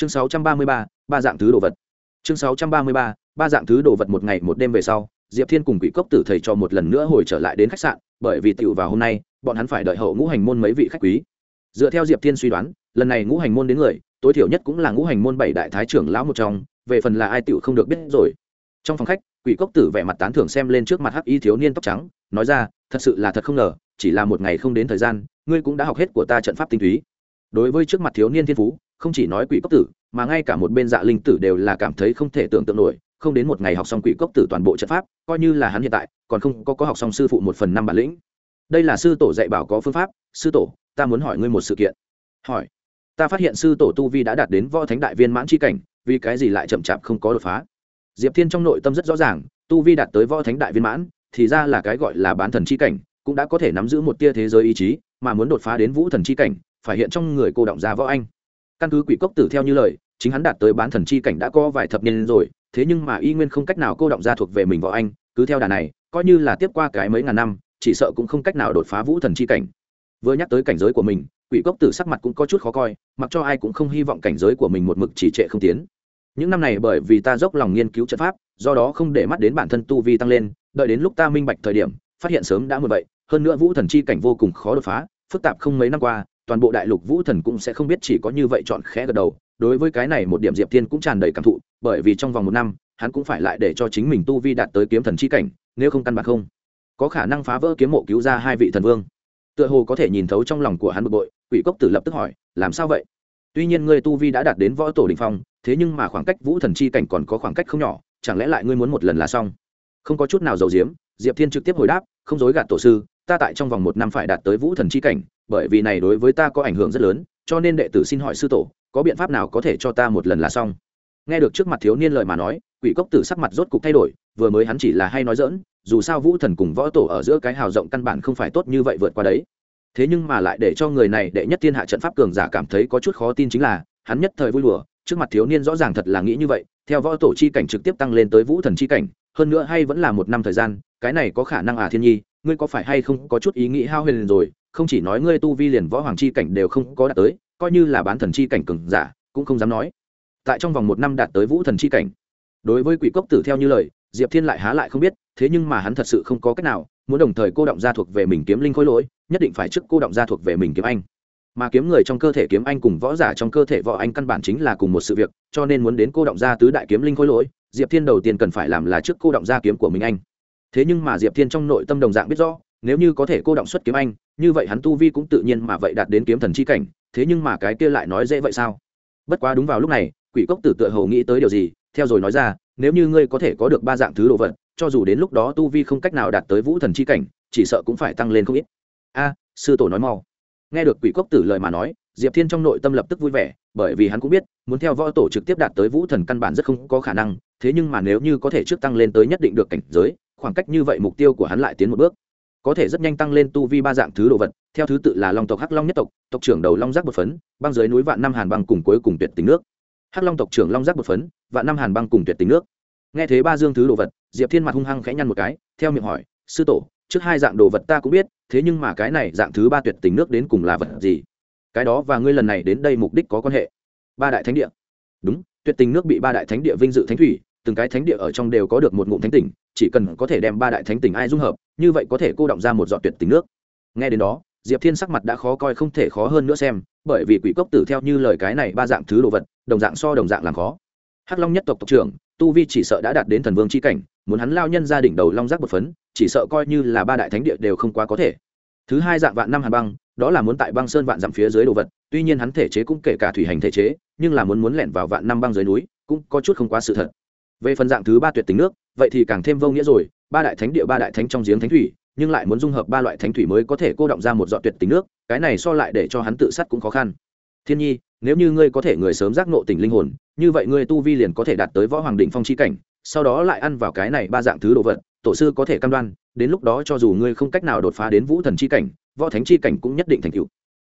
chương 633, ba dạng thứ đồ vật. Chương 633, ba dạng thứ đồ vật một ngày một đêm về sau diệp thiên cùng quỷ cốc tử thầy cho một lần nữa hồi trở lại đến khách sạn bởi vì tựu vào hôm nay bọn hắn phải đợi hậu ngũ hành môn mấy vị khách quý. Dựa theo diệp thiên suy đoán lần này ngũ hành môn đến người tối thiểu nhất cũng là ngũ hành môn bảy đại thái trưởng lão một trong về phần là ai tiểu không được biết rồi. Trong phòng khách quỷ cốc tử vẻ mặt tán thưởng xem lên trước mặt hắc y thiếu niên tóc trắng nói ra thật sự là thật không ngờ chỉ là một ngày không đến thời gian ngươi cũng đã học hết của ta trận pháp tinh túy. Đối với trước mặt thiếu niên thiên phú không chỉ nói quỷ cốc tử, mà ngay cả một bên dạ linh tử đều là cảm thấy không thể tưởng tượng nổi, không đến một ngày học xong quỷ cốc tử toàn bộ trận pháp, coi như là hắn hiện tại, còn không có có học xong sư phụ một phần năm bản lĩnh. Đây là sư tổ dạy bảo có phương pháp, sư tổ, ta muốn hỏi ngươi một sự kiện. Hỏi. Ta phát hiện sư tổ tu vi đã đạt đến võ thánh đại viên mãn c cảnh, vì cái gì lại chậm chạp không có đột phá? Diệp thiên trong nội tâm rất rõ ràng, tu vi đạt tới võ thánh đại viên mãn, thì ra là cái gọi là bán thần c cảnh, cũng đã có thể nắm giữ một tia thế giới ý chí, mà muốn đột phá đến vũ thần c cảnh, phải hiện trong người cô động ra võ anh căn cứ quỷ cốc tử theo như lời, chính hắn đạt tới bán thần chi cảnh đã có vài thập niên rồi, thế nhưng mà y nguyên không cách nào cô động ra thuộc về mình võ anh, cứ theo đà này, coi như là tiếp qua cái mấy ngàn năm, chỉ sợ cũng không cách nào đột phá vũ thần chi cảnh. Vừa nhắc tới cảnh giới của mình, quỷ cốc tử sắc mặt cũng có chút khó coi, mặc cho ai cũng không hy vọng cảnh giới của mình một mực chỉ trệ không tiến. Những năm này bởi vì ta dốc lòng nghiên cứu trận pháp, do đó không để mắt đến bản thân tu vi tăng lên, đợi đến lúc ta minh bạch thời điểm, phát hiện sớm đã một vậy, hơn nữa vũ thần chi cảnh vô cùng khó đột phá, phức tạp không mấy năm qua toàn bộ đại lục vũ thần cũng sẽ không biết chỉ có như vậy chọn khẽ gật đầu. Đối với cái này một điểm diệp thiên cũng tràn đầy cảm thụ, bởi vì trong vòng một năm, hắn cũng phải lại để cho chính mình tu vi đạt tới kiếm thần chi cảnh, nếu không căn bản không có khả năng phá vỡ kiếm mộ cứu ra hai vị thần vương. Tựa hồ có thể nhìn thấu trong lòng của hắn bực bội, quỷ cốc tử lập tức hỏi, làm sao vậy? Tuy nhiên ngươi tu vi đã đạt đến võ tổ đình phong, thế nhưng mà khoảng cách vũ thần chi cảnh còn có khoảng cách không nhỏ, chẳng lẽ lại ngươi muốn một lần là xong? Không có chút nào giàu diếm diệp thiên trực tiếp hồi đáp, không dối gạt tổ sư ta tại trong vòng một năm phải đạt tới vũ thần chi cảnh, bởi vì này đối với ta có ảnh hưởng rất lớn, cho nên đệ tử xin hỏi sư tổ, có biện pháp nào có thể cho ta một lần là xong? Nghe được trước mặt thiếu niên lời mà nói, quỷ cốc tử sắc mặt rốt cục thay đổi, vừa mới hắn chỉ là hay nói dỡn dù sao vũ thần cùng võ tổ ở giữa cái hào rộng căn bản không phải tốt như vậy vượt qua đấy. Thế nhưng mà lại để cho người này đệ nhất thiên hạ trận pháp cường giả cảm thấy có chút khó tin chính là, hắn nhất thời vui đùa, trước mặt thiếu niên rõ ràng thật là nghĩ như vậy, theo võ tổ chi cảnh trực tiếp tăng lên tới vũ thần chi cảnh, hơn nữa hay vẫn là một năm thời gian, cái này có khả năng à thiên nhi ngươi có phải hay không có chút ý nghĩ hao huyền rồi? Không chỉ nói ngươi tu vi liền võ hoàng chi cảnh đều không có đạt tới, coi như là bán thần chi cảnh cường giả, cũng không dám nói. Tại trong vòng một năm đạt tới vũ thần chi cảnh. Đối với quỷ cốc tử theo như lời, diệp thiên lại há lại không biết, thế nhưng mà hắn thật sự không có cách nào, muốn đồng thời cô động gia thuộc về mình kiếm linh khối lỗi, nhất định phải trước cô động gia thuộc về mình kiếm anh. Mà kiếm người trong cơ thể kiếm anh cùng võ giả trong cơ thể võ anh căn bản chính là cùng một sự việc, cho nên muốn đến cô động gia tứ đại kiếm linh khối lỗi, diệp thiên đầu tiên cần phải làm là trước cô động gia kiếm của mình anh thế nhưng mà diệp thiên trong nội tâm đồng dạng biết rõ, nếu như có thể cô động xuất kiếm anh, như vậy hắn tu vi cũng tự nhiên mà vậy đạt đến kiếm thần chi cảnh, thế nhưng mà cái kia lại nói dễ vậy sao? Bất quá đúng vào lúc này, quỷ cốc tử tựa Hầu nghĩ tới điều gì, theo rồi nói ra, nếu như ngươi có thể có được ba dạng thứ đồ vật, cho dù đến lúc đó tu vi không cách nào đạt tới vũ thần chi cảnh, chỉ sợ cũng phải tăng lên không ít. A, sư tổ nói mau. Nghe được quỷ cốc tử lời mà nói, diệp thiên trong nội tâm lập tức vui vẻ, bởi vì hắn cũng biết, muốn theo võ tổ trực tiếp đạt tới vũ thần căn bản rất không có khả năng, thế nhưng mà nếu như có thể trước tăng lên tới nhất định được cảnh giới khoảng cách như vậy mục tiêu của hắn lại tiến một bước. Có thể rất nhanh tăng lên tu vi ba dạng thứ đồ vật, theo thứ tự là long tộc hắc long nhất tộc tộc trưởng đầu long giác bột phấn, băng dưới núi vạn năm hàn băng cùng cuối cùng tuyệt tính nước. Hắc long tộc trưởng long giác bột phấn, vạn năm hàn băng cùng tuyệt tính nước. Nghe thế ba dương thứ đồ vật, diệp thiên mặt hung hăng khẽ nhăn một cái, theo miệng hỏi, sư tổ, trước hai dạng đồ vật ta cũng biết, thế nhưng mà cái này dạng thứ ba tuyệt tình nước đến cùng là vật gì? Cái đó và ngươi lần này đến đây mục đích có quan hệ. Ba đại thánh địa. Đúng, tuyệt tình nước bị ba đại thánh địa vinh dự thánh thủy từng cái thánh địa ở trong đều có được một ngụm thánh tỉnh, chỉ cần có thể đem ba đại thánh tỉnh ai dung hợp, như vậy có thể cô động ra một giọt tuyệt tình nước. Nghe đến đó, diệp thiên sắc mặt đã khó coi không thể khó hơn nữa xem, bởi vì quỷ cốc tử theo như lời cái này ba dạng thứ đồ vật, đồng dạng so đồng dạng làm khó. Hắc long nhất tộc tộc trưởng, tu vi chỉ sợ đã đạt đến thần vương c h i cảnh, muốn hắn lao nhân ra đỉnh đầu long giác một phấn, chỉ sợ coi như là ba đại thánh địa đều không quá có thể. Thứ hai dạng vạn năm hàn băng, đó là muốn tại băng sơn vạn dặm phía dưới đồ vật, tuy nhiên hắn thể chế cũng kể cả thủy hành thể chế, nhưng là muốn muốn lẻn vào vạn năm băng dưới núi, cũng có chút không quá sự thật về phần dạng thứ ba tuyệt tính nước, vậy thì càng thêm vô nghĩa rồi, ba đại thánh địa, ba đại thánh trong giếng thánh thủy, nhưng lại muốn dung hợp ba loại thánh thủy mới có thể cô động ra một dọn tuyệt tính nước, cái này so lại để cho hắn tự sát cũng khó khăn. Thiên nhi, nếu như ngươi có thể người sớm giác nộ tình linh hồn, như vậy ngươi tu vi liền có thể đạt tới võ hoàng định phong chi cảnh, sau đó lại ăn vào cái này ba dạng thứ đồ vật, tổ sư có thể cam đoan, đến lúc đó cho dù ngươi không cách nào đột phá đến vũ thần chi cảnh, võ thánh chi cảnh cũng nhất định thành cựu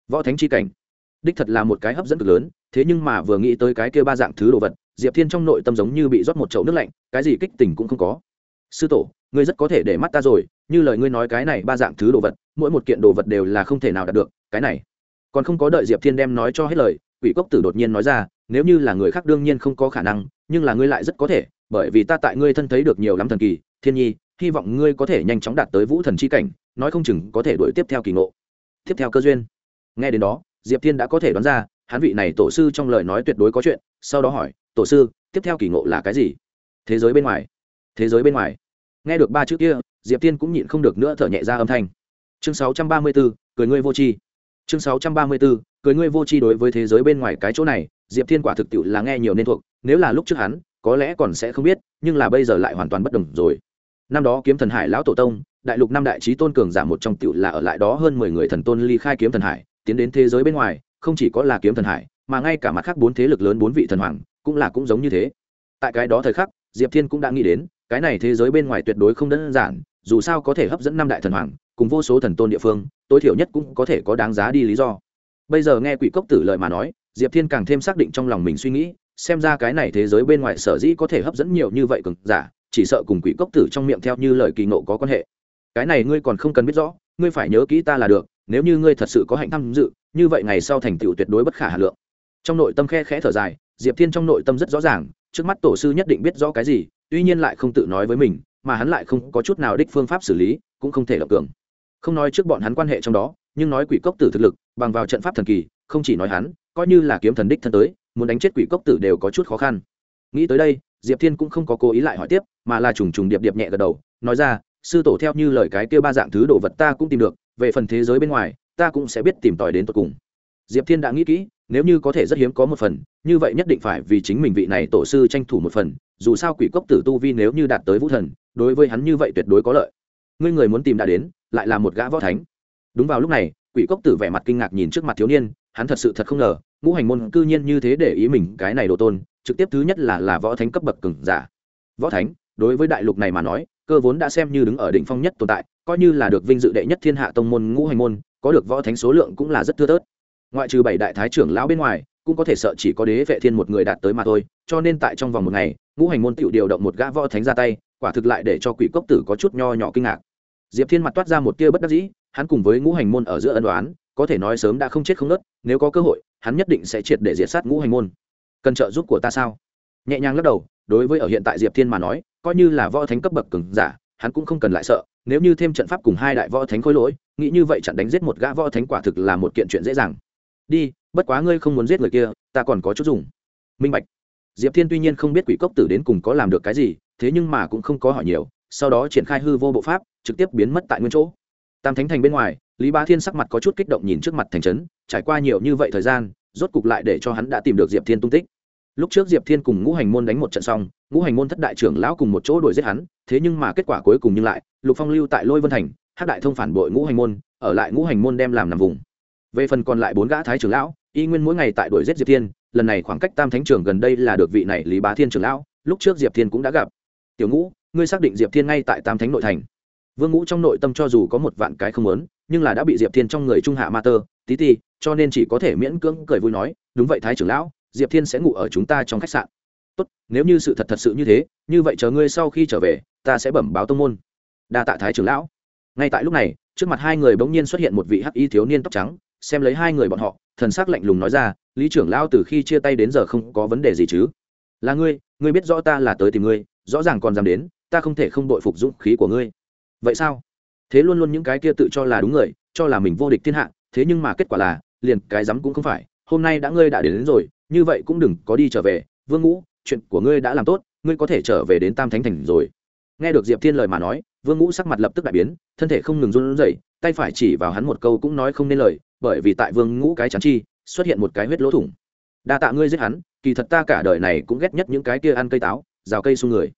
võ thánh chi cảnh, đích thật là một cái hấp dẫn cực lớn, thế nhưng mà vừa nghĩ tới cái kia ba dạng thứ đồ vật diệp thiên trong nội tâm giống như bị rót một chậu nước lạnh, cái gì kích tình cũng không có. Sư tổ, ngươi rất có thể để mắt ta rồi, như lời ngươi nói cái này ba dạng thứ đồ vật, mỗi một kiện đồ vật đều là không thể nào đạt được, cái này. Còn không có đợi diệp thiên đem nói cho hết lời, quỷ cốc tử đột nhiên nói ra, nếu như là người khác đương nhiên không có khả năng, nhưng là ngươi lại rất có thể, bởi vì ta tại ngươi thân thấy được nhiều lắm thần kỳ, thiên nhi, hy vọng ngươi có thể nhanh chóng đạt tới vũ thần c h i cảnh, nói không chừng có thể đuổi tiếp theo kỳ ngộ. Tiếp theo cơ duyên. Nghe đến đó, diệp thiên đã có thể đoán ra, hắn vị này tổ sư trong lời nói tuyệt đối có chuyện, sau đó hỏi tổ sư, tiếp theo kỳ ngộ là cái gì? Thế giới bên ngoài. Thế giới bên ngoài. Nghe được ba chữ kia, diệp thiên cũng nhịn không được nữa thở nhẹ ra âm thanh. Chương sáu trăm ba mươi b ố cười ngươi vô tri. Chương sáu trăm ba mươi b ố cười ngươi vô tri đối với thế giới bên ngoài cái chỗ này, diệp thiên quả thực tiệu là nghe nhiều nên thuộc. Nếu là lúc trước hắn, có lẽ còn sẽ không biết, nhưng là bây giờ lại hoàn toàn bất đồng rồi. Năm đó kiếm thần hải lão tổ tông, đại lục năm đại trí tôn cường giả một trong tiệu là ở lại đó hơn mười người thần tôn ly khai kiếm thần hải, tiến đến thế giới bên ngoài, không chỉ có là kiếm thần hải, mà ngay cả mặt khác bốn thế lực lớn bốn vị thần hoàng cũng là cũng giống như thế. Tại cái đó thời khắc, diệp thiên cũng đã nghĩ đến, cái này thế giới bên ngoài tuyệt đối không đơn giản, dù sao có thể hấp dẫn năm đại thần hoàng, cùng vô số thần tôn địa phương, tối thiểu nhất cũng có thể có đáng giá đi lý do. Bây giờ nghe quỷ cốc tử lợi mà nói, diệp thiên càng thêm xác định trong lòng mình suy nghĩ, xem ra cái này thế giới bên ngoài sở dĩ có thể hấp dẫn nhiều như vậy cường giả, chỉ sợ cùng quỷ cốc tử trong miệng theo như lời kỳ nộ có quan hệ. Cái này ngươi còn không cần biết rõ, ngươi phải nhớ kỹ ta là được, nếu như ngươi thật sự có hạnh tham dự, như vậy ngày sau thành tựu tuyệt đối bất khả hà lượng. Trong nội tâm khe khẽ thở dài diệp thiên trong nội tâm rất rõ ràng, trước mắt tổ sư nhất định biết rõ cái gì, tuy nhiên lại không tự nói với mình, mà hắn lại không có chút nào đích phương pháp xử lý, cũng không thể lập cường. Không nói trước bọn hắn quan hệ trong đó, nhưng nói quỷ cốc tử thực lực, bằng vào trận pháp thần kỳ, không chỉ nói hắn, coi như là kiếm thần đích thân tới, muốn đánh chết quỷ cốc tử đều có chút khó khăn. Nghĩ tới đây, diệp thiên cũng không có cố ý lại hỏi tiếp, mà là trùng trùng điệp điệp nhẹ gật đầu, nói ra, sư tổ theo như lời cái kêu ba dạng thứ đồ vật ta cũng tìm được, về phần thế giới bên ngoài, ta cũng sẽ biết tìm tòi đến tột cùng. Diệp thiên đã nghĩ kỹ nếu như có thể rất hiếm có một phần, như vậy nhất định phải vì chính mình vị này tổ sư tranh thủ một phần, dù sao quỷ cốc tử tu vi nếu như đạt tới vũ thần, đối với hắn như vậy tuyệt đối có lợi. Ngươi người muốn tìm đã đến, lại là một gã võ thánh. Đúng vào lúc này, quỷ cốc tử vẻ mặt kinh ngạc nhìn trước mặt thiếu niên, hắn thật sự thật không ngờ, ngũ hành môn cư nhiên như thế để ý mình cái này đồ tôn, trực tiếp thứ nhất là là võ thánh cấp bậc cừng giả. Võ thánh, đối với đại lục này mà nói, cơ vốn đã xem như đứng ở đỉnh phong nhất tồn tại, coi như là được vinh dự đệ nhất thiên hạ tông môn ngũ hành môn, có được võ thánh số lượng cũng là rất thưa thớt ngoại trừ bảy đại thái trưởng lão bên ngoài, cũng có thể sợ chỉ có đế vệ thiên một người đạt tới mà thôi, cho nên tại trong vòng một ngày, ngũ hành môn tự điều động một gã võ thánh ra tay, quả thực lại để cho quỷ cốc tử có chút nho nhỏ kinh ngạc. Diệp thiên mặt toát ra một tia bất đắc dĩ, hắn cùng với ngũ hành môn ở giữa ân đoán có thể nói sớm đã không chết không nớt, nếu có cơ hội, hắn nhất định sẽ triệt để diệt sát ngũ hành môn. Cần trợ giúp của ta sao? Nhẹ nhàng lắc đầu, đối với ở hiện tại diệp thiên mà nói, coi như là võ thánh cấp bậc cường giả, hắn cũng không cần lại sợ, nếu như thêm trận pháp cùng hai đại võ thánh khối lỗi, nghĩ như vậy chặn đánh giết một gã võ thánh quả thực là một kiện chuyện dễ dàng đi, bất quá ngươi không muốn giết người kia, ta còn có chút dùng. Minh bạch. Diệp thiên tuy nhiên không biết quỷ cốc tử đến cùng có làm được cái gì, thế nhưng mà cũng không có hỏi nhiều, sau đó triển khai hư vô bộ pháp, trực tiếp biến mất tại nguyên chỗ. Tam thánh thành bên ngoài, lý bá thiên sắc mặt có chút kích động nhìn trước mặt thành trấn, trải qua nhiều như vậy thời gian, rốt cục lại để cho hắn đã tìm được diệp thiên tung tích. Lúc trước diệp thiên cùng ngũ hành môn đánh một trận xong, ngũ hành môn thất đại trưởng lão cùng một chỗ đuổi giết hắn, thế nhưng mà kết quả cuối cùng nhưng lại, lục phong lưu tại lôi vân thành hát đại thông phản bội ngũ hành môn, ở lại ngũ hành môn đem làm nằm vùng về phần còn lại bốn gã thái trưởng lão, y nguyên mỗi ngày tại đuổi giết diệp thiên, lần này khoảng cách tam thánh trưởng gần đây là được vị này lý bá thiên trưởng lão, lúc trước diệp thiên cũng đã gặp. Tiểu ngũ, ngươi xác định diệp thiên ngay tại tam thánh nội thành. Vương ngũ trong nội tâm cho dù có một vạn cái không lớn nhưng là đã bị diệp thiên trong người trung hạ ma tơ, tí ti, cho nên chỉ có thể miễn cưỡng cười vui nói, đúng vậy, thái trưởng lão, diệp thiên sẽ ngủ ở chúng ta trong khách sạn. Tốt, nếu như sự thật thật sự như thế, như vậy chờ ngươi sau khi trở về, ta sẽ bẩm báo tông môn. Đa tạ thái trưởng lão. Ngay tại lúc này, trước mặt hai người bỗng nhiên xuất hiện một vị hắc y thiếu niên tóc trắng xem lấy hai người bọn họ thần sắc lạnh lùng nói ra lý trưởng lão từ khi chia tay đến giờ không có vấn đề gì chứ? Là ngươi ngươi biết rõ ta là tới tìm ngươi rõ ràng còn dám đến ta không thể không đội phục dũng khí của ngươi. Vậy sao? Thế luôn luôn những cái kia tự cho là đúng người cho là mình vô địch thiên hạ thế nhưng mà kết quả là liền cái dám cũng không phải hôm nay đã ngươi đã đến, đến rồi như vậy cũng đừng có đi trở về vương ngũ chuyện của ngươi đã làm tốt ngươi có thể trở về đến tam thánh thành rồi. Nghe được diệp thiên lời mà nói vương ngũ sắc mặt lập tức đại biến thân thể không ngừng run rẩy tay phải chỉ vào hắn một câu cũng nói không nên lời bởi vì tại vương ngũ cái chắn chi, xuất hiện một cái huyết lỗ thủng. Đa tạ ngươi giết hắn, kỳ thật ta cả đời này cũng ghét nhất những cái kia ăn cây táo, rào cây xung người.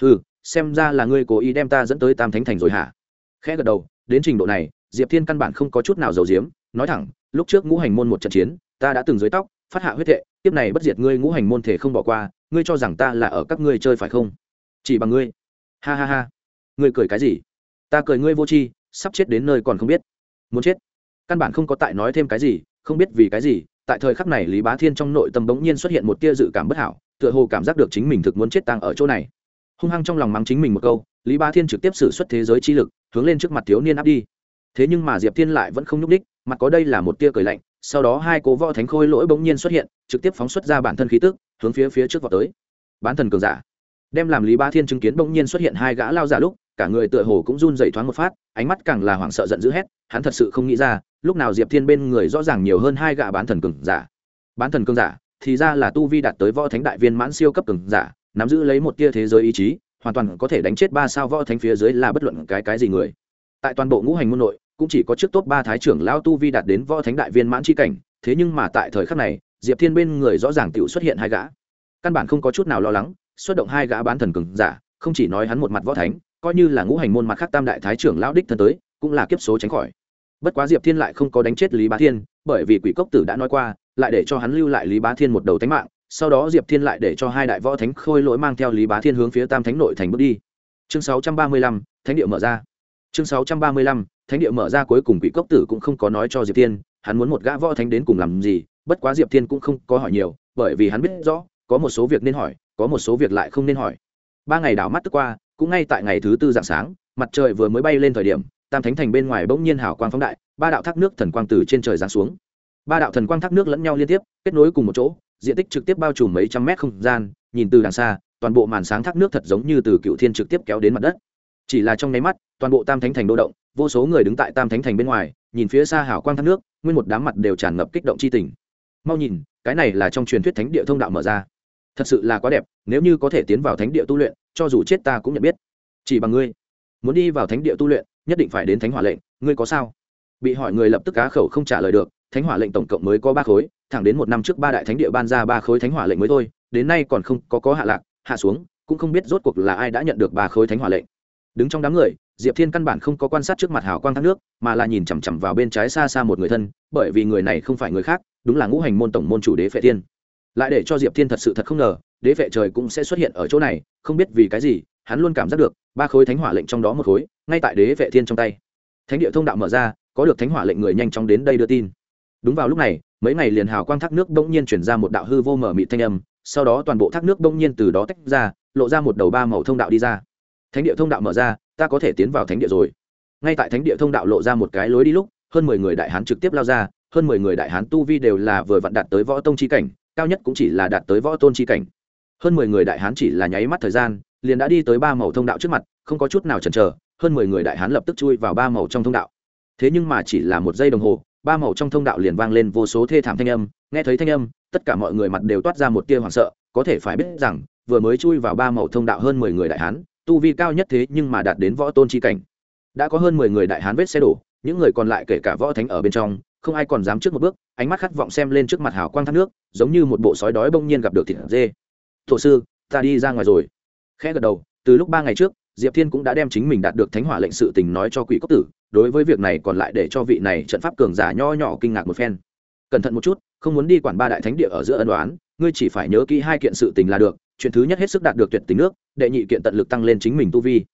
Ừ xem ra là ngươi cố ý đem ta dẫn tới tam thánh thành rồi hả? Khẽ gật đầu, đến trình độ này, diệp thiên căn bản không có chút nào giàu diếm nói thẳng, lúc trước ngũ hành môn một trận chiến, ta đã từng dưới tóc, phát hạ huyết thệ tiếp này bất diệt ngươi ngũ hành môn thể không bỏ qua, ngươi cho rằng ta là ở các ngươi chơi phải không? Chỉ bằng ngươi. Ha ha ha. Ngươi cười cái gì? Ta cười ngươi vô tri, sắp chết đến nơi còn không biết. Muốn chết căn bản không có tại nói thêm cái gì, không biết vì cái gì, tại thời khắc này lý bá thiên trong nội tâm bỗng nhiên xuất hiện một tia dự cảm bất hảo, tựa hồ cảm giác được chính mình thực muốn chết tăng ở chỗ này. Hung hăng trong lòng mắng chính mình một câu, lý bá thiên trực tiếp xử suất thế giới chi lực, hướng lên trước mặt thiếu niên áp đi. Thế nhưng mà diệp thiên lại vẫn không nhúc đích mặt có đây là một tia cười lạnh, sau đó hai cố võ thánh khôi lỗi bỗng nhiên xuất hiện, trực tiếp phóng xuất ra bản thân khí tức, hướng phía phía trước vào tới. Bán thần cường giả. Đem làm lý Bá thiên chứng kiến bỗng nhiên xuất hiện hai gã lao giả lúc cả người tựa hồ cũng run dậy thoáng một phát, ánh mắt càng là hoảng sợ giận dữ hét, hắn thật sự không nghĩ ra, lúc nào diệp thiên bên người rõ ràng nhiều hơn hai gã bán thần cường giả. Bán thần cường giả thì ra là tu vi đạt tới võ thánh đại viên mãn siêu cấp cường giả, nắm giữ lấy một tia thế giới ý chí, hoàn toàn có thể đánh chết ba sao võ thánh phía dưới là bất luận cái cái gì người. Tại toàn bộ ngũ hành môn nội, cũng chỉ có trước top ba thái trưởng lao tu vi đạt đến võ thánh đại viên mãn chi cảnh, thế nhưng mà tại thời khắc này, diệp thiên bên người rõ ràng tự xuất hiện hai gã. Căn bản không có chút nào lo lắng, xuất động hai gã bán thần cường giả, không chỉ nói hắn một mặt võ thánh coi như là ngũ hành môn mặt khác tam đại thái trưởng lão đích thân tới, cũng là kiếp số tránh khỏi. Bất quá diệp thiên lại không có đánh chết lý bá thiên, bởi vì quỷ cốc tử đã nói qua, lại để cho hắn lưu lại lý bá thiên một đầu tánh mạng, sau đó diệp thiên lại để cho hai đại võ thánh khôi lỗi mang theo lý bá thiên hướng phía tam thánh nội thành bước đi. Chương sáu trăm ba mươi lăm, thánh địa mở ra. Chương sáu trăm ba mươi lăm, thánh địa mở ra cuối cùng quỷ cốc tử cũng không có nói cho diệp thiên, hắn muốn một gã võ thánh đến cùng làm gì, bất quá diệp thiên cũng không có hỏi nhiều, bởi vì hắn biết rõ, có một số việc nên hỏi, có một số việc lại không nên hỏi. Ba ngày đảo mắt tức qua cũng ngay tại ngày thứ tư dạng sáng, mặt trời vừa mới bay lên thời điểm, tam thánh thành bên ngoài bỗng nhiên hào quang phóng đại, ba đạo thác nước thần quang từ trên trời giáng xuống. Ba đạo thần quang thác nước lẫn nhau liên tiếp, kết nối cùng một chỗ, diện tích trực tiếp bao trùm mấy trăm mét không gian, nhìn từ đằng xa, toàn bộ màn sáng thác nước thật giống như từ cựu thiên trực tiếp kéo đến mặt đất. Chỉ là trong nháy mắt, toàn bộ tam thánh thành đô động, vô số người đứng tại tam thánh thành bên ngoài, nhìn phía xa hào quang thác nước, nguyên một đám mặt đều tràn ngập kích động c h i tình. Mau nhìn, cái này là trong truyền thuyết thánh địa thông đạo mở ra. Thật sự là quá đẹp, nếu như có thể tiến vào thánh địa tu luyện cho dù chết ta cũng nhận biết. Chỉ bằng ngươi, muốn đi vào thánh địa tu luyện, nhất định phải đến thánh hỏa lệnh, ngươi có sao? Bị hỏi người lập tức cá khẩu không trả lời được, thánh hỏa lệnh tổng cộng mới có ba khối, thẳng đến một năm trước ba đại thánh địa ban ra ba khối thánh hỏa lệnh mới thôi, đến nay còn không có có hạ lạc, hạ xuống, cũng không biết rốt cuộc là ai đã nhận được ba khối thánh hỏa lệnh. Đứng trong đám người, diệp thiên căn bản không có quan sát trước mặt hào quang thác nước, mà là nhìn chằm chằm vào bên trái xa xa một người thân, bởi vì người này không phải người khác, đúng là ngũ hành môn tổng môn chủ đế phệ thiên lại để cho diệp thiên thật sự thật không ngờ, đế Vệ trời cũng sẽ xuất hiện ở chỗ này, không biết vì cái gì, hắn luôn cảm giác được, ba khối thánh hỏa lệnh trong đó một khối, ngay tại đế Vệ thiên trong tay. Thánh địa thông đạo mở ra, có được thánh hỏa lệnh người nhanh chóng đến đây đưa tin. Đúng vào lúc này, mấy ngày liền hào quang thác nước bỗng nhiên chuyển ra một đạo hư vô mở mịt thanh âm, sau đó toàn bộ thác nước bỗng nhiên từ đó tách ra, lộ ra một đầu ba màu thông đạo đi ra. Thánh địa thông đạo mở ra, ta có thể tiến vào thánh địa rồi. Ngay tại thánh địa thông đạo lộ ra một cái lối đi lúc, hơn mười người đại hán trực tiếp lao ra, hơn mười người đại hán tu vi đều là vừa vặn đạt tới võ tông chi cảnh cao nhất cũng chỉ là đạt tới võ tôn chi cảnh. Hơn mười người đại hán chỉ là nháy mắt thời gian, liền đã đi tới ba màu thông đạo trước mặt, không có chút nào chần chờ, hơn mười người đại hán lập tức chui vào ba màu trong thông đạo. Thế nhưng mà chỉ là một giây đồng hồ, ba màu trong thông đạo liền vang lên vô số thê thảm thanh âm, nghe thấy thanh âm, tất cả mọi người mặt đều toát ra một tia hoảng sợ, có thể phải biết rằng, vừa mới chui vào ba màu thông đạo hơn mười người đại hán, tu vi cao nhất thế nhưng mà đạt đến võ tôn chi cảnh. Đã có hơn mười người đại hán vết xe đổ, những người còn lại kể cả võ thánh ở bên trong không ai còn dám trước một bước, ánh mắt khát vọng xem lên trước mặt hào quang thác nước, giống như một bộ sói đói bỗng nhiên gặp được thịt dê. Thổ sư, ta đi ra ngoài rồi. Khẽ gật đầu, từ lúc ba ngày trước, diệp thiên cũng đã đem chính mình đạt được thánh hỏa lệnh sự tình nói cho quỷ cốc tử, đối với việc này còn lại để cho vị này trận pháp cường giả nho nhỏ kinh ngạc một phen. Cẩn thận một chút, không muốn đi quản ba đại thánh địa ở giữa ân đoán ngươi chỉ phải nhớ kỹ hai kiện sự tình là được, chuyện thứ nhất hết sức đạt được tuyệt tình nước, đệ nhị kiện tận lực tăng lên chính mình tu vi.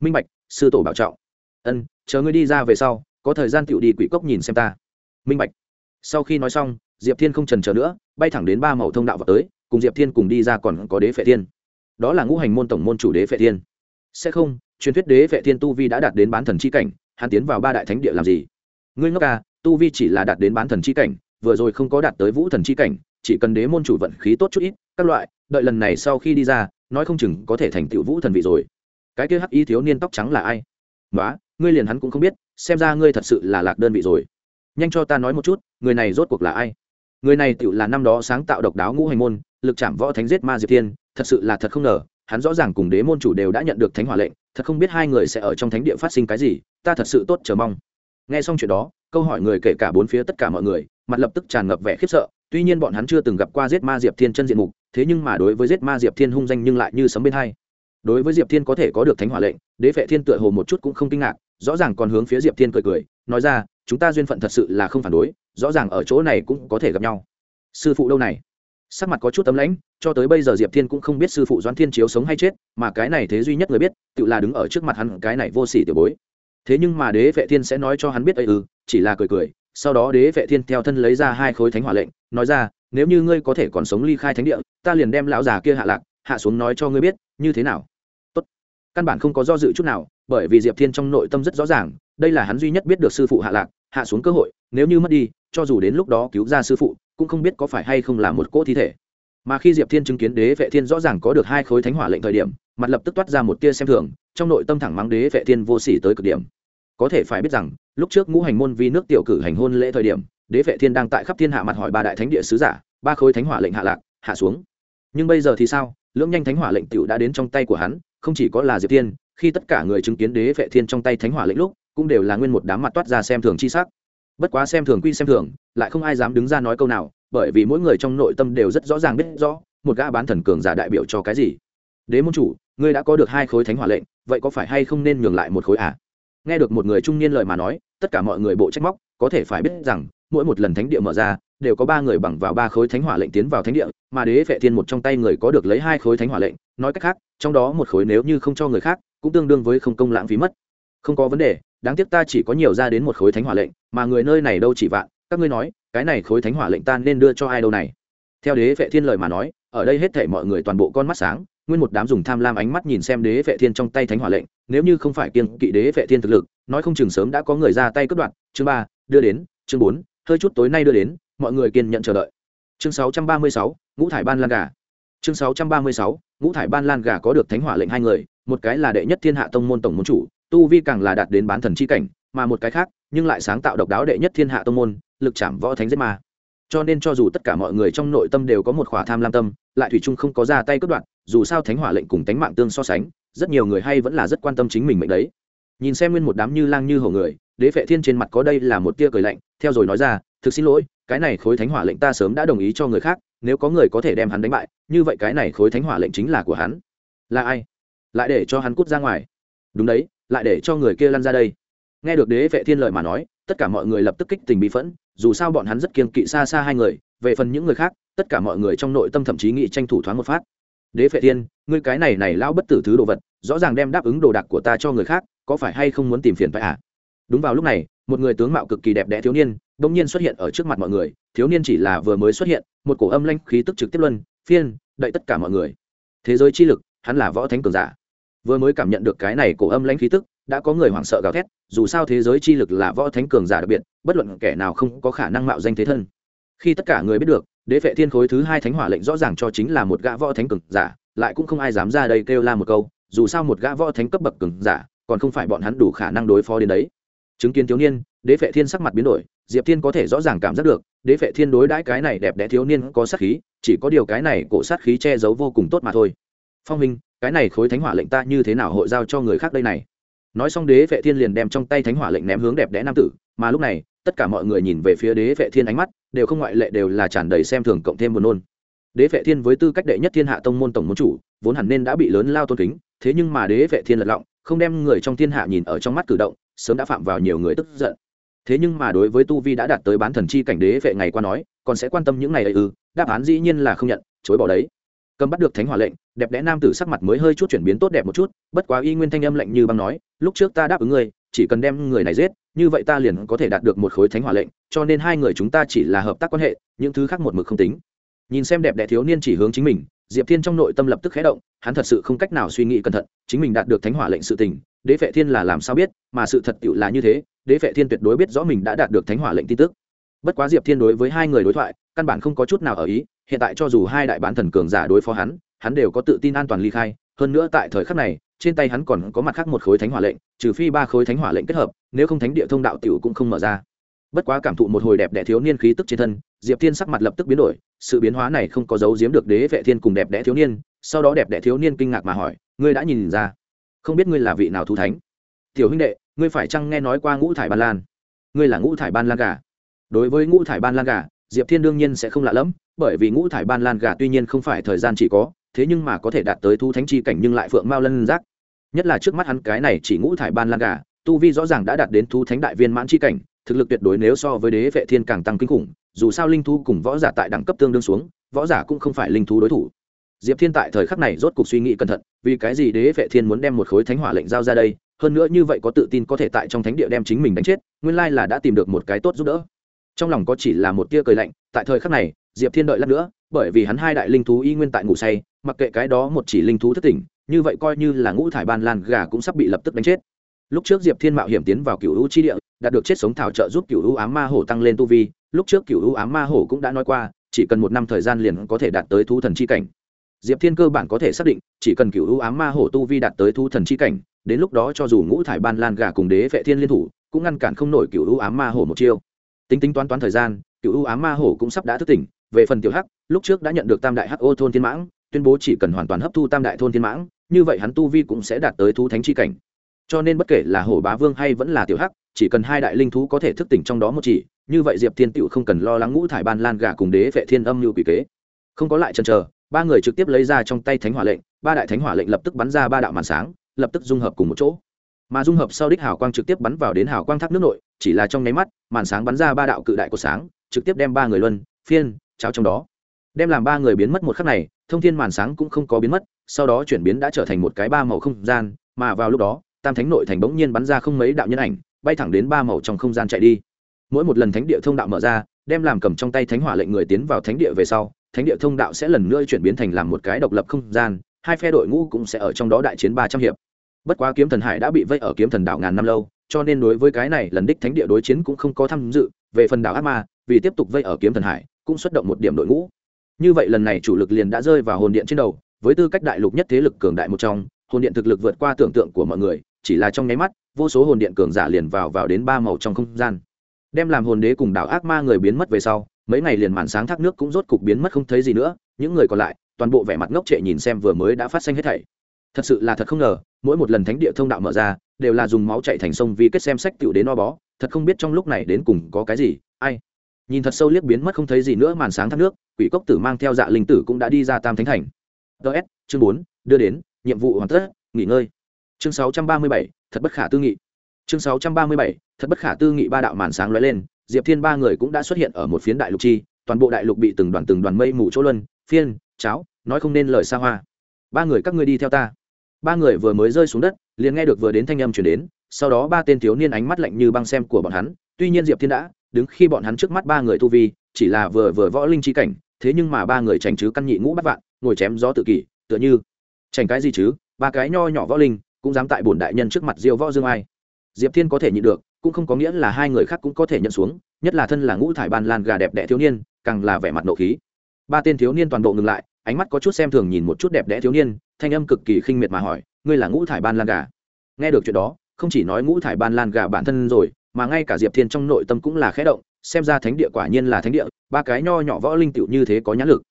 Minh bạch, sư tổ bảo trọng. Ân, chờ ngươi đi ra về sau, có thời gian tựu đi quỷ cốc nhìn xem ta minh bạch. Sau khi nói xong, diệp thiên không trần chờ nữa, bay thẳng đến ba màu thông đạo vào tới, cùng diệp thiên cùng đi ra còn có đế phệ thiên. Đó là ngũ hành môn tổng môn chủ đế phệ thiên. Sẽ không, truyền thuyết đế phệ thiên tu vi đã đạt đến bán thần c h i cảnh, hắn tiến vào ba đại thánh địa làm gì? Ngươi ngốc ca tu vi chỉ là đạt đến bán thần c h i cảnh, vừa rồi không có đạt tới vũ thần c h i cảnh, chỉ cần đế môn chủ vận khí tốt chút ít, các loại, đợi lần này sau khi đi ra, nói không chừng có thể thành tựu vũ thần vị rồi. Cái kia hắc y thiếu niên tóc trắng là ai? Nói ngươi liền hắn cũng không biết, xem ra ngươi thật sự là lạc đơn vị rồi nhanh cho ta nói một chút, người này rốt cuộc là ai? Người này tự là năm đó sáng tạo độc đáo ngũ hành môn, lực chạm võ thánh giết ma diệp thiên, thật sự là thật không ngờ, hắn rõ ràng cùng đế môn chủ đều đã nhận được thánh hỏa lệnh, thật không biết hai người sẽ ở trong thánh địa phát sinh cái gì, ta thật sự tốt chờ mong. Nghe xong chuyện đó, câu hỏi người kể cả bốn phía tất cả mọi người, mặt lập tức tràn ngập vẻ khiếp sợ, tuy nhiên bọn hắn chưa từng gặp qua giết ma diệp thiên chân diện mục, thế nhưng mà đối với giết ma diệp thiên hung danh nhưng lại như sấm bên hai. Đối với diệp thiên có thể có được thánh hỏa lệnh, đế phệ thiên tựa hồ một chút cũng không kinh ngạc, rõ ràng còn hướng phía diệp thiên cười cười, nói ra chúng ta duyên phận thật sự là không phản đối, rõ ràng ở chỗ này cũng có thể gặp nhau. Sư phụ đâu này? Sắc mặt có chút tấm lãnh, cho tới bây giờ diệp thiên cũng không biết sư phụ doãn thiên chiếu sống hay chết, mà cái này thế duy nhất người biết, tự là đứng ở trước mặt hắn cái này vô sỉ tiểu bối. Thế nhưng mà đế vệ thiên sẽ nói cho hắn biết ấy ư chỉ là cười cười, sau đó đế vệ thiên theo thân lấy ra hai khối thánh hỏa lệnh, nói ra, nếu như ngươi có thể còn sống ly khai thánh địa, ta liền đem lão già kia hạ lạc, hạ xuống nói cho ngươi biết, như thế nào? Tốt. Căn bản không có do dự chút nào, bởi vì diệp thiên trong nội tâm rất rõ ràng, đây là hắn duy nhất biết được sư phụ hạ lạc hạ xuống cơ hội, nếu như mất đi, cho dù đến lúc đó cứu ra sư phụ, cũng không biết có phải hay không là một cỗ thi thể. Mà khi diệp thiên chứng kiến đế vệ thiên rõ ràng có được hai khối thánh hỏa lệnh thời điểm, mặt lập tức toát ra một tia xem thường, trong nội tâm thẳng mắng đế vệ thiên vô sỉ tới cực điểm. Có thể phải biết rằng, lúc trước ngũ hành môn vi nước tiểu cử hành hôn lễ thời điểm, đế vệ thiên đang tại khắp thiên hạ mặt hỏi ba đại thánh địa sứ giả, ba khối thánh hỏa lệnh hạ lạc, hạ xuống. Nhưng bây giờ thì sao? Lưỡng nhanh thánh hỏa lệnh tiểu đã đến trong tay của hắn, không chỉ có là diệp thiên, khi tất cả người chứng kiến đế vệ thiên trong tay thánh hỏa lệnh lúc cũng đều là nguyên một đám mặt toát ra xem thường chi sắc. Bất quá xem thường quy xem thường, lại không ai dám đứng ra nói câu nào, bởi vì mỗi người trong nội tâm đều rất rõ ràng biết rõ, một gã bán thần cường giả đại biểu cho cái gì. Đế môn chủ, ngươi đã có được hai khối thánh hỏa lệnh, vậy có phải hay không nên nhường lại một khối à? Nghe được một người trung niên lời mà nói, tất cả mọi người bộ trách móc, có thể phải biết rằng, mỗi một lần thánh địa mở ra, đều có ba người bằng vào ba khối thánh hỏa lệnh tiến vào thánh địa, mà đế vệ thiên một trong tay người có được lấy hai khối thánh hỏa lệnh, nói cách khác, trong đó một khối nếu như không cho người khác, cũng tương đương với không công lãng phí mất. Không có vấn đề đáng tiếc ta chỉ có nhiều ra đến một khối thánh hỏa lệnh, mà người nơi này đâu chỉ vạn. Các ngươi nói, cái này khối thánh hỏa lệnh ta nên đưa cho ai đâu này? Theo đế vệ thiên lời mà nói, ở đây hết thảy mọi người toàn bộ con mắt sáng, nguyên một đám dùng tham lam ánh mắt nhìn xem đế vệ thiên trong tay thánh hỏa lệnh. Nếu như không phải kiên kỵ đế vệ thiên thực lực, nói không chừng sớm đã có người ra tay cướp đoạt. Chương ba, đưa đến. Chương bốn, hơi chút tối nay đưa đến. Mọi người kiên nhận chờ đợi. Chương sáu trăm ba mươi sáu, ngũ thải ban lan gà. Chương sáu trăm ba mươi sáu, ngũ thải ban lan gà có được thánh hỏa lệnh hai người, một cái là đệ nhất thiên hạ tông môn tổng môn chủ tu vi càng là đạt đến bán thần chi cảnh, mà một cái khác, nhưng lại sáng tạo độc đáo đệ nhất thiên hạ tông môn, lực chạm võ thánh giết ma. Cho nên cho dù tất cả mọi người trong nội tâm đều có một khỏa tham lam tâm, lại thủy chung không có ra tay cướp đoạt, dù sao thánh hỏa lệnh cùng tánh mạng tương so sánh, rất nhiều người hay vẫn là rất quan tâm chính mình mệnh đấy. Nhìn xem nguyên một đám như lang như hổ người, đế phệ thiên trên mặt có đây là một tia cười lạnh, theo rồi nói ra, thực xin lỗi, cái này khối thánh hỏa lệnh ta sớm đã đồng ý cho người khác, nếu có người có thể đem hắn đánh bại, như vậy cái này khối thánh hỏa lệnh chính là của hắn. Là ai? Lại để cho hắn cút ra ngoài. Đúng đấy lại để cho người kia lăn ra đây. Nghe được đế vệ thiên lời mà nói, tất cả mọi người lập tức kích tình bị phẫn, dù sao bọn hắn rất kiên kỵ xa xa hai người, về phần những người khác, tất cả mọi người trong nội tâm thậm chí nghĩ tranh thủ thoáng một phát. Đế phệ thiên, ngươi cái này này lão bất tử thứ đồ vật, rõ ràng đem đáp ứng đồ đạc của ta cho người khác, có phải hay không muốn tìm phiền phải à? Đúng vào lúc này, một người tướng mạo cực kỳ đẹp đẽ thiếu niên, bỗng nhiên xuất hiện ở trước mặt mọi người, thiếu niên chỉ là vừa mới xuất hiện, một cổ âm lanh khí tức trực tiếp luân, phiên đậy tất cả mọi người. Thế giới chi lực, hắn là võ thánh cường giả vừa mới cảm nhận được cái này cổ âm lãnh khí tức, đã có người hoảng sợ gào thét, dù sao thế giới chi lực là võ thánh cường giả đặc biệt, bất luận kẻ nào không có khả năng mạo danh thế thân. Khi tất cả người biết được, đế vệ thiên khối thứ hai thánh hỏa lệnh rõ ràng cho chính là một gã võ thánh cường giả, lại cũng không ai dám ra đây kêu la một câu, dù sao một gã võ thánh cấp bậc cường giả, còn không phải bọn hắn đủ khả năng đối phó đến đấy. Chứng kiến thiếu niên, đế vệ thiên sắc mặt biến đổi, diệp thiên có thể rõ ràng cảm giác được, đế vệ thiên đối đãi cái này đẹp đẽ thiếu niên có sát khí, chỉ có điều cái này cổ sát khí che giấu vô cùng tốt mà thôi phong minh cái này khối thánh hỏa lệnh ta như thế nào hội giao cho người khác đây này? Nói xong đế vệ thiên liền đem trong tay thánh hỏa lệnh ném hướng đẹp đẽ nam tử, mà lúc này, tất cả mọi người nhìn về phía đế vệ thiên ánh mắt, đều không ngoại lệ đều là tràn đầy xem thường cộng thêm buồn nôn. Đế vệ thiên với tư cách đệ nhất thiên hạ tông môn tổng môn chủ, vốn hẳn nên đã bị lớn lao tôn kính, thế nhưng mà đế vệ thiên lật lọng, không đem người trong thiên hạ nhìn ở trong mắt cử động, sớm đã phạm vào nhiều người tức giận. Thế nhưng mà đối với tu vi đã đạt tới bán thần chi cảnh đế vệ ngày qua nói, còn sẽ quan tâm những này ấy ư, đáp án dĩ nhiên là không nhận, chối bỏ đấy cầm bắt được thánh hỏa lệnh, đẹp đẽ nam tử sắc mặt mới hơi chút chuyển biến tốt đẹp một chút, bất quá y nguyên thanh âm lạnh như băng nói, lúc trước ta đáp ứng ngươi, chỉ cần đem người này giết, như vậy ta liền có thể đạt được một khối thánh hỏa lệnh, cho nên hai người chúng ta chỉ là hợp tác quan hệ, những thứ khác một mực không tính. Nhìn xem đẹp đẽ thiếu niên chỉ hướng chính mình, diệp thiên trong nội tâm lập tức khé động, hắn thật sự không cách nào suy nghĩ cẩn thận, chính mình đạt được thánh hỏa lệnh sự tình, đế phệ thiên là làm sao biết, mà sự thật tựu là như thế, đế phệ thiên tuyệt đối biết rõ mình đã đạt được thánh hỏa lệnh tin tức bất quá diệp thiên đối với hai người đối thoại, căn bản không có chút nào ở ý, hiện tại cho dù hai đại bán thần cường giả đối phó hắn hắn đều có tự tin an toàn ly khai, hơn nữa tại thời khắc này, trên tay hắn còn có mặt khác một khối thánh hỏa lệnh, trừ phi ba khối thánh hỏa lệnh kết hợp, nếu không thánh địa thông đạo tiểu cũng không mở ra. Bất quá cảm thụ một hồi đẹp đẽ thiếu niên khí tức trên thân, diệp thiên sắc mặt lập tức biến đổi, sự biến hóa này không có dấu giếm được đế vệ thiên cùng đẹp đẽ thiếu niên, sau đó đẹp đẽ thiếu niên kinh ngạc mà hỏi, ngươi đã nhìn ra? Không biết ngươi là vị nào thu thánh? Tiểu huynh đệ, ngươi phải chăng nghe nói qua ngũ thải ban lan? Ngươi là ngũ thải ban lan gà đối với ngũ thải ban lan gà, diệp thiên đương nhiên sẽ không lạ lẫm, bởi vì ngũ thải ban lan gà tuy nhiên không phải thời gian chỉ có, thế nhưng mà có thể đạt tới thu thánh chi cảnh nhưng lại phượng mao lân giác. Nhất là trước mắt hắn cái này chỉ ngũ thải ban lan gà, tu vi rõ ràng đã đạt đến thu thánh đại viên mãn chi cảnh, thực lực tuyệt đối nếu so với đế vệ thiên càng tăng kinh khủng, dù sao linh thu cùng võ giả tại đẳng cấp tương đương xuống, võ giả cũng không phải linh thú đối thủ. Diệp thiên tại thời khắc này rốt cuộc suy nghĩ cẩn thận, vì cái gì đế vệ thiên muốn đem một khối thánh hỏa lệnh giao ra đây, hơn nữa như vậy có tự tin có thể tại trong thánh địa đem chính mình đánh chết, nguyên lai là đã tìm được một cái tốt giúp đỡ trong lòng có chỉ là một tia cười lạnh, tại thời khắc này, diệp thiên đợi lát nữa, bởi vì hắn hai đại linh thú y nguyên tại ngủ say, mặc kệ cái đó một chỉ linh thú thất tỉnh, như vậy coi như là ngũ thải ban lan gà cũng sắp bị lập tức đánh chết. Lúc trước diệp thiên mạo hiểm tiến vào cựu u chi địa, đạt được chết sống thảo trợ giúp cựu u ám ma hổ tăng lên tu vi, lúc trước cựu u ám ma hổ cũng đã nói qua, chỉ cần một năm thời gian liền có thể đạt tới thú thần chi cảnh. Diệp thiên cơ bản có thể xác định, chỉ cần cựu u ám ma hổ tu vi đạt tới thú thần chi cảnh, đến lúc đó cho dù ngũ thải ban lan gà cùng đế vệ thiên liên thủ, cũng ngăn cản không nổi cựu u ám ma hổ một chiêu tính tính toán toán thời gian, cựu u ám ma hổ cũng sắp đã thức tỉnh, về phần tiểu hắc, lúc trước đã nhận được tam đại hắc ô thôn thiên mãng, tuyên bố chỉ cần hoàn toàn hấp thu tam đại thôn thiên mãng, như vậy hắn tu vi cũng sẽ đạt tới thú thánh chi cảnh. Cho nên bất kể là hổ bá vương hay vẫn là tiểu hắc, chỉ cần hai đại linh thú có thể thức tỉnh trong đó một chỉ, như vậy diệp thiên tựu không cần lo lắng ngũ thải ban lan gà cùng đế vệ thiên âm lưu quỷ kế. Không có lại chần chờ, ba người trực tiếp lấy ra trong tay thánh hỏa lệnh, ba đại thánh hỏa lệnh lập tức bắn ra ba đạo màn sáng, lập tức dung hợp cùng một chỗ mà dung hợp sau đích hào quang trực tiếp bắn vào đến hào quang thác nước nội, chỉ là trong nháy mắt, màn sáng bắn ra ba đạo cự đại của sáng, trực tiếp đem ba người luân, phiên, cháo trong đó. Đem làm ba người biến mất một khắc này, thông thiên màn sáng cũng không có biến mất, sau đó chuyển biến đã trở thành một cái ba màu không gian, mà vào lúc đó, tam thánh nội thành bỗng nhiên bắn ra không mấy đạo nhân ảnh, bay thẳng đến ba màu trong không gian chạy đi. Mỗi một lần thánh địa thông đạo mở ra, đem làm cầm trong tay thánh hỏa lệnh người tiến vào thánh địa về sau, thánh địa thông đạo sẽ lần nữa chuyển biến thành làm một cái độc lập không gian, hai phe đội ngũ cũng sẽ ở trong đó đại chiến ba trăm hiệp bất quá kiếm thần hải đã bị vây ở kiếm thần đảo ngàn năm lâu, cho nên đối với cái này lần đích thánh địa đối chiến cũng không có tham dự, về phần đảo ác ma, vì tiếp tục vây ở kiếm thần hải, cũng xuất động một điểm đội ngũ. Như vậy lần này chủ lực liền đã rơi vào hồn điện trên đầu, với tư cách đại lục nhất thế lực cường đại một trong, hồn điện thực lực vượt qua tưởng tượng của mọi người, chỉ là trong nháy mắt, vô số hồn điện cường giả liền vào vào đến ba màu trong không gian. Đem làm hồn đế cùng đảo ác ma người biến mất về sau, mấy ngày liền màn sáng thác nước cũng rốt cục biến mất không thấy gì nữa, những người còn lại, toàn bộ vẻ mặt ngốc trệ nhìn xem vừa mới đã phát sinh hết thảy thật sự là thật không ngờ, mỗi một lần thánh địa thông đạo mở ra, đều là dùng máu chạy thành sông vì kết xem sách tựu đến no bó, thật không biết trong lúc này đến cùng có cái gì, ai. Nhìn thật sâu liếc biến mất không thấy gì nữa màn sáng thác nước, quỷ cốc tử mang theo dạ linh tử cũng đã đi ra tam thánh thành. Ts chương bốn, đưa đến, nhiệm vụ hoàn tất, nghỉ ngơi. Chương sáu trăm ba mươi bảy, thật bất khả tư nghị. Chương sáu trăm ba mươi bảy, thật bất khả tư nghị ba đạo màn sáng lóe lên, diệp thiên ba người cũng đã xuất hiện ở một phiến đại lục chi, toàn bộ đại lục bị từng đoàn từng đoàn mây mù chỗ luân, phiên, cháo, nói không nên lời xa hoa. Ba người các ngươi đi theo ta ba người vừa mới rơi xuống đất, liền nghe được vừa đến thanh âm chuyển đến, sau đó ba tên thiếu niên ánh mắt lạnh như băng xem của bọn hắn, tuy nhiên diệp thiên đã đứng khi bọn hắn trước mắt ba người tu vi, chỉ là vừa vừa võ linh trí cảnh, thế nhưng mà ba người trành chứ căn nhị ngũ bắt vạn, ngồi chém gió tự kỷ, tựa như trành cái gì chứ, ba cái nho nhỏ võ linh cũng dám tại bổn đại nhân trước mặt diêu võ dương ai. Diệp thiên có thể nhịn được, cũng không có nghĩa là hai người khác cũng có thể nhận xuống, nhất là thân là ngũ thải ban lan gà đẹp đẽ thiếu niên, càng là vẻ mặt nộ khí. Ba tên thiếu niên toàn bộ ngừng lại ánh mắt có chút xem thường nhìn một chút đẹp đẽ thiếu niên, thanh âm cực kỳ khinh miệt mà hỏi, ngươi là ngũ thải ban lan gà? Nghe được chuyện đó, không chỉ nói ngũ thải ban lan gà bản thân rồi, mà ngay cả diệp thiên trong nội tâm cũng là khẽ động, xem ra thánh địa quả nhiên là thánh địa, ba cái nho nhỏ võ linh tựu như thế có nhãn lực.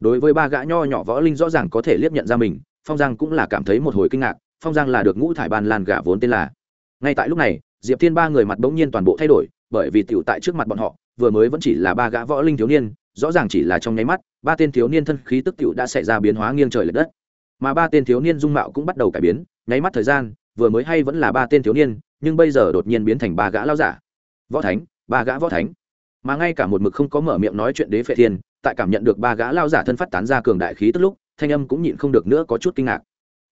Đối với ba gã nho nhỏ võ linh rõ ràng có thể liếc nhận ra mình, phong giang cũng là cảm thấy một hồi kinh ngạc, phong giang là được ngũ thải ban lan gà vốn tên là. Ngay tại lúc này, diệp thiên ba người mặt bỗng nhiên toàn bộ thay đổi, bởi vì tựu tại trước mặt bọn họ, vừa mới vẫn chỉ là ba gã võ linh thiếu niên rõ ràng chỉ là trong nháy mắt, ba tên thiếu niên thân khí tức tựu đã xảy ra biến hóa nghiêng trời l ệ đất. Mà ba tên thiếu niên dung mạo cũng bắt đầu cải biến, nháy mắt thời gian, vừa mới hay vẫn là ba tên thiếu niên, nhưng bây giờ đột nhiên biến thành ba gã lao giả. Võ thánh, ba gã võ thánh. Mà ngay cả một mực không có mở miệng nói chuyện đế phệ thiên, tại cảm nhận được ba gã lao giả thân phát tán ra cường đại khí tức lúc, thanh âm cũng nhịn không được nữa có chút kinh ngạc.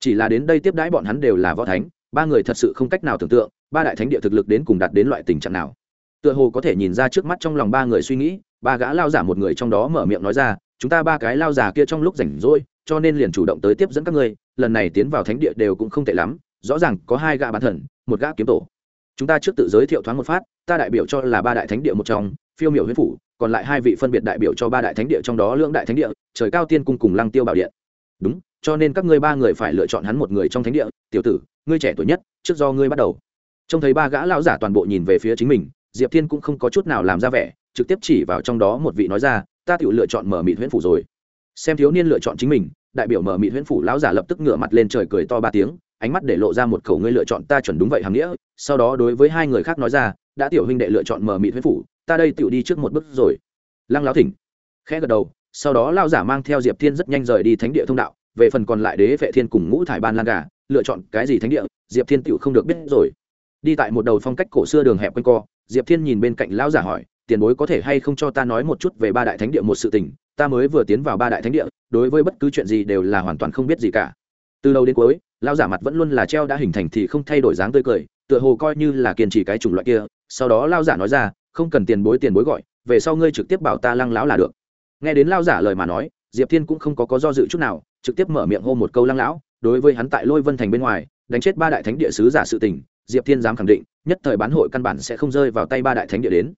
Chỉ là đến đây tiếp đãi bọn hắn đều là võ thánh, ba người thật sự không cách nào tưởng tượng, ba đại thánh địa thực lực đến cùng đạt đến loại tình trạng nào. Tựa hồ có thể nhìn ra trước mắt trong lòng ba người suy nghĩ ba gã lao giả một người trong đó mở miệng nói ra, chúng ta ba cái lao giả kia trong lúc rảnh rỗi, cho nên liền chủ động tới tiếp dẫn các ngươi, lần này tiến vào thánh địa đều cũng không tệ lắm, rõ ràng có hai gã bán thần, một gã kiếm tổ. Chúng ta trước tự giới thiệu thoáng một phát, ta đại biểu cho là ba đại thánh địa một trong, phiêu miểu huyết phủ, còn lại hai vị phân biệt đại biểu cho ba đại thánh địa trong đó lưỡng đại thánh địa, trời cao tiên cung cùng lăng tiêu bảo điện. Đúng, cho nên các ngươi ba người phải lựa chọn hắn một người trong thánh địa, tiểu tử, ngươi trẻ tuổi nhất, trước do ngươi bắt đầu. Trông thấy ba gã lão giả toàn bộ nhìn về phía chính mình, diệp thiên cũng không có chút nào làm ra vẻ trực tiếp chỉ vào trong đó một vị nói ra, ta tự lựa chọn mở mịt huyễn phủ rồi. Xem thiếu niên lựa chọn chính mình, đại biểu mở mịt huyễn phủ lão giả lập tức ngửa mặt lên trời cười to ba tiếng, ánh mắt để lộ ra một khẩu ngươi lựa chọn ta chuẩn đúng vậy hàm nghĩa, sau đó đối với hai người khác nói ra, đã tiểu huynh đệ lựa chọn mở mịt huyễn phủ, ta đây tiểu đi trước một bước rồi. Lăng lão thỉnh khẽ gật đầu, sau đó lão giả mang theo diệp thiên rất nhanh rời đi thánh địa thông đạo, về phần còn lại đế vệ thiên cùng ngũ thải ban lan gà, lựa chọn cái gì thánh địa, diệp thiên tiểu không được biết rồi. Đi tại một đầu phong cách cổ xưa đường hẹp quanh co, diệp thiên nhìn bên cạnh lão giả hỏi tiền bối có thể hay không cho ta nói một chút về ba đại thánh địa một sự tình, ta mới vừa tiến vào ba đại thánh địa, đối với bất cứ chuyện gì đều là hoàn toàn không biết gì cả. Từ đầu đến cuối, lão giả mặt vẫn luôn là treo đã hình thành thì không thay đổi dáng tươi cười, tựa hồ coi như là kiên trì cái chủng loại kia. Sau đó lão giả nói ra, không cần tiền bối tiền bối gọi, về sau ngươi trực tiếp bảo ta lăng lão là được. Nghe đến lão giả lời mà nói, diệp thiên cũng không có có do dự chút nào, trực tiếp mở miệng hô một câu lăng lão, đối với hắn tại lôi vân thành bên ngoài, đánh chết ba đại thánh địa sứ giả sự tình, diệp thiên dám khẳng định, nhất thời bán hội căn bản sẽ không rơi vào tay ba đại thánh địa đến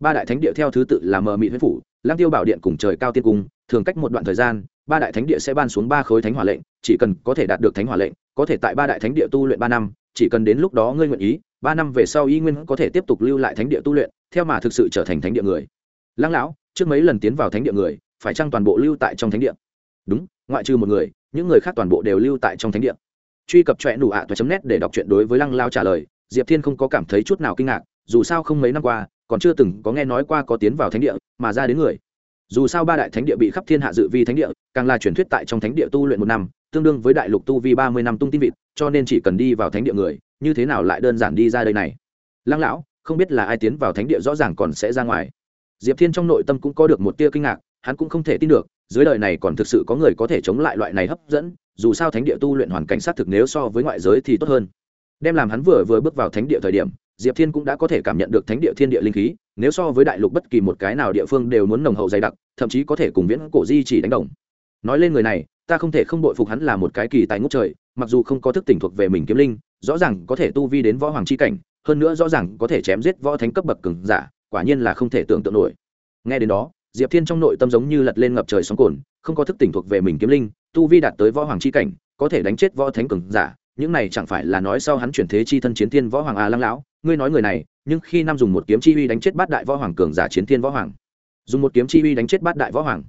ba đại thánh địa theo thứ tự là mờ mị huyết phủ lang tiêu bảo điện cùng trời cao tiên cung, thường cách một đoạn thời gian, ba đại thánh địa sẽ ban xuống ba khối thánh hỏa lệnh, chỉ cần có thể đạt được thánh hỏa lệnh, có thể tại ba đại thánh địa tu luyện ba năm, chỉ cần đến lúc đó ngươi nguyện ý, ba năm về sau y nguyên có thể tiếp tục lưu lại thánh địa tu luyện, theo mà thực sự trở thành thánh địa người. Lăng lão, trước mấy lần tiến vào thánh địa người, phải chăng toàn bộ lưu tại trong thánh địa? Đúng, ngoại trừ một người, những người khác toàn bộ đều lưu tại trong thánh địa. Truy cập trọe nụ ạ toa chấm nét để đọc chuyện đối với lăng lao trả lời, diệp thiên không có cảm thấy chút nào kinh ngạc, dù sao không mấy năm qua còn chưa từng có nghe nói qua có tiến vào thánh địa, mà ra đến người. Dù sao ba đại thánh địa bị khắp thiên hạ dự vi thánh địa, càng là truyền thuyết tại trong thánh địa tu luyện một năm, tương đương với đại lục tu vi ba mươi năm tung tin vịt, cho nên chỉ cần đi vào thánh địa người, như thế nào lại đơn giản đi ra đây này? Lăng lão, không biết là ai tiến vào thánh địa rõ ràng còn sẽ ra ngoài. Diệp thiên trong nội tâm cũng có được một tia kinh ngạc, hắn cũng không thể tin được, dưới đời này còn thực sự có người có thể chống lại loại này hấp dẫn, dù sao thánh địa tu luyện hoàn cảnh xác thực nếu so với ngoại giới thì tốt hơn. Đem làm hắn vừa vừa bước vào thánh địa thời điểm diệp thiên cũng đã có thể cảm nhận được thánh địa thiên địa linh khí, nếu so với đại lục bất kỳ một cái nào địa phương đều muốn nồng hậu dày đặc, thậm chí có thể cùng viễn cổ di chỉ đánh đồng. Nói lên người này, ta không thể không bội phục hắn là một cái kỳ tài ngốc trời, mặc dù không có thức tỉnh thuộc về mình kiếm linh, rõ ràng có thể tu vi đến võ hoàng c h i cảnh, hơn nữa rõ ràng có thể chém giết võ thánh cấp bậc cừng giả, quả nhiên là không thể tưởng tượng nổi. Nghe đến đó, diệp thiên trong nội tâm giống như lật lên ngập trời sóng cồn, không có thức tỉnh thuộc về mình kiếm linh, tu vi đạt tới võ hoàng c h i cảnh, có thể đánh chết võ thánh cừng giả, những này chẳng phải là nói sau hắn chuyển thế chi thân chiến thiên võ hoàng a lăng lão? Ngươi nói người này, nhưng khi năm dùng một kiếm chi uy đánh chết bát đại võ hoàng cường giả chiến thiên võ hoàng. Dùng một kiếm chi uy đánh chết bát đại võ hoàng.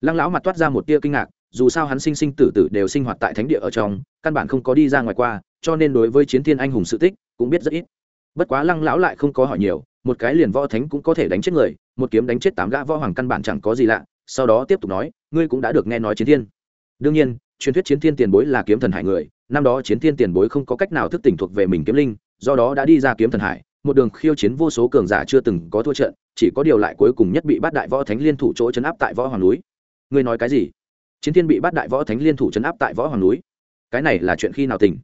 Lăng lão mặt toát ra một tia kinh ngạc, dù sao hắn sinh sinh tử tử đều sinh hoạt tại thánh địa ở trong, căn bản không có đi ra ngoài qua, cho nên đối với chiến thiên anh hùng sự tích, cũng biết rất ít. Bất quá lăng lão lại không có hỏi nhiều, một cái liền võ thánh cũng có thể đánh chết người, một kiếm đánh chết tám gã võ hoàng căn bản chẳng có gì lạ, sau đó tiếp tục nói, ngươi cũng đã được nghe nói chiến thiên. Đương nhiên, truyền thuyết chiến thiên tiền bối là kiếm thần hải người, năm đó chiến thiên tiền bối không có cách nào thức tỉnh thuộc về mình kiếm linh do đó đã đi ra kiếm thần hải, một đường khiêu chiến vô số cường giả chưa từng có thua trận, chỉ có điều lại cuối cùng nhất bị bắt đại võ thánh liên thủ chỗ chấn áp tại võ hoàng núi. Ngươi nói cái gì? Chiến thiên bị bắt đại võ thánh liên thủ chấn áp tại võ hoàng núi? Cái này là chuyện khi nào tỉnh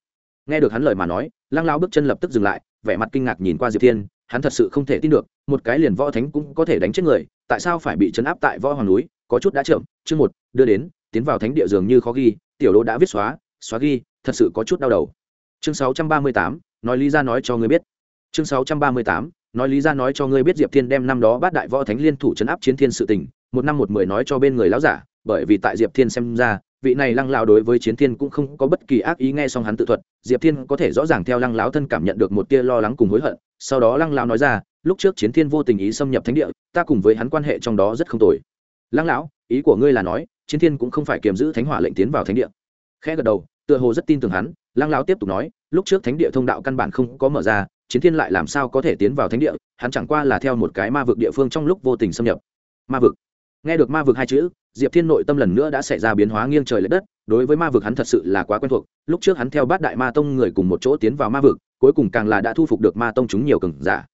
nghe được hắn lời mà nói, lăng lao bước chân lập tức dừng lại, vẻ mặt kinh ngạc nhìn qua diệp thiên, hắn thật sự không thể tin được, một cái liền võ thánh cũng có thể đánh chết người, tại sao phải bị chấn áp tại võ hoàng núi? Có chút đã chậm, chương một, đưa đến, tiến vào thánh địa dường như khó ghi, tiểu đô đã viết xóa xóa ghi, thật sự có chút đau đầu. Chương sáu trăm ba mươi tám nói lý ra nói cho ngươi biết. Chương sáu trăm ba mươi tám, nói lý ra nói cho ngươi biết diệp thiên đem năm đó bát đại võ thánh liên thủ chấn áp chiến thiên sự tình, một năm một mười nói cho bên người lão giả, bởi vì tại diệp thiên xem ra, vị này lăng lão đối với chiến thiên cũng không có bất kỳ ác ý nghe xong hắn tự thuật, diệp thiên có thể rõ ràng theo lăng lão thân cảm nhận được một tia lo lắng cùng hối hận, sau đó lăng lão nói ra, lúc trước chiến thiên vô tình ý xâm nhập thánh địa, ta cùng với hắn quan hệ trong đó rất không tồi. Lăng lão, ý của ngươi là nói, chiến thiên cũng không phải kiềm giữ thánh hỏa lệnh tiến vào thánh địa. Khẽ gật đầu tựa hồ rất tin tưởng hắn, lăng lao tiếp tục nói, lúc trước thánh địa thông đạo căn bản không có mở ra, chiến thiên lại làm sao có thể tiến vào thánh địa, hắn chẳng qua là theo một cái ma vực địa phương trong lúc vô tình xâm nhập. Ma vực. Nghe được ma vực hai chữ, diệp thiên nội tâm lần nữa đã xảy ra biến hóa nghiêng trời l ệ đất, đối với ma vực hắn thật sự là quá quen thuộc, lúc trước hắn theo bát đại ma tông người cùng một chỗ tiến vào ma vực, cuối cùng càng là đã thu phục được ma tông chúng nhiều cừng giả.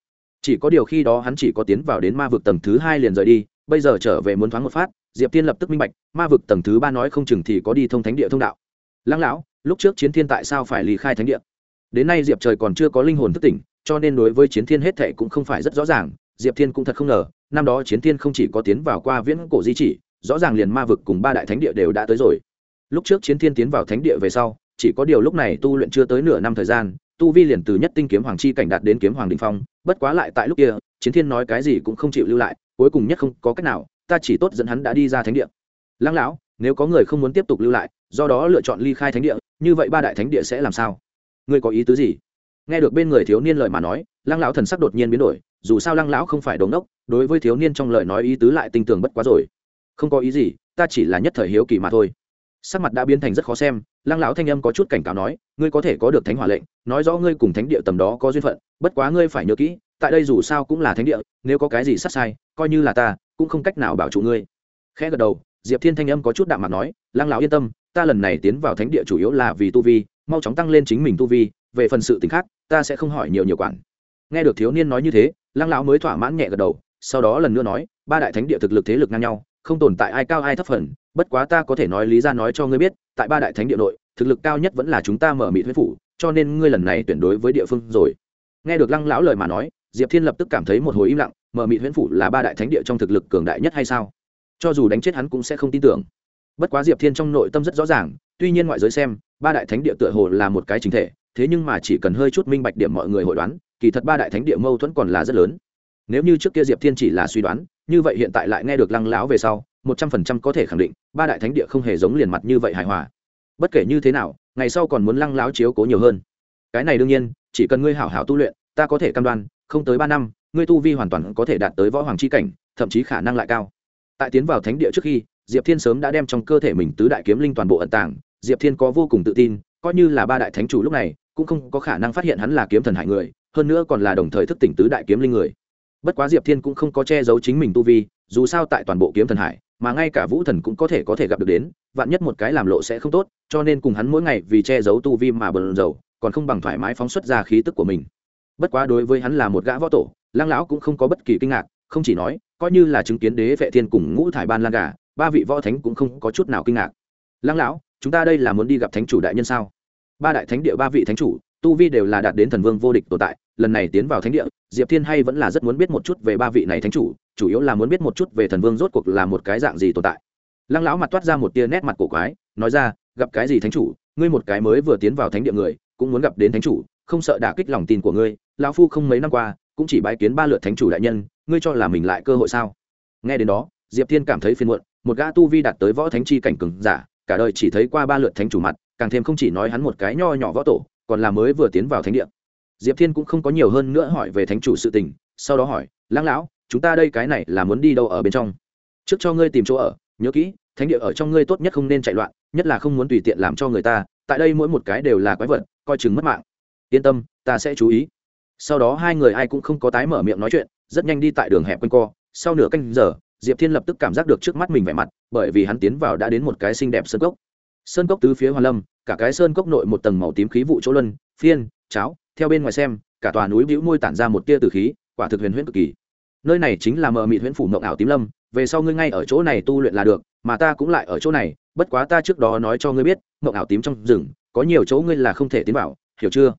Chỉ có điều khi đó hắn chỉ có tiến vào đến ma vực tầng thứ hai liền rời đi, bây giờ trở về muốn thoáng một phát, diệp thiên lập tức minh bạch, ma vực tầng thứ ba nói không chừng thì có đi thông thánh địa thông đạo lăng lão, lúc trước chiến thiên tại sao phải ly khai thánh địa? Đến nay diệp trời còn chưa có linh hồn thức tỉnh, cho nên đối với chiến thiên hết thệ cũng không phải rất rõ ràng. Diệp thiên cũng thật không ngờ, năm đó chiến thiên không chỉ có tiến vào qua viễn cổ di chỉ, rõ ràng liền ma vực cùng ba đại thánh địa đều đã tới rồi. Lúc trước chiến thiên tiến vào thánh địa về sau, chỉ có điều lúc này tu luyện chưa tới nửa năm thời gian, tu vi liền từ nhất tinh kiếm hoàng chi cảnh đạt đến kiếm hoàng đình phong. Bất quá lại tại lúc kia, chiến thiên nói cái gì cũng không chịu lưu lại, cuối cùng nhất không có cách nào, ta chỉ tốt dẫn hắn đã đi ra thánh địa. Lăng lão nếu có người không muốn tiếp tục lưu lại, do đó lựa chọn ly khai thánh địa, như vậy ba đại thánh địa sẽ làm sao? Ngươi có ý tứ gì? Nghe được bên người thiếu niên lời mà nói, lăng lão thần sắc đột nhiên biến đổi, dù sao lăng lão không phải đống đốc đối với thiếu niên trong lời nói ý tứ lại tinh tường bất quá rồi. Không có ý gì, ta chỉ là nhất thời hiếu kỳ mà thôi. Sắc mặt đã biến thành rất khó xem, lăng lão thanh âm có chút cảnh cáo nói, ngươi có thể có được thánh hỏa lệnh, nói rõ ngươi cùng thánh địa tầm đó có duyên phận, bất quá ngươi phải nhớ kỹ, tại đây dù sao cũng là thánh địa, nếu có cái gì sát sai, coi như là ta, cũng không cách nào bảo trụ ngươi. Khẽ gật đầu diệp thiên thanh âm có chút đạm mặt nói, lăng lão yên tâm, ta lần này tiến vào thánh địa chủ yếu là vì tu vi, mau chóng tăng lên chính mình tu vi, về phần sự t khác, ta sẽ không hỏi nhiều nhiều quản. Nghe được thiếu niên nói như thế, lăng lão mới thỏa mãn nhẹ gật đầu, sau đó lần nữa nói, ba đại thánh địa thực lực thế lực ngang nhau, không tồn tại ai cao ai thấp phần, bất quá ta có thể nói lý ra nói cho ngươi biết, tại ba đại thánh địa nội, thực lực cao nhất vẫn là chúng ta mở mị thuyết phủ, cho nên ngươi lần này tuyển đối với địa phương rồi. Nghe được lăng lão lời mà nói, diệp thiên lập tức cảm thấy một hồi im lặng, mở Mị huyễn phủ là ba đại thánh địa trong thực lực cường đại nhất hay sao? Cho dù đánh chết hắn cũng sẽ không tin tưởng. Bất quá diệp thiên trong nội tâm rất rõ ràng, tuy nhiên ngoại giới xem, ba đại thánh địa tựa hồ là một cái chính thể, thế nhưng mà chỉ cần hơi chút minh bạch điểm mọi người hội đoán, kỳ thật ba đại thánh địa mâu thuẫn còn là rất lớn. Nếu như trước kia diệp thiên chỉ là suy đoán, như vậy hiện tại lại nghe được lăng lão về sau, một trăm phần trăm có thể khẳng định, ba đại thánh địa không hề giống liền mặt như vậy hài hòa. Bất kể như thế nào, ngày sau còn muốn lăng lão chiếu cố nhiều hơn. Cái này đương nhiên, chỉ cần ngươi hảo hảo tu luyện, ta có thể cam đoan, không tới ba năm, ngươi tu vi hoàn toàn có thể đạt tới võ hoàng c h i cảnh, thậm chí khả năng lại cao tại tiến vào thánh địa trước khi, diệp thiên sớm đã đem trong cơ thể mình tứ đại kiếm linh toàn bộ ẩn tàng. Diệp thiên có vô cùng tự tin, coi như là ba đại thánh chủ lúc này, cũng không có khả năng phát hiện hắn là kiếm thần hại người, hơn nữa còn là đồng thời thức tỉnh tứ đại kiếm linh người. Bất quá diệp thiên cũng không có che giấu chính mình tu vi, dù sao tại toàn bộ kiếm thần hải, mà ngay cả vũ thần cũng có thể có thể gặp được đến, vạn nhất một cái làm lộ sẽ không tốt, cho nên cùng hắn mỗi ngày vì che giấu tu vi mà bờn dầu còn không bằng thoải mái phóng xuất ra khí tức của mình. Bất quá đối với hắn là một gã võ tổ, lăng lão cũng không có bất kỳ kinh ngạc, không chỉ nói coi như là chứng kiến đế vệ thiên cùng ngũ thải ban lan gà, ba vị võ thánh cũng không có chút nào kinh ngạc. Lăng lão, chúng ta đây là muốn đi gặp thánh chủ đại nhân sao? Ba đại thánh địa, ba vị thánh chủ, tu vi đều là đạt đến thần vương vô địch tồn tại, lần này tiến vào thánh địa, diệp thiên hay vẫn là rất muốn biết một chút về ba vị này thánh chủ chủ yếu là muốn biết một chút về thần vương rốt cuộc là một cái dạng gì tồn tại. Lăng lão mặt toát ra một tia nét mặt cổ quái, nói ra, gặp cái gì thánh chủ, ngươi một cái mới vừa tiến vào thánh địa người, cũng muốn gặp đến thánh chủ, không sợ đả kích lòng tin của ngươi, lão phu không mấy năm qua cũng chỉ bái kiến ba lượt thánh chủ đại nhân, ngươi cho là mình lại cơ hội sao? Nghe đến đó, diệp thiên cảm thấy phiền muộn, một gã tu vi đạt tới võ thánh chi cảnh cường giả, cả đời chỉ thấy qua ba lượt thánh chủ mặt, càng thêm không chỉ nói hắn một cái nho nhỏ võ tổ, còn là mới vừa tiến vào thánh địa. Diệp thiên cũng không có nhiều hơn nữa hỏi về thánh chủ sự tình, sau đó hỏi lãng lão, chúng ta đây cái này là muốn đi đâu ở bên trong? Trước cho ngươi tìm chỗ ở, nhớ kỹ, thánh địa ở trong ngươi tốt nhất không nên chạy loạn, nhất là không muốn tùy tiện làm cho người ta, tại đây mỗi một cái đều là quái vật, coi chừng mất mạng. Yên tâm, ta sẽ chú ý sau đó hai người ai cũng không có tái mở miệng nói chuyện, rất nhanh đi tại đường hẹp quanh co. Sau nửa canh giờ, diệp thiên lập tức cảm giác được trước mắt mình vẻ mặt, bởi vì hắn tiến vào đã đến một cái xinh đẹp sơn cốc. Sơn cốc tứ phía hoa lâm, cả cái sơn cốc nội một tầng màu tím khí vụ chỗ luân, phiên, cháo, theo bên ngoài xem, cả tòa núi bĩu môi tản ra một tia từ khí, quả thực huyền huyễn cực kỳ. Nơi này chính là mờ mịt huyễn phủ mộng ảo tím lâm, về sau ngươi ngay ở chỗ này tu luyện là được, mà ta cũng lại ở chỗ này, bất quá ta trước đó nói cho ngươi biết, mộng ảo tím trong rừng, có nhiều chỗ ngươi là không thể tiến vào, hiểu chưa?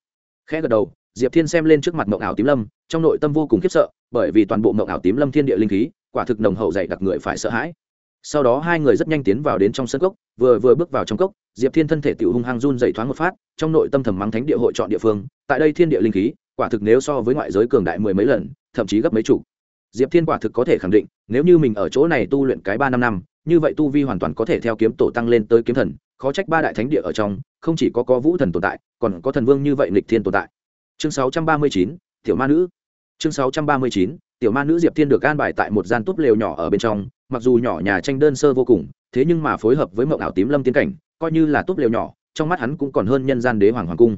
Khẽ gật đầu diệp thiên xem lên trước mặt mộng ảo tím lâm, trong nội tâm vô cùng khiếp sợ, bởi vì toàn bộ mộng ảo tím lâm thiên địa linh khí, quả thực nồng hậu dày đặc người phải sợ hãi. Sau đó hai người rất nhanh tiến vào đến trong sân cốc, vừa vừa bước vào trong cốc, diệp thiên thân thể tự hung hăng run dày thoáng một phát, trong nội tâm thầm mắng thánh địa hội chọn địa phương, tại đây thiên địa linh khí, quả thực nếu so với ngoại giới cường đại mười mấy lần, thậm chí gấp mấy chục. Diệp thiên quả thực có thể khẳng định, nếu như mình ở chỗ này tu luyện cái ba năm năm, như vậy tu vi hoàn toàn có thể theo kiếm tổ tăng lên tới kiếm thần, khó trách ba đại thánh địa ở trong, không chỉ có có vũ thần tồn tại, còn có thần vương như vậy nghịch thiên tồn tại chương sáu trăm ba mươi chín, tiểu ma nữ. Chương sáu trăm ba mươi chín, tiểu ma nữ diệp thiên được an bài tại một gian túp lều nhỏ ở bên trong. Mặc dù nhỏ nhà tranh đơn sơ vô cùng, thế nhưng mà phối hợp với mộng ảo tím lâm tiến cảnh, coi như là túp lều nhỏ, trong mắt hắn cũng còn hơn nhân gian đế hoàng hoàng cung.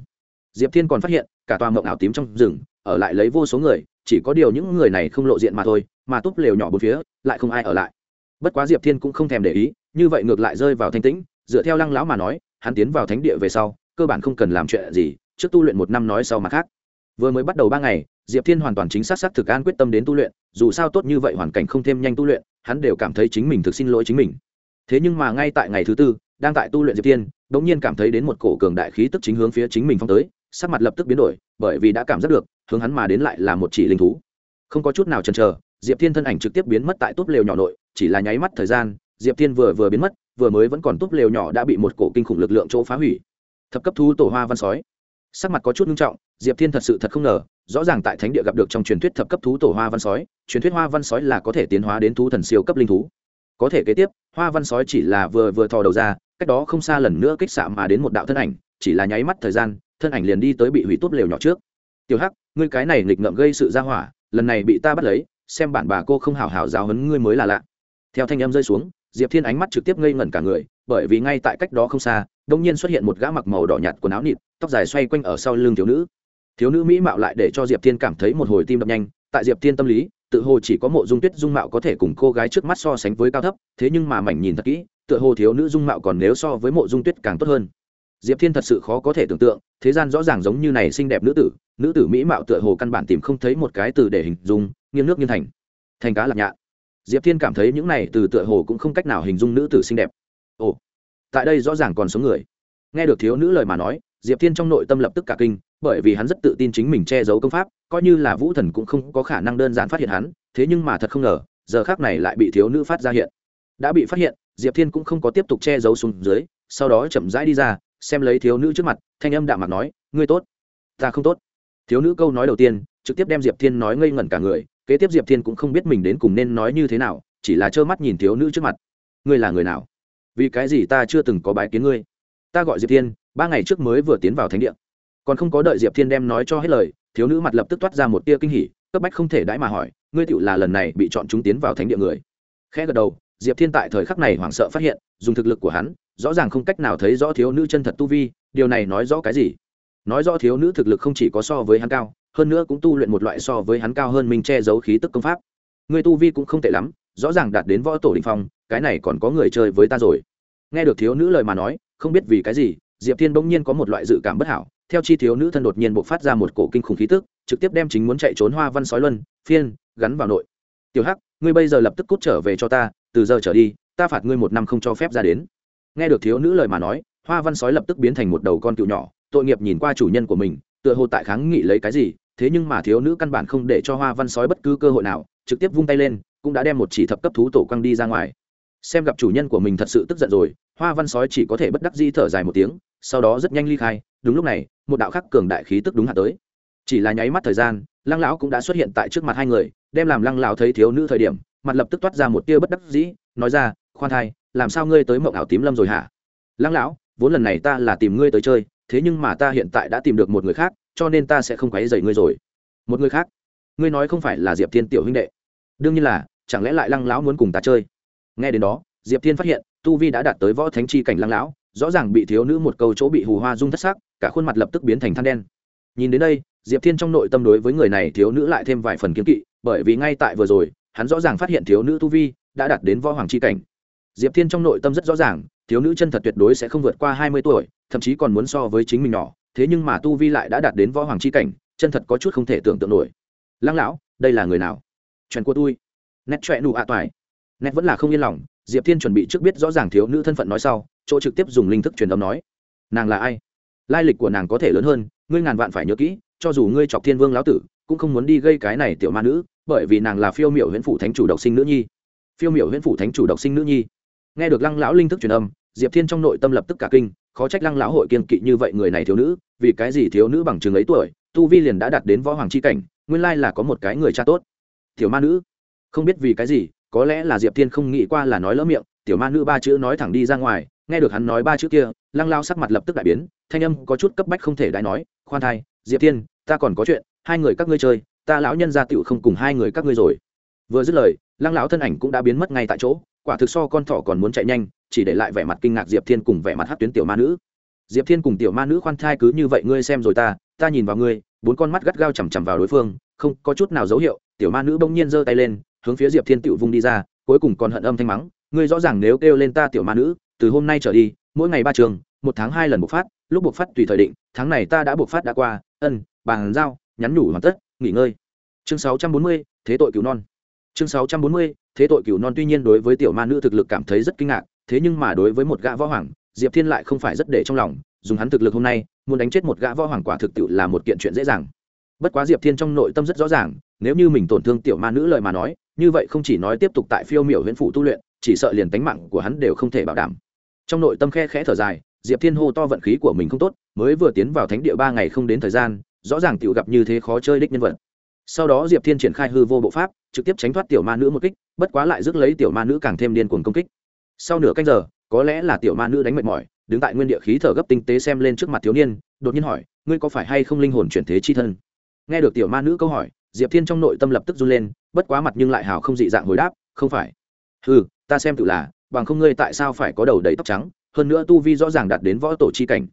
Diệp thiên còn phát hiện, cả tòa mộng ảo tím trong rừng, ở lại lấy vô số người, chỉ có điều những người này không lộ diện mà thôi, mà túp lều nhỏ bốn phía, lại không ai ở lại. Bất quá diệp thiên cũng không thèm để ý, như vậy ngược lại rơi vào thanh tĩnh, dựa theo lăng lão mà nói, hắn tiến vào thánh địa về sau, cơ bản không cần làm chuyện gì trước tu luyện một năm nói sau mà khác. Vừa mới bắt đầu ba ngày, diệp thiên hoàn toàn chính xác xác thực an quyết tâm đến tu luyện, dù sao tốt như vậy hoàn cảnh không thêm nhanh tu luyện, hắn đều cảm thấy chính mình thực xin lỗi chính mình. Thế nhưng mà ngay tại ngày thứ tư, đang tại tu luyện diệp thiên đ ỗ n g nhiên cảm thấy đến một cổ cường đại khí tức chính hướng phía chính mình phong tới, sắc mặt lập tức biến đổi, bởi vì đã cảm giác được, hướng hắn mà đến lại là một chỉ linh thú. Không có chút nào chần chờ, diệp thiên thân ảnh trực tiếp biến mất tại túp lều nhỏ nội, chỉ là nháy mắt thời gian, diệp thiên vừa vừa biến mất, vừa mới vẫn còn túp lều nhỏ đã bị một cổ kinh khủng lực lượng chỗ phá hủy. Thập cấp thu tổ hoa văn sói sắc mặt có chút nghiêm trọng, diệp thiên thật sự thật không ngờ, rõ ràng tại thánh địa gặp được trong truyền thuyết thập cấp thú tổ hoa văn sói, truyền thuyết hoa văn sói là có thể tiến hóa đến thú thần siêu cấp linh thú. Có thể kế tiếp, hoa văn sói chỉ là vừa vừa thò đầu ra, cách đó không xa lần nữa kích xạ mà đến một đạo thân ảnh, chỉ là nháy mắt thời gian, thân ảnh liền đi tới bị hủy tốt lều nhỏ trước. Tiểu hắc, ngươi cái này nghịch ngợm gây sự ra hỏa, lần này bị ta bắt lấy, xem bản bà cô không hào hào giáo hấn ngươi mới là lạ. Theo thanh âm rơi xuống, diệp thiên ánh mắt trực tiếp ngây ngẩn cả người, bởi vì ngay tại cách đó không xa đông nhiên xuất hiện một gã mặc màu đỏ nhạt quần áo nịt tóc dài xoay quanh ở sau lưng thiếu nữ. Thiếu nữ mỹ mạo lại để cho diệp thiên cảm thấy một hồi tim đập nhanh. Tại diệp thiên tâm lý, tự hồ chỉ có mộ dung tuyết dung mạo có thể cùng cô gái trước mắt so sánh với cao thấp, thế nhưng mà mảnh nhìn thật kỹ, tựa hồ thiếu nữ dung mạo còn nếu so với mộ dung tuyết càng tốt hơn. Diệp thiên thật sự khó có thể tưởng tượng, thế gian rõ ràng giống như này xinh đẹp nữ tử nữ tử mỹ mạo tựa hồ căn bản tìm không thấy một cái từ để hình dung, nghiêng nước như thành. Thành cá lạc nhạ diệp thiên cảm thấy những này từ tựa hồ cũng không cách nào hình dung nữ tử xinh đẹp. Ồ, tại đây rõ ràng còn sống người. Nghe được thiếu nữ lời mà nói diệp thiên trong nội tâm lập tức cả kinh, bởi vì hắn rất tự tin chính mình che giấu công pháp, coi như là vũ thần cũng không có khả năng đơn giản phát hiện hắn, thế nhưng mà thật không ngờ, giờ khác này lại bị thiếu nữ phát ra hiện. Đã bị phát hiện, diệp thiên cũng không có tiếp tục che giấu xuống dưới, sau đó chậm rãi đi ra, xem lấy thiếu nữ trước mặt, thanh âm đạm mặt nói, ngươi tốt, ta không tốt. Thiếu nữ câu nói đầu tiên, trực tiếp đem diệp thiên nói ngây ngẩn cả người, kế tiếp diệp thiên cũng không biết mình đến cùng nên nói như thế nào, chỉ là trơ mắt nhìn thiếu nữ trước mặt. Ngươi là người nào? Vì cái gì ta chưa từng có bái kiến ngươi? Ta gọi diệp thiên ba ngày trước mới vừa tiến vào thánh địa. Còn không có đợi diệp thiên đem nói cho hết lời, thiếu nữ mặt lập tức toát ra một tia kinh hỉ, cấp bách không thể đãi mà hỏi, ngươi tựu là lần này bị chọn chúng tiến vào thánh địa người? Khẽ gật đầu, diệp thiên tại thời khắc này hoảng sợ phát hiện, dùng thực lực của hắn, rõ ràng không cách nào thấy rõ thiếu nữ chân thật tu vi, điều này nói rõ cái gì? Nói rõ thiếu nữ thực lực không chỉ có so với hắn cao, hơn nữa cũng tu luyện một loại so với hắn cao hơn mình che giấu khí tức công pháp. Người tu vi cũng không tệ lắm, rõ ràng đạt đến võ tổ đình phong, cái này còn có người chơi với ta rồi. Nghe được thiếu nữ lời mà nói, không biết vì cái gì diệp thiên bỗng nhiên có một loại dự cảm bất hảo, theo chi thiếu nữ thân đột nhiên b ộ c phát ra một cổ kinh khủng khí tức, trực tiếp đem chính muốn chạy trốn hoa văn sói luân, phiên, gắn vào nội. Tiểu hắc, ngươi bây giờ lập tức cút trở về cho ta, từ giờ trở đi, ta phạt ngươi một năm không cho phép ra đến. Nghe được thiếu nữ lời mà nói, hoa văn sói lập tức biến thành một đầu con cựu nhỏ, tội nghiệp nhìn qua chủ nhân của mình, tựa hồ tại kháng nghị lấy cái gì, thế nhưng mà thiếu nữ căn bản không để cho hoa văn sói bất cứ cơ hội nào, trực tiếp vung tay lên, cũng đã đem một chỉ thập cấp thú tổ quăng đi ra ngoài xem gặp chủ nhân của mình thật sự tức giận rồi, hoa văn sói chỉ có thể bất đắc di thở dài một tiếng, sau đó rất nhanh ly khai. Đúng lúc này, một đạo khắc cường đại khí tức đúng hạ tới. Chỉ là nháy mắt thời gian, lăng lão cũng đã xuất hiện tại trước mặt hai người, đem làm lăng lão thấy thiếu nữ thời điểm, mặt lập tức toát ra một tia bất đắc dĩ, nói ra, khoan thai, làm sao ngươi tới mộng ảo tím lâm rồi hả? Lăng lão, vốn lần này ta là tìm ngươi tới chơi, thế nhưng mà ta hiện tại đã tìm được một người khác, cho nên ta sẽ không quấy dày ngươi rồi. Một người khác? Ngươi nói không phải là diệp thiên tiểu huynh đệ. Đương nhiên là, chẳng lẽ lại lăng lão muốn cùng ta chơi? Nghe đến đó, diệp thiên phát hiện, tu vi đã đạt tới võ thánh chi cảnh lăng lão, rõ ràng bị thiếu nữ một câu chỗ bị hù hoa rung thất sắc, cả khuôn mặt lập tức biến thành than đen. Nhìn đến đây, diệp thiên trong nội tâm đối với người này thiếu nữ lại thêm vài phần kiếm kỵ, bởi vì ngay tại vừa rồi, hắn rõ ràng phát hiện thiếu nữ tu vi đã đạt đến võ hoàng chi cảnh. Diệp thiên trong nội tâm rất rõ ràng, thiếu nữ chân thật tuyệt đối sẽ không vượt qua hai mươi tuổi, thậm chí còn muốn so với chính mình nhỏ, thế nhưng mà tu vi lại đã đạt đến võ hoàng chi cảnh, chân thật có chút không thể tưởng tượng nổi. Lăng lão, đây là người nào? Trần của tôi. Nét choẹ nụ ạ toài nét vẫn là không yên lòng, diệp thiên chuẩn bị trước biết rõ ràng thiếu nữ thân phận nói sau, chỗ trực tiếp dùng linh thức truyền âm nói, nàng là ai? Lai lịch của nàng có thể lớn hơn, ngươi ngàn vạn phải nhớ kỹ, cho dù ngươi chọc thiên vương lão tử, cũng không muốn đi gây cái này tiểu ma nữ, bởi vì nàng là phiêu miểu huyễn phủ thánh chủ độc sinh nữ nhi. Phiêu miểu huyễn phủ thánh chủ độc sinh nữ nhi. Nghe được lăng lão linh thức truyền âm, diệp thiên trong nội tâm lập tức cả kinh, khó trách lăng lão hội kiên kỵ như vậy người này thiếu nữ, vì cái gì thiếu nữ bằng chừng ấy tuổi, tu vi liền đã đạt đến võ hoàng c h i cảnh, nguyên lai là có một cái người cha tốt. Tiểu ma nữ, không biết vì cái gì có lẽ là diệp thiên không nghĩ qua là nói lỡ miệng, tiểu ma nữ ba chữ nói thẳng đi ra ngoài, nghe được hắn nói ba chữ kia, lăng lao sắc mặt lập tức đại biến, thanh âm có chút cấp bách không thể đại nói, khoan thai, diệp thiên, ta còn có chuyện, hai người các ngươi chơi, ta lão nhân gia tựu không cùng hai người các ngươi rồi. Vừa dứt lời, lăng lão thân ảnh cũng đã biến mất ngay tại chỗ, quả thực so con thỏ còn muốn chạy nhanh, chỉ để lại vẻ mặt kinh ngạc diệp thiên cùng vẻ mặt hát tuyến tiểu ma nữ. Diệp thiên cùng tiểu ma nữ khoan thai cứ như vậy ngươi xem rồi ta ta nhìn vào ngươi. Bốn con mắt gắt gao chằm chằm vào đối phương, không có chút nào dấu hiệu, tiểu ma nữ bỗng nhiên giơ tay lên hướng phía diệp thiên tiểu vung đi ra, cuối cùng còn hận âm thanh mắng, ngươi rõ ràng nếu kêu lên ta tiểu ma nữ, từ hôm nay trở đi, mỗi ngày ba trường, một tháng hai lần bộc phát, lúc bộc phát tùy thời định, tháng này ta đã bộc phát đã qua, ân, bàn giao, nhắn nhủ hoàn tất, nghỉ ngơi. Chương sáu trăm bốn mươi, thế tội cứu non. Chương sáu trăm bốn mươi, thế tội cứu non tuy nhiên đối với tiểu ma nữ thực lực cảm thấy rất kinh ngạc, thế nhưng mà đối với một gã võ hoàng, diệp thiên lại không phải rất để trong lòng, dùng hắn thực lực hôm nay, muốn đánh chết một gã võ hoàng quả thực tiệu là một kiện chuyện dễ dàng. Bất quá diệp thiên trong nội tâm rất rõ ràng, nếu như mình tổn thương tiểu ma nữ lời mà nói như vậy không chỉ nói tiếp tục tại phiêu miểu huyện phủ tu luyện, chỉ sợ liền tánh mạng của hắn đều không thể bảo đảm. Trong nội tâm khe khẽ thở dài, diệp thiên hô to vận khí của mình không tốt, mới vừa tiến vào thánh địa ba ngày không đến thời gian, rõ ràng tiểu gặp như thế khó chơi đích nhân vật. Sau đó diệp thiên triển khai hư vô bộ pháp, trực tiếp tránh thoát tiểu ma nữ một kích, bất quá lại rước lấy tiểu ma nữ càng thêm điên cuồng công kích. Sau nửa canh giờ, có lẽ là tiểu ma nữ đánh mệt mỏi, đứng tại nguyên địa khí thở gấp tinh tế xem lên trước mặt thiếu niên, đột nhiên hỏi, ngươi có phải hay không linh hồn chuyển thế chi thân? Nghe được tiểu ma nữ câu hỏi diệp thiên trong nội tâm lập tức run lên, bất quá mặt nhưng lại hào không dị dạng hồi đáp, không phải. Ừ ta xem tự là, bằng không ngươi tại sao phải có đầu đầy tóc trắng, hơn nữa tu vi rõ ràng đạt đến võ tổ chi cảnh.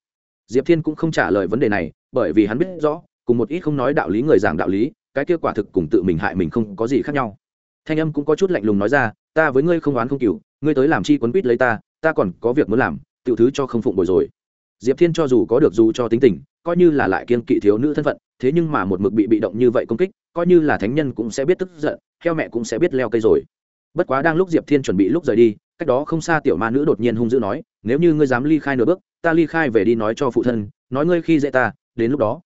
Diệp thiên cũng không trả lời vấn đề này, bởi vì hắn biết rõ, cùng một ít không nói đạo lý người giảng đạo lý, cái kết quả thực cùng tự mình hại mình không có gì khác nhau. Thanh âm cũng có chút lạnh lùng nói ra, ta với ngươi không oán không cừu, ngươi tới làm chi quấn quýt lấy ta ta còn có việc muốn làm, tiểu thứ cho không phụng bồi rồi. Diệp thiên cho dù có được dù cho tính tình coi như là lại kiên kỵ thiếu nữ thân phận, thế nhưng mà một mực bị bị động như vậy công kích, coi như là thánh nhân cũng sẽ biết tức giận theo mẹ cũng sẽ biết leo cây rồi. Bất quá đang lúc diệp thiên chuẩn bị lúc rời đi, cách đó không xa tiểu ma nữ đột nhiên hung dữ nói, nếu như ngươi dám ly khai nửa bước, ta ly khai về đi nói cho phụ thân, nói ngươi khi dễ ta, đến lúc đó.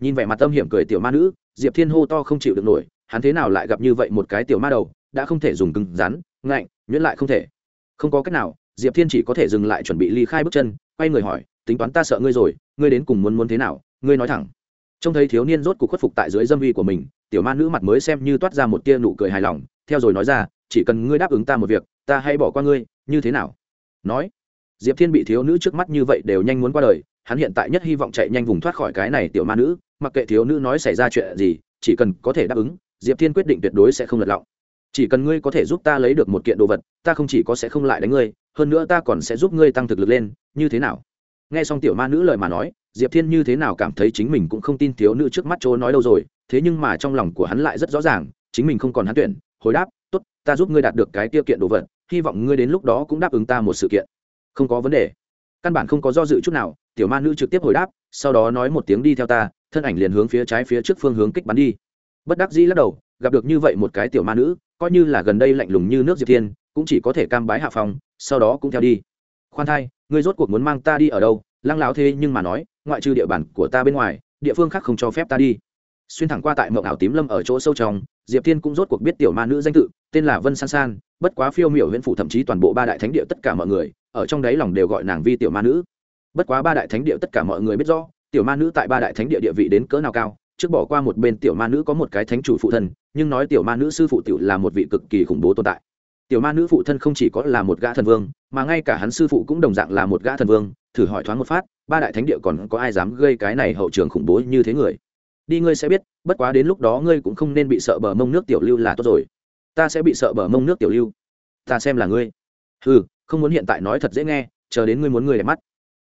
Nhìn vẻ mặt tâm hiểm cười tiểu ma nữ, diệp thiên hô to không chịu được nổi, hắn thế nào lại gặp như vậy một cái tiểu ma đầu, đã không thể dùng cứng rắn, ngạnh, nhuyễn lại không thể. Không có cách nào, diệp thiên chỉ có thể dừng lại chuẩn bị ly khai bước chân, quay người hỏi, tính toán ta sợ ngươi rồi ngươi đến cùng muốn muốn thế nào, ngươi nói thẳng. Trông thấy thiếu niên rốt cuộc khuất phục tại dưới dâm vi của mình, tiểu ma nữ mặt mới xem như toát ra một tia nụ cười hài lòng, theo rồi nói ra, chỉ cần ngươi đáp ứng ta một việc, ta hay bỏ qua ngươi, như thế nào? Nói. Diệp thiên bị thiếu nữ trước mắt như vậy đều nhanh muốn qua đời, hắn hiện tại nhất hy vọng chạy nhanh vùng thoát khỏi cái này tiểu ma nữ, mặc kệ thiếu nữ nói xảy ra chuyện gì, chỉ cần có thể đáp ứng, diệp thiên quyết định tuyệt đối sẽ không lật lọng. Chỉ cần ngươi có thể giúp ta lấy được một kiện đồ vật, ta không chỉ có sẽ không lại đánh ngươi, hơn nữa ta còn sẽ giúp ngươi tăng thực lực lên, như thế nào? Nghe xong tiểu ma nữ lời mà nói, diệp thiên như thế nào cảm thấy chính mình cũng không tin thiếu nữ trước mắt chỗ nói đâu rồi, thế nhưng mà trong lòng của hắn lại rất rõ ràng, chính mình không còn hắn tuyển, hồi đáp, tốt, ta giúp ngươi đạt được cái tiêu kiện đồ vật, hy vọng ngươi đến lúc đó cũng đáp ứng ta một sự kiện. Không có vấn đề. Căn bản không có do dự chút nào, tiểu ma nữ trực tiếp hồi đáp, sau đó nói một tiếng đi theo ta, thân ảnh liền hướng phía trái phía trước phương hướng kích bắn đi. Bất đắc dĩ lắc đầu, gặp được như vậy một cái tiểu ma nữ, coi như là gần đây lạnh lùng như nước diệp thiên, cũng chỉ có thể cam bái hạ phòng sau đó cũng theo đi. Khoan thai ngươi rốt cuộc muốn mang ta đi ở đâu? Lăng láo thế nhưng mà nói, ngoại trừ địa bàn của ta bên ngoài, địa phương khác không cho phép ta đi. Xuyên thẳng qua tại mộng ảo tím lâm ở chỗ sâu trong, diệp thiên cũng rốt cuộc biết tiểu ma nữ danh tự, tên là vân san san, bất quá phiêu miểu huyện phủ thậm chí toàn bộ ba đại thánh địa tất cả mọi người, ở trong đấy lòng đều gọi nàng vi tiểu ma nữ. Bất quá ba đại thánh địa tất cả mọi người biết rõ, tiểu ma nữ tại ba đại thánh địa địa vị đến cỡ nào cao, trước bỏ qua một bên tiểu ma nữ có một cái thánh chủ phụ thân, nhưng nói tiểu ma nữ sư phụ tiểu là một vị cực kỳ khủng bố tồn tại tiểu ma nữ phụ thân không chỉ có là một gã thần vương, mà ngay cả hắn sư phụ cũng đồng dạng là một gã thần vương, thử hỏi thoáng một phát, ba đại thánh địa còn có ai dám gây cái này hậu trường khủng bố như thế người? Đi ngươi sẽ biết, bất quá đến lúc đó ngươi cũng không nên bị sợ bờ mông nước tiểu lưu là tốt rồi. Ta sẽ bị sợ bờ mông nước tiểu lưu. Ta xem là ngươi. Ừ không muốn hiện tại nói thật dễ nghe, chờ đến ngươi muốn ngươi đẹp mắt.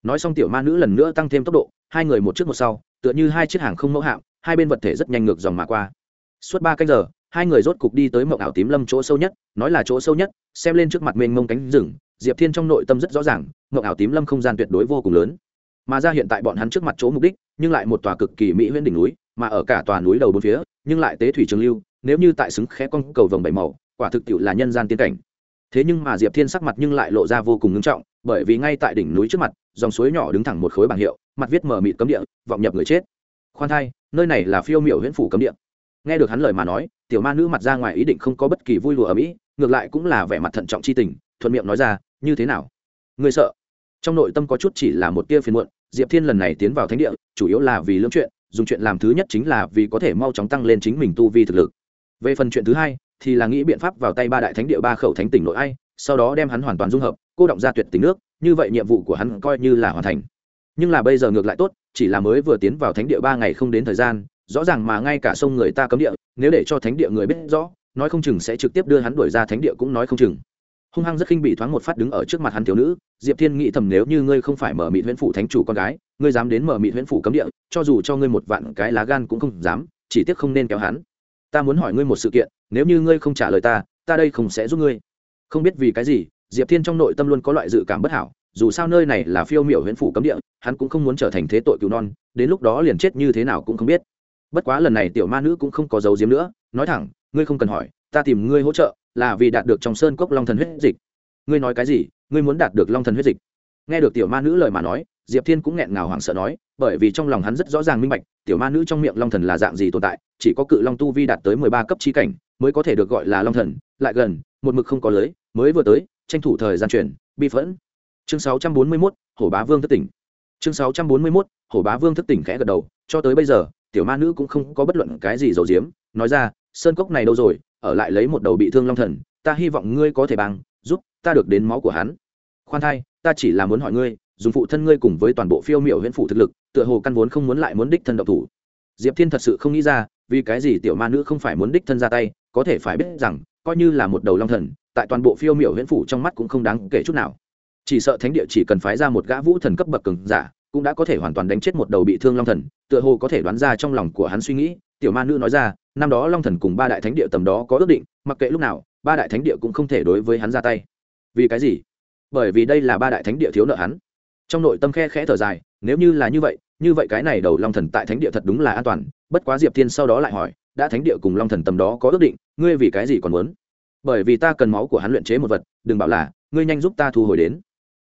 Nói xong tiểu ma nữ lần nữa tăng thêm tốc độ, hai người một trước một sau, tựa như hai chiếc hàng không mẫu hạm, hai bên vật thể rất nhanh ngược dòng mà qua. Suốt ba canh giờ hai người rốt cục đi tới mộng ảo tím lâm chỗ sâu nhất, nói là chỗ sâu nhất, xem lên trước mặt mênh mông cánh rừng, diệp thiên trong nội tâm rất rõ ràng, mộng ảo tím lâm không gian tuyệt đối vô cùng lớn. Mà ra hiện tại bọn hắn trước mặt chỗ mục đích, nhưng lại một tòa cực kỳ mỹ huyễn đỉnh núi, mà ở cả tòa núi đầu bốn phía, nhưng lại tế thủy trường lưu, nếu như tại xứng khẽ con cầu vồng bảy màu, quả thực tiệu là nhân gian tiên cảnh. Thế nhưng mà diệp thiên sắc mặt nhưng lại lộ ra vô cùng ngưng trọng, bởi vì ngay tại đỉnh núi trước mặt, dòng suối nhỏ đứng thẳng một khối bảng hiệu, mặt viết mờ mịt cấm địa, vọng nhập người chết. Khoan thai, nơi này là phiêu miểu huyễn phủ cấm địa. Nghe được hắn lời mà nói tiểu ma nữ mặt ra ngoài ý định không có bất kỳ vui lụa ở mỹ, ngược lại cũng là vẻ mặt thận trọng c h i tình, thuận miệng nói ra, như thế nào? Người sợ? Trong nội tâm có chút chỉ là một tia phiền muộn, diệp thiên lần này tiến vào thánh địa, chủ yếu là vì lưỡng chuyện, dùng chuyện làm thứ nhất chính là vì có thể mau chóng tăng lên chính mình tu vi thực lực. Về phần chuyện thứ hai, thì là nghĩ biện pháp vào tay ba đại thánh địa ba khẩu thánh tỉnh nội ai, sau đó đem hắn hoàn toàn dung hợp, cô động ra tuyệt tình nước, như vậy nhiệm vụ của hắn coi như là hoàn thành. Nhưng là bây giờ ngược lại tốt, chỉ là mới vừa tiến vào thánh địa ba ngày không đến thời gian rõ ràng mà ngay cả sông người ta cấm địa, nếu để cho thánh địa người biết rõ, nói không chừng sẽ trực tiếp đưa hắn đuổi ra thánh địa cũng nói không chừng. Hung hăng rất khinh bị thoáng một phát đứng ở trước mặt hắn thiếu nữ, diệp thiên nghĩ thầm nếu như ngươi không phải mở mị huyễn phủ thánh chủ con gái, ngươi dám đến mở mị huyễn phủ cấm địa, cho dù cho ngươi một vạn cái lá gan cũng không dám, chỉ tiếc không nên kéo hắn. Ta muốn hỏi ngươi một sự kiện, nếu như ngươi không trả lời ta ta đây không sẽ giúp ngươi. Không biết vì cái gì, diệp thiên trong nội tâm luôn có loại dự cảm bất hảo, dù sao nơi này là phiêu miểu huyễn phủ cấm địa, hắn cũng không muốn trở thành thế tội cứu non, đến lúc đó liền chết như thế nào cũng không biết bất quá lần này tiểu ma nữ cũng không có dấu diếm nữa nói thẳng ngươi không cần hỏi ta tìm ngươi hỗ trợ là vì đạt được trong sơn cốc long thần huyết dịch. Ngươi nói cái gì? Ngươi muốn đạt được long thần huyết dịch? Nghe được tiểu ma nữ lời mà nói diệp thiên cũng nghẹn ngào hoảng sợ nói bởi vì trong lòng hắn rất rõ ràng minh bạch tiểu ma nữ trong miệng long thần là dạng gì tồn tại chỉ có cự long tu vi đạt tới mười ba cấp trí cảnh mới có thể được gọi là long thần lại gần một mực không có lưới mới vừa tới tranh thủ thời gian truyền, bi phẫn. Chương sáu trăm bốn mươi mốt hổ bá vương thất tỉnh. Chương sáu trăm bốn mươi mốt hổ bá vương thất tỉnh khẽ gật đầu cho tới bây giờ tiểu ma nữ cũng không có bất luận cái gì giấu giếm, nói ra, sơn cốc này đâu rồi? Ở lại lấy một đầu bị thương long thần, ta hy vọng ngươi có thể bằng, giúp ta được đến máu của hắn. Khoan thai, ta chỉ là muốn hỏi ngươi, dùng phụ thân ngươi cùng với toàn bộ phiêu miểu huyện phủ thực lực, tựa hồ căn vốn không muốn lại muốn đích thân độc thủ. Diệp thiên thật sự không nghĩ ra, vì cái gì tiểu ma nữ không phải muốn đích thân ra tay, có thể phải biết rằng, coi như là một đầu long thần, tại toàn bộ phiêu miểu huyện phủ trong mắt cũng không đáng kể chút nào. Chỉ sợ thánh địa chỉ cần phái ra một gã vũ thần cấp bậc cường giả cũng đã có thể hoàn toàn đánh chết một đầu bị thương long thần, tựa hồ có thể đoán ra trong lòng của hắn suy nghĩ, tiểu ma nữ nói ra, năm đó long thần cùng ba đại thánh địa tầm đó có ước định, mặc kệ lúc nào, ba đại thánh địa cũng không thể đối với hắn ra tay. Vì cái gì? Bởi vì đây là ba đại thánh địa thiếu nợ hắn. Trong nội tâm khe khẽ thở dài, nếu như là như vậy như vậy cái này đầu long thần tại thánh địa thật đúng là an toàn, bất quá diệp thiên sau đó lại hỏi, đã thánh địa cùng long thần tầm đó có ước định, ngươi vì cái gì còn muốn? Bởi vì ta cần máu của hắn luyện chế một vật, đừng bảo là, ngươi nhanh giúp ta thu hồi đến.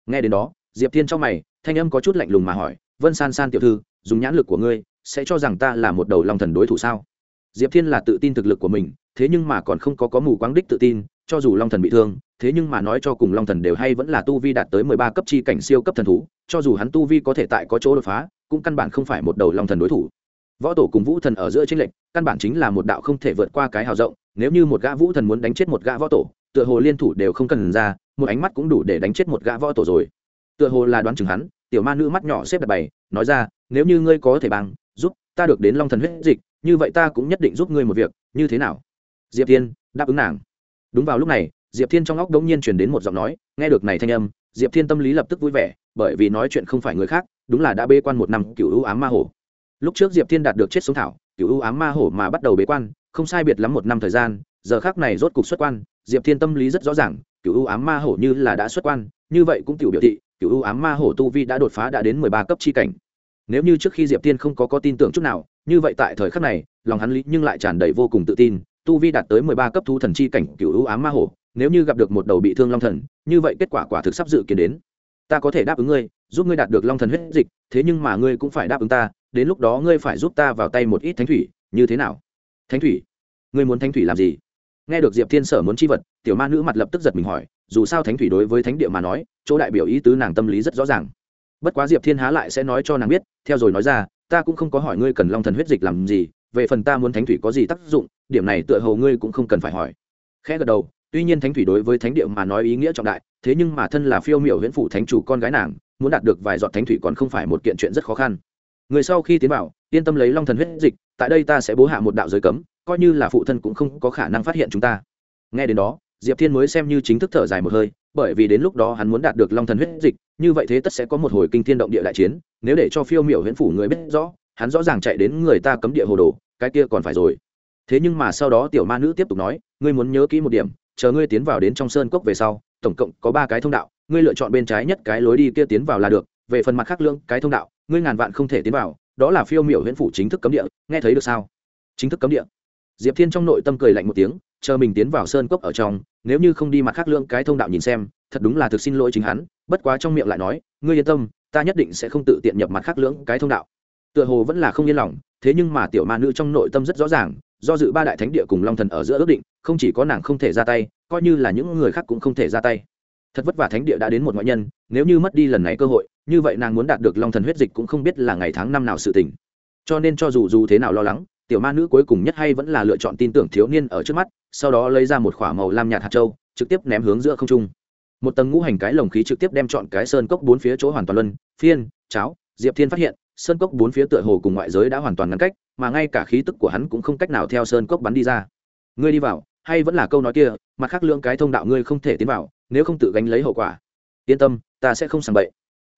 Nghe đến đó diệp thiên trong mày, thanh âm có chút lạnh lùng mà hỏi, vân san san tiểu thư, dùng nhãn lực của ngươi, sẽ cho rằng ta là một đầu long thần đối thủ sao? Diệp thiên là tự tin thực lực của mình, thế nhưng mà còn không có có mù quáng đích tự tin, cho dù long thần bị thương, thế nhưng mà nói cho cùng long thần đều hay vẫn là tu vi đạt tới mười ba cấp chi cảnh siêu cấp thần thú, cho dù hắn tu vi có thể tại có chỗ đột phá, cũng căn bản không phải một đầu long thần đối thủ. Võ tổ cùng vũ thần ở giữa tranh lệch, căn bản chính là một đạo không thể vượt qua cái hào rộng, nếu như một gã vũ thần muốn đánh chết một gã võ tổ, tựa hồ liên thủ đều không cần ra, một ánh mắt cũng đủ để đánh chết một gã võ tổ rồi tựa hồ là đoán chừng hắn, tiểu ma nữ mắt nhỏ xếp đặt bày, nói ra, nếu như ngươi có thể bằng, giúp ta được đến long thần huyết dịch, như vậy ta cũng nhất định giúp ngươi một việc, như thế nào? Diệp thiên đáp ứng nàng. Đúng vào lúc này, diệp thiên trong óc đống nhiên truyền đến một giọng nói, nghe được này thanh âm, diệp thiên tâm lý lập tức vui vẻ, bởi vì nói chuyện không phải người khác, đúng là đã bê quan một năm cựu ưu ám ma hổ. Lúc trước diệp thiên đạt được chết sống thảo, cựu ưu ám ma hổ mà bắt đầu bế quan, không sai biệt lắm một năm thời gian, giờ khác này rốt cục xuất quan, diệp thiên tâm lý rất rõ ràng, cựu ưu ám ma hổ như là đã xuất quan, như vậy cũng tiểu biểu thị cựu ưu ám ma hổ tu vi đã đột phá đã đến mười ba cấp chi cảnh. Nếu như trước khi diệp tiên không có có tin tưởng chút nào, như vậy tại thời khắc này, lòng hắn lý nhưng lại tràn đầy vô cùng tự tin, tu vi đạt tới mười ba cấp thu thần chi cảnh cựu ưu ám ma hổ, nếu như gặp được một đầu bị thương long thần, như vậy kết quả quả thực sắp dự kiến đến. Ta có thể đáp ứng ngươi, giúp ngươi đạt được long thần huyết dịch, thế nhưng mà ngươi cũng phải đáp ứng ta, đến lúc đó ngươi phải giúp ta vào tay một ít thánh thủy, như thế nào? Thánh thủy? Ngươi muốn thánh thủy làm gì? Nghe được diệp thiên sở muốn chi vật tiểu ma nữ mặt lập tức giật mình hỏi dù sao thánh thủy đối với thánh địa mà nói chỗ đại biểu ý tứ nàng tâm lý rất rõ ràng. Bất quá diệp thiên há lại sẽ nói cho nàng biết theo rồi nói ra ta cũng không có hỏi ngươi cần long thần huyết dịch làm gì về phần ta muốn thánh thủy có gì tác dụng điểm này tựa hồ ngươi cũng không cần phải hỏi. Khẽ gật đầu tuy nhiên thánh thủy đối với thánh địa mà nói ý nghĩa trọng đại thế nhưng mà thân là phiêu miểu huyễn phủ thánh chủ con gái nàng muốn đạt được vài giọt thánh thủy còn không phải một kiện chuyện rất khó khăn. Người sau khi tiến bảo, yên tâm lấy long thần huyết dịch tại đây ta sẽ bố hạ một đạo giới cấm coi như là phụ thân cũng không có khả năng phát hiện chúng ta. Nghe đến đó, diệp thiên mới xem như chính thức thở dài một hơi, bởi vì đến lúc đó hắn muốn đạt được long thần huyết dịch, như vậy thế tất sẽ có một hồi kinh thiên động địa đại chiến, nếu để cho phiêu miểu huyễn phủ người biết rõ, hắn rõ ràng chạy đến người ta cấm địa hồ đồ, cái kia còn phải rồi. Thế nhưng mà sau đó tiểu ma nữ tiếp tục nói, ngươi muốn nhớ kỹ một điểm, chờ ngươi tiến vào đến trong sơn cốc về sau, tổng cộng có ba cái thông đạo, ngươi lựa chọn bên trái nhất cái lối đi kia tiến vào là được, về phần mặt khác lưỡng cái thông đạo, ngươi ngàn vạn không thể tiến vào, đó là phiêu miểu huyễn phủ chính thức cấm địa, nghe thấy được sao? Chính thức cấm địa diệp thiên trong nội tâm cười lạnh một tiếng, chờ mình tiến vào sơn cốc ở trong, nếu như không đi mặt khác lưỡng cái thông đạo nhìn xem, thật đúng là thực xin lỗi chính hắn, bất quá trong miệng lại nói, ngươi yên tâm, ta nhất định sẽ không tự tiện nhập mặt khác lưỡng cái thông đạo. Tựa hồ vẫn là không yên lòng, thế nhưng mà tiểu ma nữ trong nội tâm rất rõ ràng, do dự ba đại thánh địa cùng long thần ở giữa ước định, không chỉ có nàng không thể ra tay, coi như là những người khác cũng không thể ra tay. Thật vất vả thánh địa đã đến một ngoại nhân, nếu như mất đi lần này cơ hội, như vậy nàng muốn đạt được long thần huyết dịch cũng không biết là ngày tháng năm nào sự tình. Cho nên cho dù dù thế nào lo lắng tiểu ma nữ cuối cùng nhất hay vẫn là lựa chọn tin tưởng thiếu niên ở trước mắt, sau đó lấy ra một k h ỏ a màu lam nhạt hạt trâu trực tiếp ném hướng giữa không trung. Một tầng ngũ hành cái lồng khí trực tiếp đem chọn cái sơn cốc bốn phía chỗ hoàn toàn luân, phiên, cháo, diệp thiên phát hiện, sơn cốc bốn phía tựa hồ cùng ngoại giới đã hoàn toàn ngăn cách, mà ngay cả khí tức của hắn cũng không cách nào theo sơn cốc bắn đi ra. Ngươi đi vào, hay vẫn là câu nói kia, mặt khác lưỡng cái thông đạo ngươi không thể tiến vào, nếu không tự gánh lấy hậu quả. Yên tâm, ta sẽ không sàng bậy.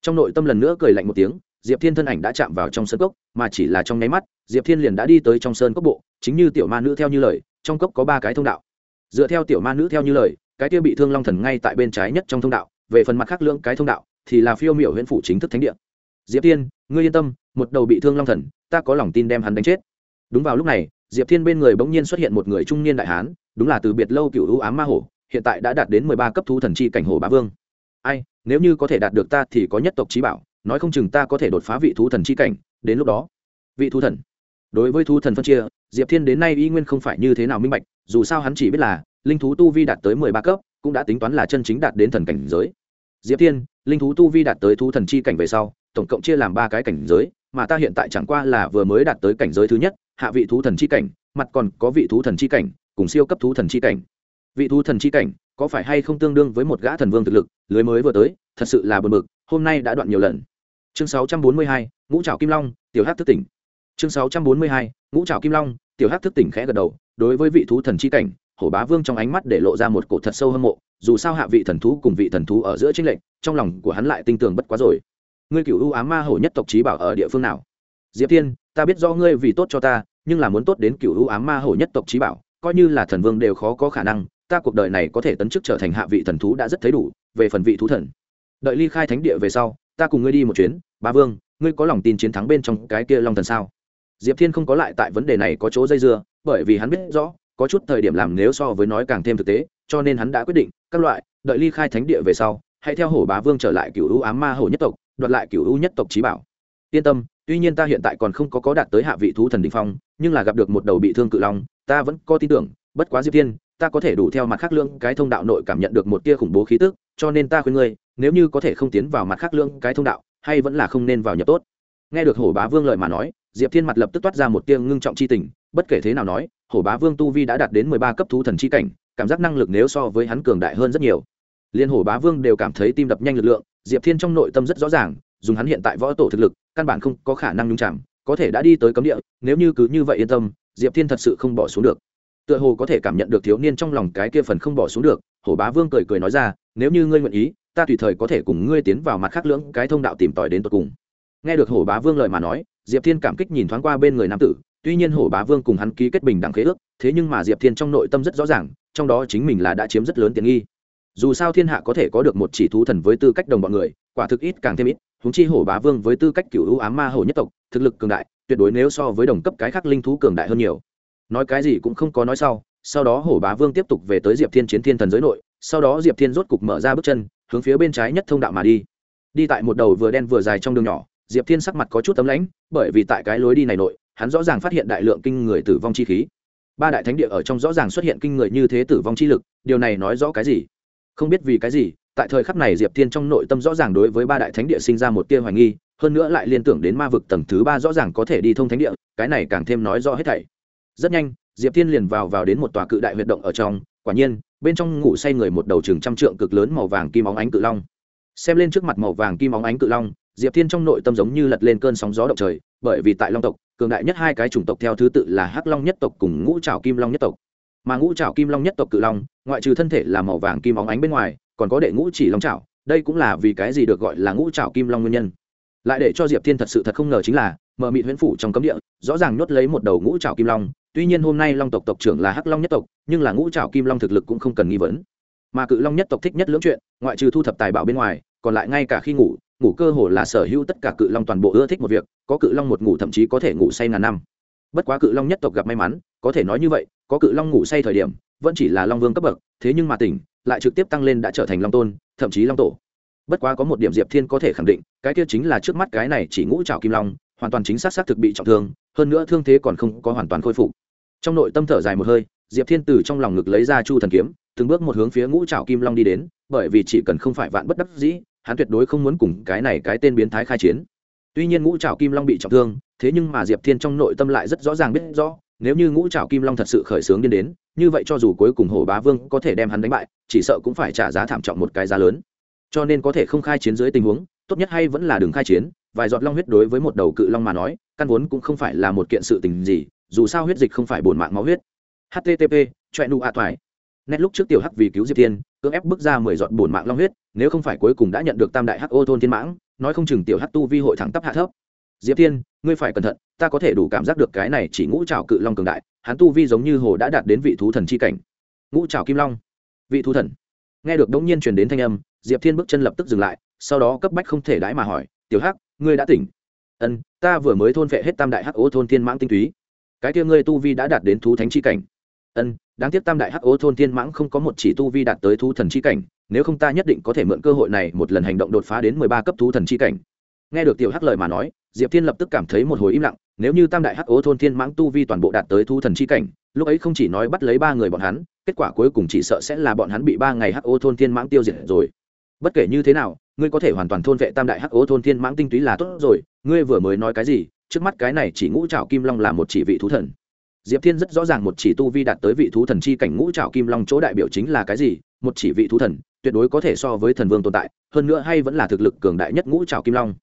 Trong nội tâm lần nữa cười lạnh một tiếng diệp thiên thân ảnh đã chạm vào trong sơn cốc, mà chỉ là trong nháy mắt, diệp thiên liền đã đi tới trong sơn cốc bộ, chính như tiểu ma nữ theo như lời, trong cốc có ba cái thông đạo. Dựa theo tiểu ma nữ theo như lời, cái kia bị thương long thần ngay tại bên trái nhất trong thông đạo, về phần mặt khác lưỡng cái thông đạo, thì là phiêu miểu huyện phủ chính thức thánh địa. Diệp thiên, ngươi yên tâm, một đầu bị thương long thần, ta có lòng tin đem hắn đánh chết. Đúng vào lúc này, diệp thiên bên người bỗng nhiên xuất hiện một người trung niên đại hán, đúng là từ biệt lâu cựu ưu ám ma hổ, hiện tại đã đạt đến mười ba cấp thú thần chi cảnh hồ bá vương. Ai, nếu như có thể đạt được ta thì có nhất tộc trí bảo nói không chừng ta có thể đột phá vị thú thần chi cảnh, đến lúc đó, vị thú thần, đối với thú thần phân chia, diệp thiên đến nay y nguyên không phải như thế nào minh bạch, dù sao hắn chỉ biết là, linh thú tu vi đạt tới mười ba cấp, cũng đã tính toán là chân chính đạt đến thần cảnh giới. Diệp thiên, linh thú tu vi đạt tới thú thần chi cảnh về sau, tổng cộng chia làm ba cái cảnh giới, mà ta hiện tại chẳng qua là vừa mới đạt tới cảnh giới thứ nhất, hạ vị thú thần chi cảnh, mặt còn có vị thú thần chi cảnh, cùng siêu cấp thú thần chi cảnh. Vị thú thần chi cảnh có phải hay không tương đương với một gã thần vương thực lực, lưới mới vừa tới, thật sự là bờ mực hôm nay đã đoạn nhiều lần chương 642, ngũ trảo kim long tiểu hát thức tỉnh. Chương 642, ngũ trảo kim long tiểu hát thức tỉnh khẽ gật đầu đối với vị thú thần chi cảnh hổ bá vương trong ánh mắt để lộ ra một cổ thật sâu hâm mộ dù sao hạ vị thần thú cùng vị thần thú ở giữa chính lệnh trong lòng của hắn lại tinh tường bất quá rồi. Ngươi cựu ưu ám ma hổ nhất tộc trí bảo ở địa phương nào? Diệp thiên ta biết do ngươi vì tốt cho ta nhưng là muốn tốt đến cựu ưu ám ma hổ nhất tộc trí bảo coi như là thần vương đều khó có khả năng ta cuộc đời này có thể tấn chức trở thành hạ vị thần thú đã rất thấy đủ về phần vị thú thần. Đợi ly khai thánh địa về sau ta cùng ngươi đi một chuyến ba vương, ngươi có lòng tin chiến thắng bên trong cái kia long thần sao? Diệp thiên không có lại tại vấn đề này có chỗ dây dưa, bởi vì hắn biết rõ, có chút thời điểm làm nếu so với nói càng thêm thực tế, cho nên hắn đã quyết định, các loại, đợi ly khai thánh địa về sau, hãy theo hổ bá vương trở lại cựu ưu ám ma hổ nhất tộc, đoạt lại cựu ưu nhất tộc trí bảo. Yên tâm, tuy nhiên ta hiện tại còn không có có đạt tới hạ vị thú thần đình phong, nhưng là gặp được một đầu bị thương cự long, ta vẫn có tin tưởng, bất quá diệp thiên, ta có thể đủ theo mặt khác lương cái thông đạo nội cảm nhận được một tia khủng bố khí tức, cho nên ta khuyên ngươi, nếu như có thể không tiến vào mặt khác lương cái thông đạo hay vẫn là không nên vào nhập tốt? Nghe được hổ bá vương lời mà nói, diệp thiên mặt lập tức toát ra một tiêng ngưng trọng c h i tình, bất kể thế nào nói, hổ bá vương tu vi đã đạt đến mười ba cấp thú thần c h i cảnh, cảm giác năng lực nếu so với hắn cường đại hơn rất nhiều. Liên hổ bá vương đều cảm thấy tim đập nhanh lực lượng, diệp thiên trong nội tâm rất rõ ràng, dùng hắn hiện tại võ tổ thực lực, căn bản không có khả năng nhung chạm có thể đã đi tới cấm địa, nếu như cứ như vậy yên tâm, diệp thiên thật sự không bỏ xuống được. Tựa hồ có thể cảm nhận được thiếu niên trong lòng cái kia phần không bỏ xuống được, hổ bá vương cười cười nói ra, nếu như ngươi nguyện ý ta tùy thời có thể cùng ngươi tiến vào mặt khác lưỡng cái thông đạo tìm tòi đến tột cùng. Nghe được hổ bá vương lời mà nói, diệp thiên cảm kích nhìn thoáng qua bên người nam tử, tuy nhiên hổ bá vương cùng hắn ký kết bình đẳng khế ước, thế nhưng mà diệp thiên trong nội tâm rất rõ ràng, trong đó chính mình là đã chiếm rất lớn tiền nghi. Dù sao thiên hạ có thể có được một chỉ thú thần với tư cách đồng bọn người, quả thực ít càng thêm ít húng chi hổ bá vương với tư cách cựu ưu ám ma hổ nhất tộc, thực lực cường đại, tuyệt đối nếu so với đồng cấp cái khác linh thú cường đại hơn nhiều. Nói cái gì cũng không có nói sau sau đó hổ bá vương tiếp tục về tới diệp thiên chiến thiên thần giới nội, sau đó diệp thiên rốt cục mở ra bước chân hướng phía bên trái nhất thông đạo mà đi. Đi tại một đầu vừa đen vừa dài trong đường nhỏ, diệp thiên sắc mặt có chút tấm lãnh, bởi vì tại cái lối đi này nội, hắn rõ ràng phát hiện đại lượng kinh người tử vong chi khí. Ba đại thánh địa ở trong rõ ràng xuất hiện kinh người như thế tử vong chi lực, điều này nói rõ cái gì? Không biết vì cái gì, tại thời khắc này diệp thiên trong nội tâm rõ ràng đối với ba đại thánh địa sinh ra một tia hoài nghi, hơn nữa lại liên tưởng đến ma vực tầng thứ ba rõ ràng có thể đi thông thánh địa, cái này càng thêm nói rõ hết thảy. Rất nhanh, diệp thiên liền vào vào đến một tòa cự đại huyệt động ở trong, quả nhiên bên trong ngủ say người một đầu chừng trăm trượng cực lớn màu vàng kim óng ánh cự long. Xem lên trước mặt màu vàng kim óng ánh cự long, diệp thiên trong nội tâm giống như lật lên cơn sóng gió động trời, bởi vì tại long tộc, cường đại nhất hai cái chủng tộc theo thứ tự là hắc long nhất tộc cùng ngũ trào kim long nhất tộc. Mà ngũ trào kim long nhất tộc cự long, ngoại trừ thân thể là màu vàng kim óng ánh bên ngoài, còn có đệ ngũ chỉ long trào đây cũng là vì cái gì được gọi là ngũ trào kim long nguyên nhân lại để cho diệp thiên thật sự thật không ngờ chính là, mờ mịt huyễn phủ trong cấm địa, rõ ràng nhốt lấy một đầu ngũ trào kim long. Tuy nhiên hôm nay long tộc tộc trưởng là hắc long nhất tộc, nhưng là ngũ trào kim long thực lực cũng không cần nghi vấn. Mà cự long nhất tộc thích nhất lưỡng chuyện, ngoại trừ thu thập tài bảo bên ngoài, còn lại ngay cả khi ngủ ngủ cơ hồ là sở hữu tất cả cự long toàn bộ ưa thích một việc, có cự long một ngủ thậm chí có thể ngủ say ngàn năm. Bất quá cự long nhất tộc gặp may mắn, có thể nói như vậy, có cự long ngủ say thời điểm, vẫn chỉ là long vương cấp bậc, thế nhưng mà tỉnh, lại trực tiếp tăng lên đã trở thành long tôn, thậm chí long tổ bất quá có một điểm diệp thiên có thể khẳng định, cái kia chính là trước mắt cái này chỉ ngũ trào kim long, hoàn toàn chính xác xác thực bị trọng thương, hơn nữa thương thế còn không có hoàn toàn khôi phục. Trong nội tâm thở dài một hơi, diệp thiên từ trong lòng ngực lấy ra chu thần kiếm, từng bước một hướng phía ngũ trào kim long đi đến, bởi vì chỉ cần không phải vạn bất đắc dĩ, hắn tuyệt đối không muốn cùng cái này cái tên biến thái khai chiến. Tuy nhiên ngũ trào kim long bị trọng thương, thế nhưng mà diệp thiên trong nội tâm lại rất rõ ràng biết rõ, nếu như ngũ trào kim long thật sự khởi xướng điên đến, như vậy cho dù cuối cùng hổ bá vương có thể đem hắn đánh bại, chỉ sợ cũng phải trả giá thảm trọng một cái giá lớn cho nên có thể không khai chiến dưới tình huống, tốt nhất hay vẫn là đường khai chiến, vài giọt long huyết đối với một đầu cự long mà nói, căn vốn cũng không phải là một kiện sự tình gì, dù sao huyết dịch không phải bổn mạng máu huyết. Http choẹ nụ a toải nét lúc trước tiểu hắc vì cứu diệp thiên, cưỡng ép bước ra mười giọt bổn mạng long huyết, nếu không phải cuối cùng đã nhận được tam đại hắc ô thôn thiên mãng, nói không chừng tiểu hắc tu vi hội thẳng tắp hạ thấp. Diệp thiên, ngươi phải cẩn thận, ta có thể đủ cảm giác được cái này chỉ ngũ trào cự long cường đại, hắn tu vi giống như hồ đã đạt đến vị thú thần chi cảnh. Ngũ trào kim long. Vị thú thần. Nghe được đống nhiên truyền đến thanh âm diệp thiên bước chân lập tức dừng lại, sau đó cấp bách không thể đãi mà hỏi, tiểu hắc, ngươi đã tỉnh? Ân ta vừa mới thôn phệ hết tam đại hắc ô thôn thiên mãng tinh túy. Cái kia ngươi tu vi đã đạt đến thú thánh chi cảnh. Ân đáng tiếc tam đại hắc ô thôn thiên mãng không có một chỉ tu vi đạt tới thú thần chi cảnh, nếu không ta nhất định có thể mượn cơ hội này một lần hành động đột phá đến mười ba cấp thú thần chi cảnh. Nghe được tiểu hắc lời mà nói, diệp thiên lập tức cảm thấy một hồi im lặng, nếu như tam đại hắc ô thôn thiên mãng tu vi toàn bộ đạt tới thú thần chi cảnh, lúc ấy không chỉ nói bắt lấy ba người bọn hắn, kết quả cuối cùng chỉ sợ sẽ là bọn hắn bị ba ngày hắc ô thôn thiên mãng tiêu diệt rồi bất kể như thế nào, ngươi có thể hoàn toàn thôn vệ tam đại hắc ố thôn thiên mãng tinh túy là tốt rồi, ngươi vừa mới nói cái gì, trước mắt cái này chỉ ngũ trảo kim long là một chỉ vị thú thần. Diệp thiên rất rõ ràng một chỉ tu vi đạt tới vị thú thần chi cảnh ngũ trảo kim long chỗ đại biểu chính là cái gì, một chỉ vị thú thần, tuyệt đối có thể so với thần vương tồn tại, hơn nữa hay vẫn là thực lực cường đại nhất ngũ trảo kim long.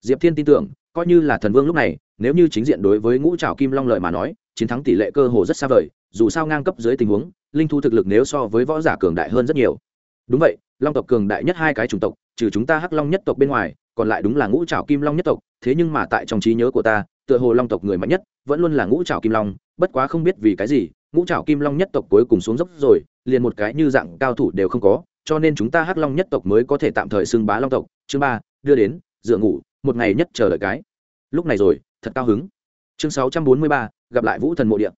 Diệp thiên tin tưởng, coi như là thần vương lúc này, nếu như chính diện đối với ngũ trảo kim long lợi mà nói, chiến thắng tỷ lệ cơ hồ rất xa vời, dù sao ngang cấp dưới tình huống, linh thu thực lực nếu so với võ giả cường đại hơn rất nhiều. Đúng vậy long tộc cường đại nhất hai cái chủng tộc, trừ chúng ta hắc long nhất tộc bên ngoài, còn lại đúng là ngũ trảo kim long nhất tộc, thế nhưng mà tại trong trí nhớ của ta, tựa hồ long tộc người mạnh nhất, vẫn luôn là ngũ trảo kim long, bất quá không biết vì cái gì, ngũ trảo kim long nhất tộc cuối cùng xuống dốc rồi, liền một cái như dạng cao thủ đều không có, cho nên chúng ta hắc long nhất tộc mới có thể tạm thời xưng bá long tộc. Chương ba, đưa đến, dựa ngủ, một ngày nhất chờ đợi cái. Lúc này rồi, thật cao hứng. Chương sáu trăm bốn mươi ba, gặp lại vũ thần mộ địa.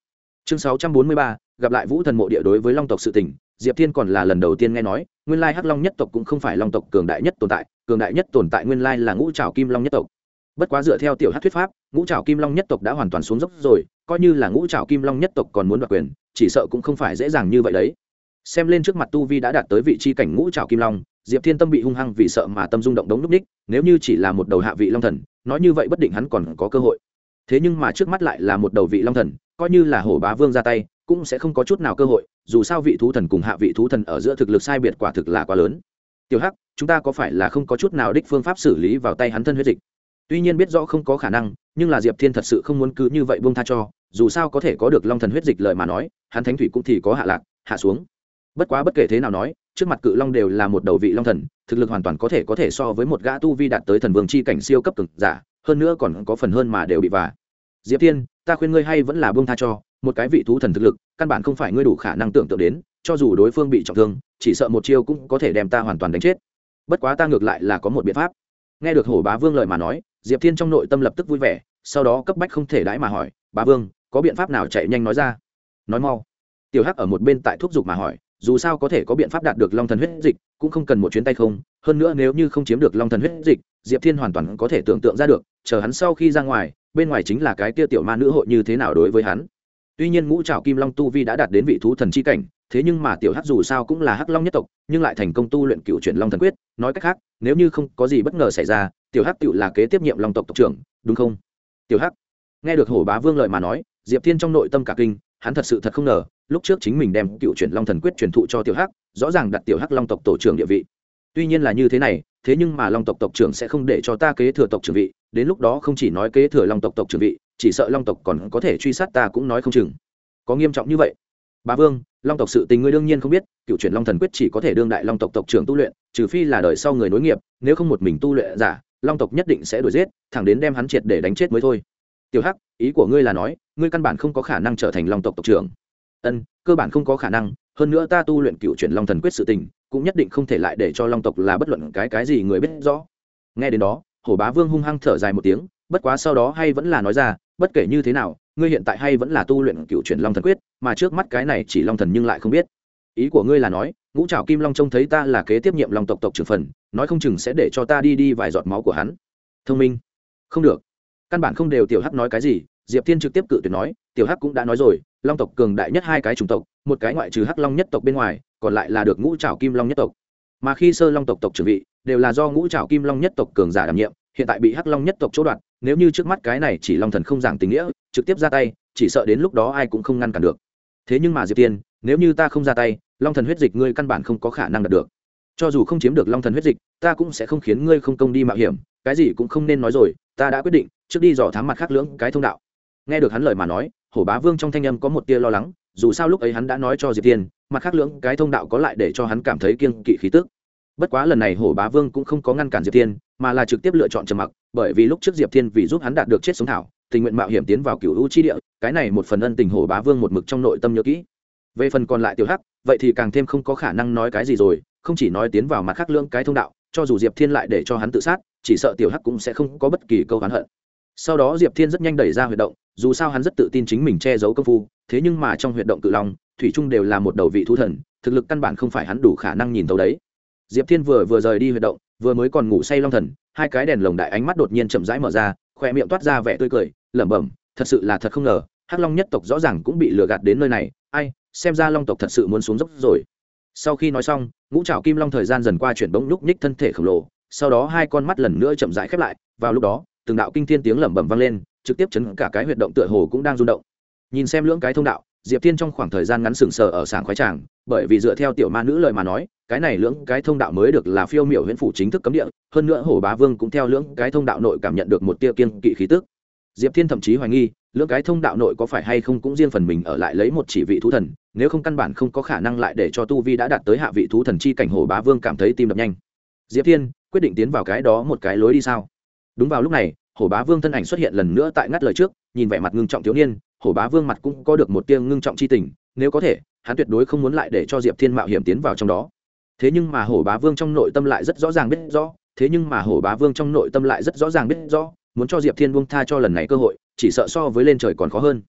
Chương sáu trăm bốn mươi ba, gặp lại vũ thần mộ địa đối với long tộc sự tình, diệp thiên còn là lần đầu tiên nghe nói nguyên lai hắc long nhất tộc cũng không phải long tộc cường đại nhất tồn tại, cường đại nhất tồn tại nguyên lai là ngũ trào kim long nhất tộc. Bất quá dựa theo tiểu hát thuyết pháp, ngũ trào kim long nhất tộc đã hoàn toàn xuống dốc rồi, coi như là ngũ trào kim long nhất tộc còn muốn đoạt quyền, chỉ sợ cũng không phải dễ dàng như vậy đấy. Xem lên trước mặt tu vi đã đạt tới vị trí cảnh ngũ trào kim long, diệp thiên tâm bị hung hăng vì sợ mà tâm rung động đống núp ních, nếu như chỉ là một đầu hạ vị long thần, nói như vậy bất định hắn còn có cơ hội. Thế nhưng mà trước mắt lại là một đầu vị long thần, coi như là hổ bá vương ra tay cũng sẽ không có chút nào cơ hội, dù sao vị thú thần cùng hạ vị thú thần ở giữa thực lực sai biệt quả thực là quá lớn. Tiểu hắc, chúng ta có phải là không có chút nào đích phương pháp xử lý vào tay hắn thân huyết dịch? Tuy nhiên biết rõ không có khả năng, nhưng là diệp thiên thật sự không muốn cứ như vậy buông tha cho, dù sao có thể có được long thần huyết dịch lời mà nói, hắn thánh thủy cũng thì có hạ lạc, hạ xuống. Bất quá bất kể thế nào nói, trước mặt cự long đều là một đầu vị long thần, thực lực hoàn toàn có thể có thể so với một gã tu vi đạt tới thần vương c h i cảnh siêu cấp cực giả, hơn nữa còn có phần hơn mà đều bị vả. Diệp tiên ta khuyên ngươi hay vẫn là buông tha cho một cái vị thú thần thực lực, căn bản không phải ngươi đủ khả năng tưởng tượng đến, cho dù đối phương bị trọng thương, chỉ sợ một chiêu cũng có thể đem ta hoàn toàn đánh chết. Bất quá ta ngược lại là có một biện pháp. Nghe được hổ bá vương lời mà nói, diệp thiên trong nội tâm lập tức vui vẻ, sau đó cấp bách không thể đãi mà hỏi, bá vương, có biện pháp nào chạy nhanh nói ra? Nói mau. Tiểu hắc ở một bên tại thuốc dục mà hỏi, dù sao có thể có biện pháp đạt được long thần huyết dịch, cũng không cần một chuyến tay không. Hơn nữa nếu như không chiếm được long thần huyết dịch, diệp thiên hoàn toàn có thể tưởng tượng ra được, chờ hắn sau khi ra ngoài, bên ngoài chính là cái kia tiểu ma nữ hội như thế nào đối với hắn tuy nhiên ngũ trảo kim long tu vi đã đạt đến vị thú thần chi cảnh, thế nhưng mà tiểu hắc dù sao cũng là hắc long nhất tộc, nhưng lại thành công tu luyện cựu chuyển long thần quyết. Nói cách khác, nếu như không có gì bất ngờ xảy ra, tiểu hắc tự là kế tiếp nhiệm long tộc tộc trưởng, đúng không? Tiểu hắc, nghe được hổ bá vương lợi mà nói, diệp thiên trong nội tâm cả kinh, hắn thật sự thật không ngờ, lúc trước chính mình đem cựu chuyển long thần quyết truyền thụ cho tiểu hắc, rõ ràng đặt tiểu hắc long tộc tổ trưởng địa vị. Tuy nhiên là như thế này, thế nhưng mà long tộc tộc trưởng sẽ không để cho ta kế thừa tộc trưởng vị, đến lúc đó không chỉ nói kế thừa long tộc tộc trưởng vị chỉ sợ long tộc còn có thể truy sát ta cũng nói không chừng. Có nghiêm trọng như vậy? Bà vương, long tộc sự tình ngươi đương nhiên không biết, cựu chuyển long thần quyết chỉ có thể đương đại long tộc tộc trưởng tu luyện, trừ phi là đời sau người nối nghiệp, nếu không một mình tu luyện giả, long tộc nhất định sẽ đuổi giết, thẳng đến đem hắn triệt để đánh chết mới thôi. Tiểu hắc, ý của ngươi là nói, ngươi căn bản không có khả năng trở thành long tộc tộc trưởng. Ân, cơ bản không có khả năng, hơn nữa ta tu luyện cựu chuyển long thần quyết sự tình, cũng nhất định không thể lại để cho long tộc là bất luận cái cái gì người biết rõ. Nghe đến đó, hổ bá vương hung hăng thở dài một tiếng, bất quá sau đó hay vẫn là nói ra bất kể như thế nào, ngươi hiện tại hay vẫn là tu luyện cựu chuyển long thần quyết, mà trước mắt cái này chỉ long thần nhưng lại không biết. Ý của ngươi là nói, ngũ trào kim long trông thấy ta là kế tiếp nhiệm long tộc tộc trưởng phần, nói không chừng sẽ để cho ta đi đi vài giọt máu của hắn. Thông minh. Không được. Căn bản không đều tiểu hắc nói cái gì, diệp thiên trực tiếp cự tuyệt nói, tiểu hắc cũng đã nói rồi, long tộc cường đại nhất hai cái chủng tộc, một cái ngoại trừ hắc long nhất tộc bên ngoài, còn lại là được ngũ trào kim long nhất tộc. Mà khi sơ long tộc tộc trưởng vị, đều là do ngũ trào kim long nhất tộc cường giả đảm nhiệm hiện tại bị hắc long nhất tộc chỗ đoạt, nếu như trước mắt cái này chỉ long thần không giảng tình nghĩa, trực tiếp ra tay, chỉ sợ đến lúc đó ai cũng không ngăn cản được. Thế nhưng mà diệp tiên, nếu như ta không ra tay, long thần huyết dịch ngươi căn bản không có khả năng đạt được. Cho dù không chiếm được long thần huyết dịch, ta cũng sẽ không khiến ngươi không công đi mạo hiểm, cái gì cũng không nên nói rồi, ta đã quyết định, trước đi dò thám mặt khác lưỡng cái thông đạo. Nghe được hắn lời mà nói, hổ bá vương trong thanh âm có một tia lo lắng, dù sao lúc ấy hắn đã nói cho diệp tiên, mặt khác lưỡng cái thông đạo có lại để cho hắn cảm thấy kiêng kỵ khí tức bất quá lần này hổ bá vương cũng không có ngăn cản diệp Thiên, mà là trực tiếp lựa chọn trầm mặc bởi vì lúc trước diệp thiên vì giúp hắn đạt được chết sống thảo tình nguyện mạo hiểm tiến vào cựu u chi địa cái này một phần ân tình hổ bá vương một mực trong nội tâm nhớ kỹ. Về phần còn lại tiểu hắc vậy thì càng thêm không có khả năng nói cái gì rồi không chỉ nói tiến vào mặt khác lưỡng cái thông đạo cho dù diệp thiên lại để cho hắn tự sát chỉ sợ tiểu hắc cũng sẽ không có bất kỳ câu hắn hận. Sau đó diệp thiên rất nhanh đẩy ra huyệt động dù sao hắn rất tự tin chính mình che giấu công phu thế nhưng mà trong huyệt động cự long thủy trung đều là một đầu vị thú thần thực lực căn bản không phải hắn đủ khả năng nhìn tấu đấy diệp thiên vừa vừa rời đi huy động, vừa mới còn ngủ say long thần, hai cái đèn lồng đại ánh mắt đột nhiên chậm rãi mở ra khoe miệng toát ra vẻ tươi cười, lẩm bẩm, thật sự là thật không ngờ, hắc long nhất tộc rõ ràng cũng bị lừa gạt đến nơi này. Ai, xem ra long tộc thật sự muốn xuống dốc rồi. Sau khi nói xong, ngũ trảo kim long thời gian dần qua chuyển bỗng lúc nhích thân thể khổng lồ, sau đó hai con mắt lần nữa chậm rãi khép lại. Vào lúc đó, từng đạo kinh thiên tiếng lẩm bẩm vang lên, trực tiếp chấn cả cái huyệt động tựa hồ cũng đang rung động. Nhìn xem lưỡng cái thông đạo diệp thiên trong khoảng thời gian ngắn sừng sờ ở sảng khoái tràng, bởi vì dựa theo tiểu ma nữ lời mà nói, cái này lưỡng cái thông đạo mới được là phiêu miểu huyện phủ chính thức cấm địa, hơn nữa hổ bá vương cũng theo lưỡng cái thông đạo nội cảm nhận được một tia kiên kỵ khí tức. Diệp thiên thậm chí hoài nghi, lưỡng cái thông đạo nội có phải hay không cũng riêng phần mình ở lại lấy một chỉ vị thú thần, nếu không căn bản không có khả năng lại để cho tu vi đã đạt tới hạ vị thú thần chi cảnh hổ bá vương cảm thấy tim đập nhanh. Diệp thiên, quyết định tiến vào cái đó một cái lối đi sao? Đúng vào lúc này hổ bá vương thân ảnh xuất hiện lần nữa tại ngắt lời trước, nhìn vẻ mặt ngưng trọng thiếu niên, hổ bá vương mặt cũng có được một tia ngưng trọng chi tình, nếu có thể, hắn tuyệt đối không muốn lại để cho diệp thiên mạo hiểm tiến vào trong đó. Thế nhưng mà hổ bá vương trong nội tâm lại rất rõ ràng biết rõ, thế nhưng mà hổ bá vương trong nội tâm lại rất rõ ràng biết rõ, muốn cho diệp thiên buông tha cho lần này cơ hội, chỉ sợ so với lên trời còn khó hơn.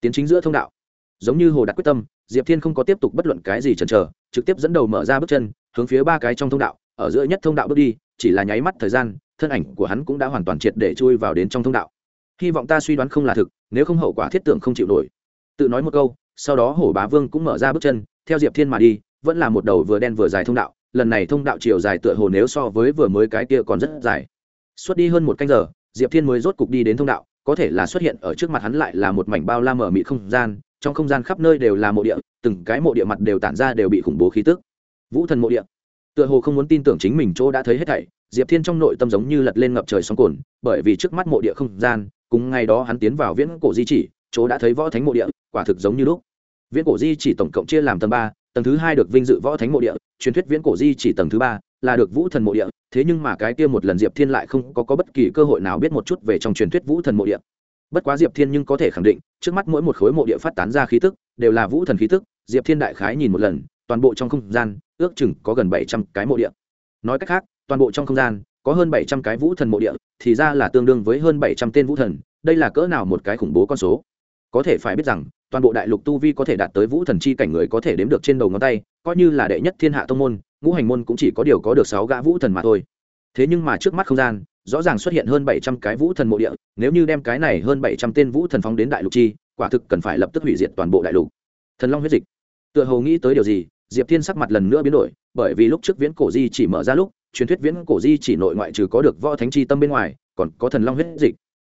Tiến chính giữa thông đạo. Giống như hồ đặt quyết tâm, diệp thiên không có tiếp tục bất luận cái gì chần chờ, trực tiếp dẫn đầu mở ra bước chân, hướng phía ba cái trong thông đạo, ở giữa nhất thông đạo bước đi, chỉ là nháy mắt thời gian thân ảnh của hắn cũng đã hoàn toàn triệt để chui vào đến trong thông đạo. Hy vọng ta suy đoán không là thực, nếu không hậu quả thiết tưởng không chịu nổi. Tự nói một câu, sau đó hổ bá vương cũng mở ra bước chân, theo diệp thiên mà đi, vẫn là một đầu vừa đen vừa dài thông đạo, lần này thông đạo chiều dài tựa hồ nếu so với vừa mới cái kia còn rất dài. Suốt đi hơn một canh giờ, diệp thiên mới rốt cục đi đến thông đạo, có thể là xuất hiện ở trước mặt hắn lại là một mảnh bao la mở mịt không gian, trong không gian khắp nơi đều là mộ địa, từng cái mộ địa mặt đều tản ra đều bị khủng bố khí tức. Vũ thần mộ địa. Tựa hồ không muốn tin tưởng chính mình chỗ đã thấy hết thảy diệp thiên trong nội tâm giống như lật lên ngập trời sóng cồn bởi vì trước mắt mộ địa không gian cùng ngày đó hắn tiến vào viễn cổ di chỉ chỗ đã thấy võ thánh mộ địa quả thực giống như lúc. Viễn cổ di chỉ tổng cộng chia làm tầng ba tầng thứ hai được vinh dự võ thánh mộ địa truyền thuyết viễn cổ di chỉ tầng thứ ba là được vũ thần mộ địa thế nhưng mà cái kia một lần diệp thiên lại không có, có bất kỳ cơ hội nào biết một chút về trong truyền thuyết vũ thần mộ địa. Bất quá diệp thiên nhưng có thể khẳng định trước mắt mỗi một khối mộ địa phát tán ra khí tức đều là vũ thần khí tức diệp thiên đại khái nhìn một lần toàn bộ trong không gian ước chừng có gần bảy trăm cái mộ địa. Nói cách khác toàn bộ trong không gian, có hơn bảy trăm cái vũ thần mộ địa, thì ra là tương đương với hơn bảy trăm tên vũ thần, đây là cỡ nào một cái khủng bố con số? Có thể phải biết rằng, toàn bộ đại lục tu vi có thể đạt tới vũ thần chi cảnh người có thể đếm được trên đầu ngón tay, coi như là đệ nhất thiên hạ tông môn, ngũ hành môn cũng chỉ có điều có được sáu gã vũ thần mà thôi. Thế nhưng mà trước mắt không gian, rõ ràng xuất hiện hơn bảy trăm cái vũ thần mộ địa, nếu như đem cái này hơn bảy trăm tên vũ thần phóng đến đại lục chi, quả thực cần phải lập tức hủy diệt toàn bộ đại lục. Thần long huyết dịch. Tựa hồ nghĩ tới điều gì, diệp thiên sắc mặt lần nữa biến đổi, bởi vì lúc trước viễn cổ di chỉ mở ra lúc truyền thuyết viễn cổ di chỉ nội ngoại trừ có được võ thánh chi tâm bên ngoài, còn có thần long huyết dịch.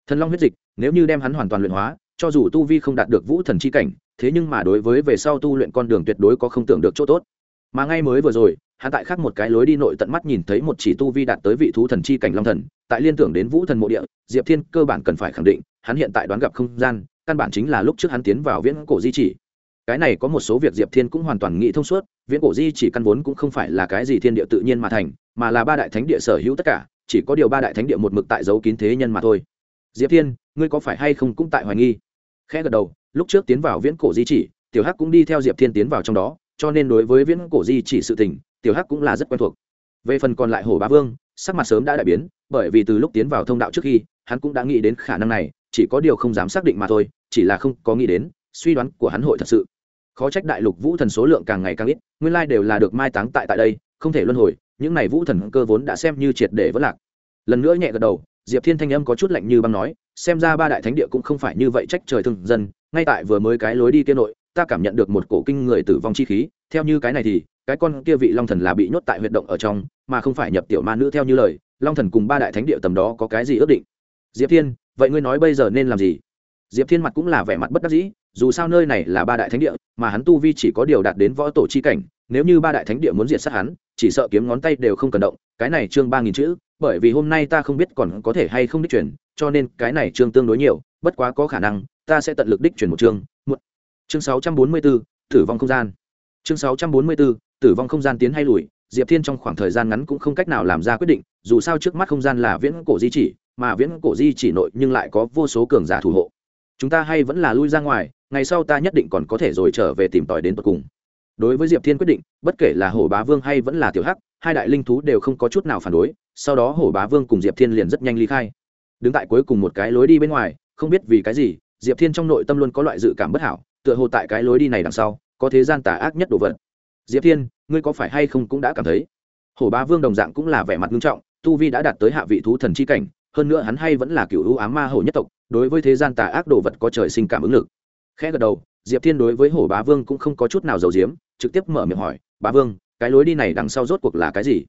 Thần long huyết dịch, nếu như đem hắn hoàn toàn luyện hóa, cho dù tu vi không đạt được vũ thần chi cảnh, thế nhưng mà đối với về sau tu luyện con đường tuyệt đối có không tưởng được chỗ tốt. Mà ngay mới vừa rồi, hắn tại khác một cái lối đi nội tận mắt nhìn thấy một chỉ tu vi đạt tới vị thú thần chi cảnh long thần, tại liên tưởng đến vũ thần mộ địa, diệp thiên cơ bản cần phải khẳng định, hắn hiện tại đoán gặp không gian, căn bản chính là lúc trước hắn tiến vào viễn cổ di chỉ cái này có một số việc diệp thiên cũng hoàn toàn nghĩ thông suốt, viễn cổ di chỉ căn vốn cũng không phải là cái gì thiên địa tự nhiên mà thành, mà là ba đại thánh địa sở hữu tất cả, chỉ có điều ba đại thánh địa một mực tại giấu kín thế nhân mà thôi. Diệp thiên, ngươi có phải hay không cũng tại hoài nghi? Khẽ gật đầu, lúc trước tiến vào viễn cổ di chỉ, tiểu hắc cũng đi theo diệp thiên tiến vào trong đó, cho nên đối với viễn cổ di chỉ sự tình, tiểu hắc cũng là rất quen thuộc. Về phần còn lại hồ bá vương, sắc mặt sớm đã đại biến, bởi vì từ lúc tiến vào thông đạo trước khi, hắn cũng đã nghĩ đến khả năng này, chỉ có điều không dám xác định mà thôi, chỉ là không có nghĩ đến, suy đoán của hắn hội thật sự khó trách đại lục vũ thần số lượng càng ngày càng ít, nguyên lai đều là được mai táng tại tại đây, không thể luân hồi, những này vũ thần cơ vốn đã xem như triệt để vẫn lạc. Lần nữa nhẹ gật đầu, diệp thiên thanh âm có chút lạnh như băng nói, xem ra ba đại thánh địa cũng không phải như vậy trách trời thương dân, ngay tại vừa mới cái lối đi kia nội, ta cảm nhận được một cổ kinh người tử vong chi khí, theo như cái này thì, cái con kia vị long thần là bị nhốt tại huyệt động ở trong, mà không phải nhập tiểu ma nữ theo như lời, long thần cùng ba đại thánh địa tầm đó có cái gì ước định? Diệp thiên, vậy ngươi nói bây giờ nên làm gì? Diệp thiên mặt cũng là vẻ mặt bất đắc dĩ dù sao nơi này là ba đại thánh địa, mà hắn tu vi chỉ có điều đạt đến võ tổ chi cảnh, nếu như ba đại thánh địa muốn diệt sát hắn, chỉ sợ kiếm ngón tay đều không cần động, cái này chương ba nghìn chữ, bởi vì hôm nay ta không biết còn có thể hay không đích chuyển cho nên cái này chương tương đối nhiều, bất quá có khả năng, ta sẽ tận lực đích chuyển một chương một chương sáu trăm bốn mươi bốn tử vong không gian. Chương sáu trăm bốn mươi bốn tử vong không gian tiến hay lùi, diệp thiên trong khoảng thời gian ngắn cũng không cách nào làm ra quyết định, dù sao trước mắt không gian là viễn cổ di chỉ, mà viễn cổ di chỉ nội nhưng lại có vô số cường giả thủ hộ chúng ta hay vẫn là lui ra ngoài, ngày sau ta nhất định còn có thể rồi trở về tìm tòi đến tận cùng. Đối với diệp thiên quyết định, bất kể là hổ bá vương hay vẫn là tiểu hắc, hai đại linh thú đều không có chút nào phản đối, sau đó hổ bá vương cùng diệp thiên liền rất nhanh ly khai. Đứng tại cuối cùng một cái lối đi bên ngoài, không biết vì cái gì, diệp thiên trong nội tâm luôn có loại dự cảm bất hảo, tựa hồ tại cái lối đi này đằng sau, có thế gian tà ác nhất đồ vật. Diệp thiên, ngươi có phải hay không cũng đã cảm thấy? Hổ bá vương đồng dạng cũng là vẻ mặt nghiêm trọng, tu vi đã đạt tới hạ vị thú thần chi cảnh hơn nữa hắn hay vẫn là cựu ưu ám ma hổ nhất tộc, đối với thế gian tà ác đồ vật có trời sinh cảm ứng lực. Khẽ gật đầu, diệp thiên đối với hổ bá vương cũng không có chút nào giàu diếm trực tiếp mở miệng hỏi, bá vương, cái lối đi này đằng sau rốt cuộc là cái gì?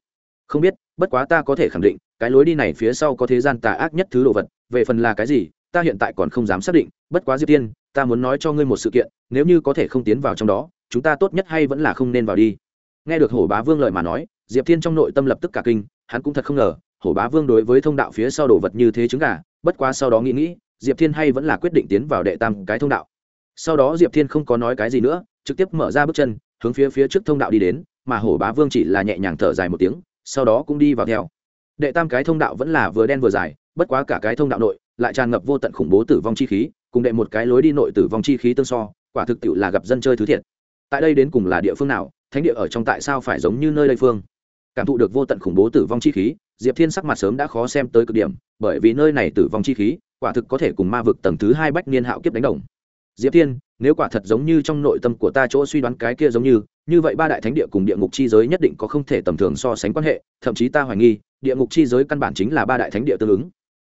Không biết, bất quá ta có thể khẳng định, cái lối đi này phía sau có thế gian tà ác nhất thứ đồ vật, về phần là cái gì, ta hiện tại còn không dám xác định, bất quá diệp tiên ta muốn nói cho ngươi một sự kiện, nếu như có thể không tiến vào trong đó, chúng ta tốt nhất hay vẫn là không nên vào đi. Nghe được hổ bá vương lời mà nói, diệp thiên trong nội tâm lập tức cả kinh, hắn cũng thật không ngờ hổ bá vương đối với thông đạo phía sau đồ vật như thế chứng gà, bất quá sau đó nghĩ nghĩ, diệp thiên hay vẫn là quyết định tiến vào đệ tam cái thông đạo. Sau đó diệp thiên không có nói cái gì nữa, trực tiếp mở ra bước chân, hướng phía phía trước thông đạo đi đến, mà hổ bá vương chỉ là nhẹ nhàng thở dài một tiếng, sau đó cũng đi vào theo. Đệ tam cái thông đạo vẫn là vừa đen vừa dài, bất quá cả cái thông đạo nội lại tràn ngập vô tận khủng bố tử vong chi khí, cùng đệ một cái lối đi nội tử vong chi khí tương so, quả thực tiệu là gặp dân chơi thứ thiệt. Tại đây đến cùng là địa phương nào, thánh địa ở trong tại sao phải giống như nơi đây phương? Cảm thụ được vô tận khủng bố tử vong chi khí diệp thiên sắc mặt sớm đã khó xem tới cực điểm, bởi vì nơi này tử vong chi khí, quả thực có thể cùng ma vực tầng thứ hai bách niên hạo kiếp đánh đồng. Diệp thiên, nếu quả thật giống như trong nội tâm của ta chỗ suy đoán cái kia giống như như vậy ba đại thánh địa cùng địa ngục chi giới nhất định có không thể tầm thường so sánh quan hệ, thậm chí ta hoài nghi, địa ngục chi giới căn bản chính là ba đại thánh địa tương ứng.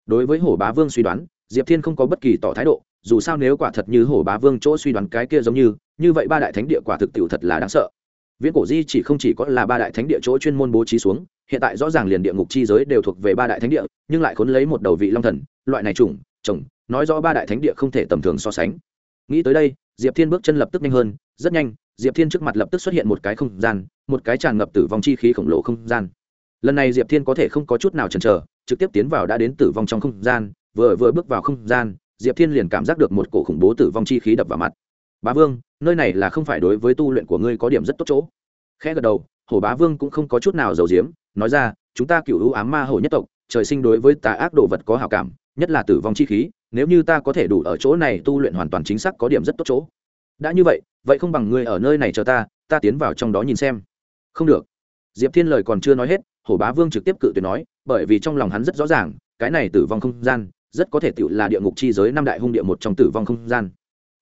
Đối với hổ bá vương suy đoán, diệp thiên không có bất kỳ tỏ thái độ, dù sao nếu quả thật như hổ bá vương chỗ suy đoán cái kia giống như như vậy ba đại thánh địa quả thực tiểu thật là đáng sợ viễn cổ di chỉ không chỉ có là ba đại thánh địa chỗ chuyên môn bố trí xuống, hiện tại rõ ràng liền địa ngục chi giới đều thuộc về ba đại thánh địa, nhưng lại khốn lấy một đầu vị long thần, loại này chủng, chồng, nói rõ ba đại thánh địa không thể tầm thường so sánh. Nghĩ tới đây, diệp thiên bước chân lập tức nhanh hơn, rất nhanh, diệp thiên trước mặt lập tức xuất hiện một cái không gian, một cái tràn ngập tử vong chi khí khổng lồ không gian. Lần này diệp thiên có thể không có chút nào chần chờ, trực tiếp tiến vào đã đến tử vong trong không gian, vừa vừa bước vào không gian, diệp thiên liền cảm giác được một cổ khủng bố tử vong chi khí đập vào mặt bá vương, nơi này là không phải đối với tu luyện của ngươi có điểm rất tốt chỗ. Khẽ gật đầu, hổ bá vương cũng không có chút nào giàu diếm nói ra, chúng ta cựu ưu ám ma hổ nhất tộc, trời sinh đối với tà ác đồ vật có hào cảm, nhất là tử vong chi khí, nếu như ta có thể đủ ở chỗ này tu luyện hoàn toàn chính xác có điểm rất tốt chỗ. Đã như vậy vậy không bằng ngươi ở nơi này chờ ta ta tiến vào trong đó nhìn xem. Không được. Diệp thiên lời còn chưa nói hết, hổ bá vương trực tiếp cự tuyệt nói, bởi vì trong lòng hắn rất rõ ràng, cái này tử vong không gian, rất có thể tựu là địa ngục chi giới năm đại hung địa một trong tử vong không gian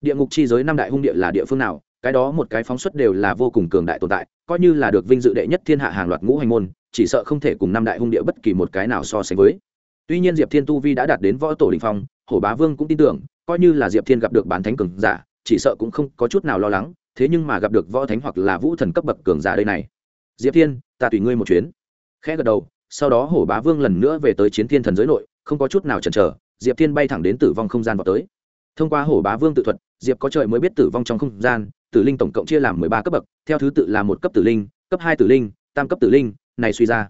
địa ngục chi giới năm đại hung địa là địa phương nào? Cái đó một cái phóng xuất đều là vô cùng cường đại tồn tại, coi như là được vinh dự đệ nhất thiên hạ hàng loạt ngũ hành môn, chỉ sợ không thể cùng năm đại hung địa bất kỳ một cái nào so sánh với. Tuy nhiên diệp thiên tu vi đã đạt đến võ tổ đình phong, hổ bá vương cũng tin tưởng, coi như là diệp thiên gặp được bán thánh cường giả, chỉ sợ cũng không có chút nào lo lắng, thế nhưng mà gặp được võ thánh hoặc là vũ thần cấp bậc cường giả đây này. Diệp thiên, ta tùy ngươi một chuyến. Khẽ gật đầu, sau đó hổ bá vương lần nữa về tới chiến thiên thần giới nội, không có chút nào chần chờ, diệp thiên bay thẳng đến tử vong không gian vào tới. Thông qua hổ bá vương tự thuật diệp có trời mới biết tử vong trong không gian, tử linh tổng cộng chia làm mười ba cấp bậc, theo thứ tự là một cấp tử linh, cấp hai tử linh, tam cấp tử linh, này suy ra.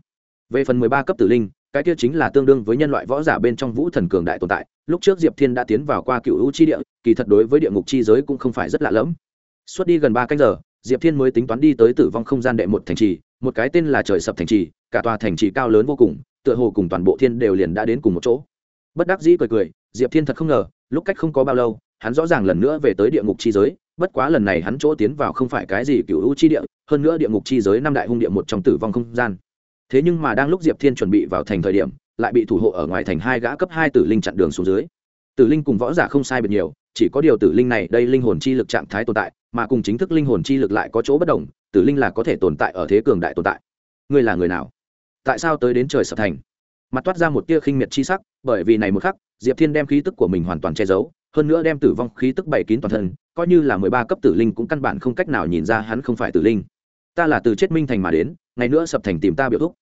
Về phần mười ba cấp tử linh, cái kia chính là tương đương với nhân loại võ giả bên trong vũ thần cường đại tồn tại. Lúc trước diệp thiên đã tiến vào qua cựu hữu chi địa, kỳ thật đối với địa ngục chi giới cũng không phải rất lạ lẫm. Suốt đi gần ba canh giờ, diệp thiên mới tính toán đi tới tử vong không gian đệ một thành trì, một cái tên là trời sập thành trì, cả tòa thành trì cao lớn vô cùng, tựa hồ cùng toàn bộ thiên đều liền đã đến cùng một chỗ. Bất đắc dĩ cười cười, diệp thiên thật không ngờ, lúc cách không có bao lâu hắn rõ ràng lần nữa về tới địa ngục chi giới, bất quá lần này hắn chỗ tiến vào không phải cái gì cựu hữu chi địa, hơn nữa địa ngục chi giới năm đại hung địa một trong tử vong không gian. Thế nhưng mà đang lúc diệp thiên chuẩn bị vào thành thời điểm, lại bị thủ hộ ở ngoài thành hai gã cấp hai tử linh chặn đường xuống dưới. Tử linh cùng võ giả không sai biệt nhiều, chỉ có điều tử linh này đây linh hồn chi lực trạng thái tồn tại, mà cùng chính thức linh hồn chi lực lại có chỗ bất đồng, tử linh là có thể tồn tại ở thế cường đại tồn tại. Ngươi là người nào? Tại sao tới đến trời sập thành? Mặt toát ra một tia khinh miệt chi sắc bởi vì này một khắc, diệp thiên đem khí tức của mình hoàn toàn che giấu, hơn nữa đem tử vong khí tức bày kín toàn thân, coi như là mười ba cấp tử linh cũng căn bản không cách nào nhìn ra hắn không phải tử linh. Ta là từ chết minh thành mà đến, ngày nữa sập thành tìm ta biểu thúc.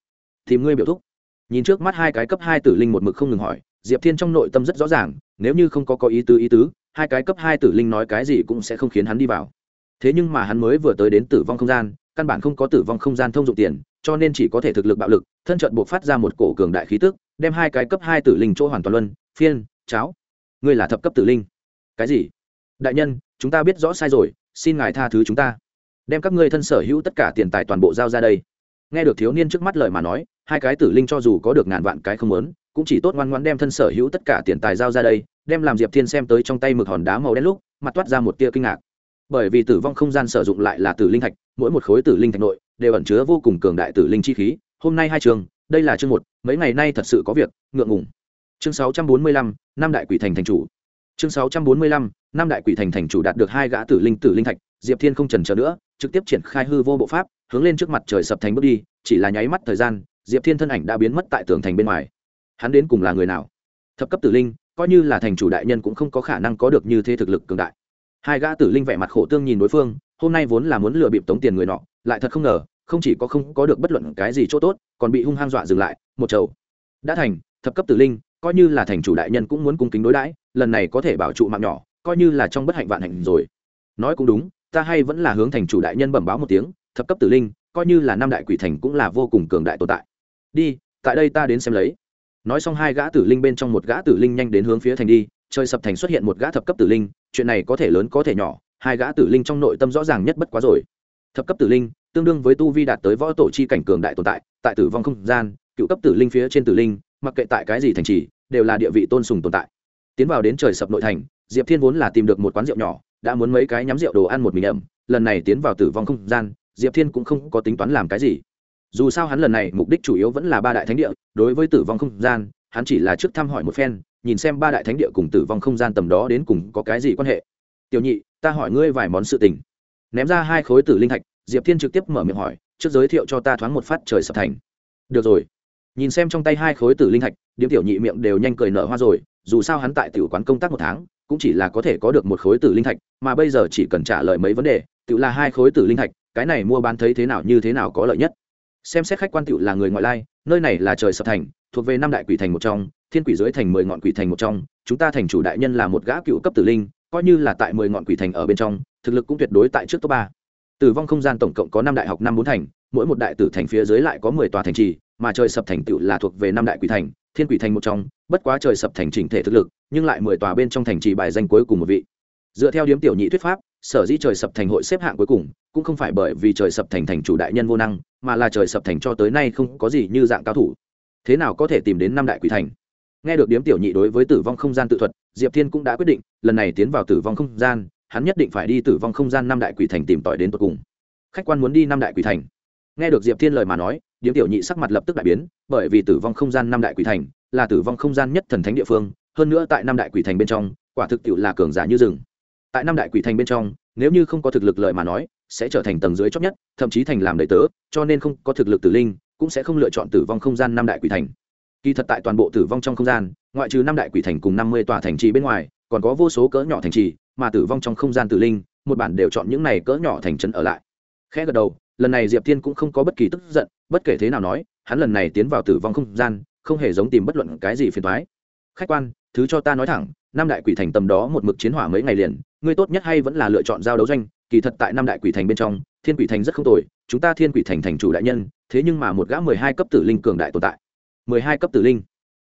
Tìm ngươi biểu thúc. Nhìn trước mắt hai cái cấp hai tử linh một mực không ngừng hỏi, diệp thiên trong nội tâm rất rõ ràng, nếu như không có có ý tứ ý tứ, hai cái cấp hai tử linh nói cái gì cũng sẽ không khiến hắn đi vào. Thế nhưng mà hắn mới vừa tới đến tử vong không gian, căn bản không có tử vong không gian thông dụng tiền, cho nên chỉ có thể thực lực bạo lực, thân trận buộc phát ra một cổ cường đại khí tức đem hai cái cấp hai tử linh chỗ hoàn toàn luân, phiên, cháo. Ngươi là thập cấp tử linh. Cái gì? Đại nhân, chúng ta biết rõ sai rồi, xin ngài tha thứ chúng ta. Đem các ngươi thân sở hữu tất cả tiền tài toàn bộ giao ra đây. Nghe được thiếu niên trước mắt lời mà nói, hai cái tử linh cho dù có được ngàn vạn cái không lớn cũng chỉ tốt ngoan ngoãn đem thân sở hữu tất cả tiền tài giao ra đây, đem làm diệp thiên xem tới trong tay mực hòn đá màu đen lúc, mặt toát ra một tia kinh ngạc. Bởi vì tử vong không gian sử dụng lại là tử linh thạch, mỗi một khối tử linh thạch nội, đều ẩn chứa vô cùng cường đại tử linh chi khí. Hôm nay hai trường đây là chương một, mấy ngày nay thật sự có việc, ngượng ngùng. Chương sáu trăm bốn mươi lăm, năm đại quỷ thành thành chủ. Chương sáu trăm bốn mươi lăm, năm đại quỷ thành thành chủ đạt được hai gã tử linh tử linh thạch, diệp thiên không trần chờ nữa, trực tiếp triển khai hư vô bộ pháp, hướng lên trước mặt trời sập thành bước đi, chỉ là nháy mắt thời gian, diệp thiên thân ảnh đã biến mất tại tường thành bên ngoài. Hắn đến cùng là người nào? Thập cấp tử linh, coi như là thành chủ đại nhân cũng không có khả năng có được như thế thực lực cường đại. Hai gã tử linh vẻ mặt khổ tương nhìn đối phương, hôm nay vốn là muốn lừa bịp tống tiền người nọ, lại thật không ngờ không chỉ có không có được bất luận cái gì chỗ tốt, còn bị hung hăng dọa dừng lại, một chầu. Đã thành, thập cấp tử linh, coi như là thành chủ đại nhân cũng muốn cung kính đối đãi, lần này có thể bảo trụ mạng nhỏ, coi như là trong bất hạnh vạn hạnh rồi. Nói cũng đúng, ta hay vẫn là hướng thành chủ đại nhân bẩm báo một tiếng, thập cấp tử linh, coi như là năm đại quỷ thành cũng là vô cùng cường đại tồn tại. Đi, tại đây ta đến xem lấy. Nói xong hai gã tử linh bên trong một gã tử linh nhanh đến hướng phía thành đi chơi sập thành xuất hiện một gã thập cấp tử linh, chuyện này có thể lớn có thể nhỏ, hai gã tử linh trong nội tâm rõ ràng nhất bất quá rồi. Thập cấp tử linh tương đương với tu vi đạt tới võ tổ chi cảnh cường đại tồn tại tại tử vong không gian, cựu cấp tử linh phía trên tử linh, mặc kệ tại cái gì thành trì, đều là địa vị tôn sùng tồn tại. Tiến vào đến trời sập nội thành, diệp thiên vốn là tìm được một quán rượu nhỏ, đã muốn mấy cái nhắm rượu đồ ăn một mình ẩm, lần này tiến vào tử vong không gian, diệp thiên cũng không có tính toán làm cái gì. Dù sao hắn lần này mục đích chủ yếu vẫn là ba đại thánh địa, đối với tử vong không gian, hắn chỉ là trước thăm hỏi một phen, nhìn xem ba đại thánh địa cùng tử vong không gian tầm đó đến cùng có cái gì quan hệ. Tiểu nhị, ta hỏi ngươi vài món sự tình. Ném ra hai khối tử linh thạch diệp thiên trực tiếp mở miệng hỏi, trước giới thiệu cho ta thoáng một phát trời sập thành. Được rồi. Nhìn xem trong tay hai khối tử linh thạch, điếm tiểu nhị miệng đều nhanh cười nở hoa rồi, dù sao hắn tại tiểu quán công tác một tháng, cũng chỉ là có thể có được một khối tử linh thạch, mà bây giờ chỉ cần trả lời mấy vấn đề tự là hai khối tử linh thạch, cái này mua bán thấy thế nào như thế nào có lợi nhất. Xem xét khách quan Tiểu là người ngoại lai, nơi này là trời sập thành, thuộc về năm đại quỷ thành một trong, thiên quỷ dưới thành mười ngọn quỷ thành một trong, chúng ta thành chủ đại nhân là một gã cựu cấp tử linh, coi như là tại mười ngọn quỷ thành ở bên trong, thực lực cũng tuyệt đối tại trước top ba tử vong không gian tổng cộng có năm đại học, năm bốn thành, mỗi một đại tử thành phía dưới lại có mười tòa thành trì, mà trời sập thành tựu là thuộc về năm đại quỷ thành, thiên quỷ thành một trong, bất quá trời sập thành chỉnh thể thực lực, nhưng lại mười tòa bên trong thành trì bài danh cuối cùng một vị. Dựa theo điếm tiểu nhị thuyết pháp, sở dĩ trời sập thành hội xếp hạng cuối cùng, cũng không phải bởi vì trời sập thành thành chủ đại nhân vô năng, mà là trời sập thành cho tới nay không có gì như dạng cao thủ. Thế nào có thể tìm đến năm đại quỷ thành? Nghe được điếm tiểu nhị đối với tử vong không gian tự thuật, diệp thiên cũng đã quyết định, lần này tiến vào tử vong không gian hắn nhất định phải đi tử vong không gian năm đại quỷ thành tìm tòi đến tột cùng. Khách quan muốn đi năm đại quỷ thành. Nghe được diệp thiên lời mà nói, điếm tiểu nhị sắc mặt lập tức đại biến, bởi vì tử vong không gian năm đại quỷ thành là tử vong không gian nhất thần thánh địa phương, hơn nữa tại năm đại quỷ thành bên trong, quả thực tiệu là cường giả như rừng. Tại năm đại quỷ thành bên trong, nếu như không có thực lực lợi mà nói, sẽ trở thành tầng dưới chót nhất, thậm chí thành làm đầy tớ, cho nên không có thực lực tử linh, cũng sẽ không lựa chọn tử vong không gian năm đại quỷ thành. Kỳ thật tại toàn bộ tử vong trong không gian, ngoại trừ năm đại quỷ thành cùng năm mươi tòa thành trì bên ngoài còn có vô số cỡ nhỏ thành trì, mà tử vong trong không gian tử linh, một bản đều chọn những này cỡ nhỏ thành trấn ở lại. Khẽ gật đầu, lần này diệp thiên cũng không có bất kỳ tức giận, bất kể thế nào nói, hắn lần này tiến vào tử vong không gian, không hề giống tìm bất luận cái gì phiền thoái khách quan, thứ cho ta nói thẳng năm đại quỷ thành tầm đó một mực chiến hỏa mấy ngày liền, ngươi tốt nhất hay vẫn là lựa chọn giao đấu doanh, kỳ thật tại năm đại quỷ thành bên trong, thiên quỷ thành rất không tồi, chúng ta thiên quỷ thành thành chủ đại nhân, thế nhưng mà một gã mười hai cấp tử linh cường đại tồn tại. Mười hai cấp tử linh.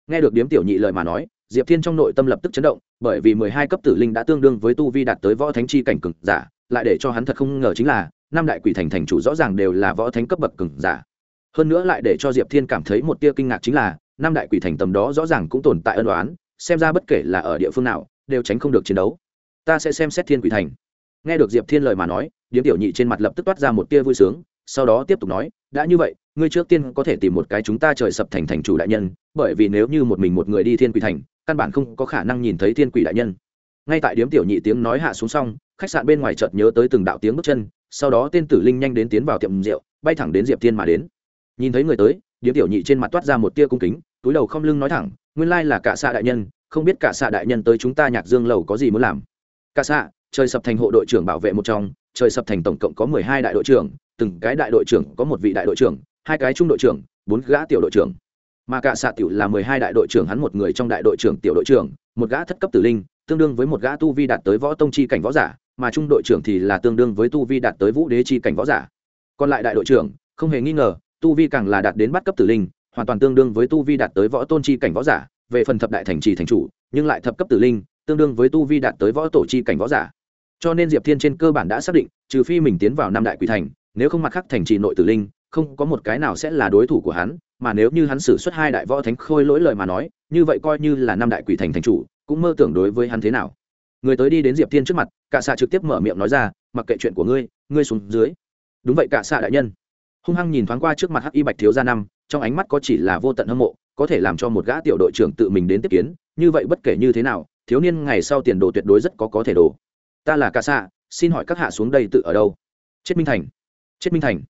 Nghe được điếm tiểu nhị lời mà nói diệp thiên trong nội tâm lập tức chấn động, bởi vì mười hai cấp tử linh đã tương đương với tu vi đạt tới võ thánh chi cảnh cường giả, lại để cho hắn thật không ngờ chính là, năm đại quỷ thành thành chủ rõ ràng đều là võ thánh cấp bậc cường giả. Hơn nữa lại để cho diệp thiên cảm thấy một tia kinh ngạc chính là, năm đại quỷ thành tầm đó rõ ràng cũng tồn tại ân đoán xem ra bất kể là ở địa phương nào, đều tránh không được chiến đấu. Ta sẽ xem xét thiên quỷ thành. Nghe được diệp thiên lời mà nói, điếm tiểu nhị trên mặt lập tức toát ra một tia vui sướng, sau đó tiếp tục nói, đã như vậy, ngươi trước tiên có thể tìm một cái chúng ta trời sập thành thành chủ đại nhân, bởi vì nếu như một mình một người đi thiên quỷ thành căn bản không có khả năng nhìn thấy thiên quỷ đại nhân. Ngay tại điếm tiểu nhị tiếng nói hạ xuống xong, khách sạn bên ngoài chợt nhớ tới từng đạo tiếng bước chân, sau đó tên tử linh nhanh đến tiến vào tiệm rượu, bay thẳng đến diệp thiên mà đến. Nhìn thấy người tới, điếm tiểu nhị trên mặt toát ra một tia cung kính, túi đầu không lưng nói thẳng, nguyên lai là cả xạ đại nhân, không biết cả xạ đại nhân tới chúng ta nhạc dương lầu có gì muốn làm? Cả xạ trời sập thành hộ đội trưởng bảo vệ một trong, trời sập thành tổng cộng có mười hai đại đội trưởng, từng cái đại đội trưởng có một vị đại đội trưởng, hai cái trung đội trưởng, bốn gã tiểu đội trưởng mà cả xạ tiểu là mười hai đại đội trưởng, hắn một người trong đại đội trưởng, tiểu đội trưởng, một gã thất cấp tử linh, tương đương với một gã tu vi đạt tới võ tông chi cảnh võ giả, mà trung đội trưởng thì là tương đương với tu vi đạt tới vũ đế chi cảnh võ giả. Còn lại đại đội trưởng, không hề nghi ngờ, tu vi càng là đạt đến bắt cấp tử linh, hoàn toàn tương đương với tu vi đạt tới võ tôn chi cảnh võ giả, về phần thập đại thành trì thành chủ, nhưng lại thập cấp tử linh, tương đương với tu vi đạt tới võ tổ chi cảnh võ giả. Cho nên diệp thiên trên cơ bản đã xác định, trừ phi mình tiến vào năm đại quỷ thành, nếu không mặt khác thành trì nội tử linh, không có một cái nào sẽ là đối thủ của hắn mà nếu như hắn xử suất hai đại võ thánh khôi lỗi lời mà nói, như vậy coi như là năm đại quỷ thành thành chủ, cũng mơ tưởng đối với hắn thế nào. Người tới đi đến diệp thiên trước mặt, cả xạ trực tiếp mở miệng nói ra, mặc kệ chuyện của ngươi ngươi xuống dưới. Đúng vậy cả xạ đại nhân. Hung hăng nhìn thoáng qua trước mặt hắc y bạch thiếu gia năm, trong ánh mắt có chỉ là vô tận hâm mộ, có thể làm cho một gã tiểu đội trưởng tự mình đến tiếp kiến, như vậy bất kể như thế nào, thiếu niên ngày sau tiền đồ tuyệt đối rất có có thể đồ ta là cả xạ xin hỏi các hạ xuống đây tự ở đâu? Chết minh thành. Chết minh thành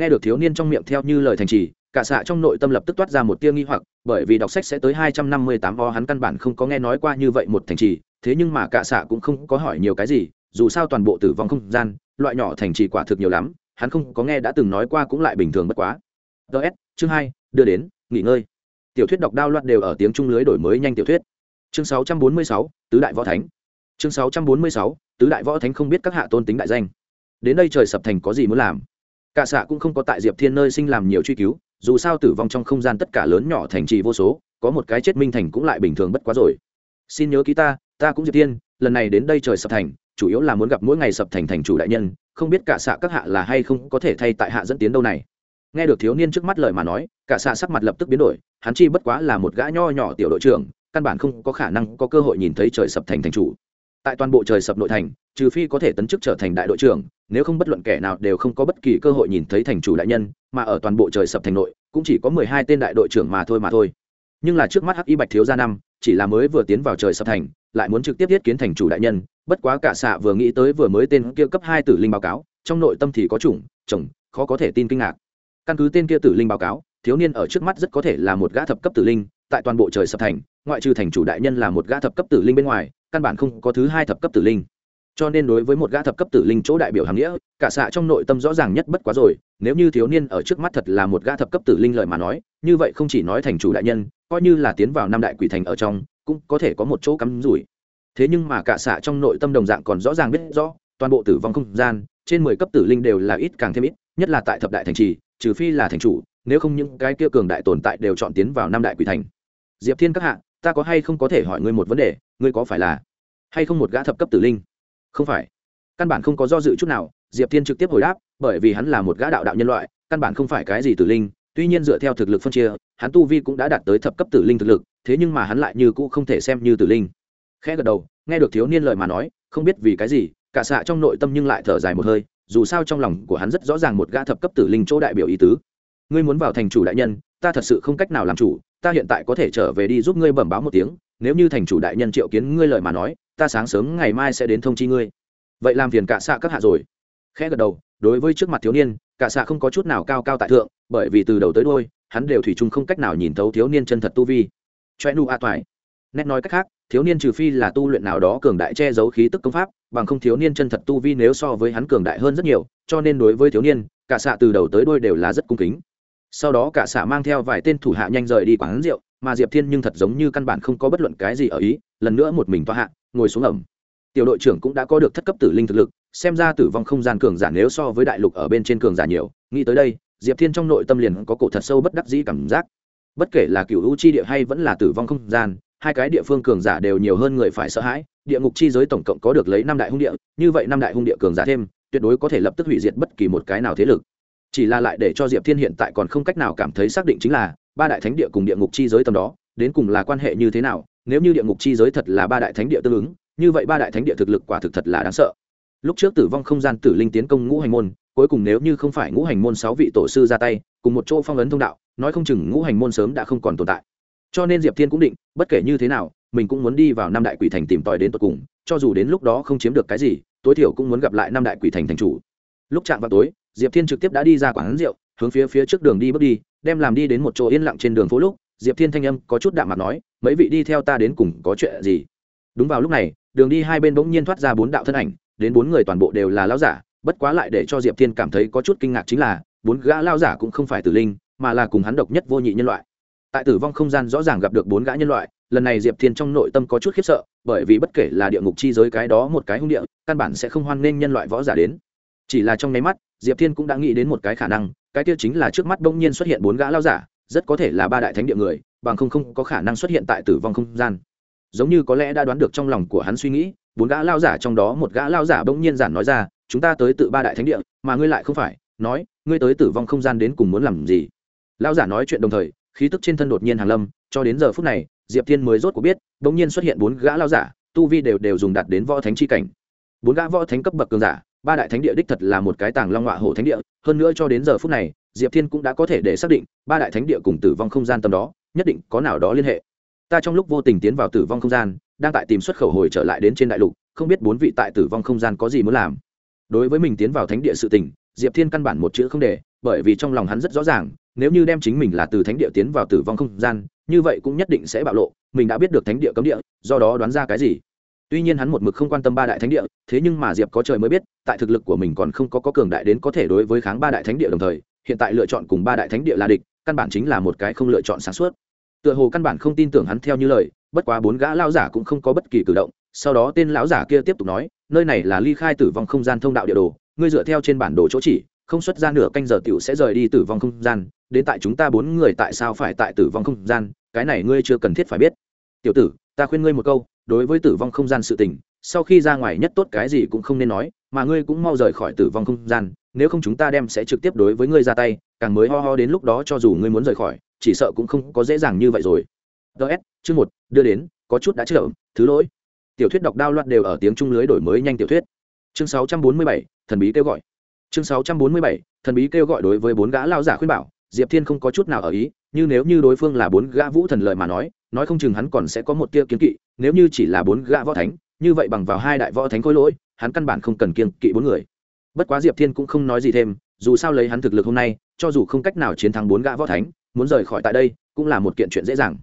nghe được thiếu niên trong miệng theo như lời thành trì, cả xạ trong nội tâm lập tức toát ra một tia nghi hoặc, bởi vì đọc sách sẽ tới hai trăm năm mươi tám o hắn căn bản không có nghe nói qua như vậy một thành trì, thế nhưng mà cả xạ cũng không có hỏi nhiều cái gì, dù sao toàn bộ tử vong không gian, loại nhỏ thành trì quả thực nhiều lắm, hắn không có nghe đã từng nói qua cũng lại bình thường bất quá. Ts chương hai, đưa đến, nghỉ ngơi. Tiểu thuyết đọc đao loạn đều ở tiếng trung lưới đổi mới nhanh tiểu thuyết. Chương sáu trăm bốn mươi sáu, tứ đại võ thánh. Chương sáu trăm bốn mươi sáu, tứ đại võ thánh không biết các hạ tôn tính đại danh. Đến đây trời sập thành có gì muốn làm? Cả xạ cũng không có tại diệp thiên nơi sinh làm nhiều truy cứu, dù sao tử vong trong không gian tất cả lớn nhỏ thành trì vô số, có một cái chết minh thành cũng lại bình thường bất quá rồi. Xin nhớ ký ta ta cũng diệp thiên, lần này đến đây trời sập thành, chủ yếu là muốn gặp mỗi ngày sập thành thành chủ đại nhân, không biết cả xạ các hạ là hay không có thể thay tại hạ dẫn tiến đâu này. Nghe được thiếu niên trước mắt lời mà nói, cả xạ sắc mặt lập tức biến đổi, hắn chi bất quá là một gã nho nhỏ tiểu đội trưởng, căn bản không có khả năng có cơ hội nhìn thấy trời sập thành thành chủ tại toàn bộ trời sập nội thành, trừ phi có thể tấn chức trở thành đại đội trưởng, nếu không bất luận kẻ nào đều không có bất kỳ cơ hội nhìn thấy thành chủ đại nhân, mà ở toàn bộ trời sập thành nội, cũng chỉ có mười hai tên đại đội trưởng mà thôi mà thôi. Nhưng là trước mắt hắc y bạch thiếu gia năm, chỉ là mới vừa tiến vào trời sập thành, lại muốn trực tiếp thiết kiến thành chủ đại nhân, bất quá cả xạ vừa nghĩ tới vừa mới tên kia cấp hai tử linh báo cáo, trong nội tâm thì có chủng, chồng, khó có thể tin kinh ngạc. Căn cứ tên kia tử linh báo cáo, thiếu niên ở trước mắt rất có thể là một gã thập cấp tử linh, tại toàn bộ trời sập thành, ngoại trừ thành chủ đại nhân là một gã thập cấp tử linh bên ngoài căn bản không có thứ hai thập cấp tử linh. Cho nên đối với một gã thập cấp tử linh chỗ đại biểu hàng nghĩa, cả xạ trong nội tâm rõ ràng nhất bất quá rồi, nếu như thiếu niên ở trước mắt thật là một gã thập cấp tử linh lợi mà nói, như vậy không chỉ nói thành chủ đại nhân, coi như là tiến vào năm đại quỷ thành ở trong, cũng có thể có một chỗ cắm rủi. Thế nhưng mà cả xạ trong nội tâm đồng dạng còn rõ ràng biết rõ, toàn bộ tử vong không gian, trên mười cấp tử linh đều là ít càng thêm ít, nhất là tại thập đại thành trì, trừ phi là thành chủ, nếu không những cái kia cường đại tồn tại đều chọn tiến vào năm đại quỷ thành. Diệp thiên các hạ ta có hay không có thể hỏi ngươi một vấn đề, ngươi có phải là hay không một gã thập cấp tử linh? Không phải. Căn bản không có do dự chút nào, diệp thiên trực tiếp hồi đáp, bởi vì hắn là một gã đạo đạo nhân loại, căn bản không phải cái gì tử linh, tuy nhiên dựa theo thực lực phân chia, hắn tu vi cũng đã đạt tới thập cấp tử linh thực lực, thế nhưng mà hắn lại như cũ không thể xem như tử linh. Khẽ gật đầu, nghe được thiếu niên lời mà nói, không biết vì cái gì, cả xạ trong nội tâm nhưng lại thở dài một hơi, dù sao trong lòng của hắn rất rõ ràng một gã thập cấp tử linh chỗ đại biểu ý tứ. Ngươi muốn vào thành chủ đại nhân, ta thật sự không cách nào làm chủ ta hiện tại có thể trở về đi giúp ngươi bẩm báo một tiếng, nếu như thành chủ đại nhân triệu kiến ngươi lời mà nói, ta sáng sớm ngày mai sẽ đến thông chi ngươi. Vậy làm phiền cả xạ các hạ rồi. Khẽ gật đầu, đối với trước mặt thiếu niên, cả xạ không có chút nào cao cao tại thượng, bởi vì từ đầu tới đôi hắn đều thủy chung không cách nào nhìn thấu thiếu niên chân thật tu vi. Choe nu a toại nét nói cách khác, thiếu niên trừ phi là tu luyện nào đó cường đại che giấu khí tức công pháp, bằng không thiếu niên chân thật tu vi nếu so với hắn cường đại hơn rất nhiều, cho nên đối với thiếu niên, cả xạ từ đầu tới đôi đều là rất cung kính sau đó cả xã mang theo vài tên thủ hạ nhanh rời đi quán rượu, mà diệp thiên nhưng thật giống như căn bản không có bất luận cái gì ở ý, lần nữa một mình toa hạ, ngồi xuống ẩm. Tiểu đội trưởng cũng đã có được thất cấp tử linh thực lực, xem ra tử vong không gian cường giả nếu so với đại lục ở bên trên cường giả nhiều, nghĩ tới đây, diệp thiên trong nội tâm liền có cổ thật sâu bất đắc dĩ cảm giác. Bất kể là cựu u chi địa hay vẫn là tử vong không gian, hai cái địa phương cường giả đều nhiều hơn người phải sợ hãi, địa ngục chi giới tổng cộng có được lấy năm đại hung địa, như vậy năm đại hung địa cường giả thêm, tuyệt đối có thể lập tức hủy diệt bất kỳ một cái nào thế lực chỉ là lại để cho diệp thiên hiện tại còn không cách nào cảm thấy xác định chính là ba đại thánh địa cùng địa ngục chi giới tầm đó, đến cùng là quan hệ như thế nào, nếu như địa ngục chi giới thật là ba đại thánh địa tương ứng, như vậy ba đại thánh địa thực lực quả thực thật là đáng sợ. Lúc trước tử vong không gian tử linh tiến công ngũ hành môn, cuối cùng nếu như không phải ngũ hành môn sáu vị tổ sư ra tay, cùng một chỗ phong ấn thông đạo, nói không chừng ngũ hành môn sớm đã không còn tồn tại. Cho nên diệp thiên cũng định, bất kể như thế nào, mình cũng muốn đi vào năm đại quỷ thành tìm tòi đến tận cùng, cho dù đến lúc đó không chiếm được cái gì, tối thiểu cũng muốn gặp lại năm đại quỷ thành thành chủ. Lúc chạm vào tối diệp thiên trực tiếp đã đi ra quán rượu, hướng phía phía trước đường đi bước đi, đem làm đi đến một chỗ yên lặng trên đường phố lúc, diệp thiên thanh âm có chút đạm mặt nói, mấy vị đi theo ta đến cùng có chuyện gì? Đúng vào lúc này, đường đi hai bên bỗng nhiên thoát ra bốn đạo thân ảnh, đến bốn người toàn bộ đều là lao giả, bất quá lại để cho diệp thiên cảm thấy có chút kinh ngạc chính là, bốn gã lao giả cũng không phải tử linh, mà là cùng hắn độc nhất vô nhị nhân loại. Tại tử vong không gian rõ ràng gặp được bốn gã nhân loại, lần này diệp thiên trong nội tâm có chút khiếp sợ, bởi vì bất kể là địa ngục chi giới cái đó một cái hung địa, căn bản sẽ không hoan nghênh nhân loại võ giả đến. Chỉ là trong nháy mắt diệp thiên cũng đã nghĩ đến một cái khả năng, cái kia chính là trước mắt bỗng nhiên xuất hiện bốn gã lao giả, rất có thể là ba đại thánh địa người, bằng không không có khả năng xuất hiện tại tử vong không gian. Giống như có lẽ đã đoán được trong lòng của hắn suy nghĩ, bốn gã lao giả trong đó một gã lao giả bỗng nhiên giản nói ra, chúng ta tới tự ba đại thánh địa, mà ngươi lại không phải, nói, ngươi tới tử vong không gian đến cùng muốn làm gì? Lao giả nói chuyện đồng thời, khí tức trên thân đột nhiên hàng lâm, cho đến giờ phút này, diệp thiên mới rốt cuộc biết, bỗng nhiên xuất hiện bốn gã lao giả, tu vi đều đều dùng đặt đến võ thánh chi cảnh. Bốn gã võ thánh cấp bậc cường giả ba đại thánh địa đích thật là một cái tàng long họa hổ thánh địa, hơn nữa cho đến giờ phút này, diệp thiên cũng đã có thể để xác định, ba đại thánh địa cùng tử vong không gian tầm đó, nhất định có nào đó liên hệ. Ta trong lúc vô tình tiến vào tử vong không gian, đang tại tìm xuất khẩu hồi trở lại đến trên đại lục, không biết bốn vị tại tử vong không gian có gì muốn làm. Đối với mình tiến vào thánh địa sự tình, diệp thiên căn bản một chữ không để, bởi vì trong lòng hắn rất rõ ràng, nếu như đem chính mình là từ thánh địa tiến vào tử vong không gian, như vậy cũng nhất định sẽ bạo lộ, mình đã biết được thánh địa cấm địa, do đó đoán ra cái gì? Tuy nhiên hắn một mực không quan tâm ba đại thánh địa, thế nhưng mà diệp có trời mới biết, tại thực lực của mình còn không có có cường đại đến có thể đối với kháng ba đại thánh địa đồng thời, hiện tại lựa chọn cùng ba đại thánh địa là địch, căn bản chính là một cái không lựa chọn sáng suốt. Tựa hồ căn bản không tin tưởng hắn theo như lời, bất quá bốn gã lao giả cũng không có bất kỳ cử động, sau đó tên lão giả kia tiếp tục nói, nơi này là ly khai tử vong không gian thông đạo địa đồ, ngươi dựa theo trên bản đồ chỗ chỉ, không xuất ra nửa canh giờ tiểu sẽ rời đi tử vong không gian, đến tại chúng ta bốn người tại sao phải tại tử vong không gian, cái này ngươi chưa cần thiết phải biết. Tiểu tử ta khuyên ngươi một câu đối với tử vong không gian sự tình sau khi ra ngoài nhất tốt cái gì cũng không nên nói mà ngươi cũng mau rời khỏi tử vong không gian nếu không chúng ta đem sẽ trực tiếp đối với ngươi ra tay càng mới ho ho đến lúc đó cho dù ngươi muốn rời khỏi chỉ sợ cũng không có dễ dàng như vậy rồi. Ts chương một đưa đến có chút đã chậm thứ lỗi. Tiểu thuyết đọc đao loạt đều ở tiếng trung lưới đổi mới nhanh tiểu thuyết. Chương 647, thần bí kêu gọi. Chương 647, thần bí kêu gọi đối với bốn gã lao giả khuyên bảo diệp thiên không có chút nào ở ý như nếu như đối phương là bốn gã vũ thần lợi mà nói nói không chừng hắn còn sẽ có một tia kiến kỵ, nếu như chỉ là bốn gã võ thánh, như vậy bằng vào hai đại võ thánh khối lỗi, hắn căn bản không cần kiên kỵ bốn người. Bất quá diệp thiên cũng không nói gì thêm, dù sao lấy hắn thực lực hôm nay, cho dù không cách nào chiến thắng bốn gã võ thánh, muốn rời khỏi tại đây cũng là một kiện chuyện dễ dàng.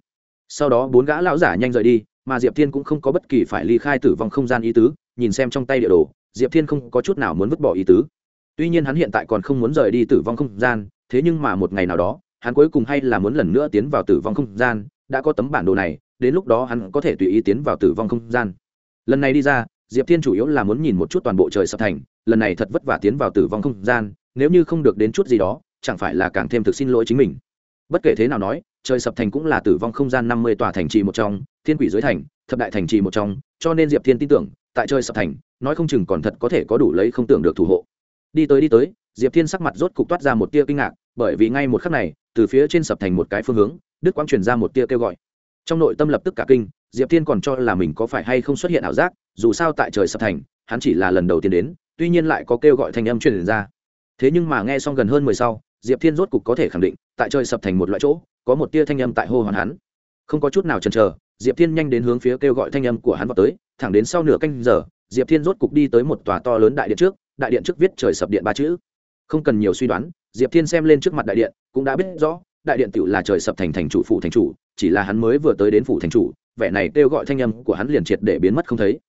Sau đó bốn gã lão giả nhanh rời đi, mà diệp thiên cũng không có bất kỳ phải ly khai tử vong không gian ý tứ, nhìn xem trong tay địa đồ, diệp thiên không có chút nào muốn vứt bỏ ý tứ. Tuy nhiên hắn hiện tại còn không muốn rời đi tử vong không gian, thế nhưng mà một ngày nào đó hắn cuối cùng hay là muốn lần nữa tiến vào tử vong không gian, đã có tấm bản đồ này, đến lúc đó hắn có thể tùy ý tiến vào tử vong không gian. Lần này đi ra, diệp thiên chủ yếu là muốn nhìn một chút toàn bộ trời sập thành, lần này thật vất vả tiến vào tử vong không gian, nếu như không được đến chút gì đó, chẳng phải là càng thêm thực xin lỗi chính mình. Bất kể thế nào nói, trời sập thành cũng là tử vong không gian năm mươi tòa thành trì một trong, thiên quỷ dưới thành, thập đại thành trì một trong, cho nên diệp thiên tin tưởng, tại trời sập thành, nói không chừng còn thật có thể có đủ lấy không tưởng được thủ hộ. Đi tới đi tới, diệp thiên sắc mặt rốt cục toát ra một tia kinh ngạc, bởi vì ngay một khắc này từ phía trên sập thành một cái phương hướng, đức quang truyền ra một tia kêu gọi. Trong nội tâm lập tức cả kinh, diệp thiên còn cho là mình có phải hay không xuất hiện ảo giác, dù sao tại trời sập thành, hắn chỉ là lần đầu tiên đến, tuy nhiên lại có kêu gọi thanh âm truyền ra. Thế nhưng mà nghe xong gần hơn mười sau, diệp thiên rốt cục có thể khẳng định, tại trời sập thành một loại chỗ, có một tia thanh âm tại hô hoàn hắn. Không có chút nào chần chờ, diệp thiên nhanh đến hướng phía kêu gọi thanh âm của hắn vào tới, thẳng đến sau nửa canh giờ, diệp thiên rốt cục đi tới một tòa to lớn đại điện trước, đại điện trước viết trời sập điện ba chữ. Không cần nhiều suy đoán diệp thiên xem lên trước mặt đại điện cũng đã biết rõ đại điện tựu là trời sập thành thành chủ phủ thành chủ chỉ là hắn mới vừa tới đến phủ thành chủ vẻ này kêu gọi thanh âm của hắn liền triệt để biến mất không thấy.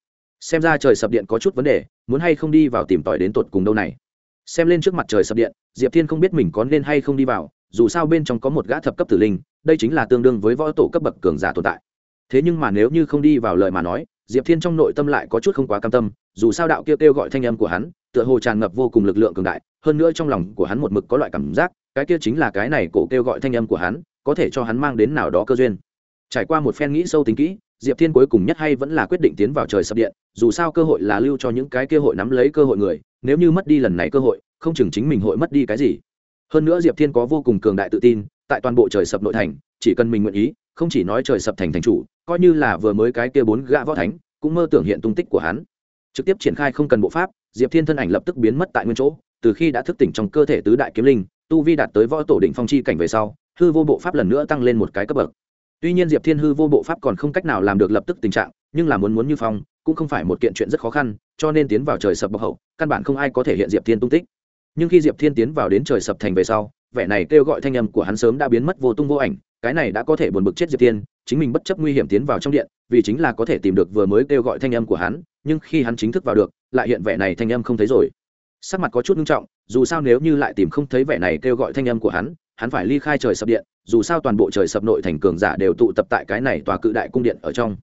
Xem ra trời sập điện có chút vấn đề muốn hay không đi vào tìm tòi đến tột cùng đâu này. Xem lên trước mặt trời sập điện diệp thiên không biết mình có nên hay không đi vào dù sao bên trong có một gã thập cấp tử linh đây chính là tương đương với võ tổ cấp bậc cường giả tồn tại. Thế nhưng mà nếu như không đi vào lời mà nói diệp thiên trong nội tâm lại có chút không quá cam tâm dù sao đạo kia kêu, gọi thanh âm của hắn tựa hồ tràn ngập vô cùng lực lượng cường đại, hơn nữa trong lòng của hắn một mực có loại cảm giác, cái kia chính là cái này cổ kêu gọi thanh âm của hắn, có thể cho hắn mang đến nào đó cơ duyên. Trải qua một phen nghĩ sâu tính kỹ, diệp thiên cuối cùng nhất hay vẫn là quyết định tiến vào trời sập điện, dù sao cơ hội là lưu cho những cái cơ hội nắm lấy cơ hội người, nếu như mất đi lần này cơ hội, không chừng chính mình hội mất đi cái gì. Hơn nữa diệp thiên có vô cùng cường đại tự tin, tại toàn bộ trời sập nội thành, chỉ cần mình nguyện ý, không chỉ nói trời sập thành thành chủ, coi như là vừa mới cái kia bốn gã võ thánh, cũng mơ tưởng hiện tung tích của hắn. Trực tiếp triển khai không cần bộ pháp diệp thiên thân ảnh lập tức biến mất tại nguyên chỗ, từ khi đã thức tỉnh trong cơ thể tứ đại kiếm linh, tu vi đạt tới võ tổ định phong chi cảnh về sau, hư vô bộ pháp lần nữa tăng lên một cái cấp bậc. Tuy nhiên diệp thiên hư vô bộ pháp còn không cách nào làm được lập tức tình trạng, nhưng là muốn muốn như phong, cũng không phải một kiện chuyện rất khó khăn, cho nên tiến vào trời sập bậc hậu, căn bản không ai có thể hiện diệp thiên tung tích. Nhưng khi diệp thiên tiến vào đến trời sập thành về sau, vẻ này kêu gọi thanh âm của hắn sớm đã biến mất vô tung vô ảnh, cái này đã có thể buồn bực chết diệp thiên chính mình bất chấp nguy hiểm tiến vào trong điện, vì chính là có thể tìm được vừa mới kêu gọi thanh âm của hắn, nhưng khi hắn chính thức vào được, lại hiện vẻ này thanh âm không thấy rồi. Sắc mặt có chút nghiêm trọng, dù sao nếu như lại tìm không thấy vẻ này kêu gọi thanh âm của hắn hắn phải ly khai trời sập điện, dù sao toàn bộ trời sập nội thành cường giả đều tụ tập tại cái này tòa cự đại cung điện ở trong.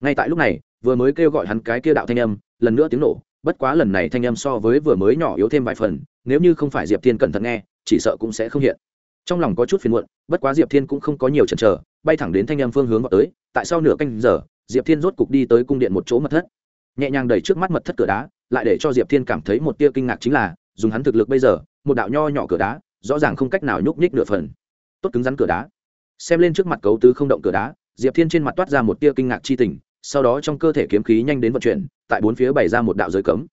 Ngay tại lúc này, vừa mới kêu gọi hắn cái kia đạo thanh âm, lần nữa tiếng nổ, bất quá lần này thanh âm so với vừa mới nhỏ yếu thêm vài phần, nếu như không phải diệp thiên cẩn thận nghe, chỉ sợ cũng sẽ không hiện trong lòng có chút phiền muộn, bất quá diệp thiên cũng không có nhiều chần chờ, bay thẳng đến thanh em phương hướng vào tới, tại sau nửa canh giờ, diệp thiên rốt cục đi tới cung điện một chỗ mật thất. Nhẹ nhàng đẩy trước mắt mật thất cửa đá, lại để cho diệp thiên cảm thấy một tia kinh ngạc chính là, dùng hắn thực lực bây giờ, một đạo nho nhỏ cửa đá, rõ ràng không cách nào nhúc nhích nửa phần. Tốt cứng rắn cửa đá. Xem lên trước mặt cấu tứ không động cửa đá, diệp thiên trên mặt toát ra một tia kinh ngạc chi tình, sau đó trong cơ thể kiếm khí nhanh đến vận chuyển, tại bốn phía bày ra một đạo giới cấm.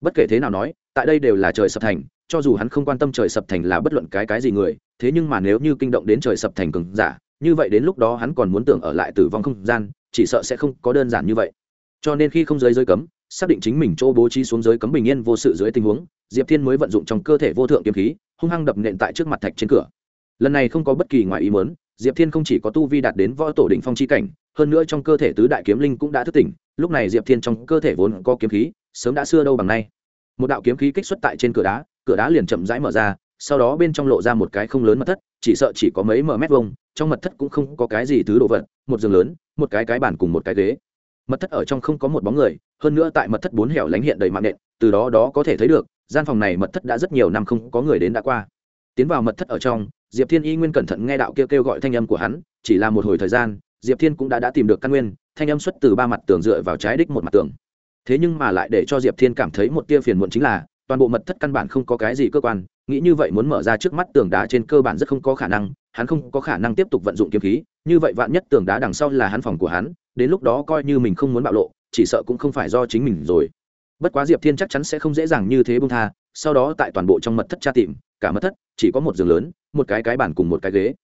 Bất kể thế nào nói, tại đây đều là trời sập thành cho dù hắn không quan tâm trời sập thành là bất luận cái cái gì người, thế nhưng mà nếu như kinh động đến trời sập thành cường giả, như vậy đến lúc đó hắn còn muốn tưởng ở lại tử vong không gian, chỉ sợ sẽ không có đơn giản như vậy. Cho nên khi không giới giới cấm, xác định chính mình chỗ bố trí xuống giới cấm bình yên vô sự dưới tình huống, diệp thiên mới vận dụng trong cơ thể vô thượng kiếm khí, hung hăng đập nện tại trước mặt thạch trên cửa. Lần này không có bất kỳ ngoài ý muốn, diệp thiên không chỉ có tu vi đạt đến võ tổ định phong chi cảnh, hơn nữa trong cơ thể tứ đại kiếm linh cũng đã thức tỉnh, lúc này diệp thiên trong cơ thể vốn có kiếm khí, sớm đã xưa đâu bằng nay. Một đạo kiếm khí kích xuất tại trên cửa đá cửa đá liền chậm rãi mở ra, sau đó bên trong lộ ra một cái không lớn mật thất, chỉ sợ chỉ có mấy mờ mét vuông, trong mật thất cũng không có cái gì thứ đồ vật, một giường lớn, một cái cái bàn cùng một cái ghế. Mật thất ở trong không có một bóng người, hơn nữa tại mật thất bốn hẻo lánh hiện đầy mạng nện, từ đó đó có thể thấy được, gian phòng này mật thất đã rất nhiều năm không có người đến đã qua. Tiến vào mật thất ở trong, diệp thiên y nguyên cẩn thận nghe đạo kêu kêu gọi thanh âm của hắn, chỉ là một hồi thời gian, diệp thiên cũng đã đã tìm được căn nguyên, thanh âm xuất từ ba mặt tường dựa vào trái đích một mặt tường. Thế nhưng mà lại để cho diệp thiên cảm thấy một tia phiền muộn chính là toàn bộ mật thất căn bản không có cái gì cơ quan, nghĩ như vậy muốn mở ra trước mắt tường đá trên cơ bản rất không có khả năng, hắn không có khả năng tiếp tục vận dụng kiếm khí, như vậy vạn nhất tường đá đằng sau là hắn phòng của hắn, đến lúc đó coi như mình không muốn bạo lộ, chỉ sợ cũng không phải do chính mình rồi. Bất quá diệp thiên chắc chắn sẽ không dễ dàng như thế bông tha, sau đó tại toàn bộ trong mật thất tra tìm, cả mật thất chỉ có một giường lớn, một cái cái bàn cùng một cái ghế.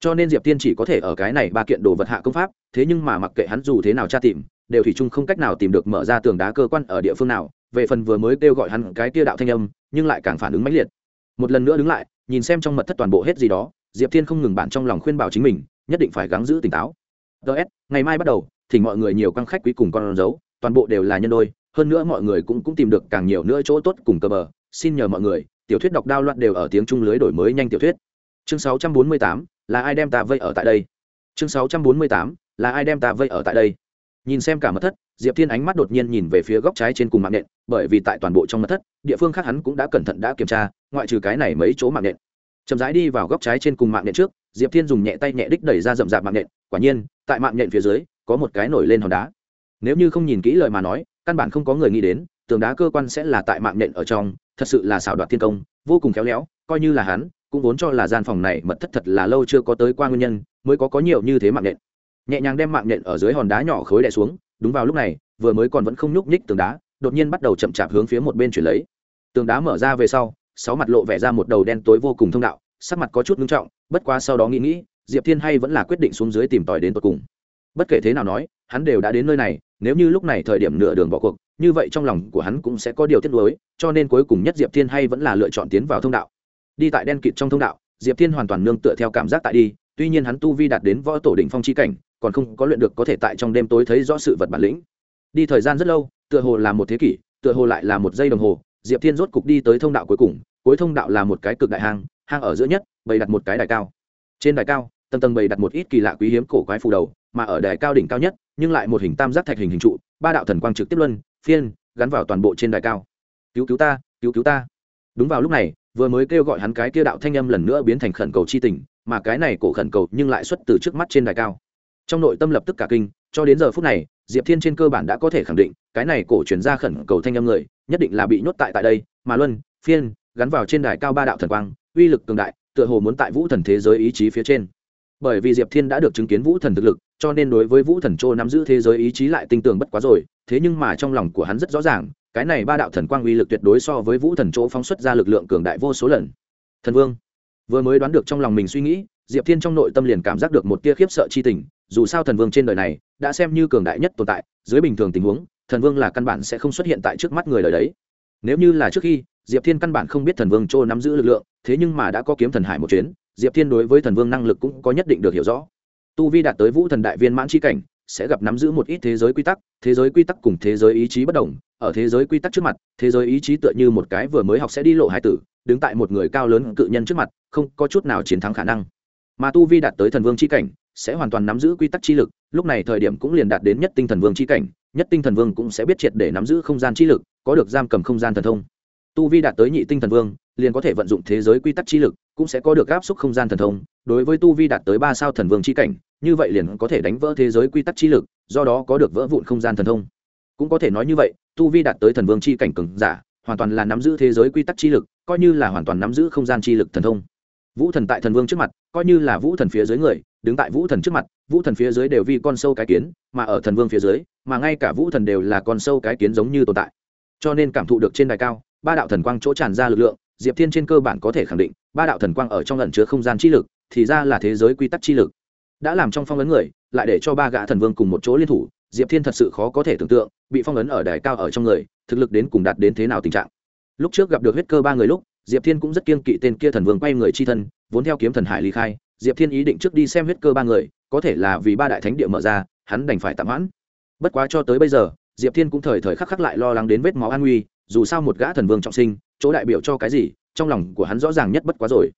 Cho nên diệp thiên chỉ có thể ở cái này ba kiện đồ vật hạ công pháp, thế nhưng mà mặc kệ hắn dù thế nào tra tìm, đều thủy chung không cách nào tìm được mở ra tường đá cơ quan ở địa phương nào về phần vừa mới kêu gọi hắn cái tia đạo thanh âm nhưng lại càng phản ứng mãnh liệt. Một lần nữa đứng lại nhìn xem trong mật thất toàn bộ hết gì đó diệp thiên không ngừng bản trong lòng khuyên bảo chính mình nhất định phải gắng giữ tỉnh táo. Ts ngày mai bắt đầu thì mọi người nhiều căng khách quý cùng con dấu toàn bộ đều là nhân đôi hơn nữa mọi người cũng cũng tìm được càng nhiều nữa chỗ tốt cùng cơ bờ. Xin nhờ mọi người tiểu thuyết đọc đao loạn đều ở tiếng trung lưới đổi mới nhanh tiểu thuyết. Chương 648, là ai đem ta vây ở tại đây? Chương 648, là ai đem ta vây ở tại đây? Nhìn xem cả mật thất diệp thiên ánh mắt đột nhiên nhìn về phía góc trái trên cùng mạng nện, bởi vì tại toàn bộ trong mật thất, địa phương khác hắn cũng đã cẩn thận đã kiểm tra, ngoại trừ cái này mấy chỗ mạng nện. Chậm rãi đi vào góc trái trên cùng mạng nện trước, diệp thiên dùng nhẹ tay nhẹ đích đẩy ra rậm rạp mạng nện, quả nhiên, tại mạng nện phía dưới, có một cái nổi lên hòn đá. Nếu như không nhìn kỹ lời mà nói, căn bản không có người nghĩ đến, tường đá cơ quan sẽ là tại mạng nện ở trong, thật sự là xảo đoạt thiên công, vô cùng khéo léo, coi như là hắn, cũng vốn cho là gian phòng này mật thất thật là lâu chưa có tới qua nguyên nhân, mới có có nhiều như thế mạng nện. Nhẹ nhàng đem mạng nện ở dưới hòn đá nhỏ khối đè xuống đúng vào lúc này, vừa mới còn vẫn không nhúc nhích tường đá, đột nhiên bắt đầu chậm chạp hướng phía một bên chuyển lấy. Tường đá mở ra về sau, sáu mặt lộ vẻ ra một đầu đen tối vô cùng thông đạo, sắc mặt có chút ngưng trọng, bất quá sau đó nghĩ nghĩ, diệp thiên hay vẫn là quyết định xuống dưới tìm tòi đến tột cùng. Bất kể thế nào nói, hắn đều đã đến nơi này, nếu như lúc này thời điểm nửa đường bỏ cuộc, như vậy trong lòng của hắn cũng sẽ có điều tiết lối cho nên cuối cùng nhất diệp thiên hay vẫn là lựa chọn tiến vào thông đạo. Đi tại đen kịt trong thông đạo, diệp thiên hoàn toàn nương tựa theo cảm giác tại đi, tuy nhiên hắn tu vi đạt đến võ tổ đỉnh phong chi cảnh còn không có luyện được có thể tại trong đêm tối thấy rõ sự vật bản lĩnh. Đi thời gian rất lâu, tựa hồ là một thế kỷ, tựa hồ lại là một giây đồng hồ, diệp thiên rốt cục đi tới thông đạo cuối cùng, cuối thông đạo là một cái cực đại hang hang ở giữa nhất, bày đặt một cái đài cao. Trên đài cao, tầng tầng bày đặt một ít kỳ lạ quý hiếm cổ quái phù đầu, mà ở đài cao đỉnh cao nhất, nhưng lại một hình tam giác thạch hình hình trụ, ba đạo thần quang trực tiếp luân, phiên, gắn vào toàn bộ trên đài cao. Cứu cứu ta, cứu cứu ta. Đúng vào lúc này, vừa mới kêu gọi hắn cái kia đạo thanh âm lần nữa biến thành khẩn cầu chi tình, mà cái này cổ khẩn cầu nhưng lại xuất từ trước mắt trên đài cao trong nội tâm lập tức cả kinh, cho đến giờ phút này, diệp thiên trên cơ bản đã có thể khẳng định, cái này cổ chuyển ra khẩn cầu thanh âm người, nhất định là bị nhốt tại tại đây, mà luân, phiên, gắn vào trên đài cao ba đạo thần quang, uy lực cường đại, tựa hồ muốn tại vũ thần thế giới ý chí phía trên. Bởi vì diệp thiên đã được chứng kiến vũ thần thực lực, cho nên đối với vũ thần châu nắm giữ thế giới ý chí lại tinh tường bất quá rồi, thế nhưng mà trong lòng của hắn rất rõ ràng, cái này ba đạo thần quang uy lực tuyệt đối so với vũ thần chỗ phóng xuất ra lực lượng cường đại vô số lần. Thần vương, vừa mới đoán được trong lòng mình suy nghĩ diệp thiên trong nội tâm liền cảm giác được một tia khiếp sợ chi tình, dù sao thần vương trên đời này đã xem như cường đại nhất tồn tại, dưới bình thường tình huống, thần vương là căn bản sẽ không xuất hiện tại trước mắt người đời đấy. Nếu như là trước khi, diệp thiên căn bản không biết thần vương châu nắm giữ lực lượng, thế nhưng mà đã có kiếm thần hải một chuyến, diệp thiên đối với thần vương năng lực cũng có nhất định được hiểu rõ. Tu vi đạt tới vũ thần đại viên mãn c cảnh, sẽ gặp nắm giữ một ít thế giới quy tắc, thế giới quy tắc cùng thế giới ý chí bất đồng, ở thế giới quy tắc trước mặt, thế giới ý chí tựa như một cái vừa mới học sẽ đi lộ hải tử, đứng tại một người cao lớn cự nhân trước mặt, không có chút nào chiến thắng khả năng mà tu vi đạt tới thần vương c h i cảnh, sẽ hoàn toàn nắm giữ quy tắc chi lực, lúc này thời điểm cũng liền đạt đến nhất tinh thần vương c h i cảnh, nhất tinh thần vương cũng sẽ biết triệt để nắm giữ không gian chi lực, có được giam cầm không gian thần thông. Tu vi đạt tới nhị tinh thần vương, liền có thể vận dụng thế giới quy tắc chi lực, cũng sẽ có được áp suất không gian thần thông, đối với tu vi đạt tới ba sao thần vương c h i cảnh, như vậy liền có thể đánh vỡ thế giới quy tắc chi lực, do đó có được vỡ vụn không gian thần thông. Cũng có thể nói như vậy, tu vi đạt tới thần vương c h i cảnh cừng giả, hoàn toàn là nắm giữ thế giới quy tắc chi lực, coi như là hoàn toàn nắm giữ không gian chi lực thần thông vũ thần tại thần vương trước mặt, coi như là vũ thần phía dưới người, đứng tại vũ thần trước mặt, vũ thần phía dưới đều vì con sâu cái kiến, mà ở thần vương phía dưới, mà ngay cả vũ thần đều là con sâu cái kiến giống như tồn tại. Cho nên cảm thụ được trên đài cao, ba đạo thần quang chỗ tràn ra lực lượng, diệp thiên trên cơ bản có thể khẳng định, ba đạo thần quang ở trong lần chứa không gian chi lực, thì ra là thế giới quy tắc chi lực. Đã làm trong phong ấn người, lại để cho ba gã thần vương cùng một chỗ liên thủ, diệp thiên thật sự khó có thể tưởng tượng, bị phong ấn ở đài cao ở trong người, thực lực đến cùng đạt đến thế nào tình trạng. Lúc trước gặp được huyết cơ ba người lúc diệp thiên cũng rất kiên kỵ tên kia thần vương quay người chi thân, vốn theo kiếm thần hải ly khai, diệp thiên ý định trước đi xem huyết cơ ba người, có thể là vì ba đại thánh địa mở ra, hắn đành phải tạm hoãn. Bất quá cho tới bây giờ, diệp thiên cũng thời thời khắc khắc lại lo lắng đến vết máu an nguy, dù sao một gã thần vương trọng sinh, chỗ đại biểu cho cái gì, trong lòng của hắn rõ ràng nhất bất quá rồi.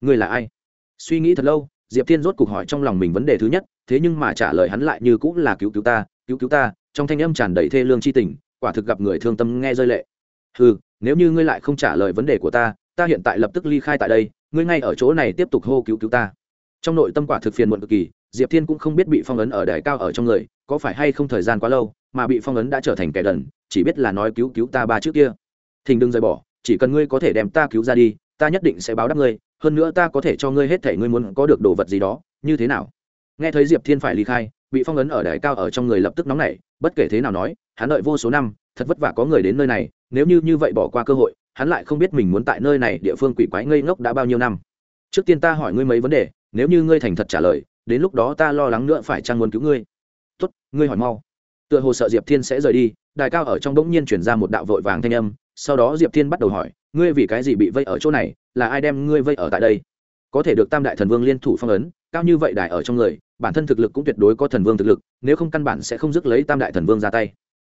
Người là ai? Suy nghĩ thật lâu, diệp thiên rốt cuộc hỏi trong lòng mình vấn đề thứ nhất, thế nhưng mà trả lời hắn lại như cũng là cứu cứu ta, cứu cứu ta, trong thanh âm tràn đầy thê lương c h i tình, quả thực gặp người thương tâm nghe rơi lệ. Ừ nếu như ngươi lại không trả lời vấn đề của ta ta hiện tại lập tức ly khai tại đây, ngươi ngay ở chỗ này tiếp tục hô cứu cứu ta. Trong nội tâm quả thực phiền muộn cực kỳ, diệp thiên cũng không biết bị phong ấn ở đài cao ở trong người, có phải hay không thời gian quá lâu, mà bị phong ấn đã trở thành kẻ đần, chỉ biết là nói cứu cứu ta ba trước kia. Thình đừng rời bỏ, chỉ cần ngươi có thể đem ta cứu ra đi, ta nhất định sẽ báo đáp ngươi, hơn nữa ta có thể cho ngươi hết thể ngươi muốn có được đồ vật gì đó, như thế nào? Nghe thấy diệp thiên phải ly khai, bị phong ấn ở đài cao ở trong người lập tức nóng nảy, bất kể thế nào nói, hắn đợi vô số năm, thật vất vả có người đến nơi này, nếu như như vậy bỏ qua cơ hội hắn lại không biết mình muốn tại nơi này địa phương quỷ quái ngây ngốc đã bao nhiêu năm. Trước tiên ta hỏi ngươi mấy vấn đề, nếu như ngươi thành thật trả lời, đến lúc đó ta lo lắng nữa phải chăng muốn cứu ngươi? Tốt, ngươi hỏi mau. Tựa hồ sợ diệp thiên sẽ rời đi, đài cao ở trong bỗng nhiên chuyển ra một đạo vội vàng thanh âm, sau đó diệp thiên bắt đầu hỏi, ngươi vì cái gì bị vây ở chỗ này, là ai đem ngươi vây ở tại đây? Có thể được tam đại thần vương liên thủ phong ấn, cao như vậy đài ở trong người, bản thân thực lực cũng tuyệt đối có thần vương thực lực, nếu không căn bản sẽ không dứt lấy tam đại thần vương ra tay.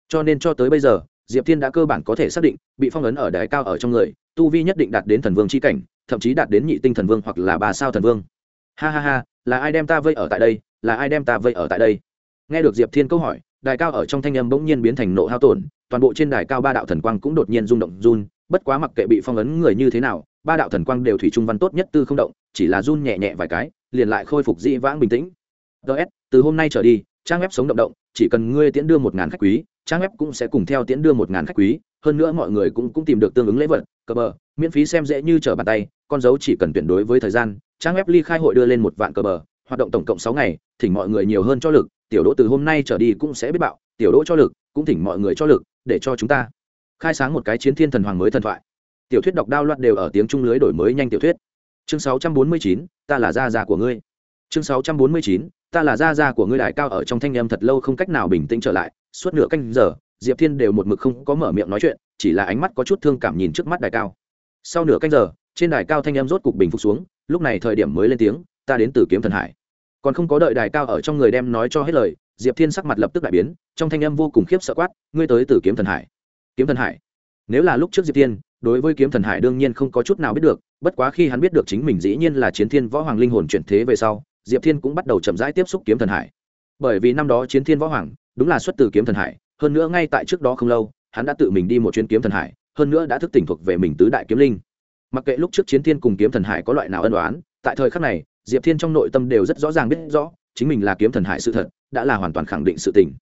Cho nên cho tới bây giờ diệp thiên đã cơ bản có thể xác định, bị phong ấn ở đài cao ở trong người, tu vi nhất định đạt đến thần vương c h i cảnh, thậm chí đạt đến nhị tinh thần vương hoặc là ba sao thần vương. Ha ha ha, là ai đem ta vây ở tại đây, là ai đem ta vây ở tại đây? Nghe được diệp thiên câu hỏi, đài cao ở trong thanh âm bỗng nhiên biến thành nộ hao tổn, toàn bộ trên đài cao ba đạo thần quang cũng đột nhiên rung động run, bất quá mặc kệ bị phong ấn người như thế nào, ba đạo thần quang đều thủy trung văn tốt nhất tư không động, chỉ là run nhẹ nhẹ vài cái, liền lại khôi phục dĩ vãng bình tĩnh. Ts từ hôm nay trở đi, trang web sống động động, chỉ cần ngươi tiễn đưa một ngàn khách quý trang web cũng sẽ cùng theo tiễn đưa một ngàn khách quý hơn nữa mọi người cũng cũng tìm được tương ứng lễ vật cờ bờ miễn phí xem dễ như trở bàn tay con dấu chỉ cần tuyển đối với thời gian trang web ly khai hội đưa lên một vạn cờ bờ hoạt động tổng cộng sáu ngày thỉnh mọi người nhiều hơn cho lực tiểu đỗ từ hôm nay trở đi cũng sẽ biết bạo tiểu đỗ cho lực cũng thỉnh mọi người cho lực để cho chúng ta khai sáng một cái chiến thiên thần hoàng mới thần thoại. Tiểu thuyết đọc đao loạt đều ở tiếng trung lưới đổi mới nhanh tiểu thuyết. Chương 649, ta là gia gia của ngươi. Chương 649, ta là gia gia của ngươi đại cao ở trong thanh em thật lâu không cách nào bình tĩnh trở lại suốt nửa canh giờ, diệp thiên đều một mực không có mở miệng nói chuyện, chỉ là ánh mắt có chút thương cảm nhìn trước mắt đài cao. Sau nửa canh giờ, trên đài cao thanh em rốt cục bình phục xuống, lúc này thời điểm mới lên tiếng, ta đến từ kiếm thần hải. Còn không có đợi đài cao ở trong người đem nói cho hết lời, diệp thiên sắc mặt lập tức đại biến, trong thanh em vô cùng khiếp sợ quát, ngươi tới từ kiếm thần hải. Kiếm thần hải? Nếu là lúc trước diệp thiên, đối với kiếm thần hải đương nhiên không có chút nào biết được, bất quá khi hắn biết được chính mình dĩ nhiên là chiến thiên võ hoàng linh hồn chuyển thế về sau, diệp thiên cũng bắt đầu chậm rãi tiếp xúc kiếm thần hải. Bởi vì năm đó chiến thiên võ hoàng đúng là xuất từ kiếm thần hải, hơn nữa ngay tại trước đó không lâu, hắn đã tự mình đi một chuyến kiếm thần hải, hơn nữa đã thức tỉnh thuộc về mình tứ đại kiếm linh. Mặc kệ lúc trước chiến thiên cùng kiếm thần hải có loại nào ân đoán tại thời khắc này, diệp thiên trong nội tâm đều rất rõ ràng biết rõ, chính mình là kiếm thần hải sự thật, đã là hoàn toàn khẳng định sự tình.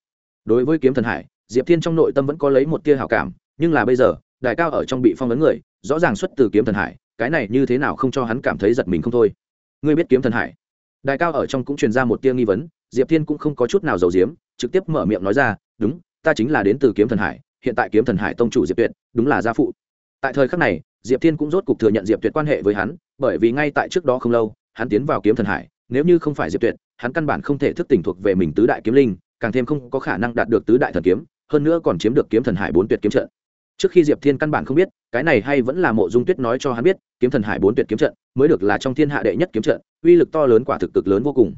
Đối với kiếm thần hải, diệp thiên trong nội tâm vẫn có lấy một tia hào cảm, nhưng là bây giờ, đại cao ở trong bị phong ấn người, rõ ràng xuất từ kiếm thần hải, cái này như thế nào không cho hắn cảm thấy giật mình không thôi. Ngươi biết kiếm thần hải? Đại cao ở trong cũng truyền ra một tia nghi vấn diệp thiên cũng không có chút nào giàu diếm trực tiếp mở miệng nói ra, đúng, ta chính là đến từ kiếm thần hải, hiện tại kiếm thần hải tông chủ diệp tuyệt, đúng là gia phụ. Tại thời khắc này, diệp thiên cũng rốt cục thừa nhận diệp tuyệt quan hệ với hắn, bởi vì ngay tại trước đó không lâu, hắn tiến vào kiếm thần hải, nếu như không phải diệp tuyệt, hắn căn bản không thể thức tỉnh thuộc về mình tứ đại kiếm linh, càng thêm không có khả năng đạt được tứ đại thần kiếm, hơn nữa còn chiếm được kiếm thần hải bốn tuyệt kiếm trận. Trước khi diệp thiên căn bản không biết, cái này hay vẫn là mộ dung tuyết nói cho hắn biết, kiếm thần hải bốn tuyệt kiếm trận mới được là trong thiên hạ đệ nhất kiếm trận, uy lực to lớn quả thực cực lớn vô cùng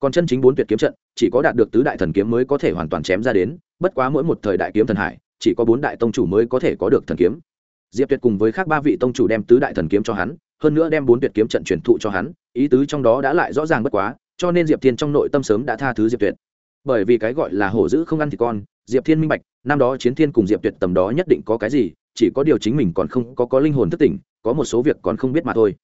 còn chân chính bốn tuyệt kiếm trận, chỉ có đạt được tứ đại thần kiếm mới có thể hoàn toàn chém ra đến, bất quá mỗi một thời đại kiếm thần hải, chỉ có bốn đại tông chủ mới có thể có được thần kiếm. Diệp tuyệt cùng với khác ba vị tông chủ đem tứ đại thần kiếm cho hắn, hơn nữa đem bốn tuyệt kiếm trận truyền thụ cho hắn, ý tứ trong đó đã lại rõ ràng bất quá, cho nên diệp thiên trong nội tâm sớm đã tha thứ diệp tuyệt. Bởi vì cái gọi là hổ dữ không ăn thì con, diệp thiên minh bạch, năm đó chiến thiên cùng diệp tuyệt tầm đó nhất định có cái gì, chỉ có điều chính mình còn không có có linh hồn thức tỉnh, có một số việc còn không biết mà thôi.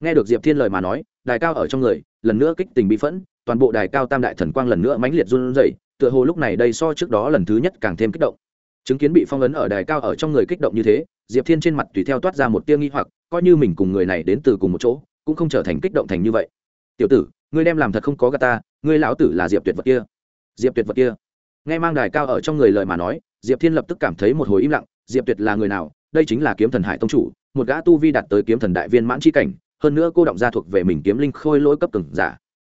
Nghe được diệp thiên lời mà nói, đài cao ở trong người, lần nữa kích tình bị phẫn toàn bộ đài cao tam đại thần quang lần nữa mãnh liệt run rẩy, tựa hồ lúc này đây so trước đó lần thứ nhất càng thêm kích động. Chứng kiến bị phong ấn ở đài cao ở trong người kích động như thế, diệp thiên trên mặt tùy theo toát ra một tia nghi hoặc, coi như mình cùng người này đến từ cùng một chỗ, cũng không trở thành kích động thành như vậy. Tiểu tử, ngươi đem làm thật không có gà ta ngươi lão tử là diệp tuyệt vật kia. Diệp tuyệt vật kia? Nghe mang đài cao ở trong người lời mà nói, diệp thiên lập tức cảm thấy một hồi im lặng, diệp tuyệt là người nào? Đây chính là kiếm thần hải tông chủ, một gã tu vi đạt tới kiếm thần đại viên mãn chi cảnh, hơn nữa cô động gia thuộc về mình kiếm linh khôi lỗi cấp từng giả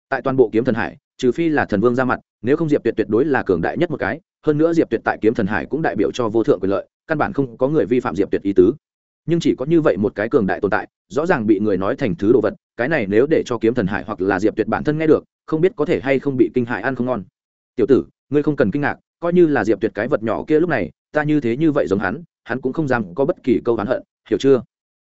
tại toàn bộ kiếm thần hải, trừ phi là thần vương ra mặt, nếu không diệp tuyệt tuyệt đối là cường đại nhất một cái, hơn nữa diệp tuyệt tại kiếm thần hải cũng đại biểu cho vô thượng quyền lợi, căn bản không có người vi phạm diệp tuyệt ý tứ. Nhưng chỉ có như vậy một cái cường đại tồn tại, rõ ràng bị người nói thành thứ đồ vật, cái này nếu để cho kiếm thần hải hoặc là diệp tuyệt bản thân nghe được, không biết có thể hay không bị kinh hại ăn không ngon. Tiểu tử, ngươi không cần kinh ngạc, coi như là diệp tuyệt cái vật nhỏ kia lúc này, ta như thế như vậy giống hắn hắn cũng không dám có bất kỳ câu hắn hận, hiểu chưa?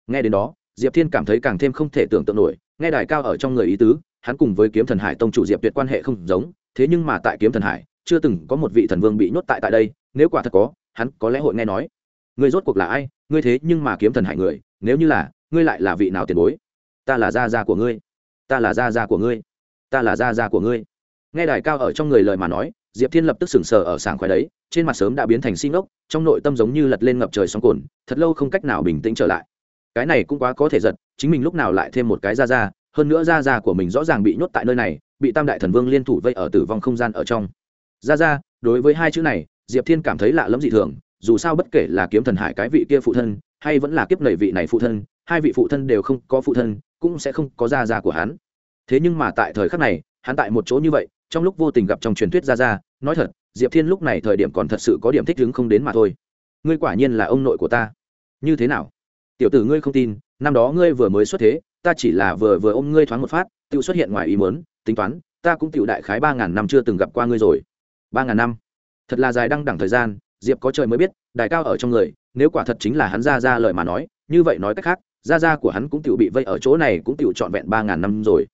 Nghe đến đó, diệp thiên cảm thấy càng thêm không thể tưởng tượng nổi nghe đài cao ở trong người ý tứ, hắn cùng với kiếm thần hải tông chủ diệp tuyệt quan hệ không giống, thế nhưng mà tại kiếm thần hải, chưa từng có một vị thần vương bị nhốt tại tại đây, nếu quả thật có, hắn có lẽ hội nghe nói. Ngươi rốt cuộc là ai? Ngươi thế nhưng mà kiếm thần hải người, nếu như là, ngươi lại là vị nào tiền bối? Ta là gia gia của ngươi. Ta là gia gia của ngươi. Ta là gia gia của ngươi. Nghe đài cao ở trong người lời mà nói, diệp thiên lập tức sừng sờ ở sảng khoái đấy, trên mặt sớm đã biến thành xin ốc trong nội tâm giống như lật lên ngập trời sóng cồn thật lâu không cách nào bình tĩnh trở lại cái này cũng quá có thể giật, chính mình lúc nào lại thêm một cái ra ra, hơn nữa ra ra của mình rõ ràng bị nhốt tại nơi này, bị tam đại thần vương liên thủ vây ở tử vong không gian ở trong. Ra ra, đối với hai chữ này, diệp thiên cảm thấy lạ lẫm dị thường, dù sao bất kể là kiếm thần hải cái vị kia phụ thân, hay vẫn là kiếp nầy vị này phụ thân, hai vị phụ thân đều không có phụ thân, cũng sẽ không có ra ra của hắn. Thế nhưng mà tại thời khắc này, hắn tại một chỗ như vậy, trong lúc vô tình gặp trong truyền thuyết ra ra, nói thật, diệp thiên lúc này thời điểm còn thật sự có điểm thích đứng không đến mà thôi. Ngươi quả nhiên là ông nội của ta. Như thế nào? Tiểu tử ngươi không tin, năm đó ngươi vừa mới xuất thế, ta chỉ là vừa vừa ôm ngươi thoáng một phát tự xuất hiện ngoài ý muốn, tính toán, ta cũng tự đại khái ba ngàn năm chưa từng gặp qua ngươi rồi. Ba ngàn năm? Thật là dài đăng đẳng thời gian, diệp có trời mới biết đại cao ở trong người, nếu quả thật chính là hắn ra ra lời mà nói, như vậy nói cách khác, ra ra của hắn cũng tự bị vây ở chỗ này cũng tự trọn vẹn ba ngàn năm rồi.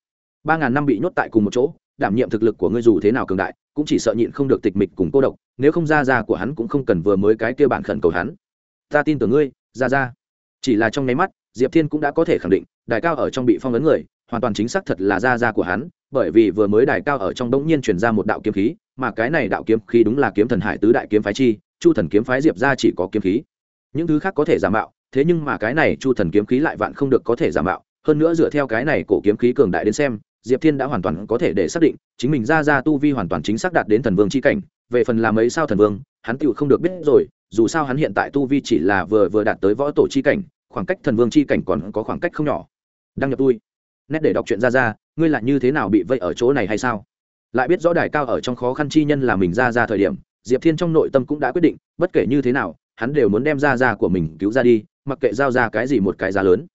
Ba ngàn năm bị nhốt tại cùng một chỗ, đảm nhiệm thực lực của ngươi dù thế nào cường đại, cũng chỉ sợ nhịn không được tịch mịch cùng cô độc, nếu không ra ra của hắn cũng không cần vừa mới cái kia bản khẩn cầu hắn. Ta tin tưởng ngươi, ra ra chỉ là trong nháy mắt, diệp thiên cũng đã có thể khẳng định, đài cao ở trong bị phong ấn người, hoàn toàn chính xác thật là da da của hắn, bởi vì vừa mới đài cao ở trong bỗng nhiên truyền ra một đạo kiếm khí, mà cái này đạo kiếm khí đúng là kiếm thần hải tứ đại kiếm phái chi, chu thần kiếm phái diệp ra chỉ có kiếm khí. Những thứ khác có thể giả mạo, thế nhưng mà cái này chu thần kiếm khí lại vạn không được có thể giả mạo. Hơn nữa dựa theo cái này cổ kiếm khí cường đại đến xem, diệp thiên đã hoàn toàn có thể để xác định, chính mình ra ra tu vi hoàn toàn chính xác đạt đến thần vương c h i cảnh, về phần làm ấy sao thần vương, hắn tựu không được biết rồi, dù sao hắn hiện tại tu vi chỉ là vừa vừa đạt tới võ tổ c h i cảnh khoảng cách thần vương chi cảnh còn có khoảng cách không nhỏ. Đăng nhập tôi. Nét để đọc chuyện ra ra, ngươi lại như thế nào bị vây ở chỗ này hay sao? Lại biết rõ đài cao ở trong khó khăn chi nhân là mình ra ra thời điểm, diệp thiên trong nội tâm cũng đã quyết định, bất kể như thế nào, hắn đều muốn đem ra ra của mình cứu ra đi, mặc kệ giao ra cái gì một cái giá lớn.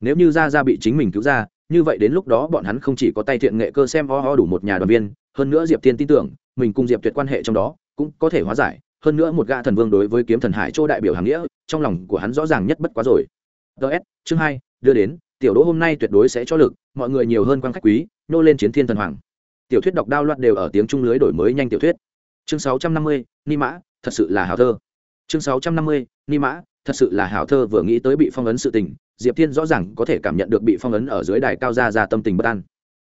Nếu như ra ra bị chính mình cứu ra, như vậy đến lúc đó bọn hắn không chỉ có tay thiện nghệ cơ xem ho ho đủ một nhà đoàn viên, hơn nữa diệp Thiên tin tưởng, mình cùng diệp tuyệt quan hệ trong đó cũng có thể hóa giải, hơn nữa một gã thần vương đối với kiếm thần hải châu đại biểu hàng nghĩa, trong lòng của hắn rõ ràng nhất bất quá rồi ts chương hai, đưa đến, tiểu đỗ hôm nay tuyệt đối sẽ cho lực, mọi người nhiều hơn quan khách quý, nô lên chiến thiên thần hoàng. Tiểu thuyết đọc đao loạt đều ở tiếng trung lưới đổi mới nhanh tiểu thuyết. Chương sáu trăm năm mươi, ni mã, thật sự là hào thơ. Chương sáu trăm năm mươi, ni mã, thật sự là hào thơ vừa nghĩ tới bị phong ấn sự tình, diệp thiên rõ ràng có thể cảm nhận được bị phong ấn ở dưới đài cao ra ra tâm tình bất an.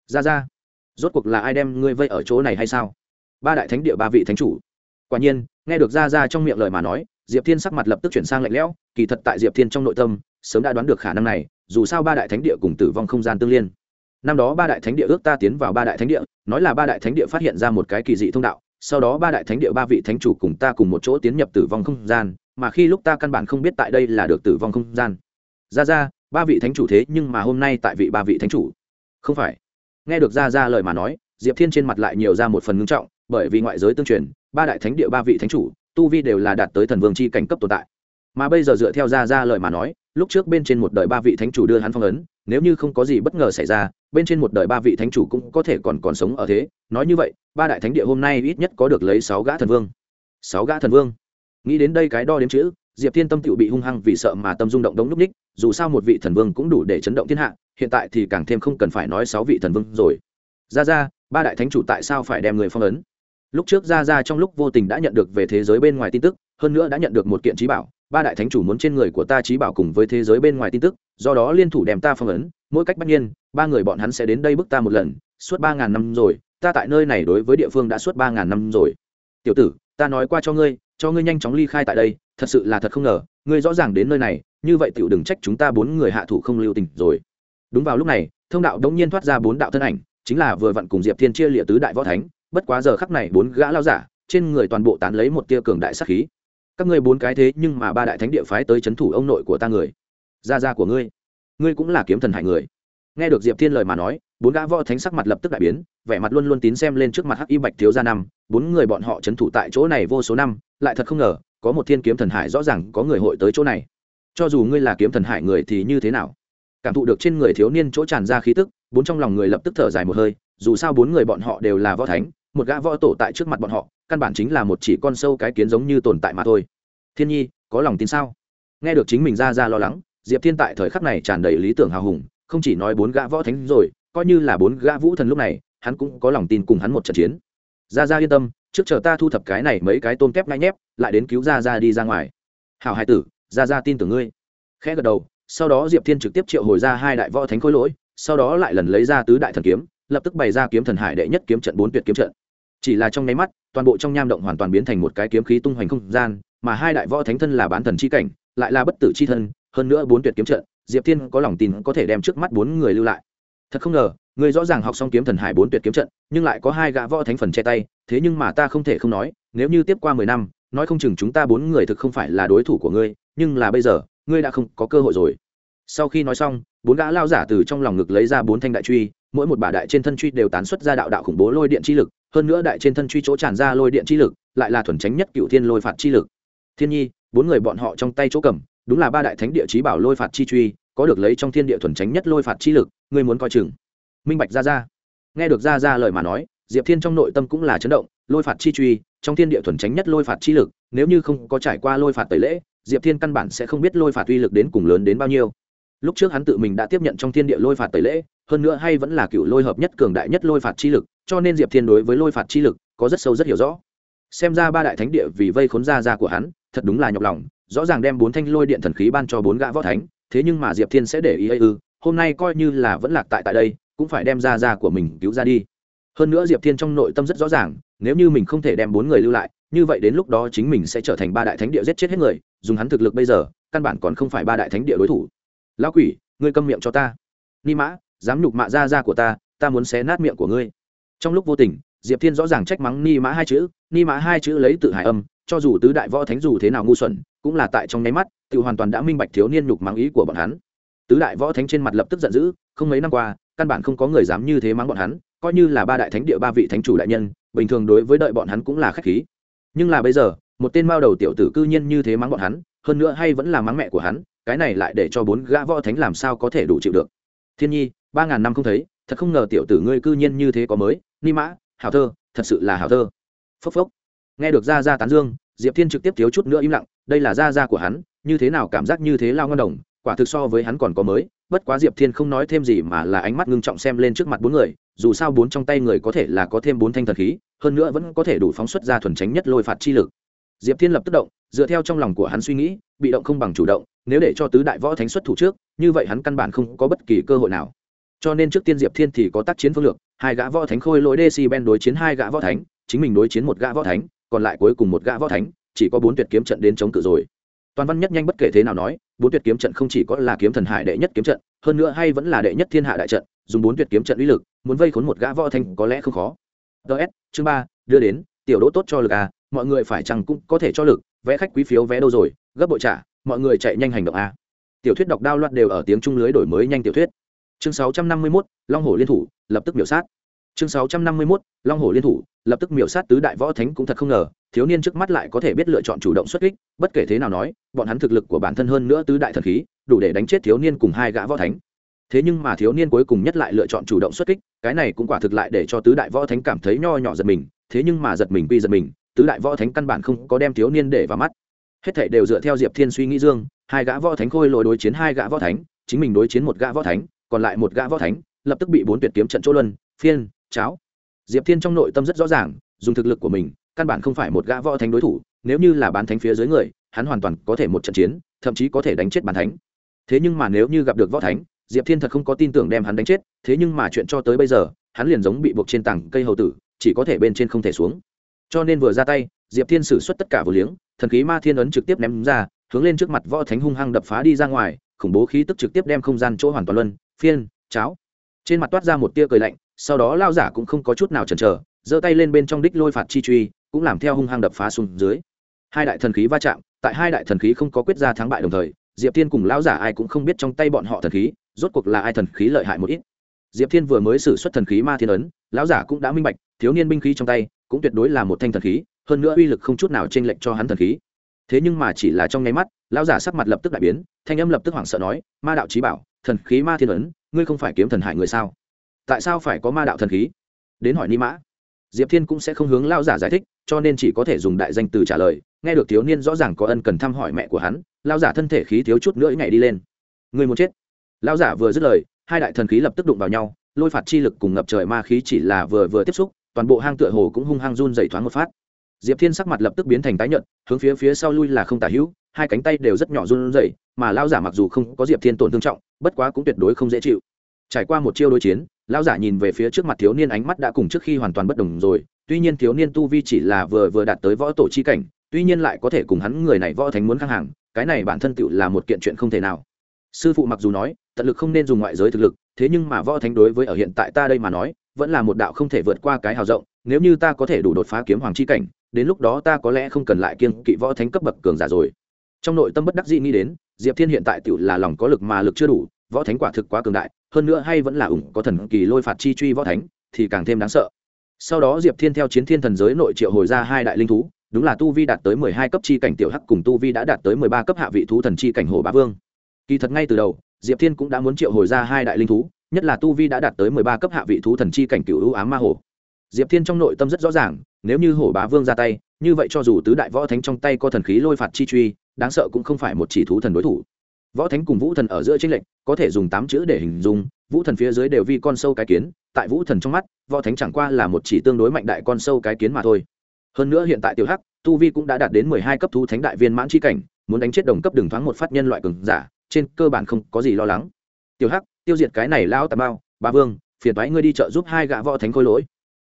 Ra ra, rốt cuộc là ai đem ngươi vây ở chỗ này hay sao? Ba đại thánh địa ba vị thánh chủ. Quả nhiên, nghe được ra ra trong miệng lời mà nói, diệp thiên sắc mặt lập tức chuyển sang lạnh lẽo, kỳ thật tại diệp thiên trong nội tâm sớm đã đoán được khả năng này, dù sao ba đại thánh địa cùng tử vong không gian tương liên. Năm đó ba đại thánh địa ước ta tiến vào ba đại thánh địa, nói là ba đại thánh địa phát hiện ra một cái kỳ dị thông đạo, sau đó ba đại thánh địa ba vị thánh chủ cùng ta cùng một chỗ tiến nhập tử vong không gian, mà khi lúc ta căn bản không biết tại đây là được tử vong không gian. Ra ra, ba vị thánh chủ thế nhưng mà hôm nay tại vị ba vị thánh chủ. Không phải. Nghe được ra ra lời mà nói, diệp thiên trên mặt lại nhiều ra một phần ngưng trọng, bởi vì ngoại giới tương truyền, ba đại thánh địa ba vị thánh chủ, tu vi đều là đạt tới thần vương c h i cảnh cấp tồn tại mà bây giờ dựa theo ra ra lời mà nói, lúc trước bên trên một đời ba vị thánh chủ đưa hắn phong ấn, nếu như không có gì bất ngờ xảy ra, bên trên một đời ba vị thánh chủ cũng có thể còn còn sống ở thế. Nói như vậy, ba đại thánh địa hôm nay ít nhất có được lấy sáu gã thần vương. Sáu gã thần vương. Nghĩ đến đây cái đo đếm chữ, diệp thiên tâm tự bị hung hăng vì sợ mà tâm rung động đống núp ních, dù sao một vị thần vương cũng đủ để chấn động thiên hạ, hiện tại thì càng thêm không cần phải nói sáu vị thần vương rồi. Ra ra, ba đại thánh chủ tại sao phải đem người phong ấn? Lúc trước ra ra trong lúc vô tình đã nhận được về thế giới bên ngoài tin tức, hơn nữa đã nhận được một kiện trí bảo ba đại thánh chủ muốn trên người của ta trí bảo cùng với thế giới bên ngoài tin tức, do đó liên thủ đem ta phong ấn, mỗi cách bất nhiên ba người bọn hắn sẽ đến đây bức ta một lần, suốt ba ngàn năm rồi, ta tại nơi này đối với địa phương đã suốt ba ngàn năm rồi. Tiểu tử, ta nói qua cho ngươi cho ngươi nhanh chóng ly khai tại đây, thật sự là thật không ngờ, ngươi rõ ràng đến nơi này, như vậy tiểu đừng trách chúng ta bốn người hạ thủ không lưu tình rồi. Đúng vào lúc này, thông đạo đống nhiên thoát ra bốn đạo thân ảnh, chính là vừa vặn cùng diệp thiên chia lịa tứ đại võ thánh, bất quá giờ khắc này bốn gã lao giả, trên người toàn bộ tán lấy một tia cường đại sát khí các ngươi bốn cái thế nhưng mà ba đại thánh địa phái tới c thủ ông nội của ta người. Gia gia của ngươi. Ngươi cũng là kiếm thần hải người. Nghe được diệp thiên lời mà nói, bốn gã võ thánh sắc mặt lập tức đại biến, vẻ mặt luôn luôn tín xem lên trước mặt hắc y bạch thiếu gia năm. Bốn người bọn họ c thủ tại chỗ này vô số năm, lại thật không ngờ, có một thiên kiếm thần hải rõ ràng có người hội tới chỗ này. Cho dù ngươi là kiếm thần hải người thì như thế nào? Cảm thụ được trên người thiếu niên chỗ tràn ra khí tức, bốn trong lòng người lập tức thở dài một hơi, dù sao bốn người bọn họ đều là võ thánh, một gã võ tổ tại trước mặt bọn họ căn bản chính là một chỉ con sâu cái kiến giống như tồn tại mà thôi. Thiên nhi, có lòng tin sao? Nghe được chính mình ra ra lo lắng, diệp thiên tại thời khắc này tràn đầy lý tưởng hào hùng, không chỉ nói bốn gã võ thánh rồi, coi như là bốn gã vũ thần lúc này, hắn cũng có lòng tin cùng hắn một trận chiến. Ra ra yên tâm, trước chờ ta thu thập cái này mấy cái tôm kép ngay nhép, lại đến cứu ra ra đi ra ngoài. Hảo hai tử, ra ra tin tưởng ngươi. Khẽ gật đầu, sau đó diệp thiên trực tiếp triệu hồi ra hai đại võ thánh khối lỗi, sau đó lại lần lấy ra tứ đại thần kiếm, lập tức bày ra kiếm thần hải đệ nhất kiếm trận bốn tuyệt kiếm trận chỉ là trong nháy mắt, toàn bộ trong nham động hoàn toàn biến thành một cái kiếm khí tung hoành không gian, mà hai đại võ thánh thân là bán thần chi cảnh, lại là bất tử chi thân, hơn nữa bốn tuyệt kiếm trận, diệp thiên có lòng tin có thể đem trước mắt bốn người lưu lại. Thật không ngờ, người rõ ràng học xong kiếm thần hải bốn tuyệt kiếm trận, nhưng lại có hai gã võ thánh phần che tay, thế nhưng mà ta không thể không nói, nếu như tiếp qua mười năm, nói không chừng chúng ta bốn người thực không phải là đối thủ của ngươi, nhưng là bây giờ, ngươi đã không có cơ hội rồi. Sau khi nói xong, bốn gã lao giả từ trong lòng ngực lấy ra bốn thanh đại truy mỗi một bả đại trên thân truy đều tán xuất ra đạo đạo khủng bố lôi điện chi lực, hơn nữa đại trên thân truy chỗ tràn ra lôi điện chi lực, lại là thuần tránh nhất cựu thiên lôi phạt chi lực. Thiên nhi, bốn người bọn họ trong tay chỗ cầm, đúng là ba đại thánh địa chí bảo lôi phạt chi truy, có được lấy trong thiên địa thuần tránh nhất lôi phạt chi lực, ngươi muốn coi chừng. Minh bạch ra ra nghe được ra ra lời mà nói, diệp thiên trong nội tâm cũng là chấn động, lôi phạt chi truy, trong thiên địa thuần tránh nhất lôi phạt chi lực, nếu như không có trải qua lôi phạt tẩy lễ, diệp thiên căn bản sẽ không biết lôi phạt uy lực đến cùng lớn đến bao nhiêu. Lúc trước hắn tự mình đã tiếp nhận trong thiên địa lôi phạt tẩy lễ hơn nữa hay vẫn là cựu lôi hợp nhất cường đại nhất lôi phạt chi lực, cho nên diệp thiên đối với lôi phạt chi lực có rất sâu rất hiểu rõ. Xem ra ba đại thánh địa vì vây khốn ra ra của hắn, thật đúng là nhọc lòng, rõ ràng đem bốn thanh lôi điện thần khí ban cho bốn gã võ thánh, thế nhưng mà diệp thiên sẽ để ý ấy ư, hôm nay coi như là vẫn lạc tại tại đây, cũng phải đem ra ra của mình cứu ra đi. Hơn nữa diệp thiên trong nội tâm rất rõ ràng, nếu như mình không thể đem bốn người lưu lại, như vậy đến lúc đó chính mình sẽ trở thành ba đại thánh địa giết chết hết người, dùng hắn thực lực bây giờ, căn bản còn không phải ba đại thánh địa đối thủ. Lão quỷ, ngươi câm miệng cho ta. Ni mã dám nhục mạ ra ra của ta ta muốn xé nát miệng của ngươi. Trong lúc vô tình, diệp thiên rõ ràng trách mắng ni mã hai chữ, ni mã hai chữ lấy tự hải âm, cho dù tứ đại võ thánh dù thế nào ngu xuẩn, cũng là tại trong nháy mắt, tự hoàn toàn đã minh bạch thiếu niên nhục mắng ý của bọn hắn. Tứ đại võ thánh trên mặt lập tức giận dữ, không mấy năm qua, căn bản không có người dám như thế mắng bọn hắn, coi như là ba đại thánh địa ba vị thánh chủ đại nhân, bình thường đối với đợi bọn hắn cũng là khách khí. Nhưng là bây giờ, một tên mao đầu tiểu tử cư nhiên như thế mắng bọn hắn, hơn nữa hay vẫn là mắng mẹ của hắn, cái này lại để cho bốn gã võ thánh làm sao có thể đủ chịu được. Thiên nhi ba ngàn năm không thấy, thật không ngờ tiểu tử ngươi cư nhiên như thế có mới, ni mã hào thơ, thật sự là hào thơ. Phốc phốc. Nghe được ra ra tán dương, diệp thiên trực tiếp thiếu chút nữa im lặng, đây là ra ra của hắn, như thế nào cảm giác như thế lao ngon đồng, quả thực so với hắn còn có mới, bất quá diệp thiên không nói thêm gì mà là ánh mắt ngưng trọng xem lên trước mặt bốn người, dù sao bốn trong tay người có thể là có thêm bốn thanh thần khí, hơn nữa vẫn có thể đủ phóng xuất ra thuần tránh nhất lôi phạt chi lực. Diệp thiên lập tức động, dựa theo trong lòng của hắn suy nghĩ, bị động không bằng chủ động, nếu để cho tứ đại võ thánh xuất thủ trước, như vậy hắn căn bản không có bất kỳ cơ hội nào cho nên trước tiên diệp thiên thì có tác chiến phương lược, hai gã võ thánh khôi lỗi dc ben đối chiến hai gã võ thánh, chính mình đối chiến một gã võ thánh, còn lại cuối cùng một gã võ thánh, chỉ có bốn tuyệt kiếm trận đến chống cự rồi. Toàn văn nhất nhanh bất kể thế nào nói, bốn tuyệt kiếm trận không chỉ có là kiếm thần hải đệ nhất kiếm trận, hơn nữa hay vẫn là đệ nhất thiên hạ đại trận, dùng bốn tuyệt kiếm trận uy lực, muốn vây khốn một gã võ thánh có lẽ không khó. Ts chương ba, đưa đến, tiểu đỗ tốt cho lực à mọi người phải chăng cũng có thể cho lực, vẽ khách quý phiếu vé đâu rồi, gấp bội trả, mọi người chạy nhanh hành động a tiểu thuyết đọc đao loạt đều ở tiếng trung lưới đổi mới nhanh tiểu thuyết chương 651, long Hổ liên thủ lập tức miểu sát. Chương 651, long Hổ liên thủ lập tức miểu sát tứ đại võ thánh cũng thật không ngờ thiếu niên trước mắt lại có thể biết lựa chọn chủ động xuất kích bất kể thế nào nói bọn hắn thực lực của bản thân hơn nữa tứ đại thần khí đủ để đánh chết thiếu niên cùng hai gã võ thánh. Thế nhưng mà thiếu niên cuối cùng nhất lại lựa chọn chủ động xuất kích cái này cũng quả thực lại để cho tứ đại võ thánh cảm thấy nho nhỏ giật mình thế nhưng mà giật mình quy giật mình tứ đại võ thánh căn bản không có đem thiếu niên để vào mắt. Hết thảy đều dựa theo diệp thiên suy nghĩ dương hai gã võ thánh khôi lỗi đối chiến hai gã võ thánh chính mình đối chiến một gã võ thánh còn lại một gã võ thánh, lập tức bị bốn tuyệt kiếm trận chỗ luân, phiên, cháo. Diệp thiên trong nội tâm rất rõ ràng, dùng thực lực của mình, căn bản không phải một gã võ thánh đối thủ, nếu như là bán thánh phía dưới người, hắn hoàn toàn có thể một trận chiến, thậm chí có thể đánh chết bán thánh. Thế nhưng mà nếu như gặp được võ thánh, diệp thiên thật không có tin tưởng đem hắn đánh chết, thế nhưng mà chuyện cho tới bây giờ, hắn liền giống bị buộc trên tảng cây hầu tử, chỉ có thể bên trên không thể xuống. Cho nên vừa ra tay, diệp thiên xử suất tất cả vừa liếng, thần khí ma thiên ấn trực tiếp ném ra, hướng lên trước mặt võ thánh hung hăng đập phá đi ra ngoài, khủng bố khí tức trực tiếp đem không gian chỗ hoàn toàn luân phiên, cháo. Trên mặt toát ra một tia cười lạnh, sau đó lao giả cũng không có chút nào chần chờ, giơ tay lên bên trong đích lôi phạt chi truy, cũng làm theo hung hăng đập phá xuống dưới. Hai đại thần khí va chạm, tại hai đại thần khí không có quyết ra thắng bại đồng thời, diệp thiên cùng lão giả ai cũng không biết trong tay bọn họ thần khí, rốt cuộc là ai thần khí lợi hại một ít. Diệp thiên vừa mới xử suất thần khí ma thiên ấn, lão giả cũng đã minh bạch, thiếu niên binh khí trong tay, cũng tuyệt đối là một thanh thần khí, hơn nữa uy lực không chút nào chênh lệch cho hắn thần khí thế nhưng mà chỉ là trong nháy mắt, lão giả sắc mặt lập tức đại biến, thanh âm lập tức hoảng sợ nói, ma đạo trí bảo, thần khí ma thiên ấn, ngươi không phải kiếm thần hại người sao? Tại sao phải có ma đạo thần khí? Đến hỏi ni mã. Diệp thiên cũng sẽ không hướng lão giả giải thích, cho nên chỉ có thể dùng đại danh từ trả lời. Nghe được thiếu niên rõ ràng có ân cần thăm hỏi mẹ của hắn, lão giả thân thể khí thiếu chút nữa ngày đi lên. Người muốn chết? Lão giả vừa dứt lời, hai đại thần khí lập tức đụng vào nhau, lôi phạt chi lực cùng ngập trời ma khí chỉ là vừa vừa tiếp xúc, toàn bộ hang tựa hồ cũng hung hăng run dày thoáng một phát diệp thiên sắc mặt lập tức biến thành tái nhợt, hướng phía phía sau lui là không tả hữu, hai cánh tay đều rất nhỏ run rẩy, mà lao giả mặc dù không có diệp thiên tổn thương trọng, bất quá cũng tuyệt đối không dễ chịu. Trải qua một chiêu đối chiến lao giả nhìn về phía trước mặt thiếu niên ánh mắt đã cùng trước khi hoàn toàn bất đồng rồi, tuy nhiên thiếu niên tu vi chỉ là vừa vừa đạt tới võ tổ chi cảnh, tuy nhiên lại có thể cùng hắn người này võ thánh muốn khang hàng, cái này bản thân tựu là một kiện chuyện không thể nào. Sư phụ mặc dù nói, tận lực không nên dùng ngoại giới thực lực, thế nhưng mà võ thánh đối với ở hiện tại ta đây mà nói, vẫn là một đạo không thể vượt qua cái hào rộng, nếu như ta có thể đủ đột phá kiếm hoàng chi cảnh đến lúc đó ta có lẽ không cần lại kiêng kỵ võ thánh cấp bậc cường giả rồi. Trong nội tâm bất đắc dĩ nghĩ đến, diệp thiên hiện tại tự là lòng có lực mà lực chưa đủ, võ thánh quả thực quá cường đại, hơn nữa hay vẫn là ủng có thần kỳ lôi phạt chi truy võ thánh, thì càng thêm đáng sợ. Sau đó diệp thiên theo chiến thiên thần giới nội triệu hồi ra hai đại linh thú, đúng là tu vi đạt tới mười hai cấp chi cảnh tiểu hắc cùng tu vi đã đạt tới mười ba cấp hạ vị thú thần chi cảnh hồ bá vương. Kỳ thật ngay từ đầu, diệp thiên cũng đã muốn triệu hồi ra hai đại linh thú, nhất là tu vi đã đạt tới mười ba cấp hạ vị thú thần chi cảnh cựu ưu ám ma hồ. Diệp thiên trong nội tâm rất rõ ràng nếu như hổ bá vương ra tay, như vậy cho dù tứ đại võ thánh trong tay có thần khí lôi phạt chi truy, đáng sợ cũng không phải một chỉ thú thần đối thủ. Võ thánh cùng vũ thần ở giữa tranh lệch, có thể dùng tám chữ để hình dung, vũ thần phía dưới đều vi con sâu cái kiến, tại vũ thần trong mắt, võ thánh chẳng qua là một chỉ tương đối mạnh đại con sâu cái kiến mà thôi. Hơn nữa hiện tại tiểu hắc, tu vi cũng đã đạt đến mười hai cấp thú thánh đại viên mãn c h i cảnh, muốn đánh chết đồng cấp đường thoáng một phát nhân loại cường giả, trên cơ bản không có gì lo lắng. Tiểu hắc, tiêu diệt cái này lao tà bao ba vương, phiền thoái ngươi đi chợ giúp hai gã võ thánh khôi lỗi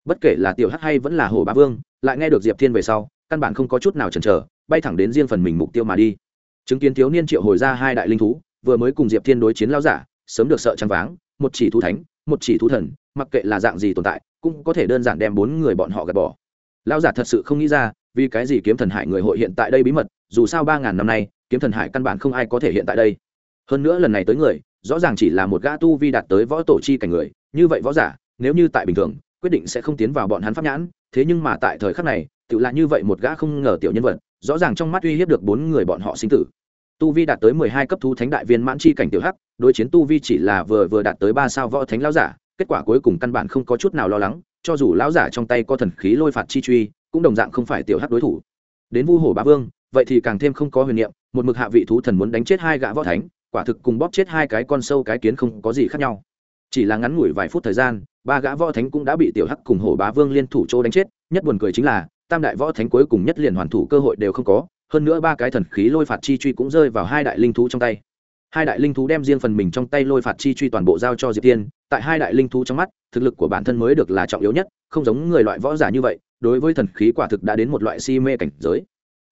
bất kể là tiểu hắc hay vẫn là hồ ba vương, lại nghe được diệp thiên về sau, căn bản không có chút nào chần chờ, bay thẳng đến riêng phần mình mục tiêu mà đi. Chứng kiến thiếu niên triệu hồi ra hai đại linh thú, vừa mới cùng diệp thiên đối chiến lao giả, sớm được sợ trăng váng, một chỉ thú thánh, một chỉ thú thần, mặc kệ là dạng gì tồn tại, cũng có thể đơn giản đem bốn người bọn họ gạt bỏ. Lao giả thật sự không nghĩ ra, vì cái gì kiếm thần hải người hội hiện tại đây bí mật, dù sao ba ngàn năm nay, kiếm thần hải căn bản không ai có thể hiện tại đây. Hơn nữa lần này tới người, rõ ràng chỉ là một gã tu vi đạt tới võ tổ chi cảnh người, như vậy võ giả, nếu như tại bình thường quyết định sẽ không tiến vào bọn hắn pháp nhãn, thế nhưng mà tại thời khắc này tự là như vậy một gã không ngờ tiểu nhân vật, rõ ràng trong mắt uy hiếp được bốn người bọn họ sinh tử. Tu vi đạt tới mười hai cấp thú thánh đại viên mãn chi cảnh tiểu hắc, đối chiến tu vi chỉ là vừa vừa đạt tới ba sao võ thánh lão giả, kết quả cuối cùng căn bản không có chút nào lo lắng, cho dù lão giả trong tay có thần khí lôi phạt chi truy, cũng đồng dạng không phải tiểu hắc đối thủ. Đến vu hổ bá vương, vậy thì càng thêm không có huyền niệm, một mực hạ vị thú thần muốn đánh chết hai gã võ thánh, quả thực cùng bóp chết hai cái con sâu cái kiến không có gì khác nhau. Chỉ là ngắn ngủi vài phút thời gian ba gã võ thánh cũng đã bị tiểu hắc cùng hổ bá vương liên thủ chỗ đánh chết, nhất buồn cười chính là, tam đại võ thánh cuối cùng nhất liền hoàn thủ cơ hội đều không có, hơn nữa ba cái thần khí lôi phạt chi truy cũng rơi vào hai đại linh thú trong tay. Hai đại linh thú đem riêng phần mình trong tay lôi phạt chi truy toàn bộ giao cho diệp tiên, tại hai đại linh thú trong mắt, thực lực của bản thân mới được là trọng yếu nhất, không giống người loại võ giả như vậy, đối với thần khí quả thực đã đến một loại si mê cảnh giới.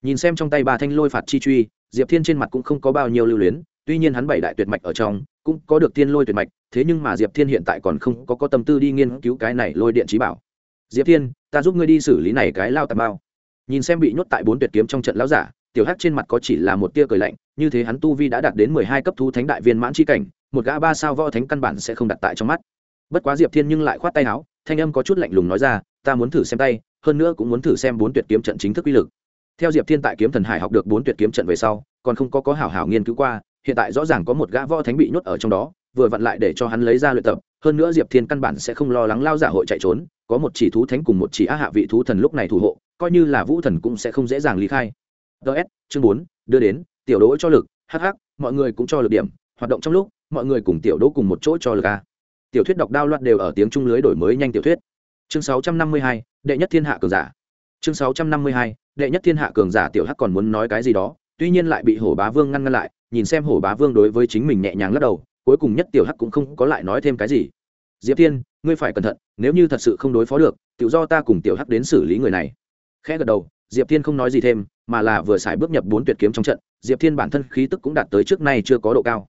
Nhìn xem trong tay ba thanh lôi phạt chi truy, diệp thiên trên mặt cũng không có bao nhiêu lưu luyến, tuy nhiên hắn bảy đại tuyệt mạch ở trong cũng có được tiên lôi tuyệt mạch, thế nhưng mà diệp thiên hiện tại còn không có có tâm tư đi nghiên cứu cái này lôi điện trí bảo. Diệp thiên, ta giúp ngươi đi xử lý này cái lao tà bao. Nhìn xem bị nhốt tại bốn tuyệt kiếm trong trận lão giả, tiểu hắc trên mặt có chỉ là một tia cười lạnh, như thế hắn tu vi đã đạt đến mười hai cấp thu thánh đại viên mãn chi cảnh, một gã ba sao võ thánh căn bản sẽ không đặt tại trong mắt. Bất quá diệp thiên nhưng lại khoát tay áo, thanh âm có chút lạnh lùng nói ra, ta muốn thử xem tay, hơn nữa cũng muốn thử xem bốn tuyệt kiếm trận chính thức uy lực. Theo diệp thiên tại kiếm thần hải học được bốn tuyệt kiếm trận về sau, còn không có có hảo hảo nghiên cứu qua hiện tại rõ ràng có một gã võ thánh bị nhốt ở trong đó, vừa vặn lại để cho hắn lấy ra luyện tập, hơn nữa diệp thiên căn bản sẽ không lo lắng lao giả hội chạy trốn, có một chỉ thú thánh cùng một chỉ á hạ vị thú thần lúc này thủ hộ, coi như là vũ thần cũng sẽ không dễ dàng lý khai. Ts chương bốn, đưa đến, tiểu đỗ cho lực hh mọi người cũng cho lực điểm, hoạt động trong lúc, mọi người cùng tiểu đỗ cùng một chỗ cho lực a. Tiểu thuyết đọc đao loạt đều ở tiếng trung lưới đổi mới nhanh tiểu thuyết. Chương sáu trăm năm mươi hai, đệ nhất thiên hạ cường giả. Chương sáu trăm năm mươi hai, đệ nhất thiên hạ cường giả tiểu hắc còn muốn nói cái gì đó tuy nhiên lại bị hổ bá vương ngăn ngăn lại, nhìn xem hổ bá vương đối với chính mình nhẹ nhàng lắc đầu, cuối cùng nhất tiểu hắc cũng không có lại nói thêm cái gì. Diệp thiên, ngươi phải cẩn thận, nếu như thật sự không đối phó được tự do ta cùng tiểu hắc đến xử lý người này. Khẽ gật đầu, diệp thiên không nói gì thêm, mà là vừa xài bước nhập bốn tuyệt kiếm trong trận, diệp thiên bản thân khí tức cũng đạt tới trước nay chưa có độ cao.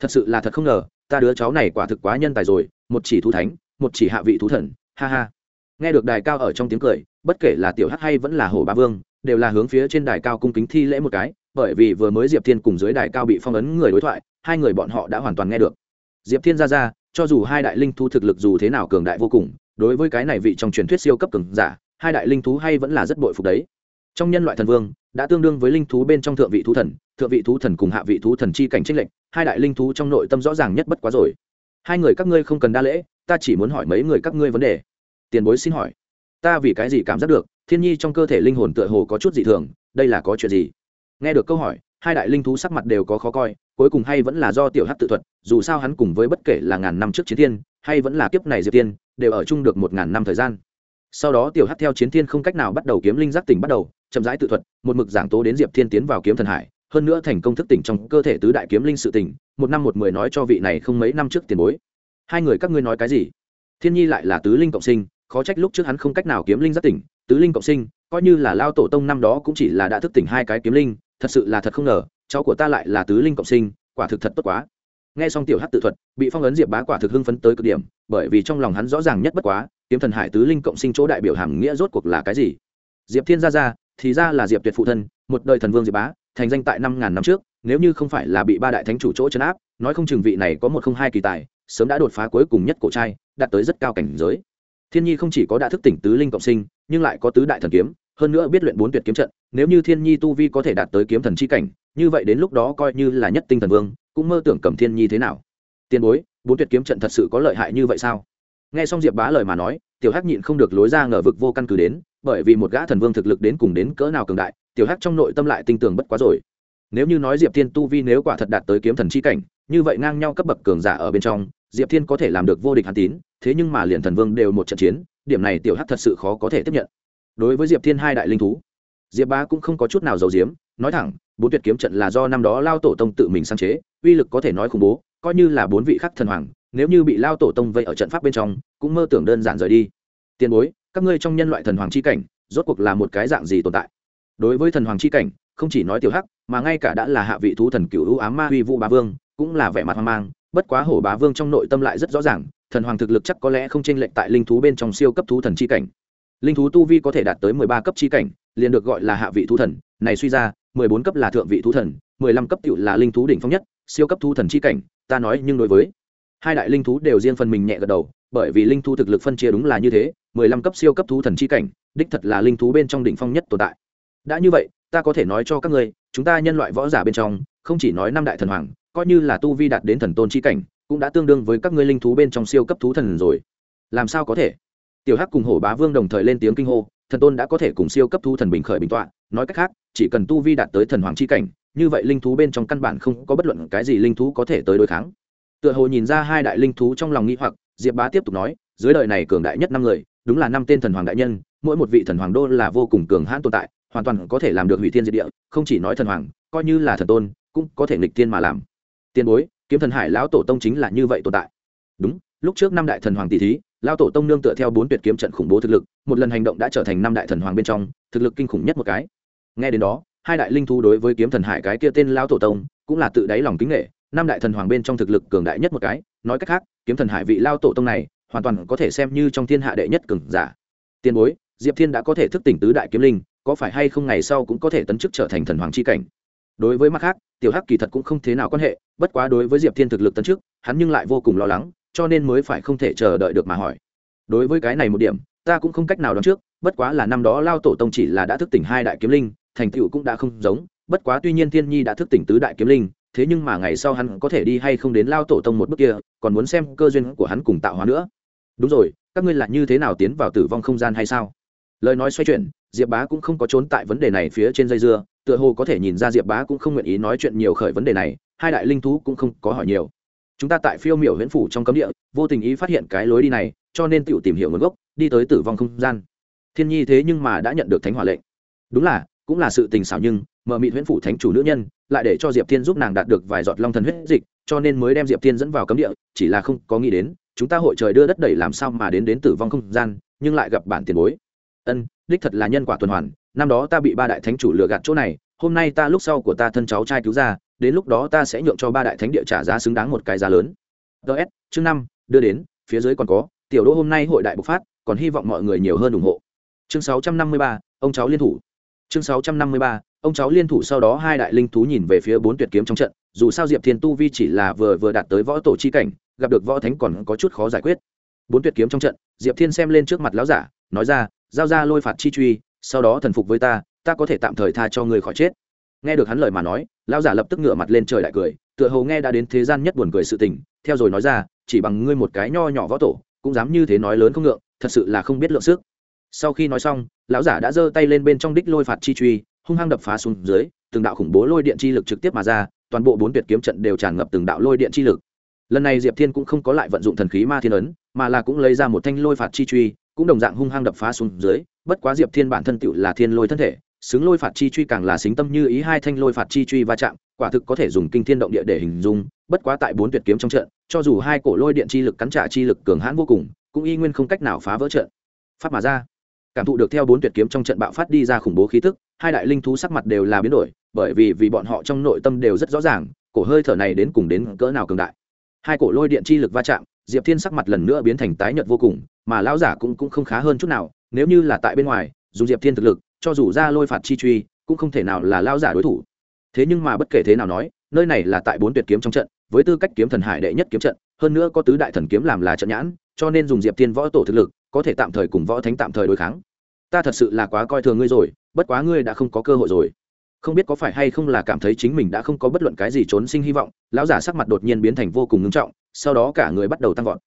Thật sự là thật không ngờ, ta đứa cháu này quả thực quá nhân tài rồi, một chỉ thú thánh, một chỉ hạ vị thú thần, ha ha. Nghe được đài cao ở trong tiếng cười, bất kể là tiểu hắc hay vẫn là hồ ba vương, đều là hướng phía trên đài cao cung kính thi lễ một cái bởi vì vừa mới diệp thiên cùng dưới đài cao bị phong ấn người đối thoại, hai người bọn họ đã hoàn toàn nghe được. Diệp thiên ra ra, cho dù hai đại linh thú thực lực dù thế nào cường đại vô cùng, đối với cái này vị trong truyền thuyết siêu cấp cường giả, hai đại linh thú hay vẫn là rất bội phục đấy. Trong nhân loại thần vương, đã tương đương với linh thú bên trong thượng vị thú thần, thượng vị thú thần cùng hạ vị thú thần chi cảnh trích lệnh hai đại linh thú trong nội tâm rõ ràng nhất bất quá rồi. Hai người các ngươi không cần đa lễ, ta chỉ muốn hỏi mấy người các ngươi vấn đề. Tiền bối xin hỏi. Ta vì cái gì cảm giác được, thiên nhi trong cơ thể linh hồn tựa hồ có chút dị thường, đây là có chuyện gì? Nghe được câu hỏi, hai đại linh thú sắc mặt đều có khó coi, cuối cùng hay vẫn là do tiểu hát tự thuật, dù sao hắn cùng với bất kể là ngàn năm trước chiến thiên, hay vẫn là kiếp này diệp tiên, đều ở chung được một ngàn năm thời gian. Sau đó tiểu hát theo chiến thiên không cách nào bắt đầu kiếm linh giác tỉnh bắt đầu, chậm rãi tự thuật, một mực giảng tố đến diệp thiên tiến vào kiếm thần hải, hơn nữa thành công thức tỉnh trong cơ thể tứ đại kiếm linh sự tỉnh, một năm một mười nói cho vị này không mấy năm trước tiền bối. Hai người các ngươi nói cái gì? Thiên nhi lại là tứ linh cộng sinh, khó trách lúc trước hắn không cách nào kiếm linh giác tỉnh, tứ linh cộng sinh coi như là lao tổ tông năm đó cũng chỉ là đã thức tỉnh hai cái kiếm linh, thật sự là thật không ngờ, cháu của ta lại là tứ linh cộng sinh, quả thực thật tốt quá. Nghe xong tiểu hát tự thuật, bị phong ấn diệp bá quả thực hưng phấn tới cực điểm, bởi vì trong lòng hắn rõ ràng nhất bất quá, kiếm thần hải tứ linh cộng sinh chỗ đại biểu hàm nghĩa rốt cuộc là cái gì? Diệp thiên gia ra, thì ra là diệp tuyệt phụ thân, một đời thần vương diệp bá, thành danh tại năm ngàn năm trước, nếu như không phải là bị ba đại thánh chủ chỗ chấn áp, nói không chừng vị này có một không hai kỳ tài, sớm đã đột phá cuối cùng nhất cổ trai, đạt tới rất cao cảnh giới thiên nhi không chỉ có đã thức tỉnh tứ linh cộng sinh, nhưng lại có tứ đại thần kiếm, hơn nữa biết luyện bốn tuyệt kiếm trận, nếu như thiên nhi tu vi có thể đạt tới kiếm thần c h i cảnh, như vậy đến lúc đó coi như là nhất tinh thần vương, cũng mơ tưởng cầm thiên nhi thế nào. Tiền bối, bốn tuyệt kiếm trận thật sự có lợi hại như vậy sao? Nghe xong diệp bá lời mà nói, tiểu hắc nhịn không được lối ra ngờ vực vô căn cứ đến, bởi vì một gã thần vương thực lực đến cùng đến cỡ nào cường đại, tiểu hắc trong nội tâm lại tinh tường bất quá rồi. Nếu như nói diệp thiên tu vi nếu quả thật đạt tới kiếm thần chi cảnh như vậy ngang nhau cấp bậc cường giả ở bên trong, diệp thiên có thể làm được vô địch hàn tín, thế nhưng mà liền thần vương đều một trận chiến, điểm này tiểu hắc thật sự khó có thể tiếp nhận. Đối với diệp thiên hai đại linh thú, diệp bá cũng không có chút nào giấu diếm nói thẳng, bốn tuyệt kiếm trận là do năm đó lao tổ tông tự mình sáng chế, uy lực có thể nói khủng bố, coi như là bốn vị khắc thần hoàng, nếu như bị lao tổ tông vây ở trận pháp bên trong, cũng mơ tưởng đơn giản rời đi. Tiền bối, các ngươi trong nhân loại thần hoàng chi cảnh, rốt cuộc là một cái dạng gì tồn tại? Đối với thần hoàng chi cảnh, không chỉ nói tiểu hắc, mà ngay cả đã là hạ vị thú thần cựu ưu ám ma huy vũ ba vương cũng là vẻ mặt hoang mang, bất quá hổ bá vương trong nội tâm lại rất rõ ràng, thần hoàng thực lực chắc có lẽ không chênh lệch tại linh thú bên trong siêu cấp thú thần chi cảnh. Linh thú tu vi có thể đạt tới mười ba cấp chi cảnh, liền được gọi là hạ vị thú thần, này suy ra, mười bốn cấp là thượng vị thú thần, mười lăm cấp cựu là linh thú đỉnh phong nhất, siêu cấp thú thần chi cảnh, ta nói nhưng đối với hai đại linh thú đều riêng phần mình nhẹ gật đầu, bởi vì linh thú thực lực phân chia đúng là như thế, mười lăm cấp siêu cấp thú thần chi cảnh, đích thật là linh thú bên trong đỉnh phong nhất tồn tại. Đã như vậy, ta có thể nói cho các ngươi, chúng ta nhân loại võ giả bên trong, không chỉ nói năm đại thần hoàng coi như là tu vi đạt đến thần tôn chi cảnh, cũng đã tương đương với các ngươi linh thú bên trong siêu cấp thú thần rồi. Làm sao có thể? Tiểu hắc cùng hổ bá vương đồng thời lên tiếng kinh hô, thần tôn đã có thể cùng siêu cấp thú thần bình khởi bình tọa, nói cách khác, chỉ cần tu vi đạt tới thần hoàng chi cảnh, như vậy linh thú bên trong căn bản không có bất luận cái gì linh thú có thể tới đối kháng. Tựa hồ nhìn ra hai đại linh thú trong lòng nghĩ hoặc, diệp bá tiếp tục nói, dưới đời này cường đại nhất năm người, đúng là năm tên thần hoàng đại nhân, mỗi một vị thần hoàng đô là vô cùng cường hãn tồn tại, hoàn toàn có thể làm được hủy thiên diệt địa, không chỉ nói thần hoàng, coi như là thần tôn, cũng có thể nghịch thiên mà làm tiền bối, kiếm thần hải lão tổ tông chính là như vậy tồn tại. Đúng, lúc trước năm đại thần hoàng tỷ thí, lão tổ tông nương tựa theo bốn tuyệt kiếm trận khủng bố thực lực, một lần hành động đã trở thành năm đại thần hoàng bên trong, thực lực kinh khủng nhất một cái. Nghe đến đó, hai đại linh thú đối với kiếm thần hải cái kia tên lão tổ tông, cũng là tự đáy lòng kính nghệ năm đại thần hoàng bên trong thực lực cường đại nhất một cái, nói cách khác, kiếm thần hải vị lao tổ tông này, hoàn toàn có thể xem như trong thiên hạ đệ nhất cường giả. Tiền bối, diệp thiên đã có thể thức tỉnh tứ đại kiếm linh, có phải hay không ngày sau cũng có thể tấn chức trở thành thần hoàng c h i cảnh? Đối với mặt khác, tiểu hắc kỳ thật cũng không thế nào quan hệ, bất quá đối với diệp thiên thực lực tấn trước hắn nhưng lại vô cùng lo lắng, cho nên mới phải không thể chờ đợi được mà hỏi. Đối với cái này một điểm, ta cũng không cách nào đoán trước, bất quá là năm đó lao tổ tông chỉ là đã thức tỉnh hai đại kiếm linh, thành tựu cũng đã không giống, bất quá tuy nhiên thiên nhi đã thức tỉnh tứ đại kiếm linh, thế nhưng mà ngày sau hắn có thể đi hay không đến lao tổ tông một bước kia, còn muốn xem cơ duyên của hắn cùng tạo hóa nữa. Đúng rồi, các ngươi là như thế nào tiến vào tử vong không gian hay sao? Lời nói xoay chuyển, diệp bá cũng không có trốn tại vấn đề này phía trên dây dưa tựa hồ có thể nhìn ra diệp bá cũng không nguyện ý nói chuyện nhiều khởi vấn đề này, hai đại linh thú cũng không có hỏi nhiều. Chúng ta tại phiêu miểu huyễn phủ trong cấm địa, vô tình ý phát hiện cái lối đi này, cho nên tự tìm hiểu nguồn gốc, đi tới tử vong không gian. Thiên nhi thế nhưng mà đã nhận được thánh hỏa lệnh. Đúng là, cũng là sự tình xảo nhưng mờ mịt huyễn phủ thánh chủ nữ nhân, lại để cho diệp thiên giúp nàng đạt được vài giọt long thần huyết dịch, cho nên mới đem diệp thiên dẫn vào cấm địa, chỉ là không có nghĩ đến, chúng ta hội trời đưa đất đẩy làm sao mà đến đến tử vong không gian, nhưng lại gặp bản tiền bối. Ân, đích thật là nhân quả tuần hoàn năm đó ta bị ba đại thánh chủ lừa gạt chỗ này, hôm nay ta lúc sau của ta thân cháu trai cứu ra, đến lúc đó ta sẽ nhượng cho ba đại thánh địa trả giá xứng đáng một cái giá lớn. Ts chương năm, đưa đến, phía dưới còn có, tiểu đỗ hôm nay hội đại bộc phát, còn hy vọng mọi người nhiều hơn ủng hộ. Chương sáu trăm năm mươi ba, ông cháu liên thủ. Chương sáu trăm năm mươi ba, ông cháu liên thủ sau đó hai đại linh thú nhìn về phía bốn tuyệt kiếm trong trận, dù sao diệp thiên tu vi chỉ là vừa vừa đạt tới võ tổ chi cảnh, gặp được võ thánh còn có chút khó giải quyết. Bốn tuyệt kiếm trong trận, diệp thiên xem lên trước mặt lão giả, nói ra, giao ra lôi phạt chi truy sau đó thần phục với ta ta có thể tạm thời tha cho người khỏi chết. Nghe được hắn lời mà nói, lão giả lập tức ngửa mặt lên trời đại cười, tựa hồ nghe đã đến thế gian nhất buồn cười sự tình, theo rồi nói ra, chỉ bằng ngươi một cái nho nhỏ võ tổ, cũng dám như thế nói lớn không ngượng, thật sự là không biết lượng sức. Sau khi nói xong, lão giả đã giơ tay lên bên trong đích lôi phạt chi truy, hung hăng đập phá xuống dưới, từng đạo khủng bố lôi điện chi lực trực tiếp mà ra, toàn bộ bốn tuyệt kiếm trận đều tràn ngập từng đạo lôi điện chi lực. Lần này diệp thiên cũng không có lại vận dụng thần khí ma thiên ấn, mà là cũng lấy ra một thanh lôi phạt chi truy, cũng đồng dạng hung hăng đập phá xuống dưới bất quá diệp thiên bản thân tựu là thiên lôi thân thể, xứng lôi phạt chi truy càng là xính tâm như ý hai thanh lôi phạt chi truy va chạm, quả thực có thể dùng kinh thiên động địa để hình dung, bất quá tại bốn tuyệt kiếm trong trận, cho dù hai cổ lôi điện chi lực cắn trả chi lực cường hãn vô cùng, cũng y nguyên không cách nào phá vỡ trận. Phát mà ra, cảm thụ được theo bốn tuyệt kiếm trong trận bạo phát đi ra khủng bố khí tức, hai đại linh thú sắc mặt đều là biến đổi, bởi vì vì bọn họ trong nội tâm đều rất rõ ràng, cổ hơi thở này đến cùng đến cỡ nào cường đại. Hai cổ lôi điện chi lực va chạm diệp thiên sắc mặt lần nữa biến thành tái nhợt vô cùng, mà lão giả cũng cũng không khá hơn chút nào, nếu như là tại bên ngoài dù diệp thiên thực lực, cho dù ra lôi phạt chi truy, cũng không thể nào là lão giả đối thủ. Thế nhưng mà bất kể thế nào nói, nơi này là tại bốn tuyệt kiếm trong trận, với tư cách kiếm thần hải đệ nhất kiếm trận, hơn nữa có tứ đại thần kiếm làm là trận nhãn, cho nên dùng diệp thiên võ tổ thực lực, có thể tạm thời cùng võ thánh tạm thời đối kháng. Ta thật sự là quá coi thường ngươi rồi, bất quá ngươi đã không có cơ hội rồi không biết có phải hay không là cảm thấy chính mình đã không có bất luận cái gì trốn sinh hy vọng, lão giả sắc mặt đột nhiên biến thành vô cùng ngưng trọng, sau đó cả người bắt đầu tăng vọt.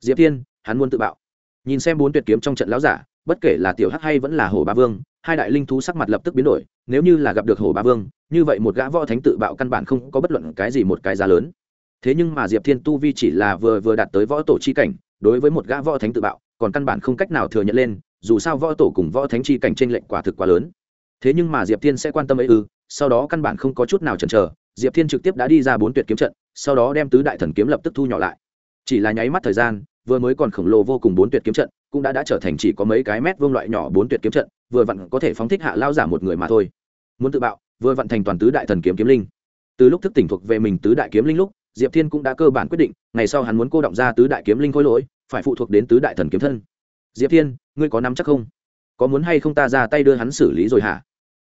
Diệp thiên, hắn muốn tự bạo. Nhìn xem bốn tuyệt kiếm trong trận lão giả, bất kể là tiểu hắc hay vẫn là hổ ba vương, hai đại linh thú sắc mặt lập tức biến đổi, nếu như là gặp được hổ ba vương, như vậy một gã võ thánh tự bạo căn bản không có bất luận cái gì một cái giá lớn. Thế nhưng mà diệp thiên tu vi chỉ là vừa vừa đạt tới võ tổ chi cảnh, đối với một gã võ thánh tự bạo, còn căn bản không cách nào thừa nhận lên, dù sao võ tổ cùng võ thánh chi cảnh trên lệnh quả thực quá lớn thế nhưng mà diệp thiên sẽ quan tâm ấy ư? Sau đó căn bản không có chút nào chần chờ, diệp thiên trực tiếp đã đi ra bốn tuyệt kiếm trận, sau đó đem tứ đại thần kiếm lập tức thu nhỏ lại. Chỉ là nháy mắt thời gian, vừa mới còn khổng lồ vô cùng bốn tuyệt kiếm trận, cũng đã đã trở thành chỉ có mấy cái mét vương loại nhỏ bốn tuyệt kiếm trận, vừa vặn có thể phóng thích hạ lao giả một người mà thôi. Muốn tự bạo, vừa vặn thành toàn tứ đại thần kiếm kiếm linh. Từ lúc thức tỉnh thuộc về mình tứ đại kiếm linh lúc, diệp thiên cũng đã cơ bản quyết định, ngày sau hắn muốn cô động ra tứ đại kiếm linh khối lỗi, phải phụ thuộc đến tứ đại thần kiếm thân. Diệp thiên, ngươi có nắm chắc không? Có muốn hay không ta ra tay đưa hắn xử lý rồi hả?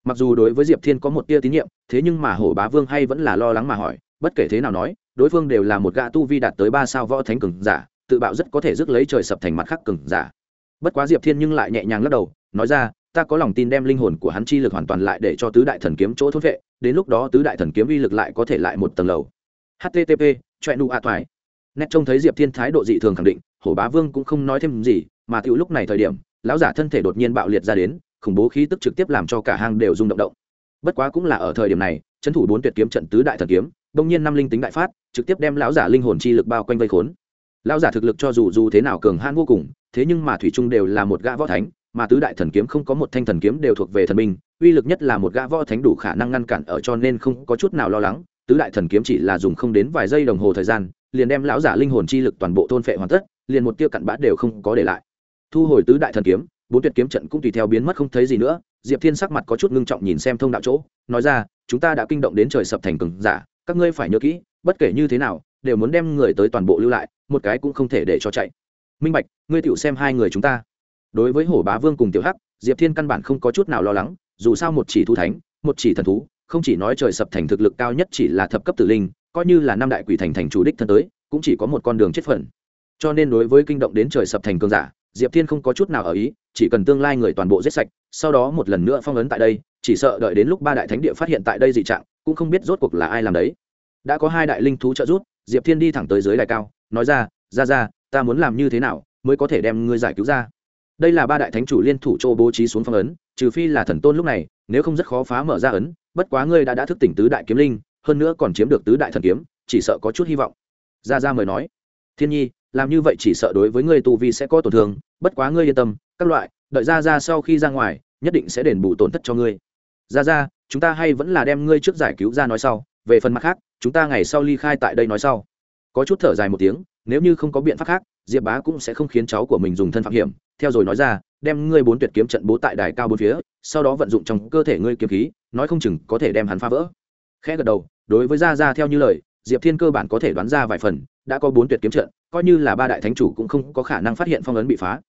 Mặc dù đối với diệp thiên có một tia tín nhiệm, thế nhưng mà hổ bá vương hay vẫn là lo lắng mà hỏi, bất kể thế nào nói, đối phương đều là một gã tu vi đạt tới ba sao võ thánh cường giả, tự bạo rất có thể rước lấy trời sập thành mặt khắc cường giả. Bất quá diệp thiên nhưng lại nhẹ nhàng lắc đầu, nói ra, ta có lòng tin đem linh hồn của hắn chi lực hoàn toàn lại để cho tứ đại thần kiếm chỗ thốt vệ, đến lúc đó tứ đại thần kiếm uy lực lại có thể lại một tầng lầu. Http choẹ nụ a toài. Nét trông thấy diệp thiên thái độ dị thường khẳng định, hổ bá vương cũng không nói thêm gì, mà tiểu lúc này thời điểm, lão giả thân thể đột nhiên bạo liệt ra đến khủng bố khí tức trực tiếp làm cho cả hang đều rung động động. Bất quá cũng là ở thời điểm này trấn thủ bốn tuyệt kiếm trận tứ đại thần kiếm, đông nhiên năm linh tính đại phát, trực tiếp đem lão giả linh hồn chi lực bao quanh vây khốn. Lão giả thực lực cho dù dù thế nào cường hãn vô cùng, thế nhưng mà thủy trung đều là một gã võ thánh, mà tứ đại thần kiếm không có một thanh thần kiếm đều thuộc về thần minh uy lực nhất là một gã võ thánh đủ khả năng ngăn cản ở cho nên không có chút nào lo lắng, tứ đại thần kiếm chỉ là dùng không đến vài giây đồng hồ thời gian, liền đem lão giả linh hồn chi lực toàn bộ thôn phệ hoàn tất, liền một tiêu cặn bã đều không có để lại. Thu hồi tứ đại thần kiếm bốn tuyệt kiếm trận cũng tùy theo biến mất không thấy gì nữa, diệp thiên sắc mặt có chút ngưng trọng nhìn xem thông đạo chỗ, nói ra, chúng ta đã kinh động đến trời sập thành cường giả, các ngươi phải nhớ kỹ, bất kể như thế nào, đều muốn đem người tới toàn bộ lưu lại, một cái cũng không thể để cho chạy. Minh bạch, ngươi tựu xem hai người chúng ta. Đối với hổ bá vương cùng tiểu hắc, diệp thiên căn bản không có chút nào lo lắng, dù sao một chỉ thu thánh, một chỉ thần thú, không chỉ nói trời sập thành thực lực cao nhất chỉ là thập cấp tử linh, coi như là năm đại quỷ thành thành chủ đích thân tới, cũng chỉ có một con đường chết phần. Cho nên đối với kinh động đến trời sập thành cường giả diệp thiên không có chút nào ở ý, chỉ cần tương lai người toàn bộ giết sạch, sau đó một lần nữa phong ấn tại đây, chỉ sợ đợi đến lúc ba đại thánh địa phát hiện tại đây dị trạng, cũng không biết rốt cuộc là ai làm đấy. Đã có hai đại linh thú trợ giúp, diệp thiên đi thẳng tới dưới đài cao, nói ra ra ra, ta muốn làm như thế nào mới có thể đem ngươi giải cứu ra? Đây là ba đại thánh chủ liên thủ châu bố trí xuống phong ấn, trừ phi là thần tôn lúc này, nếu không rất khó phá mở ra ấn, bất quá ngươi đã đã thức tỉnh tứ đại kiếm linh, hơn nữa còn chiếm được tứ đại thần kiếm, chỉ sợ có chút hy vọng. Ra ra mời nói. Thiên nhi làm như vậy chỉ sợ đối với ngươi tu vi sẽ có tổn thương, bất quá ngươi yên tâm, các loại, đợi ra ra sau khi ra ngoài, nhất định sẽ đền bù tổn thất cho ngươi. Ra ra, chúng ta hay vẫn là đem ngươi trước giải cứu ra nói sau, về phần mặt khác, chúng ta ngày sau ly khai tại đây nói sau. Có chút thở dài một tiếng, nếu như không có biện pháp khác, diệp bá cũng sẽ không khiến cháu của mình dùng thân phạm hiểm. Theo rồi nói ra, đem ngươi bốn tuyệt kiếm trận bố tại đài cao bốn phía, sau đó vận dụng trong cơ thể ngươi kiếm khí, nói không chừng có thể đem hắn phá vỡ. Khẽ gật đầu, đối với gia gia theo như lời diệp thiên cơ bản có thể đoán ra vài phần, đã có bốn tuyệt kiếm trận, coi như là ba đại thánh chủ cũng không có khả năng phát hiện phong ấn bị phá.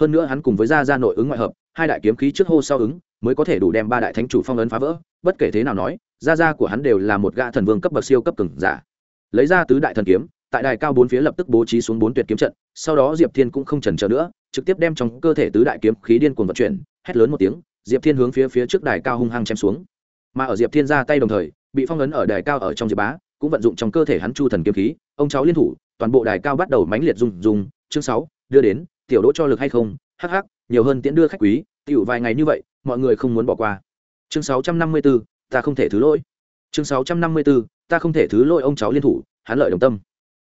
Hơn nữa hắn cùng với gia gia nội ứng ngoại hợp, hai đại kiếm khí trước hô sau ứng, mới có thể đủ đem ba đại thánh chủ phong ấn phá vỡ, bất kể thế nào nói, gia gia của hắn đều là một gã thần vương cấp bậc siêu cấp cường giả. Lấy ra tứ đại thần kiếm, tại đài cao bốn phía lập tức bố trí xuống bốn tuyệt kiếm trận, sau đó diệp thiên cũng không chần chờ nữa, trực tiếp đem trong cơ thể tứ đại kiếm khí điên cuồng vận chuyển, hét lớn một tiếng, diệp thiên hướng phía phía trước đài cao hung hăng chém xuống. Mà ở diệp thiên ra tay đồng thời, bị phong ấn ở đài cao ở trong diệp bá cũng vận dụng trong cơ thể hắn chu thần kiếm khí ông cháu liên thủ toàn bộ đài cao bắt đầu mãnh liệt rung rung. Chương sáu đưa đến tiểu đỗ cho lực hay không? Hắc hắc nhiều hơn tiễn đưa khách quý tiểu vài ngày như vậy mọi người không muốn bỏ qua. Chương sáu trăm năm mươi 654, ta không thể thứ lỗi. Chương sáu trăm năm mươi 654, ta không thể thứ lỗi ông cháu liên thủ hắn lợi đồng tâm.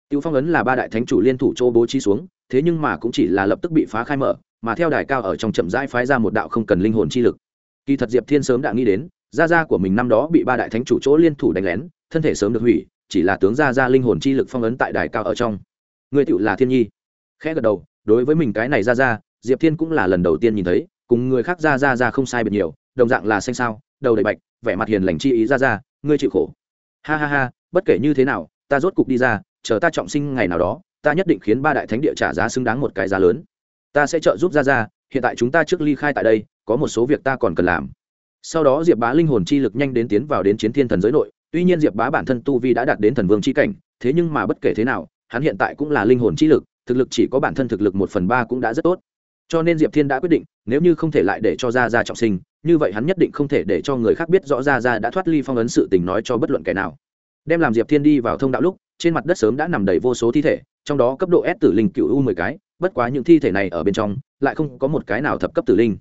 Tiểu Phong ấn là ba đại thánh chủ liên thủ chỗ bố trí xuống, thế nhưng mà cũng chỉ là lập tức bị phá khai mở, mà theo đài cao ở trong chậm rãi phái ra một đạo không cần linh hồn chi lực. Kỳ thật Diệp Thiên sớm đã nghĩ đến, gia gia của mình năm đó bị ba đại thánh chủ chỗ liên thủ đánh lén, thân thể sớm được hủy, chỉ là tướng gia gia linh hồn chi lực phong ấn tại đài cao ở trong. Người tựu là Thiên Nhi. Khẽ gật đầu, đối với mình cái này gia gia, Diệp Thiên cũng là lần đầu tiên nhìn thấy, cùng người khác gia gia gia không sai biệt nhiều, đồng dạng là xanh sao, đầu đầy bạch, vẻ mặt hiền lành chi ý gia gia, ngươi chịu khổ. Ha ha ha, bất kể như thế nào, ta rốt cục đi ra, chờ ta trọng sinh ngày nào đó ta nhất định khiến ba đại thánh địa trả giá xứng đáng một cái giá lớn ta sẽ trợ giúp ra ra hiện tại chúng ta trước ly khai tại đây có một số việc ta còn cần làm sau đó diệp bá linh hồn chi lực nhanh đến tiến vào đến chiến thiên thần giới nội tuy nhiên diệp bá bản thân tu vi đã đạt đến thần vương chi cảnh, thế nhưng mà bất kể thế nào, hắn hiện tại cũng là linh hồn chi lực, thực lực chỉ có bản thân thực lực một phần ba cũng đã rất tốt. Cho nên diệp thiên đã quyết định, nếu như không thể lại để cho ra ra trọng sinh, như vậy hắn nhất định không thể để cho người khác biết rõ ra ra đã thoát ly phong ấn sự tình nói cho bất luận kẻ nào. Đem làm diệp thiên đi vào thông đạo lúc, trên mặt đất sớm đã nằm đầy vô số thi thể, trong đó cấp độ s tử linh cựu u mười cái, bất quá những thi thể này ở bên trong, lại không có một cái nào thập cấp tử linh.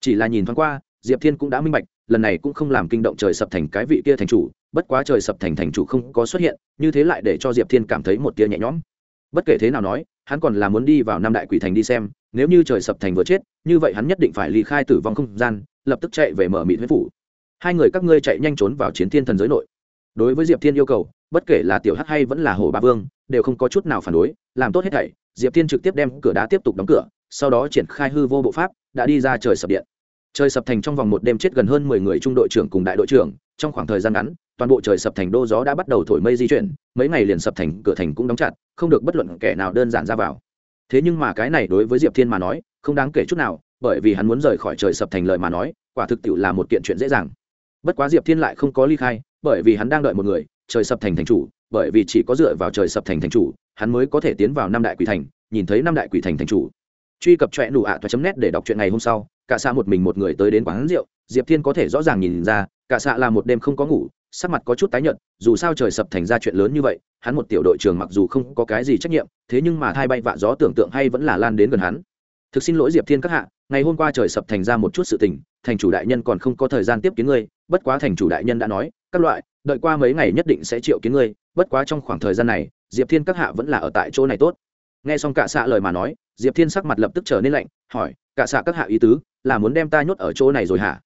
Chỉ là nhìn thoáng qua, diệp thiên cũng đã minh bạch, lần này cũng không làm kinh động trời sập thành cái vị kia thành chủ bất quá trời sập thành thành chủ không có xuất hiện, như thế lại để cho diệp thiên cảm thấy một tia nhẹ nhõm. Bất kể thế nào nói, hắn còn là muốn đi vào năm đại quỷ thành đi xem, nếu như trời sập thành vừa chết, như vậy hắn nhất định phải ly khai tử vong không gian, lập tức chạy về mở mịt huyết phủ. Hai người các ngươi chạy nhanh trốn vào chiến thiên thần giới nội. Đối với diệp thiên yêu cầu, bất kể là tiểu hắc hay vẫn là hồ ba vương, đều không có chút nào phản đối, làm tốt hết thảy, diệp thiên trực tiếp đem cửa đá tiếp tục đóng cửa, sau đó triển khai hư vô bộ pháp, đã đi ra trời sập điện. Trời sập thành trong vòng một đêm chết gần hơn mười người trung đội trưởng cùng đại đội trưởng, trong khoảng thời gian ngắn toàn bộ trời sập thành đô gió đã bắt đầu thổi mây di chuyển, mấy ngày liền sập thành, cửa thành cũng đóng chặt, không được bất luận kẻ nào đơn giản ra vào. Thế nhưng mà cái này đối với diệp thiên mà nói, không đáng kể chút nào, bởi vì hắn muốn rời khỏi trời sập thành lời mà nói, quả thực tiệu là một kiện chuyện dễ dàng. Bất quá diệp thiên lại không có ly khai, bởi vì hắn đang đợi một người, trời sập thành thành chủ, bởi vì chỉ có dựa vào trời sập thành thành chủ, hắn mới có thể tiến vào năm đại quỷ thành, nhìn thấy năm đại quỷ thành thành chủ. Truy cập trọe nụ ạ toa chấm nét để đọc chuyện ngày hôm sau, cả xạ một mình một người tới đến quán rượu, diệp thiên có thể rõ ràng nhìn ra, cả xạ là một đêm không có ngủ sắc mặt có chút tái nhợt, dù sao trời sập thành ra chuyện lớn như vậy, hắn một tiểu đội trưởng mặc dù không có cái gì trách nhiệm, thế nhưng mà thay bay vạ gió tưởng tượng hay vẫn là lan đến gần hắn. Thực xin lỗi diệp thiên các hạ, ngày hôm qua trời sập thành ra một chút sự tình, thành chủ đại nhân còn không có thời gian tiếp kiến ngươi, bất quá thành chủ đại nhân đã nói, các loại, đợi qua mấy ngày nhất định sẽ triệu kiến ngươi, bất quá trong khoảng thời gian này, diệp thiên các hạ vẫn là ở tại chỗ này tốt. Nghe xong cả xạ lời mà nói, diệp thiên sắc mặt lập tức trở nên lạnh, hỏi cả xạ các hạ ý tứ, là muốn đem ta nhốt ở chỗ này rồi hả?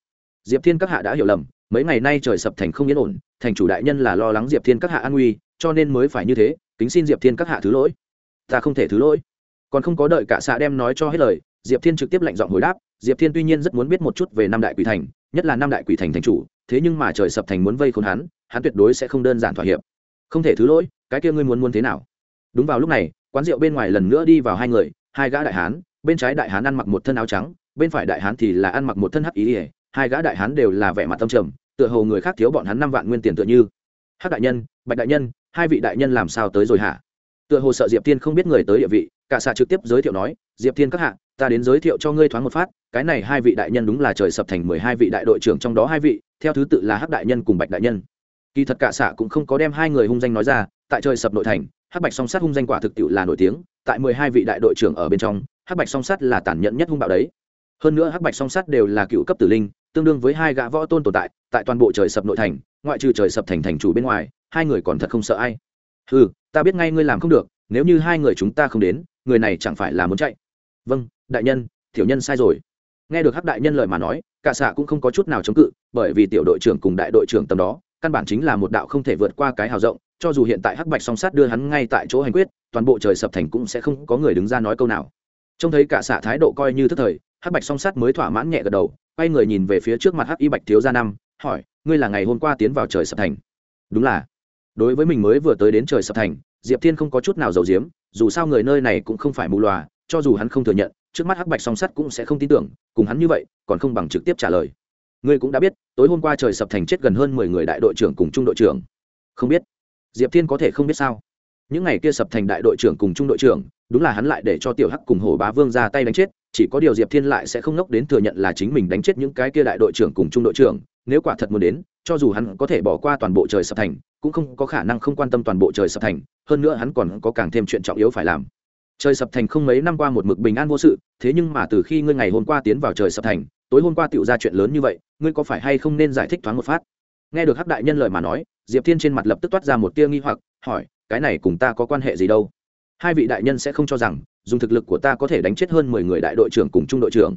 Diệp thiên các hạ đã hiểu lầm mấy ngày nay trời sập thành không yên ổn, thành chủ đại nhân là lo lắng diệp thiên các hạ an nguy, cho nên mới phải như thế, kính xin diệp thiên các hạ thứ lỗi. Ta không thể thứ lỗi. Còn không có đợi cả xạ đem nói cho hết lời, diệp thiên trực tiếp lạnh giọng hồi đáp, diệp thiên tuy nhiên rất muốn biết một chút về năm đại quỷ thành, nhất là năm đại quỷ thành thành chủ, thế nhưng mà trời sập thành muốn vây khốn hắn hắn tuyệt đối sẽ không đơn giản thỏa hiệp. Không thể thứ lỗi, cái kia ngươi muốn muốn thế nào? Đúng vào lúc này, quán rượu bên ngoài lần nữa đi vào hai người, hai gã đại hán, bên trái đại hán ăn mặc một thân áo trắng, bên phải đại hán thì là ăn mặc một thân hắc ý ỉa hai gã đại hán đều là vẻ mặt tâm trầm, tựa hồ người khác thiếu bọn hắn năm vạn nguyên tiền tựa như. Hắc đại nhân, bạch đại nhân, hai vị đại nhân làm sao tới rồi hả? Tựa hồ sợ diệp tiên không biết người tới địa vị, cả xạ trực tiếp giới thiệu nói, diệp tiên các hạ, ta đến giới thiệu cho ngươi thoáng một phát, cái này hai vị đại nhân đúng là trời sập thành mười hai vị đại đội trưởng trong đó hai vị, theo thứ tự là hắc đại nhân cùng bạch đại nhân. Kỳ thật cả xạ cũng không có đem hai người hung danh nói ra, tại trời sập nội thành, hắc bạch song sát hung danh quả thực tiệu là nổi tiếng, tại mười hai vị đại đội trưởng ở bên trong, hắc bạch song sát là tàn nhẫn nhất hung bạo đấy hơn nữa hắc bạch song sát đều là cựu cấp tử linh, tương đương với hai gã võ tôn tồn tại tại toàn bộ trời sập nội thành, ngoại trừ trời sập thành thành chủ bên ngoài, hai người còn thật không sợ ai. Ừ ta biết ngay ngươi làm không được, nếu như hai người chúng ta không đến, người này chẳng phải là muốn chạy. Vâng đại nhân, tiểu nhân sai rồi. Nghe được hắc đại nhân lời mà nói, cả xạ cũng không có chút nào chống cự, bởi vì tiểu đội trưởng cùng đại đội trưởng tầm đó, căn bản chính là một đạo không thể vượt qua cái hào rộng, cho dù hiện tại hắc bạch song sát đưa hắn ngay tại chỗ hành quyết, toàn bộ trời sập thành cũng sẽ không có người đứng ra nói câu nào. Trông thấy cả xạ thái độ coi như thức thời hắc bạch song sát mới thỏa mãn nhẹ gật đầu, quay người nhìn về phía trước mặt hắc y bạch thiếu gia năm, hỏi, ngươi là ngày hôm qua tiến vào trời sập thành? Đúng là. Đối với mình mới vừa tới đến trời sập thành, diệp thiên không có chút nào giàu diếm dù sao người nơi này cũng không phải mù loà, cho dù hắn không thừa nhận, trước mắt hắc bạch song sắt cũng sẽ không tin tưởng, cùng hắn như vậy, còn không bằng trực tiếp trả lời. Ngươi cũng đã biết, tối hôm qua trời sập thành chết gần hơn mười người đại đội trưởng cùng trung đội trưởng. Không biết. Diệp thiên có thể không biết sao? Những ngày kia sập thành đại đội trưởng cùng trung đội trưởng, đúng là hắn lại để cho tiểu hắc cùng hổ bá vương ra tay đánh chết chỉ có điều diệp thiên lại sẽ không nốc đến thừa nhận là chính mình đánh chết những cái kia đại đội trưởng cùng trung đội trưởng, nếu quả thật muốn đến, cho dù hắn có thể bỏ qua toàn bộ trời sập thành, cũng không có khả năng không quan tâm toàn bộ trời sập thành, hơn nữa hắn còn có càng thêm chuyện trọng yếu phải làm. Trời sập thành không mấy năm qua một mực bình an vô sự, thế nhưng mà từ khi ngươi ngày hôm qua tiến vào trời sập thành, tối hôm qua tựu ra chuyện lớn như vậy, ngươi có phải hay không nên giải thích thoáng một phát? Nghe được hắc đại nhân lời mà nói, diệp thiên trên mặt lập tức toát ra một tia nghi hoặc, hỏi, cái này cùng ta có quan hệ gì đâu? Hai vị đại nhân sẽ không cho rằng dùng thực lực của ta có thể đánh chết hơn mười người đại đội trưởng cùng trung đội trưởng.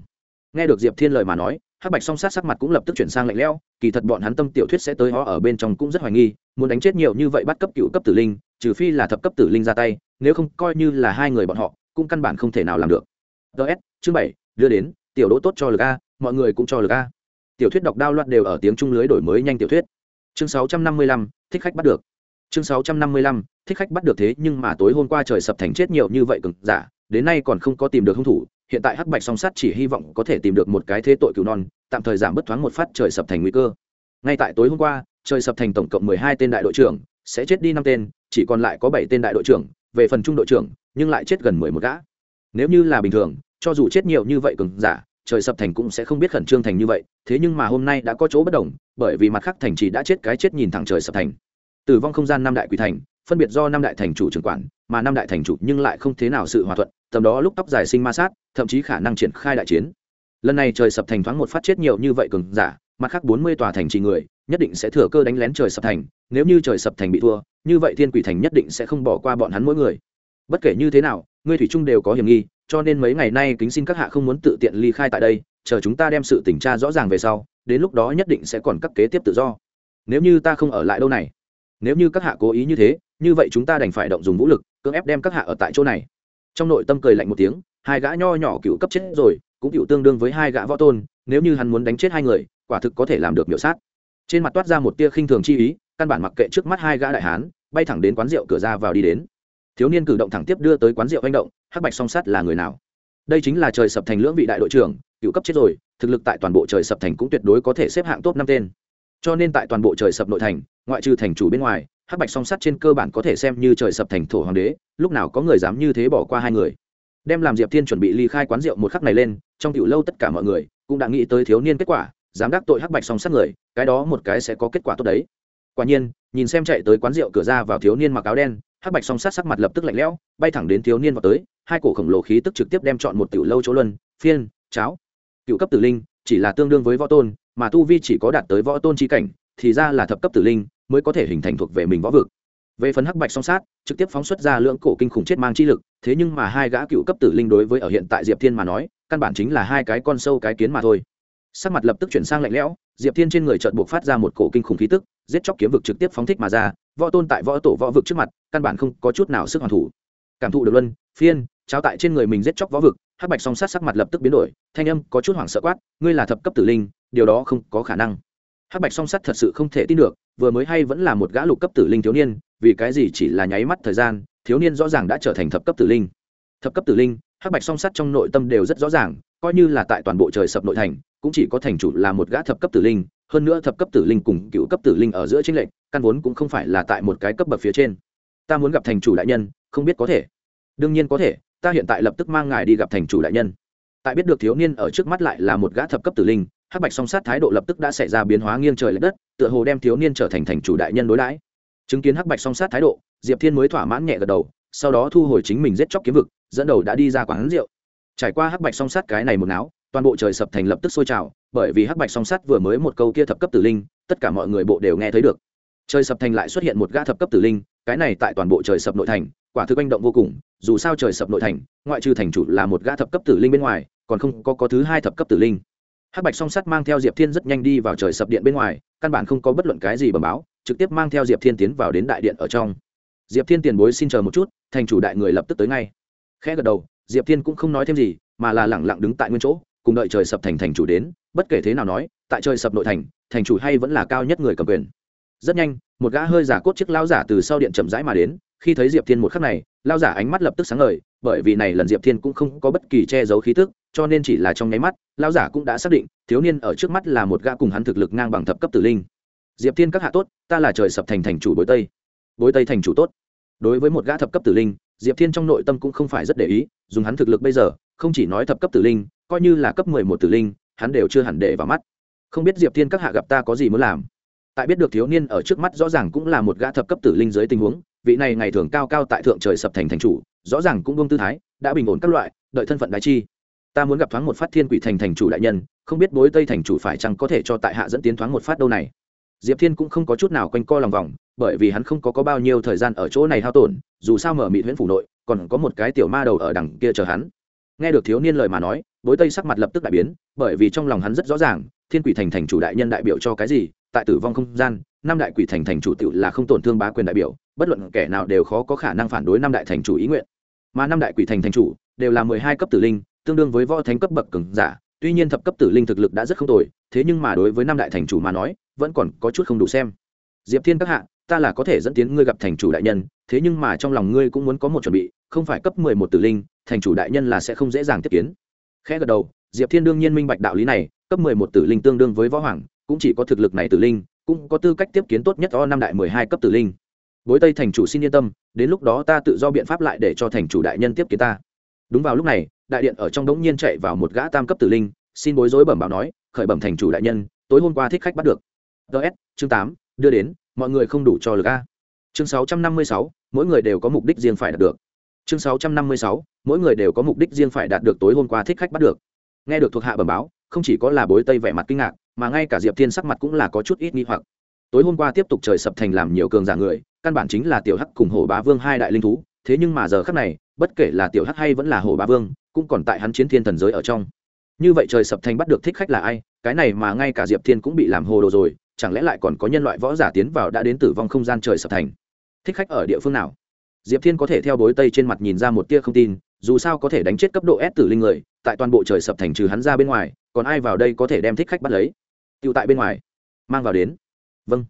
Nghe được diệp thiên lời mà nói, hắc bạch song sát sắc mặt cũng lập tức chuyển sang lạnh lẽo, kỳ thật bọn hắn tâm tiểu thuyết sẽ tới họ ở bên trong cũng rất hoài nghi, muốn đánh chết nhiều như vậy bắt cấp cựu cấp tử linh, trừ phi là thập cấp tử linh ra tay, nếu không coi như là hai người bọn họ, cũng căn bản không thể nào làm được. Ts chương bảy, đưa đến, tiểu đỗ tốt cho lực a, mọi người cũng cho lực a. Tiểu thuyết đọc đao loạt đều ở tiếng trung lưới đổi mới nhanh tiểu thuyết. Chương sáu trăm năm mươi lăm, thích khách bắt được. Chương sáu trăm năm mươi lăm, thích khách bắt được thế nhưng mà tối hôm qua trời sập thành chết nhiều như vậy cực giả đến nay còn không có tìm được hung thủ, hiện tại hắc bạch song sát chỉ hy vọng có thể tìm được một cái thế tội cứu non, tạm thời giảm bất thoáng một phát trời sập thành nguy cơ. Ngay tại tối hôm qua, trời sập thành tổng cộng mười hai tên đại đội trưởng, sẽ chết đi năm tên, chỉ còn lại có bảy tên đại đội trưởng, về phần trung đội trưởng, nhưng lại chết gần mười một gã. Nếu như là bình thường, cho dù chết nhiều như vậy cường giả, trời sập thành cũng sẽ không biết khẩn trương thành như vậy, thế nhưng mà hôm nay đã có chỗ bất đồng, bởi vì mặt khác thành chỉ đã chết cái chết nhìn thẳng trời sập thành. Tử vong không gian năm đại quỷ thành, phân biệt do năm đại thành chủ trưởng quản, mà năm đại thành chủ nhưng lại không thế nào sự hòa thuận tầm đó lúc tóc dài sinh ma sát, thậm chí khả năng triển khai đại chiến. Lần này trời sập thành thoáng một phát chết nhiều như vậy cường giả, mặt khác bốn mươi tòa thành trì người, nhất định sẽ thừa cơ đánh lén trời sập thành, nếu như trời sập thành bị thua, như vậy thiên quỷ thành nhất định sẽ không bỏ qua bọn hắn mỗi người. Bất kể như thế nào, ngươi thủy trung đều có hiểm nghi, cho nên mấy ngày nay kính xin các hạ không muốn tự tiện ly khai tại đây, chờ chúng ta đem sự tình tra rõ ràng về sau, đến lúc đó nhất định sẽ còn các kế tiếp tự do. Nếu như ta không ở lại đâu này, nếu như các hạ cố ý như thế, như vậy chúng ta đành phải động dùng vũ lực, cưỡng ép đem các hạ ở tại chỗ này trong nội tâm cười lạnh một tiếng, hai gã nho nhỏ cựu cấp chết rồi, cũng cựu tương đương với hai gã võ tôn, nếu như hắn muốn đánh chết hai người, quả thực có thể làm được miểu sát. Trên mặt toát ra một tia khinh thường chi ý, căn bản mặc kệ trước mắt hai gã đại hán, bay thẳng đến quán rượu cửa ra vào đi đến. Thiếu niên cử động thẳng tiếp đưa tới quán rượu hành động, hắc bạch song sắt là người nào? Đây chính là trời sập thành lưỡng vị đại đội trưởng, cựu cấp chết rồi, thực lực tại toàn bộ trời sập thành cũng tuyệt đối có thể xếp hạng top năm tên cho nên tại toàn bộ trời sập nội thành, ngoại trừ thành chủ bên ngoài, hắc bạch song sắt trên cơ bản có thể xem như trời sập thành thổ hoàng đế, lúc nào có người dám như thế bỏ qua hai người. Đem làm diệp thiên chuẩn bị ly khai quán rượu một khắc này lên, trong tiểu lâu tất cả mọi người cũng đã nghĩ tới thiếu niên kết quả, dám đắc tội hắc bạch song sắt người, cái đó một cái sẽ có kết quả tốt đấy. Quả nhiên, nhìn xem chạy tới quán rượu cửa ra vào thiếu niên mặc áo đen, hắc bạch song sát sắc mặt lập tức lạnh lẽo, bay thẳng đến thiếu niên vào tới, hai cổ khổng lồ khí tức trực tiếp đem chọn một tiểu lâu chỗ luân, phiên, cháo. Cựu cấp tử linh, chỉ là tương đương với võ tôn mà tu vi chỉ có đạt tới võ tôn chi cảnh, thì ra là thập cấp tử linh mới có thể hình thành thuộc về mình võ vực. Về phần hắc bạch song sát, trực tiếp phóng xuất ra lượng cổ kinh khủng chết mang chi lực, thế nhưng mà hai gã cựu cấp tử linh đối với ở hiện tại diệp thiên mà nói, căn bản chính là hai cái con sâu cái kiến mà thôi. Sắc mặt lập tức chuyển sang lạnh lẽo, diệp thiên trên người trợn buộc phát ra một cổ kinh khủng khí tức, giết chóc kiếm vực trực tiếp phóng thích mà ra, võ tôn tại võ tổ võ vực trước mặt, căn bản không có chút nào sức hoàn thủ. Cảm thụ được luân, phiên, trao tại trên người mình giết chóc võ vực hắc bạch song sát sắc mặt lập tức biến đổi, thanh âm có chút hoảng sợ quát, ngươi là thập cấp tử linh, điều đó không có khả năng. Hắc bạch song sát thật sự không thể tin được, vừa mới hay vẫn là một gã lục cấp tử linh thiếu niên, vì cái gì chỉ là nháy mắt thời gian, thiếu niên rõ ràng đã trở thành thập cấp tử linh. Thập cấp tử linh, hắc bạch song sát trong nội tâm đều rất rõ ràng, coi như là tại toàn bộ trời sập nội thành, cũng chỉ có thành chủ là một gã thập cấp tử linh, hơn nữa thập cấp tử linh cùng cựu cấp tử linh ở giữa chính lệnh căn vốn cũng không phải là tại một cái cấp bậc phía trên. Ta muốn gặp thành chủ đại nhân, không biết có thể. Đương nhiên có thể ta hiện tại lập tức mang ngài đi gặp thành chủ đại nhân. Tại biết được thiếu niên ở trước mắt lại là một gã thập cấp tử linh, hắc bạch song sát thái độ lập tức đã xảy ra biến hóa nghiêng trời l ệ đất, tựa hồ đem thiếu niên trở thành thành chủ đại nhân đối đãi. Chứng kiến hắc bạch song sát thái độ, diệp thiên mới thỏa mãn nhẹ gật đầu, sau đó thu hồi chính mình giết chóc kiếm vực, dẫn đầu đã đi ra quán rượu. Trải qua hắc bạch song sát cái này một não toàn bộ trời sập thành lập tức sôi trào, bởi vì hắc bạch song sát vừa mới một câu kia thập cấp tử linh, tất cả mọi người bộ đều nghe thấy được. Trời sập thành lại xuất hiện một gã thập cấp tử linh cái này tại toàn bộ trời sập nội thành, quả thực manh động vô cùng, dù sao trời sập nội thành, ngoại trừ thành chủ là một gã thập cấp tử linh bên ngoài, còn không có có thứ hai thập cấp tử linh. Hắc bạch song sắt mang theo diệp thiên rất nhanh đi vào trời sập điện bên ngoài, căn bản không có bất luận cái gì bẩm báo, trực tiếp mang theo diệp thiên tiến vào đến đại điện ở trong. Diệp thiên tiền bối xin chờ một chút, thành chủ đại người lập tức tới ngay. Khẽ gật đầu, diệp thiên cũng không nói thêm gì, mà là lẳng lặng đứng tại nguyên chỗ, cùng đợi trời sập thành thành chủ đến, bất kể thế nào nói, tại trời sập nội thành thành chủ hay vẫn là cao nhất người cầm quyền rất nhanh, một gã hơi giả cốt chiếc lao giả từ sau điện chậm rãi mà đến, khi thấy diệp thiên một khắc này lao giả ánh mắt lập tức sáng ngời, bởi vì này lần diệp thiên cũng không có bất kỳ che giấu khí tức, cho nên chỉ là trong nháy mắt lao giả cũng đã xác định, thiếu niên ở trước mắt là một gã cùng hắn thực lực ngang bằng thập cấp tử linh. Diệp thiên các hạ tốt, ta là trời sập thành thành chủ bối tây. Bối tây thành chủ tốt. Đối với một gã thập cấp tử linh, diệp thiên trong nội tâm cũng không phải rất để ý, dùng hắn thực lực bây giờ, không chỉ nói thập cấp tử linh, coi như là cấp mười một tử linh, hắn đều chưa hẳn để vào mắt. Không biết diệp thiên các hạ gặp ta có gì muốn làm tại biết được thiếu niên ở trước mắt rõ ràng cũng là một gã thập cấp tử linh dưới tình huống vị này ngày thường cao cao tại thượng trời sập thành thành chủ rõ ràng cũng bông tư thái đã bình ổn các loại đợi thân phận đại chi. Ta muốn gặp thoáng một phát thiên quỷ thành thành chủ đại nhân không biết bối tây thành chủ phải chăng có thể cho tại hạ dẫn tiến thoáng một phát đâu này. Diệp thiên cũng không có chút nào quanh co lòng vòng bởi vì hắn không có, có bao nhiêu thời gian ở chỗ này hao tổn dù sao mở mị huyễn phủ nội còn có một cái tiểu ma đầu ở đằng kia chờ hắn. Nghe được thiếu niên lời mà nói bối tây sắc mặt lập tức đại biến bởi vì trong lòng hắn rất rõ ràng thiên quỷ thành thành chủ đại nhân đại biểu cho cái gì tại tử vong không gian, năm đại quỷ thành thành chủ tự là không tổn thương bá quyền đại biểu, bất luận kẻ nào đều khó có khả năng phản đối năm đại thành chủ ý nguyện. Mà năm đại quỷ thành thành chủ đều là mười hai cấp tử linh, tương đương với võ thánh cấp bậc cường giả, tuy nhiên thập cấp tử linh thực lực đã rất không tồi, thế nhưng mà đối với năm đại thành chủ mà nói, vẫn còn có chút không đủ xem. Diệp thiên các hạ, ta là có thể dẫn tiến ngươi gặp thành chủ đại nhân, thế nhưng mà trong lòng ngươi cũng muốn có một chuẩn bị, không phải cấp mười một tử linh, thành chủ đại nhân là sẽ không dễ dàng tiếp kiến. Khẽ gật đầu, diệp thiên đương nhiên minh bạch đạo lý này, cấp mười một tử linh tương đương với võ hoàng cũng chỉ có thực lực này tử linh, cũng có tư cách tiếp kiến tốt nhất o năm đại mười hai cấp tử linh. Bối tây thành chủ xin yên tâm, đến lúc đó ta tự do biện pháp lại để cho thành chủ đại nhân tiếp kiến ta. Đúng vào lúc này, đại điện ở trong đống nhiên chạy vào một gã tam cấp tử linh, xin bối rối bẩm báo nói, khởi bẩm thành chủ đại nhân, tối hôm qua thích khách bắt được. Ts chương tám, đưa đến, mọi người không đủ cho lực a. Chương sáu trăm năm mươi sáu, mỗi người đều có mục đích riêng phải đạt được. Chương sáu trăm năm mươi sáu, mỗi người đều có mục đích riêng phải đạt được tối hôm qua thích khách bắt được. Nghe được thuộc hạ bẩm báo không chỉ có là bối tây vẻ mặt kinh ngạc, mà ngay cả diệp thiên sắc mặt cũng là có chút ít nghi hoặc. Tối hôm qua tiếp tục trời sập thành làm nhiều cường giả người, căn bản chính là tiểu hắc cùng hổ bá vương hai đại linh thú, thế nhưng mà giờ khắc này, bất kể là tiểu hắc hay vẫn là hổ bá vương, cũng còn tại hắn chiến thiên thần giới ở trong. Như vậy trời sập thành bắt được thích khách là ai? Cái này mà ngay cả diệp thiên cũng bị làm hồ đồ rồi, chẳng lẽ lại còn có nhân loại võ giả tiến vào đã đến tử vong không gian trời sập thành? Thích khách ở địa phương nào? Diệp thiên có thể theo bối tây trên mặt nhìn ra một tia không tin, dù sao có thể đánh chết cấp độ S tử linh người, tại toàn bộ trời sập thành trừ hắn ra bên ngoài còn ai vào đây có thể đem thích khách bắt lấy? Tựu tại bên ngoài. Mang vào đến. Vâng.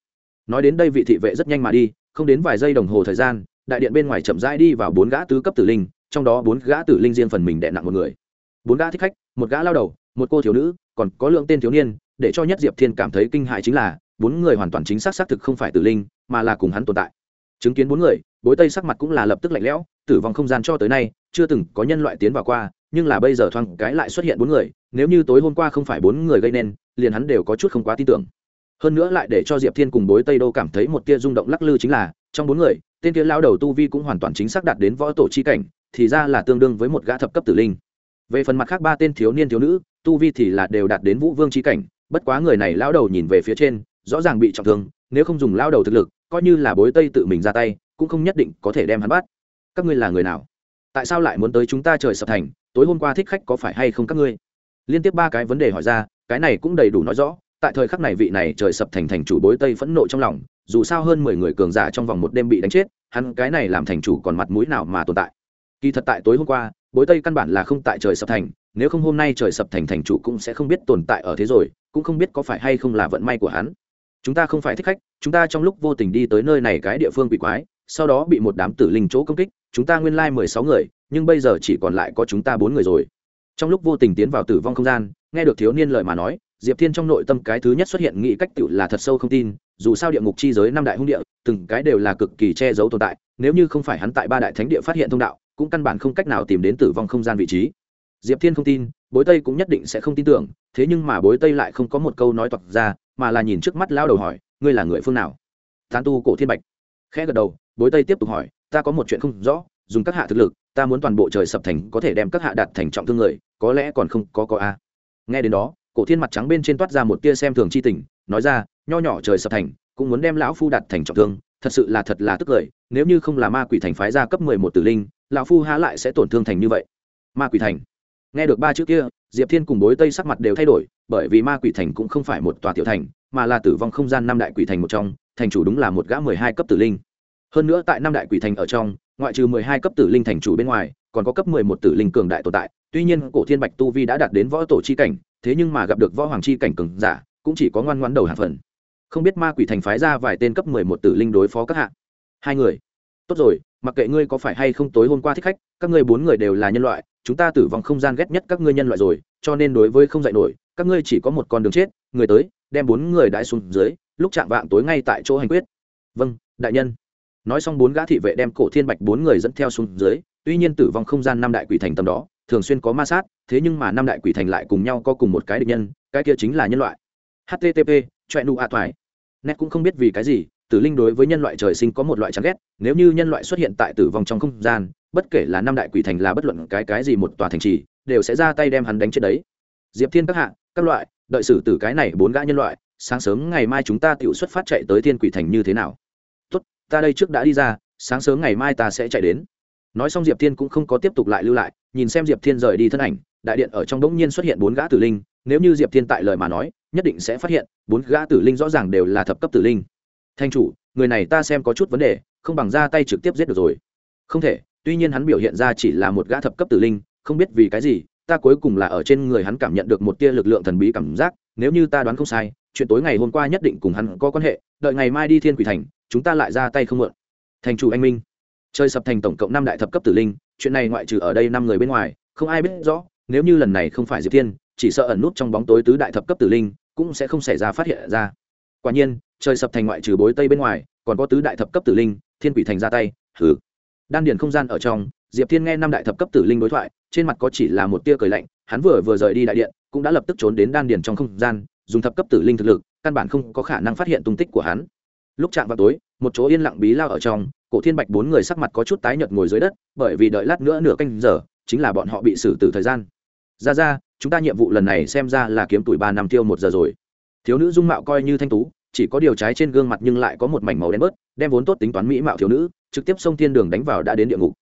Nói đến đây vị thị vệ rất nhanh mà đi, không đến vài giây đồng hồ thời gian, đại điện bên ngoài chậm rãi đi vào bốn gã tứ cấp tử linh, trong đó bốn gã tử linh riêng phần mình đệ nặng một người. Bốn gã thích khách, một gã lao đầu, một cô thiếu nữ, còn có lượng tên thiếu niên, để cho nhất diệp thiên cảm thấy kinh hại chính là, bốn người hoàn toàn chính xác xác thực không phải tử linh, mà là cùng hắn tồn tại. Chứng kiến bốn người, bối tây sắc mặt cũng là lập tức lạnh lẽo, tử vong không gian cho tới nay chưa từng có nhân loại tiến vào qua, nhưng là bây giờ thoáng cái lại xuất hiện bốn người, nếu như tối hôm qua không phải bốn người gây nên, liền hắn đều có chút không quá tin tưởng. Hơn nữa lại để cho diệp thiên cùng bối tây đô cảm thấy một tia rung động lắc lư chính là, trong bốn người, tên kia lao đầu tu vi cũng hoàn toàn chính xác đạt đến võ tổ chi cảnh, thì ra là tương đương với một gã thập cấp tử linh. Về phần mặt khác ba tên thiếu niên thiếu nữ, tu vi thì là đều đạt đến vũ vương chi cảnh, bất quá người này lao đầu nhìn về phía trên, rõ ràng bị trọng thương, nếu không dùng lao đầu thực lực, coi như là bối tây tự mình ra tay, cũng không nhất định có thể đem hắn bắt. Các ngươi là người nào? Tại sao lại muốn tới chúng ta trời sập thành, tối hôm qua thích khách có phải hay không các ngươi? Liên tiếp ba cái vấn đề hỏi ra, cái này cũng đầy đủ nói rõ, tại thời khắc này vị này trời sập thành thành chủ bối tây phẫn nộ trong lòng, dù sao hơn mười người cường giả trong vòng một đêm bị đánh chết, hắn cái này làm thành chủ còn mặt mũi nào mà tồn tại? Kỳ thật tại tối hôm qua, bối tây căn bản là không tại trời sập thành, nếu không hôm nay trời sập thành thành chủ cũng sẽ không biết tồn tại ở thế rồi, cũng không biết có phải hay không là vận may của hắn. Chúng ta không phải thích khách, chúng ta trong lúc vô tình đi tới nơi này cái địa phương bị quái, sau đó bị một đám tử linh chỗ công kích chúng ta nguyên lai mười sáu người, nhưng bây giờ chỉ còn lại có chúng ta bốn người rồi. Trong lúc vô tình tiến vào tử vong không gian, nghe được thiếu niên lời mà nói, diệp thiên trong nội tâm cái thứ nhất xuất hiện nghĩ cách tiểu là thật sâu không tin, dù sao địa ngục chi giới năm đại hung địa, từng cái đều là cực kỳ che giấu tồn tại, nếu như không phải hắn tại ba đại thánh địa phát hiện thông đạo, cũng căn bản không cách nào tìm đến tử vong không gian vị trí. Diệp thiên không tin, bối tây cũng nhất định sẽ không tin tưởng, thế nhưng mà bối tây lại không có một câu nói toạc ra, mà là nhìn trước mắt lao đầu hỏi, ngươi là người phương nào? Tán tu cổ thiên bạch. Khẽ gật đầu bối tây tiếp tục hỏi, ta có một chuyện không rõ, dùng các hạ thực lực, ta muốn toàn bộ trời sập thành có thể đem các hạ đạt thành trọng thương người, có lẽ còn không có có a. Nghe đến đó, cổ thiên mặt trắng bên trên toát ra một tia xem thường c h i tình, nói ra, nho nhỏ trời sập thành, cũng muốn đem lão phu đạt thành trọng thương, thật sự là thật là tức cười, nếu như không là ma quỷ thành phái ra cấp mười một tử linh, lão phu há lại sẽ tổn thương thành như vậy. Ma quỷ thành. Nghe được ba chữ kia, diệp thiên cùng bối tây sắc mặt đều thay đổi, bởi vì ma quỷ thành cũng không phải một tòa tiểu thành, mà là tử vong không gian năm đại quỷ thành một trong, thành chủ đúng là một gã mười hai cấp tử linh hơn nữa tại năm đại quỷ thành ở trong, ngoại trừ mười hai cấp tử linh thành chủ bên ngoài, còn có cấp mười một tử linh cường đại tồn tại. Tuy nhiên, cổ thiên bạch tu vi đã đạt đến võ tổ chi cảnh, thế nhưng mà gặp được võ hoàng chi cảnh cường giả, cũng chỉ có ngoan ngoãn đầu hạ phần. Không biết ma quỷ thành phái ra vài tên cấp mười một tử linh đối phó các hạ. Hai người. Tốt rồi, mặc kệ ngươi có phải hay không tối hôm qua thích khách, các ngươi bốn người đều là nhân loại, chúng ta tử vong không gian ghét nhất các ngươi nhân loại rồi, cho nên đối với không dạy nổi, các ngươi chỉ có một con đường chết, người tới, đem bốn người đại xuống dưới, lúc chạm vạng tối ngay tại chỗ hành quyết. Vâng đại nhân nói xong bốn gã thị vệ đem cổ thiên bạch bốn người dẫn theo xuống dưới, tuy nhiên tử vong không gian năm đại quỷ thành tầm đó, thường xuyên có ma sát, thế nhưng mà năm đại quỷ thành lại cùng nhau có cùng một cái địch nhân, cái kia chính là nhân loại. Http choẹ nụ a toài. Nét cũng không biết vì cái gì, tử linh đối với nhân loại trời sinh có một loại chán ghét, nếu như nhân loại xuất hiện tại tử vong trong không gian, bất kể là năm đại quỷ thành là bất luận cái cái gì một tòa thành trì, đều sẽ ra tay đem hắn đánh chết đấy. Diệp thiên các hạ, các loại, đợi xử tử cái này bốn gã nhân loại, sáng sớm ngày mai chúng ta tự xuất phát chạy tới thiên quỷ thành như thế nào? Ta đây trước đã đi ra, sáng sớm ngày mai ta sẽ chạy đến. Nói xong diệp thiên cũng không có tiếp tục lại lưu lại, nhìn xem diệp thiên rời đi thân ảnh, đại điện ở trong đ ỗ n g nhiên xuất hiện bốn gã tử linh, nếu như diệp thiên tại lời mà nói, nhất định sẽ phát hiện, bốn gã tử linh rõ ràng đều là thập cấp tử linh. Thanh chủ, người này ta xem có chút vấn đề, không bằng ra tay trực tiếp giết được rồi. Không thể, tuy nhiên hắn biểu hiện ra chỉ là một gã thập cấp tử linh, không biết vì cái gì, ta cuối cùng là ở trên người hắn cảm nhận được một tia lực lượng thần bí cảm giác, nếu như ta đoán không sai, chuyện tối ngày hôm qua nhất định cùng hắn có quan hệ, đợi ngày mai đi thiên quỷ thành chúng ta lại ra tay không mượn. Thành chủ anh minh. Chơi sập thành tổng cộng năm đại thập cấp tử linh, chuyện này ngoại trừ ở đây năm người bên ngoài, không ai biết rõ, nếu như lần này không phải diệp thiên, chỉ sợ ẩn nút trong bóng tối tứ đại thập cấp tử linh cũng sẽ không xảy ra phát hiện ra. Quả nhiên, trời sập thành ngoại trừ bối tây bên ngoài, còn có tứ đại thập cấp tử linh, thiên quỷ thành ra tay, hừ. Đan điền không gian ở trong, diệp thiên nghe năm đại thập cấp tử linh đối thoại, trên mặt có chỉ là một tia cười lạnh, hắn vừa vừa rời đi đại điện, cũng đã lập tức trốn đến đan điền trong không gian, dùng thập cấp tử linh thực lực, căn bản không có khả năng phát hiện tung tích của hắn lúc chạm vào tối, một chỗ yên lặng bí lao ở trong, cổ thiên bạch bốn người sắc mặt có chút tái nhợt ngồi dưới đất, bởi vì đợi lát nữa nửa canh giờ, chính là bọn họ bị xử tử thời gian. Ra ra, chúng ta nhiệm vụ lần này xem ra là kiếm tuổi ba năm tiêu một giờ rồi. Thiếu nữ dung mạo coi như thanh tú, chỉ có điều trái trên gương mặt nhưng lại có một mảnh màu đen bớt, đem vốn tốt tính toán mỹ mạo thiếu nữ, trực tiếp xông thiên đường đánh vào đã đến địa ngục.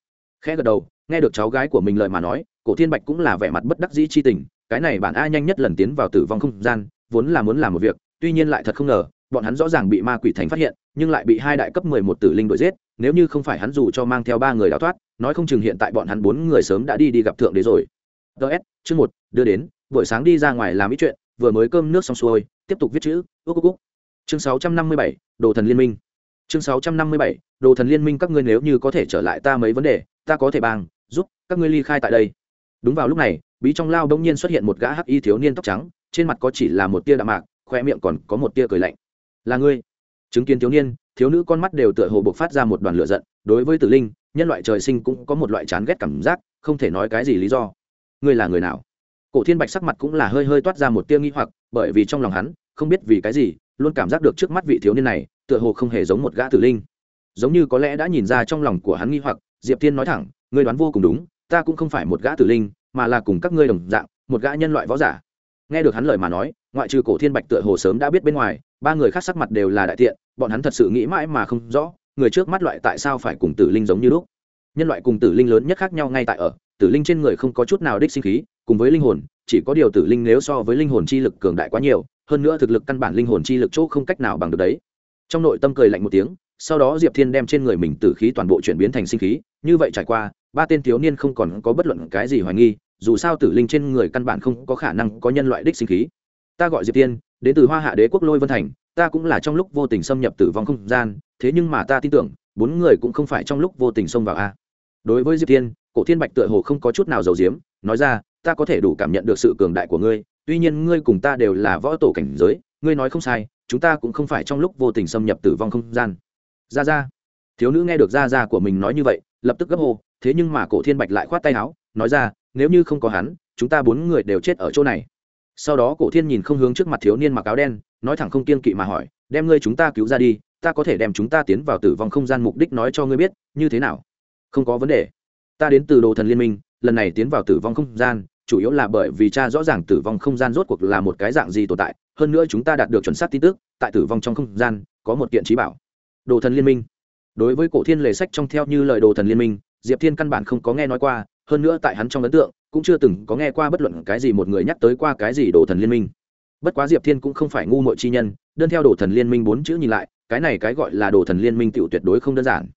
Khẽ gật đầu, nghe được cháu gái của mình lời mà nói, cổ thiên bạch cũng là vẻ mặt bất đắc dĩ chi tình, cái này bản a nhanh nhất lần tiến vào tử vong không gian, vốn là muốn làm một việc, tuy nhiên lại thật không ngờ bọn hắn rõ ràng bị ma quỷ thành phát hiện, nhưng lại bị hai đại cấp mười một tử linh đuổi giết, nếu như không phải hắn dù cho mang theo ba người đào thoát, nói không chừng hiện tại bọn hắn bốn người sớm đã đi đi gặp thượng đế rồi. Ts chương một, đưa đến, buổi sáng đi ra ngoài làm ít chuyện, vừa mới cơm nước xong xuôi, tiếp tục viết chữ ước ước ước chương sáu trăm năm mươi bảy, đồ thần liên minh. Chương sáu trăm năm mươi bảy, đồ thần liên minh các ngươi nếu như có thể trở lại ta mấy vấn đề, ta có thể bằng giúp các ngươi ly khai tại đây. Đúng vào lúc này, bí trong lao đông nhiên xuất hiện một gã hắc y thiếu niên tóc trắng, trên mặt có chỉ là một tia đạm mạc, khoe miệng còn có một tia cười lạnh là ngươi. Chứng kiến thiếu niên, thiếu nữ con mắt đều tựa hồ bộc phát ra một đoàn lửa giận. Đối với tử linh, nhân loại trời sinh cũng có một loại chán ghét cảm giác, không thể nói cái gì lý do. Ngươi là người nào? Cổ thiên bạch sắc mặt cũng là hơi hơi toát ra một tia nghi hoặc, bởi vì trong lòng hắn, không biết vì cái gì, luôn cảm giác được trước mắt vị thiếu niên này, tựa hồ không hề giống một gã tử linh. Giống như có lẽ đã nhìn ra trong lòng của hắn nghi hoặc, diệp thiên nói thẳng, ngươi đoán vô cùng đúng, ta cũng không phải một gã tử linh, mà là cùng các ngươi đồng dạng, một gã nhân loại võ giả. Nghe được hắn lời mà nói ngoại trừ cổ thiên bạch tựa hồ sớm đã biết bên ngoài, ba người khác sắc mặt đều là đại tiện, bọn hắn thật sự nghĩ mãi mà không rõ, người trước mắt loại tại sao phải cùng tử linh giống như lúc. Nhân loại cùng tử linh lớn nhất khác nhau ngay tại ở, tử linh trên người không có chút nào đích sinh khí, cùng với linh hồn, chỉ có điều tử linh nếu so với linh hồn chi lực cường đại quá nhiều, hơn nữa thực lực căn bản linh hồn chi lực chỗ không cách nào bằng được đấy. Trong nội tâm cười lạnh một tiếng, sau đó diệp thiên đem trên người mình tử khí toàn bộ chuyển biến thành sinh khí, như vậy trải qua, ba tên thiếu niên không còn có bất luận cái gì hoài nghi, dù sao tử linh trên người căn bản không có khả năng có nhân loại đích sinh khí ta gọi diệp thiên đến từ hoa hạ đế quốc lôi vân thành ta cũng là trong lúc vô tình xâm nhập tử vong không gian thế nhưng mà ta tin tưởng bốn người cũng không phải trong lúc vô tình xông vào a đối với diệp thiên cổ thiên bạch tựa hồ không có chút nào giàu diếm nói ra ta có thể đủ cảm nhận được sự cường đại của ngươi tuy nhiên ngươi cùng ta đều là võ tổ cảnh giới ngươi nói không sai chúng ta cũng không phải trong lúc vô tình xâm nhập tử vong không gian ra ra thiếu nữ nghe được ra ra của mình nói như vậy lập tức gấp hồ thế nhưng mà cổ thiên bạch lại khoát tay áo nói ra nếu như không có hắn chúng ta bốn người đều chết ở chỗ này sau đó cổ thiên nhìn không hướng trước mặt thiếu niên mặc áo đen, nói thẳng không kiên kỵ mà hỏi, đem ngươi chúng ta cứu ra đi, ta có thể đem chúng ta tiến vào tử vong không gian mục đích nói cho ngươi biết, như thế nào? Không có vấn đề. Ta đến từ đồ thần liên minh, lần này tiến vào tử vong không gian, chủ yếu là bởi vì cha rõ ràng tử vong không gian rốt cuộc là một cái dạng gì tồn tại, hơn nữa chúng ta đạt được chuẩn xác tin tức, tại tử vong trong không gian, có một kiện trí bảo. Đồ thần liên minh. Đối với cổ thiên lề sách trong theo như lời đồ thần liên minh, diệp thiên căn bản không có nghe nói qua, hơn nữa tại hắn trong ấn tượng cũng chưa từng có nghe qua bất luận cái gì một người nhắc tới qua cái gì đồ thần liên minh. Bất quá diệp thiên cũng không phải ngu mội chi nhân, đơn theo đồ thần liên minh bốn chữ nhìn lại, cái này cái gọi là đồ thần liên minh tựu tuyệt đối không đơn giản.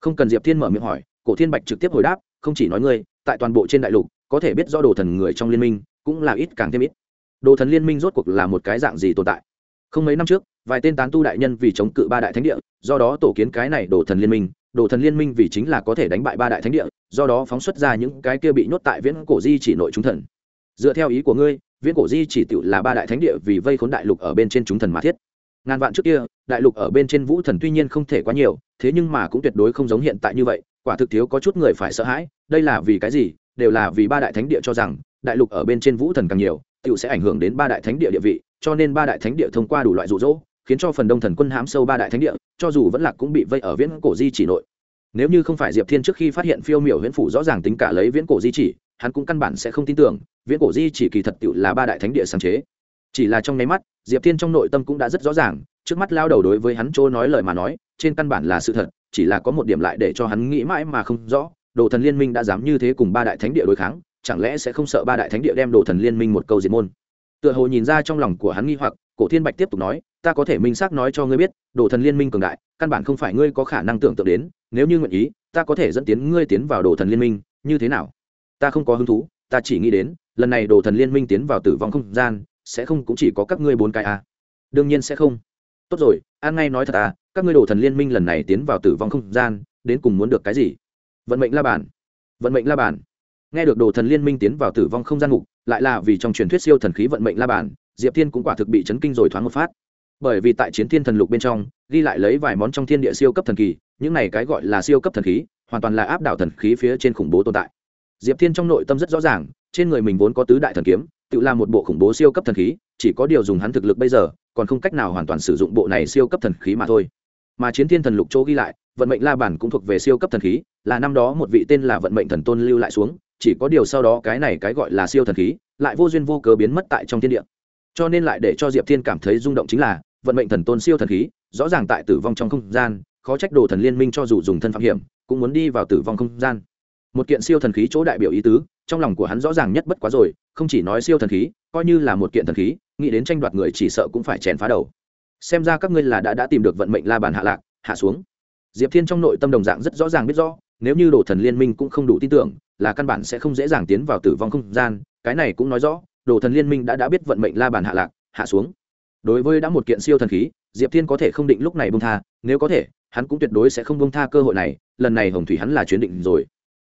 Không cần diệp thiên mở miệng hỏi, cổ thiên bạch trực tiếp hồi đáp, không chỉ nói ngươi, tại toàn bộ trên đại lục, có thể biết do đồ thần người trong liên minh, cũng là ít càng thêm ít. Đồ thần liên minh rốt cuộc là một cái dạng gì tồn tại? Không mấy năm trước, vài tên tán tu đại nhân vì chống cự ba đại thánh địa, do đó tổ kiến cái này đồ thần liên minh đồ thần liên minh vì chính là có thể đánh bại ba đại thánh địa, do đó phóng xuất ra những cái kia bị nhốt tại viễn cổ di chỉ nội chúng thần. Dựa theo ý của ngươi, viễn cổ di chỉ tự là ba đại thánh địa vì vây khốn đại lục ở bên trên chúng thần mà thiết. Ngàn vạn trước kia, đại lục ở bên trên vũ thần tuy nhiên không thể quá nhiều, thế nhưng mà cũng tuyệt đối không giống hiện tại như vậy, quả thực thiếu có chút người phải sợ hãi, đây là vì cái gì? Đều là vì ba đại thánh địa cho rằng, đại lục ở bên trên vũ thần càng nhiều tự sẽ ảnh hưởng đến ba đại thánh địa địa vị, cho nên ba đại thánh địa thông qua đủ loại rụ rỗ khiến cho phần đông thần quân hãm sâu ba đại thánh địa, cho dù vẫn lạc cũng bị vây ở viễn cổ di chỉ nội. Nếu như không phải diệp thiên trước khi phát hiện phiêu miểu huyễn phủ rõ ràng tính cả lấy viễn cổ di chỉ, hắn cũng căn bản sẽ không tin tưởng, viễn cổ di chỉ kỳ thật tựu là ba đại thánh địa sáng chế. Chỉ là trong nháy mắt, diệp thiên trong nội tâm cũng đã rất rõ ràng, trước mắt lao đầu đối với hắn chỗ nói lời mà nói, trên căn bản là sự thật, chỉ là có một điểm lại để cho hắn nghĩ mãi mà không rõ, đồ thần liên minh đã dám như thế cùng ba đại thánh địa đối kháng, chẳng lẽ sẽ không sợ ba đại thánh địa đem đồ thần liên minh một câu diệt môn? Tựa hồ nhìn ra trong lòng của hắn nghi hoặc cổ thiên bạch tiếp tục nói, ta có thể minh xác nói cho ngươi biết, đồ thần liên minh cường đại, căn bản không phải ngươi có khả năng tưởng tượng đến, nếu như nguyện ý, ta có thể dẫn tiến ngươi tiến vào đồ thần liên minh, như thế nào? Ta không có hứng thú, ta chỉ nghĩ đến, lần này đồ thần liên minh tiến vào tử vong không gian, sẽ không cũng chỉ có các ngươi bốn cái à. đương nhiên sẽ không. Tốt rồi, an ngay nói thật à các ngươi đồ thần liên minh lần này tiến vào tử vong không gian, đến cùng muốn được cái gì? Vận mệnh la bàn, vận mệnh la bàn. Nghe được đồ thần liên minh tiến vào tử vong không gian ngục, lại là vì trong truyền thuyết siêu thần khí vận mệnh la bàn diệp thiên cũng quả thực bị chấn kinh rồi thoáng một phát. Bởi vì tại chiến thiên thần lục bên trong, ghi lại lấy vài món trong thiên địa siêu cấp thần kỳ, những này cái gọi là siêu cấp thần khí, hoàn toàn là áp đảo thần khí phía trên khủng bố tồn tại. Diệp thiên trong nội tâm rất rõ ràng, trên người mình vốn có tứ đại thần kiếm, tự là một bộ khủng bố siêu cấp thần khí, chỉ có điều dùng hắn thực lực bây giờ, còn không cách nào hoàn toàn sử dụng bộ này siêu cấp thần khí mà thôi. Mà chiến thiên thần lục chỗ ghi lại, vận mệnh la bản cũng thuộc về siêu cấp thần khí, là năm đó một vị tên là vận mệnh thần tôn lưu lại xuống, chỉ có điều sau đó cái này cái gọi là siêu thần khí, lại vô duyên vô cớ biến mất tại trong thiên địa cho nên lại để cho diệp thiên cảm thấy rung động chính là, vận mệnh thần tôn siêu thần khí, rõ ràng tại tử vong trong không gian, khó trách đồ thần liên minh cho dù dùng thân phạm hiểm, cũng muốn đi vào tử vong không gian. Một kiện siêu thần khí chỗ đại biểu ý tứ, trong lòng của hắn rõ ràng nhất bất quá rồi, không chỉ nói siêu thần khí, coi như là một kiện thần khí, nghĩ đến tranh đoạt người chỉ sợ cũng phải chèn phá đầu. Xem ra các ngươi là đã đã tìm được vận mệnh la bàn hạ lạc, hạ xuống. Diệp thiên trong nội tâm đồng dạng rất rõ ràng biết rõ, nếu như đồ thần liên minh cũng không đủ tin tưởng, là căn bản sẽ không dễ dàng tiến vào tử vong không gian, cái này cũng nói rõ đồ thần liên minh đã đã biết vận mệnh la bàn hạ lạc, hạ xuống. Đối với đã một kiện siêu thần khí, diệp thiên có thể không định lúc này bông tha, nếu có thể, hắn cũng tuyệt đối sẽ không bông tha cơ hội này, lần này hồng thủy hắn là chuyến định rồi.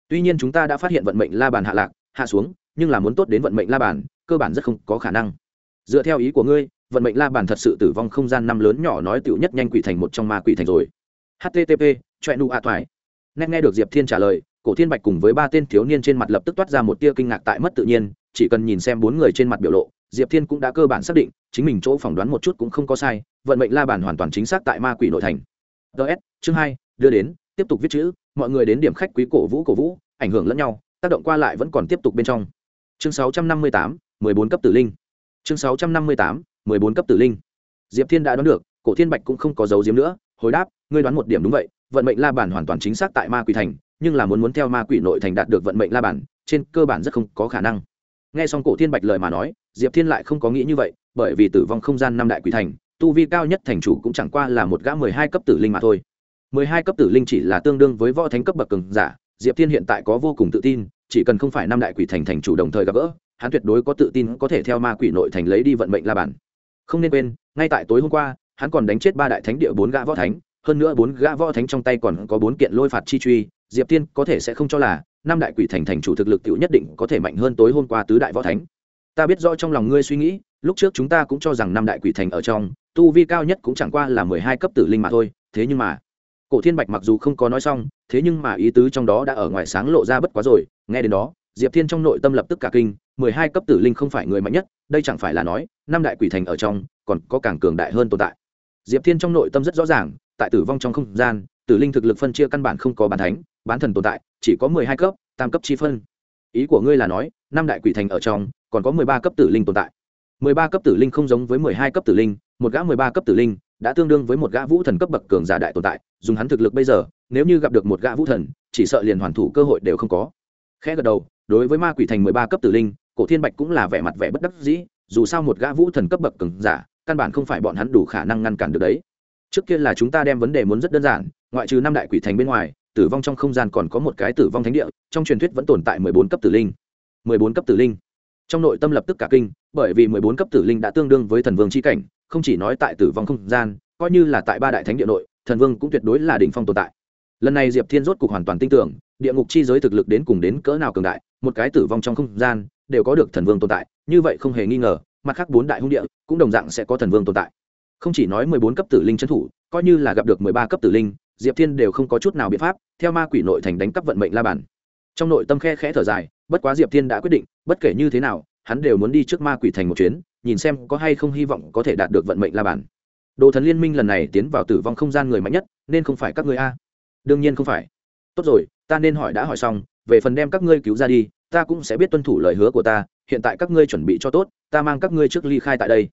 Tuy nhiên chúng ta đã phát hiện vận mệnh la bàn hạ lạc, hạ xuống, nhưng là muốn tốt đến vận mệnh la bàn, cơ bản rất không có khả năng. Dựa theo ý của ngươi, vận mệnh la bàn thật sự tử vong không gian năm lớn nhỏ nói tựu nhất nhanh quỷ thành một trong ma quỷ thành rồi. Http choẹ nu a thoải. nét nghe được diệp thiên trả lời, cổ thiên bạch cùng với ba tên thiếu niên trên mặt lập tức toát ra một tia kinh ngạc tại mất tự nhiên chỉ cần nhìn xem bốn người trên mặt biểu lộ, diệp thiên cũng đã cơ bản xác định, chính mình chỗ phỏng đoán một chút cũng không có sai, vận mệnh la bàn hoàn toàn chính xác tại ma quỷ nội thành. Ts chương hai, đưa đến, tiếp tục viết chữ, mọi người đến điểm khách quý cổ vũ cổ vũ, ảnh hưởng lẫn nhau, tác động qua lại vẫn còn tiếp tục bên trong. Chương sáu trăm năm mươi tám, mười bốn cấp tử linh. Chương sáu trăm năm mươi tám, mười bốn cấp tử linh. Diệp thiên đã đoán được, cổ thiên bạch cũng không có dấu diếm nữa, hồi đáp, ngươi đoán một điểm đúng vậy, vận mệnh la bản hoàn toàn chính xác tại ma quỷ thành, nhưng là muốn muốn theo ma quỷ nội thành đạt được vận mệnh la bản trên cơ bản rất không có khả năng nghe xong cổ thiên bạch lời mà nói, diệp thiên lại không có nghĩ như vậy, bởi vì tử vong không gian năm đại quỷ thành, tu vi cao nhất thành chủ cũng chẳng qua là một gã mười hai cấp tử linh mà thôi. Mười hai cấp tử linh chỉ là tương đương với võ thánh cấp bậc cường giả, diệp thiên hiện tại có vô cùng tự tin, chỉ cần không phải năm đại quỷ thành thành chủ đồng thời gặp gỡ, hắn tuyệt đối có tự tin có thể theo ma quỷ nội thành lấy đi vận mệnh la bản không nên quên, ngay tại tối hôm qua, hắn còn đánh chết ba đại thánh địa bốn gã võ thánh hơn nữa bốn gã võ thánh trong tay còn có bốn kiện lôi phạt chi truy, diệp tiên có thể sẽ không cho là năm đại quỷ thành thành chủ thực lực t nhất định có thể mạnh hơn tối hôm qua tứ đại võ thánh. Ta biết rõ trong lòng ngươi suy nghĩ, lúc trước chúng ta cũng cho rằng năm đại quỷ thành ở trong, tu vi cao nhất cũng chẳng qua là mười hai cấp tử linh mà thôi, thế nhưng mà, cổ thiên bạch mặc dù không có nói xong, thế nhưng mà ý tứ trong đó đã ở ngoài sáng lộ ra bất quá rồi, nghe đến đó, diệp thiên trong nội tâm lập tức cả kinh, mười hai cấp tử linh không phải người mạnh nhất, đây chẳng phải là nói, năm đại quỷ thành ở trong, còn có càng cường đại hơn tồn tại. Diệp thiên trong nội tâm rất rõ ràng tại tử vong trong không gian, tử linh thực lực phân chia căn bản không có bán thánh, bán thần tồn tại, chỉ có mười hai cấp, tam cấp chi phân. Ý của ngươi là nói, năm đại quỷ thành ở trong, còn có mười ba cấp tử linh tồn tại. mười ba cấp tử linh không giống với mười hai cấp tử linh, một gã mười ba cấp tử linh đã tương đương với một gã vũ thần cấp bậc cường giả đại tồn tại, dùng hắn thực lực bây giờ, nếu như gặp được một gã vũ thần, chỉ sợ liền hoàn thủ cơ hội đều không có. Khẽ gật đầu, đối với ma quỷ thành mười ba cấp tử linh, cổ thiên bạch cũng là vẻ mặt vẻ bất đắc dĩ, dù sao một gã vũ thần cấp bậc cường giả, căn bản không phải bọn hắn đủ khả năng ngăn cản được đấy trước kia là chúng ta đem vấn đề muốn rất đơn giản, ngoại trừ năm đại quỷ thành bên ngoài, tử vong trong không gian còn có một cái tử vong thánh địa, trong truyền thuyết vẫn tồn tại mười bốn cấp tử linh. Mười bốn cấp tử linh. Trong nội tâm lập tức cả kinh, bởi vì mười bốn cấp tử linh đã tương đương với thần vương c h i cảnh, không chỉ nói tại tử vong không gian, coi như là tại ba đại thánh địa nội, thần vương cũng tuyệt đối là đỉnh phong tồn tại. Lần này diệp thiên rốt cục hoàn toàn tin tưởng, địa ngục chi giới thực lực đến cùng đến cỡ nào cường đại, một cái tử vong trong không gian đều có được thần vương tồn tại, như vậy không hề nghi ngờ, mặt khác bốn đại hung địa cũng đồng dạng sẽ có thần vương tồn tại không chỉ nói mười bốn cấp tử linh trấn thủ, coi như là gặp được mười ba cấp tử linh, diệp thiên đều không có chút nào biện pháp, theo ma quỷ nội thành đánh cắp vận mệnh la bản. Trong nội tâm khe khẽ thở dài, bất quá diệp thiên đã quyết định, bất kể như thế nào, hắn đều muốn đi trước ma quỷ thành một chuyến, nhìn xem có hay không hy vọng có thể đạt được vận mệnh la bản. Đồ thần liên minh lần này tiến vào tử vong không gian người mạnh nhất, nên không phải các ngươi a. Đương nhiên không phải. Tốt rồi, ta nên hỏi đã hỏi xong, về phần đem các ngươi cứu ra đi, ta cũng sẽ biết tuân thủ lời hứa của ta, hiện tại các ngươi chuẩn bị cho tốt, ta mang các ngươi trước ly khai tại đây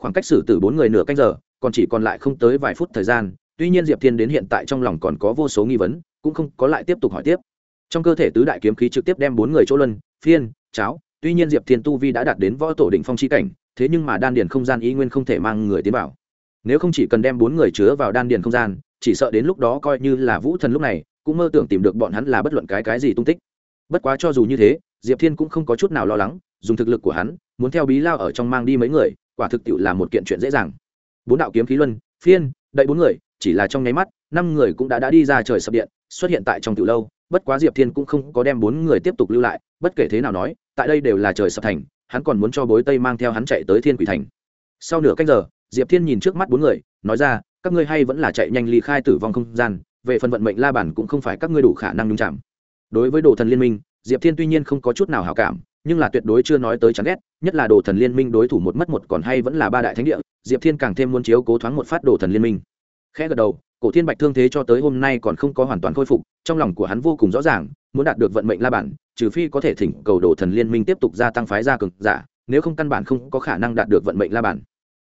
khoảng cách xử tử bốn người nửa canh giờ, còn chỉ còn lại không tới vài phút thời gian, tuy nhiên diệp thiên đến hiện tại trong lòng còn có vô số nghi vấn, cũng không có lại tiếp tục hỏi tiếp. Trong cơ thể tứ đại kiếm khí trực tiếp đem bốn người chỗ luân, phiên, cháo, tuy nhiên diệp thiên tu vi đã đạt đến võ tổ định phong chi cảnh, thế nhưng mà đan điền không gian ý nguyên không thể mang người tiến vào. Nếu không chỉ cần đem bốn người chứa vào đan điền không gian, chỉ sợ đến lúc đó coi như là vũ thần lúc này, cũng mơ tưởng tìm được bọn hắn là bất luận cái cái gì tung tích. Bất quá cho dù như thế, diệp thiên cũng không có chút nào lo lắng, dùng thực lực của hắn, muốn theo bí lao ở trong mang đi mấy người quả thực tiệu là một kiện chuyện dễ dàng. Bốn đạo kiếm khí luân, phiên, đậy bốn người, chỉ là trong nháy mắt, năm người cũng đã đã đi ra trời sập điện, xuất hiện tại trong tiểu lâu, bất quá diệp thiên cũng không có đem bốn người tiếp tục lưu lại, bất kể thế nào nói, tại đây đều là trời sập thành, hắn còn muốn cho bối tây mang theo hắn chạy tới thiên quỷ thành. Sau nửa cách giờ, diệp thiên nhìn trước mắt bốn người, nói ra, các ngươi hay vẫn là chạy nhanh ly khai tử vong không gian, về phần vận mệnh la bản cũng không phải các ngươi đủ khả năng nhung chạm đối với đồ thần liên minh, diệp thiên tuy nhiên không có chút nào hảo cảm nhưng là tuyệt đối chưa nói tới chán ghét, nhất là đồ thần liên minh đối thủ một mất một còn hay vẫn là ba đại thánh địa, diệp thiên càng thêm muốn chiếu cố thoáng một phát đồ thần liên minh. Khẽ gật đầu, cổ thiên bạch thương thế cho tới hôm nay còn không có hoàn toàn khôi phục, trong lòng của hắn vô cùng rõ ràng, muốn đạt được vận mệnh la bản, trừ phi có thể thỉnh cầu đồ thần liên minh tiếp tục gia tăng phái gia cực giả, nếu không căn bản không có khả năng đạt được vận mệnh la bản.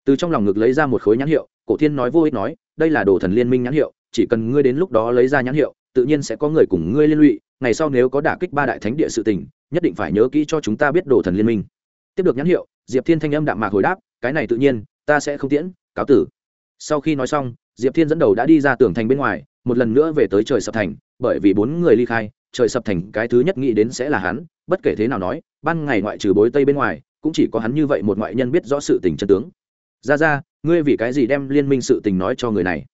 Từ trong lòng ngực lấy ra một khối nhãn hiệu, cổ thiên nói vô ích nói, đây là đồ thần liên minh nhãn hiệu, chỉ cần ngươi đến lúc đó lấy ra nhãn hiệu tự nhiên sẽ có người cùng ngươi liên lụy, ngày sau nếu có đả kích ba đại thánh địa sự tình, nhất định phải nhớ kỹ cho chúng ta biết đồ thần liên minh. Tiếp được nhãn hiệu, diệp thiên thanh âm đạm mạc hồi đáp, cái này tự nhiên, ta sẽ không tiễn, cáo tử. Sau khi nói xong, diệp thiên dẫn đầu đã đi ra tường thành bên ngoài, một lần nữa về tới trời sập thành, bởi vì bốn người ly khai, trời sập thành cái thứ nhất nghĩ đến sẽ là hắn, bất kể thế nào nói, ban ngày ngoại trừ bối tây bên ngoài, cũng chỉ có hắn như vậy một ngoại nhân biết rõ sự tình chân tướng. Ra ra, ngươi vì cái gì đem liên minh sự tình nói cho người này?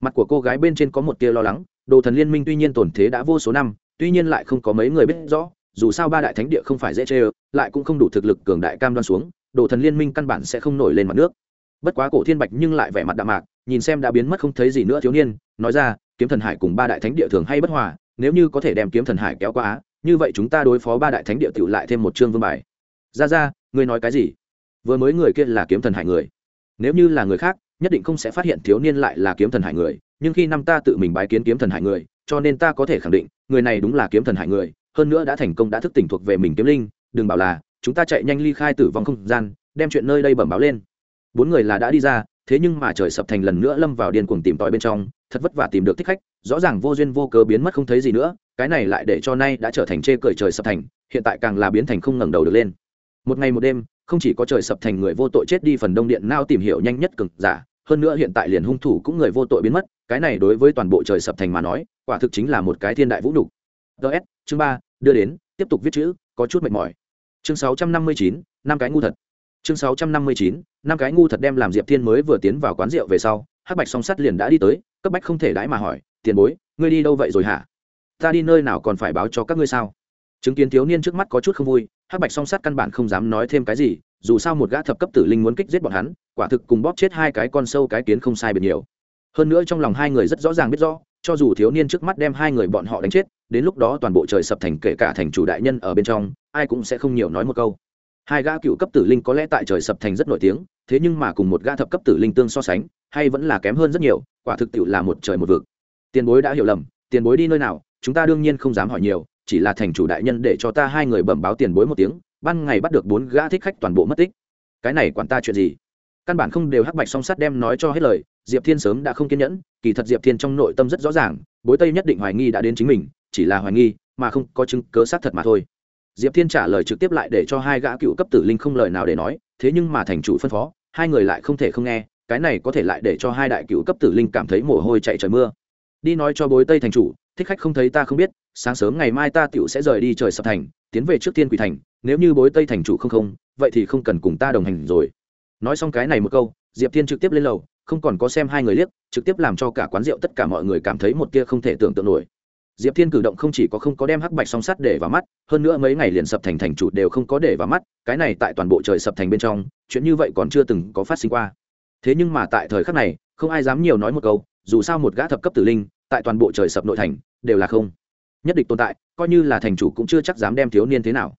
Mặt của cô gái bên trên có một tia lo lắng đồ thần liên minh tuy nhiên tổn thế đã vô số năm, tuy nhiên lại không có mấy người biết rõ, dù sao ba đại thánh địa không phải dễ chê lại cũng không đủ thực lực cường đại cam đoan xuống, đồ thần liên minh căn bản sẽ không nổi lên mặt nước. Bất quá cổ thiên bạch nhưng lại vẻ mặt đạm mạc, nhìn xem đã biến mất không thấy gì nữa thiếu niên, nói ra, kiếm thần hải cùng ba đại thánh địa thường hay bất hòa, nếu như có thể đem kiếm thần hải kéo qua á, như vậy chúng ta đối phó ba đại thánh địa tự lại thêm một chương vương bài. Ra ra, ngươi nói cái gì? Vừa mới người kia là kiếm thần hải người. Nếu như là người khác, nhất định không sẽ phát hiện thiếu niên lại là kiếm thần hải người nhưng khi năm ta tự mình bái kiến kiếm thần hải người, cho nên ta có thể khẳng định, người này đúng là kiếm thần hải người, hơn nữa đã thành công đã thức tỉnh thuộc về mình kiếm linh, đừng bảo là, chúng ta chạy nhanh ly khai tử vong không gian, đem chuyện nơi đây bẩm báo lên. Bốn người là đã đi ra, thế nhưng mà trời sập thành lần nữa lâm vào điên cuồng tìm tòi bên trong, thật vất vả tìm được thích khách, rõ ràng vô duyên vô cớ biến mất không thấy gì nữa, cái này lại để cho nay đã trở thành chê cười trời sập thành, hiện tại càng là biến thành không ngẩng đầu được lên. Một ngày một đêm, không chỉ có trời sập thành người vô tội chết đi phần đông điện nao tìm hiểu nhanh nhất cực giả hơn nữa hiện tại liền hung thủ cũng người vô tội biến mất, cái này đối với toàn bộ trời sập thành mà nói, quả thực chính là một cái thiên đại vũ đủ. ts chương ba, đưa đến, tiếp tục viết chữ, có chút mệt mỏi. Chương sáu trăm năm mươi chín, năm cái ngu thật. Chương sáu trăm năm mươi chín, năm cái ngu thật đem làm diệp thiên mới vừa tiến vào quán rượu về sau, hắc bạch song sắt liền đã đi tới, cấp bách không thể đãi mà hỏi, tiền bối, ngươi đi đâu vậy rồi hả? Ta đi nơi nào còn phải báo cho các ngươi sao? Chứng kiến thiếu niên trước mắt có chút không vui, hắc bạch song sát căn bản không dám nói thêm cái gì, dù sao một gã thập cấp tử linh muốn kích giết bọn hắn, quả thực cùng bóp chết hai cái con sâu cái kiến không sai biệt nhiều. Hơn nữa trong lòng hai người rất rõ ràng biết rõ, cho dù thiếu niên trước mắt đem hai người bọn họ đánh chết, đến lúc đó toàn bộ trời sập thành kể cả thành chủ đại nhân ở bên trong, ai cũng sẽ không nhiều nói một câu. Hai gã cựu cấp tử linh có lẽ tại trời sập thành rất nổi tiếng, thế nhưng mà cùng một gã thập cấp tử linh tương so sánh, hay vẫn là kém hơn rất nhiều, quả thực tiệu là một trời một vực. Tiền bối đã hiểu lầm, tiền bối đi nơi nào, chúng ta đương nhiên không dám hỏi nhiều chỉ là thành chủ đại nhân để cho ta hai người bẩm báo tiền bối một tiếng, ban ngày bắt được bốn gã thích khách toàn bộ mất tích. Cái này quản ta chuyện gì? Căn bản không đều hắc bạch song sắt đem nói cho hết lời, diệp thiên sớm đã không kiên nhẫn, kỳ thật diệp thiên trong nội tâm rất rõ ràng, bối tây nhất định hoài nghi đã đến chính mình, chỉ là hoài nghi, mà không có chứng cớ xác thật mà thôi. Diệp thiên trả lời trực tiếp lại để cho hai gã cựu cấp tử linh không lời nào để nói, thế nhưng mà thành chủ phân phó, hai người lại không thể không nghe, cái này có thể lại để cho hai đại cựu cấp tử linh cảm thấy mồ hôi chạy trời mưa. Đi nói cho bối tây thành chủ, thích khách không thấy ta không biết sáng sớm ngày mai ta tựu sẽ rời đi trời sập thành, tiến về trước tiên quỷ thành, nếu như bối tây thành chủ không không, vậy thì không cần cùng ta đồng hành rồi. Nói xong cái này một câu, diệp thiên trực tiếp lên lầu, không còn có xem hai người liếc, trực tiếp làm cho cả quán rượu tất cả mọi người cảm thấy một tia không thể tưởng tượng nổi. Diệp thiên cử động không chỉ có không có đem hắc bạch song sắt để vào mắt, hơn nữa mấy ngày liền sập thành thành chủ đều không có để vào mắt, cái này tại toàn bộ trời sập thành bên trong, chuyện như vậy còn chưa từng có phát sinh qua. Thế nhưng mà tại thời khắc này, không ai dám nhiều nói một câu, dù sao một gã thập cấp tử linh, tại toàn bộ trời sập nội thành, đều là không nhất định tồn tại, coi như là thành chủ cũng chưa chắc dám đem thiếu niên thế nào.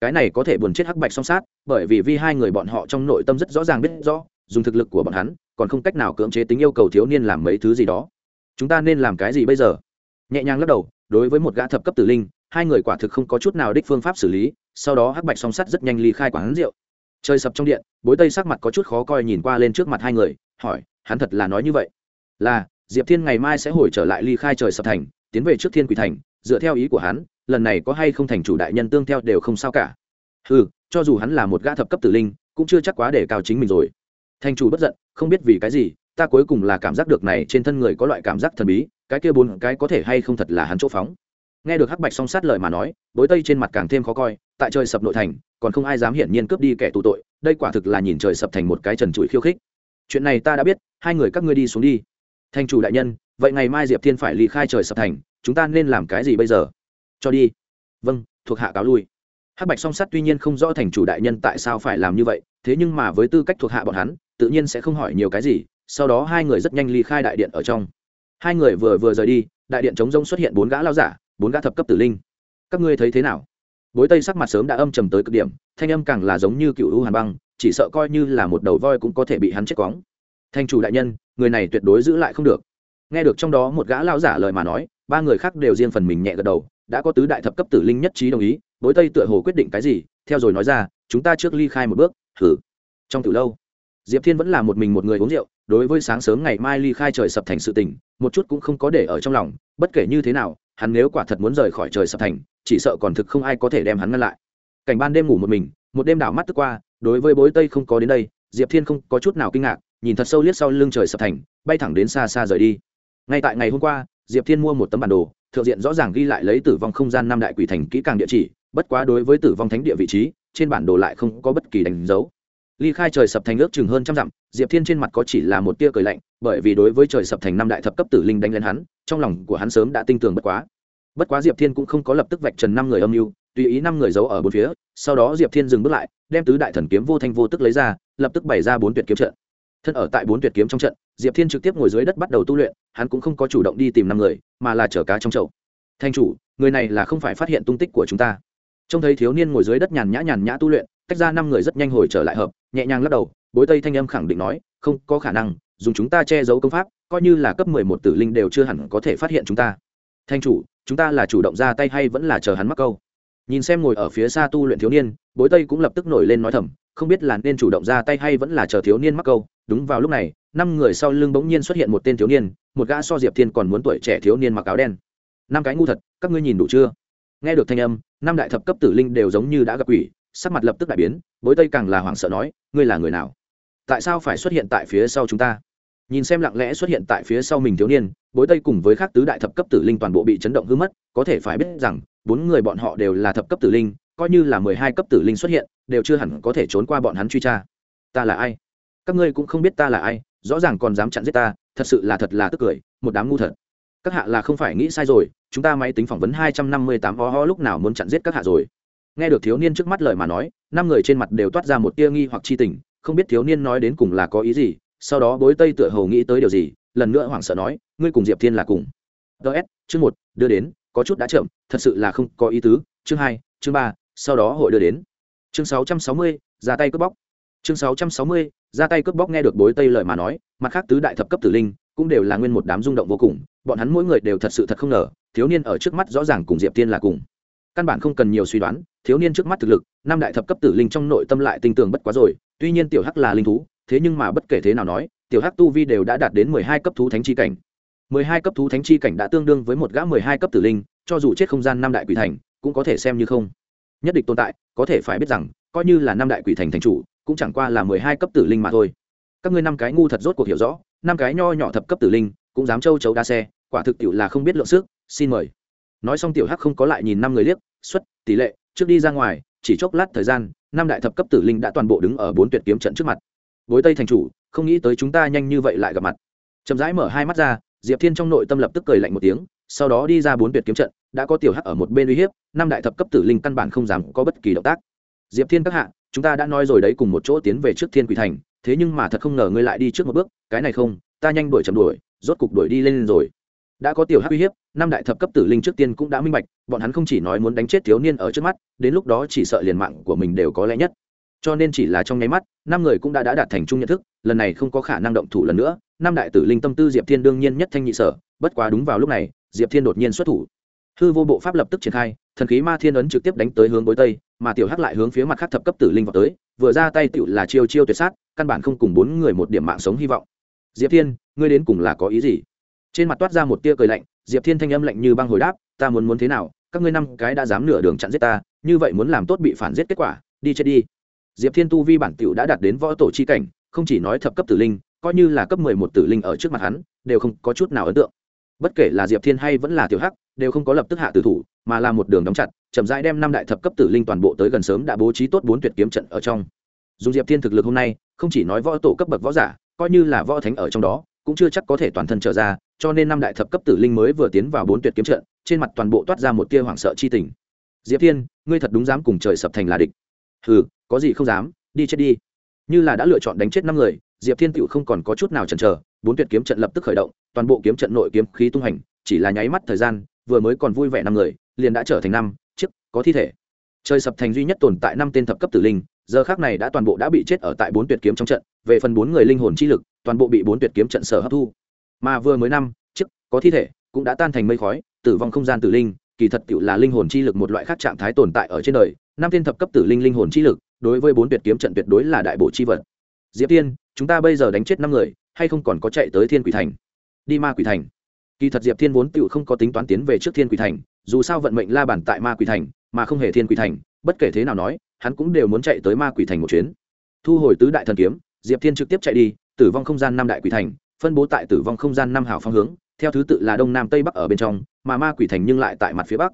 Cái này có thể buồn chết hắc bạch song sát, bởi vì vi hai người bọn họ trong nội tâm rất rõ ràng biết rõ, dùng thực lực của bọn hắn, còn không cách nào cưỡng chế tính yêu cầu thiếu niên làm mấy thứ gì đó. Chúng ta nên làm cái gì bây giờ? Nhẹ nhàng lắc đầu, đối với một gã thập cấp tử linh, hai người quả thực không có chút nào đích phương pháp xử lý, sau đó hắc bạch song sắt rất nhanh ly khai quán rượu. Chơi sập trong điện, bối tây sắc mặt có chút khó coi nhìn qua lên trước mặt hai người, hỏi, hắn thật là nói như vậy? Là, diệp thiên ngày mai sẽ hồi trở lại ly khai trời sập thành, tiến về trước thiên quỷ thành dựa theo ý của hắn, lần này có hay không thành chủ đại nhân tương theo đều không sao cả. Ừ cho dù hắn là một gã thập cấp tử linh, cũng chưa chắc quá để cao chính mình rồi. Thành chủ bất giận, không biết vì cái gì, ta cuối cùng là cảm giác được này trên thân người có loại cảm giác thần bí, cái kia bốn cái có thể hay không thật là hắn chỗ phóng. Nghe được hắc bạch song sát lời mà nói, bối tây trên mặt càng thêm khó coi, tại trời sập nội thành, còn không ai dám hiển nhiên cướp đi kẻ tù tội, đây quả thực là nhìn trời sập thành một cái trần trụi khiêu khích. Chuyện này ta đã biết, hai người các ngươi đi xuống đi. Thành chủ đại nhân, vậy ngày mai diệp thiên phải ly khai trời sập thành chúng ta nên làm cái gì bây giờ? Cho đi. Vâng thuộc hạ cáo lui. Hắc bạch song sắt tuy nhiên không rõ thành chủ đại nhân tại sao phải làm như vậy, thế nhưng mà với tư cách thuộc hạ bọn hắn, tự nhiên sẽ không hỏi nhiều cái gì, sau đó hai người rất nhanh ly khai đại điện ở trong. Hai người vừa vừa rời đi, đại điện chống rông xuất hiện bốn gã lao giả, bốn gã thập cấp tử linh. Các ngươi thấy thế nào? Bối tây sắc mặt sớm đã âm trầm tới cực điểm, thanh âm càng là giống như cựu u hàn băng, chỉ sợ coi như là một đầu voi cũng có thể bị hắn chết quóng. Thanh chủ đại nhân, người này tuyệt đối giữ lại không được. Nghe được trong đó một gã lao giả lời mà nói ba người khác đều riêng phần mình nhẹ gật đầu, đã có tứ đại thập cấp tử linh nhất trí đồng ý bối tây tựa hồ quyết định cái gì, theo rồi nói ra, chúng ta trước ly khai một bước, thử. Trong từ lâu, diệp thiên vẫn là một mình một người uống rượu, đối với sáng sớm ngày mai ly khai trời sập thành sự tình, một chút cũng không có để ở trong lòng, bất kể như thế nào, hắn nếu quả thật muốn rời khỏi trời sập thành, chỉ sợ còn thực không ai có thể đem hắn ngăn lại. Cảnh ban đêm ngủ một mình, một đêm đảo mắt tức qua, đối với bối tây không có đến đây, diệp thiên không có chút nào kinh ngạc, nhìn thật sâu liếc sau lưng trời sập thành, bay thẳng đến xa xa rời đi. Ngay tại ngày hôm qua diệp thiên mua một tấm bản đồ, thượng diện rõ ràng ghi lại lấy tử vong không gian năm đại quỷ thành kỹ càng địa chỉ, bất quá đối với tử vong thánh địa vị trí, trên bản đồ lại không có bất kỳ đánh dấu. Ly khai trời sập thành ước chừng hơn trăm dặm, diệp thiên trên mặt có chỉ là một tia cười lạnh, bởi vì đối với trời sập thành năm đại thập cấp tử linh đánh lên hắn, trong lòng của hắn sớm đã tinh tường bất quá. Bất quá diệp thiên cũng không có lập tức vạch trần năm người âm mưu, tùy ý năm người giấu ở bốn phía, sau đó diệp thiên dừng bước lại, đem tứ đại thần kiếm vô thanh vô tức lấy ra, lập tức bày ra bốn tuyệt kiếm trận thân ở tại bốn tuyệt kiếm trong trận, diệp thiên trực tiếp ngồi dưới đất bắt đầu tu luyện, hắn cũng không có chủ động đi tìm năm người, mà là chở cá trong chậu. Thanh chủ, người này là không phải phát hiện tung tích của chúng ta. Trông thấy thiếu niên ngồi dưới đất nhàn nhã nhàn nhã tu luyện, tách ra năm người rất nhanh hồi trở lại hợp, nhẹ nhàng lắc đầu, bối tây thanh âm khẳng định nói, không có khả năng, dùng chúng ta che giấu công pháp, coi như là cấp mười một tử linh đều chưa hẳn có thể phát hiện chúng ta. Thanh chủ, chúng ta là chủ động ra tay hay vẫn là chờ hắn mắc câu? Nhìn xem ngồi ở phía xa tu luyện thiếu niên, bối tây cũng lập tức nổi lên nói thầm, không biết là nên chủ động ra tay hay vẫn là chờ thiếu niên mắc câu đúng vào lúc này, năm người sau lưng bỗng nhiên xuất hiện một tên thiếu niên, một gã so diệp thiên còn muốn tuổi trẻ thiếu niên mặc áo đen. Năm cái ngu thật, các ngươi nhìn đủ chưa? Nghe được thanh âm, năm đại thập cấp tử linh đều giống như đã gặp quỷ, sắc mặt lập tức đại biến, bối tây càng là hoảng sợ nói, ngươi là người nào? Tại sao phải xuất hiện tại phía sau chúng ta? Nhìn xem lặng lẽ xuất hiện tại phía sau mình thiếu niên, bối tây cùng với các tứ đại thập cấp tử linh toàn bộ bị chấn động hư mất, có thể phải biết rằng, bốn người bọn họ đều là thập cấp tử linh, coi như là mười hai cấp tử linh xuất hiện, đều chưa hẳn có thể trốn qua bọn hắn truy tra. Ta là ai? Các ngươi cũng không biết ta là ai, rõ ràng còn dám chặn giết ta, thật sự là thật là tức cười, một đám ngu thật. Các hạ là không phải nghĩ sai rồi, chúng ta máy tính phỏng vấn hai trăm năm mươi tám ho ho lúc nào muốn chặn giết các hạ rồi. Nghe được thiếu niên trước mắt lời mà nói, năm người trên mặt đều toát ra một tia nghi hoặc chi tình, không biết thiếu niên nói đến cùng là có ý gì, sau đó bối tây tựa hầu nghĩ tới điều gì, lần nữa hoảng sợ nói, ngươi cùng diệp thiên là cùng. Ts chương một, đưa đến, có chút đã chậm, thật sự là không có ý tứ, chương hai, chương ba, sau đó hội đưa đến. Chương sáu trăm sáu mươi, ra tay cướp bóc chương sáu trăm sáu mươi, ra tay cướp bóc nghe được bối tây lời mà nói, mặt khác tứ đại thập cấp tử linh cũng đều là nguyên một đám rung động vô cùng, bọn hắn mỗi người đều thật sự thật không ngờ, thiếu niên ở trước mắt rõ ràng cùng diệp tiên là cùng. Căn bản không cần nhiều suy đoán, thiếu niên trước mắt thực lực, năm đại thập cấp tử linh trong nội tâm lại tinh tường bất quá rồi, tuy nhiên tiểu hắc là linh thú, thế nhưng mà bất kể thế nào nói, tiểu hắc tu vi đều đã đạt đến mười hai cấp thú thánh chi cảnh. mười hai cấp thú thánh chi cảnh đã tương đương với một gã mười hai cấp tử linh, cho dù chết không gian năm đại quỷ thành, cũng có thể xem như không. Nhất định tồn tại, có thể phải biết rằng, coi như là năm đại quỷ thành thành chủ cũng chẳng qua là mười hai cấp tử linh mà thôi. Các ngươi năm cái ngu thật rốt cuộc hiểu rõ, năm cái nho nhỏ thập cấp tử linh, cũng dám châu chấu đa xe, quả thực tiểu là không biết lượng sức, xin mời. Nói xong tiểu hắc không có lại nhìn năm người liếc, xuất, tỷ lệ, trước đi ra ngoài, chỉ chốc lát thời gian, năm đại thập cấp tử linh đã toàn bộ đứng ở bốn tuyệt kiếm trận trước mặt. Bối tây thành chủ, không nghĩ tới chúng ta nhanh như vậy lại gặp mặt. Chậm rãi mở hai mắt ra, diệp thiên trong nội tâm lập tức cười lạnh một tiếng, sau đó đi ra bốn tuyệt kiếm trận, đã có tiểu hắc ở một bên uy hiếp, năm đại thập cấp tử linh căn bản không dám có bất kỳ động tác. Diệp thiên các hạ chúng ta đã nói rồi đấy cùng một chỗ tiến về trước thiên quỷ thành thế nhưng mà thật không ngờ ngươi lại đi trước một bước cái này không ta nhanh đuổi chậm đuổi rốt cục đuổi đi lên rồi. Đã có tiểu hắc uy hiếp năm đại thập cấp tử linh trước tiên cũng đã minh bạch bọn hắn không chỉ nói muốn đánh chết thiếu niên ở trước mắt đến lúc đó chỉ sợ liền mạng của mình đều có lẽ nhất. Cho nên chỉ là trong nháy mắt năm người cũng đã, đã đạt thành chung nhận thức lần này không có khả năng động thủ lần nữa năm đại tử linh tâm tư diệp thiên đương nhiên nhất thanh nhị sở bất quá đúng vào lúc này diệp thiên đột nhiên xuất thủ. Hư vô bộ pháp lập tức triển khai thần khí ma thiên ấn trực tiếp đánh tới hướng bối tây mà tiểu hắc lại hướng phía mặt khác thập cấp tử linh vào tới, vừa ra tay tựu là chiêu chiêu tuyệt sát, căn bản không cùng bốn người một điểm mạng sống hy vọng. Diệp thiên, ngươi đến cùng là có ý gì? Trên mặt toát ra một tia cười lạnh, diệp thiên thanh âm lạnh như băng hồi đáp, ta muốn muốn thế nào, các ngươi năm cái đã dám nửa đường chặn giết ta, như vậy muốn làm tốt bị phản giết kết quả, đi chết đi. Diệp thiên tu vi bản tiểu đã đạt đến võ tổ chi cảnh, không chỉ nói thập cấp tử linh, coi như là cấp mười một tử linh ở trước mặt hắn, đều không có chút nào ấn tượng. Bất kể là diệp thiên hay vẫn là tiểu hắc, đều không có lập tức hạ tử thủ, mà là một đường đóng chặt chậm rãi đem năm đại thập cấp tử linh toàn bộ tới gần sớm đã bố trí tốt bốn tuyệt kiếm trận ở trong. Dùng diệp thiên thực lực hôm nay, không chỉ nói võ tổ cấp bậc võ giả, coi như là võ thánh ở trong đó, cũng chưa chắc có thể toàn thân trở ra, cho nên năm đại thập cấp tử linh mới vừa tiến vào bốn tuyệt kiếm trận, trên mặt toàn bộ toát ra một tia hoảng sợ chi tình. Diệp thiên, ngươi thật đúng dám cùng trời sập thành là địch. Hừ, có gì không dám, đi chết đi. Như là đã lựa chọn đánh chết năm người, diệp thiên tựu không còn có chút nào chần chờ, bốn tuyệt kiếm trận lập tức khởi động, toàn bộ kiếm trận nội kiếm khí tung hành, chỉ là nháy mắt thời gian, vừa mới còn vui vẻ năm người, liền đã trở thành năm có thi thể. Trời sập thành duy nhất tồn tại năm tên thập cấp tử linh, giờ khác này đã toàn bộ đã bị chết ở tại bốn tuyệt kiếm trong trận, về phần bốn người linh hồn chi lực, toàn bộ bị bốn tuyệt kiếm trận sở hấp thu. Mà vừa mới năm chức có thi thể, cũng đã tan thành mây khói, tử vong không gian tử linh, kỳ thật cựu là linh hồn chi lực một loại khác trạng thái tồn tại ở trên đời, năm tên thập cấp tử linh linh hồn chi lực, đối với bốn tuyệt kiếm trận tuyệt đối là đại bộ chi vật. Diệp tiên, chúng ta bây giờ đánh chết năm người, hay không còn có chạy tới thiên quỷ thành? Đi ma quỷ thành. Kỳ thật diệp thiên vốn tựu không có tính toán tiến về trước thiên quỷ thành, dù sao vận mệnh la bản tại ma quỷ thành mà không hề thiên quỷ thành, bất kể thế nào nói, hắn cũng đều muốn chạy tới ma quỷ thành một chuyến. Thu hồi tứ đại thần kiếm, diệp thiên trực tiếp chạy đi, tử vong không gian năm đại quỷ thành, phân bố tại tử vong không gian năm hào phong hướng, theo thứ tự là đông nam tây bắc ở bên trong, mà ma quỷ thành nhưng lại tại mặt phía bắc.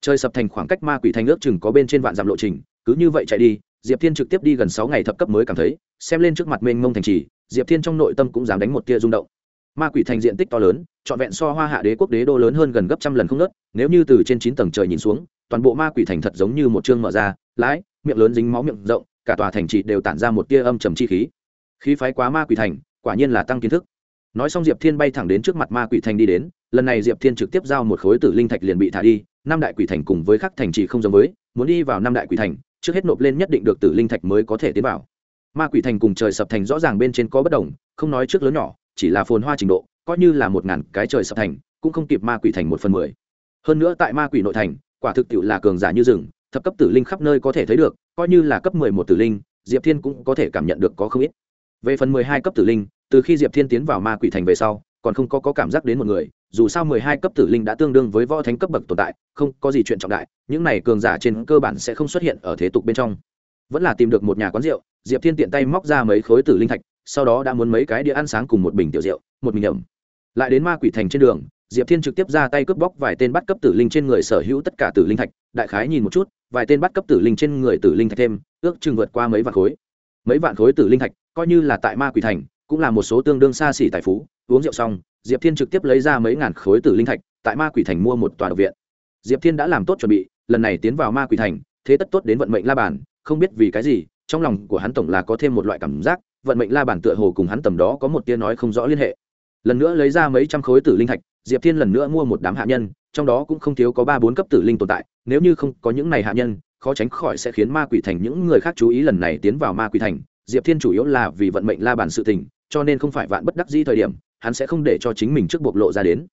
Trời sập thành khoảng cách ma quỷ thành ước chừng có bên trên vạn dặm lộ trình, cứ như vậy chạy đi, diệp thiên trực tiếp đi gần sáu ngày thập cấp mới cảm thấy, xem lên trước mặt mênh mông thành trì, diệp thiên trong nội tâm cũng dám đánh một tia rung động ma quỷ thành diện tích to lớn, trọn vẹn so hoa hạ đế quốc đế đô lớn hơn gần gấp trăm lần không nớt, nếu như từ trên chín tầng trời nhìn xuống, toàn bộ ma quỷ thành thật giống như một chương mở ra, lái, miệng lớn dính máu miệng rộng, cả tòa thành trị đều tản ra một tia âm trầm chi khí. Khí phái quá ma quỷ thành, quả nhiên là tăng kiến thức. Nói xong diệp thiên bay thẳng đến trước mặt ma quỷ thành đi đến, lần này diệp thiên trực tiếp giao một khối tử linh thạch liền bị thả đi, năm đại quỷ thành cùng với các thành trì không giống với, muốn đi vào năm đại quỷ thành, trước hết nộp lên nhất định được tử linh thạch mới có thể tiến vào. Ma quỷ thành cùng trời sập thành rõ ràng bên trên có bất đồng, không nói trước lớn nhỏ chỉ là phồn hoa trình độ coi như là một ngàn cái trời sập thành cũng không kịp ma quỷ thành một phần mười. Hơn nữa tại ma quỷ nội thành quả thực tiệu là cường giả như rừng thập cấp tử linh khắp nơi có thể thấy được coi như là cấp mười một tử linh diệp thiên cũng có thể cảm nhận được có không ít. Về phần mười hai cấp tử linh từ khi diệp thiên tiến vào ma quỷ thành về sau còn không có, có cảm giác đến một người dù sao mười hai cấp tử linh đã tương đương với võ thánh cấp bậc tồn tại không có gì chuyện trọng đại những này cường giả trên cơ bản sẽ không xuất hiện ở thế tục bên trong. Vẫn là tìm được một nhà quán rượu diệp thiên tiện tay móc ra mấy khối tử linh thạch sau đó đã muốn mấy cái đĩa ăn sáng cùng một bình tiểu rượu, một mình ẩm. Lại đến ma quỷ thành trên đường, diệp thiên trực tiếp ra tay cướp bóc vài tên bắt cấp tử linh trên người sở hữu tất cả tử linh thạch. Đại khái nhìn một chút, vài tên bắt cấp tử linh trên người tử linh thạch thêm, ước chừng vượt qua mấy vạn khối. Mấy vạn khối tử linh thạch, coi như là tại ma quỷ thành, cũng là một số tương đương xa xỉ tài phú. Uống rượu xong, diệp thiên trực tiếp lấy ra mấy ngàn khối tử linh thạch, tại ma quỷ thành mua một tòa độc viện. Diệp thiên đã làm tốt chuẩn bị, lần này tiến vào ma quỷ thành, thế tất tốt đến vận mệnh la bàn, không biết vì cái gì, trong lòng của hắn tổng là có thêm một loại cảm giác vận mệnh la bàn tựa hồ cùng hắn tầm đó có một tia nói không rõ liên hệ. Lần nữa lấy ra mấy trăm khối tử linh thạch, diệp thiên lần nữa mua một đám hạ nhân, trong đó cũng không thiếu có ba bốn cấp tử linh tồn tại, nếu như không có những này hạ nhân, khó tránh khỏi sẽ khiến ma quỷ thành những người khác chú ý lần này tiến vào ma quỷ thành. Diệp thiên chủ yếu là vì vận mệnh la bàn sự tình, cho nên không phải vạn bất đắc di thời điểm, hắn sẽ không để cho chính mình trước bộc lộ ra đến.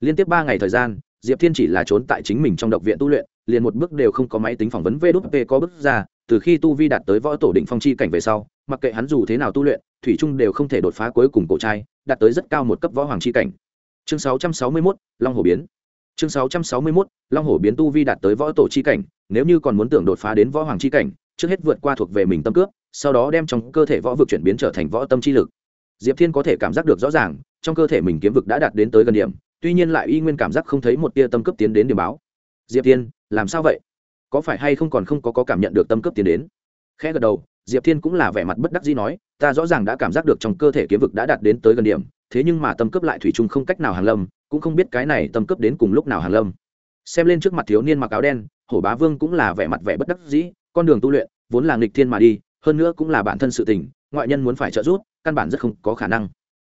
Liên tiếp ba ngày thời gian, diệp thiên chỉ là trốn tại chính mình trong độc viện tu luyện, liền một bước đều không có máy tính phỏng vấn vê p có bước ra từ khi tu vi đạt tới võ tổ định phong chi cảnh về sau mặc kệ hắn dù thế nào tu luyện thủy trung đều không thể đột phá cuối cùng cổ trai đạt tới rất cao một cấp võ hoàng chi cảnh. Chương 661, long Hổ biến. Chương 661, long Hổ biến tu vi đạt tới võ tổ chi cảnh nếu như còn muốn tưởng đột phá đến võ hoàng chi cảnh trước hết vượt qua thuộc về mình tâm cướp sau đó đem trong cơ thể võ vực chuyển biến trở thành võ tâm chi lực. Diệp thiên có thể cảm giác được rõ ràng trong cơ thể mình kiếm vực đã đạt đến tới gần điểm tuy nhiên lại y nguyên cảm giác không thấy một tia tâm cấp tiến đến điểm báo. Diệp thiên làm sao vậy? Có phải hay không còn không có, có cảm nhận được tâm cấp tiến đến? Khẽ gật đầu diệp thiên cũng là vẻ mặt bất đắc dĩ nói ta rõ ràng đã cảm giác được trong cơ thể kiếm vực đã đạt đến tới gần điểm thế nhưng mà tâm cấp lại thủy chung không cách nào hàng lâm cũng không biết cái này tâm cấp đến cùng lúc nào hàng lâm. Xem lên trước mặt thiếu niên mặc áo đen hổ bá vương cũng là vẻ mặt vẻ bất đắc dĩ con đường tu luyện vốn là nghịch thiên mà đi hơn nữa cũng là bản thân sự tình ngoại nhân muốn phải trợ giúp căn bản rất không có khả năng.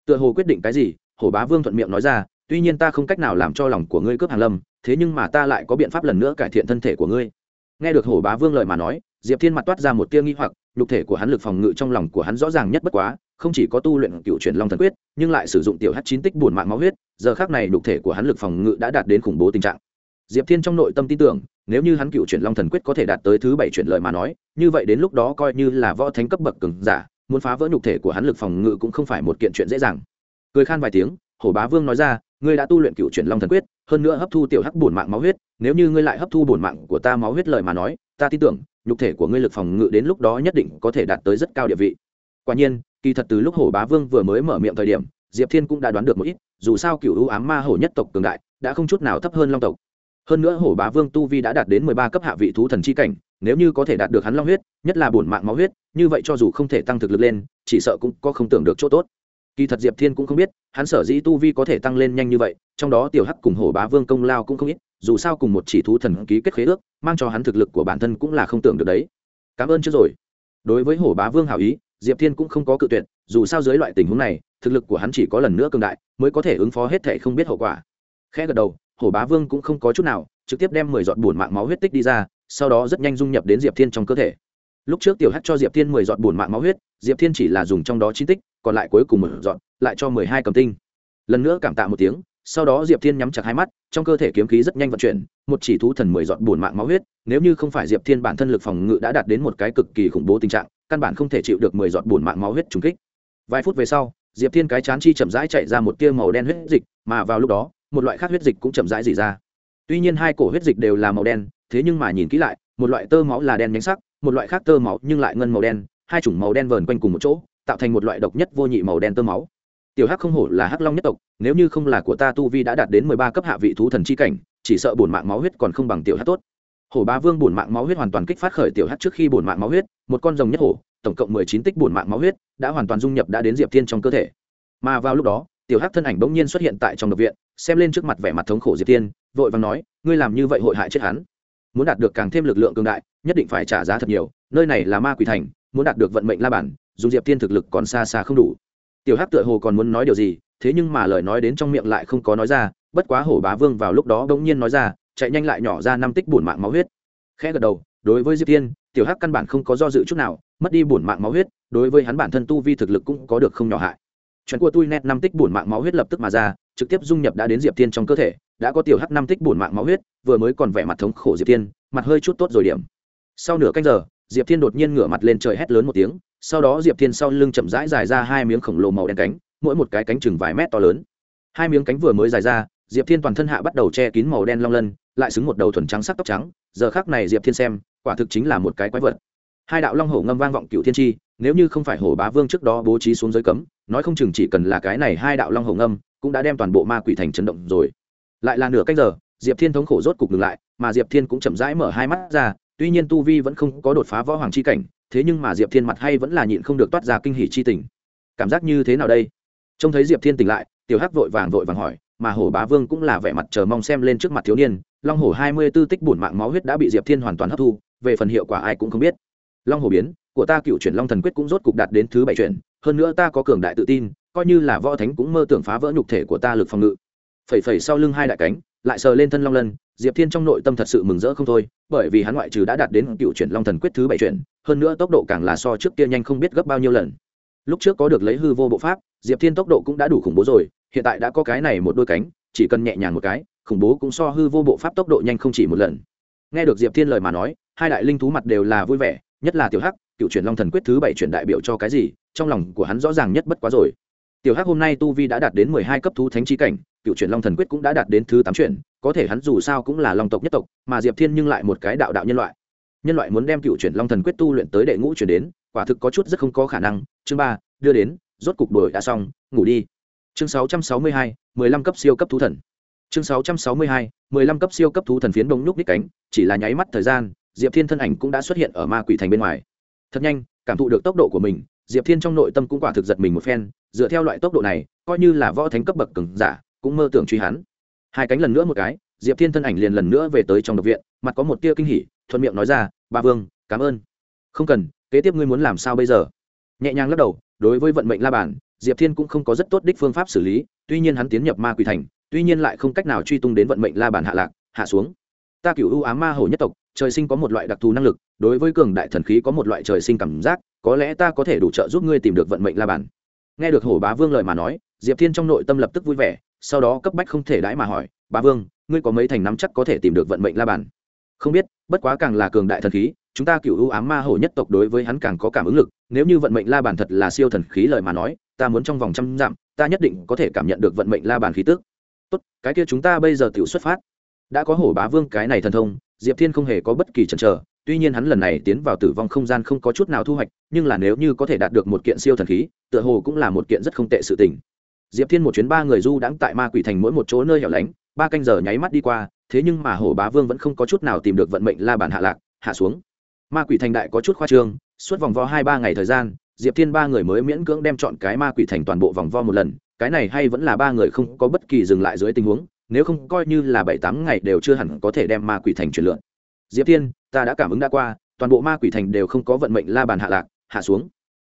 Tựa hồ quyết định cái gì hổ bá vương thuận miệng nói ra tuy nhiên ta không cách nào làm cho lòng của ngươi cướp hàng lâm thế nhưng mà ta lại có biện pháp lần nữa cải thiện thân thể của ngươi nghe được hổ bá vương lời mà nói, diệp thiên mặt toát ra một tia nghi hoặc, nhục thể của hắn lực phòng ngự trong lòng của hắn rõ ràng nhất bất quá, không chỉ có tu luyện cựu truyền long thần quyết, nhưng lại sử dụng tiểu h chín tích bùn mạng máu huyết, giờ khác này nhục thể của hắn lực phòng ngự đã đạt đến khủng bố tình trạng. Diệp thiên trong nội tâm tin tưởng, nếu như hắn cựu Truyền long thần quyết có thể đạt tới thứ bảy chuyển lợi mà nói, như vậy đến lúc đó coi như là võ thánh cấp bậc cường giả, muốn phá vỡ nhục thể của hắn lực phòng ngự cũng không phải một kiện chuyện dễ dàng. Cười khan vài tiếng, hổ bá vương nói ra, ngươi đã tu luyện cựu Truyền long thần quyết, hơn nữa hấp thu tiểu hắc bổn mạng máu huyết nếu như ngươi lại hấp thu bổn mạng của ta máu huyết lời mà nói, ta tin tưởng, nhục thể của ngươi lực phòng ngự đến lúc đó nhất định có thể đạt tới rất cao địa vị. Quả nhiên, kỳ thật từ lúc hổ bá vương vừa mới mở miệng thời điểm, diệp thiên cũng đã đoán được một ít, dù sao cựu ưu ám ma hổ nhất tộc cường đại, đã không chút nào thấp hơn long tộc. Hơn nữa hổ bá vương tu vi đã đạt đến mười ba cấp hạ vị thú thần chi cảnh, nếu như có thể đạt được hắn long huyết, nhất là bổn mạng máu huyết, như vậy cho dù không thể tăng thực lực lên, chỉ sợ cũng có không tưởng được chỗ tốt. Kỳ thật diệp thiên cũng không biết, hắn sở dĩ tu vi có thể tăng lên nhanh như vậy, trong đó tiểu hắc cùng hổ bá vương công lao cũng không ít dù sao cùng một chỉ thú thần ký kết khế ước, mang cho hắn thực lực của bản thân cũng là không tưởng được đấy. Cảm ơn chưa rồi. Đối với hổ bá vương hảo ý, diệp thiên cũng không có cự tuyệt, dù sao dưới loại tình huống này, thực lực của hắn chỉ có lần nữa cường đại, mới có thể ứng phó hết thệ không biết hậu quả. Khẽ gật đầu, hổ bá vương cũng không có chút nào, trực tiếp đem mười giọt bùn mạng máu huyết tích đi ra, sau đó rất nhanh dung nhập đến diệp thiên trong cơ thể. Lúc trước tiểu hắc cho diệp thiên mười giọt bùn mạng máu huyết, diệp thiên chỉ là dùng trong đó chín tích, còn lại cuối cùng một giọt, lại cho mười hai cầm tinh. Lần nữa cảm tạ một tiếng sau đó diệp thiên nhắm chặt hai mắt, trong cơ thể kiếm khí rất nhanh vận chuyển, một chỉ thú thần mười dọn bùn mạng máu huyết, nếu như không phải diệp thiên bản thân lực phòng ngự đã đạt đến một cái cực kỳ khủng bố tình trạng, căn bản không thể chịu được mười dọn bùn mạng máu huyết trùng kích. Vài phút về sau, diệp thiên cái chán chi chậm rãi chạy ra một tia màu đen huyết dịch, mà vào lúc đó, một loại khác huyết dịch cũng chậm rãi dỉ ra. Tuy nhiên hai cổ huyết dịch đều là màu đen, thế nhưng mà nhìn kỹ lại, một loại tơ máu là đen nhánh sắc, một loại khác tơ máu nhưng lại ngân màu đen, hai chủng màu đen vờn quanh cùng một chỗ, tạo thành một loại độc nhất vô nhị màu đen tơ máu tiểu hắc không hổ là hắc long nhất tộc, nếu như không là của ta tu vi đã đạt đến mười ba cấp hạ vị thú thần chi cảnh, chỉ sợ bổn mạng máu huyết còn không bằng tiểu hắc tốt. Hổ ba vương bổn mạng máu huyết hoàn toàn kích phát khởi tiểu hắc trước khi bổn mạng máu huyết, một con rồng nhất hổ, tổng cộng mười chín tích bổn mạng máu huyết, đã hoàn toàn dung nhập đã đến diệp thiên trong cơ thể. Mà vào lúc đó, tiểu hắc thân ảnh bỗng nhiên xuất hiện tại trong độc viện, xem lên trước mặt vẻ mặt thống khổ diệp thiên, vội vàng nói, ngươi làm như vậy hội hại chết hắn. Muốn đạt được càng thêm lực lượng cường đại, nhất định phải trả giá thật nhiều, nơi này là ma quỷ thành, muốn đạt được vận mệnh la bản dùng diệp thiên thực lực còn xa xa không đủ tiểu hắc tựa hồ còn muốn nói điều gì, thế nhưng mà lời nói đến trong miệng lại không có nói ra, bất quá hổ bá vương vào lúc đó đ ỗ n g nhiên nói ra, chạy nhanh lại nhỏ ra năm tích bổn mạng máu huyết. Khẽ gật đầu, đối với diệp thiên, tiểu hắc căn bản không có do dự chút nào, mất đi bổn mạng máu huyết, đối với hắn bản thân tu vi thực lực cũng có được không nhỏ hại. Chuyện của tôi net năm tích bổn mạng máu huyết lập tức mà ra, trực tiếp dung nhập đã đến diệp thiên trong cơ thể, đã có tiểu hắc năm tích bổn mạng máu huyết, vừa mới còn vẻ mặt thống khổ diệp thiên, mặt hơi chút tốt rồi điểm. Sau nửa canh giờ diệp thiên đột nhiên ngửa mặt lên trời hét lớn một tiếng, sau đó diệp thiên sau lưng chậm rãi dài ra hai miếng khổng lồ màu đen cánh, mỗi một cái cánh chừng vài mét to lớn. Hai miếng cánh vừa mới dài ra, diệp thiên toàn thân hạ bắt đầu che kín màu đen long lân, lại xứng một đầu thuần trắng sắc tóc trắng, giờ khác này diệp thiên xem, quả thực chính là một cái quái vật. Hai đạo long hổ ngâm vang vọng cựu thiên tri nếu như không phải hổ bá vương trước đó bố trí xuống giới cấm, nói không chừng chỉ cần là cái này hai đạo long hổ ngâm, cũng đã đem toàn bộ ma quỷ thành chấn động rồi. Lại là nửa cách giờ, diệp thiên thống khổ rốt cục ngừng lại, mà diệp thiên cũng chậm rãi mở hai mắt ra tuy nhiên tu vi vẫn không có đột phá võ hoàng c h i cảnh, thế nhưng mà diệp thiên mặt hay vẫn là nhịn không được toát ra kinh hỷ chi tình. Cảm giác như thế nào đây? Trông thấy diệp thiên tỉnh lại, tiểu hắc vội vàng vội vàng hỏi, mà hổ bá vương cũng là vẻ mặt chờ mong xem lên trước mặt thiếu niên, long hổ hai mươi b ố tích bổn mạng máu huyết đã bị diệp thiên hoàn toàn hấp thu, về phần hiệu quả ai cũng không biết. Long hổ biến, của ta cựu chuyển long thần quyết cũng rốt cục đạt đến thứ bảy chuyển, hơn nữa ta có cường đại tự tin, coi như là võ thánh cũng mơ tưởng phá vỡ nhục thể của ta lực phòng ngự. Phẩy phẩy sau lưng hai đại cánh lại sờ lên thân long lân, diệp thiên trong nội tâm thật sự mừng rỡ không thôi, bởi vì hắn ngoại trừ đã đạt đến cựu chuyển long thần quyết thứ bảy chuyển, hơn nữa tốc độ càng là so trước kia nhanh không biết gấp bao nhiêu lần. Lúc trước có được lấy hư vô bộ pháp, diệp thiên tốc độ cũng đã đủ khủng bố rồi, hiện tại đã có cái này một đôi cánh, chỉ cần nhẹ nhàng một cái, khủng bố cũng so hư vô bộ pháp tốc độ nhanh không chỉ một lần. Nghe được diệp thiên lời mà nói, hai đại linh thú mặt đều là vui vẻ, nhất là tiểu hắc, cựu chuyển long thần quyết thứ bảy chuyển đại biểu cho cái gì, trong lòng của hắn rõ ràng nhất bất quá rồi. Tiểu hắc hôm nay tu vi đã đạt đến mười hai cấp thú thánh trí cảnh cựu chuyển long thần quyết cũng đã đạt đến thứ tám chuyển, có thể hắn dù sao cũng là long tộc nhất tộc, mà diệp thiên nhưng lại một cái đạo đạo nhân loại. Nhân loại muốn đem cựu chuyển long thần quyết tu luyện tới đệ ngũ chuyển đến, quả thực có chút rất không có khả năng. Chương ba, đưa đến, rốt cục đổi đã xong, ngủ đi. Chương sáu trăm sáu mươi hai, mười lăm cấp siêu cấp thú thần. Chương sáu trăm sáu mươi hai, mười lăm cấp siêu cấp thú thần phiến đông nhúc ních cánh, chỉ là nháy mắt thời gian, diệp thiên thân ảnh cũng đã xuất hiện ở ma quỷ thành bên ngoài. Thật nhanh, cảm thụ được tốc độ của mình, diệp thiên trong nội tâm cũng quả thực giật mình một phen, dựa theo loại tốc độ này, coi như là võ thánh cấp bậc cứng giả cũng mơ tưởng truy hắn. Hai cánh lần nữa một cái, diệp thiên thân ảnh liền lần nữa về tới trong độc viện, mặt có một tia kinh hỉ, thuận miệng nói ra, ba vương, cảm ơn. Không cần, kế tiếp ngươi muốn làm sao bây giờ? Nhẹ nhàng lắc đầu, đối với vận mệnh la bản diệp thiên cũng không có rất tốt đích phương pháp xử lý, tuy nhiên hắn tiến nhập ma quỷ thành, tuy nhiên lại không cách nào truy tung đến vận mệnh la bản hạ lạc, hạ xuống. Ta cựu ưu ám ma hổ nhất tộc, trời sinh có một loại đặc thù năng lực, đối với cường đại thần khí có một loại trời sinh cảm giác, có lẽ ta có thể đủ trợ giúp ngươi tìm được vận mệnh la bản nghe được hổ bá vương lời mà nói, diệp thiên trong nội tâm lập tức vui vẻ sau đó cấp bách không thể đãi mà hỏi, bá vương, ngươi có mấy thành nắm chắc có thể tìm được vận mệnh la bàn? Không biết, bất quá càng là cường đại thần khí, chúng ta cựu ưu ám ma hổ nhất tộc đối với hắn càng có cảm ứng lực, nếu như vận mệnh la bàn thật là siêu thần khí lời mà nói, ta muốn trong vòng trăm dặm, ta nhất định có thể cảm nhận được vận mệnh la bàn khí tức. Tốt, cái kia chúng ta bây giờ tự xuất phát. Đã có hổ bá vương cái này thần thông, diệp thiên không hề có bất kỳ chần chờ, tuy nhiên hắn lần này tiến vào tử vong không gian không có chút nào thu hoạch, nhưng là nếu như có thể đạt được một kiện siêu thần khí, tựa hồ cũng là một kiện rất không tệ sự tình diệp thiên một chuyến ba người du đãng tại ma quỷ thành mỗi một chỗ nơi hẻo lánh, ba canh giờ nháy mắt đi qua, thế nhưng mà hổ bá vương vẫn không có chút nào tìm được vận mệnh la bản hạ lạc, hạ xuống. Ma quỷ thành đại có chút khoa trương, suốt vòng vo hai ba ngày thời gian, diệp thiên ba người mới miễn cưỡng đem chọn cái ma quỷ thành toàn bộ vòng vo một lần, cái này hay vẫn là ba người không có bất kỳ dừng lại dưới tình huống, nếu không coi như là bảy tám ngày đều chưa hẳn có thể đem ma quỷ thành chuyển lượn. Diệp thiên, ta đã cảm ứng đã qua, toàn bộ ma quỷ thành đều không có vận mệnh la bàn hạ lạc, hạ xuống.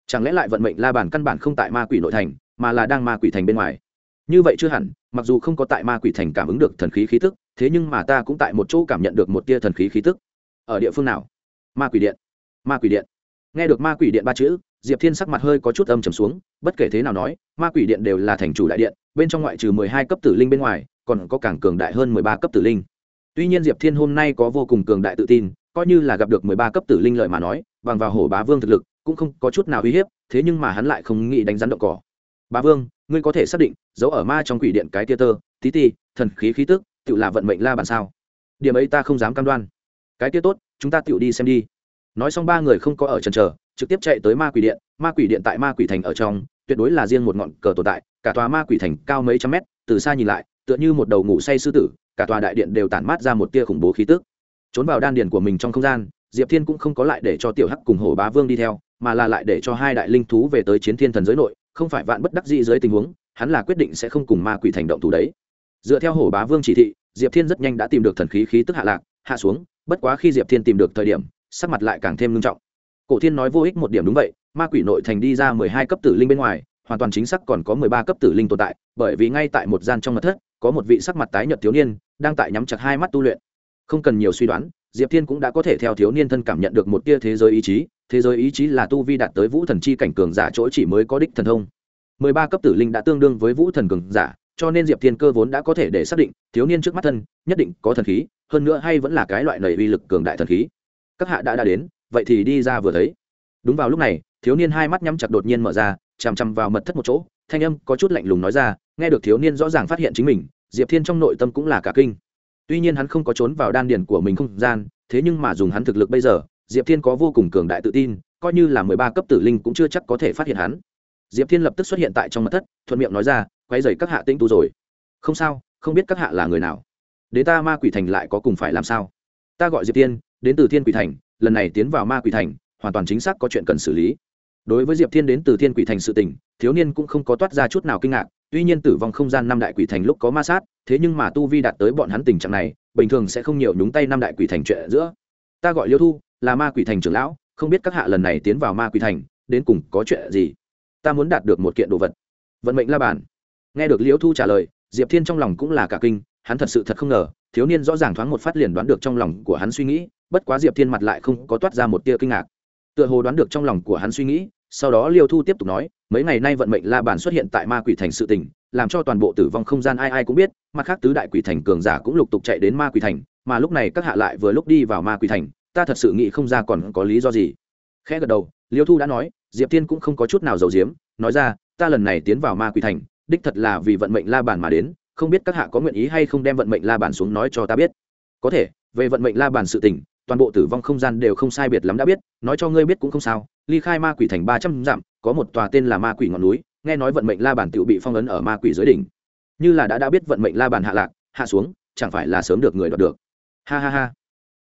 Chẳng lẽ lại vận mệnh la bàn căn bản không tại ma quỷ nội thành mà là đang ma quỷ thành bên ngoài. Như vậy chưa hẳn, mặc dù không có tại ma quỷ thành cảm ứng được thần khí khí tức, thế nhưng mà ta cũng tại một chỗ cảm nhận được một tia thần khí khí tức. Ở địa phương nào? Ma quỷ điện. Ma quỷ điện. Nghe được ma quỷ điện ba chữ, diệp thiên sắc mặt hơi có chút âm trầm xuống, bất kể thế nào nói, ma quỷ điện đều là thành chủ đại điện, bên trong ngoại trừ mười hai cấp tử linh bên ngoài, còn có càng cường đại hơn mười ba cấp tử linh. Tuy nhiên diệp thiên hôm nay có vô cùng cường đại tự tin, coi như là gặp được mười ba cấp tử linh lợi mà nói, bằng vào hổ bá vương thực lực, cũng không có chút nào uy hiếp, thế nhưng mà hắn lại không nghĩ đánh rắn động cỏ bá vương, ngươi có thể xác định, giấu ở ma trong quỷ điện cái tia tơ, tí ti, thần khí khí tức tự là vận mệnh la bàn sao? Điểm ấy ta không dám cam đoan. Cái tia tốt, chúng ta tự đi xem đi. Nói xong ba người không có ở trần trờ trực tiếp chạy tới ma quỷ điện. Ma quỷ điện tại ma quỷ thành ở trong, tuyệt đối là riêng một ngọn cờ tồn tại. Cả tòa ma quỷ thành cao mấy trăm mét, từ xa nhìn lại, tựa như một đầu ngủ say sư tử, cả tòa đại điện đều tản mát ra một tia khủng bố khí tức. Trốn vào đan điền của mình trong không gian, diệp thiên cũng không có lại để cho tiểu hắc cùng hổ bá vương đi theo, mà là lại để cho hai đại linh thú về tới chiến thiên thần giới nội không phải vạn bất đắc dĩ dưới tình huống, hắn là quyết định sẽ không cùng ma quỷ thành động thủ đấy. Dựa theo hổ bá vương chỉ thị, diệp thiên rất nhanh đã tìm được thần khí khí tức hạ lạc, hạ xuống, bất quá khi diệp thiên tìm được thời điểm, sắc mặt lại càng thêm nghiêm trọng. Cổ thiên nói vô ích một điểm đúng vậy, ma quỷ nội thành đi ra mười hai cấp tử linh bên ngoài, hoàn toàn chính xác còn có mười ba cấp tử linh tồn tại, bởi vì ngay tại một gian trong mật thất, có một vị sắc mặt tái nhợt thiếu niên, đang tại nhắm chặt hai mắt tu luyện. Không cần nhiều suy đoán diệp thiên cũng đã có thể theo thiếu niên thân cảm nhận được một tia thế giới ý chí, thế giới ý chí là tu vi đạt tới vũ thần chi cảnh cường giả chỗ chỉ mới có đích thần thông. Mười ba cấp tử linh đã tương đương với vũ thần cường giả, cho nên diệp thiên cơ vốn đã có thể để xác định, thiếu niên trước mắt thân, nhất định có thần khí, hơn nữa hay vẫn là cái loại nầy uy lực cường đại thần khí. Các hạ đã đã đến, vậy thì đi ra vừa thấy. Đúng vào lúc này, thiếu niên hai mắt nhắm chặt đột nhiên mở ra, chằm chằm vào mật thất một chỗ, thanh âm có chút lạnh lùng nói ra, nghe được thiếu niên rõ ràng phát hiện chính mình, diệp thiên trong nội tâm cũng là cả kinh tuy nhiên hắn không có trốn vào đan điền của mình không gian, thế nhưng mà dùng hắn thực lực bây giờ, diệp thiên có vô cùng cường đại tự tin, coi như là mười ba cấp tử linh cũng chưa chắc có thể phát hiện hắn. Diệp thiên lập tức xuất hiện tại trong mật thất, thuận miệng nói ra quay dày các hạ tĩnh tu rồi. Không sao, không biết các hạ là người nào. Đến ta ma quỷ thành lại có cùng phải làm sao? Ta gọi diệp thiên, đến từ thiên quỷ thành, lần này tiến vào ma quỷ thành, hoàn toàn chính xác có chuyện cần xử lý. Đối với diệp thiên đến từ thiên quỷ thành sự tình, thiếu niên cũng không có toát ra chút nào kinh ngạc tuy nhiên tử vong không gian năm đại quỷ thành lúc có ma sát, thế nhưng mà tu vi đạt tới bọn hắn tình trạng này, bình thường sẽ không nhiều nhúng tay năm đại quỷ thành chuyện giữa. Ta gọi liêu thu, là ma quỷ thành trưởng lão, không biết các hạ lần này tiến vào ma quỷ thành, đến cùng có chuyện gì? Ta muốn đạt được một kiện đồ vật. Vận mệnh la bàn. Nghe được liêu thu trả lời, diệp thiên trong lòng cũng là cả kinh, hắn thật sự thật không ngờ, thiếu niên rõ ràng thoáng một phát liền đoán được trong lòng của hắn suy nghĩ, bất quá diệp thiên mặt lại không có toát ra một tia kinh ngạc. Tựa hồ đoán được trong lòng của hắn suy nghĩ sau đó liêu thu tiếp tục nói, mấy ngày nay vận mệnh la bàn xuất hiện tại ma quỷ thành sự tình, làm cho toàn bộ tử vong không gian ai ai cũng biết, mặt khác tứ đại quỷ thành cường giả cũng lục tục chạy đến ma quỷ thành, mà lúc này các hạ lại vừa lúc đi vào ma quỷ thành, ta thật sự nghĩ không ra còn có lý do gì. Khẽ gật đầu, liêu thu đã nói, diệp tiên cũng không có chút nào giàu diếm nói ra, ta lần này tiến vào ma quỷ thành, đích thật là vì vận mệnh la bàn mà đến, không biết các hạ có nguyện ý hay không đem vận mệnh la bàn xuống nói cho ta biết. Có thể, về vận mệnh la bàn sự tình, toàn bộ tử vong không gian đều không sai biệt lắm đã biết, nói cho ngươi biết cũng không sao ly khai ma quỷ thành ba trăm dặm, có một tòa tên là ma quỷ ngọn núi, nghe nói vận mệnh la bàn tự bị phong ấn ở ma quỷ dưới đỉnh. Như là đã đã biết vận mệnh la bàn hạ lạc, hạ xuống, chẳng phải là sớm được người đoạt được. Ha ha ha.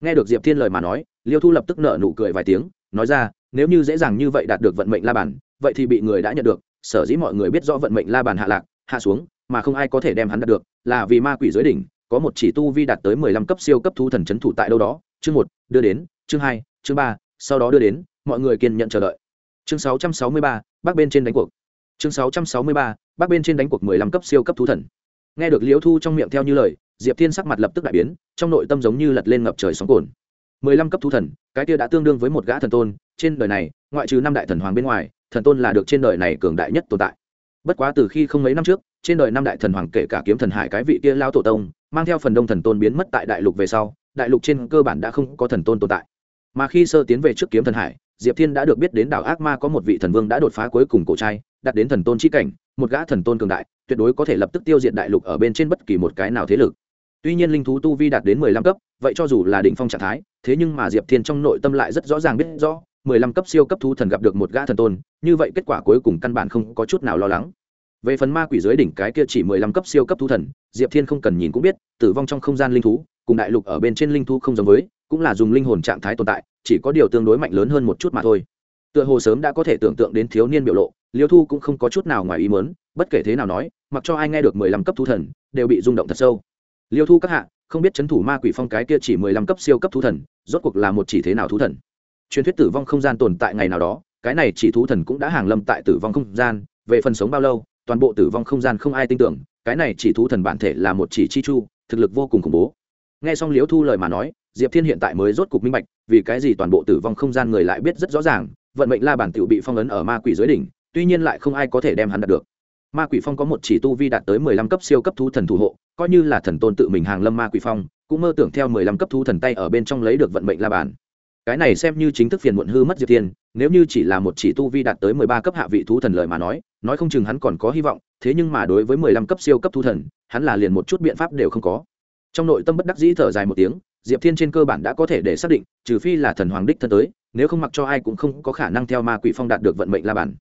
Nghe được diệp thiên lời mà nói, liêu thu lập tức nợ nụ cười vài tiếng, nói ra, nếu như dễ dàng như vậy đạt được vận mệnh la bàn vậy thì bị người đã nhận được, sở dĩ mọi người biết rõ vận mệnh la bàn hạ lạc, hạ xuống, mà không ai có thể đem hắn đạt được, là vì ma quỷ dưới đỉnh, có một chỉ tu vi đạt tới mười lăm cấp siêu cấp thu thần c h ấ n thủ tại đâu đó. Chương một, đưa đến, chương hai, chương ba, sau đó đưa đến mọi người kiên nhận chờ đợi. Chương sáu trăm sáu mươi ba bác bên trên đánh cuộc. Chương sáu trăm sáu mươi ba bác bên trên đánh cuộc mười lăm cấp siêu cấp thú thần. Nghe được liễu thu trong miệng theo như lời, diệp thiên sắc mặt lập tức đại biến, trong nội tâm giống như lật lên ngập trời sóng cồn mười lăm cấp thú thần, cái kia đã tương đương với một gã thần tôn, trên đời này, ngoại trừ năm đại thần hoàng bên ngoài, thần tôn là được trên đời này cường đại nhất tồn tại. Bất quá từ khi không mấy năm trước, trên đời năm đại thần hoàng kể cả kiếm thần hải cái vị kia lao tổ tông, mang theo phần đông thần tôn biến mất tại đại lục về sau, đại lục trên cơ bản đã không có thần tôn tồn tại. Mà khi sơ tiến về trước kiếm thần hải diệp thiên đã được biết đến đảo ác ma có một vị thần vương đã đột phá cuối cùng cổ trai đặt đến thần tôn chi cảnh, một gã thần tôn cường đại, tuyệt đối có thể lập tức tiêu diệt đại lục ở bên trên bất kỳ một cái nào thế lực. Tuy nhiên linh thú tu vi đạt đến mười lăm cấp, vậy cho dù là đỉnh phong trạng thái, thế nhưng mà diệp thiên trong nội tâm lại rất rõ ràng biết rõ, mười lăm cấp siêu cấp thú thần gặp được một gã thần tôn, như vậy kết quả cuối cùng căn bản không có chút nào lo lắng. Về phần ma quỷ dưới đỉnh cái kia chỉ mười lăm cấp siêu cấp thú thần, diệp thiên không cần nhìn cũng biết, tử vong trong không gian linh thú, cùng đại lục ở bên trên linh thú không giống với cũng là dùng linh hồn trạng thái tồn tại, chỉ có điều tương đối mạnh lớn hơn một chút mà thôi. Tựa hồ sớm đã có thể tưởng tượng đến thiếu niên biểu lộ, liêu thu cũng không có chút nào ngoài ý mớn bất kể thế nào nói, mặc cho ai nghe được mười lăm cấp thú thần, đều bị rung động thật sâu. Liêu thu các hạ, không biết c h ấ n thủ ma quỷ phong cái kia chỉ mười lăm cấp siêu cấp thú thần, rốt cuộc là một chỉ thế nào thú thần? Truyền thuyết tử vong không gian tồn tại ngày nào đó, cái này chỉ thú thần cũng đã hàng lâm tại tử vong không gian, về phần sống bao lâu, toàn bộ tử vong không gian không ai tin tưởng, cái này chỉ thú thần bản thể là một chỉ chi chu, thực lực vô cùng khủng bố. Nghe xong liễu thu lời mà nói diệp thiên hiện tại mới rốt cục minh bạch, vì cái gì toàn bộ tử vong không gian người lại biết rất rõ ràng, vận mệnh la bản tựu bị phong ấn ở ma quỷ dưới đỉnh, tuy nhiên lại không ai có thể đem hắn đạt được ma quỷ phong có một chỉ tu vi đạt tới mười lăm cấp siêu cấp thú thần thủ hộ, coi như là thần tôn tự mình hàng lâm ma quỷ phong, cũng mơ tưởng theo mười lăm cấp thú thần tay ở bên trong lấy được vận mệnh la bản cái này xem như chính thức phiền muộn hư mất diệp Thiên. nếu như chỉ là một chỉ tu vi đạt tới mười ba cấp hạ vị thú thần lời mà nói nói không chừng hắn còn có hy vọng, thế nhưng mà đối với mười lăm cấp siêu cấp thú thần, hắn là liền một chút biện pháp đều không có trong nội tâm bất đắc dĩ thở dài một tiếng diệp thiên trên cơ bản đã có thể để xác định, trừ phi là thần hoàng đích thân tới, nếu không mặc cho ai cũng không có khả năng theo ma quỷ phong đạt được vận mệnh la bản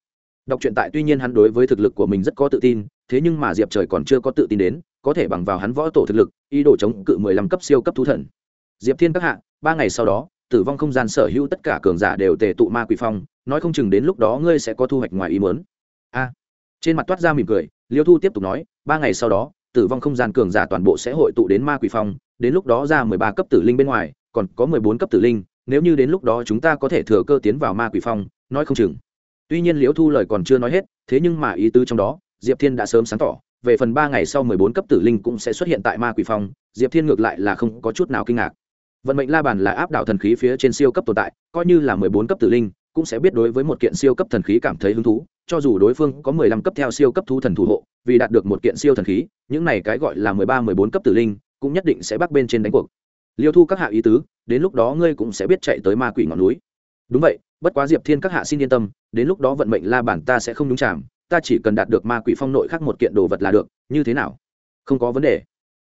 đọc truyện tại tuy nhiên hắn đối với thực lực của mình rất có tự tin, thế nhưng mà diệp trời còn chưa có tự tin đến, có thể bằng vào hắn võ tổ thực lực, ý đồ chống cự mười lăm cấp siêu cấp thú thần. Diệp thiên các hạ, ba ngày sau đó, tử vong không gian sở hữu tất cả cường giả đều tề tụ ma quỷ phong, nói không chừng đến lúc đó ngươi sẽ có thu hoạch ngoài ý mớn a. Trên mặt toát ra mỉm cười, liêu thu tiếp tục nói, ba ngày sau đó, tử vong không gian cường giả toàn bộ sẽ hội tụ đến ma quỷ phong đến lúc đó ra mười ba cấp tử linh bên ngoài, còn có mười bốn cấp tử linh, nếu như đến lúc đó chúng ta có thể thừa cơ tiến vào ma quỷ phong, nói không chừng. Tuy nhiên liễu thu lời còn chưa nói hết, thế nhưng mà ý tứ trong đó, diệp thiên đã sớm sáng tỏ, về phần ba ngày sau mười bốn cấp tử linh cũng sẽ xuất hiện tại ma quỷ phong, diệp thiên ngược lại là không có chút nào kinh ngạc. Vận mệnh la bàn là áp đảo thần khí phía trên siêu cấp tồn tại, coi như là mười bốn cấp tử linh, cũng sẽ biết đối với một kiện siêu cấp thần khí cảm thấy hứng thú, cho dù đối phương có mười lăm cấp theo siêu cấp thú thần thủ hộ, vì đạt được một kiện siêu thần khí, những này cái gọi là mười ba, mười bốn cấp tử linh cũng nhất định sẽ bắc bên trên đánh cuộc. Liêu thu các hạ ý tứ, đến lúc đó ngươi cũng sẽ biết chạy tới ma quỷ ngọn núi. Đúng vậy, bất quá diệp thiên các hạ xin yên tâm, đến lúc đó vận mệnh la bản ta sẽ không đúng chạm, ta chỉ cần đạt được ma quỷ phong nội khác một kiện đồ vật là được, như thế nào? Không có vấn đề.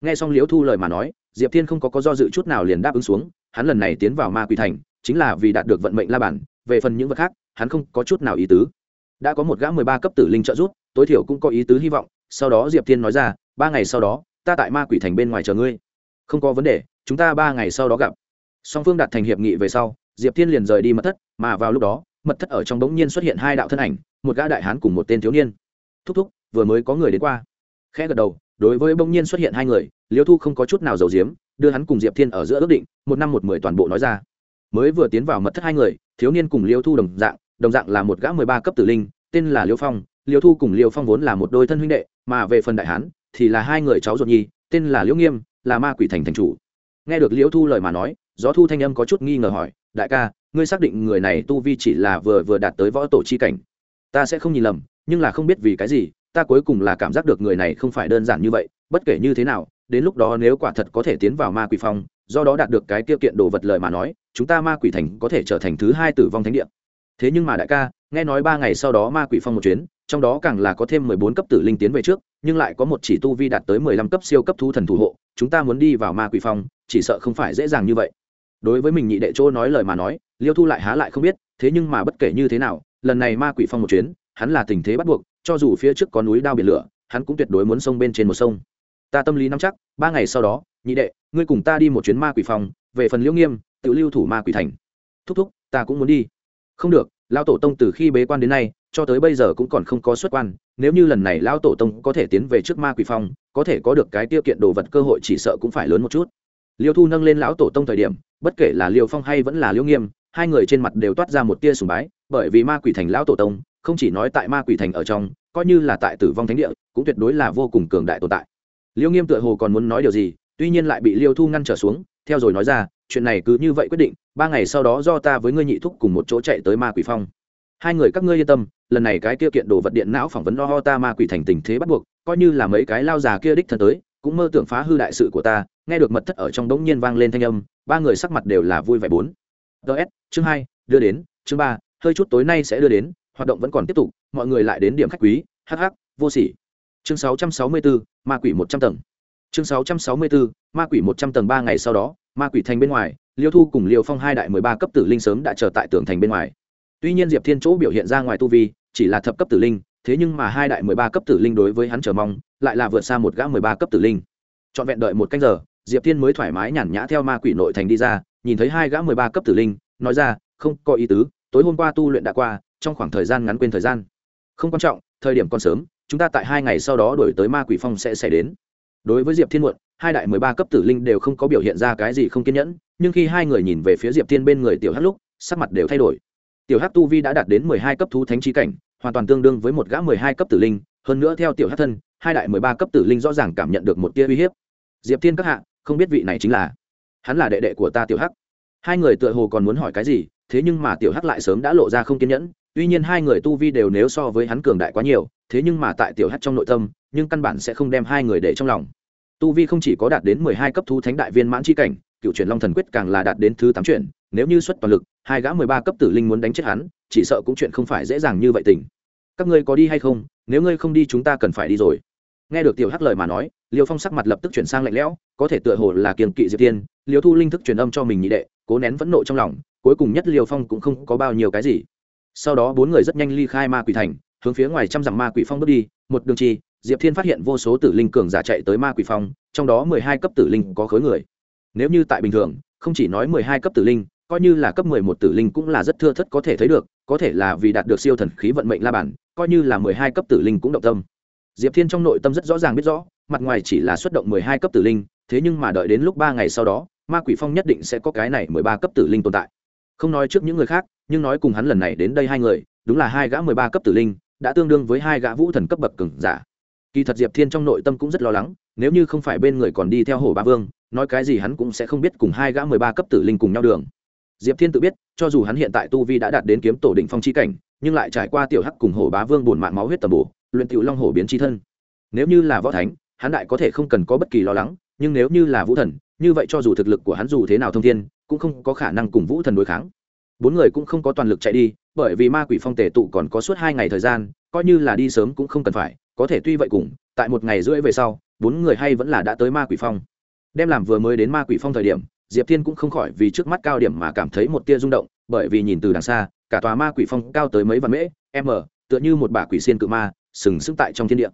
Nghe xong liễu thu lời mà nói, diệp thiên không có có do dự chút nào liền đáp ứng xuống, hắn lần này tiến vào ma quỷ thành, chính là vì đạt được vận mệnh la bản về phần những vật khác, hắn không có chút nào ý tứ. Đã có một gã mười ba cấp tử linh trợ giúp, tối thiểu cũng có ý tứ hy vọng, sau đó diệp thiên nói ra, ba ngày sau đó ta tại ma quỷ thành bên ngoài chờ ngươi. Không có vấn đề, chúng ta ba ngày sau đó gặp. Song phương đạt thành hiệp nghị về sau, diệp thiên liền rời đi mật thất, mà vào lúc đó, mật thất ở trong bỗng nhiên xuất hiện hai đạo thân ảnh, một gã đại hán cùng một tên thiếu niên. Thúc thúc, vừa mới có người đến qua. Khẽ gật đầu, đối với bỗng nhiên xuất hiện hai người, liêu thu không có chút nào giàu diếm đưa hắn cùng diệp thiên ở giữa ước định, một năm một mười toàn bộ nói ra. Mới vừa tiến vào mật thất hai người, thiếu niên cùng liêu thu đồng dạng đồng dạng là một gã mười ba cấp tử linh, tên là liêu phong. Liêu thu cùng liêu phong vốn là một đôi thân huynh đệ, mà về phần đại hán thì là hai người cháu ruột nhi, tên là liễu nghiêm, là ma quỷ thành thành chủ. Nghe được liễu thu lời mà nói, gió thu thanh âm có chút nghi ngờ hỏi, đại ca, ngươi xác định người này tu vi chỉ là vừa vừa đạt tới võ tổ chi cảnh? Ta sẽ không nhìn lầm, nhưng là không biết vì cái gì, ta cuối cùng là cảm giác được người này không phải đơn giản như vậy, bất kể như thế nào, đến lúc đó nếu quả thật có thể tiến vào ma quỷ phong, do đó đạt được cái tiêu kiện đồ vật lời mà nói, chúng ta ma quỷ thành có thể trở thành thứ hai tử vong thánh địa. Thế nhưng mà đại ca, nghe nói ba ngày sau đó ma quỷ phong một chuyến trong đó càng là có thêm mười bốn cấp tử linh tiến về trước, nhưng lại có một chỉ tu vi đạt tới mười lăm cấp siêu cấp thú thần thủ hộ, chúng ta muốn đi vào ma quỷ phong, chỉ sợ không phải dễ dàng như vậy. Đối với mình nhị đệ chỗ nói lời mà nói, liêu thu lại há lại không biết, thế nhưng mà bất kể như thế nào, lần này ma quỷ phong một chuyến, hắn là tình thế bắt buộc, cho dù phía trước có núi đao biển lửa, hắn cũng tuyệt đối muốn sông bên trên một sông. Ta tâm lý nắm chắc, ba ngày sau đó, nhị đệ, ngươi cùng ta đi một chuyến ma quỷ phòng về phần liễu nghiêm, tự lưu thủ ma quỷ thành. Thúc thúc, ta cũng muốn đi. Không được Lão tổ tông từ khi bế quan đến nay, cho tới bây giờ cũng còn không có xuất quan, nếu như lần này lão tổ tông có thể tiến về trước ma quỷ phong, có thể có được cái tiêu kiện đồ vật cơ hội chỉ sợ cũng phải lớn một chút. Liêu thu nâng lên lão tổ tông thời điểm, bất kể là liêu phong hay vẫn là liêu nghiêm, hai người trên mặt đều toát ra một tia sùng bái, bởi vì ma quỷ thành lão tổ tông, không chỉ nói tại ma quỷ thành ở trong, coi như là tại tử vong thánh địa, cũng tuyệt đối là vô cùng cường đại tồn tại. Liêu nghiêm tựa hồ còn muốn nói điều gì, tuy nhiên lại bị liêu thu ngăn trở xuống, theo rồi nói ra chuyện này cứ như vậy quyết định, ba ngày sau đó do ta với ngươi nhị thúc cùng một chỗ chạy tới ma quỷ phong. Hai người các ngươi yên tâm, lần này cái kia kiện đồ vật điện não phỏng vấn lo ho ta ma quỷ thành tình thế bắt buộc, coi như là mấy cái lao già kia đích thân tới, cũng mơ tưởng phá hư đại sự của ta, nghe được mật thất ở trong đống nhiên vang lên thanh âm, ba người sắc mặt đều là vui vẻ bốn. Ts chương hai, đưa đến, chương ba, hơi chút tối nay sẽ đưa đến, hoạt động vẫn còn tiếp tục, mọi người lại đến điểm khách quý hh vô sỉ. Chương sáu trăm sáu mươi bốn ma quỷ một trăm tầng. Chương sáu trăm sáu mươi bốn ma quỷ một trăm tầng ba ngày sau đó ma quỷ thành bên ngoài, liêu thu cùng liêu phong hai đại mười ba cấp tử linh sớm đã chờ tại tường thành bên ngoài. Tuy nhiên diệp thiên chỗ biểu hiện ra ngoài tu vi, chỉ là thập cấp tử linh, thế nhưng mà hai đại mười ba cấp tử linh đối với hắn chờ mong, lại là vượt xa một gã mười ba cấp tử linh. Trọn vẹn đợi một canh giờ, diệp thiên mới thoải mái nhàn nhã theo ma quỷ nội thành đi ra, nhìn thấy hai gã mười ba cấp tử linh, nói ra, không có ý tứ, tối hôm qua tu luyện đã qua, trong khoảng thời gian ngắn quên thời gian. Không quan trọng, thời điểm còn sớm, chúng ta tại hai ngày sau đó đổi tới ma quỷ phong sẽ xảy đến. Đối với diệp thiên muộn hai đại mười ba cấp tử linh đều không có biểu hiện ra cái gì không kiên nhẫn, nhưng khi hai người nhìn về phía diệp thiên bên người tiểu hát lúc, sắc mặt đều thay đổi. Tiểu hát tu vi đã đạt đến mười hai cấp thú thánh trí cảnh, hoàn toàn tương đương với một gã mười hai cấp tử linh, hơn nữa theo tiểu hát thân, hai đại mười ba cấp tử linh rõ ràng cảm nhận được một tia uy hiếp. Diệp thiên các hạ, không biết vị này chính là, hắn là đệ đệ của ta tiểu hắc. Hai người tựa hồ còn muốn hỏi cái gì, thế nhưng mà tiểu hắc lại sớm đã lộ ra không kiên nhẫn, tuy nhiên hai người tu vi đều nếu so với hắn cường đại quá nhiều, thế nhưng mà tại tiểu hắc trong nội tâm, nhưng căn bản sẽ không đem hai người để trong lòng tu vi không chỉ có đạt đến mười hai cấp thu thánh đại viên mãn c h i cảnh, cựu truyền long thần quyết càng là đạt đến thứ tám chuyển, nếu như xuất toàn lực, hai gã mười ba cấp tử linh muốn đánh chết hắn, chỉ sợ cũng chuyện không phải dễ dàng như vậy tình. Các ngươi có đi hay không? Nếu ngươi không đi chúng ta cần phải đi rồi. Nghe được tiểu hắc lời mà nói, liêu phong sắc mặt lập tức chuyển sang lạnh lẽo, có thể tựa hồ là kiềm kỵ diệp tiên liêu thu linh thức truyền âm cho mình nhị đệ, cố nén vẫn nộ trong lòng, cuối cùng nhất liêu phong cũng không có bao nhiêu cái gì. Sau đó bốn người rất nhanh ly khai ma quỷ thành, hướng phía ngoài trăm dặm ma quỷ phong bước đi, một đường chi diệp thiên phát hiện vô số tử linh cường giả chạy tới ma quỷ phong, trong đó mười hai cấp tử linh có khối người. Nếu như tại bình thường, không chỉ nói mười hai cấp tử linh, coi như là cấp mười một tử linh cũng là rất thưa thất có thể thấy được, có thể là vì đạt được siêu thần khí vận mệnh la bản coi như là mười hai cấp tử linh cũng động tâm. Diệp thiên trong nội tâm rất rõ ràng biết rõ, mặt ngoài chỉ là xuất động mười hai cấp tử linh, thế nhưng mà đợi đến lúc ba ngày sau đó, ma quỷ phong nhất định sẽ có cái này mười ba cấp tử linh tồn tại. Không nói trước những người khác, nhưng nói cùng hắn lần này đến đây hai người, đúng là hai gã mười ba cấp tử linh, đã tương đương với hai gã vũ thần cấp bậc cường giả kỳ thật diệp thiên trong nội tâm cũng rất lo lắng, nếu như không phải bên người còn đi theo hồ ba vương, nói cái gì hắn cũng sẽ không biết cùng hai gã mười ba cấp tử linh cùng nhau đường. Diệp thiên tự biết, cho dù hắn hiện tại tu vi đã đạt đến kiếm tổ định phong chi cảnh, nhưng lại trải qua tiểu hắc cùng hồ bá vương buồn mạng máu huyết tầm bổ, luyện tiểu long hổ biến chi thân. Nếu như là võ thánh, hắn đại có thể không cần có bất kỳ lo lắng, nhưng nếu như là vũ thần, như vậy cho dù thực lực của hắn dù thế nào thông thiên, cũng không có khả năng cùng vũ thần đối kháng. Bốn người cũng không có toàn lực chạy đi, bởi vì ma quỷ phong tề tụ còn có suốt hai ngày thời gian, coi như là đi sớm cũng không cần phải có thể tuy vậy cùng, tại một ngày rưỡi về sau, bốn người hay vẫn là đã tới ma quỷ phong. Đem làm vừa mới đến ma quỷ phong thời điểm, diệp thiên cũng không khỏi vì trước mắt cao điểm mà cảm thấy một tia rung động, bởi vì nhìn từ đằng xa, cả tòa ma quỷ phong cao tới mấy vạn mễ m tựa như một bả quỷ xiên cự ma, sừng sững tại trong thiên địa.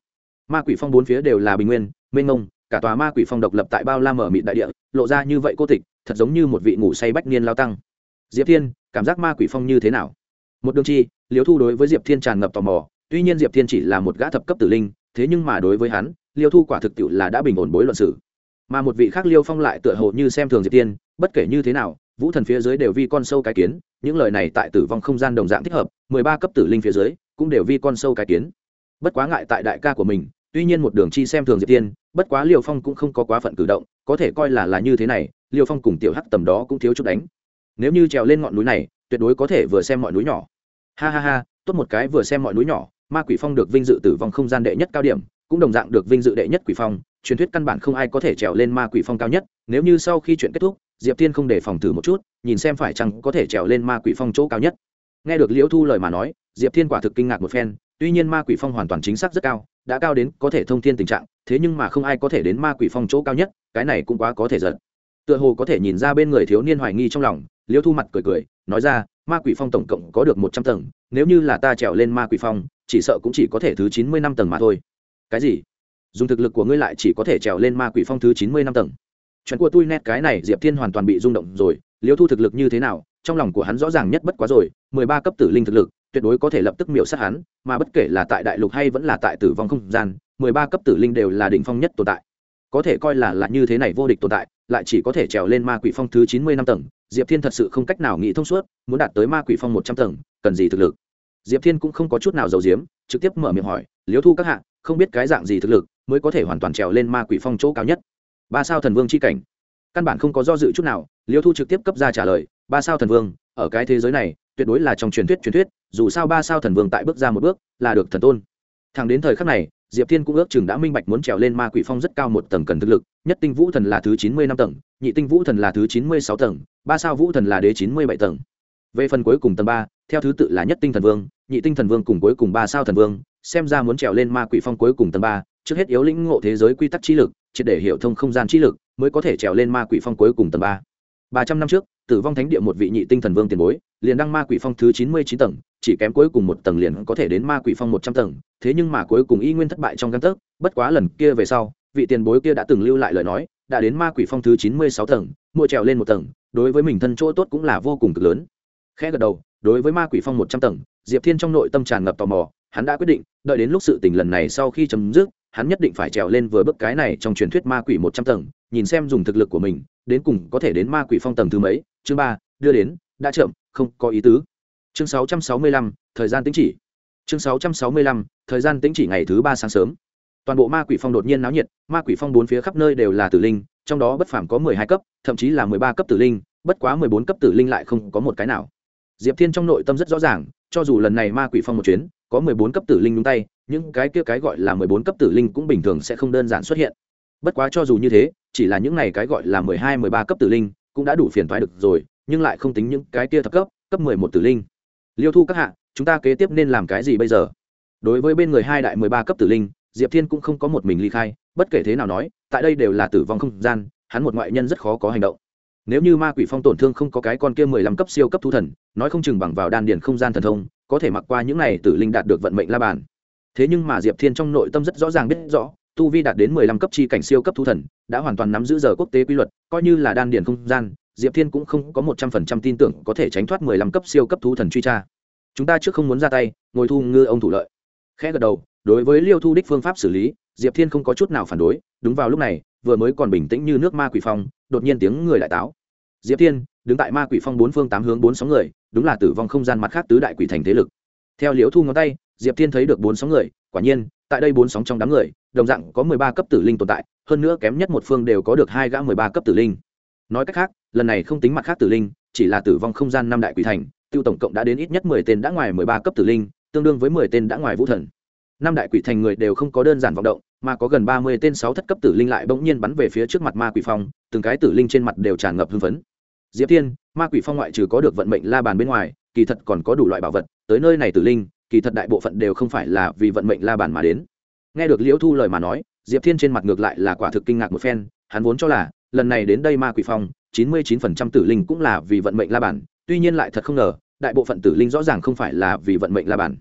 Ma quỷ phong bốn phía đều là bình nguyên, mênh mông, cả tòa ma quỷ phong độc lập tại bao la mở mịt đại địa, lộ ra như vậy cô tịch, thật giống như một vị ngủ say bách niên lao tăng. Diệp thiên, cảm giác ma quỷ phong như thế nào? Một đường chi liếu thu đối với diệp thiên tràn ngập tò mò tuy nhiên diệp thiên chỉ là một gã thập cấp tử linh, thế nhưng mà đối với hắn, liêu thu quả thực tiệu là đã bình ổn bối luận sử mà một vị khác liêu phong lại tựa hồ như xem thường diệp thiên, bất kể như thế nào, vũ thần phía dưới đều vi con sâu cái kiến, những lời này tại tử vong không gian đồng dạng thích hợp, mười ba cấp tử linh phía dưới cũng đều vi con sâu cái kiến. Bất quá ngại tại đại ca của mình, tuy nhiên một đường chi xem thường diệp tiên bất quá Liêu phong cũng không có quá phận cử động, có thể coi là là như thế này, Liêu phong cùng tiểu hắc tầm đó cũng thiếu chút đánh. Nếu như trèo lên ngọn núi này, tuyệt đối có thể vừa xem mọi núi nhỏ. Ha ha ha, tốt một cái vừa xem mọi núi nhỏ ma quỷ phong được vinh dự tử vong không gian đệ nhất cao điểm, cũng đồng dạng được vinh dự đệ nhất quỷ phong. Truyền thuyết căn bản không ai có thể trèo lên ma quỷ phong cao nhất, nếu như sau khi chuyện kết thúc, diệp tiên không để phòng thử một chút, nhìn xem phải chăng có thể trèo lên ma quỷ phong chỗ cao nhất. Nghe được liễu thu lời mà nói, diệp thiên quả thực kinh ngạc một phen, tuy nhiên ma quỷ phong hoàn toàn chính xác rất cao, đã cao đến có thể thông thiên tình trạng, thế nhưng mà không ai có thể đến ma quỷ phong chỗ cao nhất, cái này cũng quá có thể giận. Tựa hồ có thể nhìn ra bên người thiếu niên hoài nghi trong lòng, liễu thu mặt cười cười, nói ra, ma quỷ phong tổng cộng có được một trăm tầng, nếu như là ta trèo lên ma quỷ phong chỉ sợ cũng chỉ có thể thứ chín mươi năm tầng mà thôi. Cái gì? Dùng thực lực của ngươi lại chỉ có thể trèo lên ma quỷ phong thứ chín mươi năm tầng. Chuyện của tôi nét cái này, diệp thiên hoàn toàn bị rung động rồi. Liễu thu thực lực như thế nào, trong lòng của hắn rõ ràng nhất bất quá rồi. Mười ba cấp tử linh thực lực, tuyệt đối có thể lập tức miểu sát hắn, mà bất kể là tại đại lục hay vẫn là tại tử vong không gian, mười ba cấp tử linh đều là đỉnh phong nhất tồn tại. Có thể coi là là như thế này vô địch tồn tại, lại chỉ có thể trèo lên ma quỷ phong thứ chín mươi năm tầng. Diệp thiên thật sự không cách nào nghĩ thông suốt, muốn đạt tới ma quỷ phong một trăm tầng, cần gì thực lực? Diệp thiên cũng không có chút nào giàu diếm trực tiếp mở miệng hỏi liếu thu các hạ, không biết cái dạng gì thực lực mới có thể hoàn toàn trèo lên ma quỷ phong chỗ cao nhất? Ba sao thần vương c h i cảnh. Căn bản không có do dự chút nào, liêu thu trực tiếp cấp ra trả lời, ba sao thần vương, ở cái thế giới này, tuyệt đối là trong truyền thuyết truyền thuyết, dù sao ba sao thần vương tại bước ra một bước, là được thần tôn. Thẳng đến thời khắc này, diệp thiên cũng ước chừng đã minh bạch muốn trèo lên ma quỷ phong rất cao một tầng cần thực lực, nhất tinh vũ thần là thứ chín mươi năm tầng, nhị tinh vũ thần là thứ chín mươi sáu tầng, ba sao vũ thần là đế chín mươi bảy tầng về phần cuối cùng tầng ba, theo thứ tự là nhất tinh thần vương, nhị tinh thần vương cùng cuối cùng ba sao thần vương, xem ra muốn trèo lên ma quỷ phong cuối cùng tầng ba, trước hết yếu lĩnh ngộ thế giới quy tắc trí lực, triệt để hiểu thông không gian trí lực, mới có thể trèo lên ma quỷ phong cuối cùng tầng ba. Ba trăm năm trước, tử vong thánh địa một vị nhị tinh thần vương tiền bối, liền đăng ma quỷ phong thứ chín mươi chín tầng, chỉ kém cuối cùng một tầng liền có thể đến ma quỷ phong một trăm tầng, thế nhưng mà cuối cùng y nguyên thất bại trong găng tấc, bất quá lần kia về sau, vị tiền bối kia đã từng lưu lại lời nói, đã đến ma quỷ phong thứ chín mươi sáu tầng mua trèo lên một tầng, đối với mình thân chỗ tốt cũng là vô cùng cực lớn khẽ gật đầu, đối với ma quỷ phong một trăm tầng, diệp thiên trong nội tâm tràn ngập tò mò, hắn đã quyết định, đợi đến lúc sự tình lần này sau khi chấm dứt, hắn nhất định phải trèo lên vừa bước cái này trong truyền thuyết ma quỷ một trăm tầng, nhìn xem dùng thực lực của mình, đến cùng có thể đến ma quỷ phong tầng thứ mấy. Chương ba, đưa đến, đã chậm, không có ý tứ. Chương sáu trăm sáu mươi lăm, thời gian tính chỉ. Chương sáu trăm sáu mươi lăm, thời gian tính chỉ ngày thứ ba sáng sớm. Toàn bộ ma quỷ phong đột nhiên náo nhiệt, ma quỷ phong bốn phía khắp nơi đều là tử linh, trong đó bất phàm có mười hai cấp, thậm chí là mười ba cấp tử linh, bất quá mười bốn cấp tử linh lại không có một cái nào diệp thiên trong nội tâm rất rõ ràng, cho dù lần này ma quỷ phong một chuyến, có mười bốn cấp tử linh nhúng tay, những cái kia cái gọi là mười bốn cấp tử linh cũng bình thường sẽ không đơn giản xuất hiện. Bất quá cho dù như thế, chỉ là những này cái gọi là mười hai, mười ba cấp tử linh cũng đã đủ phiền thoái được rồi, nhưng lại không tính những cái kia thấp cấp cấp mười một tử linh. Liêu thu các hạ, chúng ta kế tiếp nên làm cái gì bây giờ? Đối với bên người hai đại mười ba cấp tử linh, diệp thiên cũng không có một mình ly khai, bất kể thế nào nói, tại đây đều là tử vong không gian, hắn một ngoại nhân rất khó có hành động nếu như ma quỷ phong tổn thương không có cái con kia mười lăm cấp siêu cấp thu thần, nói không chừng bằng vào đan điền không gian thần thông, có thể mặc qua những này tử linh đạt được vận mệnh la bàn. Thế nhưng mà diệp thiên trong nội tâm rất rõ ràng biết rõ, tu vi đạt đến mười lăm cấp chi cảnh siêu cấp thu thần, đã hoàn toàn nắm giữ giờ quốc tế quy luật, coi như là đan điền không gian, diệp thiên cũng không có một trăm phần trăm tin tưởng có thể tránh thoát mười lăm cấp siêu cấp thu thần truy tra. Chúng ta trước không muốn ra tay, ngồi thu ngư ông thủ lợi. Khẽ gật đầu, đối với liêu thu đích phương pháp xử lý, diệp thiên không có chút nào phản đối, đúng vào lúc này vừa mới còn bình tĩnh như nước ma quỷ phong, đột nhiên tiếng người đại táo. Diệp thiên, đứng tại ma quỷ phong bốn phương tám hướng bốn sóng người, đúng là tử vong không gian mặt khác tứ đại quỷ thành thế lực. Theo liễu thu ngón tay, diệp thiên thấy được bốn sóng người, quả nhiên, tại đây bốn sóng trong đám người, đồng dạng có mười ba cấp tử linh tồn tại, hơn nữa kém nhất một phương đều có được hai gã mười ba cấp tử linh. Nói cách khác, lần này không tính mặt khác tử linh, chỉ là tử vong không gian năm đại quỷ thành, tiêu tổng cộng đã đến ít nhất mười tên đã ngoài mười ba cấp tử linh, tương đương với mười tên đã ngoài vũ thần. Năm đại quỷ thành người đều không có đơn giản vọng động mà có gần ba mươi tên sáu thất cấp tử linh lại bỗng nhiên bắn về phía trước mặt ma quỷ phong, từng cái tử linh trên mặt đều tràn ngập hưng phấn. Diệp thiên, ma quỷ phong ngoại trừ có được vận mệnh la bàn bên ngoài, kỳ thật còn có đủ loại bảo vật, tới nơi này tử linh, kỳ thật đại bộ phận đều không phải là vì vận mệnh la bàn mà đến. Nghe được liễu thu lời mà nói, diệp thiên trên mặt ngược lại là quả thực kinh ngạc một phen, hắn vốn cho là, lần này đến đây ma quỷ phong, chín mươi chín phần trăm tử linh cũng là vì vận mệnh la bàn, tuy nhiên lại thật không ngờ, đại bộ phận tử linh rõ ràng không phải là vì vận mệnh la bàn.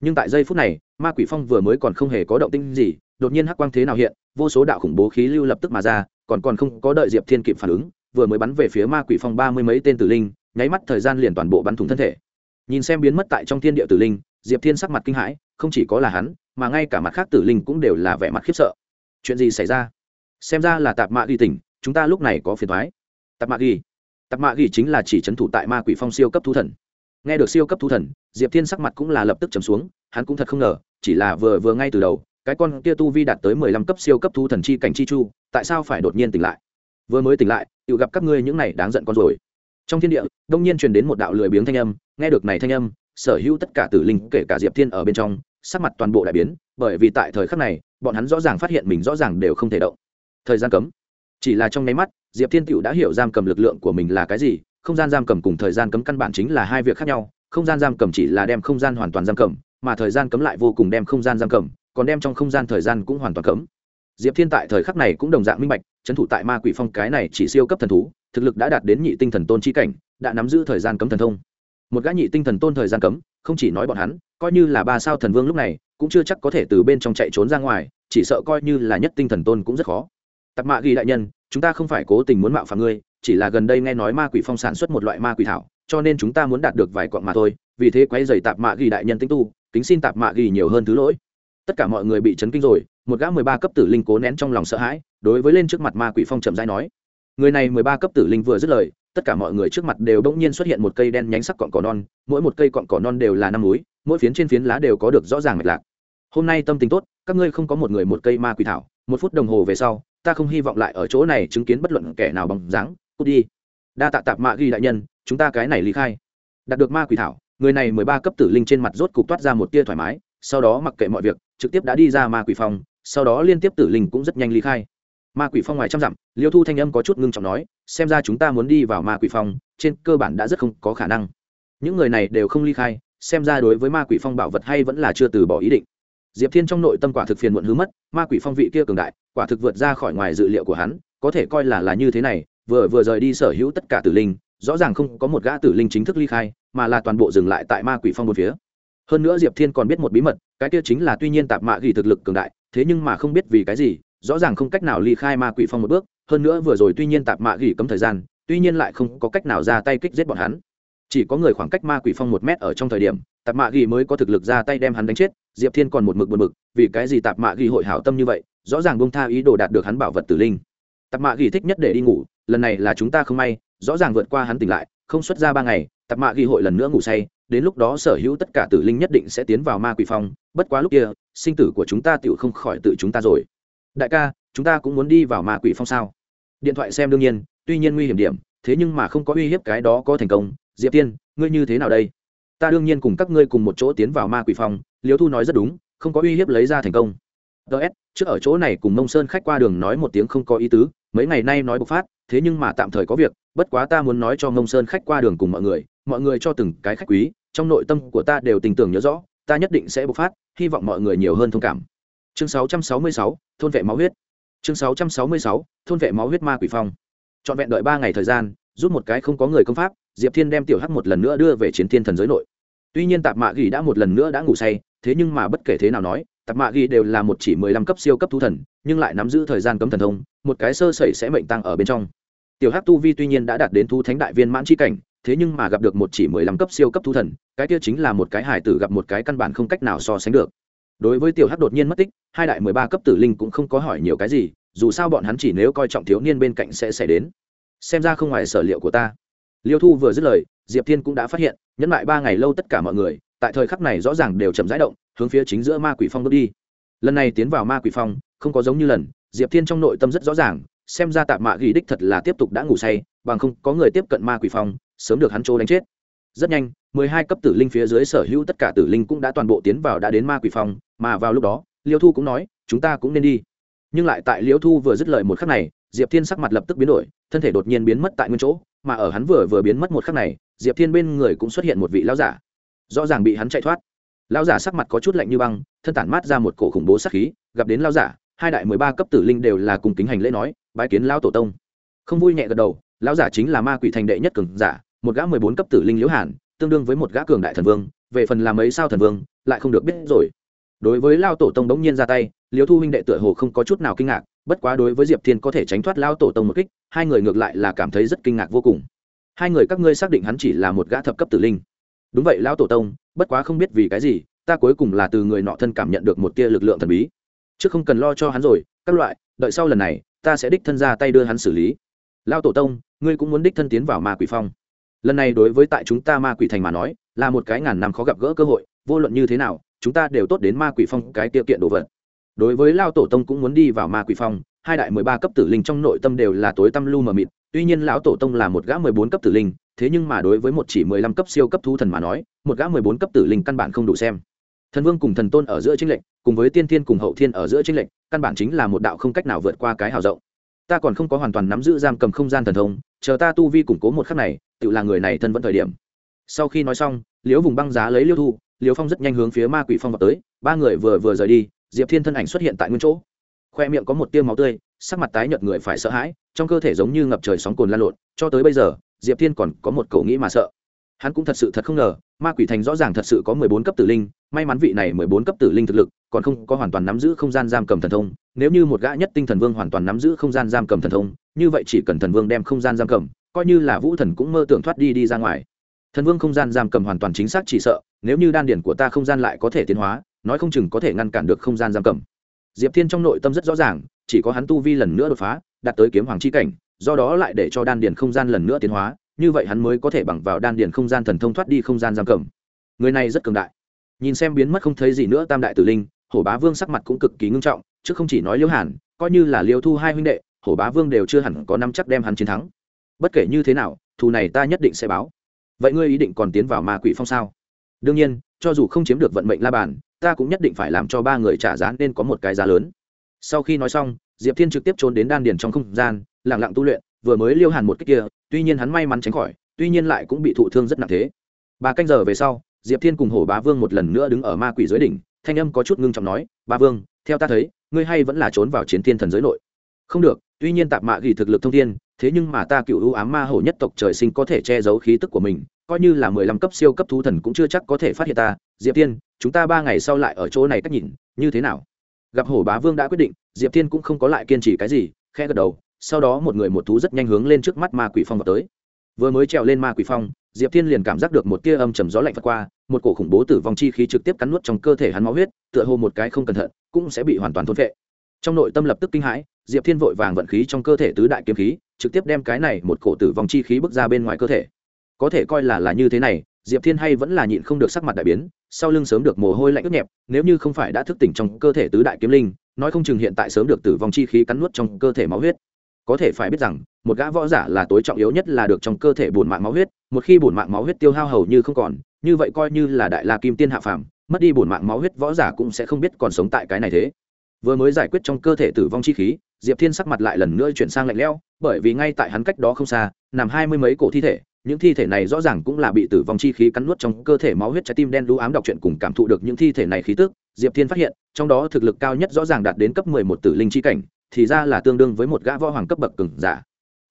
Nhưng tại giây phút này, ma quỷ phong vừa mới còn không hề có động tinh gì đột nhiên hắc quang thế nào hiện, vô số đạo khủng bố khí lưu lập tức mà ra, còn còn không có đợi diệp thiên kịp phản ứng, vừa mới bắn về phía ma quỷ phong ba mươi mấy tên tử linh, nháy mắt thời gian liền toàn bộ bắn thủng thân thể. Nhìn xem biến mất tại trong thiên địa tử linh, diệp thiên sắc mặt kinh hãi, không chỉ có là hắn, mà ngay cả mặt khác tử linh cũng đều là vẻ mặt khiếp sợ. Chuyện gì xảy ra? Xem ra là tạp mạ ghi tỉnh, chúng ta lúc này có phiền thoái tạp mạ ghi, tạp mạ ghi chính là chỉ c h ấ n thủ tại ma quỷ phong siêu cấp thu thần. Nghe được siêu cấp thu thần, diệp thiên sắc mặt cũng là lập tức trầm xuống, hắn cũng thật không ngờ, chỉ là vừa vừa ngay từ đầu cái con kia tu vi đạt tới mười lăm cấp siêu cấp thu thần chi cảnh chi chu, tại sao phải đột nhiên tỉnh lại? Vừa mới tỉnh lại tự gặp các ngươi những này đáng giận con rồi. Trong thiên địa, đông nhiên truyền đến một đạo lười biếng thanh âm, nghe được này thanh âm, sở hữu tất cả tử linh, kể cả diệp thiên ở bên trong, sắc mặt toàn bộ đại biến, bởi vì tại thời khắc này, bọn hắn rõ ràng phát hiện mình rõ ràng đều không thể động. Thời gian cấm. Chỉ là trong nháy mắt, diệp thiên tựu đã hiểu giam cầm lực lượng của mình là cái gì, không gian giam cầm cùng thời gian cấm căn bản chính là hai việc khác nhau, không gian giam cầm chỉ là đem không gian hoàn toàn giam cầm, mà thời gian cấm lại vô cùng đem không gian giam cầm còn đem trong không gian thời gian cũng hoàn toàn cấm. Diệp thiên tại thời khắc này cũng đồng dạng minh bạch trấn thủ tại ma quỷ phong cái này chỉ siêu cấp thần thú, thực lực đã đạt đến nhị tinh thần tôn chi cảnh, đã nắm giữ thời gian cấm thần thông. Một gã nhị tinh thần tôn thời gian cấm, không chỉ nói bọn hắn, coi như là ba sao thần vương lúc này, cũng chưa chắc có thể từ bên trong chạy trốn ra ngoài, chỉ sợ coi như là nhất tinh thần tôn cũng rất khó. Tạp mạ ghi đại nhân, chúng ta không phải cố tình muốn mạo phạm ngươi, chỉ là gần đây nghe nói ma quỷ phong sản xuất một loại ma quỷ thảo, cho nên chúng ta muốn đạt được vài quặng mà thôi, vì thế quay dày tạp mạ ghi đại nhân tinh tu, kính xin tạp mạ ghi nhiều hơn thứ lỗi tất cả mọi người bị chấn kinh rồi, một gã mười ba cấp tử linh cố nén trong lòng sợ hãi, đối với lên trước mặt ma quỷ phong chậm rãi nói. Người này mười ba cấp tử linh vừa dứt lời, tất cả mọi người trước mặt đều bỗng nhiên xuất hiện một cây đen nhánh sắc cọn cỏ non, mỗi một cây cọn cỏ non đều là năm núi, mỗi phiến trên phiến lá đều có được rõ ràng mạch lạc. Hôm nay tâm tình tốt, các ngươi không có một người một cây ma quỷ thảo, một phút đồng hồ về sau, ta không hy vọng lại ở chỗ này chứng kiến bất luận kẻ nào bằng dáng, cút đi. Đa tạ tạp mạ ghi đại nhân, chúng ta cái này lý khai. Đạt được ma quỷ thảo, người này mười ba cấp tử linh trên mặt rốt cục toát ra một tia thoải mái, sau đó mặc kệ mọi việc trực tiếp đã đi ra ma quỷ phòng sau đó liên tiếp tử linh cũng rất nhanh ly khai. Ma quỷ phong ngoài trăm dặm, liêu thu thanh âm có chút ngưng trọng nói, xem ra chúng ta muốn đi vào ma quỷ phong, trên cơ bản đã rất không có khả năng. Những người này đều không ly khai, xem ra đối với ma quỷ phong bảo vật hay vẫn là chưa từ bỏ ý định. Diệp thiên trong nội tâm quả thực phiền muộn hứa mất, ma quỷ phong vị kia cường đại, quả thực vượt ra khỏi ngoài dự liệu của hắn, có thể coi là là như thế này, vừa vừa rời đi sở hữu tất cả tử linh, rõ ràng không có một gã tử linh chính thức ly khai, mà là toàn bộ dừng lại tại ma quỷ phong một phía hơn nữa diệp thiên còn biết một bí mật, cái kia chính là tuy nhiên tạp mạ ghi thực lực cường đại, thế nhưng mà không biết vì cái gì, rõ ràng không cách nào ly khai ma quỷ phong một bước, hơn nữa vừa rồi tuy nhiên tạp mạ ghi cấm thời gian, tuy nhiên lại không có cách nào ra tay kích giết bọn hắn. Chỉ có người khoảng cách ma quỷ phong một mét ở trong thời điểm, tạp mạ ghi mới có thực lực ra tay đem hắn đánh chết, diệp thiên còn một mực một mực vì cái gì tạp mạ ghi hội hảo tâm như vậy, rõ ràng bông tha ý đồ đạt được hắn bảo vật tử linh. Tạp mạ ghi thích nhất để đi ngủ, lần này là chúng ta không may, rõ ràng vượt qua hắn tỉnh lại, không xuất ra ba ngày, tạp mạ ghi hội lần nữa ngủ say đến lúc đó sở hữu tất cả tử linh nhất định sẽ tiến vào ma quỷ phong, bất quá lúc kia, sinh tử của chúng ta tựu không khỏi tự chúng ta rồi. Đại ca, chúng ta cũng muốn đi vào ma quỷ phong sao? Điện thoại xem đương nhiên, tuy nhiên nguy hiểm điểm, thế nhưng mà không có uy hiếp cái đó có thành công. Diệp tiên, ngươi như thế nào đây? Ta đương nhiên cùng các ngươi cùng một chỗ tiến vào ma quỷ phong, liêu thu nói rất đúng, không có uy hiếp lấy ra thành công. Ts trước ở chỗ này cùng mông sơn khách qua đường nói một tiếng không có ý tứ, mấy ngày nay nói bộc phát, thế nhưng mà tạm thời có việc, bất quá ta muốn nói cho mông sơn khách qua đường cùng mọi người mọi người cho từng cái khách quý trong nội tâm của ta đều tình tưởng nhớ rõ ta nhất định sẽ bộc phát hy vọng mọi người nhiều hơn thông cảm. Chương 666, thôn vệ máu huyết. Chương 666, thôn vệ máu huyết ma quỷ phong. Trọn vẹn đợi ba ngày thời gian giúp một cái không có người công pháp diệp thiên đem tiểu hắc một lần nữa đưa về chiến thiên thần giới nội. Tuy nhiên tạp mạ ghi đã một lần nữa đã ngủ say thế nhưng mà bất kể thế nào nói tạp mạ ghi đều là một chỉ mười lăm cấp siêu cấp thú thần nhưng lại nắm giữ thời gian cấm thần thông một cái sơ sẩy sẽ mệnh tăng ở bên trong tiểu hắc tu vi tuy nhiên đã đạt đến thu thánh đại viên mãn c cảnh, thế nhưng mà gặp được một chỉ mười lăm cấp siêu cấp thu thần, cái kia chính là một cái hải tử gặp một cái căn bản không cách nào so sánh được. Đối với tiểu hắc đột nhiên mất tích, hai đại mười ba cấp tử linh cũng không có hỏi nhiều cái gì, dù sao bọn hắn chỉ nếu coi trọng thiếu niên bên cạnh sẽ xảy đến. Xem ra không ngoài sở liệu của ta. Liêu thu vừa dứt lời, diệp thiên cũng đã phát hiện, nhẫn lại ba ngày lâu tất cả mọi người, tại thời khắc này rõ ràng đều chậm rãi động, hướng phía chính giữa ma quỷ phong bước đi. Lần này tiến vào ma quỷ phong, không có giống như lần, diệp thiên trong nội tâm rất rõ ràng xem ra tạ mạ ghi đích thật là tiếp tục đã ngủ say, bằng không có người tiếp cận ma quỷ phong, sớm được hắn trô đánh chết. Rất nhanh, mười hai cấp tử linh phía dưới sở hữu tất cả tử linh cũng đã toàn bộ tiến vào đã đến ma quỷ phong, mà vào lúc đó, liêu thu cũng nói, chúng ta cũng nên đi. Nhưng lại tại liêu thu vừa dứt lời một khắc này, diệp thiên sắc mặt lập tức biến đổi, thân thể đột nhiên biến mất tại nguyên chỗ, mà ở hắn vừa vừa biến mất một khắc này, diệp thiên bên người cũng xuất hiện một vị lão giả. Rõ ràng bị hắn chạy thoát. Lão giả sắc mặt có chút lạnh như băng, thân tản mát ra một cổ khủng bố sắc khí, gặp đến lão giả, hai đại mười ba cấp tử linh đều là cùng kính hành lễ nói bái kiến lão tổ tông. Không vui nhẹ gật đầu, lão giả chính là ma quỷ thành đệ nhất cường giả, một gã mười bốn cấp tử linh liễu hàn, tương đương với một gã cường đại thần vương, về phần làm ấy sao thần vương, lại không được biết rồi. Đối với lao tổ tông bỗng nhiên ra tay liêu thu huynh đệ tựa hồ không có chút nào kinh ngạc, bất quá đối với diệp thiên có thể tránh thoát lao tổ tông một kích, hai người ngược lại là cảm thấy rất kinh ngạc vô cùng. Hai người các ngươi xác định hắn chỉ là một gã thập cấp tử linh. Đúng vậy lao tổ tông, bất quá không biết vì cái gì, ta cuối cùng là từ người nọ thân cảm nhận được một tia lực lượng thần bí. Chứ không cần lo cho hắn rồi, các loại, đợi sau lần này ta sẽ đích thân ra tay đưa hắn xử lý. Lao tổ tông, ngươi cũng muốn đích thân tiến vào ma quỷ phong. Lần này đối với tại chúng ta ma quỷ thành mà nói, là một cái ngàn năm khó gặp gỡ cơ hội, vô luận như thế nào, chúng ta đều tốt đến ma quỷ phong cái tiêu kiện đồ vật. Đối với lao tổ tông cũng muốn đi vào ma quỷ phong, hai đại mười ba cấp tử linh trong nội tâm đều là tối tâm lu mờ mịt, tuy nhiên lão tổ tông là một gã mười bốn cấp tử linh, thế nhưng mà đối với một chỉ mười lăm cấp siêu cấp thú thần mà nói, một gã mười bốn cấp tử linh căn bản không đủ xem. Thần vương cùng thần tôn ở giữa trinh lệnh cùng với tiên thiên cùng hậu thiên ở giữa trinh lệnh căn bản chính là một đạo không cách nào vượt qua cái hào rộng. Ta còn không có hoàn toàn nắm giữ giam cầm không gian thần thông, chờ ta tu vi củng cố một khắc này, tự là người này thân vẫn thời điểm. Sau khi nói xong, liễu vùng băng giá lấy liêu thu liễu phong rất nhanh hướng phía ma quỷ phong vào tới, ba người vừa vừa rời đi, diệp thiên thân ảnh xuất hiện tại nguyên chỗ. Khoe miệng có một tiêu máu tươi, sắc mặt tái nhợt người phải sợ hãi, trong cơ thể giống như ngập trời sóng cồn lan lộn, cho tới bây giờ, diệp thiên còn có một cầu nghĩ mà sợ hắn cũng thật sự thật không ngờ, ma quỷ thành rõ ràng thật sự có mười bốn cấp tử linh, may mắn vị này mười bốn cấp tử linh thực lực, còn không có hoàn toàn nắm giữ không gian giam cầm thần thông. Nếu như một gã nhất tinh thần vương hoàn toàn nắm giữ không gian giam cầm thần thông, như vậy chỉ cần thần vương đem không gian giam cầm, coi như là vũ thần cũng mơ tưởng thoát đi đi ra ngoài. Thần vương không gian giam cầm hoàn toàn chính xác chỉ sợ, nếu như đan điển của ta không gian lại có thể tiến hóa, nói không chừng có thể ngăn cản được không gian giam cầm. Diệp thiên trong nội tâm rất rõ ràng, chỉ có hắn tu vi lần nữa đột phá, đạt tới kiếm hoàng chi cảnh, do đó lại để cho đan điển không gian lần nữa tiến hóa như vậy hắn mới có thể bằng vào đan điển không gian thần thông thoát đi không gian giam cầm. Người này rất cường đại. Nhìn xem biến mất không thấy gì nữa tam đại tử linh, hổ bá vương sắc mặt cũng cực kỳ ngưng trọng, chứ không chỉ nói liễu hàn, coi như là liêu thu hai huynh đệ, hổ bá vương đều chưa hẳn có năm chắc đem hắn chiến thắng. Bất kể như thế nào, thù này ta nhất định sẽ báo. Vậy ngươi ý định còn tiến vào ma quỷ phong sao? Đương nhiên, cho dù không chiếm được vận mệnh la bàn, ta cũng nhất định phải làm cho ba người trả giá nên có một cái giá lớn. Sau khi nói xong, diệp thiên trực tiếp trốn đến đan điền trong không gian lẳng lặng tu luyện, vừa mới liêu hàn một cách kia tuy nhiên hắn may mắn tránh khỏi, tuy nhiên lại cũng bị thụ thương rất nặng thế. Ba canh giờ về sau, diệp thiên cùng hổ bá vương một lần nữa đứng ở ma quỷ dưới đỉnh, thanh âm có chút ngưng trọng nói ba vương, theo ta thấy, ngươi hay vẫn là trốn vào chiến thiên thần giới nội. Không được, tuy nhiên tạp mạ ghi thực lực thông thiên, thế nhưng mà ta cựu ưu ám ma hổ nhất tộc trời sinh có thể che giấu khí tức của mình, coi như là mười lăm cấp siêu cấp thú thần cũng chưa chắc có thể phát hiện ta. Diệp thiên, chúng ta ba ngày sau lại ở chỗ này cách nhìn, như thế nào? Gặp hổ bá vương đã quyết định, diệp thiên cũng không có lại kiên trì cái gì khe gật đầu sau đó một người một thú rất nhanh hướng lên trước mắt ma quỷ phong vào tới. Vừa mới trèo lên ma quỷ phong, diệp thiên liền cảm giác được một tia âm trầm gió lạnh vượt qua, một cổ khủng bố tử vong chi khí trực tiếp cắn nuốt trong cơ thể hắn máu huyết, tựa hồ một cái không cẩn thận, cũng sẽ bị hoàn toàn thôn vệ trong nội tâm lập tức kinh hãi, diệp thiên vội vàng vận khí trong cơ thể tứ đại kiếm khí, trực tiếp đem cái này một cổ tử vong chi khí bước ra bên ngoài cơ thể. Có thể coi là là như thế này, diệp thiên hay vẫn là nhịn không được sắc mặt đại biến, sau lưng sớm được mồ hôi lạnh ướt nhẹp, nếu như không phải đã thức tỉnh trong cơ thể tứ đại kiếm linh, nói không chừng hiện tại sớm được tử vong chi khí cắn nuốt trong cơ thể máu huyết có thể phải biết rằng, một gã võ giả là tối trọng yếu nhất là được trong cơ thể bổn mạng máu huyết, một khi bổn mạng máu huyết tiêu hao hầu như không còn, như vậy coi như là đại la kim tiên hạ phàm, mất đi bổn mạng máu huyết võ giả cũng sẽ không biết còn sống tại cái này thế. Vừa mới giải quyết trong cơ thể tử vong chi khí, diệp thiên sắc mặt lại lần nữa chuyển sang lạnh lẽo, bởi vì ngay tại hắn cách đó không xa, nằm hai mươi mấy cổ thi thể, những thi thể này rõ ràng cũng là bị tử vong chi khí cắn nuốt trong cơ thể máu huyết trái tim đen đu ám đọc chuyện cùng cảm thụ được những thi thể này khí tức, diệp thiên phát hiện, trong đó thực lực cao nhất rõ ràng đạt đến cấp mười một tử linh chi cảnh thì ra là tương đương với một gã võ hoàng cấp bậc cường giả.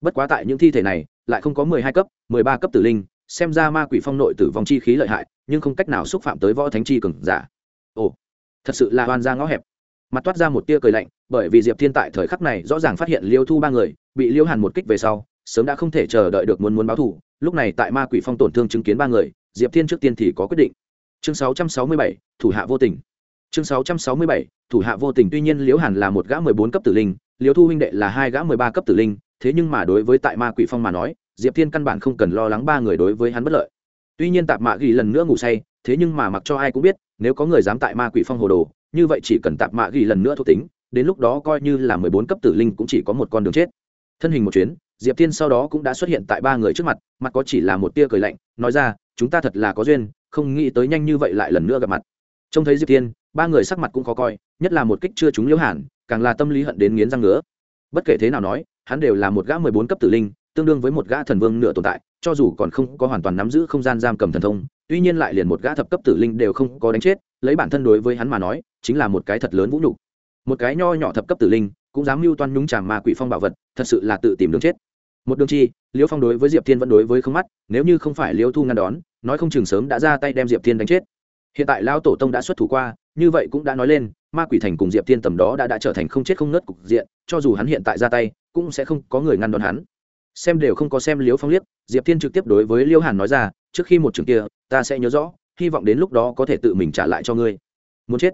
Bất quá tại những thi thể này lại không có mười hai cấp mười ba cấp tử linh xem ra ma quỷ phong nội tử vong chi khí lợi hại nhưng không cách nào xúc phạm tới võ thánh chi cường giả. Ồ thật sự là oan gia ngõ hẹp. Mặt toát ra một tia cười lạnh bởi vì diệp thiên tại thời khắc này rõ ràng phát hiện liêu thu ba người bị liêu hàn một kích về sau sớm đã không thể chờ đợi được muốn muốn báo thù. Lúc này tại ma quỷ phong tổn thương chứng kiến ba người diệp thiên trước tiên thì có quyết định. Chương 667, thủ hạ vô tình chương 667, thủ hạ vô tình tuy nhiên liễu hàn là một gã mười bốn cấp tử linh liễu thu huynh đệ là hai gã mười ba cấp tử linh thế nhưng mà đối với tại ma quỷ phong mà nói diệp thiên căn bản không cần lo lắng ba người đối với hắn bất lợi. Tuy nhiên tạp mạ ghi lần nữa ngủ say thế nhưng mà mặc cho ai cũng biết nếu có người dám tại ma quỷ phong hồ đồ như vậy chỉ cần tạp mạ ghi lần nữa thuộc tính đến lúc đó coi như là mười bốn cấp tử linh cũng chỉ có một con đường chết. Thân hình một chuyến diệp thiên sau đó cũng đã xuất hiện tại ba người trước mặt mặt có chỉ là một tia cười lạnh nói ra chúng ta thật là có duyên không nghĩ tới nhanh như vậy lại lần nữa gặp mặt. Trông thấy diệp thiên ba người sắc mặt cũng khó coi, nhất là một kích chưa chúng liễu hẳn càng là tâm lý hận đến nghiến răng ngứa. Bất kể thế nào nói, hắn đều là một gã mười bốn cấp tử linh, tương đương với một gã thần vương nửa tồn tại, cho dù còn không có hoàn toàn nắm giữ không gian giam cầm thần thông, tuy nhiên lại liền một gã thập cấp tử linh đều không có đánh chết, lấy bản thân đối với hắn mà nói, chính là một cái thật lớn vũ nhục. Một cái nho nhỏ thập cấp tử linh, cũng dám mưu toan nhúng tràng ma quỷ phong bảo vật, thật sự là tự tìm đường chết. Một đường chi, liễu phong đối với diệp thiên vẫn đối với không mắt, nếu như không phải liễu thu ngăn đón, nói không chừng sớm đã ra tay đem diệp thiên đánh chết hiện tại Lão tổ tông đã xuất thủ qua, như vậy cũng đã nói lên, ma quỷ thành cùng diệp thiên tầm đó đã đã trở thành không chết không nớt cục diện, cho dù hắn hiện tại ra tay, cũng sẽ không có người ngăn đón hắn. Xem đều không có xem liếu phong liếc, diệp thiên trực tiếp đối với Liêu hàn nói ra, trước khi một trường kia, ta sẽ nhớ rõ, hy vọng đến lúc đó có thể tự mình trả lại cho ngươi. Muốn chết.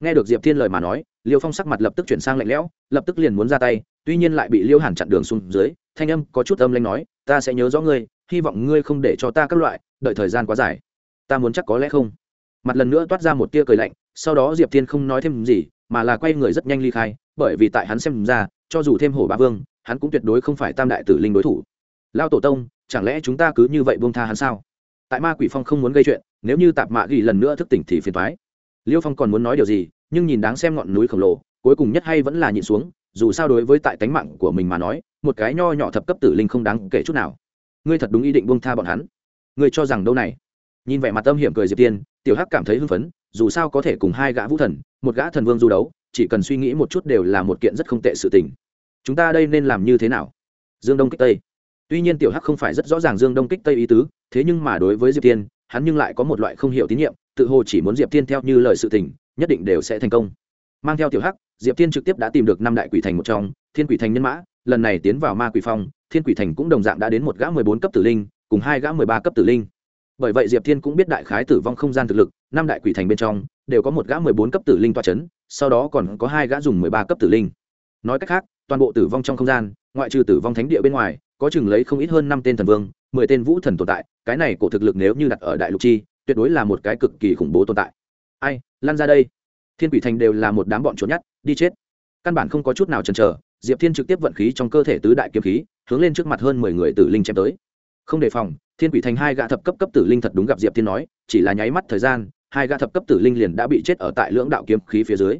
Nghe được diệp thiên lời mà nói liêu phong sắc mặt lập tức chuyển sang lạnh lẽo, lập tức liền muốn ra tay, tuy nhiên lại bị liêu hàn chặn đường xuống dưới, thanh âm có chút âm lanh nói, ta sẽ nhớ rõ ngươi, hy vọng ngươi không để cho ta các loại, đợi thời gian quá dài. Ta muốn chắc có lẽ không mặt lần nữa toát ra một tia cười lạnh, sau đó diệp thiên không nói thêm gì, mà là quay người rất nhanh ly khai, bởi vì tại hắn xem ra, cho dù thêm hổ bá vương, hắn cũng tuyệt đối không phải tam đại tử linh đối thủ. Lao tổ tông, chẳng lẽ chúng ta cứ như vậy buông tha hắn sao? Tại ma quỷ phong không muốn gây chuyện, nếu như tạp mạ ghi lần nữa thức tỉnh thì phiền thoái liêu phong còn muốn nói điều gì, nhưng nhìn đáng xem ngọn núi khổng lồ, cuối cùng nhất hay vẫn là nhịn xuống, dù sao đối với tại tánh mạng của mình mà nói, một cái nho nhỏ thập cấp tử linh không đáng kể chút nào. Ngươi thật đúng ý định buông tha bọn hắn. Ngươi cho rằng đâu này? Nhìn vẻ mặt âm hiểm cười diệp tiên, tiểu hắc cảm thấy hưng phấn, dù sao có thể cùng hai gã vũ thần, một gã thần vương du đấu, chỉ cần suy nghĩ một chút đều là một kiện rất không tệ sự tình. Chúng ta đây nên làm như thế nào? Dương đông kích tây. Tuy nhiên tiểu hắc không phải rất rõ ràng dương đông kích tây ý tứ, thế nhưng mà đối với diệp tiên, hắn nhưng lại có một loại không hiểu tín nhiệm, tự hồ chỉ muốn diệp tiên theo như lời sự tình, nhất định đều sẽ thành công. Mang theo tiểu hắc, diệp tiên trực tiếp đã tìm được năm đại quỷ thành một trong, thiên quỷ thành nhân mã, lần này tiến vào ma quỷ phong, thiên quỷ thành cũng đồng dạng đã đến một gã mười bốn cấp tử linh, cùng hai gã mười ba cấp tử linh bởi vậy diệp thiên cũng biết đại khái tử vong không gian thực lực, năm đại quỷ thành bên trong, đều có một gã mười bốn cấp tử linh toa c h ấ n sau đó còn có hai gã dùng mười ba cấp tử linh. Nói cách khác, toàn bộ tử vong trong không gian, ngoại trừ tử vong thánh địa bên ngoài, có chừng lấy không ít hơn năm tên thần vương, mười tên vũ thần tồn tại, cái này cổ thực lực nếu như đặt ở đại lục chi, tuyệt đối là một cái cực kỳ khủng bố tồn tại. Ai lan ra đây. Thiên quỷ thành đều là một đám bọn trốn nhát đi chết. Căn bản không có chút nào chần chờ, diệp thiên trực tiếp vận khí trong cơ thể tứ đại kiếm khí, hướng lên trước mặt hơn mười người tử linh chém tới không đề phòng, thiên quỷ thành hai gã thập cấp cấp tử linh thật đúng gặp diệp thiên nói, chỉ là nháy mắt thời gian, hai gã thập cấp tử linh liền đã bị chết ở tại lưỡng đạo kiếm khí phía dưới.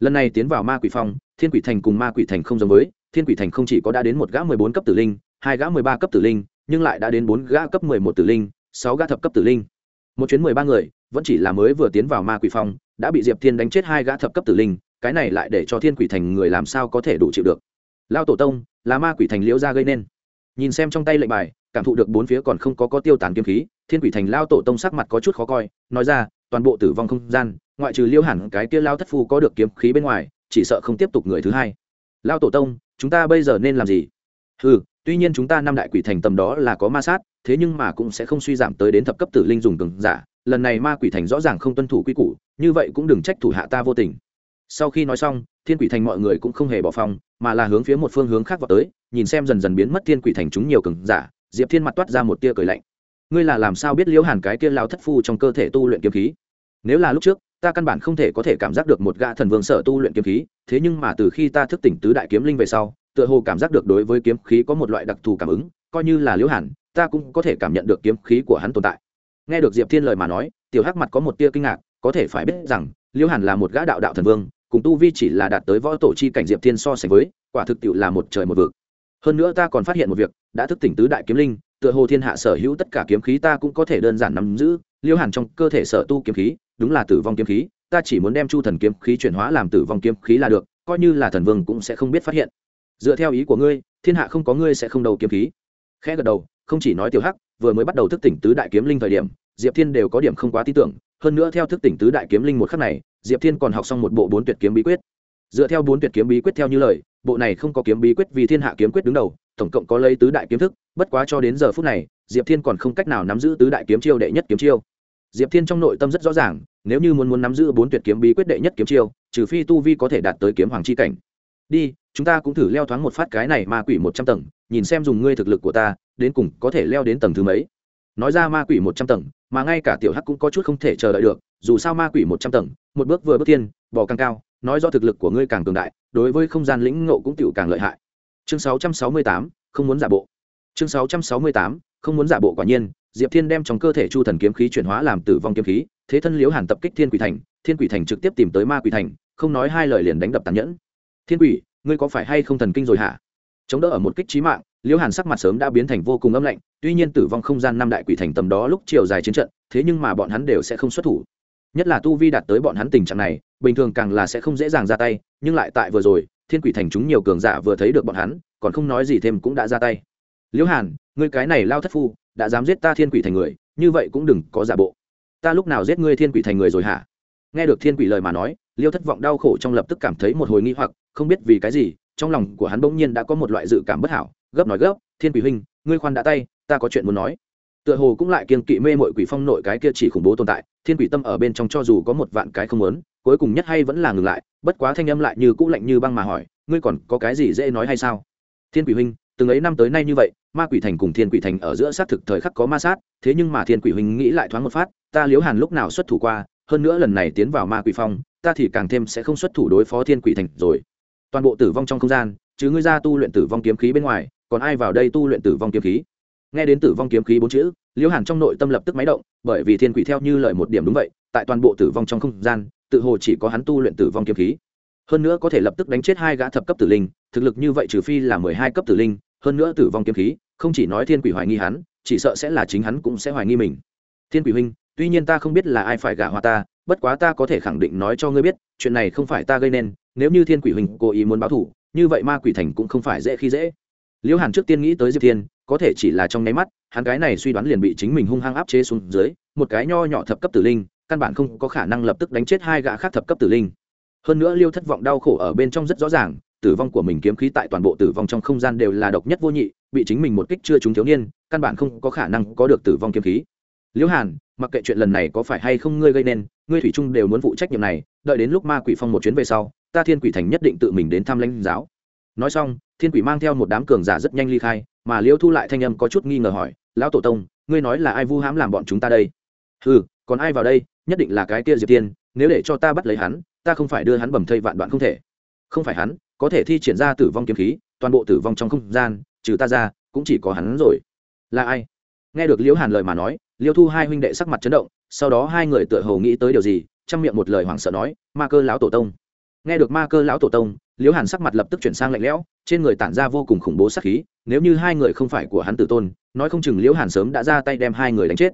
Lần này tiến vào ma quỷ phong, thiên quỷ thành cùng ma quỷ thành không giống với, thiên quỷ thành không chỉ có đã đến một gã mười bốn cấp tử linh, hai gã mười ba cấp tử linh, nhưng lại đã đến bốn gã cấp mười một tử linh, sáu gã thập cấp tử linh. Một chuyến mười ba người, vẫn chỉ là mới vừa tiến vào ma quỷ phong, đã bị diệp thiên đánh chết hai gã thập cấp tử linh, cái này lại để cho thiên quỷ thành người làm sao có thể đủ chịu được. Lao tổ tông, là ma quỷ thành liễu ra gây nên. Nhìn xem trong tay lệnh bài cảm thụ được bốn phía còn không có có tiêu tán kiếm khí, thiên quỷ thành lao tổ tông sắc mặt có chút khó coi, nói ra, toàn bộ tử vong không gian, ngoại trừ liêu hẳn cái kia lao thất phu có được kiếm khí bên ngoài, chỉ sợ không tiếp tục người thứ hai. Lao tổ tông, chúng ta bây giờ nên làm gì? Ừ tuy nhiên chúng ta năm đại quỷ thành tầm đó là có ma sát, thế nhưng mà cũng sẽ không suy giảm tới đến thập cấp tử linh dùng cường giả, lần này ma quỷ thành rõ ràng không tuân thủ quy củ, như vậy cũng đừng trách thủ hạ ta vô tình. Sau khi nói xong, thiên quỷ thành mọi người cũng không hề bỏ phòng, mà là hướng phía một phương hướng khác vào tới, nhìn xem dần dần biến mất thiên quỷ thành chúng nhiều cường giả diệp thiên mặt toát ra một tia cười lạnh. Ngươi là làm sao biết liễu hàn cái kia lao thất phu trong cơ thể tu luyện kiếm khí? Nếu là lúc trước, ta căn bản không thể có thể cảm giác được một gã thần vương sở tu luyện kiếm khí, thế nhưng mà từ khi ta thức tỉnh tứ đại kiếm linh về sau, tựa hồ cảm giác được đối với kiếm khí có một loại đặc thù cảm ứng, coi như là liễu hàn, ta cũng có thể cảm nhận được kiếm khí của hắn tồn tại. Nghe được diệp thiên lời mà nói, tiểu hắc mặt có một tia kinh ngạc, có thể phải biết rằng, liễu hàn là một gã đạo đạo thần vương, cùng tu vi chỉ là đạt tới võ tổ chi cảnh diệp thiên so sánh với, quả thực tiệu là một trời một vực hơn nữa ta còn phát hiện một việc, đã thức tỉnh tứ đại kiếm linh, tựa hồ thiên hạ sở hữu tất cả kiếm khí ta cũng có thể đơn giản nắm giữ, liêu hàn trong cơ thể sở tu kiếm khí, đúng là tử vong kiếm khí, ta chỉ muốn đem chu thần kiếm khí chuyển hóa làm tử vong kiếm khí là được, coi như là thần vương cũng sẽ không biết phát hiện. Dựa theo ý của ngươi, thiên hạ không có ngươi sẽ không đầu kiếm khí. Khẽ gật đầu, không chỉ nói tiểu hắc, vừa mới bắt đầu thức tỉnh tứ đại kiếm linh thời điểm, diệp thiên đều có điểm không quá tin tưởng, hơn nữa theo thức tỉnh tứ đại kiếm linh một khắc này, diệp thiên còn học xong một bộ bốn tuyệt kiếm bí quyết. Dựa theo bốn tuyệt kiếm bí quyết theo như lời bộ này không có kiếm bí quyết vì thiên hạ kiếm quyết đứng đầu, tổng cộng có lấy tứ đại kiếm thức, bất quá cho đến giờ phút này, diệp thiên còn không cách nào nắm giữ tứ đại kiếm chiêu đệ nhất kiếm chiêu. Diệp thiên trong nội tâm rất rõ ràng, nếu như muốn muốn nắm giữ bốn tuyệt kiếm bí quyết đệ nhất kiếm chiêu, trừ phi tu vi có thể đạt tới kiếm hoàng chi cảnh. Đi, chúng ta cũng thử leo thoáng một phát cái này ma quỷ một trăm tầng, nhìn xem dùng ngươi thực lực của ta, đến cùng có thể leo đến tầng thứ mấy. Nói ra ma quỷ một trăm tầng, mà ngay cả tiểu hắc cũng có chút không thể chờ đợi được, dù sao ma quỷ một trăm tầng, một bước vừa bước tiên bò càng cao nói do thực lực của ngươi càng cường đại, đối với không gian lĩnh ngộ cũng tựu càng lợi hại. Chương sáu trăm sáu mươi tám, không muốn giả bộ. Chương sáu trăm sáu mươi tám, không muốn giả bộ quả nhiên, diệp thiên đem trong cơ thể chu thần kiếm khí chuyển hóa làm tử vong kiếm khí, thế thân liễu hàn tập kích thiên quỷ thành, thiên quỷ thành trực tiếp tìm tới ma quỷ thành, không nói hai lời liền đánh đập tàn nhẫn. Thiên quỷ, ngươi có phải hay không thần kinh rồi hả? Chống đỡ ở một kích trí mạng, liễu hàn sắc mặt sớm đã biến thành vô cùng âm lạnh, tuy nhiên tử vong không gian năm đại quỷ thành tầm đó lúc chiều dài chiến trận, thế nhưng mà bọn hắn đều sẽ không xuất thủ nhất là tu vi đạt tới bọn hắn tình trạng này, bình thường càng là sẽ không dễ dàng ra tay, nhưng lại tại vừa rồi, thiên quỷ thành chúng nhiều cường giả vừa thấy được bọn hắn, còn không nói gì thêm cũng đã ra tay. Liễu hàn, ngươi cái này lao thất phu, đã dám giết ta thiên quỷ thành người, như vậy cũng đừng có giả bộ. Ta lúc nào giết ngươi thiên quỷ thành người rồi hả? Nghe được thiên quỷ lời mà nói, liêu thất vọng đau khổ trong lập tức cảm thấy một hồi nghi hoặc, không biết vì cái gì, trong lòng của hắn bỗng nhiên đã có một loại dự cảm bất hảo, gấp nói gấp, thiên quỷ huynh, ngươi khoan đã tay, ta có chuyện muốn nói tựa hồ cũng lại kiên kỵ mê mội quỷ phong nội cái kia chỉ khủng bố tồn tại, thiên quỷ tâm ở bên trong cho dù có một vạn cái không muốn, cuối cùng nhất hay vẫn là ngừng lại, bất quá thanh âm lại như cũ lạnh như băng mà hỏi, ngươi còn có cái gì dễ nói hay sao? Thiên quỷ huynh, từng ấy năm tới nay như vậy, ma quỷ thành cùng thiên quỷ thành ở giữa xác thực thời khắc có ma sát, thế nhưng mà thiên quỷ huynh nghĩ lại thoáng một phát, ta liếu hàn lúc nào xuất thủ qua, hơn nữa lần này tiến vào ma quỷ phong, ta thì càng thêm sẽ không xuất thủ đối phó thiên quỷ thành rồi. Toàn bộ tử vong trong không gian, chứ ngươi ra tu luyện tử vong kiếm khí bên ngoài, còn ai vào đây tu luyện tử vong kiếm khí? Nghe đến tử vong kiếm khí bốn chữ, liễu hàn trong nội tâm lập tức máy động, bởi vì thiên quỷ theo như lời một điểm đúng vậy, tại toàn bộ tử vong trong không gian, tự hồ chỉ có hắn tu luyện tử vong kiếm khí. Hơn nữa có thể lập tức đánh chết hai gã thập cấp tử linh, thực lực như vậy trừ phi là mười hai cấp tử linh, hơn nữa tử vong kiếm khí, không chỉ nói thiên quỷ hoài nghi hắn, chỉ sợ sẽ là chính hắn cũng sẽ hoài nghi mình. Thiên quỷ huynh, tuy nhiên ta không biết là ai phải gả hoa ta, bất quá ta có thể khẳng định nói cho ngươi biết, chuyện này không phải ta gây nên, nếu như thiên quỷ huynh cố ý muốn báo thủ như vậy ma quỷ thành cũng không phải dễ khi dễ. Liễu hàn trước tiên nghĩ tới diệp thiên có thể chỉ là trong nháy mắt, hắn cái này suy đoán liền bị chính mình hung hăng áp chế xuống dưới, một cái nho nhỏ thập cấp tử linh, căn bản không có khả năng lập tức đánh chết hai gã khác thập cấp tử linh. Hơn nữa liêu thất vọng đau khổ ở bên trong rất rõ ràng, tử vong của mình kiếm khí tại toàn bộ tử vong trong không gian đều là độc nhất vô nhị, bị chính mình một kích chưa trúng thiếu niên, căn bản không có khả năng có được tử vong kiếm khí. Liễu hàn, mặc kệ chuyện lần này có phải hay không ngươi gây nên, ngươi thủy trung đều muốn phụ trách nhiệm này, đợi đến lúc ma quỷ phong một chuyến về sau, ta thiên quỷ thành nhất định tự mình đến thăm lãnh giáo. Nói xong, thiên quỷ mang theo một đám cường giả rất nhanh ly khai mà liễu thu lại thanh âm có chút nghi ngờ hỏi, lão tổ tông, ngươi nói là ai vu hãm làm bọn chúng ta đây? Ừ còn ai vào đây, nhất định là cái kia diệp tiên, nếu để cho ta bắt lấy hắn, ta không phải đưa hắn bầm thây vạn đoạn không thể. Không phải hắn, có thể thi triển ra tử vong kiếm khí, toàn bộ tử vong trong không gian, trừ ta ra, cũng chỉ có hắn rồi. Là ai? Nghe được liễu hàn lời mà nói liêu thu hai huynh đệ sắc mặt chấn động, sau đó hai người tựa hồ nghĩ tới điều gì, trong miệng một lời hoảng sợ nói, ma cơ lão tổ tông. Nghe được ma cơ lão tổ tông liễu hàn sắc mặt lập tức chuyển sang lạnh lẽo, trên người tản ra vô cùng khủng bố sắc khí, nếu như hai người không phải của hắn tử tôn, nói không chừng liễu hàn sớm đã ra tay đem hai người đánh chết.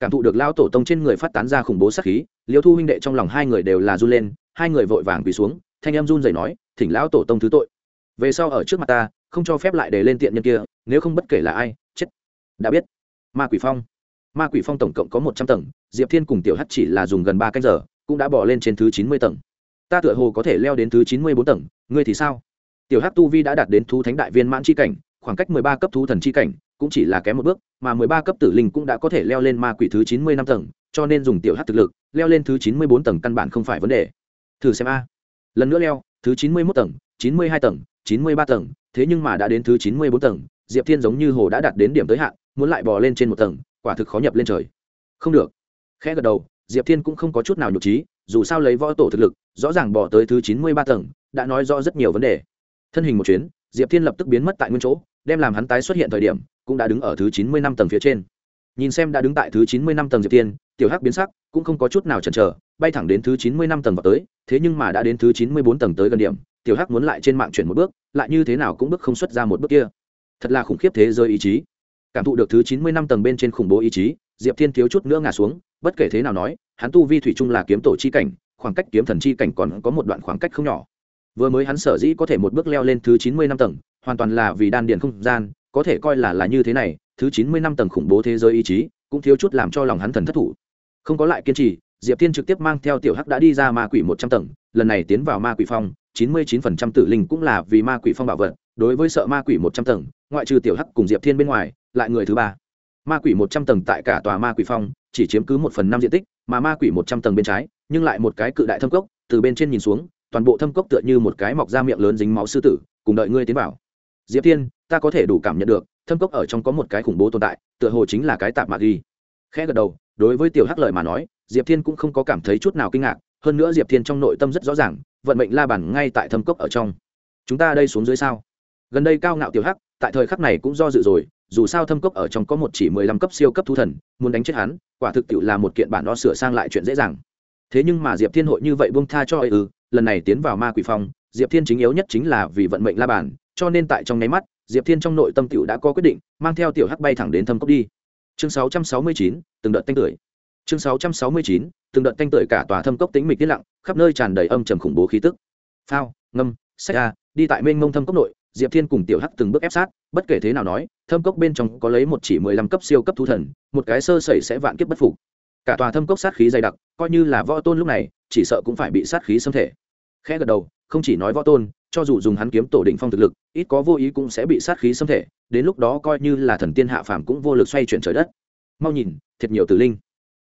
Cảm thụ được lão tổ tông trên người phát tán ra khủng bố sắc khí, liễu thu huynh đệ trong lòng hai người đều là run lên, hai người vội vàng quỳ xuống, thanh em run rẩy nói, thỉnh lão tổ tông thứ tội. Về sau ở trước mặt ta, không cho phép lại để lên tiện nhân kia, nếu không bất kể là ai, chết. Đã biết. Ma quỷ phong. Ma quỷ phong tổng cộng có một trăm tầng, diệp thiên cùng tiểu hắt chỉ là dùng gần ba canh giờ, cũng đã bỏ lên trên thứ chín mươi tầng ta tựa hồ có thể leo đến thứ chín mươi bốn tầng, ngươi thì sao? Tiểu hắc tu vi đã đạt đến thú thánh đại viên mãn c h i cảnh, khoảng cách mười ba cấp thú thần c h i cảnh cũng chỉ là kém một bước, mà mười ba cấp tử linh cũng đã có thể leo lên ma quỷ thứ chín mươi năm tầng, cho nên dùng tiểu hắc thực lực, leo lên thứ chín mươi bốn tầng căn bản không phải vấn đề. Thử xem a. Lần nữa leo, thứ chín mươi mốt tầng, chín mươi hai tầng, chín mươi ba tầng, thế nhưng mà đã đến thứ chín mươi bốn tầng, diệp thiên giống như hồ đã đạt đến điểm tới hạn, muốn lại bò lên trên một tầng, quả thực khó nhập lên trời. Không được. Khẽ gật đầu diệp thiên cũng không có chút nào nhục trí, dù sao lấy võ tổ thực lực, rõ ràng bỏ tới thứ chín mươi ba tầng, đã nói rõ rất nhiều vấn đề. Thân hình một chuyến, diệp thiên lập tức biến mất tại nguyên chỗ, đem làm hắn tái xuất hiện thời điểm, cũng đã đứng ở thứ chín mươi năm tầng phía trên. Nhìn xem đã đứng tại thứ chín mươi năm tầng diệp thiên, tiểu hắc biến sắc, cũng không có chút nào chần chờ, bay thẳng đến thứ chín mươi năm tầng vào tới, thế nhưng mà đã đến thứ chín mươi bốn tầng tới gần điểm, tiểu hắc muốn lại trên mạng chuyển một bước, lại như thế nào cũng bước không xuất ra một bước kia. Thật là khủng khiếp thế giới ý chí. Cảm thụ được thứ chín mươi năm tầng bên trên khủng bố ý chí, diệp thiên thiếu chút nữa ngả xuống bất kể thế nào nói, hắn tu vi thủy chung là kiếm tổ chi cảnh, khoảng cách kiếm thần chi cảnh còn có một đoạn khoảng cách không nhỏ. Vừa mới hắn sở dĩ có thể một bước leo lên thứ chín mươi năm tầng, hoàn toàn là vì đan điền không gian, có thể coi là là như thế này, thứ chín mươi năm tầng khủng bố thế giới ý chí, cũng thiếu chút làm cho lòng hắn thần thất thủ. Không có lại kiên trì, diệp thiên trực tiếp mang theo tiểu hắc đã đi ra ma quỷ một trăm tầng, lần này tiến vào ma quỷ phong, chín mươi chín phần trăm tử linh cũng là vì ma quỷ phong bảo vật, đối với sợ ma quỷ một trăm tầng, ngoại trừ tiểu hắc cùng diệp thiên bên ngoài, lại người thứ ba ma quỷ một trăm tầng tại cả tòa ma quỷ phong, chỉ chiếm cứ một phần năm diện tích, mà ma quỷ một trăm tầng bên trái, nhưng lại một cái cự đại thâm cốc, từ bên trên nhìn xuống, toàn bộ thâm cốc tựa như một cái mọc ra miệng lớn dính máu sư tử, cùng đợi ngươi tiến vào. Diệp thiên, ta có thể đủ cảm nhận được, thâm cốc ở trong có một cái khủng bố tồn tại, tựa hồ chính là cái tạp mạc ghi. Khẽ gật đầu, đối với tiểu hắc lợi mà nói, diệp thiên cũng không có cảm thấy chút nào kinh ngạc, hơn nữa diệp thiên trong nội tâm rất rõ ràng, vận mệnh la bản ngay tại thâm cốc ở trong. Chúng ta đây xuống dưới sao? Gần đây cao ngạo tiểu hắc, tại thời khắc này cũng do dự rồi dù sao thâm cốc ở trong có một chỉ mười lăm cấp siêu cấp thú thần muốn đánh chết hắn quả thực tiệu là một kiện bản đo sửa sang lại chuyện dễ dàng. Thế nhưng mà diệp thiên hội như vậy buông tha cho ấy ư lần này tiến vào ma quỷ phong diệp thiên chính yếu nhất chính là vì vận mệnh la bản cho nên tại trong nháy mắt diệp thiên trong nội tâm tiểu đã có quyết định mang theo tiểu hắc bay thẳng đến thâm cốc đi. Chương 669, từng đợt tanh tưởi. Chương 669, từng đợt tanh tưởi cả tòa thâm cốc tính mịch tiết lặng khắp nơi tràn đầy âm trầm khủng bố khí tức. Phao ngâm sách a đi tại mênh mông thâm cốc nội diệp thiên cùng tiểu hắc từng bước ép sát bất kể thế nào nói thâm cốc bên trong có lấy một chỉ mười lăm cấp siêu cấp thú thần, một cái sơ sẩy sẽ vạn kiếp bất phục. Cả tòa thâm cốc sát khí dày đặc, coi như là võ tôn lúc này, chỉ sợ cũng phải bị sát khí xâm thể. Khẽ gật đầu, không chỉ nói võ tôn, cho dù dùng hắn kiếm tổ đỉnh phong thực lực, ít có vô ý cũng sẽ bị sát khí xâm thể, đến lúc đó coi như là thần tiên hạ phàm cũng vô lực xoay chuyển trời đất. Mau nhìn, thiệt nhiều tử linh.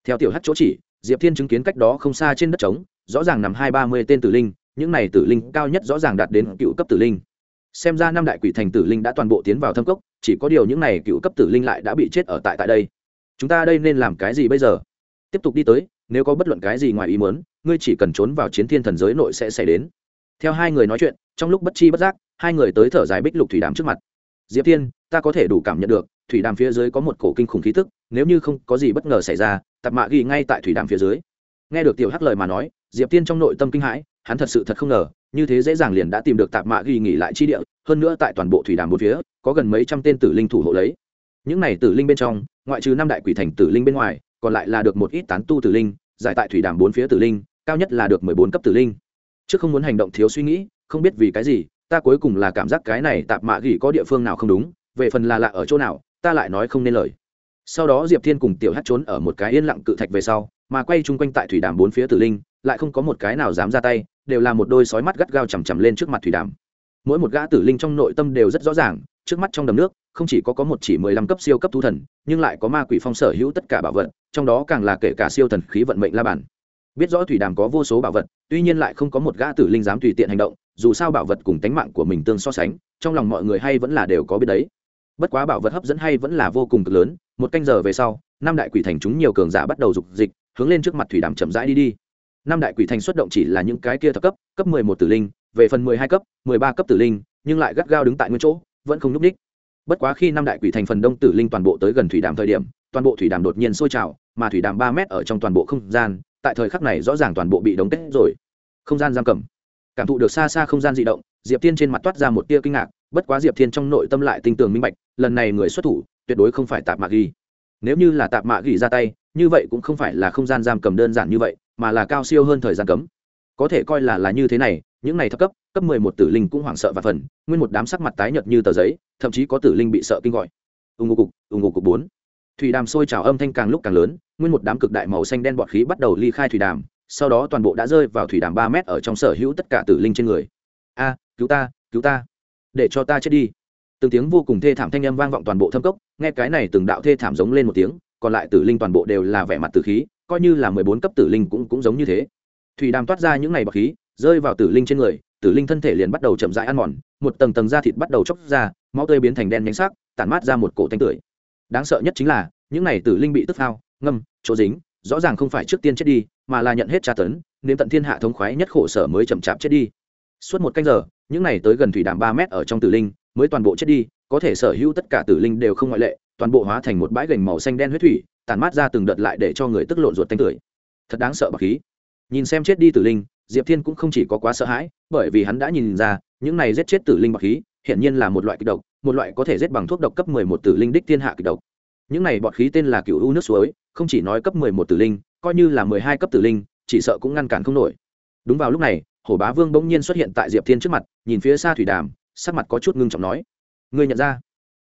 Theo tiểu hắc chỗ chỉ, diệp thiên chứng kiến cách đó không xa trên đất trống, rõ ràng nằm hai ba mươi tên tử linh, những này tử linh cao nhất rõ ràng đạt đến cựu cấp tử linh xem ra năm đại quỷ thành tử linh đã toàn bộ tiến vào thâm cốc, chỉ có điều những này cựu cấp tử linh lại đã bị chết ở tại tại đây. Chúng ta đây nên làm cái gì bây giờ? Tiếp tục đi tới, nếu có bất luận cái gì ngoài ý muốn, ngươi chỉ cần trốn vào chiến thiên thần giới nội sẽ xảy đến. Theo hai người nói chuyện, trong lúc bất chi bất giác, hai người tới thở dài bích lục thủy đàm trước mặt. Diệp thiên, ta có thể đủ cảm nhận được, thủy đàm phía dưới có một cổ kinh khủng khí tức, nếu như không có gì bất ngờ xảy ra, tạp mạ ghi ngay tại thủy đàm phía dưới. Nghe được tiểu hắc lời mà nói, diệp tiên trong nội tâm kinh hãi, hắn thật sự thật không ngờ như thế dễ dàng liền đã tìm được tạp mạ ghi nghỉ lại chi địa, hơn nữa tại toàn bộ thủy đàm một phía, có gần mấy trăm tên tử linh thủ hộ lấy. Những này tử linh bên trong, ngoại trừ năm đại quỷ thành tử linh bên ngoài, còn lại là được một ít tán tu tử linh, giải tại thủy đàm bốn phía tử linh, cao nhất là được mười bốn cấp tử linh. Chứ không muốn hành động thiếu suy nghĩ, không biết vì cái gì, ta cuối cùng là cảm giác cái này tạp mạ gỉ có địa phương nào không đúng, về phần là lạ ở chỗ nào, ta lại nói không nên lời. Sau đó diệp thiên cùng tiểu hát trốn ở một cái yên lặng cự thạch về sau, mà quay chung quanh tại thủy đàm bốn phía tử linh lại không có một cái nào dám ra tay, đều là một đôi sói mắt gắt gao chằm chằm lên trước mặt thủy đàm. Mỗi một gã tử linh trong nội tâm đều rất rõ ràng, trước mắt trong đầm nước, không chỉ có có một chỉ mười lăm cấp siêu cấp thú thần, nhưng lại có ma quỷ phong sở hữu tất cả bảo vật, trong đó càng là kể cả siêu thần khí vận mệnh la bản biết rõ thủy đàm có vô số bảo vật, tuy nhiên lại không có một gã tử linh dám tùy tiện hành động, dù sao bảo vật cùng tánh mạng của mình tương so sánh, trong lòng mọi người hay vẫn là đều có biết đấy. Bất quá bảo vật hấp dẫn hay vẫn là vô cùng cực lớn, một canh giờ về sau, năm đại quỷ thành chúng nhiều cường giả bắt đầu dục dịch, hướng lên trước mặt thủy đàm chậm rãi đi đi năm đại quỷ thành xuất động chỉ là những cái kia thập cấp cấp mười một tử linh, về phần mười hai cấp, mười ba cấp tử linh, nhưng lại gắt gao đứng tại nguyên chỗ, vẫn không nhúc ních bất quá khi năm đại quỷ thành phần đông tử linh toàn bộ tới gần thủy đàm thời điểm, toàn bộ thủy đàm đột nhiên sôi trào, mà thủy đàm ba mét ở trong toàn bộ không gian, tại thời khắc này rõ ràng toàn bộ bị đóng kết rồi. Không gian giam cầm. Cảm thụ được xa xa không gian di động, diệp thiên trên mặt toát ra một tia kinh ngạc, bất quá diệp thiên trong nội tâm lại tinh tường minh bạch, lần này người xuất thủ, tuyệt đối không phải tạp mạ ghi. Nếu như là tạp mạ ghi ra tay, như vậy cũng không phải là không gian giam cầm đơn giản như vậy mà là cao siêu hơn thời gian cấm. Có thể coi là là như thế này, những này thấp cấp cấp mười một tử linh cũng hoảng sợ và phần, nguyên một đám sắc mặt tái nhợt như tờ giấy, thậm chí có tử linh bị sợ kinh gọi. Ung ngô cục, ung ngô cục bốn. Thủy đàm sôi trào âm thanh càng lúc càng lớn, nguyên một đám cực đại màu xanh đen bọt khí bắt đầu ly khai thủy đàm, sau đó toàn bộ đã rơi vào thủy đàm ba mét ở trong sở hữu tất cả tử linh trên người. A, cứu ta cứu ta. Để cho ta chết đi. Từng tiếng vô cùng thê thảm thanh âm vang vọng toàn bộ thâm cốc, nghe cái này từng đạo thê thảm giống lên một tiếng, còn lại tử linh toàn bộ đều là vẻ mặt tử khí coi như là mười bốn cấp tử linh cũng cũng giống như thế. Thủy đàm toát ra những ngày bọc khí, rơi vào tử linh trên người, tử linh thân thể liền bắt đầu chậm rãi ăn mòn, một tầng tầng da thịt bắt đầu chóc ra, máu tươi biến thành đen nhánh sắc, tản mát ra một cổ thanh tưởi. Đáng sợ nhất chính là, những này tử linh bị tức phao, ngâm, chỗ dính, rõ ràng không phải trước tiên chết đi, mà là nhận hết tra tấn, nên tận thiên hạ thống khoái nhất khổ sở mới chậm chạp chết đi. Suốt một canh giờ, những này tới gần thủy đàm ba mét ở trong tử linh, mới toàn bộ chết đi, có thể sở hữu tất cả tử linh đều không ngoại lệ, toàn bộ hóa thành một bãi gành màu xanh đen huyết thủy tàn mát ra từng đợt lại để cho người tức lộn ruột tanh tưởi. Thật đáng sợ bậc khí. Nhìn xem chết đi tử linh, diệp thiên cũng không chỉ có quá sợ hãi, bởi vì hắn đã nhìn ra, những này giết chết tử linh bậc khí hiện nhiên là một loại kịch độc, một loại có thể giết bằng thuốc độc cấp mười một tử linh đích thiên hạ kịch độc. Những này bọt khí tên là cựu u nước suối, không chỉ nói cấp mười một tử linh, coi như là mười hai cấp tử linh, chỉ sợ cũng ngăn cản không nổi. Đúng vào lúc này, hổ bá vương bỗng nhiên xuất hiện tại diệp thiên trước mặt, nhìn phía xa thủy đàm, sắc mặt có chút ngưng trọng nói, ngươi nhận ra?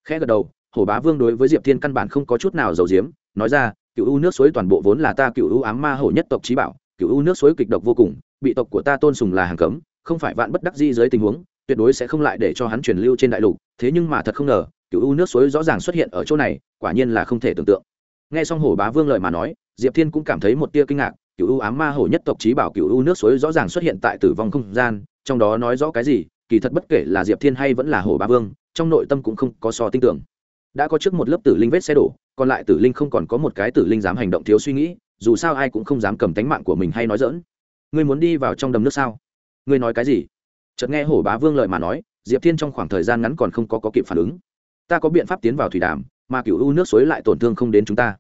Khẽ gật đầu hổ bá vương đối với diệp thiên căn bản không có chút nào giàu diếm nói ra, cựu u nước suối toàn bộ vốn là ta, cựu u ám ma hổ nhất tộc trí bảo, cựu u nước suối kịch độc vô cùng, bị tộc của ta tôn sùng là hàng cấm, không phải vạn bất đắc di dưới tình huống, tuyệt đối sẽ không lại để cho hắn truyền lưu trên đại lục, thế nhưng mà thật không ngờ, cựu u nước suối rõ ràng xuất hiện ở chỗ này, quả nhiên là không thể tưởng tượng. Nghe xong hổ bá vương lời mà nói, diệp thiên cũng cảm thấy một tia kinh ngạc, cựu u ám ma hổ nhất tộc trí bảo, cựu u nước suối rõ ràng xuất hiện tại tử vong không gian, trong đó nói rõ cái gì, kỳ thật bất kể là diệp thiên hay vẫn là hổ bá vương, trong nội tâm cũng không có so tin tưởng đã có trước một lớp tử linh vết xe đổ còn lại tử linh không còn có một cái tử linh dám hành động thiếu suy nghĩ dù sao ai cũng không dám cầm tánh mạng của mình hay nói dỡn ngươi muốn đi vào trong đầm nước sao? Ngươi nói cái gì? Chợt nghe hổ bá vương lời mà nói diệp thiên trong khoảng thời gian ngắn còn không có, có kịp phản ứng. Ta có biện pháp tiến vào thủy đàm mà cựu u nước suối lại tổn thương không đến chúng ta.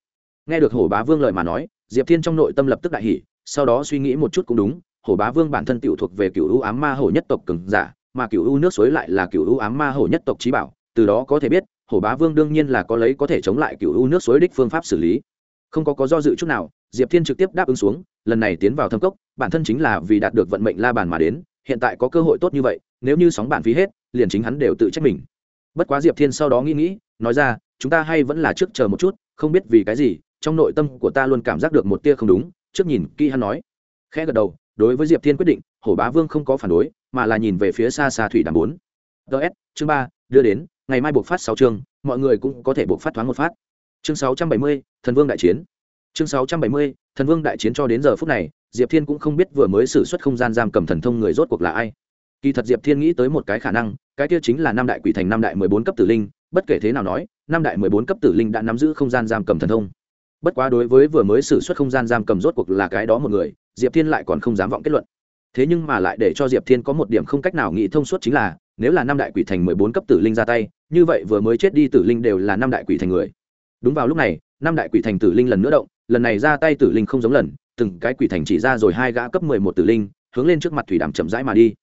Nghe được hổ bá vương lời mà nói diệp thiên trong nội tâm lập tức đại hỉ sau đó suy nghĩ một chút cũng đúng hổ bá vương bản thân tiểu thuộc về cựu u ám ma hổ nhất tộc cường giả mà cựu u nước suối lại là cựu u ám ma hổ nhất tộc trí bảo từ đó có thể biết hổ bá vương đương nhiên là có lấy có thể chống lại cựu u nước suối đích phương pháp xử lý. Không có có do dự chút nào, diệp thiên trực tiếp đáp ứng xuống, lần này tiến vào thâm cốc, bản thân chính là vì đạt được vận mệnh la bàn mà đến, hiện tại có cơ hội tốt như vậy, nếu như sóng bản phí hết, liền chính hắn đều tự trách mình. Bất quá diệp thiên sau đó nghĩ nghĩ, nói ra, chúng ta hay vẫn là trước chờ một chút, không biết vì cái gì, trong nội tâm của ta luôn cảm giác được một tia không đúng. Trước nhìn kỹ hắn nói, khẽ gật đầu, đối với diệp thiên quyết định, hổ bá vương không có phản đối, mà là nhìn về phía xa xa thủy đàm bốn. Ts chương ba, đưa đến ngày mai buộc phát sáu chương, mọi người cũng có thể buộc phát thoáng một phát. Chương sáu trăm bảy mươi, thần vương đại chiến. Chương sáu trăm bảy mươi, thần vương đại chiến cho đến giờ phút này, diệp thiên cũng không biết vừa mới xử suất không gian giam cầm thần thông người rốt cuộc là ai. Kỳ thật diệp thiên nghĩ tới một cái khả năng, cái kia chính là năm đại quỷ thành năm đại mười bốn cấp tử linh, bất kể thế nào nói năm đại mười bốn cấp tử linh đã nắm giữ không gian giam cầm thần thông. Bất quá đối với vừa mới xử suất không gian giam cầm rốt cuộc là cái đó một người, diệp thiên lại còn không dám vọng kết luận. Thế nhưng mà lại để cho diệp thiên có một điểm không cách nào nghĩ thông suốt chính là nếu là năm đại quỷ thành mười bốn cấp tử linh ra tay, như vậy vừa mới chết đi tử linh đều là năm đại quỷ thành người. Đúng vào lúc này, năm đại quỷ thành tử linh lần nữa động, lần này ra tay tử linh không giống lần, từng cái quỷ thành chỉ ra rồi hai gã cấp mười một tử linh, hướng lên trước mặt thủy đàm chậm rãi mà đi.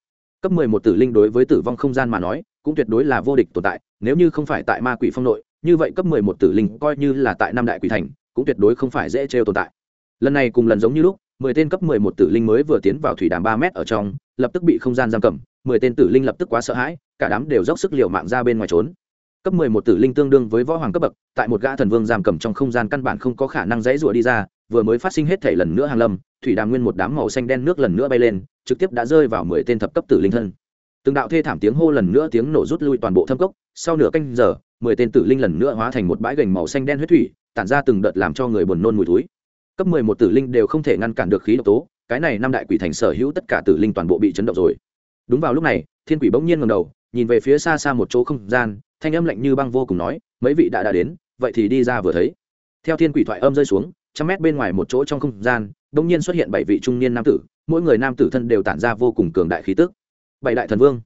Cấp mười một tử linh đối với tử vong không gian mà nói, cũng tuyệt đối là vô địch tồn tại, nếu như không phải tại ma quỷ phong nội, như vậy cấp mười một tử linh coi như là tại năm đại quỷ thành, cũng tuyệt đối không phải dễ trêu tồn tại. Lần này cùng lần giống như lúc, mười tên cấp mười một tử linh mới vừa tiến vào thủy đàm ba mét ở trong, lập tức bị không gian giam cầm mười tên tử linh lập tức quá sợ hãi, cả đám đều dốc sức liều mạng ra bên ngoài trốn. Cấp mười một tử linh tương đương với võ hoàng cấp bậc, tại một gã thần vương giam cầm trong không gian căn bản không có khả năng dãy rủa đi ra, vừa mới phát sinh hết thể lần nữa hàng lâm, thủy đàm nguyên một đám màu xanh đen nước lần nữa bay lên, trực tiếp đã rơi vào mười tên thập cấp tử linh thân. Từng đạo thê thảm tiếng hô lần nữa tiếng nổ rút lui toàn bộ thâm cốc, sau nửa canh giờ, mười tên tử linh lần nữa hóa thành một bãi gành màu xanh đen huyết thủy, tản ra từng đợt làm cho người buồn nôn mùi túi cấp mười một tử linh đều không thể ngăn cản được khí độc tố, cái này năm đại quỷ thành sở hữu tất cả tử linh toàn bộ bị chấn động rồi đúng vào lúc này, thiên quỷ bỗng nhiên ngầm đầu, nhìn về phía xa xa một chỗ không gian, thanh âm lạnh như băng vô cùng nói, mấy vị đã đã đến, vậy thì đi ra vừa thấy. Theo thiên quỷ thoại âm rơi xuống, trăm mét bên ngoài một chỗ trong không gian, bỗng nhiên xuất hiện bảy vị trung niên nam tử, mỗi người nam tử thân đều tản ra vô cùng cường đại khí tức. Bảy đại thần vương.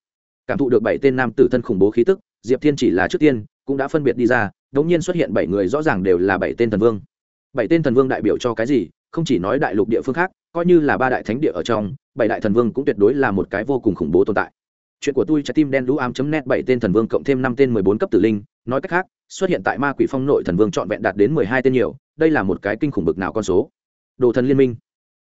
Cảm thụ được bảy tên nam tử thân khủng bố khí tức, diệp thiên chỉ là trước tiên, cũng đã phân biệt đi ra đống nhiên xuất hiện bảy người rõ ràng đều là bảy tên thần vương. Bảy tên thần vương đại biểu cho cái gì? Không chỉ nói đại lục địa phương khác, coi như là ba đại thánh địa ở trong, bảy đại thần vương cũng tuyệt đối là một cái vô cùng khủng bố tồn tại. Chuyện của tôi trái tim đen lũ ám chấm net bảy tên thần vương cộng thêm năm tên mười bốn cấp tử linh, nói cách khác, xuất hiện tại ma quỷ phong nội thần vương trọn vẹn đạt đến mười hai tên nhiều, đây là một cái kinh khủng bực nào con số. Đồ thần liên minh.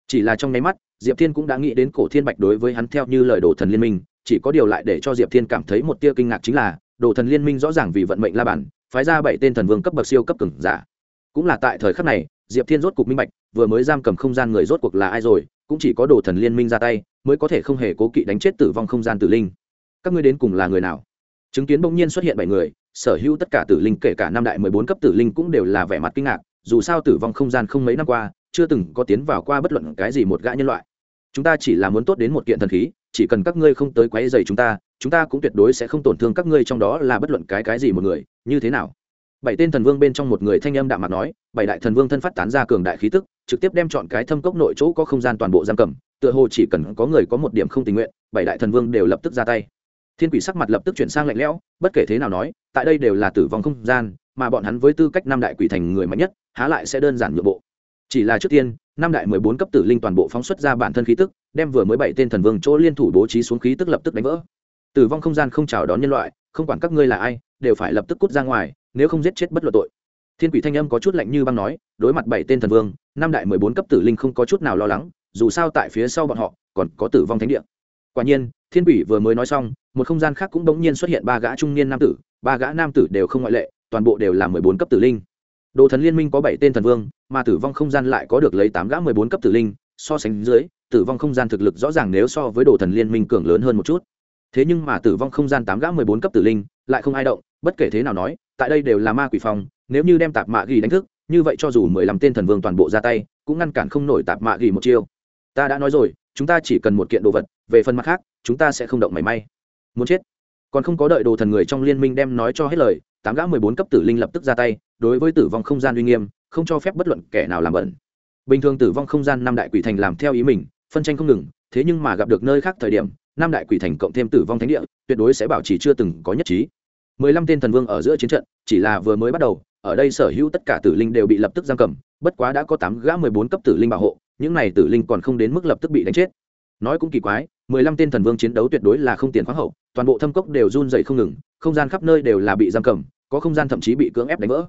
Chỉ là trong nháy mắt, diệp thiên cũng đã nghĩ đến cổ thiên bạch đối với hắn theo như lời đồ thần liên minh, chỉ có điều lại để cho diệp thiên cảm thấy một tia kinh ngạc chính là, đồ thần liên minh rõ ràng vì vận mệnh la bản phái ra bảy tên thần vương cấp bậc siêu cấp cường giả. Cũng là tại thời khắc này diệp thiên rốt cục minh bạch, vừa mới giam cầm không gian người rốt cuộc là ai rồi, cũng chỉ có đồ thần liên minh ra tay, mới có thể không hề cố kỵ đánh chết tử vong không gian tử linh. Các ngươi đến cùng là người nào? Chứng kiến bỗng nhiên xuất hiện bảy người, sở hữu tất cả tử linh, kể cả năm đại mười bốn cấp tử linh cũng đều là vẻ mặt kinh ngạc, dù sao tử vong không gian không mấy năm qua, chưa từng có tiến vào qua bất luận cái gì một gã nhân loại. Chúng ta chỉ là muốn tốt đến một kiện thần khí, chỉ cần các ngươi không tới quấy dày chúng ta chúng ta cũng tuyệt đối sẽ không tổn thương các ngươi trong đó là bất luận cái cái gì một người, như thế nào? Bảy tên thần vương bên trong một người thanh âm đạm mặt nói bảy đại thần vương thân phát tán ra cường đại khí tức, trực tiếp đem chọn cái thâm cốc nội chỗ có không gian toàn bộ giam cầm, tựa hồ chỉ cần có người có một điểm không tình nguyện, bảy đại thần vương đều lập tức ra tay. Thiên quỷ sắc mặt lập tức chuyển sang lạnh lẽo, bất kể thế nào nói, tại đây đều là tử vong không gian, mà bọn hắn với tư cách năm đại quỷ thành người mạnh nhất, há lại sẽ đơn giản nhượng bộ. Chỉ là trước tiên, năm đại mười bốn cấp tử linh toàn bộ phóng xuất ra bản thân khí tức, đem vừa mới bảy tên thần vương chỗ liên thủ bố trí xuống khí tức lập tức đánh vỡ. Tử vong không gian không chào đón nhân loại, không quản các ngươi là ai, đều phải lập tức cút ra ngoài, nếu không giết chết bất luận tội thiên quỷ thanh âm có chút lạnh như băng nói, đối mặt bảy tên thần vương, năm đại mười bốn cấp tử linh không có chút nào lo lắng, dù sao tại phía sau bọn họ, còn có tử vong thánh địa. Quả nhiên, thiên quỷ vừa mới nói xong, một không gian khác cũng đống nhiên xuất hiện ba gã trung niên nam tử, ba gã nam tử đều không ngoại lệ, toàn bộ đều là mười bốn cấp tử linh. Đồ thần liên minh có bảy tên thần vương, mà tử vong không gian lại có được lấy tám gã mười bốn cấp tử linh, so sánh dưới, tử vong không gian thực lực rõ ràng nếu so với đồ thần liên minh cường lớn hơn một chút. Thế nhưng mà tử vong không gian tám gã mười bốn cấp tử linh, lại không ai động, bất kể thế nào nói, tại đây đều là ma quỷ phòng nếu như đem tạp mạ ghi đánh thức, như vậy cho dù mười lăm tên thần vương toàn bộ ra tay, cũng ngăn cản không nổi tạp mạ ghi một chiêu. Ta đã nói rồi, chúng ta chỉ cần một kiện đồ vật, về phần mặt khác, chúng ta sẽ không động mảy may. Muốn chết. Còn không có đợi đồ thần người trong liên minh đem nói cho hết lời, tám gã mười bốn cấp tử linh lập tức ra tay, đối với tử vong không gian uy nghiêm, không cho phép bất luận kẻ nào làm bẩn. Bình thường tử vong không gian năm đại quỷ thành làm theo ý mình, phân tranh không ngừng, thế nhưng mà gặp được nơi khác thời điểm, năm đại quỷ thành cộng thêm tử vong thánh địa, tuyệt đối sẽ bảo trì chưa từng có nhất trí. Mười lăm tên thần vương ở giữa chiến trận, chỉ là vừa mới bắt đầu ở đây sở hữu tất cả tử linh đều bị lập tức giam cầm, bất quá đã có tám gã mười bốn cấp tử linh bảo hộ, những này tử linh còn không đến mức lập tức bị đánh chết. Nói cũng kỳ quái, mười lăm tên thần vương chiến đấu tuyệt đối là không tiền khoáng hậu, toàn bộ thâm cốc đều run dậy không ngừng, không gian khắp nơi đều là bị giam cầm, có không gian thậm chí bị cưỡng ép đánh vỡ.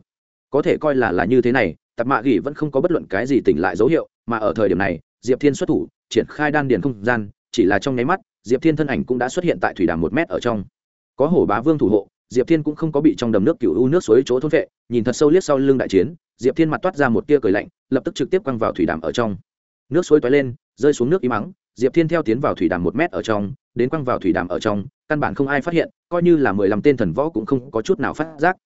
Có thể coi là là như thế này, tạp mạ gỉ vẫn không có bất luận cái gì tỉnh lại dấu hiệu, mà ở thời điểm này, diệp thiên xuất thủ, triển khai đan điền không gian, chỉ là trong nháy mắt, diệp thiên thân ảnh cũng đã xuất hiện tại thủy đàm một mét ở trong. Có hổ bá vương thủ hộ diệp thiên cũng không có bị trong đầm nước cựu u nước suối chỗ thôn vệ nhìn thật sâu liếc sau lưng đại chiến, diệp thiên mặt toát ra một tia cười lạnh, lập tức trực tiếp quăng vào thủy đàm ở trong. Nước suối toái lên, rơi xuống nước im mắng diệp thiên theo tiến vào thủy đàm một mét ở trong, đến quăng vào thủy đàm ở trong, căn bản không ai phát hiện, coi như là mười lăm tên thần võ cũng không có chút nào phát giác.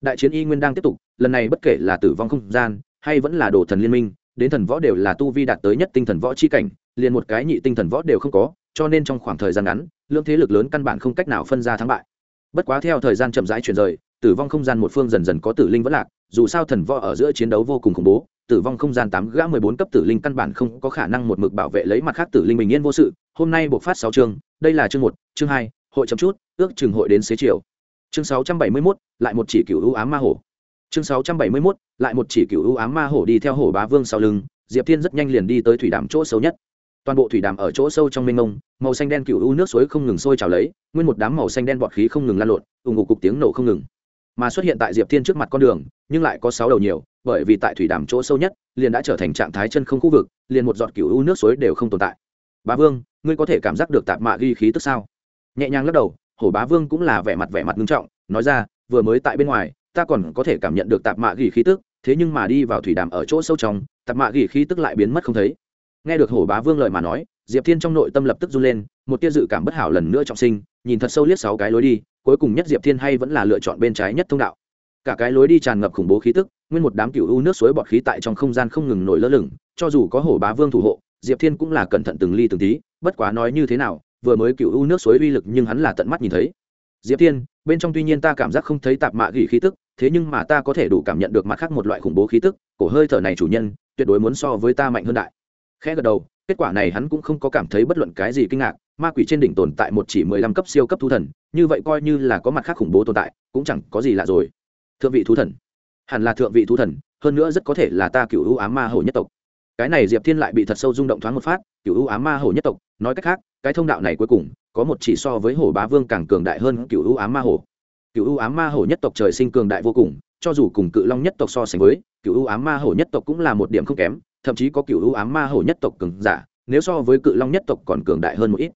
Đại chiến y nguyên đang tiếp tục, lần này bất kể là tử vong không gian, hay vẫn là đồ thần liên minh, đến thần võ đều là tu vi đạt tới nhất tinh thần võ chi cảnh, liền một cái nhị tinh thần võ đều không có, cho nên trong khoảng thời gian ngắn, lượng thế lực lớn căn bản không cách nào phân ra thắng bại bất quá theo thời gian chậm rãi chuyển rời, tử vong không gian một phương dần dần có tử linh vẫn lạc, dù sao thần võ ở giữa chiến đấu vô cùng khủng bố, tử vong không gian tám gã mười bốn cấp tử linh căn bản không có khả năng một mực bảo vệ lấy mặt khác tử linh bình yên vô sự. Hôm nay buộc phát sáu chương, đây là chương một, chương hai, hội chậm chút, ước chừng hội đến xế chiều. Chương sáu trăm bảy mươi mốt, lại một chỉ cựu ưu ám ma hổ. Chương sáu trăm bảy mươi mốt, lại một chỉ cựu ưu ám ma hổ đi theo hổ bá vương sau lưng, diệp thiên rất nhanh liền đi tới thủy đàm chỗ xấu nhất toàn bộ thủy đàm ở chỗ sâu trong mênh mông, màu xanh đen cựu u nước suối không ngừng sôi trào lấy, nguyên một đám màu xanh đen bọt khí không ngừng lan lộn ủng ngục cục tiếng nổ không ngừng. Mà xuất hiện tại diệp thiên trước mặt con đường, nhưng lại có sáu đầu nhiều, bởi vì tại thủy đàm chỗ sâu nhất, liền đã trở thành trạng thái chân không khu vực, liền một giọt cựu u nước suối đều không tồn tại. Bá vương, ngươi có thể cảm giác được tạp mạ ghi khí tức sao? Nhẹ nhàng lắc đầu, hổ bá vương cũng là vẻ mặt vẻ mặt nghiêm trọng, nói ra, vừa mới tại bên ngoài, ta còn có thể cảm nhận được tạp mạ ghi khí tức, thế nhưng mà đi vào thủy đàm ở chỗ sâu trong, tạp mạ ghi khí tức lại biến mất không thấy nghe được hổ bá vương lời mà nói, diệp thiên trong nội tâm lập tức run lên, một tia dự cảm bất hảo lần nữa trọng sinh, nhìn thật sâu liếc sáu cái lối đi, cuối cùng nhất diệp thiên hay vẫn là lựa chọn bên trái nhất thông đạo. Cả cái lối đi tràn ngập khủng bố khí tức, nguyên một đám cựu u nước suối bọt khí tại trong không gian không ngừng nổi lơ lửng, cho dù có hổ bá vương thủ hộ, diệp thiên cũng là cẩn thận từng ly từng tí, bất quá nói như thế nào, vừa mới cựu u nước suối uy lực nhưng hắn là tận mắt nhìn thấy. Diệp thiên, bên trong tuy nhiên ta cảm giác không thấy tạp mạ gỉ khí tức, thế nhưng mà ta có thể đủ cảm nhận được mặt khác một loại khủng bố khí tức, cổ hơi thở này chủ nhân, tuyệt đối muốn so với ta mạnh hơn đại khẽ gật đầu, kết quả này hắn cũng không có cảm thấy bất luận cái gì kinh ngạc, ma quỷ trên đỉnh tồn tại một chỉ mười lăm cấp siêu cấp thú thần, như vậy coi như là có mặt khác khủng bố tồn tại, cũng chẳng có gì lạ rồi. Thượng vị thú thần. Hẳn là thượng vị thú thần, hơn nữa rất có thể là ta cựu ưu ám ma hổ nhất tộc. Cái này diệp thiên lại bị thật sâu rung động thoáng một phát, cựu ưu ám ma hổ nhất tộc, nói cách khác, cái thông đạo này cuối cùng, có một chỉ so với hổ bá vương càng cường đại hơn cựu ưu ám ma hổ. Cựu ưu ám ma hổ nhất tộc trời sinh cường đại vô cùng, cho dù cùng cự long nhất tộc so sánh với, cựu ưu ám ma hổ nhất tộc cũng là một điểm không kém thậm chí có cựu ưu ám ma hổ nhất tộc cường giả, nếu so với cự long nhất tộc còn cường đại hơn một ít.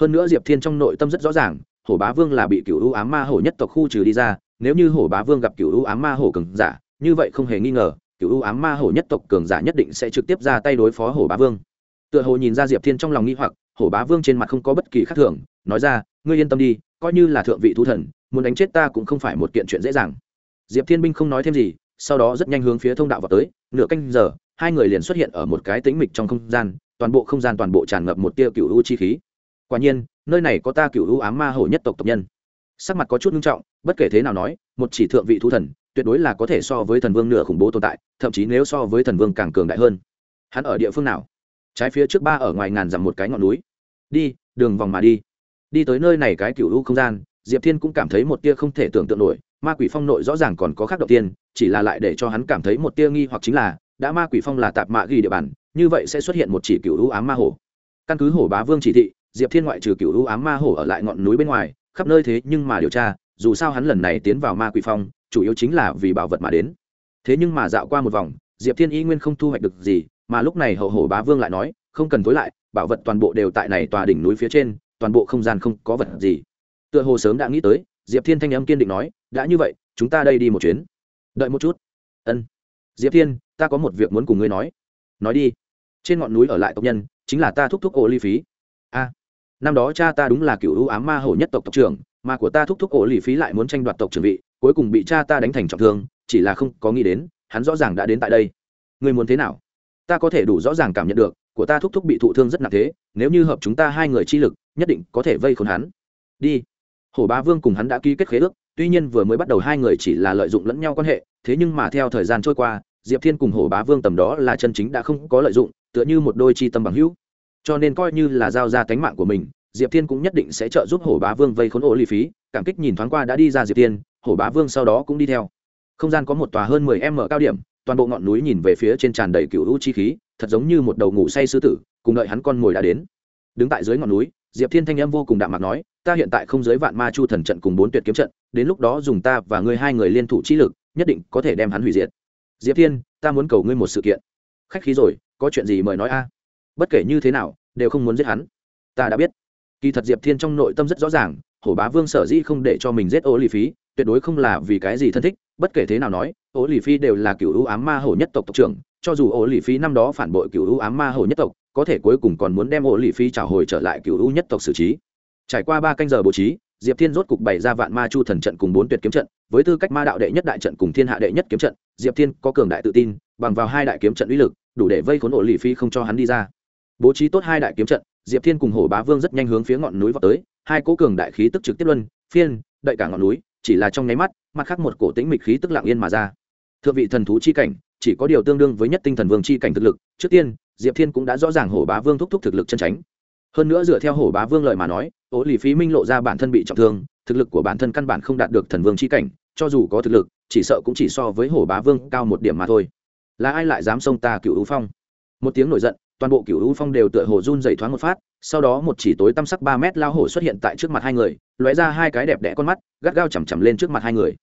Hơn nữa diệp thiên trong nội tâm rất rõ ràng, hổ bá vương là bị cựu ưu ám ma hổ nhất tộc khu trừ đi ra, nếu như hổ bá vương gặp cựu ưu ám ma hổ cường giả, như vậy không hề nghi ngờ cựu ưu ám ma hổ nhất tộc cường giả nhất định sẽ trực tiếp ra tay đối phó hổ bá vương. Tựa hồ nhìn ra diệp thiên trong lòng nghi hoặc, hổ bá vương trên mặt không có bất kỳ khác thường, nói ra, ngươi yên tâm đi, coi như là thượng vị thú thần, muốn đánh chết ta cũng không phải một kiện chuyện dễ dàng. Diệp thiên binh không nói thêm gì, sau đó rất nhanh hướng phía thông đạo vào tới, nửa canh giờ hai người liền xuất hiện ở một cái tĩnh mịch trong không gian, toàn bộ không gian toàn bộ tràn ngập một tia cựu u chi khí. Quả nhiên, nơi này có ta cựu u ám ma hổ nhất tộc tộc nhân. Sắc mặt có chút nghiêm trọng, bất kể thế nào nói, một chỉ thượng vị thú thần, tuyệt đối là có thể so với thần vương nửa khủng bố tồn tại, thậm chí nếu so với thần vương càng cường đại hơn. Hắn ở địa phương nào? Trái phía trước ba ở ngoài ngàn dặm một cái ngọn núi. Đi, đường vòng mà đi. Đi tới nơi này cái cựu u không gian, diệp thiên cũng cảm thấy một tia không thể tưởng tượng nổi, ma quỷ phong nội rõ ràng còn có khác đầu tiên, chỉ là lại để cho hắn cảm thấy một tia nghi hoặc chính là đã ma quỷ phong là tạp mạ ghi địa bàn, như vậy sẽ xuất hiện một chỉ cựu ưu ám ma hổ. Căn cứ hổ bá vương chỉ thị, diệp thiên ngoại trừ cựu ưu ám ma hổ ở lại ngọn núi bên ngoài, khắp nơi thế nhưng mà điều tra, dù sao hắn lần này tiến vào ma quỷ phong, chủ yếu chính là vì bảo vật mà đến. Thế nhưng mà dạo qua một vòng, diệp thiên y nguyên không thu hoạch được gì, mà lúc này hậu hổ bá vương lại nói, không cần tối lại, bảo vật toàn bộ đều tại này tòa đỉnh núi phía trên, toàn bộ không gian không có vật gì. Tựa hồ sớm đã nghĩ tới, diệp thiên thanh âm kiên định nói, đã như vậy, chúng ta đây đi một chuyến. Đợi một chút. Ân. Diệp thiên ta có một việc muốn cùng ngươi nói. Nói đi. Trên ngọn núi ở lại tộc nhân, chính là ta thúc thúc ổ ly phí. A. Năm đó cha ta đúng là cựu ưu ám ma hổ nhất tộc tộc trưởng, mà của ta thúc thúc ổ ly phí lại muốn tranh đoạt tộc trưởng vị, cuối cùng bị cha ta đánh thành trọng thương, chỉ là không có nghĩ đến, hắn rõ ràng đã đến tại đây. Ngươi muốn thế nào? Ta có thể đủ rõ ràng cảm nhận được, của ta thúc thúc bị thụ thương rất nặng thế, nếu như hợp chúng ta hai người chi lực, nhất định có thể vây khốn hắn. Đi. Hổ ba vương cùng hắn đã ký kết khế ước, tuy nhiên vừa mới bắt đầu hai người chỉ là lợi dụng lẫn nhau quan hệ, thế nhưng mà theo thời gian trôi qua diệp thiên cùng hổ bá vương tầm đó là chân chính đã không có lợi dụng, tựa như một đôi chi tâm bằng hữu. Cho nên coi như là giao ra tánh mạng của mình, diệp thiên cũng nhất định sẽ trợ giúp hổ bá vương vây khốn ổ lì phí, cảm kích nhìn thoáng qua đã đi ra diệp thiên, hổ bá vương sau đó cũng đi theo. Không gian có một tòa hơn mười m cao điểm, toàn bộ ngọn núi nhìn về phía trên tràn đầy cựu u chi khí, thật giống như một đầu ngủ say sư tử, cùng đợi hắn con mồi đã đến. Đứng tại dưới ngọn núi, diệp thiên thanh âm vô cùng đạm mặt nói, ta hiện tại không giới vạn ma chu thần trận cùng bốn tuyệt kiếm trận, đến lúc đó dùng ta và ngươi hai người liên thủ chi lực, nhất định có thể đem hắn hủy diệt diệp thiên, ta muốn cầu ngươi một sự kiện. Khách khí rồi, có chuyện gì mời nói a. Bất kể như thế nào, đều không muốn giết hắn. Ta đã biết. Kỳ thật diệp thiên trong nội tâm rất rõ ràng, hổ bá vương sở dĩ không để cho mình giết ô lì phí tuyệt đối không là vì cái gì thân thích, bất kể thế nào nói ô lì phi đều là cựu ưu ám ma hổ nhất tộc tộc trưởng, cho dù ô lì phi năm đó phản bội cựu ưu ám ma hổ nhất tộc, có thể cuối cùng còn muốn đem ô lì phi trả hồi trở lại cựu ưu nhất tộc xử trí. Trải qua ba canh giờ bố trí diệp thiên rốt cục bày ra vạn ma chu thần trận cùng bốn tuyệt kiếm trận, với tư cách ma đạo đệ nhất đại trận cùng thiên hạ đệ nhất kiếm trận, diệp thiên có cường đại tự tin, bằng vào hai đại kiếm trận uy lực, đủ để vây khốn ổ lì phi không cho hắn đi ra. Bố trí tốt hai đại kiếm trận, diệp thiên cùng hổ bá vương rất nhanh hướng phía ngọn núi vào tới, hai cố cường đại khí tức trực tiếp luân, phiên, đợi cả ngọn núi, chỉ là trong nháy mắt, mặt khác một cổ tĩnh mịch khí tức lặng yên mà ra. Thượng vị thần thú chi cảnh, chỉ có điều tương đương với nhất tinh thần vương chi cảnh thực lực, trước tiên, diệp thiên cũng đã rõ ràng hổ bá vương thúc thúc thực lực chân tránh hơn nữa dựa theo hổ bá vương lời mà nói, ố lì phí minh lộ ra bản thân bị trọng thương, thực lực của bản thân căn bản không đạt được thần vương chi cảnh, cho dù có thực lực, chỉ sợ cũng chỉ so với hổ bá vương cao một điểm mà thôi. Là ai lại dám xông ta cựu hữu phong? Một tiếng nổi giận, toàn bộ cựu hữu phong đều tựa hồ run dày thoáng một phát, sau đó một chỉ tối tăm sắc ba mét lao hổ xuất hiện tại trước mặt hai người, lóe ra hai cái đẹp đẽ con mắt, gắt gao chằm chằm lên trước mặt hai người.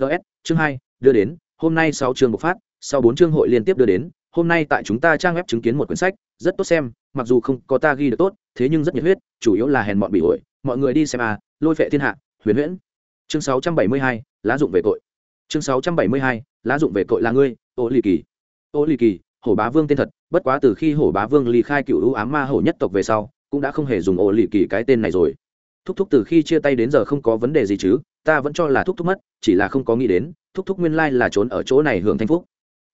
Ts chương hai, đưa đến, hôm nay sáu chương bộc phát, sau bốn chương hội liên tiếp đưa đến hôm nay tại chúng ta trang web chứng kiến một quyển sách, rất tốt xem, mặc dù không có ta ghi được tốt, thế nhưng rất nhiệt huyết, chủ yếu là hèn bọn bị ổi mọi người đi xem à lôi phệ thiên hạ, huyền huyễn. Chương sáu trăm bảy mươi hai, lá dụng về tội. Chương sáu trăm bảy mươi hai, lá dụng về tội là ngươi, ô lì kỳ. Ô lì kỳ, hổ bá vương tên thật, bất quá từ khi hổ bá vương ly khai cựu ưu ám ma hổ nhất tộc về sau, cũng đã không hề dùng ô lì kỳ cái tên này rồi. Thúc thúc từ khi chia tay đến giờ không có vấn đề gì chứ, ta vẫn cho là thúc thúc mất, chỉ là không có nghĩ đến, thúc thúc nguyên lai là trốn ở chỗ này hưởng thanh phúc.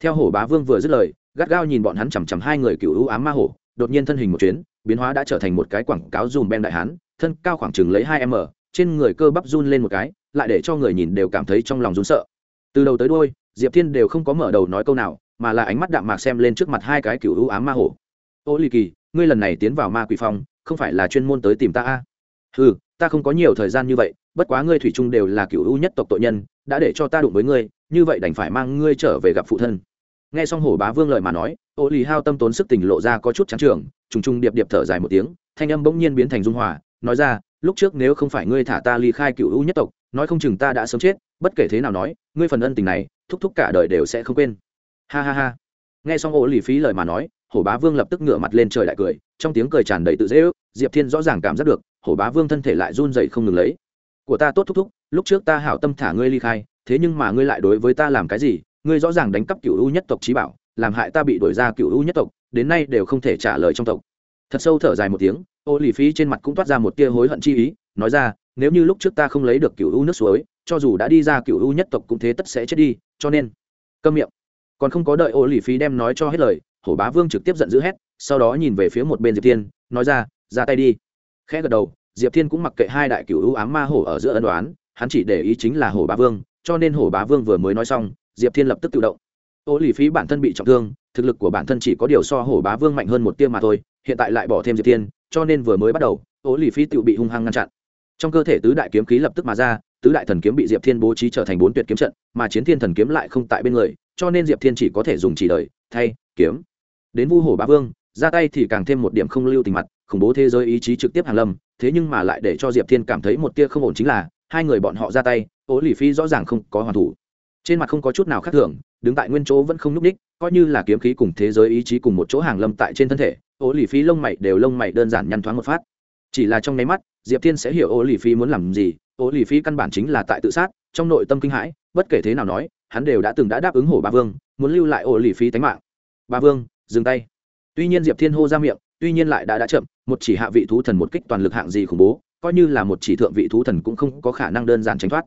Theo hổ bá vương vừa dứt lời gắt gao nhìn bọn hắn chằm chằm hai người cựu ưu ám ma hổ, đột nhiên thân hình một chuyến, biến hóa đã trở thành một cái quảng cáo dùm ben đại hán, thân cao khoảng chừng lấy hai m, trên người cơ bắp run lên một cái, lại để cho người nhìn đều cảm thấy trong lòng run sợ. Từ đầu tới đôi diệp thiên đều không có mở đầu nói câu nào, mà là ánh mắt đạm mạc xem lên trước mặt hai cái cựu ưu ám ma hổ. Ô ly kỳ, ngươi lần này tiến vào ma quỷ phong không phải là chuyên môn tới tìm ta a? À? ừ ta không có nhiều thời gian như vậy, bất quá ngươi thủy chung đều là cựu ưu nhất tộc tội nhân, đã để cho ta đụng với ngươi, như vậy đành phải mang ngươi trở về gặp phụ thân nghe xong hổ bá vương lời mà nói, ô lì hao tâm tốn sức tình lộ ra có chút trắng trường, trùng trùng điệp điệp thở dài một tiếng, thanh âm bỗng nhiên biến thành dung hòa, nói ra, lúc trước nếu không phải ngươi thả ta ly khai cựu hữu nhất tộc, nói không chừng ta đã sớm chết, bất kể thế nào nói, ngươi phần ân tình này, thúc thúc cả đời đều sẽ không quên. Ha ha ha. Nghe xong ô lì phí lời mà nói, hổ bá vương lập tức ngửa mặt lên trời lại cười, trong tiếng cười tràn đầy tự dễ ước, diệp thiên rõ ràng cảm giác được, hổ bá vương thân thể lại run dậy không ngừng lấy. Của ta tốt thúc thúc, lúc trước ta hảo tâm thả ngươi ly khai, thế nhưng mà ngươi lại đối với ta làm cái gì ngươi rõ ràng đánh cắp cựu u nhất tộc trí bảo, làm hại ta bị đuổi ra cựu u nhất tộc, đến nay đều không thể trả lời trong tộc. Thật sâu thở dài một tiếng, ô lì phí trên mặt cũng toát ra một tia hối hận chi ý, nói ra, nếu như lúc trước ta không lấy được cựu u nước suối, cho dù đã đi ra cựu u nhất tộc cũng thế tất sẽ chết đi, cho nên, câm miệng. Còn không có đợi ô lì phí đem nói cho hết lời, hổ bá vương trực tiếp giận dữ hét, sau đó nhìn về phía một bên diệp thiên, nói ra ra tay đi. Khẽ gật đầu, diệp thiên cũng mặc kệ hai đại cựu u ám ma hổ ở giữa ân đoán hắn chỉ để ý chính là hổ bá vương, cho nên hổ bá vương vừa mới nói xong diệp thiên lập tức tự động. Ô lì phí bản thân bị trọng thương, thực lực của bản thân chỉ có điều so hổ bá vương mạnh hơn một tia mà thôi, hiện tại lại bỏ thêm diệp thiên, cho nên vừa mới bắt đầu, ô lì phí tự bị hung hăng ngăn chặn. Trong cơ thể tứ đại kiếm khí lập tức mà ra, tứ đại thần kiếm bị diệp thiên bố trí trở thành bốn tuyệt kiếm trận, mà chiến thiên thần kiếm lại không tại bên người, cho nên diệp thiên chỉ có thể dùng chỉ đời, thay, kiếm. Đến vu Hổ bá vương, ra tay thì càng thêm một điểm không lưu tình mặt, khủng bố thế giới ý chí trực tiếp hàng lâm, thế nhưng mà lại để cho diệp thiên cảm thấy một tia không ổn chính là, hai người bọn họ ra tay ố lì phi rõ ràng không có hoàn thủ trên mặt không có chút nào khác thường, đứng tại nguyên chỗ vẫn không nhúc ních coi như là kiếm khí cùng thế giới ý chí cùng một chỗ hàng lâm tại trên thân thể, ô lì phi lông mày đều lông mày đơn giản nhăn thoáng một phát. Chỉ là trong nháy mắt, diệp thiên sẽ hiểu ô lì phi muốn làm gì, ô lì phi căn bản chính là tại tự sát, trong nội tâm kinh hãi, bất kể thế nào nói, hắn đều đã từng đã đáp ứng hổ ba vương, muốn lưu lại ô lì phi tánh mạng. Ba vương, dừng tay. Tuy nhiên diệp thiên hô ra miệng, tuy nhiên lại đã đã chậm, một chỉ hạ vị thú thần một kích toàn lực hạng gì khủng bố, coi như là một chỉ thượng vị thú thần cũng không có khả năng đơn giản tránh thoát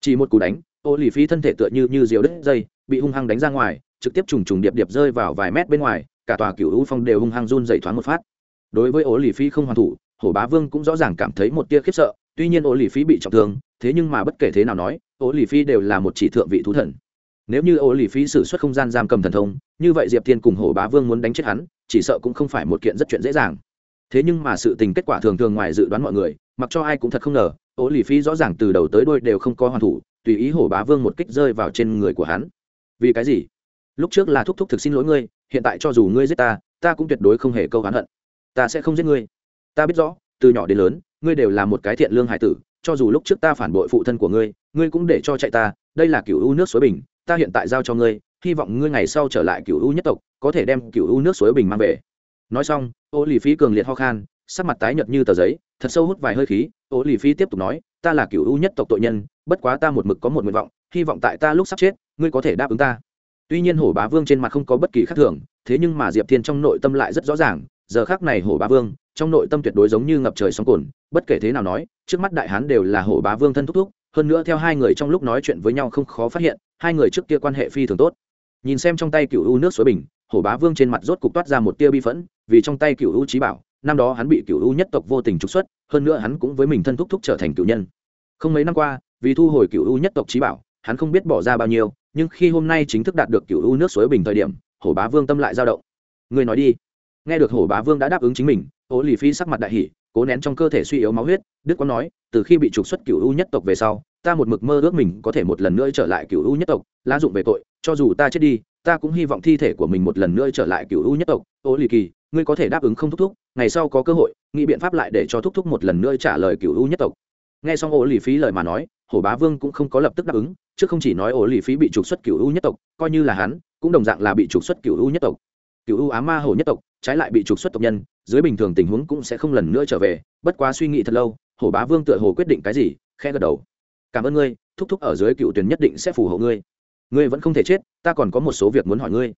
chỉ một cú đánh, ô lì phi thân thể tựa như như diều đứt dây, bị hung hăng đánh ra ngoài, trực tiếp trùng trùng điệp điệp rơi vào vài mét bên ngoài, cả tòa cựu u phong đều hung hăng run dày thoáng một phát. Đối với ô lì phi không hoàn thủ, hổ bá vương cũng rõ ràng cảm thấy một tia khiếp sợ, tuy nhiên ô lì phi bị trọng thương, thế nhưng mà bất kể thế nào nói, ô lì phi đều là một chỉ thượng vị thú thần. Nếu như ô lì phi xử suất không gian giam cầm thần thông, như vậy diệp thiên cùng hổ bá vương muốn đánh chết hắn, chỉ sợ cũng không phải một kiện rất chuyện dễ dàng. Thế nhưng mà sự tình kết quả thường thường ngoài dự đoán mọi người, mặc cho ai cũng thật không ngờ ô lì phi rõ ràng từ đầu tới đôi đều không có hoàn thủ, tùy ý hổ bá vương một kích rơi vào trên người của hắn. Vì cái gì? Lúc trước là thúc thúc thực xin lỗi ngươi, hiện tại cho dù ngươi giết ta ta cũng tuyệt đối không hề câu hắn hận. Ta sẽ không giết ngươi. Ta biết rõ, từ nhỏ đến lớn, ngươi đều là một cái thiện lương hải tử, cho dù lúc trước ta phản bội phụ thân của ngươi ngươi cũng để cho chạy ta, đây là cựu u nước suối bình, ta hiện tại giao cho ngươi, hy vọng ngươi ngày sau trở lại cựu u nhất tộc, có thể đem cựu u nước suối bình mang về. Nói xong, ô lì phí cường liệt ho khan, sắc mặt tái nhợt như tờ giấy thật sâu hút vài hơi khí, ô lì phi tiếp tục nói, ta là cựu u nhất tộc tội nhân, bất quá ta một mực có một nguyện vọng, hy vọng tại ta lúc sắp chết, ngươi có thể đáp ứng ta. Tuy nhiên hổ bá vương trên mặt không có bất kỳ khác thường, thế nhưng mà diệp thiên trong nội tâm lại rất rõ ràng, giờ khác này hổ bá vương, trong nội tâm tuyệt đối giống như ngập trời sóng cồn bất kể thế nào nói, trước mắt đại hán đều là hổ bá vương thân thúc thúc, hơn nữa theo hai người trong lúc nói chuyện với nhau không khó phát hiện, hai người trước kia quan hệ phi thường tốt. Nhìn xem trong tay cựu u nước suối bình, hổ bá vương trên mặt rốt cục toát ra một tia bi phẫn, vì trong tay cựu u trí bảo năm đó hắn bị cựu u nhất tộc vô tình trục xuất, hơn nữa hắn cũng với mình thân thúc thúc trở thành cựu nhân. Không mấy năm qua, vì thu hồi cựu u nhất tộc trí bảo, hắn không biết bỏ ra bao nhiêu, nhưng khi hôm nay chính thức đạt được cựu u nước suối bình thời điểm, hổ bá vương tâm lại dao động. Người nói đi. Nghe được hổ bá vương đã đáp ứng chính mình, ô lì phi sắc mặt đại hỷ cố nén trong cơ thể suy yếu máu huyết, đức có nói, từ khi bị trục xuất cựu u nhất tộc về sau, ta một mực mơ ước mình có thể một lần nữa trở lại cựu u nhất tộc, lá dụng về tội, cho dù ta chết đi, ta cũng hy vọng thi thể của mình một lần nữa trở lại cựu u nhất tộc. Ô lì kỳ, ngươi có thể đáp ứng không thúc thúc ngày sau có cơ hội, nghĩ biện pháp lại để cho thúc thúc một lần nữa trả lời cựu u nhất tộc. Nghe xong ổ lì phí lời mà nói, hổ bá vương cũng không có lập tức đáp ứng, chứ không chỉ nói ổ lì phí bị trục xuất cựu u nhất tộc, coi như là hắn, cũng đồng dạng là bị trục xuất cựu u nhất tộc. Cựu u á ma hổ nhất tộc, trái lại bị trục xuất tộc nhân, dưới bình thường tình huống cũng sẽ không lần nữa trở về, bất quá suy nghĩ thật lâu, hổ bá vương tựa hồ quyết định cái gì khe gật đầu. Cảm ơn ngươi, thúc thúc ở dưới cựu tuyển nhất định sẽ phù hộ ngươi. Ngươi vẫn không thể chết, ta còn có một số việc muốn hỏi ngươi.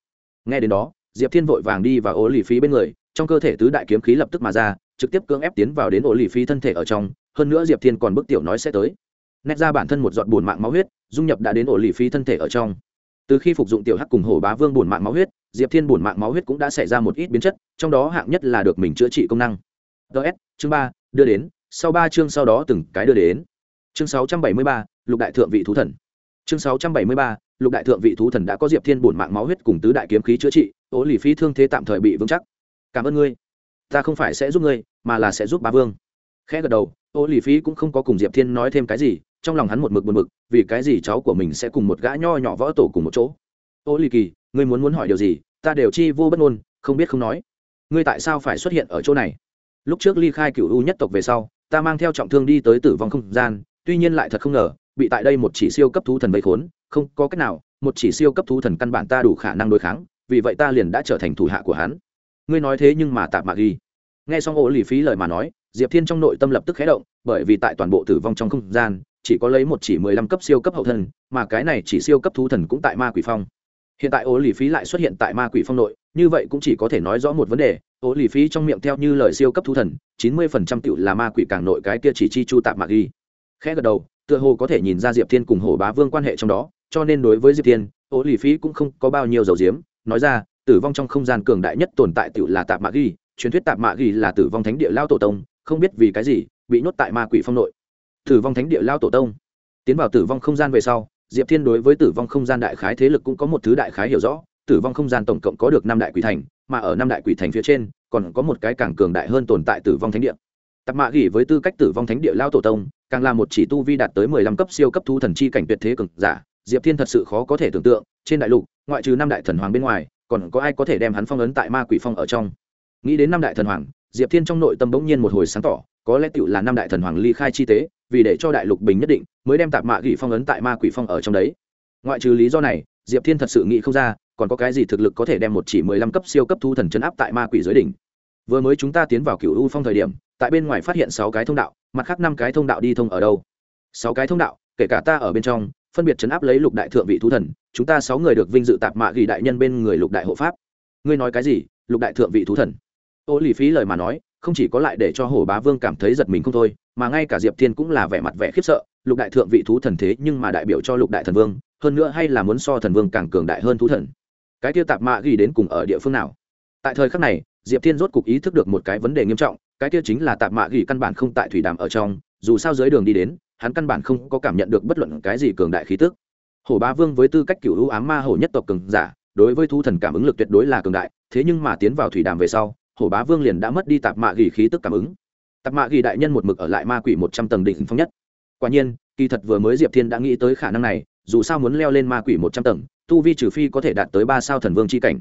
Nghe đến đó, diệp thiên vội vàng đi và ố lì phí bên người trong cơ thể tứ đại kiếm khí lập tức mà ra, trực tiếp cưỡng ép tiến vào đến ổ lì phí thân thể ở trong, hơn nữa diệp thiên còn bức tiểu nói sẽ tới. Nét ra bản thân một giọt bùn mạng máu huyết, dung nhập đã đến ổ lì phí thân thể ở trong. Từ khi phục dụng tiểu hắc cùng hổ bá vương bùn mạng máu huyết, diệp thiên bùn mạng máu huyết cũng đã xảy ra một ít biến chất, trong đó hạng nhất là được mình chữa trị công năng. Ts chương ba, đưa đến. Sau ba chương sau đó từng cái đưa đến. Chương sáu trăm bảy mươi ba, lục đại thượng vị thú thần. Chương sáu trăm bảy mươi ba, lục đại thượng vị thú thần đã có diệp thiên bổn mạng máu huyết cùng tứ đại kiếm khí chữa trị ố lì phi thương thế tạm thời bị vững chắc cảm ơn ngươi. Ta không phải sẽ giúp ngươi, mà là sẽ giúp bá vương. Khẽ gật đầu ô lì phi cũng không có cùng diệp thiên nói thêm cái gì, trong lòng hắn một mực một mực vì cái gì cháu của mình sẽ cùng một gã nho nhỏ võ tổ cùng một chỗ? Ô lì kỳ, ngươi muốn muốn hỏi điều gì? Ta đều chi vô bất ngôn, không biết không nói. Ngươi tại sao phải xuất hiện ở chỗ này? Lúc trước ly khai cựu u nhất tộc về sau, ta mang theo trọng thương đi tới tử vong không gian, tuy nhiên lại thật không ngờ, bị tại đây một chỉ siêu cấp thú thần vây khốn, không có cách nào, một chỉ siêu cấp thú thần căn bản ta đủ khả năng đối kháng, vì vậy ta liền đã trở thành thủ hạ của hắn ngươi nói thế nhưng mà tạp mạc ghi. Nghe xong ô lì phí lời mà nói, diệp thiên trong nội tâm lập tức khé động, bởi vì tại toàn bộ tử vong trong không gian, chỉ có lấy một chỉ mười lăm cấp siêu cấp hậu thân mà cái này chỉ siêu cấp thú thần cũng tại ma quỷ phong. Hiện tại ô lì phí lại xuất hiện tại ma quỷ phong nội, như vậy cũng chỉ có thể nói rõ một vấn đề ô lì phí trong miệng theo như lời siêu cấp thú thần, chín mươi phần trăm tựu là ma quỷ càng nội cái kia chỉ chi chu tạp mạc ghi. Khẽ gật đầu, tựa hồ có thể nhìn ra diệp thiên cùng hổ bá vương quan hệ trong đó, cho nên đối với diệp thiên ô lì phí cũng không có bao nhiêu dầu diếm, nói ra tử vong trong không gian cường đại nhất tồn tại tự là tạp mạ ghi, truyền thuyết tạp mạ ghi là tử vong thánh địa lao tổ tông, không biết vì cái gì, bị nhốt tại ma quỷ phong nội. Tử vong thánh địa lao tổ tông. Tiến vào tử vong không gian về sau, diệp thiên đối với tử vong không gian đại khái thế lực cũng có một thứ đại khái hiểu rõ, tử vong không gian tổng cộng có được năm đại quỷ thành, mà ở năm đại quỷ thành phía trên, còn có một cái càng cường đại hơn tồn tại tử vong thánh địa. Tạp mạ gỉ với tư cách tử vong thánh địa lao tổ tông, càng là một chỉ tu vi đạt tới mười lăm cấp siêu cấp thu thần chi cảnh tuyệt thế cực giả, diệp thiên thật sự khó có thể tưởng tượng, trên đại lục, ngoại trừ năm đại thần hoàng bên ngoài còn có ai có thể đem hắn phong ấn tại ma quỷ phong ở trong? Nghĩ đến năm đại thần hoàng, diệp thiên trong nội tâm bỗng nhiên một hồi sáng tỏ, có lẽ tựu là năm đại thần hoàng ly khai chi tế, vì để cho đại lục bình nhất định, mới đem tạp mạ gỉ phong ấn tại ma quỷ phong ở trong đấy. Ngoại trừ lý do này, diệp thiên thật sự nghĩ không ra, còn có cái gì thực lực có thể đem một chỉ mười lăm cấp siêu cấp thu thần chấn áp tại ma quỷ giới đỉnh. Vừa mới chúng ta tiến vào cựu u phong thời điểm, tại bên ngoài phát hiện sáu cái thông đạo, mặt khác năm cái thông đạo đi thông ở đâu? Sáu cái thông đạo, kể cả ta ở bên trong phân biệt chấn áp lấy lục đại thượng vị thú thần, chúng ta sáu người được vinh dự tạp mạ ghi đại nhân bên người lục đại hộ pháp. Ngươi nói cái gì, lục đại thượng vị thú thần? Ô lì phí lời mà nói, không chỉ có lại để cho hổ bá vương cảm thấy giật mình không thôi, mà ngay cả diệp thiên cũng là vẻ mặt vẻ khiếp sợ, lục đại thượng vị thú thần thế nhưng mà đại biểu cho lục đại thần vương, hơn nữa hay là muốn so thần vương càng cường đại hơn thú thần. Cái tiêu tạp mạ ghi đến cùng ở địa phương nào? Tại thời khắc này, diệp thiên rốt cục ý thức được một cái vấn đề nghiêm trọng, cái kia chính là tạp mạ ghi căn bản không tại thủy đàm ở trong, dù sao dưới đường đi đến hắn căn bản không có cảm nhận được bất luận cái gì cường đại khí tức. Hổ ba vương với tư cách cựu hữu ám ma hổ nhất tộc cường giả, đối với thu thần cảm ứng lực tuyệt đối là cường đại, thế nhưng mà tiến vào thủy đàm về sau, hổ bá vương liền đã mất đi tạp mạ gỉ khí tức cảm ứng. Tạp mạ gỉ đại nhân một mực ở lại ma quỷ một trăm tầng đỉnh phong nhất. Quả nhiên, kỳ thật vừa mới diệp thiên đã nghĩ tới khả năng này, dù sao muốn leo lên ma quỷ một trăm tầng, tu vi trừ phi có thể đạt tới ba sao thần vương c h i cảnh.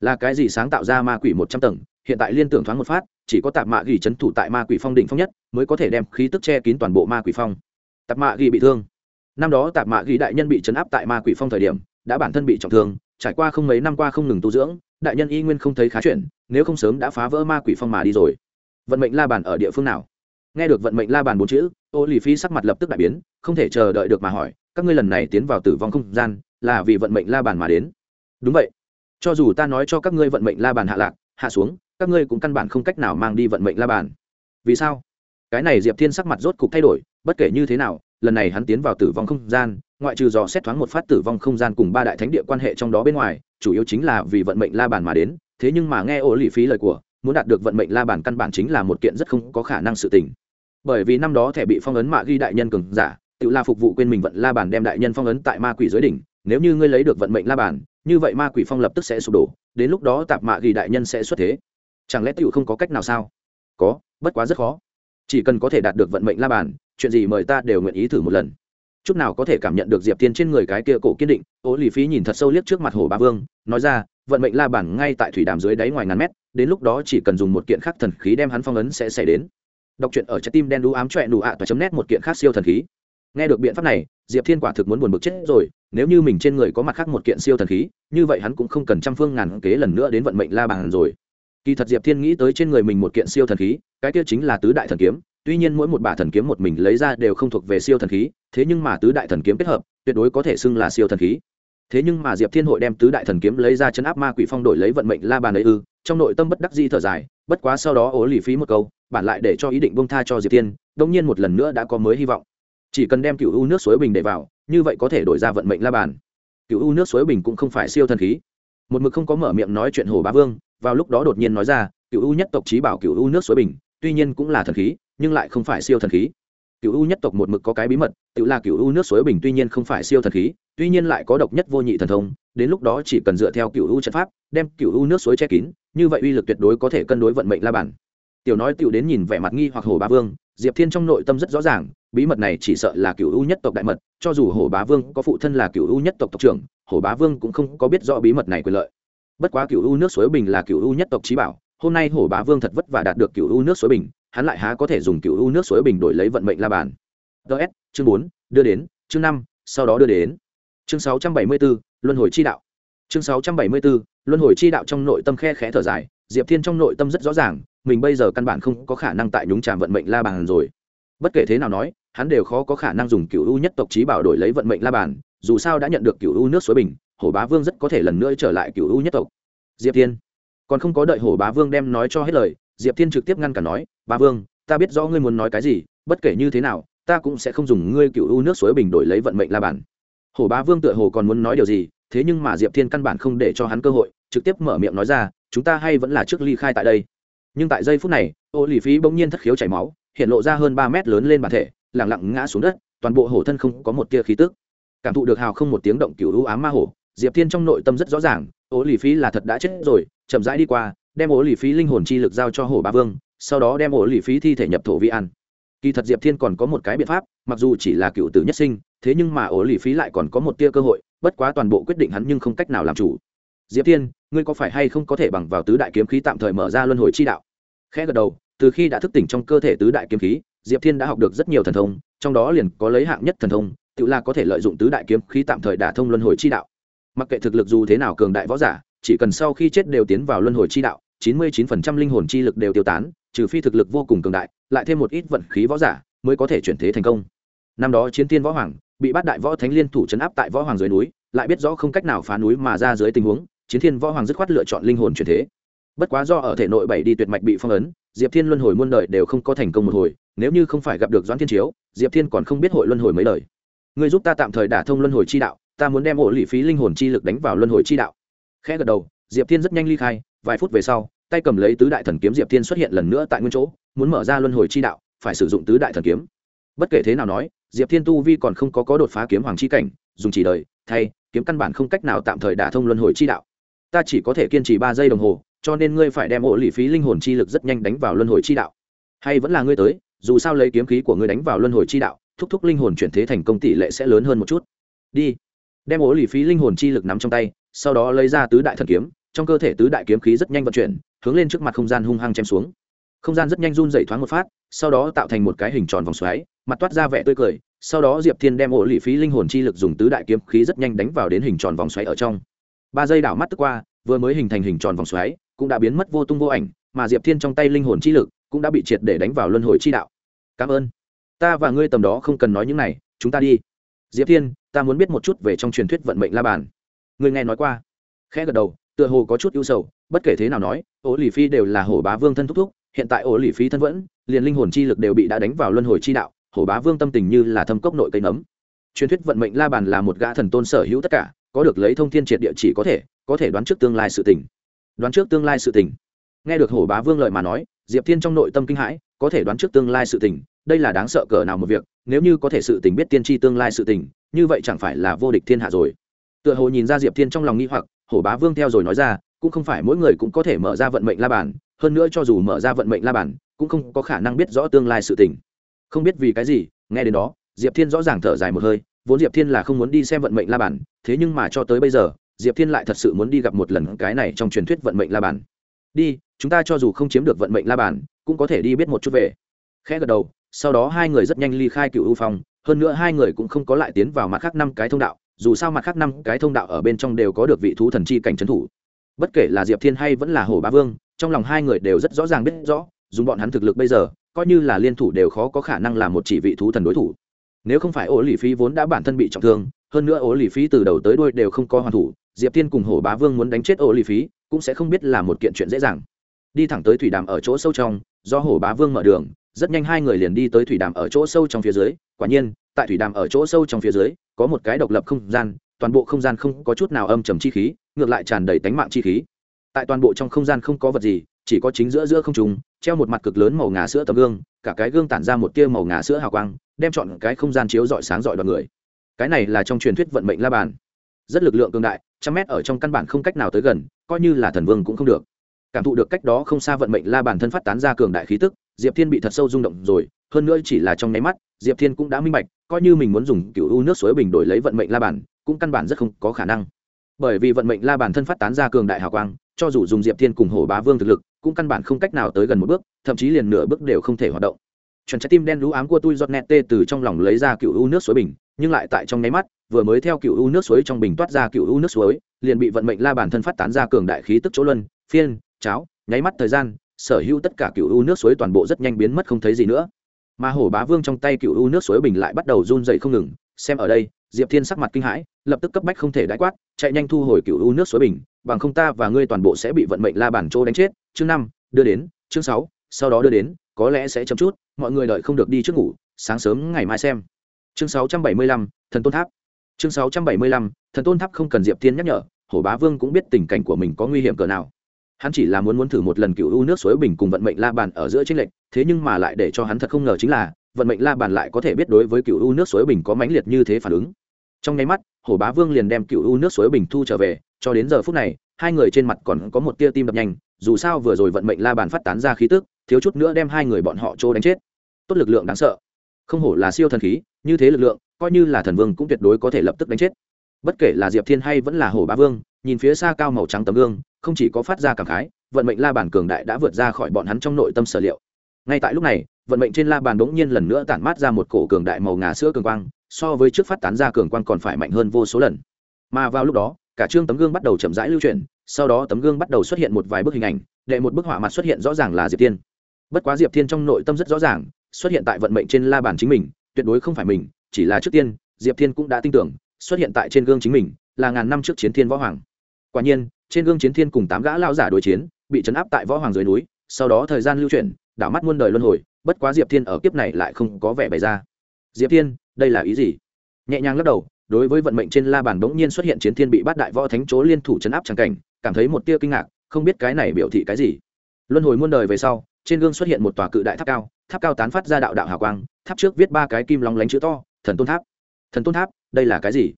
Là cái gì sáng tạo ra ma quỷ một trăm tầng, hiện tại liên tưởng thoáng một phát, chỉ có tạp mạ gỉ c h ấ n thủ tại ma quỷ phong đỉnh phong nhất, mới có thể đem khí tức che kín toàn bộ ma quỷ phong tạp mạ ghi bị thương. Năm đó tạp mạ ghi đại nhân bị chấn áp tại ma quỷ phong thời điểm, đã bản thân bị trọng thương, trải qua không mấy năm qua không ngừng tu dưỡng, đại nhân y nguyên không thấy khá chuyển. nếu không sớm đã phá vỡ ma quỷ phong mà đi rồi. Vận mệnh la bàn ở địa phương nào? Nghe được vận mệnh la bàn bốn chữ, ô lì phi sắc mặt lập tức đại biến, không thể chờ đợi được mà hỏi, các ngươi lần này tiến vào tử vong không gian, là vì vận mệnh la bàn mà đến. Đúng vậy. Cho dù ta nói cho các ngươi vận mệnh la bàn hạ lạc, hạ xuống, các ngươi cũng căn bản không cách nào mang đi vận mệnh la bàn. Vì sao? Cái này diệp thiên sắc mặt rốt cục thay đổi, bất kể như thế nào, lần này hắn tiến vào tử vong không gian, ngoại trừ dò xét thoáng một phát tử vong không gian cùng ba đại thánh địa quan hệ trong đó bên ngoài, chủ yếu chính là vì vận mệnh la bàn mà đến, thế nhưng mà nghe ô lì phí lời của, muốn đạt được vận mệnh la bàn căn bản chính là một kiện rất không có khả năng sự tình. Bởi vì năm đó thẻ bị phong ấn mạ ghi đại nhân cường giả, tự la phục vụ quên mình vận la bàn đem đại nhân phong ấn tại ma quỷ giới đỉnh, nếu như ngươi lấy được vận mệnh la bàn, như vậy ma quỷ phong lập tức sẽ sụp đổ, đến lúc đó tạp mạ ghi đại nhân sẽ xuất thế. Chẳng lẽ tựu không có cách nào sao? Có, bất quá rất khó chỉ cần có thể đạt được vận mệnh la bàn, chuyện gì mời ta đều nguyện ý thử một lần. Chút nào có thể cảm nhận được diệp tiên trên người cái kia cổ kiên định, ô lì phí nhìn thật sâu liếc trước mặt hồ ba vương, nói ra, vận mệnh la bàn ngay tại thủy đàm dưới đáy ngoài ngàn mét, đến lúc đó chỉ cần dùng một kiện khác thần khí đem hắn phong ấn sẽ xảy đến. Đọc truyện ở trái tim đen đu ám trọe đủ ạ và chấm nét một kiện khác siêu thần khí. Nghe được biện pháp này, diệp thiên quả thực muốn buồn bực chết rồi, nếu như mình trên người có mặt khác một kiện siêu thần khí, như vậy hắn cũng không cần trăm phương ngàn kế lần nữa đến vận mệnh la bàn rồi kỳ thật diệp thiên nghĩ tới trên người mình một kiện siêu thần khí, cái kia chính là tứ đại thần kiếm, tuy nhiên mỗi một bả thần kiếm một mình lấy ra đều không thuộc về siêu thần khí, thế nhưng mà tứ đại thần kiếm kết hợp, tuyệt đối có thể xưng là siêu thần khí. Thế nhưng mà diệp thiên hội đem tứ đại thần kiếm lấy ra chấn áp ma quỷ phong đổi lấy vận mệnh la bàn ấy ư, trong nội tâm bất đắc di thở dài, bất quá sau đó ố lì phí một câu, bản lại để cho ý định bông tha cho diệp thiên đông nhiên một lần nữa đã có mới hy vọng. Chỉ cần đem cựu u nước suối bình để vào, như vậy có thể đổi ra vận mệnh la bàn. Cựu u nước suối bình cũng không phải siêu thần khí. Một mực không có mở miệng nói chuyện hồ bá vương vào lúc đó đột nhiên nói ra cựu u nhất tộc trí bảo cựu u nước suối bình, tuy nhiên cũng là thần khí, nhưng lại không phải siêu thần khí. Cựu u nhất tộc một mực có cái bí mật, tự là cựu u nước suối bình tuy nhiên không phải siêu thần khí, tuy nhiên lại có độc nhất vô nhị thần thông, đến lúc đó chỉ cần dựa theo cựu u trận pháp, đem cựu u nước suối che kín, như vậy uy lực tuyệt đối có thể cân đối vận mệnh la bản tiểu nói tiểu đến nhìn vẻ mặt nghi hoặc hồ ba vương, diệp thiên trong nội tâm rất rõ ràng, bí mật này chỉ sợ là cựu u nhất tộc đại mật, cho dù hồ bá vương có phụ thân là cựu u nhất tộc tộc trưởng, hồ bá vương cũng không có biết rõ bí mật này quyền lợi bất quá cựu u nước suối bình là cựu u nhất tộc trí bảo, hôm nay hổ bá vương thật vất vả đạt được cựu u nước suối bình, hắn lại há có thể dùng cựu u nước suối bình đổi lấy vận mệnh la bàn. Ts chương bốn, đưa đến, chương năm, sau đó đưa đến. Chương sáu trăm bảy mươi bốn, luân hồi chi đạo. Chương sáu trăm bảy mươi bốn, luân hồi chi đạo trong nội tâm khe khẽ thở dài, diệp thiên trong nội tâm rất rõ ràng, mình bây giờ căn bản không có khả năng tại nhúng tràm vận mệnh la bàn rồi. Bất kể thế nào nói, hắn đều khó có khả năng dùng cựu u nhất tộc trí bảo đổi lấy vận mệnh la bàn, dù sao đã nhận được cựu u nước suối bình hổ bá vương rất có thể lần nữa trở lại cựu u nhất tộc. Diệp thiên, còn không có đợi hổ bá vương đem nói cho hết lời, diệp thiên trực tiếp ngăn cả nói, bá vương, ta biết rõ ngươi muốn nói cái gì, bất kể như thế nào, ta cũng sẽ không dùng ngươi cựu u nước suối bình đổi lấy vận mệnh la bàn hổ bá vương tựa hồ còn muốn nói điều gì, thế nhưng mà diệp thiên căn bản không để cho hắn cơ hội, trực tiếp mở miệng nói ra, chúng ta hay vẫn là trước ly khai tại đây. Nhưng tại giây phút này, ô lì phí bỗng nhiên thất khiếu chảy máu, hiện lộ ra hơn ba mét lớn lên bản thể lẳng lặng ngã xuống đất, toàn bộ hổ thân không có một tia khí tức. Cảm thụ được hào không một tiếng động cựu ưu ám ma hổ diệp thiên trong nội tâm rất rõ ràng ố lì phí là thật đã chết rồi, chậm rãi đi qua, đem ố lì phí linh hồn chi lực giao cho hổ ba vương, sau đó đem ổ lì phí thi thể nhập thổ vi ăn kỳ thật diệp thiên còn có một cái biện pháp, mặc dù chỉ là cựu tử nhất sinh, thế nhưng mà ổ lì phí lại còn có một tia cơ hội, bất quá toàn bộ quyết định hắn nhưng không cách nào làm chủ. Diệp thiên, ngươi có phải hay không có thể bằng vào tứ đại kiếm khí tạm thời mở ra luân hồi chi đạo? Khẽ gật đầu, từ khi đã thức tỉnh trong cơ thể tứ đại kiếm khí, diệp thiên đã học được rất nhiều thần thông, trong đó liền có lấy hạng nhất thần thông, tự là có thể lợi dụng tứ đại kiếm khí tạm thời đả thông luân hồi chi đạo mặc kệ thực lực dù thế nào cường đại võ giả, chỉ cần sau khi chết đều tiến vào luân hồi chi đạo, chín mươi chín phần trăm linh hồn chi lực đều tiêu tán, trừ phi thực lực vô cùng cường đại, lại thêm một ít vận khí võ giả mới có thể chuyển thế thành công. Năm đó chiến tiên võ hoàng, bị bát đại võ thánh liên thủ chấn áp tại võ hoàng dưới núi, lại biết rõ không cách nào phá núi mà ra dưới tình huống, chiến thiên võ hoàng dứt khoát lựa chọn linh hồn chuyển thế. Bất quá do ở thể nội bảy đi tuyệt mạch bị phong ấn, diệp thiên luân hồi muôn đời đều không có thành công một hồi, nếu như không phải gặp được doãn thiên chiếu, diệp thiên còn không biết hội luân hồi mấy đời. Người giúp ta tạm thời đả thông luân hồi chi đạo ta muốn đem ổ lì phí linh hồn chi lực đánh vào luân hồi chi đạo. Khẽ gật đầu, diệp thiên rất nhanh ly khai, vài phút về sau, tay cầm lấy tứ đại thần kiếm diệp thiên xuất hiện lần nữa tại nguyên chỗ, muốn mở ra luân hồi chi đạo, phải sử dụng tứ đại thần kiếm. Bất kể thế nào nói, diệp thiên tu vi còn không có có đột phá kiếm hoàng chi cảnh, dùng chỉ đời, thay, kiếm căn bản không cách nào tạm thời đả thông luân hồi chi đạo. Ta chỉ có thể kiên trì ba giây đồng hồ, cho nên ngươi phải đem ổ lì phí linh hồn chi lực rất nhanh đánh vào luân hồi chi đạo. Hay vẫn là ngươi tới, dù sao lấy kiếm khí của ngươi đánh vào luân hồi chi đạo, thúc thúc linh hồn chuyển thế thành công tỷ lệ sẽ lớn hơn một chút. Đi đem ố lì phí linh hồn chi lực nắm trong tay, sau đó lấy ra tứ đại thần kiếm, trong cơ thể tứ đại kiếm khí rất nhanh vận chuyển, hướng lên trước mặt không gian hung hăng chém xuống. Không gian rất nhanh run dày thoáng một phát, sau đó tạo thành một cái hình tròn vòng xoáy, mặt toát ra vẻ tươi cười, sau đó diệp thiên đem ổ lì phí linh hồn chi lực dùng tứ đại kiếm khí rất nhanh đánh vào đến hình tròn vòng xoáy ở trong. Ba giây đảo mắt tức qua, vừa mới hình thành hình tròn vòng xoáy, cũng đã biến mất vô tung vô ảnh, mà diệp thiên trong tay linh hồn chi lực cũng đã bị triệt để đánh vào luân hồi chi đạo. Cảm ơn. Ta và ngươi tầm đó không cần nói những này, chúng ta đi. Diệp thiên ta muốn biết một chút về trong truyền thuyết vận mệnh la bàn. Người nghe nói qua. Khẽ gật đầu, tựa hồ có chút ưu sầu, bất kể thế nào nói ổ lì phi đều là hổ bá vương thân thúc thúc, hiện tại ổ lì phi thân vẫn, liền linh hồn chi lực đều bị đã đánh vào luân hồi chi đạo, hổ bá vương tâm tình như là thâm cốc nội cây nấm. Truyền thuyết vận mệnh la bàn là một gã thần tôn sở hữu tất cả, có được lấy thông thiên triệt địa chỉ có thể có thể đoán trước tương lai sự tình. Đoán trước tương lai sự tình. Nghe được hổ bá vương lợi mà nói, diệp thiên trong nội tâm kinh hãi, có thể đoán trước tương lai sự tình đây là đáng sợ cỡ nào một việc, nếu như có thể sự tình biết tiên tri tương lai sự tình, như vậy chẳng phải là vô địch thiên hạ rồi. Tựa hồ nhìn ra diệp thiên trong lòng nghi hoặc, hổ bá vương theo rồi nói ra, cũng không phải mỗi người cũng có thể mở ra vận mệnh la bàn, hơn nữa cho dù mở ra vận mệnh la bàn, cũng không có khả năng biết rõ tương lai sự tình. Không biết vì cái gì, nghe đến đó, diệp thiên rõ ràng thở dài một hơi, vốn diệp thiên là không muốn đi xem vận mệnh la bàn, thế nhưng mà cho tới bây giờ, diệp thiên lại thật sự muốn đi gặp một lần cái này trong truyền thuyết vận mệnh la bàn. Đi, chúng ta cho dù không chiếm được vận mệnh la bàn, cũng có thể đi biết một chút về. Khẽ gật đầu sau đó hai người rất nhanh ly khai cựu ưu phong, hơn nữa hai người cũng không có lại tiến vào mặt khác năm cái thông đạo, dù sao mặt khác năm cái thông đạo ở bên trong đều có được vị thú thần chi cảnh trấn thủ. Bất kể là diệp thiên hay vẫn là hồ bá vương, trong lòng hai người đều rất rõ ràng biết rõ, dùng bọn hắn thực lực bây giờ, coi như là liên thủ đều khó có khả năng là một chỉ vị thú thần đối thủ. Nếu không phải ổ lì phí vốn đã bản thân bị trọng thương, hơn nữa ổ lì phí từ đầu tới đuôi đều không có hoàn thủ, diệp thiên cùng hổ bá vương muốn đánh chết ổ lì phí, cũng sẽ không biết là một kiện chuyện dễ dàng. Đi thẳng tới thủy đàm ở chỗ sâu trong, do hổ bá vương mở đường rất nhanh hai người liền đi tới thủy đàm ở chỗ sâu trong phía dưới. Quả nhiên, tại thủy đàm ở chỗ sâu trong phía dưới, có một cái độc lập không gian, toàn bộ không gian không có chút nào âm trầm chi khí, ngược lại tràn đầy tánh mạng chi khí. Tại toàn bộ trong không gian không có vật gì, chỉ có chính giữa giữa không trùng treo một mặt cực lớn màu ngà sữa tấm gương, cả cái gương tản ra một tia màu ngà sữa hào quang, đem chọn cái không gian chiếu rọi sáng rọi đoàn người. Cái này là trong truyền thuyết vận mệnh la bàn. Rất lực lượng cường đại, trăm mét ở trong căn bản không cách nào tới gần, coi như là thần vương cũng không được cảm thụ được cách đó không xa vận mệnh la bàn thân phát tán ra cường đại khí tức, diệp thiên bị thật sâu rung động rồi, hơn nữa chỉ là trong nháy mắt, diệp thiên cũng đã minh bạch, coi như mình muốn dùng cựu u nước suối bình đổi lấy vận mệnh la bàn cũng căn bản rất không có khả năng. Bởi vì vận mệnh la bàn thân phát tán ra cường đại hào quang, cho dù dùng diệp thiên cùng hổ bá vương thực lực, cũng căn bản không cách nào tới gần một bước, thậm chí liền nửa bước đều không thể hoạt động. Chuẩn trái tim đen lũ ám của tôi giọt nẹt tê từ trong lòng lấy ra cựu u nước suối bình, nhưng lại tại trong nháy mắt, vừa mới theo cựu u nước suối trong bình toát ra cựu u nước suối, liền bị vận mệnh la bản thân phát tán ra cường đại khí tức chỗ luân, phiên cháo, nháy mắt thời gian, sở hữu tất cả cựu u nước suối toàn bộ rất nhanh biến mất không thấy gì nữa. Mà hổ bá vương trong tay cựu u nước suối bình lại bắt đầu run dậy không ngừng, xem ở đây, diệp thiên sắc mặt kinh hãi, lập tức cấp bách không thể đãi quát, chạy nhanh thu hồi cựu u nước suối bình, bằng không ta và ngươi toàn bộ sẽ bị vận mệnh la bản chỗ đánh chết. Chương năm, đưa đến, chương sáu, sau đó đưa đến, có lẽ sẽ chấm chút, mọi người đợi không được đi trước ngủ, sáng sớm ngày mai xem. Chương sáu trăm bảy mươi lăm, thần tôn tháp. Chương sáu trăm bảy mươi lăm, thần tôn tháp không cần diệp thiên nhắc nhở, hổ bá vương cũng biết tình cảnh của mình có nguy hiểm cỡ nào hắn chỉ là muốn muốn thử một lần cựu u nước suối bình cùng vận mệnh la bàn ở giữa tranh lệch, thế nhưng mà lại để cho hắn thật không ngờ chính là, vận mệnh la bàn lại có thể biết đối với cựu u nước suối bình có mãnh liệt như thế phản ứng. Trong nháy mắt hổ bá vương liền đem cựu u nước suối bình thu trở về, cho đến giờ phút này, hai người trên mặt còn có một tia tim đập nhanh, dù sao vừa rồi vận mệnh la bàn phát tán ra khí tức, thiếu chút nữa đem hai người bọn họ trô đánh chết. Tốt lực lượng đáng sợ. Không hổ là siêu thần khí, như thế lực lượng, coi như là thần vương cũng tuyệt đối có thể lập tức đánh chết. Bất kể là diệp thiên hay vẫn là hổ Bá vương, nhìn phía xa cao màu trắng tấm gương không chỉ có phát ra cảm khái, vận mệnh la bàn cường đại đã vượt ra khỏi bọn hắn trong nội tâm sở liệu. Ngay tại lúc này, vận mệnh trên la bàn bỗng nhiên lần nữa tản mát ra một cổ cường đại màu ngà sữa cường quang, so với trước phát tán ra cường quang còn phải mạnh hơn vô số lần. Mà vào lúc đó, cả trương tấm gương bắt đầu chậm rãi lưu chuyển, sau đó tấm gương bắt đầu xuất hiện một vài bức hình ảnh, đệ một bức họa mặt xuất hiện rõ ràng là diệp thiên. Bất quá diệp thiên trong nội tâm rất rõ ràng, xuất hiện tại vận mệnh trên la bàn chính mình, tuyệt đối không phải mình, chỉ là trước tiên, diệp thiên cũng đã tin tưởng, xuất hiện tại trên gương chính mình, là ngàn năm trước chiến thiên võ hoàng. Quả nhiên trên gương chiến thiên cùng tám gã lao giả đối chiến, bị chấn áp tại võ hoàng dưới núi, sau đó thời gian lưu chuyển, đảo mắt muôn đời luân hồi, bất quá diệp thiên ở kiếp này lại không có vẻ bày ra. Diệp thiên, đây là ý gì? Nhẹ nhàng lắc đầu, đối với vận mệnh trên la bàn bỗng nhiên xuất hiện chiến thiên bị bắt đại võ thánh chố liên thủ chấn áp tràng cảnh, cảm thấy một tia kinh ngạc, không biết cái này biểu thị cái gì. Luân hồi muôn đời về sau, trên gương xuất hiện một tòa cự đại tháp cao tháp cao tán phát ra đạo đạo hào quang, tháp trước viết ba cái kim lóng lánh chữ to, thần tôn tháp. Thần tôn tháp, đây là cái gì?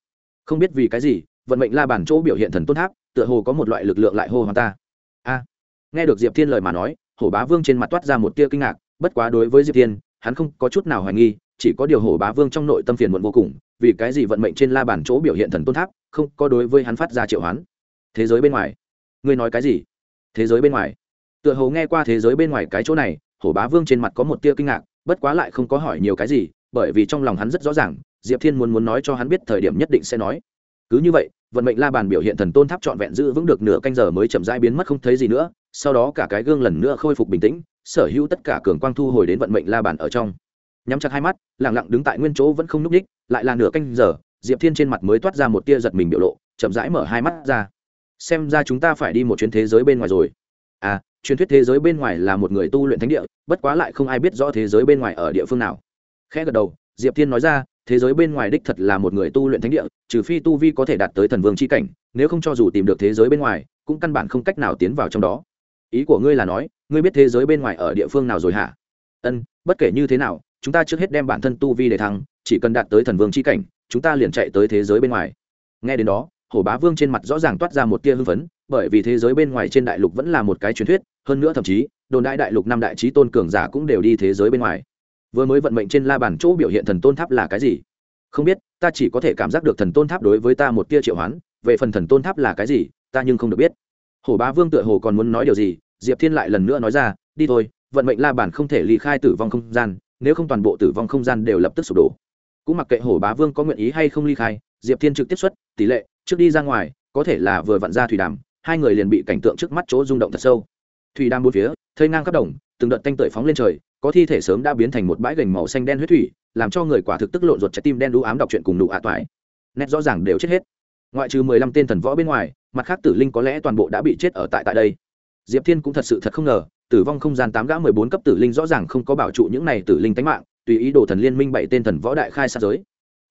Không biết vì cái gì, vận mệnh la bàn chỗ biểu hiện thần tôn tháp tựa hồ có một loại lực lượng lại hô hoán ta. A. Nghe được diệp thiên lời mà nói, hổ bá vương trên mặt toát ra một tia kinh ngạc, bất quá đối với diệp thiên, hắn không có chút nào hoài nghi, chỉ có điều hổ bá vương trong nội tâm phiền muộn vô cùng, vì cái gì vận mệnh trên la bàn chỗ biểu hiện thần tôn tháp, không có đối với hắn phát ra triệu hoán. Thế giới bên ngoài. Ngươi nói cái gì? Thế giới bên ngoài. Tựa hồ nghe qua thế giới bên ngoài cái chỗ này, hổ bá vương trên mặt có một tia kinh ngạc, bất quá lại không có hỏi nhiều cái gì, bởi vì trong lòng hắn rất rõ ràng, diệp thiên muốn muốn nói cho hắn biết thời điểm nhất định sẽ nói. Cứ như vậy vận mệnh la bàn biểu hiện thần tôn tháp trọn vẹn giữ vững được nửa canh giờ mới chậm rãi biến mất không thấy gì nữa, sau đó cả cái gương lần nữa khôi phục bình tĩnh, sở hữu tất cả cường quang thu hồi đến vận mệnh la bàn ở trong. Nhắm chặt hai mắt lẳng lặng đứng tại nguyên chỗ vẫn không n ú c ních lại là nửa canh giờ, diệp thiên trên mặt mới toát ra một tia giật mình biểu lộ, chậm rãi mở hai mắt ra. Xem ra chúng ta phải đi một chuyến thế giới bên ngoài rồi. À truyền thuyết thế giới bên ngoài là một người tu luyện thánh địa, bất quá lại không ai biết rõ thế giới bên ngoài ở địa phương nào. Khẽ gật đầu, diệp thiên nói ra thế giới bên ngoài đích thật là một người tu luyện thánh địa, trừ phi tu vi có thể đạt tới thần vương c h i cảnh, nếu không cho dù tìm được thế giới bên ngoài, cũng căn bản không cách nào tiến vào trong đó. Ý của ngươi là nói, ngươi biết thế giới bên ngoài ở địa phương nào rồi hả? Ân, bất kể như thế nào, chúng ta trước hết đem bản thân tu vi để thăng, chỉ cần đạt tới thần vương c h i cảnh, chúng ta liền chạy tới thế giới bên ngoài. Nghe đến đó, hổ bá vương trên mặt rõ ràng toát ra một tia hưng phấn, bởi vì thế giới bên ngoài trên đại lục vẫn là một cái truyền thuyết, hơn nữa thậm chí, đồn đại đại lục năm đại trí tôn cường giả cũng đều đi thế giới bên ngoài vừa mới vận mệnh trên la bàn chỗ biểu hiện thần tôn tháp là cái gì? Không biết, ta chỉ có thể cảm giác được thần tôn tháp đối với ta một tia triệu hoán, về phần thần tôn tháp là cái gì, ta nhưng không được biết. Hổ bá vương tựa hồ còn muốn nói điều gì, diệp thiên lại lần nữa nói ra, đi thôi, vận mệnh la bàn không thể ly khai tử vong không gian, nếu không toàn bộ tử vong không gian đều lập tức sụp đổ. Cũng mặc kệ hổ bá vương có nguyện ý hay không ly khai, diệp thiên trực tiếp xuất, tỷ lệ, trước đi ra ngoài, có thể là vừa vặn ra thủy đàm, hai người liền bị cảnh tượng trước mắt chỗ rung động thật sâu. Thủy đàm bốn phía thơi ngang khắp đồng, từng đợt tanh tưởi phóng lên trời có thi thể sớm đã biến thành một bãi gành màu xanh đen huyết thủy, làm cho người quả thực tức lộn ruột trái tim đen đũ ám đọc chuyện cùng nụ ạ toái. Nét rõ ràng đều chết hết. Ngoại trừ mười lăm tên thần võ bên ngoài, mặt khác tử linh có lẽ toàn bộ đã bị chết ở tại tại đây. Diệp thiên cũng thật sự thật không ngờ, tử vong không gian tám gã mười bốn cấp tử linh rõ ràng không có bảo trụ những này tử linh tánh mạng, tùy ý đồ thần liên minh bảy tên thần võ đại khai sát giới.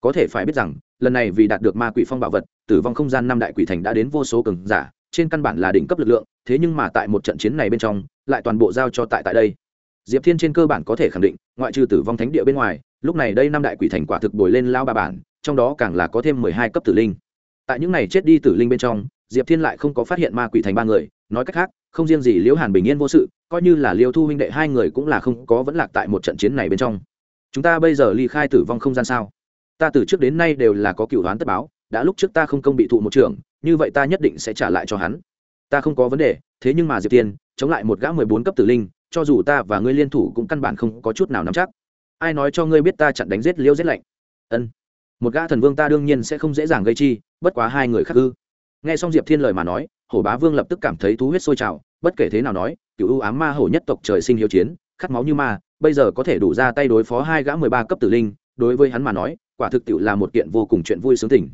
Có thể phải biết rằng, lần này vì đạt được ma quỷ phong bảo vật, tử vong không gian năm đại quỷ thành đã đến vô số cường giả, trên căn bản là đỉnh cấp lực lượng, thế nhưng mà tại một trận chiến này bên trong, lại toàn bộ giao cho tại tại đây diệp thiên trên cơ bản có thể khẳng định, ngoại trừ tử vong thánh địa bên ngoài, lúc này đây năm đại quỷ thành quả thực bồi lên lao ba bản, trong đó càng là có thêm mười hai cấp tử linh. Tại những này chết đi tử linh bên trong, diệp thiên lại không có phát hiện ma quỷ thành ba người, nói cách khác, không riêng gì liễu hàn bình yên vô sự, coi như là liêu thu huynh đệ hai người cũng là không có vẫn lạc tại một trận chiến này bên trong. Chúng ta bây giờ ly khai tử vong không gian sao? Ta từ trước đến nay đều là có cựu đoán tất báo, đã lúc trước ta không công bị thụ một trường, như vậy ta nhất định sẽ trả lại cho hắn. Ta không có vấn đề, thế nhưng mà diệp tiên chống lại một gã mười bốn cấp tử linh cho dù ta và ngươi liên thủ cũng căn bản không có chút nào nắm chắc. Ai nói cho ngươi biết ta chặn đánh giết liêu giết lạnh ân. Một gã thần vương ta đương nhiên sẽ không dễ dàng gây chi, bất quá hai người khác ư. Nghe xong diệp thiên lời mà nói, hổ bá vương lập tức cảm thấy thú huyết sôi trào, bất kể thế nào nói, cựu ưu ám ma hổ nhất tộc trời sinh hiếu chiến, khát máu như ma, bây giờ có thể đủ ra tay đối phó hai gã mười ba cấp tử linh, đối với hắn mà nói, quả thực tiệu là một kiện vô cùng chuyện vui sướng tình.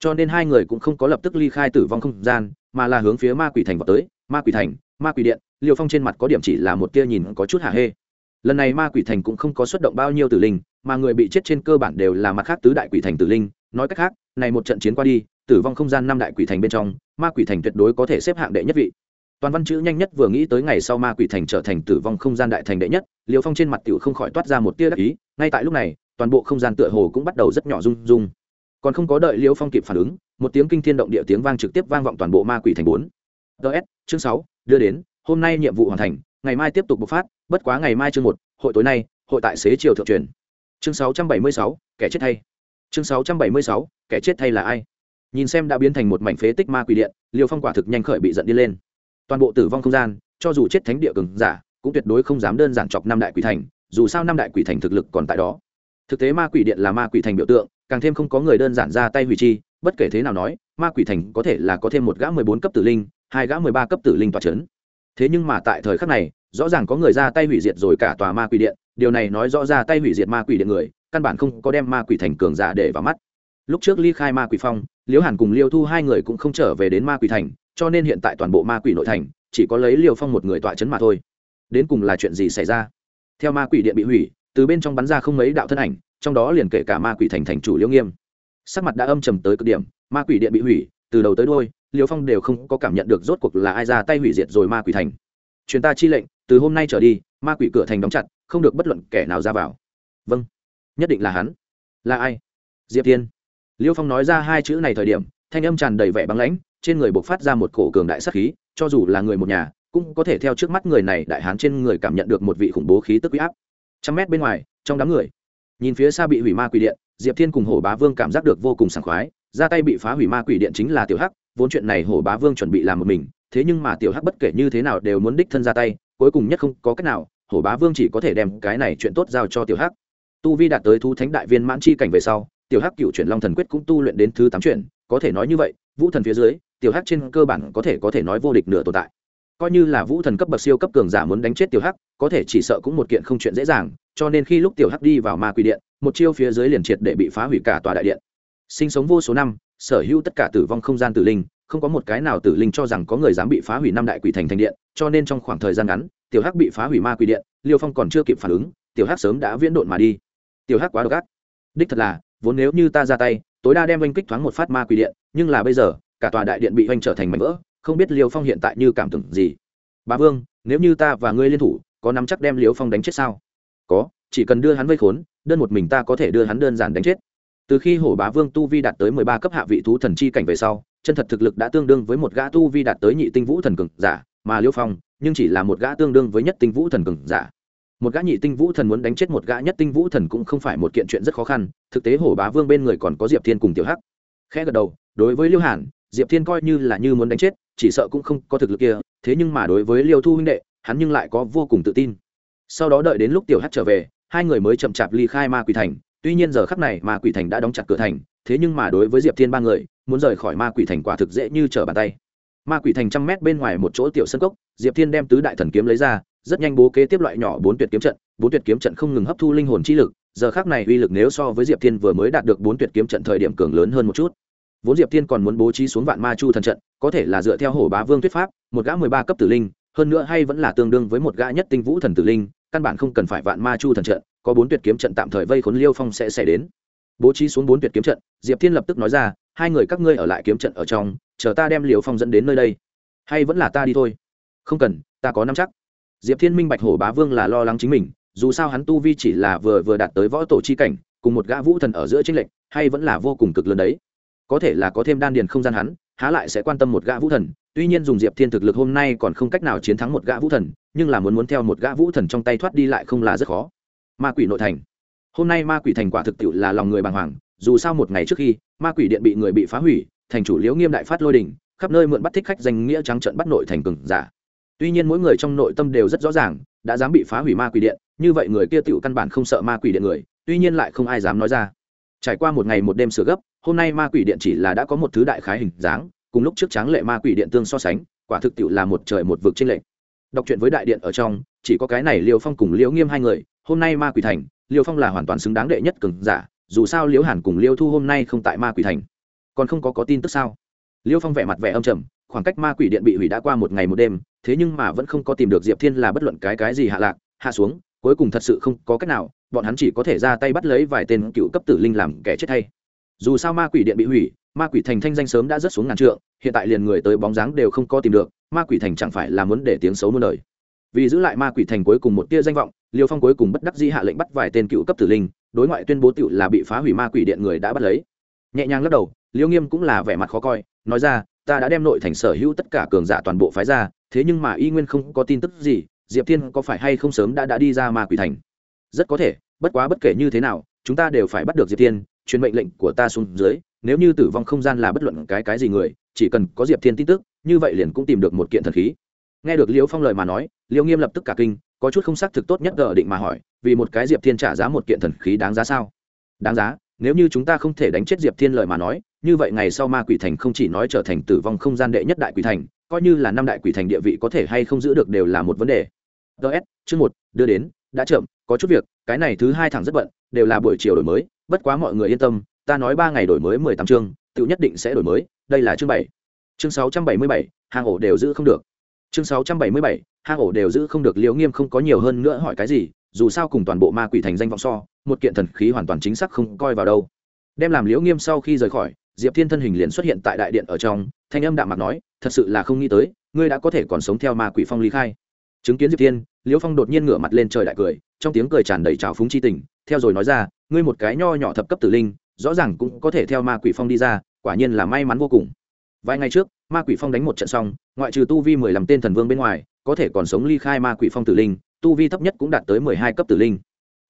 Cho nên hai người cũng không có lập tức ly khai tử vong không gian mà là hướng phía ma quỷ thành vào tới, ma quỷ thành, ma quỷ điện liều phong trên mặt có điểm chỉ là một tia nhìn có chút hạ hê. Lần này ma quỷ thành cũng không có xuất động bao nhiêu tử linh, mà người bị chết trên cơ bản đều là mặt khác tứ đại quỷ thành tử linh. Nói cách khác, này một trận chiến qua đi, tử vong không gian năm đại quỷ thành bên trong, ma quỷ thành tuyệt đối có thể xếp hạng đệ nhất vị. Toàn văn chữ nhanh nhất vừa nghĩ tới ngày sau ma quỷ thành trở thành tử vong không gian đại thành đệ nhất liều phong trên mặt tiểu không khỏi toát ra một tia đắc ý, ngay tại lúc này, toàn bộ không gian tựa hồ cũng bắt đầu rất nhỏ rung rung. Còn không có đợi liều phong kịp phản ứng một tiếng kinh thiên động địa tiếng vang trực tiếp vang vọng toàn bộ ma quỷ thành bốn. Ts chương sáu đưa đến hôm nay nhiệm vụ hoàn thành ngày mai tiếp tục bộc phát bất quá ngày mai chương một hội tối nay hội tại xế chiều thượng truyền. Chương 676, kẻ chết thay chương 676, kẻ chết thay là ai? Nhìn xem đã biến thành một mảnh phế tích ma quỷ điện liêu phong quả thực nhanh khởi bị giận đi lên. Toàn bộ tử vong không gian cho dù chết thánh địa cường giả cũng tuyệt đối không dám đơn giản chọc năm đại quỷ thành dù sao năm đại quỷ thành thực lực còn tại đó. Thực tế ma quỷ điện là ma quỷ thành biểu tượng càng thêm không có người đơn giản ra tay hủy chi bất kể thế nào nói, ma quỷ thành có thể là có thêm một gã mười bốn cấp tử linh, hai gã mười ba cấp tử linh tòa c h ấ n thế nhưng mà tại thời khắc này, rõ ràng có người ra tay hủy diệt rồi cả tòa ma quỷ điện. Điều này nói rõ ra tay hủy diệt ma quỷ điện người, căn bản không có đem ma quỷ thành cường giả để vào mắt. Lúc trước ly khai ma quỷ phong, liễu hàn cùng liêu thu hai người cũng không trở về đến ma quỷ thành, cho nên hiện tại toàn bộ ma quỷ nội thành, chỉ có lấy liêu phong một người tọa chấn mà thôi. Đến cùng là chuyện gì xảy ra? Theo ma quỷ điện bị hủy, từ bên trong bắn ra không mấy đạo thân ảnh, trong đó liền kể cả ma quỷ thành thành chủ liễu nghiêm sắc mặt đã âm trầm tới cực điểm, ma quỷ điện bị hủy, từ đầu tới đôi liều phong đều không có cảm nhận được rốt cuộc là ai ra tay hủy diệt rồi ma quỷ thành. Truyền ta chi lệnh, từ hôm nay trở đi, ma quỷ cửa thành đóng chặt, không được bất luận kẻ nào ra vào. Vâng. Nhất định là hắn. Là ai? Diệp tiên liêu phong nói ra hai chữ này thời điểm, thanh âm tràn đầy vẻ băng lãnh, trên người buộc phát ra một cổ cường đại sắc khí, cho dù là người một nhà, cũng có thể theo trước mắt người này đại hán trên người cảm nhận được một vị khủng bố khí tức uy áp. Trăm mét bên ngoài, trong đám người nhìn phía xa bị hủy ma quỷ điện, diệp thiên cùng hổ bá vương cảm giác được vô cùng sảng khoái, ra tay bị phá hủy ma quỷ điện chính là tiểu hắc, vốn chuyện này hổ bá vương chuẩn bị làm một mình, thế nhưng mà tiểu hắc bất kể như thế nào đều muốn đích thân ra tay, cuối cùng nhất không có cách nào, hổ bá vương chỉ có thể đem cái này chuyện tốt giao cho tiểu hắc. Tu vi đạt tới thu thánh đại viên mãn chi cảnh về sau, tiểu hắc cựu chuyển long thần quyết cũng tu luyện đến thứ tám chuyển, có thể nói như vậy, vũ thần phía dưới, tiểu hắc trên cơ bản có thể có thể nói vô địch nửa tồn tại coi như là vũ thần cấp bậc siêu cấp cường giả muốn đánh chết tiểu hắc, có thể chỉ sợ cũng một kiện không chuyện dễ dàng, cho nên khi lúc tiểu hắc đi vào ma quỷ điện, một chiêu phía dưới liền triệt để bị phá hủy cả tòa đại điện. Sinh sống vô số năm, sở hữu tất cả tử vong không gian tử linh, không có một cái nào tử linh cho rằng có người dám bị phá hủy năm đại quỷ thành thành điện, cho nên trong khoảng thời gian ngắn, tiểu hắc bị phá hủy ma quỷ điện, liêu phong còn chưa kịp phản ứng, tiểu hắc sớm đã viễn độn mà đi. Tiểu hắc quá độc ác. Đích thật là, vốn nếu như ta ra tay, tối đa đem oanh kích thoáng một phát ma quỷ điện, nhưng là bây giờ, cả tòa đại điện bị oanh trở thành mảnh vỡ không biết liêu phong hiện tại như cảm tưởng gì. Bà vương, nếu như ta và ngươi liên thủ, có nắm chắc đem liêu phong đánh chết sao? Có, chỉ cần đưa hắn vây khốn, đơn một mình ta có thể đưa hắn đơn giản đánh chết. Từ khi hổ bá vương tu vi đạt tới mười ba cấp hạ vị thú thần chi cảnh về sau, chân thật thực lực đã tương đương với một gã tu vi đạt tới nhị tinh vũ thần cường giả, mà liêu phong, nhưng chỉ là một gã tương đương với nhất tinh vũ thần cường giả. Một gã nhị tinh vũ thần muốn đánh chết một gã nhất tinh vũ thần cũng không phải một kiện chuyện rất khó khăn, thực tế hổ bá vương bên người còn có diệp thiên cùng tiểu hắc. Khẽ gật đầu, đối với liêu hàn diệp thiên coi như là như muốn đánh chết, chỉ sợ cũng không có thực lực kia, thế nhưng mà đối với liêu thu huynh đệ, hắn nhưng lại có vô cùng tự tin. Sau đó đợi đến lúc tiểu hắc trở về, hai người mới chậm chạp ly khai ma quỷ thành. Tuy nhiên giờ khắc này ma quỷ thành đã đóng chặt cửa thành, thế nhưng mà đối với diệp thiên ba người, muốn rời khỏi ma quỷ thành quả thực dễ như trở bàn tay. Ma quỷ thành trăm mét bên ngoài một chỗ tiểu sân cốc, diệp thiên đem tứ đại thần kiếm lấy ra, rất nhanh bố kế tiếp loại nhỏ bốn tuyệt kiếm trận. Bốn tuyệt kiếm trận không ngừng hấp thu linh hồn chi lực, giờ khác này uy lực nếu so với diệp thiên vừa mới đạt được bốn tuyệt kiếm trận thời điểm cường lớn hơn một chút vốn diệp thiên còn muốn bố trí xuống vạn ma chu thần trận có thể là dựa theo hổ bá vương Tuyết pháp một gã mười ba cấp tử linh hơn nữa hay vẫn là tương đương với một gã nhất tinh vũ thần tử linh căn bản không cần phải vạn ma chu thần trận có bốn tuyệt kiếm trận tạm thời vây khốn liêu phong sẽ xảy đến. Bố trí xuống bốn tuyệt kiếm trận diệp thiên lập tức nói ra hai người các ngươi ở lại kiếm trận ở trong chờ ta đem liều phong dẫn đến nơi đây. Hay vẫn là ta đi thôi. Không cần ta có năm chắc. Diệp thiên minh bạch hổ bá vương là lo lắng chính mình dù sao hắn tu vi chỉ là vừa vừa đạt tới võ tổ chi cảnh cùng một gã vũ thần ở giữa tranh lệnh, hay vẫn là vô cùng cực lớn đấy có thể là có thêm đan điền không gian hắn, há lại sẽ quan tâm một gã vũ thần. Tuy nhiên dùng diệp thiên thực lực hôm nay còn không cách nào chiến thắng một gã vũ thần, nhưng là muốn muốn theo một gã vũ thần trong tay thoát đi lại không là rất khó. Ma quỷ nội thành. Hôm nay ma quỷ thành quả thực tiệu là lòng người bàng hoàng, dù sao một ngày trước khi, ma quỷ điện bị người bị phá hủy, thành chủ liễu nghiêm đại phát lôi đình, khắp nơi mượn bắt thích khách danh nghĩa trắng trận bắt nội thành cừng giả. Tuy nhiên mỗi người trong nội tâm đều rất rõ ràng, đã dám bị phá hủy ma quỷ điện, như vậy người kia tựu căn bản không sợ ma quỷ điện người, tuy nhiên lại không ai dám nói ra trải qua một ngày một đêm sửa gấp, hôm nay ma quỷ điện chỉ là đã có một thứ đại khái hình dáng, cùng lúc trước tráng lệ ma quỷ điện tương so sánh, quả thực tiệu là một trời một vực trên lệnh đọc truyện với đại điện ở trong, chỉ có cái này liêu phong cùng liễu nghiêm hai người, hôm nay ma quỷ thành, liêu phong là hoàn toàn xứng đáng đệ nhất cường giả, dù sao liễu hàn cùng liêu thu hôm nay không tại ma quỷ thành. Còn không có có tin tức sao? Liêu phong vẻ mặt vẻ âm trầm, khoảng cách ma quỷ điện bị hủy đã qua một ngày một đêm, thế nhưng mà vẫn không có tìm được diệp thiên là bất luận cái cái gì hạ lạc, hạ xuống cuối cùng thật sự không có cách nào, bọn hắn chỉ có thể ra tay bắt lấy vài tên cựu cấp tử linh làm kẻ chết thay. Dù sao ma quỷ điện bị hủy, ma quỷ thành thanh danh sớm đã rớt xuống ngàn trượng, hiện tại liền người tới bóng dáng đều không có tìm được, ma quỷ thành chẳng phải là muốn để tiếng xấu muôn đời. Vì giữ lại ma quỷ thành cuối cùng một tia danh vọng, liêu phong cuối cùng bất đắc dĩ hạ lệnh bắt vài tên cựu cấp tử linh, đối ngoại tuyên bố tựu là bị phá hủy ma quỷ điện người đã bắt lấy. Nhẹ nhàng lắc đầu, liêu nghiêm cũng là vẻ mặt khó coi, nói ra, ta đã đem nội thành sở hữu tất cả cường giả toàn bộ phái ra, thế nhưng mà y nguyên không có tin tức gì diệp thiên có phải hay không sớm đã đã đi ra ma quỷ thành? Rất có thể, bất quá bất kể như thế nào, chúng ta đều phải bắt được diệp thiên, truyền mệnh lệnh của ta xuống dưới, nếu như tử vong không gian là bất luận cái cái gì người, chỉ cần có diệp thiên tin tức, như vậy liền cũng tìm được một kiện thần khí. Nghe được liễu phong lời mà nói, liễu nghiêm lập tức cả kinh, có chút không xác thực tốt nhất gờ định mà hỏi, vì một cái diệp thiên trả giá một kiện thần khí đáng giá sao? Đáng giá, nếu như chúng ta không thể đánh chết diệp thiên lời mà nói, như vậy ngày sau ma quỷ thành không chỉ nói trở thành tử vong không gian đệ nhất đại quỷ thành coi như là năm đại quỷ thành địa vị có thể hay không giữ được đều là một vấn đề. Ts chương một, đưa đến, đã chậm, có chút việc, cái này thứ hai thẳng rất bận, đều là buổi chiều đổi mới, bất quá mọi người yên tâm, ta nói ba ngày đổi mới mười tám chương tự nhất định sẽ đổi mới, đây là chương bảy. Chương sáu trăm bảy mươi bảy hàng ổ đều giữ không được. Chương sáu trăm bảy mươi bảy, hang ổ đều giữ không được liễu nghiêm không có nhiều hơn nữa hỏi cái gì, dù sao cùng toàn bộ ma quỷ thành danh vọng so, một kiện thần khí hoàn toàn chính xác không coi vào đâu. Đem làm liễu nghiêm sau khi rời khỏi, diệp thiên thân hình liền xuất hiện tại đại điện ở trong, thanh âm đạm mặt nói thật sự là không nghĩ tới, ngươi đã có thể còn sống theo ma quỷ phong ly khai. Chứng kiến diệp thiên, liễu phong đột nhiên ngửa mặt lên trời đại cười, trong tiếng cười tràn đầy trào phúng chi tình, theo rồi nói ra, ngươi một cái nho nhỏ thập cấp tử linh, rõ ràng cũng có thể theo ma quỷ phong đi ra, quả nhiên là may mắn vô cùng. Vài ngày trước, ma quỷ phong đánh một trận xong, ngoại trừ tu vi mười lăm tên thần vương bên ngoài, có thể còn sống ly khai ma quỷ phong tử linh, tu vi thấp nhất cũng đạt tới mười hai cấp tử linh.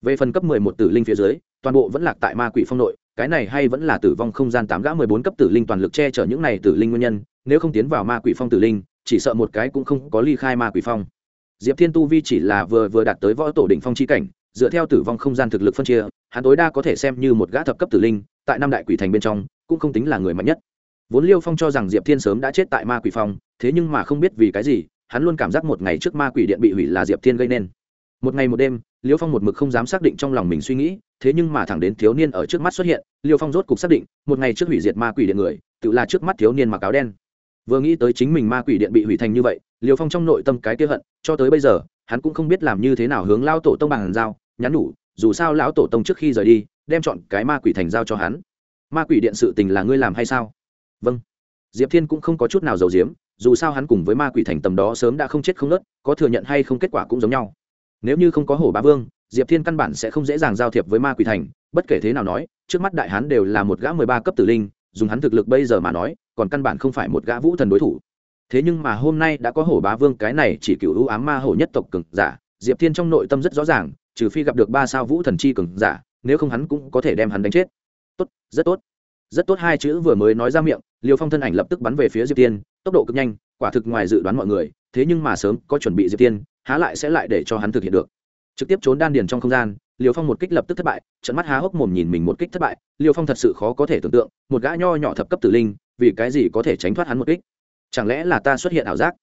Về phần cấp mười một tử linh phía dưới, toàn bộ vẫn lạc tại ma quỷ phong nội, cái này hay vẫn là tử vong không gian tám gã mười bốn cấp tử linh toàn lực che chở những này tử linh nguyên nhân nếu không tiến vào ma quỷ phong tử linh, chỉ sợ một cái cũng không có ly khai ma quỷ phong. Diệp thiên tu vi chỉ là vừa vừa đạt tới võ tổ đỉnh phong chi cảnh, dựa theo tử vong không gian thực lực phân chia, hắn tối đa có thể xem như một gã thập cấp tử linh, tại năm đại quỷ thành bên trong, cũng không tính là người mạnh nhất. Vốn liêu phong cho rằng diệp thiên sớm đã chết tại ma quỷ phong, thế nhưng mà không biết vì cái gì, hắn luôn cảm giác một ngày trước ma quỷ điện bị hủy là diệp thiên gây nên. Một ngày một đêm, liêu phong một mực không dám xác định trong lòng mình suy nghĩ, thế nhưng mà thẳng đến thiếu niên ở trước mắt xuất hiện, liêu phong rốt cục xác định, một ngày trước hủy diệt ma quỷ điện người, tự là trước mắt thiếu niên mặc áo đen vừa nghĩ tới chính mình ma quỷ điện bị hủy thành như vậy, liêu phong trong nội tâm cái kế hận, cho tới bây giờ, hắn cũng không biết làm như thế nào hướng lao tổ tông bằng giao, nhắn nhủ, dù sao lão tổ tông trước khi rời đi, đem chọn cái ma quỷ thành giao cho hắn. Ma quỷ điện sự tình là ngươi làm hay sao? Vâng. Diệp thiên cũng không có chút nào giàu diếm dù sao hắn cùng với ma quỷ thành tầm đó sớm đã không chết không nớt, có thừa nhận hay không kết quả cũng giống nhau. Nếu như không có hổ bá vương, diệp thiên căn bản sẽ không dễ dàng giao thiệp với ma quỷ thành, bất kể thế nào nói, trước mắt đại hắn đều là một gã mười ba cấp tử linh, dùng hắn thực lực bây giờ mà nói còn căn bản không phải một gã vũ thần đối thủ. Thế nhưng mà hôm nay đã có hổ bá vương cái này chỉ cựu ưu ám ma hổ nhất tộc cường giả, diệp thiên trong nội tâm rất rõ ràng, trừ phi gặp được ba sao vũ thần chi cường giả, nếu không hắn cũng có thể đem hắn đánh chết. Tốt, rất tốt. Rất tốt hai chữ vừa mới nói ra miệng, liêu phong thân ảnh lập tức bắn về phía diệp tiên tốc độ cực nhanh, quả thực ngoài dự đoán mọi người, thế nhưng mà sớm có chuẩn bị diệp tiên há lại sẽ lại để cho hắn thực hiện được. Trực tiếp trốn đan điền trong không gian, liêu phong một kích lập tức thất bại, trận mắt há hốc mồm nhìn mình một kích thất bại, liêu phong thật sự khó có thể tưởng tượng, một gã nho nhỏ thập cấp tử linh vì cái gì có thể tránh thoát hắn một kích? Chẳng lẽ là ta xuất hiện ảo giác?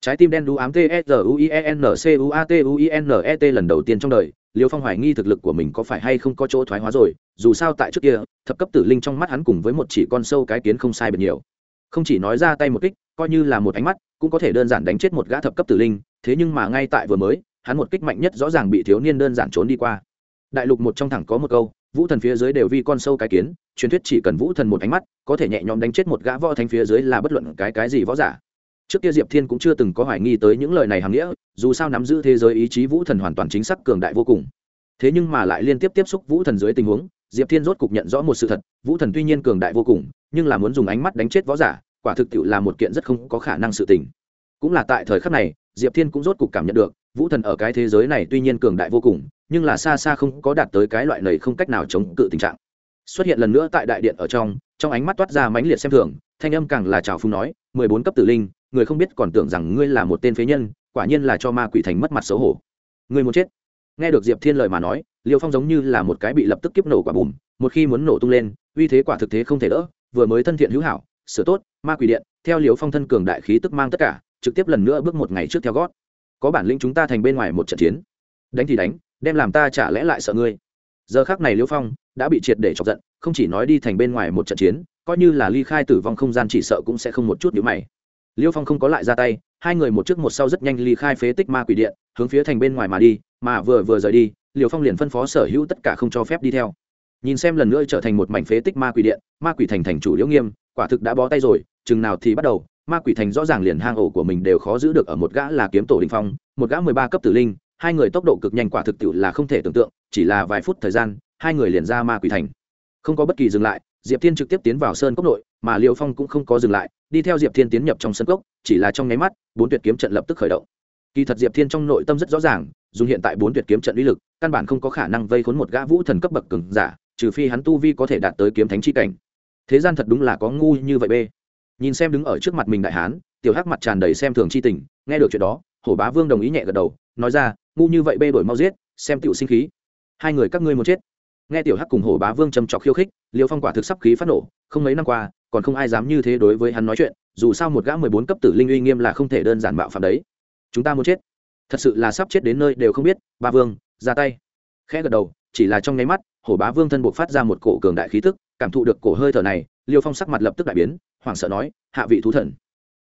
Trái tim đen đu ám t s u i e n c u a t u i n e t lần đầu tiên trong đời, liêu phong hoài nghi thực lực của mình có phải hay không có chỗ thoái hóa rồi, dù sao tại trước kia, thập cấp tử linh trong mắt hắn cùng với một chỉ con sâu cái kiến không sai biệt nhiều. Không chỉ nói ra tay một kích, coi như là một ánh mắt, cũng có thể đơn giản đánh chết một gã thập cấp tử linh, thế nhưng mà ngay tại vừa mới, hắn một kích mạnh nhất rõ ràng bị thiếu niên đơn giản trốn đi qua. Đại lục một trong thẳng có một câu vũ thần phía dưới đều vi con sâu cái kiến, truyền thuyết chỉ cần vũ thần một ánh mắt, có thể nhẹ nhõm đánh chết một gã võ thánh phía dưới là bất luận cái cái gì võ giả. Trước kia diệp thiên cũng chưa từng có hoài nghi tới những lời này hàm nghĩa, dù sao nắm giữ thế giới ý chí vũ thần hoàn toàn chính xác cường đại vô cùng. Thế nhưng mà lại liên tiếp tiếp xúc vũ thần dưới tình huống, diệp thiên rốt cục nhận rõ một sự thật, vũ thần tuy nhiên cường đại vô cùng, nhưng là muốn dùng ánh mắt đánh chết võ giả, quả thực tiệu là một kiện rất không có khả năng sự tình. Cũng là tại thời khắc này, diệp thiên cũng rốt cục cảm nhận được, vũ thần ở cái thế giới này tuy nhiên cường đại vô cùng nhưng là xa xa không có đạt tới cái loại này không cách nào chống cự tình trạng. Xuất hiện lần nữa tại đại điện ở trong trong ánh mắt toát ra mãnh liệt xem thường, thanh âm càng là trào phung nói, mười bốn cấp tử linh, người không biết còn tưởng rằng ngươi là một tên phế nhân, quả nhiên là cho ma quỷ thành mất mặt xấu hổ. Ngươi muốn chết. Nghe được diệp thiên lời mà nói, liêu phong giống như là một cái bị lập tức kiếp nổ quả bùm, một khi muốn nổ tung lên, uy thế quả thực thế không thể đỡ, vừa mới thân thiện hữu hảo, sửa tốt, ma quỷ điện, theo liều phong thân cường đại khí tức mang tất cả, trực tiếp lần nữa bước một ngày trước theo gót. Có bản lĩnh chúng ta thành bên ngoài một trận chiến. Đánh thì đánh đem làm ta trả lẽ lại sợ ngươi. Giờ khác này liêu phong đã bị triệt để chọc giận, không chỉ nói đi thành bên ngoài một trận chiến, coi như là ly khai tử vong không gian chỉ sợ cũng sẽ không một chút nhữ mày. Liêu phong không có lại ra tay, hai người một trước một sau rất nhanh ly khai phế tích ma quỷ điện, hướng phía thành bên ngoài mà đi, mà vừa vừa rời đi liêu phong liền phân phó sở hữu tất cả không cho phép đi theo. Nhìn xem lần nữa trở thành một mảnh phế tích ma quỷ điện, ma quỷ thành thành chủ liễu nghiêm, quả thực đã bó tay rồi, chừng nào thì bắt đầu, ma quỷ thành rõ ràng liền hang ổ của mình đều khó giữ được ở một gã là kiếm tổ đình phong, một gã mười ba cấp tử linh hai người tốc độ cực nhanh quả thực tiệu là không thể tưởng tượng, chỉ là vài phút thời gian, hai người liền ra ma quỷ thành. Không có bất kỳ dừng lại, diệp thiên trực tiếp tiến vào sơn cốc nội, mà liệu phong cũng không có dừng lại, đi theo diệp thiên tiến nhập trong sân cốc, chỉ là trong nháy mắt, bốn tuyệt kiếm trận lập tức khởi động. Kỳ thật diệp thiên trong nội tâm rất rõ ràng dùng hiện tại bốn tuyệt kiếm trận uy lực, căn bản không có khả năng vây khốn một gã vũ thần cấp bậc cường giả, trừ phi hắn tu vi có thể đạt tới kiếm thánh chi cảnh. Thế gian thật đúng là có ngu như vậy bê. Nhìn xem đứng ở trước mặt mình đại hán, tiểu hắc mặt tràn đầy xem thường chi tình, nghe được chuyện đó, hổ bá vương đồng ý nhẹ gật đầu, nói ra ngu như vậy bê đổi mau giết, xem tiểu sinh khí. Hai người các ngươi muốn chết. Nghe tiểu hắc cùng hổ bá vương trầm trọc khiêu khích, liêu phong quả thực sắp khí phát nổ, không mấy năm qua, còn không ai dám như thế đối với hắn nói chuyện, dù sao một gã mười bốn cấp tử linh uy nghiêm là không thể đơn giản bạo phạm đấy. Chúng ta muốn chết. Thật sự là sắp chết đến nơi đều không biết ba vương, ra tay. Khẽ gật đầu, chỉ là trong nháy mắt, hổ bá vương thân buộc phát ra một cổ cường đại khí tức, cảm thụ được cổ hơi thở này, liêu phong sắc mặt lập tức đại biến, hoảng sợ nói, hạ vị thú thần.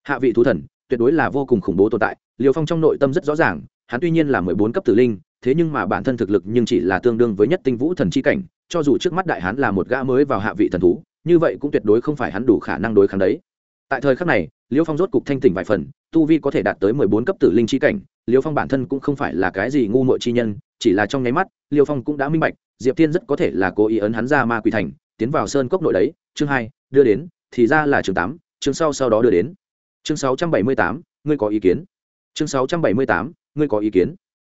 Hạ vị thú thần, tuyệt đối là vô cùng khủng bố tồn tại. Liêu phong trong nội tâm rất rõ ràng hắn tuy nhiên là mười bốn cấp tử linh, thế nhưng mà bản thân thực lực nhưng chỉ là tương đương với nhất tinh vũ thần chi cảnh, cho dù trước mắt đại hắn là một gã mới vào hạ vị thần thú, như vậy cũng tuyệt đối không phải hắn đủ khả năng đối kháng đấy. Tại thời khắc này, liêu phong rốt cục thanh tỉnh vài phần, tu vi có thể đạt tới mười bốn cấp tử linh chi cảnh, liêu phong bản thân cũng không phải là cái gì ngu muội chi nhân, chỉ là trong nháy mắt, liêu phong cũng đã minh bạch, diệp thiên rất có thể là cố ý ấn hắn ra ma quỷ thành, tiến vào sơn cốc nội đấy, chương hai, đưa đến, thì ra là chương tám, chương sau sau đó đưa đến. Chương sáu trăm bảy mươi tám, ngươi có ý kiến? Chương sáu trăm bảy mươi tám ngươi có ý kiến?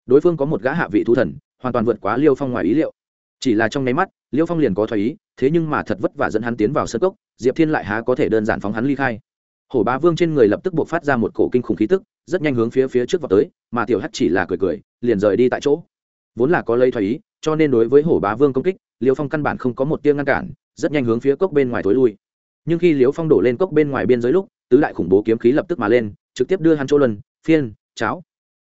Đối phương có một gã hạ vị thu thần, hoàn toàn vượt quá liêu phong ngoài ý liệu. Chỉ là trong nháy mắt, liêu phong liền có thoái ý, thế nhưng mà thật vất vả dẫn hắn tiến vào sân cốc, diệp thiên lại há có thể đơn giản phóng hắn ly khai. Hổ bá vương trên người lập tức buộc phát ra một cổ kinh khủng khí tức, rất nhanh hướng phía phía trước vào tới, mà tiểu hắt chỉ là cười cười, liền rời đi tại chỗ. Vốn là có lấy thoái ý, cho nên đối với hổ bá vương công kích, liêu phong căn bản không có một tiếng ngăn cản, rất nhanh hướng phía cốc bên ngoài tối lui. Nhưng khi liêu phong đổ lên cốc bên ngoài biên giới lúc, tứ đại khủng bố kiếm khí lập tức mà lên, trực tiếp đưa hắn chỗ luân, phiên, cháo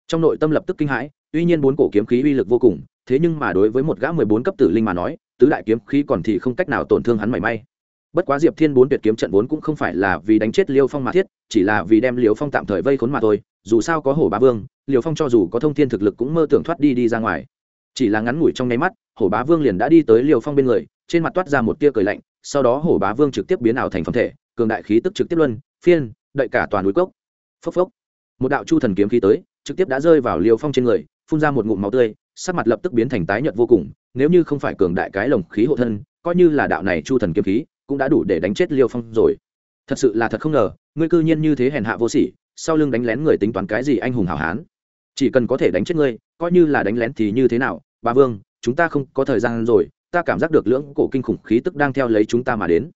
trong nội tâm lập tức kinh hãi, tuy nhiên bốn cổ kiếm khí uy lực vô cùng, thế nhưng mà đối với một gã mười bốn cấp tử linh mà nói, tứ đại kiếm khí còn thì không cách nào tổn thương hắn mảy may. Bất quá diệp thiên bốn tuyệt kiếm trận vốn cũng không phải là vì đánh chết liêu phong mà thiết, chỉ là vì đem liêu phong tạm thời vây khốn mà thôi, dù sao có hổ bá vương, liêu phong cho dù có thông thiên thực lực cũng mơ tưởng thoát đi đi ra ngoài. Chỉ là ngắn ngủi trong nháy mắt, hổ bá vương liền đã đi tới liêu phong bên người, trên mặt toát ra một tia cười lạnh, sau đó hổ bá vương trực tiếp biến ảo thành phẩm thể, cường đại khí tức trực tiếp luân, phiên đậy cả toàn núi cốc. Phốc phốc. Một đạo chu thần kiếm khí tới trực tiếp đã rơi vào liêu phong trên người, phun ra một ngụm máu tươi, sắc mặt lập tức biến thành tái nhợt vô cùng, nếu như không phải cường đại cái lồng khí hộ thân, coi như là đạo này chu thần kiếm khí, cũng đã đủ để đánh chết liêu phong rồi. Thật sự là thật không ngờ, ngươi cư nhiên như thế hèn hạ vô sỉ, sau lưng đánh lén người tính toán cái gì anh hùng hảo hán. Chỉ cần có thể đánh chết ngươi, coi như là đánh lén thì như thế nào? Bà vương, chúng ta không có thời gian rồi, ta cảm giác được lưỡng cổ kinh khủng khí tức đang theo lấy chúng ta mà đến.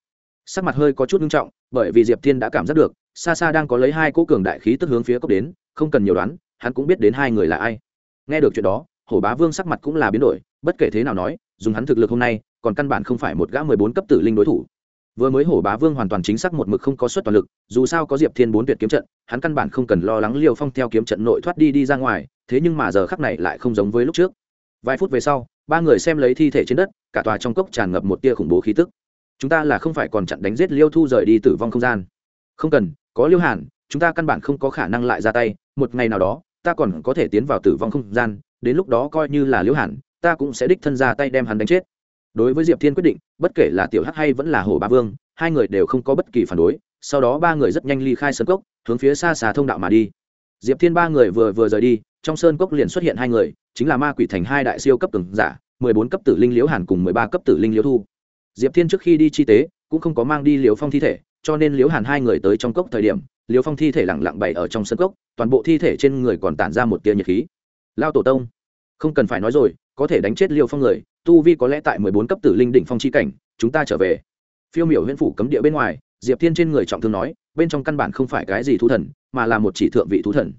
Sắc mặt hơi có chút nghiêm trọng, bởi vì diệp thiên đã cảm giác được, xa xa đang có lấy hai cỗ cường đại khí tức hướng phía cốc đến, không cần nhiều đoán hắn cũng biết đến hai người là ai. Nghe được chuyện đó, hổ bá vương sắc mặt cũng là biến đổi, bất kể thế nào nói, dùng hắn thực lực hôm nay, còn căn bản không phải một gã mười bốn cấp tử linh đối thủ. Vừa mới hổ bá vương hoàn toàn chính xác một mực không có suất toàn lực, dù sao có diệp thiên bốn tuyệt kiếm trận, hắn căn bản không cần lo lắng liều phong theo kiếm trận nội thoát đi đi ra ngoài, thế nhưng mà giờ khắc này lại không giống với lúc trước. Vài phút về sau, ba người xem lấy thi thể trên đất, cả tòa trong cốc tràn ngập một tia khủng bố khí tức. Chúng ta là không phải còn chặn đánh giết liêu thu rời đi tử vong không gian. Không cần, có liêu hàn, chúng ta căn bản không có khả năng lại ra tay, một ngày nào đó ta còn có thể tiến vào tử vong không gian, đến lúc đó coi như là liễu hàn ta cũng sẽ đích thân ra tay đem hắn đánh chết. Đối với diệp thiên quyết định, bất kể là tiểu hắc hay vẫn là hồ ba vương, hai người đều không có bất kỳ phản đối, sau đó ba người rất nhanh ly khai sơn cốc, hướng phía xa xà thông đạo mà đi. Diệp thiên ba người vừa vừa rời đi, trong sơn cốc liền xuất hiện hai người, chính là ma quỷ thành hai đại siêu cấp cường giả, mười bốn cấp tử linh liễu hàn cùng mười ba cấp tử linh liễu thu. Diệp thiên trước khi đi chi tế, cũng không có mang đi liễu phong thi thể, cho nên liễu hàn hai người tới trong cốc thời điểm liều phong thi thể lẳng lặng bày ở trong sân cốc, toàn bộ thi thể trên người còn tản ra một tia nhiệt khí. Lao tổ tông, không cần phải nói rồi, có thể đánh chết liều phong người, tu vi có lẽ tại mười bốn cấp tử linh đỉnh phong chi cảnh, chúng ta trở về. Phiêu miểu huyện phủ cấm địa bên ngoài, diệp thiên trên người trọng thương nói, bên trong căn bản không phải cái gì thú thần, mà là một chỉ thượng vị thú thần.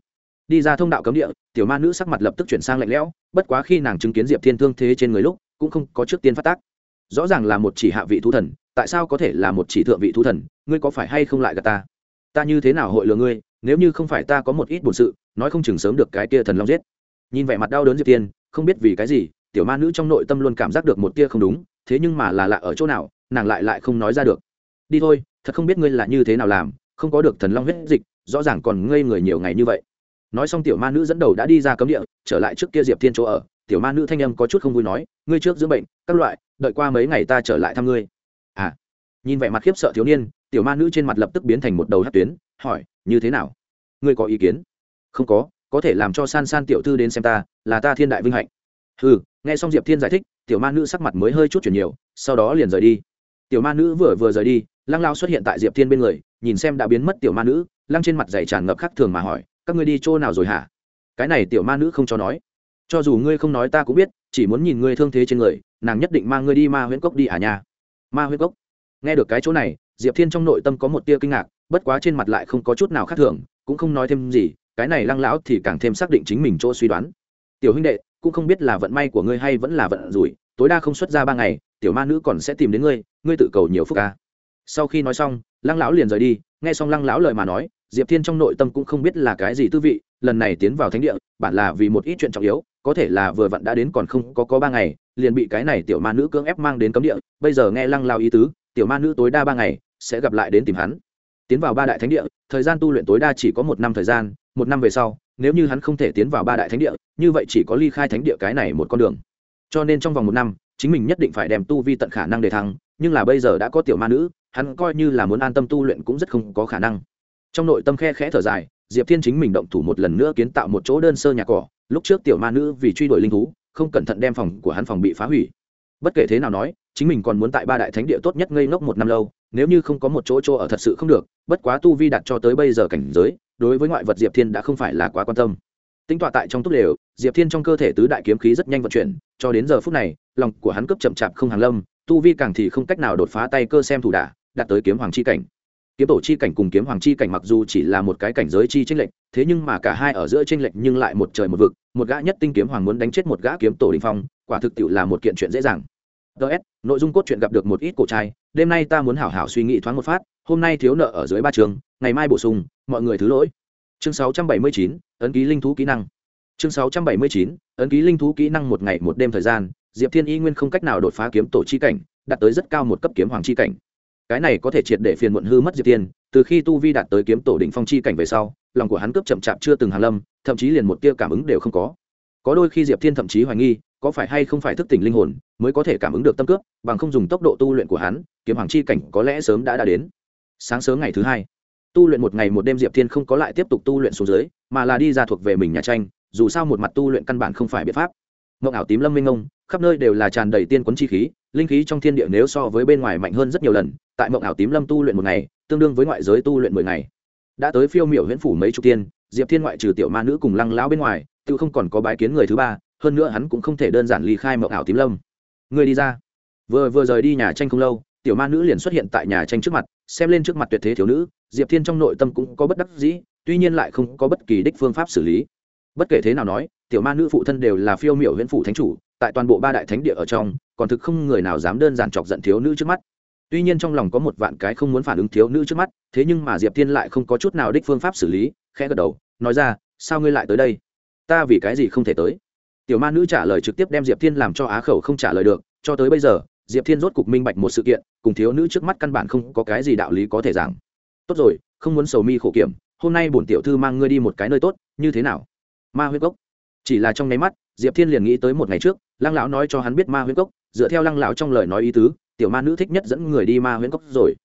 Đi ra thông đạo cấm địa, tiểu ma nữ sắc mặt lập tức chuyển sang lạnh lẽo, bất quá khi nàng chứng kiến diệp thiên thương thế trên người lúc, cũng không có trước tiên phát tác. Rõ ràng là một chỉ hạ vị thú thần, tại sao có thể là một chỉ thượng vị thú thần, ngươi có phải hay không lại gà ta? Ta như thế nào hội lừa ngươi, nếu như không phải ta có một ít bổn sự, nói không chừng sớm được cái kia thần long giết. Nhìn vẻ mặt đau đớn diệp thiên không biết vì cái gì, tiểu ma nữ trong nội tâm luôn cảm giác được một tia không đúng, thế nhưng mà là lạ ở chỗ nào, nàng lại lại không nói ra được. Đi thôi, thật không biết ngươi là như thế nào làm, không có được thần long huyết dịch, rõ ràng còn ngây người nhiều ngày như vậy. Nói xong tiểu ma nữ dẫn đầu đã đi ra cấm địa, trở lại trước kia diệp thiên chỗ ở. Tiểu ma nữ thanh âm có chút không vui nói, ngươi trước dưỡng bệnh, các loại, đợi qua mấy ngày ta trở lại thăm ngươi. À nhìn vẻ mặt khiếp sợ thiếu niên tiểu ma nữ trên mặt lập tức biến thành một đầu hát tuyến, hỏi, như thế nào? Ngươi có ý kiến? Không có có thể làm cho san san tiểu thư đến xem ta, là ta thiên đại vinh hạnh. Ừ nghe xong diệp thiên giải thích, tiểu ma nữ sắc mặt mới hơi chút chuyển nhiều, sau đó liền rời đi. Tiểu ma nữ vừa vừa rời đi, lăng lao xuất hiện tại diệp thiên bên người, nhìn xem đã biến mất tiểu ma nữ, lăng trên mặt dày tràn ngập khắc thường mà hỏi, các ngươi đi chỗ nào rồi hả? Cái này tiểu ma nữ không cho nói. Cho dù ngươi không nói ta cũng biết, chỉ muốn nhìn ngươi thương thế trên người, nàng nhất định mang ngươi đi ma huyễn cốc đi à nhà ma huyễn cốc? Nghe được cái chỗ này diệp thiên trong nội tâm có một tia kinh ngạc, bất quá trên mặt lại không có chút nào khác thường, cũng không nói thêm gì, cái này lăng lão thì càng thêm xác định chính mình chỗ suy đoán. Tiểu huynh đệ, cũng không biết là vận may của ngươi hay vẫn là vận rủi, tối đa không xuất ra ba ngày, tiểu ma nữ còn sẽ tìm đến ngươi ngươi tự cầu nhiều phúc ca sau khi nói xong, lăng lão liền rời đi, nghe xong lăng lão lời mà nói, diệp thiên trong nội tâm cũng không biết là cái gì tư vị, lần này tiến vào thánh địa, bản là vì một ít chuyện trọng yếu, có thể là vừa vặn đã đến còn không có có ba ngày, liền bị cái này tiểu ma nữ cưỡng ép mang đến cấm địa, bây giờ nghe lăng lao ý tứ, tiểu ma nữ tối đa ba ngày sẽ gặp lại đến tìm hắn. Tiến vào ba đại thánh địa, thời gian tu luyện tối đa chỉ có một năm thời gian, một năm về sau, nếu như hắn không thể tiến vào ba đại thánh địa, như vậy chỉ có ly khai thánh địa cái này một con đường. Cho nên trong vòng một năm, chính mình nhất định phải đem tu vi tận khả năng để thăng, nhưng là bây giờ đã có tiểu ma nữ, hắn coi như là muốn an tâm tu luyện cũng rất không có khả năng. Trong nội tâm khe khẽ thở dài, diệp thiên chính mình động thủ một lần nữa kiến tạo một chỗ đơn sơ nhà cỏ, lúc trước tiểu ma nữ vì truy đuổi linh thú, không cẩn thận đem phòng của hắn phòng bị phá hủy. Bất kể thế nào nói chính mình còn muốn tại ba đại thánh địa tốt nhất ngây ngốc một năm lâu, nếu như không có một chỗ chỗ ở thật sự không được, bất quá tu vi đặt cho tới bây giờ cảnh giới, đối với ngoại vật diệp thiên đã không phải là quá quan tâm. Tính tọa tại trong túp lều, diệp thiên trong cơ thể tứ đại kiếm khí rất nhanh vận chuyển, cho đến giờ phút này, lòng của hắn cấp chậm chạp không hàng lâm, tu vi càng thì không cách nào đột phá tay cơ xem thủ đả, đạt tới kiếm hoàng chi cảnh. Kiếm tổ chi cảnh cùng kiếm hoàng chi cảnh mặc dù chỉ là một cái cảnh giới chi tranh lệch, thế nhưng mà cả hai ở giữa tranh lệch nhưng lại một trời một vực, một gã nhất tinh kiếm hoàng muốn đánh chết một gã kiếm tổ đình phong, quả thực tiệu là một kiện chuyện dễ dàng ts nội dung cốt truyện gặp được một ít cổ trai đêm nay ta muốn hảo hảo suy nghĩ thoáng một phát hôm nay thiếu nợ ở dưới ba trường ngày mai bổ sung mọi người thứ lỗi. Chương 679, ấn ký linh thú kỹ năng. Chương 679, ấn ký linh thú kỹ năng một ngày một đêm thời gian diệp thiên y nguyên không cách nào đột phá kiếm tổ chi cảnh đạt tới rất cao một cấp kiếm hoàng chi cảnh. Cái này có thể triệt để phiền muộn hư mất diệp thiên từ khi tu vi đạt tới kiếm tổ đỉnh phong chi cảnh về sau lòng của hắn cướp chậm chạp chưa từng hàn lâm thậm chí liền một tia cảm ứng đều không có có đôi khi diệp thiên thậm chí hoài nghi, có phải hay không phải thức tỉnh linh hồn mới có thể cảm ứng được tâm cướp, bằng không dùng tốc độ tu luyện của hắn, kiếm hoàng chi cảnh có lẽ sớm đã đã đến. Sáng sớm ngày thứ hai, tu luyện một ngày một đêm diệp thiên không có lại tiếp tục tu luyện xuống dưới, mà là đi ra thuộc về mình nhà tranh, dù sao một mặt tu luyện căn bản không phải biện pháp. Mộng ảo tím lâm minh ngông khắp nơi đều là tràn đầy tiên quấn chi khí, linh khí trong thiên địa nếu so với bên ngoài mạnh hơn rất nhiều lần, tại mộng ảo tím lâm tu luyện một ngày, tương đương với ngoại giới tu luyện mười ngày. Đã tới phiêu miểu huyễn phủ mấy chục tiên, diệp thiên ngoại trừ tiểu ma nữ cùng lăng lão bên ngoài tự không còn có bái kiến người thứ ba, hơn nữa hắn cũng không thể đơn giản ly khai mộng ảo tím lâm. Người đi ra. Vừa vừa rời đi nhà tranh không lâu, tiểu ma nữ liền xuất hiện tại nhà tranh trước mặt, xem lên trước mặt tuyệt thế thiếu nữ, diệp thiên trong nội tâm cũng có bất đắc dĩ, tuy nhiên lại không có bất kỳ đích phương pháp xử lý. Bất kể thế nào nói, tiểu ma nữ phụ thân đều là phiêu miểu huyện phủ thánh chủ, tại toàn bộ ba đại thánh địa ở trong, còn thực không người nào dám đơn giản chọc giận thiếu nữ trước mắt. Tuy nhiên trong lòng có một vạn cái không muốn phản ứng thiếu nữ trước mắt, thế nhưng mà diệp thiên lại không có chút nào đích phương pháp xử lý, khẽ gật đầu, nói ra, sao ngươi lại tới đây? Ta vì cái gì không thể tới tiểu ma nữ trả lời trực tiếp đem diệp thiên làm cho á khẩu không trả lời được, cho tới bây giờ, diệp thiên rốt cục minh bạch một sự kiện, cùng thiếu nữ trước mắt căn bản không có cái gì đạo lý có thể giảng tốt rồi, không muốn sầu mi khổ kiểm, hôm nay bổn tiểu thư mang ngươi đi một cái nơi tốt, như thế nào ma huyết Cốc. chỉ là trong nháy mắt, diệp thiên liền nghĩ tới một ngày trước, lăng lão nói cho hắn biết ma huyết Cốc. dựa theo lăng lão trong lời nói ý tứ, tiểu ma nữ thích nhất dẫn người đi ma huyễn cốc rồi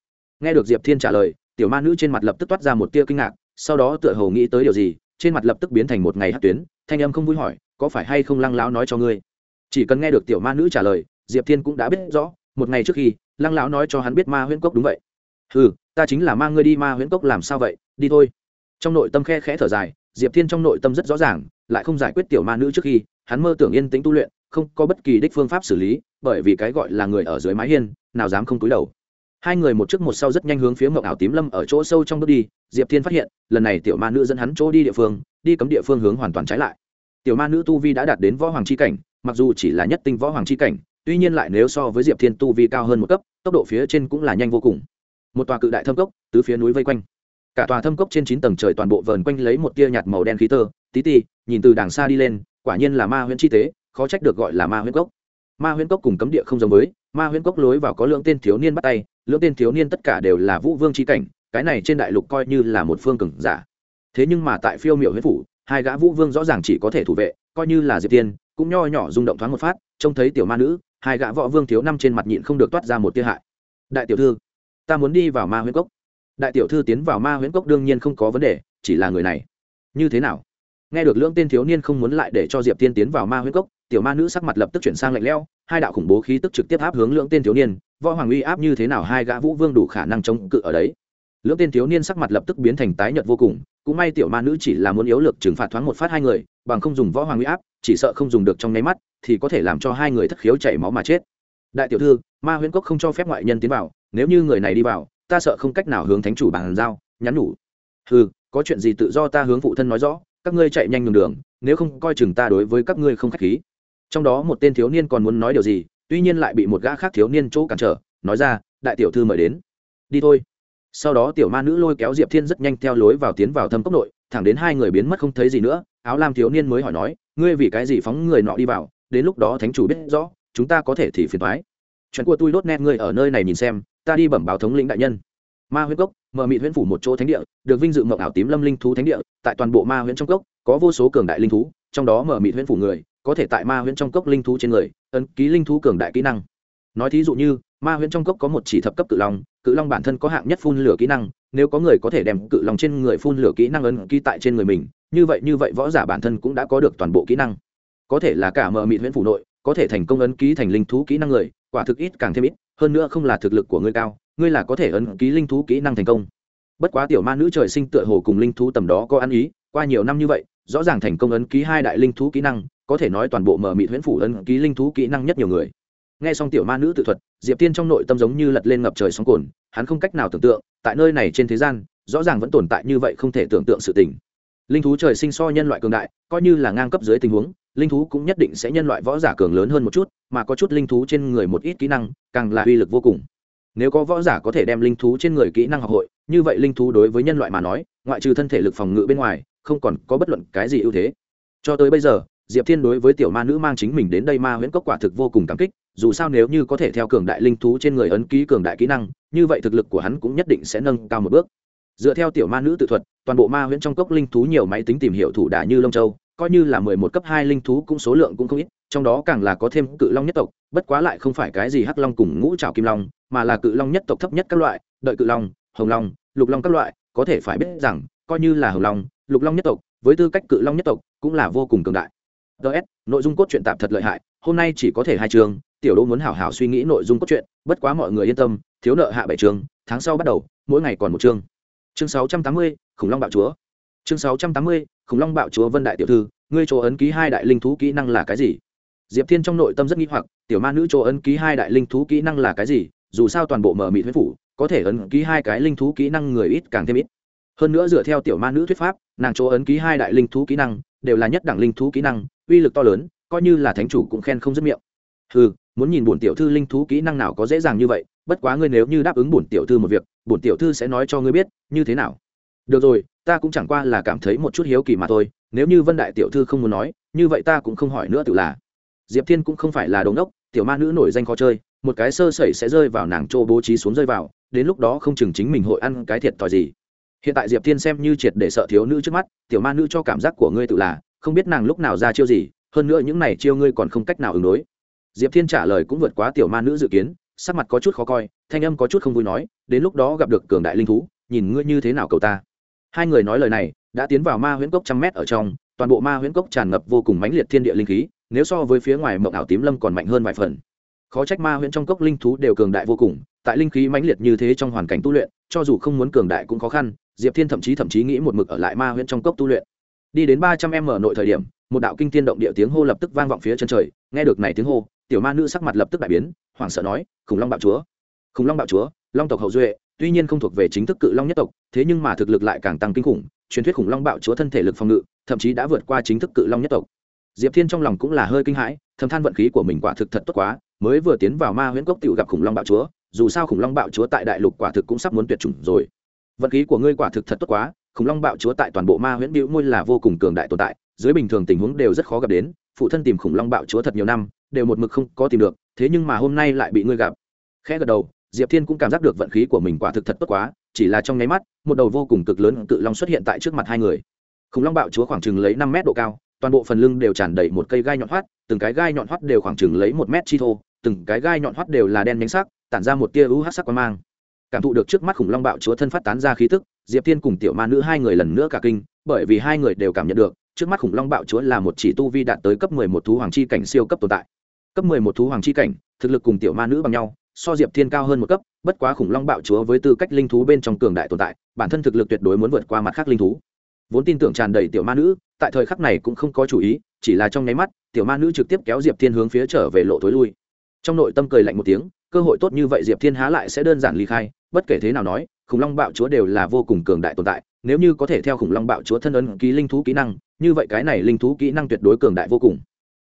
nghe được diệp thiên trả lời, tiểu ma nữ trên mặt lập tức toát ra một tia kinh ngạc, sau đó tựa hồ nghĩ tới điều gì, trên mặt lập tức biến thành một ngày hát tuyến thanh âm không vui hỏi, có phải hay không lăng lão nói cho ngươi? Chỉ cần nghe được tiểu ma nữ trả lời, diệp thiên cũng đã biết rõ, một ngày trước khi, lăng lão nói cho hắn biết ma huyễn cốc đúng vậy. Ừ ta chính là mang ngươi đi ma huyễn cốc làm sao vậy? Đi thôi. Trong nội tâm khe khẽ thở dài, diệp thiên trong nội tâm rất rõ ràng, lại không giải quyết tiểu ma nữ trước khi, hắn mơ tưởng yên tĩnh tu luyện, không có bất kỳ đích phương pháp xử lý, bởi vì cái gọi là người ở dưới mái hiên, nào dám không túi đầu hai người một trước một sau rất nhanh hướng phía mộng ảo tím lâm ở chỗ sâu trong bước đi, diệp thiên phát hiện, lần này tiểu ma nữ dẫn hắn chỗ đi địa phương, đi cấm địa phương hướng hoàn toàn trái lại. Tiểu ma nữ tu vi đã đạt đến võ hoàng c h i cảnh, mặc dù chỉ là nhất tinh võ hoàng c h i cảnh, tuy nhiên lại nếu so với diệp thiên tu vi cao hơn một cấp, tốc độ phía trên cũng là nhanh vô cùng. Một tòa cự đại thâm cốc, tứ phía núi vây quanh. Cả tòa thâm cốc trên chín tầng trời toàn bộ vờn quanh lấy một tia nhạt màu đen khí tơ, tí ti, nhìn từ đàng xa đi lên, quả nhiên là ma huyễn chi tế, khó trách được gọi là ma huyễn cốc. Ma huyễn cốc cùng cấm địa không giống với, ma huyễn cốc lối vào có lượng tên thiếu niên bắt tay lưỡng tên thiếu niên tất cả đều là vũ vương c h i cảnh, cái này trên đại lục coi như là một phương cừng giả. Thế nhưng mà tại phiêu miểu huyết phủ, hai gã vũ vương rõ ràng chỉ có thể thủ vệ, coi như là diệp tiên, cũng nho nhỏ rung động thoáng một phát, trông thấy tiểu ma nữ, hai gã võ vương thiếu năm trên mặt nhịn không được toát ra một tia hại. Đại tiểu thư, ta muốn đi vào ma huyễn cốc. Đại tiểu thư tiến vào ma huyễn cốc đương nhiên không có vấn đề, chỉ là người này. Như thế nào? Nghe được lưỡng tên thiếu niên không muốn lại để cho diệp tiên tiến vào ma huyễn cốc, tiểu ma nữ sắc mặt lập tức chuyển sang lạnh lẽo hai đạo khủng bố khí tức trực tiếp áp hướng lưỡng tên thiếu niên, võ hoàng uy áp như thế nào hai gã vũ vương đủ khả năng chống cự ở đấy. Lưỡng tên thiếu niên sắc mặt lập tức biến thành tái nhợt vô cùng, cũng may tiểu ma nữ chỉ là muốn yếu lược trừng phạt thoáng một phát hai người, bằng không dùng võ hoàng uy áp, chỉ sợ không dùng được trong nháy mắt, thì có thể làm cho hai người thất khiếu chảy máu mà chết. Đại tiểu thư, ma huyễn cốc không cho phép ngoại nhân tiến vào, nếu như người này đi vào, ta sợ không cách nào hướng thánh chủ bàn giao, nhắn nhủ. Ừ có chuyện gì tự do ta hướng phụ thân nói rõ, các ngươi chạy nhanh đường đường, nếu không coi chừng ta đối với các ngươi không khách khí trong đó một tên thiếu niên còn muốn nói điều gì, tuy nhiên lại bị một gã khác thiếu niên chỗ cản trở, nói ra, đại tiểu thư mời đến. Đi thôi. Sau đó tiểu ma nữ lôi kéo diệp thiên rất nhanh theo lối vào tiến vào thâm cốc nội, thẳng đến hai người biến mất không thấy gì nữa, áo lam thiếu niên mới hỏi nói, ngươi vì cái gì phóng người nọ đi vào, đến lúc đó thánh chủ biết rõ, chúng ta có thể thì phiền thoái chuyện của tôi đốt nét ngươi ở nơi này nhìn xem, ta đi bẩm báo thống lĩnh đại nhân. Ma huyết cốc mờ mị huyễn phủ một chỗ thánh địa, được vinh dự mộng ảo tím lâm linh thú thánh địa, tại toàn bộ ma huyễn trong cốc, có vô số cường đại linh thú, trong đó mờ mị huyễn phủ người có thể tại ma huyễn trong cốc linh thú trên người, ấn ký linh thú cường đại kỹ năng. Nói thí dụ như, ma huyễn trong cốc có một chỉ thập cấp cự long cự long bản thân có hạng nhất phun lửa kỹ năng, nếu có người có thể đem cự long trên người phun lửa kỹ năng ấn ký tại trên người mình, như vậy như vậy võ giả bản thân cũng đã có được toàn bộ kỹ năng. Có thể là cả mờ mịt huyễn phủ nội, có thể thành công ấn ký thành linh thú kỹ năng người, quả thực ít càng thêm ít, hơn nữa không là thực lực của ngươi cao, ngươi là có thể ấn ký linh thú kỹ năng thành công. Bất quá tiểu ma nữ trời sinh tựa hồ cùng linh thú tầm đó có ăn ý, qua nhiều năm như vậy, rõ ràng thành công ấn ký hai đại linh thú kỹ năng có thể nói toàn bộ mờ mịt huyễn phủ ấn ký linh thú kỹ năng nhất nhiều người. Nghe xong tiểu ma nữ tự thuật, diệp tiên trong nội tâm giống như lật lên ngập trời sóng cồn, hắn không cách nào tưởng tượng, tại nơi này trên thế gian, rõ ràng vẫn tồn tại như vậy không thể tưởng tượng sự tình. Linh thú trời sinh so nhân loại cường đại, coi như là ngang cấp dưới tình huống, linh thú cũng nhất định sẽ nhân loại võ giả cường lớn hơn một chút, mà có chút linh thú trên người một ít kỹ năng, càng là uy lực vô cùng. Nếu có võ giả có thể đem linh thú trên người kỹ năng học hội, như vậy linh thú đối với nhân loại mà nói, ngoại trừ thân thể lực phòng ngự bên ngoài, không còn có bất luận cái gì ưu thế. Cho tới bây giờ diệp thiên đối với tiểu ma nữ mang chính mình đến đây ma huyễn cốc quả thực vô cùng cảm kích, dù sao nếu như có thể theo cường đại linh thú trên người ấn ký cường đại kỹ năng, như vậy thực lực của hắn cũng nhất định sẽ nâng cao một bước. Dựa theo tiểu ma nữ tự thuật, toàn bộ ma huyễn trong cốc linh thú nhiều máy tính tìm hiểu thủ đã như lông châu, coi như là mười một cấp hai linh thú cũng số lượng cũng không ít, trong đó càng là có thêm cự long nhất tộc, bất quá lại không phải cái gì hắc long cùng ngũ trào kim long, mà là cự long nhất tộc thấp nhất các loại, đợi cự long, hồng long, lục long các loại, có thể phải biết rằng, coi như là hồng long, lục long nhất tộc, với tư cách cự long nhất tộc, cũng là vô cùng cường đại ts nội dung cốt truyện tạp thật lợi hại, hôm nay chỉ có thể hai chương, tiểu đỗ muốn hảo hảo suy nghĩ nội dung cốt truyện, bất quá mọi người yên tâm, thiếu nợ hạ bảy chương, tháng sau bắt đầu, mỗi ngày còn một chương. Chương sáu trăm tám mươi, khủng long bạo chúa. Chương sáu trăm tám mươi, khủng long bạo chúa vân đại tiểu thư, ngươi chỗ ấn ký hai đại linh thú kỹ năng là cái gì? Diệp thiên trong nội tâm rất nghi hoặc, tiểu ma nữ chỗ ấn ký hai đại linh thú kỹ năng là cái gì? Dù sao toàn bộ mở mị huyết phủ, có thể ấn ký hai cái linh thú kỹ năng người ít càng thêm ít. Hơn nữa dựa theo tiểu ma nữ thuyết pháp, nàng chỗ ấn ký hai đại linh thú kỹ năng đều là nhất đẳng linh thú kỹ năng, uy lực to lớn, coi như là thánh chủ cũng khen không dứt miệng. Ừ muốn nhìn bổn tiểu thư linh thú kỹ năng nào có dễ dàng như vậy, bất quá ngươi nếu như đáp ứng bổn tiểu thư một việc, bổn tiểu thư sẽ nói cho ngươi biết, như thế nào. Được rồi, ta cũng chẳng qua là cảm thấy một chút hiếu kỳ mà thôi, nếu như vân đại tiểu thư không muốn nói, như vậy ta cũng không hỏi nữa tự là. Diệp thiên cũng không phải là đống ốc tiểu ma nữ nổi danh khó chơi, một cái sơ sẩy sẽ rơi vào nàng chỗ bố trí xuống rơi vào, đến lúc đó không chừng chính mình hội ăn cái thiệt thòi gì hiện tại diệp thiên xem như triệt để sợ thiếu nữ trước mắt, tiểu ma nữ cho cảm giác của ngươi tự là, không biết nàng lúc nào ra chiêu gì, hơn nữa những này chiêu ngươi còn không cách nào ứng đối. Diệp thiên trả lời cũng vượt quá tiểu ma nữ dự kiến, sắc mặt có chút khó coi, thanh âm có chút không vui nói, đến lúc đó gặp được cường đại linh thú, nhìn ngươi như thế nào cầu ta. Hai người nói lời này, đã tiến vào ma huyễn cốc trăm mét ở trong, toàn bộ ma huyễn cốc tràn ngập vô cùng mãnh liệt thiên địa linh khí, nếu so với phía ngoài mộng ảo tím lâm còn mạnh hơn vài phần. Khó trách ma huyễn trong cốc linh thú đều cường đại vô cùng, tại linh khí mãnh liệt như thế trong hoàn cảnh tu luyện, cho dù không muốn cường đại cũng khó khăn diệp thiên thậm chí thậm chí nghĩ một mực ở lại ma huyễn trong cốc tu luyện. Đi đến ba trăm m nội thời điểm, một đạo kinh tiên động địa tiếng hô lập tức vang vọng phía chân trời. Nghe được này tiếng hô, tiểu ma nữ sắc mặt lập tức đại biến, hoảng sợ nói, khủng long bạo chúa! Khủng long bạo chúa! Long tộc hậu duệ, tuy nhiên không thuộc về chính thức cự long nhất tộc, thế nhưng mà thực lực lại càng tăng kinh khủng, truyền thuyết khủng long bạo chúa thân thể lực phòng ngự, thậm chí đã vượt qua chính thức cự long nhất tộc. Diệp thiên trong lòng cũng là hơi kinh hãi, thầm than vận khí của mình quả thực thật tốt quá, mới vừa tiến vào ma huyễn cốc tiểu gặp khủng long bạo chúa, dù sao khủng long bạo chúa tại đại lục quả thực cũng sắp muốn tuyệt chủng rồi vận khí của ngươi quả thực thật tốt quá, khủng long bạo chúa tại toàn bộ ma huyễn biểu môi là vô cùng cường đại tồn tại, dưới bình thường tình huống đều rất khó gặp đến, phụ thân tìm khủng long bạo chúa thật nhiều năm, đều một mực không có tìm được, thế nhưng mà hôm nay lại bị ngươi gặp. Khẽ gật đầu, diệp thiên cũng cảm giác được vận khí của mình quả thực thật tốt quá, chỉ là trong nháy mắt, một đầu vô cùng cực lớn cự long xuất hiện tại trước mặt hai người. Khủng long bạo chúa khoảng chừng lấy năm mét độ cao, toàn bộ phần lưng đều tràn đầy một cây gai nhọn hoắt, từng cái gai nhọn hoắt đều khoảng chừng lấy một mét chi thô, từng cái gai nhọn hoắt đều là đen nhánh sắc, tản ra một tia u hát sắc quang mang cảm thụ được trước mắt khủng long bạo chúa thân phát tán ra khí tức, diệp thiên cùng tiểu ma nữ hai người lần nữa cả kinh, bởi vì hai người đều cảm nhận được, trước mắt khủng long bạo chúa là một chỉ tu vi đạt tới cấp mười một thú hoàng chi cảnh siêu cấp tồn tại. Cấp mười một thú hoàng chi cảnh, thực lực cùng tiểu ma nữ bằng nhau, so diệp thiên cao hơn một cấp, bất quá khủng long bạo chúa với tư cách linh thú bên trong cường đại tồn tại, bản thân thực lực tuyệt đối muốn vượt qua mặt khác linh thú. Vốn tin tưởng tràn đầy tiểu ma nữ, tại thời khắc này cũng không có chủ ý, chỉ là trong nháy mắt, tiểu ma nữ trực tiếp kéo diệp thiên hướng phía trở về lộ thối lui. Trong nội tâm cười lạnh một tiếng cơ hội tốt như vậy diệp thiên há lại sẽ đơn giản ly khai, bất kể thế nào nói, khủng long bạo chúa đều là vô cùng cường đại tồn tại, nếu như có thể theo khủng long bạo chúa thân ấn ký linh thú kỹ năng, như vậy cái này linh thú kỹ năng tuyệt đối cường đại vô cùng.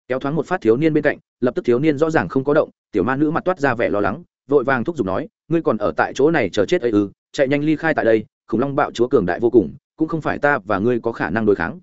Kéo thoáng một phát thiếu niên bên cạnh, lập tức thiếu niên rõ ràng không có động, tiểu ma nữ mặt toát ra vẻ lo lắng, vội vàng thúc giục nói, ngươi còn ở tại chỗ này chờ chết ấy ư, chạy nhanh ly khai tại đây, khủng long bạo chúa cường đại vô cùng, cũng không phải ta và ngươi có khả năng đối kháng.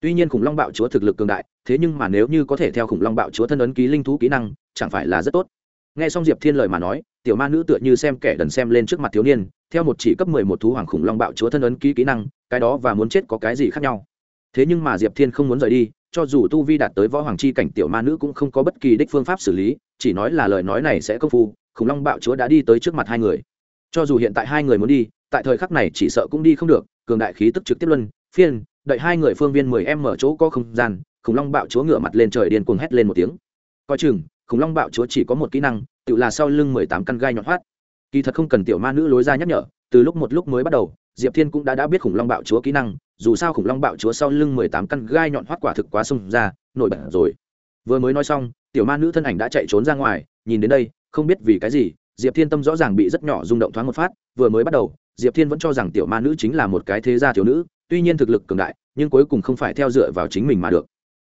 Tuy nhiên khủng long bạo chúa thực lực cường đại, thế nhưng mà nếu như có thể theo khủng long bạo chúa thân ấn ký linh thú kỹ năng, chẳng phải là rất tốt nghe xong diệp thiên lời mà nói, tiểu ma nữ tựa như xem kẻ đần xem lên trước mặt thiếu niên, theo một chỉ cấp mười một thú hoàng khủng long bạo chúa thân ấn ký kỹ năng, cái đó và muốn chết có cái gì khác nhau. Thế nhưng mà diệp thiên không muốn rời đi, cho dù tu vi đạt tới võ hoàng chi cảnh, tiểu ma nữ cũng không có bất kỳ đích phương pháp xử lý, chỉ nói là lời nói này sẽ công phu, khủng long bạo chúa đã đi tới trước mặt hai người. Cho dù hiện tại hai người muốn đi, tại thời khắc này chỉ sợ cũng đi không được, cường đại khí tức trực tiếp luân, phiên, đợi hai người phương viên mười em mở chỗ có không gian, khủng long bạo chúa ngửa mặt lên trời điên cuồng hét lên một tiếng. Coi chừng khủng long bạo chúa chỉ có một kỹ năng, tự là sau lưng mười tám căn gai nhọn hoắt. Kỳ thật không cần tiểu ma nữ lối ra nhắc nhở, từ lúc một lúc mới bắt đầu, diệp thiên cũng đã đã biết khủng long bạo chúa kỹ năng, dù sao khủng long bạo chúa sau lưng mười tám căn gai nhọn hoắt quả thực quá xông ra, nổi bật rồi. Vừa mới nói xong, tiểu ma nữ thân ảnh đã chạy trốn ra ngoài, nhìn đến đây, không biết vì cái gì, diệp thiên tâm rõ ràng bị rất nhỏ rung động thoáng một phát, vừa mới bắt đầu, diệp thiên vẫn cho rằng tiểu ma nữ chính là một cái thế gia thiếu nữ, tuy nhiên thực lực cường đại, nhưng cuối cùng không phải theo dựa vào chính mình mà được.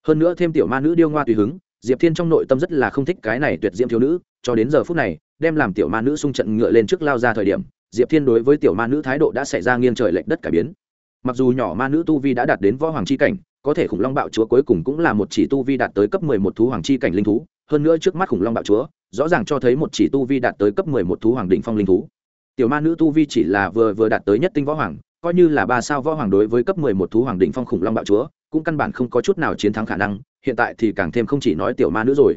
Hơn nữa thêm tiểu ma nữ điêu ngoa tùy hứng diệp thiên trong nội tâm rất là không thích cái này tuyệt diễm thiếu nữ, cho đến giờ phút này, đem làm tiểu ma nữ xung trận ngựa lên trước lao ra thời điểm, diệp thiên đối với tiểu ma nữ thái độ đã xảy ra nghiêng trời lệch đất cải biến. Mặc dù nhỏ ma nữ tu vi đã đạt đến võ hoàng c h i cảnh, có thể khủng long bạo chúa cuối cùng cũng là một chỉ tu vi đạt tới cấp mười một thú hoàng c h i cảnh linh thú, hơn nữa trước mắt khủng long bạo chúa, rõ ràng cho thấy một chỉ tu vi đạt tới cấp mười một thú hoàng đ ỉ n h phong linh thú. Tiểu ma nữ tu vi chỉ là vừa vừa đạt tới nhất tinh võ hoàng coi như là ba sao võ hoàng đối với cấp mười một thú hoàng đỉnh phong khủng long bạo chúa, cũng căn bản không có chút nào chiến thắng khả năng, hiện tại thì càng thêm không chỉ nói tiểu ma nữ rồi.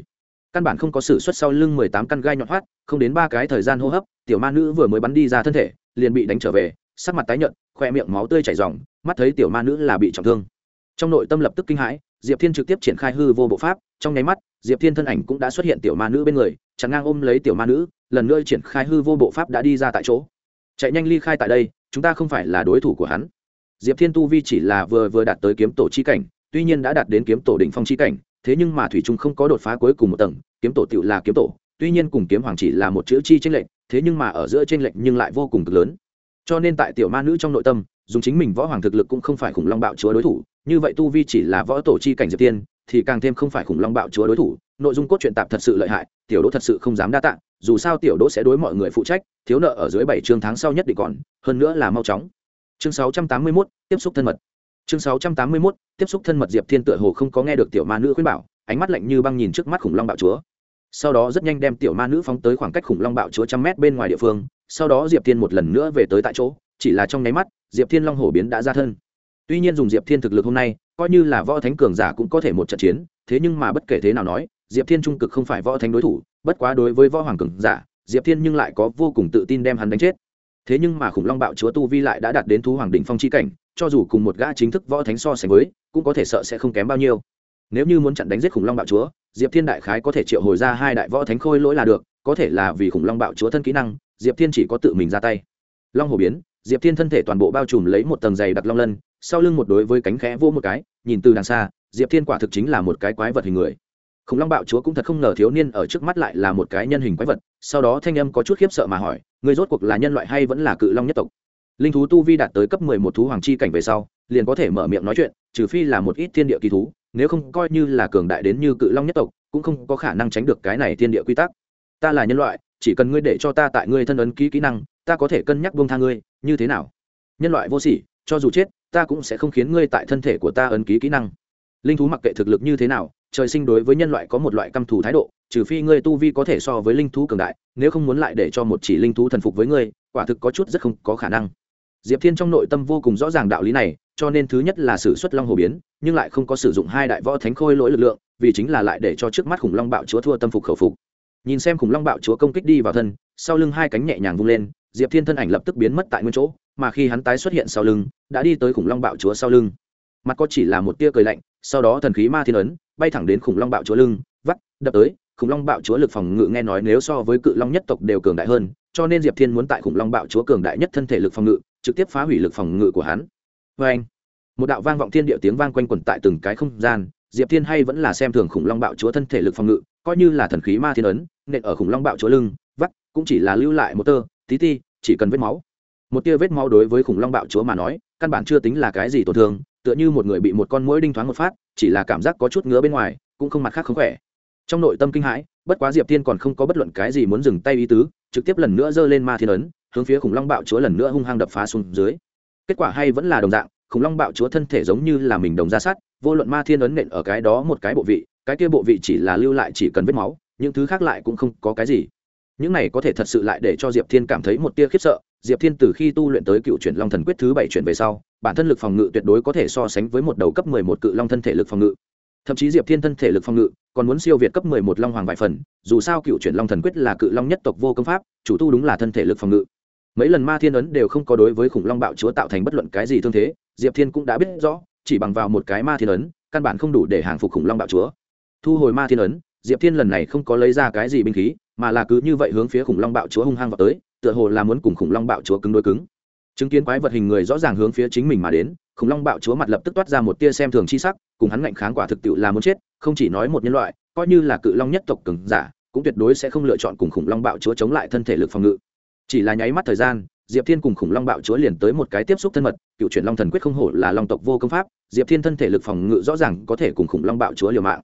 Căn bản không có sự xuất sau lưng mười tám căn gai nhọn hoắt, không đến ba cái thời gian hô hấp, tiểu ma nữ vừa mới bắn đi ra thân thể, liền bị đánh trở về, sắc mặt tái nhợt khóe miệng máu tươi chảy ròng, mắt thấy tiểu ma nữ là bị trọng thương. Trong nội tâm lập tức kinh hãi, diệp thiên trực tiếp triển khai hư vô bộ pháp, trong nháy mắt, diệp thiên thân ảnh cũng đã xuất hiện tiểu ma nữ bên người chắn ngang ôm lấy tiểu ma nữ, lần nữa triển khai hư vô bộ pháp đã đi ra tại chỗ chạy nhanh ly khai tại đây, chúng ta không phải là đối thủ của hắn. Diệp thiên tu vi chỉ là vừa vừa đạt tới kiếm tổ chi cảnh, tuy nhiên đã đạt đến kiếm tổ đỉnh phong chi cảnh, thế nhưng mà thủy trung không có đột phá cuối cùng một tầng, kiếm tổ tựu là kiếm tổ, tuy nhiên cùng kiếm hoàng chỉ là một chữ chi tranh lệch, thế nhưng mà ở giữa tranh lệch nhưng lại vô cùng cực lớn. Cho nên tại tiểu ma nữ trong nội tâm, dùng chính mình võ hoàng thực lực cũng không phải khủng long bạo chúa đối thủ, như vậy tu vi chỉ là võ tổ chi cảnh diệp tiên thì càng thêm không phải khủng long bạo chúa đối thủ, nội dung cốt truyện tạp thật sự lợi hại, tiểu đỗ thật sự không dám đa tạng dù sao tiểu đỗ sẽ đối mọi người phụ trách thiếu nợ ở dưới bảy chương tháng sau nhất định còn hơn nữa là mau chóng. Chương sáu trăm tám mươi 681, tiếp xúc thân mật. Chương sáu trăm tám mươi 681, tiếp xúc thân mật diệp thiên tựa hồ không có nghe được tiểu ma nữ khuyên bảo ánh mắt lạnh như băng nhìn trước mắt khủng long bạo chúa. Sau đó rất nhanh đem tiểu ma nữ phóng tới khoảng cách khủng long bạo chúa trăm mét bên ngoài địa phương sau đó diệp thiên một lần nữa về tới tại chỗ chỉ là trong nháy mắt diệp thiên long hổ biến đã ra thân. Tuy nhiên dùng diệp thiên thực lực hôm nay coi như là võ thánh cường giả cũng có thể một trận chiến thế nhưng mà bất kể thế nào nói diệp thiên trung cực không phải võ thánh đối thủ, bất quá đối với võ hoàng cường giả, diệp thiên nhưng lại có vô cùng tự tin đem hắn đánh chết. Thế nhưng mà khủng long bạo chúa tu vi lại đã đạt đến thú hoàng đỉnh phong chi cảnh, cho dù cùng một gã chính thức võ thánh so sánh với, cũng có thể sợ sẽ không kém bao nhiêu. Nếu như muốn chặn đánh giết khủng long bạo chúa, diệp thiên đại khái có thể triệu hồi ra hai đại võ thánh khôi lỗi là được, có thể là vì khủng long bạo chúa thân kỹ năng, diệp thiên chỉ có tự mình ra tay. Long hồ biến, diệp thiên thân thể toàn bộ bao trùm lấy một tầng dày đặc long lân, sau lưng một đối với cánh khẽ vô một cái, nhìn từ đằng xa, diệp thiên quả thực chính là một cái quái vật hình người khủng long bạo chúa cũng thật không ngờ thiếu niên ở trước mắt lại là một cái nhân hình quái vật, sau đó thanh âm có chút khiếp sợ mà hỏi người rốt cuộc là nhân loại hay vẫn là cự long nhất tộc? Linh thú tu vi đạt tới cấp mười một thú hoàng chi cảnh về sau, liền có thể mở miệng nói chuyện, trừ phi là một ít thiên địa kỳ thú, nếu không coi như là cường đại đến như cự long nhất tộc, cũng không có khả năng tránh được cái này thiên địa quy tắc. Ta là nhân loại, chỉ cần ngươi để cho ta tại ngươi thân ấn ký kỹ năng, ta có thể cân nhắc buông tha ngươi, như thế nào? Nhân loại vô sỉ, cho dù chết, ta cũng sẽ không khiến ngươi tại thân thể của ta ấn ký kỹ năng linh thú mặc kệ thực lực như thế nào, trời sinh đối với nhân loại có một loại căm thù thái độ, trừ phi ngươi tu vi có thể so với linh thú cường đại, nếu không muốn lại để cho một chỉ linh thú thần phục với ngươi, quả thực có chút rất không có khả năng. Diệp thiên trong nội tâm vô cùng rõ ràng đạo lý này, cho nên thứ nhất là sử xuất long hồ biến, nhưng lại không có sử dụng hai đại võ thánh khôi lỗi lực lượng, vì chính là lại để cho trước mắt khủng long bạo chúa thua tâm phục khẩu phục. Nhìn xem khủng long bạo chúa công kích đi vào thân, sau lưng hai cánh nhẹ nhàng vung lên, diệp thiên thân ảnh lập tức biến mất tại nguyên chỗ, mà khi hắn tái xuất hiện sau lưng, đã đi tới khủng long bạo chúa sau lưng mặt có chỉ là một tia cười lạnh, sau đó thần khí ma thiên ấn, bay thẳng đến khủng long bạo chúa lưng, vắt, đập tới, khủng long bạo chúa lực phòng ngự nghe nói nếu so với cự long nhất tộc đều cường đại hơn, cho nên diệp thiên muốn tại khủng long bạo chúa cường đại nhất thân thể lực phòng ngự, trực tiếp phá hủy lực phòng ngự của hắn. Vê anh một đạo vang vọng thiên địa tiếng vang quanh quẩn tại từng cái không gian, diệp thiên hay vẫn là xem thường khủng long bạo chúa thân thể lực phòng ngự, coi như là thần khí ma thiên ấn, nện ở khủng long bạo chúa lưng, vắt, cũng chỉ là lưu lại một tơ, tí ti, chỉ cần vết máu. Một tia vết máu đối với khủng long bạo chúa mà nói, căn bản chưa tính là cái gì tổn thương tựa như một người bị một con mũi đinh thoáng một phát, chỉ là cảm giác có chút ngứa bên ngoài, cũng không mặt khác không khỏe. Trong nội tâm kinh hãi, bất quá diệp thiên còn không có bất luận cái gì muốn dừng tay ý tứ, trực tiếp lần nữa giơ lên ma thiên ấn, hướng phía khủng long bạo chúa lần nữa hung hăng đập phá xuống dưới. Kết quả hay vẫn là đồng dạng, khủng long bạo chúa thân thể giống như là mình đồng ra sát vô luận ma thiên ấn nện ở cái đó một cái bộ vị, cái kia bộ vị chỉ là lưu lại chỉ cần vết máu, những thứ khác lại cũng không có cái gì. Những này có thể thật sự lại để cho diệp thiên cảm thấy một tia khiếp sợ, diệp thiên từ khi tu luyện tới cựu chuyển long thần quyết thứ bảy chuyển về sau bản thân lực phòng ngự tuyệt đối có thể so sánh với một đầu cấp mười một cự long thân thể lực phòng ngự. Thậm chí diệp thiên thân thể lực phòng ngự còn muốn siêu việt cấp mười một long hoàng vài phần, dù sao cựu chuyển long thần quyết là cự long nhất tộc vô công pháp, chủ tu đúng là thân thể lực phòng ngự. Mấy lần ma thiên ấn đều không có đối với khủng long bạo chúa tạo thành bất luận cái gì thương thế, diệp thiên cũng đã biết rõ, chỉ bằng vào một cái ma thiên ấn, căn bản không đủ để hàng phục khủng long bạo chúa. Thu hồi ma thiên ấn, diệp thiên lần này không có lấy ra cái gì binh khí, mà là cứ như vậy hướng phía khủng long bạo chúa hung hăng vào tới, tựa hồ là muốn cùng khủng long bạo chúa cứng đối cứng chứng kiến quái vật hình người rõ ràng hướng phía chính mình mà đến, khủng long bạo chúa mặt lập tức toát ra một tia xem thường chi sắc, cùng hắn ngạnh kháng quả thực tiệu là muốn chết, không chỉ nói một nhân loại, coi như là cự long nhất tộc cường giả, cũng tuyệt đối sẽ không lựa chọn cùng khủng long bạo chúa chống lại thân thể lực phòng ngự. Chỉ là nháy mắt thời gian, diệp thiên cùng khủng long bạo chúa liền tới một cái tiếp xúc thân mật, cựu chuyển long thần quyết không hổ là long tộc vô công pháp, diệp thiên thân thể lực phòng ngự rõ ràng có thể cùng khủng long bạo chúa liều mạng.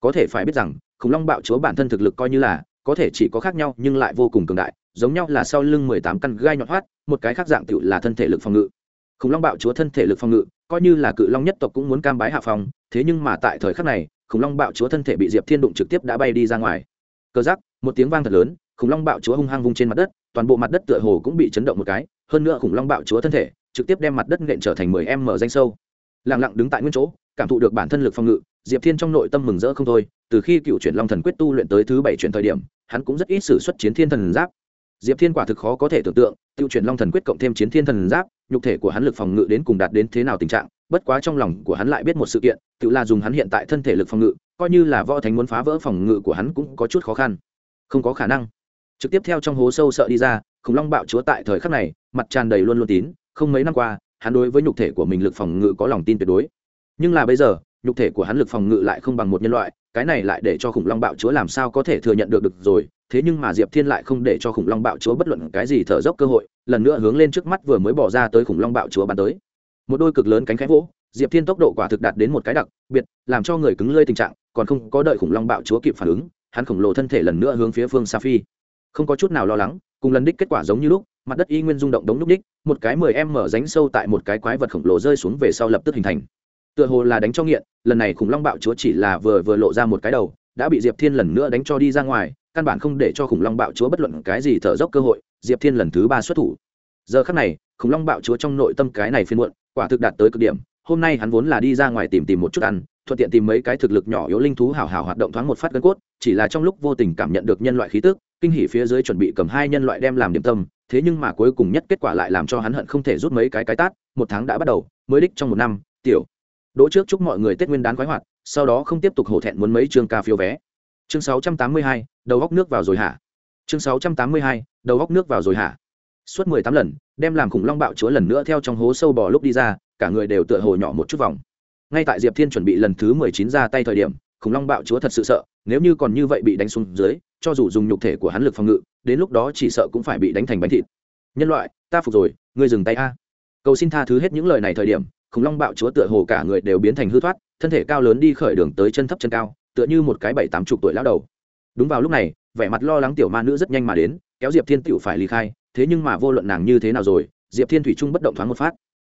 Có thể phải biết rằng, khủng long bạo chúa bản thân thực lực coi như là, có thể chỉ có khác nhau nhưng lại vô cùng cường đại giống nhau là sau lưng mười tám căn gai nhọn hoắt, một cái khác dạng tựu là thân thể lực phòng ngự. Khủng long bạo chúa thân thể lực phòng ngự, coi như là cự long nhất tộc cũng muốn cam bái hạ phòng thế nhưng mà tại thời khắc này, khủng long bạo chúa thân thể bị diệp thiên đụng trực tiếp đã bay đi ra ngoài. Cơ giác, một tiếng vang thật lớn, khủng long bạo chúa hung hăng vung trên mặt đất, toàn bộ mặt đất tựa hồ cũng bị chấn động một cái, hơn nữa khủng long bạo chúa thân thể trực tiếp đem mặt đất nện trở thành mười em mở danh sâu. Lặng lặng đứng tại nguyên chỗ, cảm thụ được bản thân lực phòng ngự, diệp thiên trong nội tâm mừng rỡ không thôi, từ khi cựu chuyển long thần quyết tu luyện tới thứ bảy chuyển thời điểm, hắn cũng rất ít sử xuất chiến thiên thần giáp diệp thiên quả thực khó có thể tưởng tượng, tiêu chuyển long thần quyết cộng thêm chiến thiên thần giáp, nhục thể của hắn lực phòng ngự đến cùng đạt đến thế nào tình trạng, bất quá trong lòng của hắn lại biết một sự kiện, tự là dùng hắn hiện tại thân thể lực phòng ngự, coi như là võ thánh muốn phá vỡ phòng ngự của hắn cũng có chút khó khăn. Không có khả năng. Trực tiếp theo trong hố sâu sợ đi ra, khủng long bạo chúa tại thời khắc này, mặt tràn đầy luôn luôn tín, không mấy năm qua, hắn đối với nhục thể của mình lực phòng ngự có lòng tin tuyệt đối. Nhưng là bây giờ, nhục thể của hắn lực phòng ngự lại không bằng một nhân loại, cái này lại để cho khủng long bạo chúa làm sao có thể thừa nhận được được rồi thế nhưng mà diệp thiên lại không để cho khủng long bạo chúa bất luận cái gì thở dốc cơ hội, lần nữa hướng lên trước mắt vừa mới bỏ ra tới khủng long bạo chúa bắn tới. Một đôi cực lớn cánh khẽ vỗ, diệp thiên tốc độ quả thực đạt đến một cái đặc biệt, làm cho người cứng lơi tình trạng, còn không có đợi khủng long bạo chúa kịp phản ứng, hắn khổng lồ thân thể lần nữa hướng phía phương sa phi. Không có chút nào lo lắng, cùng lần đích kết quả giống như lúc, mặt đất y nguyên rung động đống núc đích, một cái mười em mở ránh sâu tại một cái quái vật khổng lồ rơi xuống về sau lập tức hình thành. Tựa hồ là đánh cho nghiện, lần này khủng long bạo chúa chỉ là vừa vừa lộ ra một cái đầu, đã bị diệp thiên lần nữa đánh cho đi ra ngoài căn bản không để cho khủng long bạo chúa bất luận cái gì thở dốc cơ hội, diệp thiên lần thứ ba xuất thủ. Giờ khắc này, khủng long bạo chúa trong nội tâm cái này phiên muộn, quả thực đạt tới cực điểm. Hôm nay hắn vốn là đi ra ngoài tìm tìm một chút ăn, thuận tiện tìm mấy cái thực lực nhỏ yếu linh thú hào hào hoạt động thoáng một phát gân cốt, chỉ là trong lúc vô tình cảm nhận được nhân loại khí tức, kinh hỉ phía dưới chuẩn bị cầm hai nhân loại đem làm điểm tâm, thế nhưng mà cuối cùng nhất kết quả lại làm cho hắn hận không thể rút mấy cái cái tát, một tháng đã bắt đầu, mới đích trong một năm, tiểu. Đỗ trước chúc mọi người tết nguyên đán khoái hoạt, sau đó không tiếp tục hổ thẹn muốn mấy chương ca phiếu vé chương 682, đầu góc nước vào rồi hả? Chương 682, đầu góc nước vào rồi hả? Suốt mười tám lần đem làm khủng long bạo chúa lần nữa theo trong hố sâu bò lúc đi ra cả người đều tựa hồ nhỏ một chút vòng. Ngay tại diệp thiên chuẩn bị lần thứ mười chín ra tay thời điểm khủng long bạo chúa thật sự sợ nếu như còn như vậy bị đánh xuống dưới cho dù dùng nhục thể của hắn lực phòng ngự đến lúc đó chỉ sợ cũng phải bị đánh thành bánh thịt. Nhân loại ta phục rồi ngươi dừng tay a. Cầu xin tha thứ hết những lời này thời điểm khủng long bạo chúa tựa hồ cả người đều biến thành hư thoát thân thể cao lớn đi khởi đường tới chân thấp chân cao tựa như một cái bảy tám chục tuổi lão đầu. Đúng vào lúc này vẻ mặt lo lắng tiểu ma nữ rất nhanh mà đến kéo diệp thiên tiểu phải ly khai thế nhưng mà vô luận nàng như thế nào rồi diệp thiên thủy trung bất động thoáng một phát.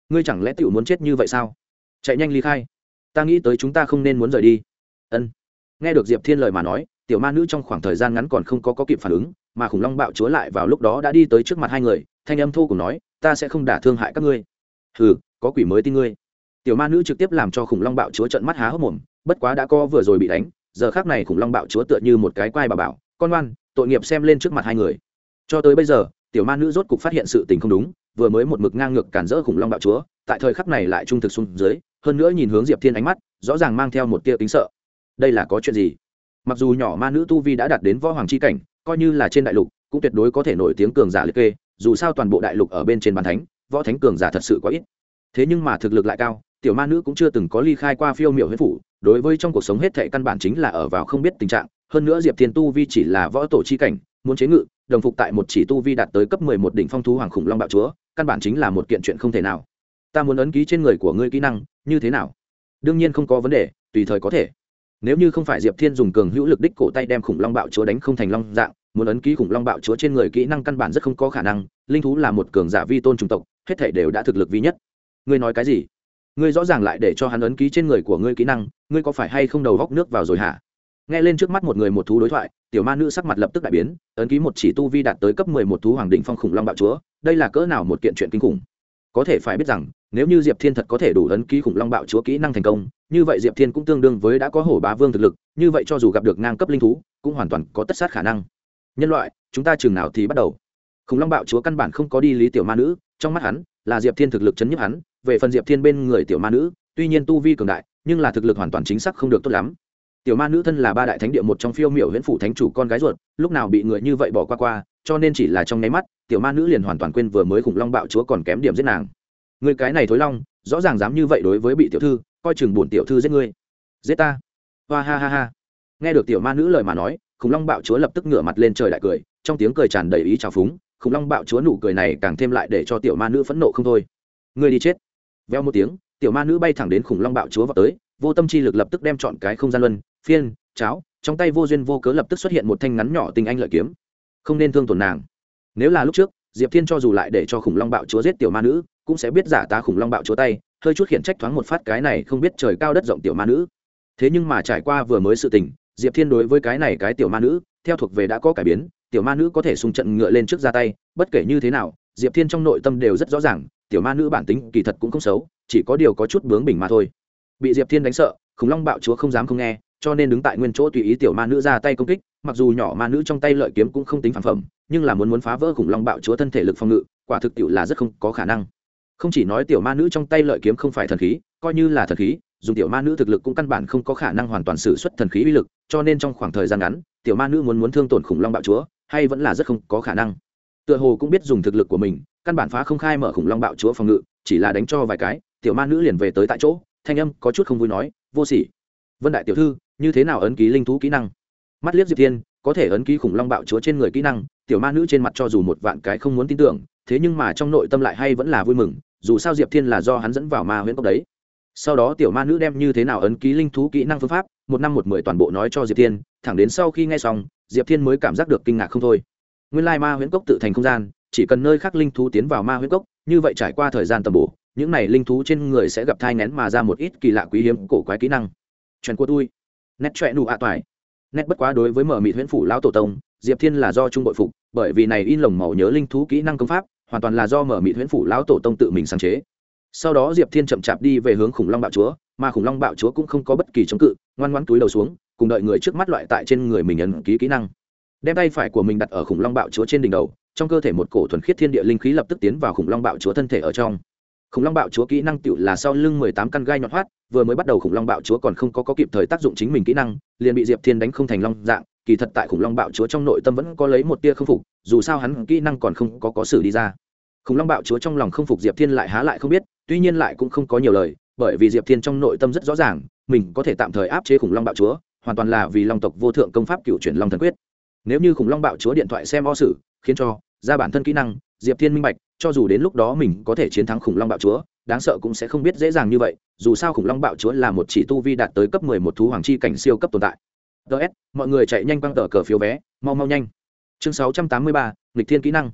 Ngươi chẳng lẽ tiểu muốn chết như vậy sao? Chạy nhanh ly khai. Ta nghĩ tới chúng ta không nên muốn rời đi. Ân. Nghe được diệp thiên lời mà nói tiểu ma nữ trong khoảng thời gian ngắn còn không có, có kịp phản ứng mà khủng long bạo chúa lại vào lúc đó đã đi tới trước mặt hai người thanh âm thô cùng nói ta sẽ không đả thương hại các ngươi. Hừ có quỷ mới tin ngươi. Tiểu ma nữ trực tiếp làm cho khủng long bạo chúa trận mắt há hốc mồm bất quá đã co vừa rồi bị đánh, giờ khác này khủng long bạo chúa tựa như một cái quai bà bảo, con ngoan tội nghiệp xem lên trước mặt hai người. Cho tới bây giờ, tiểu ma nữ rốt cục phát hiện sự tình không đúng, vừa mới một mực ngang ngược cản rỡ khủng long bạo chúa, tại thời khắc này lại trung thực xuống dưới, hơn nữa nhìn hướng diệp thiên ánh mắt, rõ ràng mang theo một tia tính sợ. Đây là có chuyện gì? Mặc dù nhỏ ma nữ tu vi đã đạt đến võ hoàng c h i cảnh, coi như là trên đại lục, cũng tuyệt đối có thể nổi tiếng cường giả liệt kê, dù sao toàn bộ đại lục ở bên trên bàn thánh, võ thánh cường giả thật sự quá ít. Thế nhưng mà thực lực lại cao tiểu ma nữ cũng chưa từng có ly khai qua phiêu miểu huyễn phủ, đối với trong cuộc sống hết thệ căn bản chính là ở vào không biết tình trạng. Hơn nữa diệp thiên tu vi chỉ là võ tổ chi cảnh, muốn chế ngự, đồng phục tại một chỉ tu vi đạt tới cấp mười một đỉnh phong thú hoàng khủng long bạo chúa, căn bản chính là một kiện chuyện không thể nào. Ta muốn ấn ký trên người của ngươi kỹ năng, như thế nào? Đương nhiên không có vấn đề, tùy thời có thể. Nếu như không phải diệp thiên dùng cường hữu lực đích cổ tay đem khủng long bạo chúa đánh không thành long dạng, muốn ấn ký khủng long bạo chúa trên người kỹ năng căn bản rất không có khả năng, linh thú là một cường giả vi tôn chủng tộc, hết thể đều đã thực lực vi nhất. Ngươi nói cái gì? Ngươi rõ ràng lại để cho hắn ấn ký trên người của ngươi kỹ năng, ngươi có phải hay không đầu góc nước vào rồi hả? Nghe lên trước mắt một người một thú đối thoại, tiểu ma nữ sắc mặt lập tức đại biến, ấn ký một chỉ tu vi đạt tới cấp mười một thú hoàng đ ỉ n h phong khủng long bạo chúa, đây là cỡ nào một kiện chuyện kinh khủng? Có thể phải biết rằng, nếu như diệp thiên thật có thể đủ ấn ký khủng long bạo chúa kỹ năng thành công, như vậy diệp thiên cũng tương đương với đã có hổ bá vương thực lực, như vậy cho dù gặp được ngang cấp linh thú, cũng hoàn toàn có tất sát khả năng. Nhân loại, chúng ta chừng nào thì bắt đầu? Khủng long bạo chúa căn bản không có đi lý tiểu ma nữ, trong mắt hắn là diệp thiên thực lực chấn nhức hắn về phần diệp thiên bên người tiểu ma nữ, tuy nhiên tu vi cường đại, nhưng là thực lực hoàn toàn chính xác không được tốt lắm. Tiểu ma nữ thân là ba đại thánh địa một trong phiêu miểu huyễn phủ thánh chủ con gái ruột, lúc nào bị người như vậy bỏ qua qua, cho nên chỉ là trong nháy mắt, tiểu ma nữ liền hoàn toàn quên vừa mới khủng long bạo chúa còn kém điểm giết nàng. Người cái này thối long, rõ ràng dám như vậy đối với bị tiểu thư, coi chừng bổn tiểu thư giết ngươi. Giết ta. Hoa ha ha ha. Nghe được tiểu ma nữ lời mà nói, khủng long bạo chúa lập tức ngửa mặt lên trời đại cười, trong tiếng cười tràn đầy ý trào phúng, khủng long bạo chúa nụ cười này càng thêm lại để cho tiểu ma nữ phẫn nộ không thôi. Ngươi đi chết veo một tiếng, tiểu ma nữ bay thẳng đến khủng long bạo chúa vào tới, vô tâm chi lực lập tức đem chọn cái không gian luân, phiên, cháo, trong tay vô duyên vô cớ lập tức xuất hiện một thanh ngắn nhỏ tình anh lợi kiếm. Không nên thương tổn nàng. Nếu là lúc trước, diệp thiên cho dù lại để cho khủng long bạo chúa giết tiểu ma nữ, cũng sẽ biết giả tá khủng long bạo chúa tay, hơi chút khiển trách thoáng một phát cái này không biết trời cao đất rộng tiểu ma nữ. Thế nhưng mà trải qua vừa mới sự tình, diệp thiên đối với cái này cái tiểu ma nữ, theo thuộc về đã có cải biến, tiểu ma nữ có thể xung trận ngựa lên trước ra tay, bất kể như thế nào, diệp thiên trong nội tâm đều rất rõ ràng tiểu ma nữ bản tính kỳ thật cũng không xấu, chỉ có điều có chút bướng bỉnh mà thôi. Bị diệp thiên đánh sợ, khủng long bạo chúa không dám không nghe, cho nên đứng tại nguyên chỗ tùy ý tiểu ma nữ ra tay công kích, mặc dù nhỏ ma nữ trong tay lợi kiếm cũng không tính phản phẩm, nhưng là muốn muốn phá vỡ khủng long bạo chúa thân thể lực phòng ngự, quả thực tiệu là rất không có khả năng. Không chỉ nói tiểu ma nữ trong tay lợi kiếm không phải thần khí, coi như là thần khí, dùng tiểu ma nữ thực lực cũng căn bản không có khả năng hoàn toàn xử suất thần khí uy lực, cho nên trong khoảng thời gian ngắn, tiểu ma nữ muốn muốn thương tổn khủng long bạo chúa, hay vẫn là rất không có khả năng. Tựa hồ cũng biết dùng thực lực của mình căn bản phá không khai mở khủng long bạo chúa phòng ngự, chỉ là đánh cho vài cái, tiểu ma nữ liền về tới tại chỗ, thanh âm có chút không vui nói, vô sỉ. Vân đại tiểu thư, như thế nào ấn ký linh thú kỹ năng? Mắt liếc diệp thiên, có thể ấn ký khủng long bạo chúa trên người kỹ năng, tiểu ma nữ trên mặt cho dù một vạn cái không muốn tin tưởng, thế nhưng mà trong nội tâm lại hay vẫn là vui mừng, dù sao diệp thiên là do hắn dẫn vào ma huyễn cốc đấy. Sau đó tiểu ma nữ đem như thế nào ấn ký linh thú kỹ năng phương pháp, một năm một mười toàn bộ nói cho diệp thiên, thẳng đến sau khi nghe xong, diệp thiên mới cảm giác được kinh ngạc không thôi. Nguyên lai ma huyễn cốc tự thành không gian chỉ cần nơi khác linh thú tiến vào ma huyễn cốc, như vậy trải qua thời gian tầm bổ, những này linh thú trên người sẽ gặp thai ngén mà ra một ít kỳ lạ quý hiếm cổ quái kỹ năng. Chuyện của tôi. Nét chọe nụ ạ toại. Nét bất quá đối với mở mịt huyễn phủ lão tổ tông, diệp thiên là do trung bội phục, bởi vì này in lồng màu nhớ linh thú kỹ năng công pháp, hoàn toàn là do mở mịt huyễn phủ lão tổ tông tự mình sáng chế. Sau đó diệp thiên chậm chạp đi về hướng khủng long bạo chúa, mà khủng long bạo chúa cũng không có bất kỳ chống cự, ngoan ngoãn túi đầu xuống, cùng đợi người trước mắt loại tại trên người mình ấn ký kỹ năng. Đem tay phải của mình đặt ở khủng long bạo chúa trên đỉnh đầu trong cơ thể một cổ thuần khiết thiên địa linh khí lập tức tiến vào khủng long bạo chúa thân thể ở trong. Khủng long bạo chúa kỹ năng tựu là sau lưng mười tám căn gai nhọn hoắt vừa mới bắt đầu khủng long bạo chúa còn không có, có kịp thời tác dụng chính mình kỹ năng liền bị diệp thiên đánh không thành long dạng kỳ thật tại khủng long bạo chúa trong nội tâm vẫn có lấy một tia không phục dù sao hắn kỹ năng còn không có có xử đi ra. Khủng long bạo chúa trong lòng không phục diệp thiên lại há lại không biết tuy nhiên lại cũng không có nhiều lời bởi vì diệp thiên trong nội tâm rất rõ ràng mình có thể tạm thời áp chế khủng long bạo chúa hoàn toàn là vì long tộc vô thượng công pháp cựu chuyển long thần quyết nếu như khủng long bạo chúa điện thoại xem o sử khiến cho ra bản thân kỹ năng, diệp thiên minh bạch, cho dù đến lúc đó mình có thể chiến thắng khủng long bạo chúa, đáng sợ cũng sẽ không biết dễ dàng như vậy, dù sao khủng long bạo chúa là một chỉ tu vi đạt tới cấp mười một thú hoàng chi cảnh siêu cấp tồn tại. Ts mọi người chạy nhanh quăng tờ cờ phiếu vé, mau mau nhanh. Chương sáu trăm tám mươi ba, nghịch thiên kỹ năng.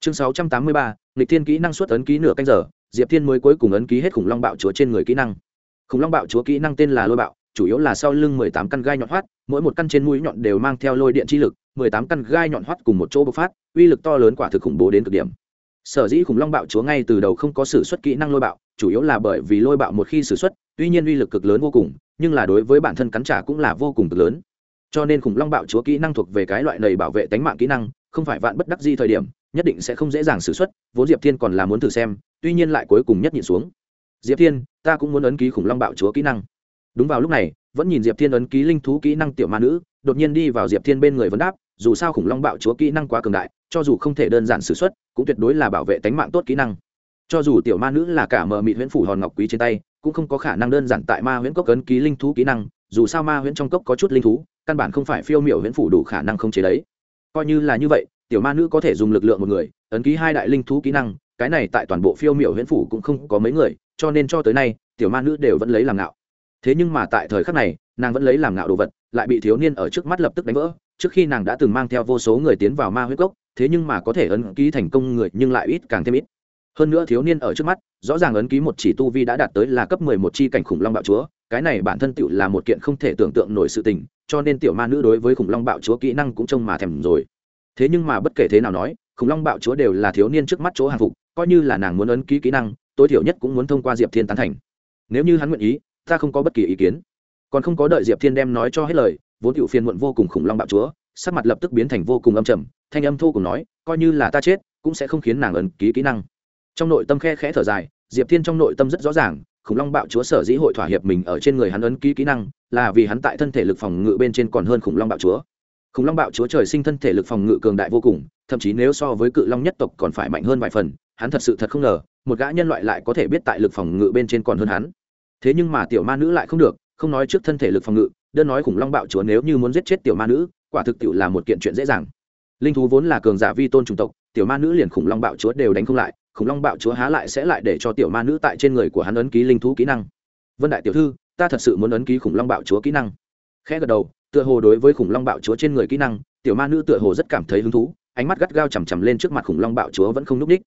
Chương sáu trăm tám mươi ba, nghịch thiên kỹ năng suốt ấn ký nửa canh giờ, diệp thiên mới cuối cùng ấn ký hết khủng long bạo chúa trên người kỹ năng. Khủng long bạo chúa kỹ năng tên là lôi bạo, chủ yếu là sau lưng mười tám căn gai nhọn hoắt, mỗi một căn trên mũi nhọn đều mang theo lôi điện chi lực mười tám căn gai nhọn hoắt cùng một chỗ bộc phát, uy lực to lớn quả thực khủng bố đến cực điểm. Sở dĩ khủng long bạo chúa ngay từ đầu không có s ử suất kỹ năng lôi bạo, chủ yếu là bởi vì lôi bạo một khi s ử suất tuy nhiên uy lực cực lớn vô cùng, nhưng là đối với bản thân cắn trả cũng là vô cùng cực lớn. Cho nên khủng long bạo chúa kỹ năng thuộc về cái loại này bảo vệ tánh mạng kỹ năng, không phải vạn bất đắc di thời điểm, nhất định sẽ không dễ dàng s ử suất vốn diệp thiên còn là muốn thử xem, tuy nhiên lại cuối cùng nhất nhịn xuống. Diệp thiên, ta cũng muốn ấn ký khủng long bạo chúa kỹ năng. Đúng vào lúc này, vẫn nhìn diệp thiên ấn ký linh thú kỹ năng tiểu ma nữ đột nhiên đi vào diệp thiên bên người vấn đáp, dù sao khủng long bạo chúa kỹ năng quá cường đại, cho dù không thể đơn giản s ử x u ấ t cũng tuyệt đối là bảo vệ tánh mạng tốt kỹ năng. Cho dù tiểu ma nữ là cả mờ mịt huyễn phủ hòn ngọc quý trên tay, cũng không có khả năng đơn giản tại ma huyễn cốc cấn ký linh thú kỹ năng, dù sao ma huyễn trong cốc có chút linh thú, căn bản không phải phiêu miểu huyễn phủ đủ khả năng không chế đấy. Coi như là như vậy, tiểu ma nữ có thể dùng lực lượng một người, ấn ký hai đại linh thú kỹ năng, cái này tại toàn bộ phiêu miểu huyễn phủ cũng không có mấy người, cho nên cho tới nay, tiểu ma nữ đều vẫn lấy làm ngạo. Thế nhưng mà tại thời khắc này, nàng vẫn lấy làm ngạo đồ vật lại bị thiếu niên ở trước mắt lập tức đánh vỡ, trước khi nàng đã từng mang theo vô số người tiến vào ma huyết cốc, thế nhưng mà có thể ấn ký thành công người nhưng lại ít càng thêm ít. Hơn nữa thiếu niên ở trước mắt, rõ ràng ấn ký một chỉ tu vi đã đạt tới là cấp mười một chi cảnh khủng long bạo chúa, cái này bản thân tựu là một kiện không thể tưởng tượng nổi sự tình, cho nên tiểu ma nữ đối với khủng long bạo chúa kỹ năng cũng trông mà thèm rồi. Thế nhưng mà bất kể thế nào nói, khủng long bạo chúa đều là thiếu niên trước mắt chỗ hàng phục, coi như là nàng muốn ấn ký kỹ năng, tối thiểu nhất cũng muốn thông qua diệp thiên tán thành. Nếu như hắn nguyện ý, ta không có bất kỳ ý kiến còn không có đợi diệp thiên đem nói cho hết lời vốn tiểu phiền muộn vô cùng khủng long bạo chúa sắc mặt lập tức biến thành vô cùng âm trầm thanh âm thô cùng nói coi như là ta chết cũng sẽ không khiến nàng ấn ký kỹ năng trong nội tâm khe khẽ thở dài diệp thiên trong nội tâm rất rõ ràng khủng long bạo chúa sở dĩ hội thỏa hiệp mình ở trên người hắn ấn ký kỹ năng là vì hắn tại thân thể lực phòng ngự bên trên còn hơn khủng long bạo chúa khủng long bạo chúa trời sinh thân thể lực phòng ngự cường đại vô cùng thậm chí nếu so với cự long nhất tộc còn phải mạnh hơn vài phần hắn thật sự thật không ngờ một gã nhân loại lại có thể biết tại lực phòng ngự bên trên còn hơn hắn thế nhưng mà tiểu ma nữ lại không được không nói trước thân thể lực phòng ngự, đơn nói khủng long bạo chúa nếu như muốn giết chết tiểu ma nữ, quả thực tiểu là một kiện chuyện dễ dàng. Linh thú vốn là cường giả vi tôn chủng tộc, tiểu ma nữ liền khủng long bạo chúa đều đánh không lại, khủng long bạo chúa há lại sẽ lại để cho tiểu ma nữ tại trên người của hắn ấn ký linh thú kỹ năng. Vân đại tiểu thư, ta thật sự muốn ấn ký khủng long bạo chúa kỹ năng. Khẽ gật đầu, tựa hồ đối với khủng long bạo chúa trên người kỹ năng, tiểu ma nữ tựa hồ rất cảm thấy hứng thú, ánh mắt gắt gao chằm chằm lên trước mặt khủng long bạo chúa vẫn không n ú c ních.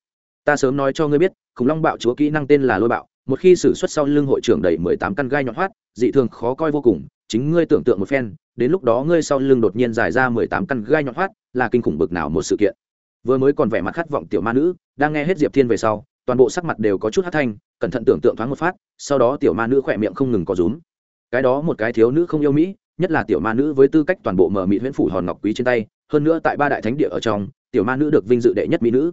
Ta sớm nói cho ngươi biết, khủng long bạo chúa kỹ năng tên là lôi bạo một khi xử suất sau lưng hội trưởng đầy mười tám căn gai nhọn hoắt, dị thường khó coi vô cùng, chính ngươi tưởng tượng một phen, đến lúc đó ngươi sau lưng đột nhiên dài ra mười tám căn gai nhọn hoắt, là kinh khủng bực nào một sự kiện. Vừa mới còn vẻ mặt khát vọng tiểu ma nữ, đang nghe hết diệp thiên về sau, toàn bộ sắc mặt đều có chút hát thanh, cẩn thận tưởng tượng thoáng một phát, sau đó tiểu ma nữ khỏe miệng không ngừng có rúm. Cái đó một cái thiếu nữ không yêu mỹ, nhất là tiểu ma nữ với tư cách toàn bộ mở mỹ huyễn phủ hòn ngọc quý trên tay, hơn nữa tại ba đại thánh địa ở trong, tiểu ma nữ được vinh dự đệ nhất mỹ nữ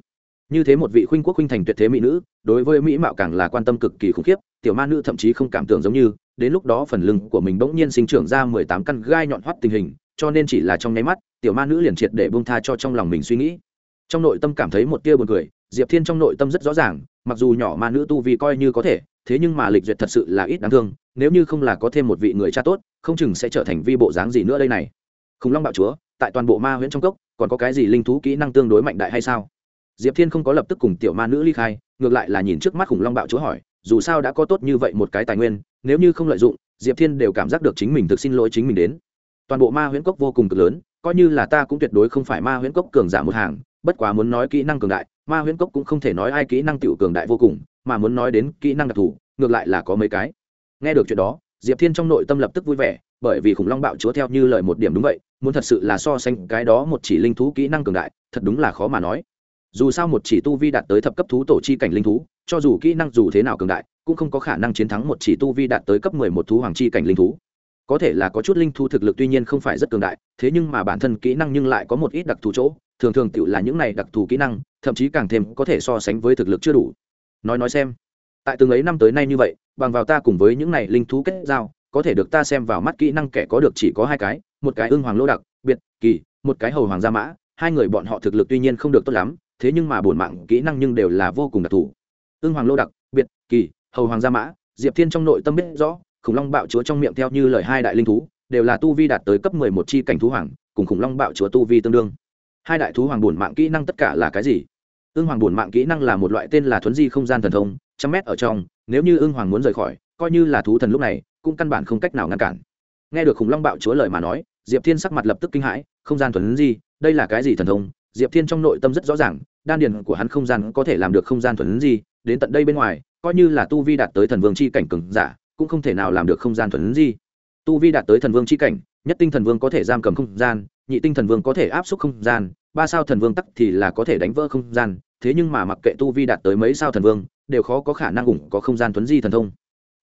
như thế một vị khuynh quốc khuynh thành tuyệt thế mỹ nữ, đối với mỹ mạo càng là quan tâm cực kỳ khủng khiếp, tiểu ma nữ thậm chí không cảm tưởng giống như, đến lúc đó phần lưng của mình bỗng nhiên sinh trưởng ra mười tám căn gai nhọn hoắt tình hình, cho nên chỉ là trong nháy mắt, tiểu ma nữ liền triệt để bông tha cho trong lòng mình suy nghĩ. Trong nội tâm cảm thấy một tia buồn cười, diệp thiên trong nội tâm rất rõ ràng, mặc dù nhỏ ma nữ tu vi coi như có thể, thế nhưng mà lịch duyệt thật sự là ít đáng thương, nếu như không là có thêm một vị người cha tốt, không chừng sẽ trở thành vi bộ dáng gì nữa đây này. Khủng long bạo chúa, tại toàn bộ ma huyễn trong cốc, còn có cái gì linh thú kỹ năng tương đối mạnh đại hay sao? Diệp thiên không có lập tức cùng tiểu ma nữ ly khai, ngược lại là nhìn trước mắt khủng long bạo chúa hỏi, dù sao đã có tốt như vậy một cái tài nguyên, nếu như không lợi dụng, diệp thiên đều cảm giác được chính mình thực xin lỗi chính mình đến. Toàn bộ ma huyễn cốc vô cùng cực lớn, coi như là ta cũng tuyệt đối không phải ma huyễn cốc cường giả một hàng, bất quá muốn nói kỹ năng cường đại, ma huyễn cốc cũng không thể nói ai kỹ năng tiểu cường đại vô cùng, mà muốn nói đến kỹ năng đặc thù, ngược lại là có mấy cái. Nghe được chuyện đó, diệp thiên trong nội tâm lập tức vui vẻ, bởi vì khủng long bạo chúa theo như lời một điểm đúng vậy, muốn thật sự là so sánh cái đó một chỉ linh thú kỹ năng cường đại, thật đúng là khó mà nói dù sao một chỉ tu vi đạt tới thập cấp thú tổ chi cảnh linh thú, cho dù kỹ năng dù thế nào cường đại, cũng không có khả năng chiến thắng một chỉ tu vi đạt tới cấp mười một thú hoàng chi cảnh linh thú. Có thể là có chút linh thú thực lực tuy nhiên không phải rất cường đại, thế nhưng mà bản thân kỹ năng nhưng lại có một ít đặc thù chỗ, thường thường tự là những này đặc thù kỹ năng, thậm chí càng thêm có thể so sánh với thực lực chưa đủ. Nói nói xem, tại từng ấy năm tới nay như vậy, bằng vào ta cùng với những này linh thú kết giao, có thể được ta xem vào mắt kỹ năng kẻ có được chỉ có hai cái, một cái ưng hoàng lô đặc, biệt, kỳ, một cái hầu hoàng gia mã, hai người bọn họ thực lực tuy nhiên không được tốt lắm thế nhưng mà bổn mạng kỹ năng nhưng đều là vô cùng đặc thù. Ưng hoàng lô đặc, biệt, kỳ, hầu hoàng gia mã, diệp thiên trong nội tâm biết rõ, khủng long bạo chúa trong miệng theo như lời hai đại linh thú, đều là tu vi đạt tới cấp mười một chi cảnh thú hoàng, cùng khủng long bạo chúa tu vi tương đương. Hai đại thú hoàng bổn mạng kỹ năng tất cả là cái gì? Ưng hoàng bổn mạng kỹ năng là một loại tên là thuấn di không gian thần thông, trăm mét ở trong, nếu như ưng hoàng muốn rời khỏi, coi như là thú thần lúc này, cũng căn bản không cách nào ngăn cản. Nghe được khủng long bạo chúa lời mà nói, diệp thiên sắc mặt lập tức kinh hãi, không gian thuấn di, đây là cái gì thần thông? Diệp thiên trong nội tâm rất rõ ràng, đan điền của hắn không gian có thể làm được không gian thuần gì. đến tận đây bên ngoài, coi như là tu vi đạt tới thần vương c h i cảnh cừng giả, cũng không thể nào làm được không gian thuần gì. tu vi đạt tới thần vương c h i cảnh, nhất tinh thần vương có thể giam cầm không gian, nhị tinh thần vương có thể áp suất không gian, ba sao thần vương tắc thì là có thể đánh vỡ không gian, thế nhưng mà mặc kệ tu vi đạt tới mấy sao thần vương, đều khó có khả năng ủng có không gian thuấn di thần thông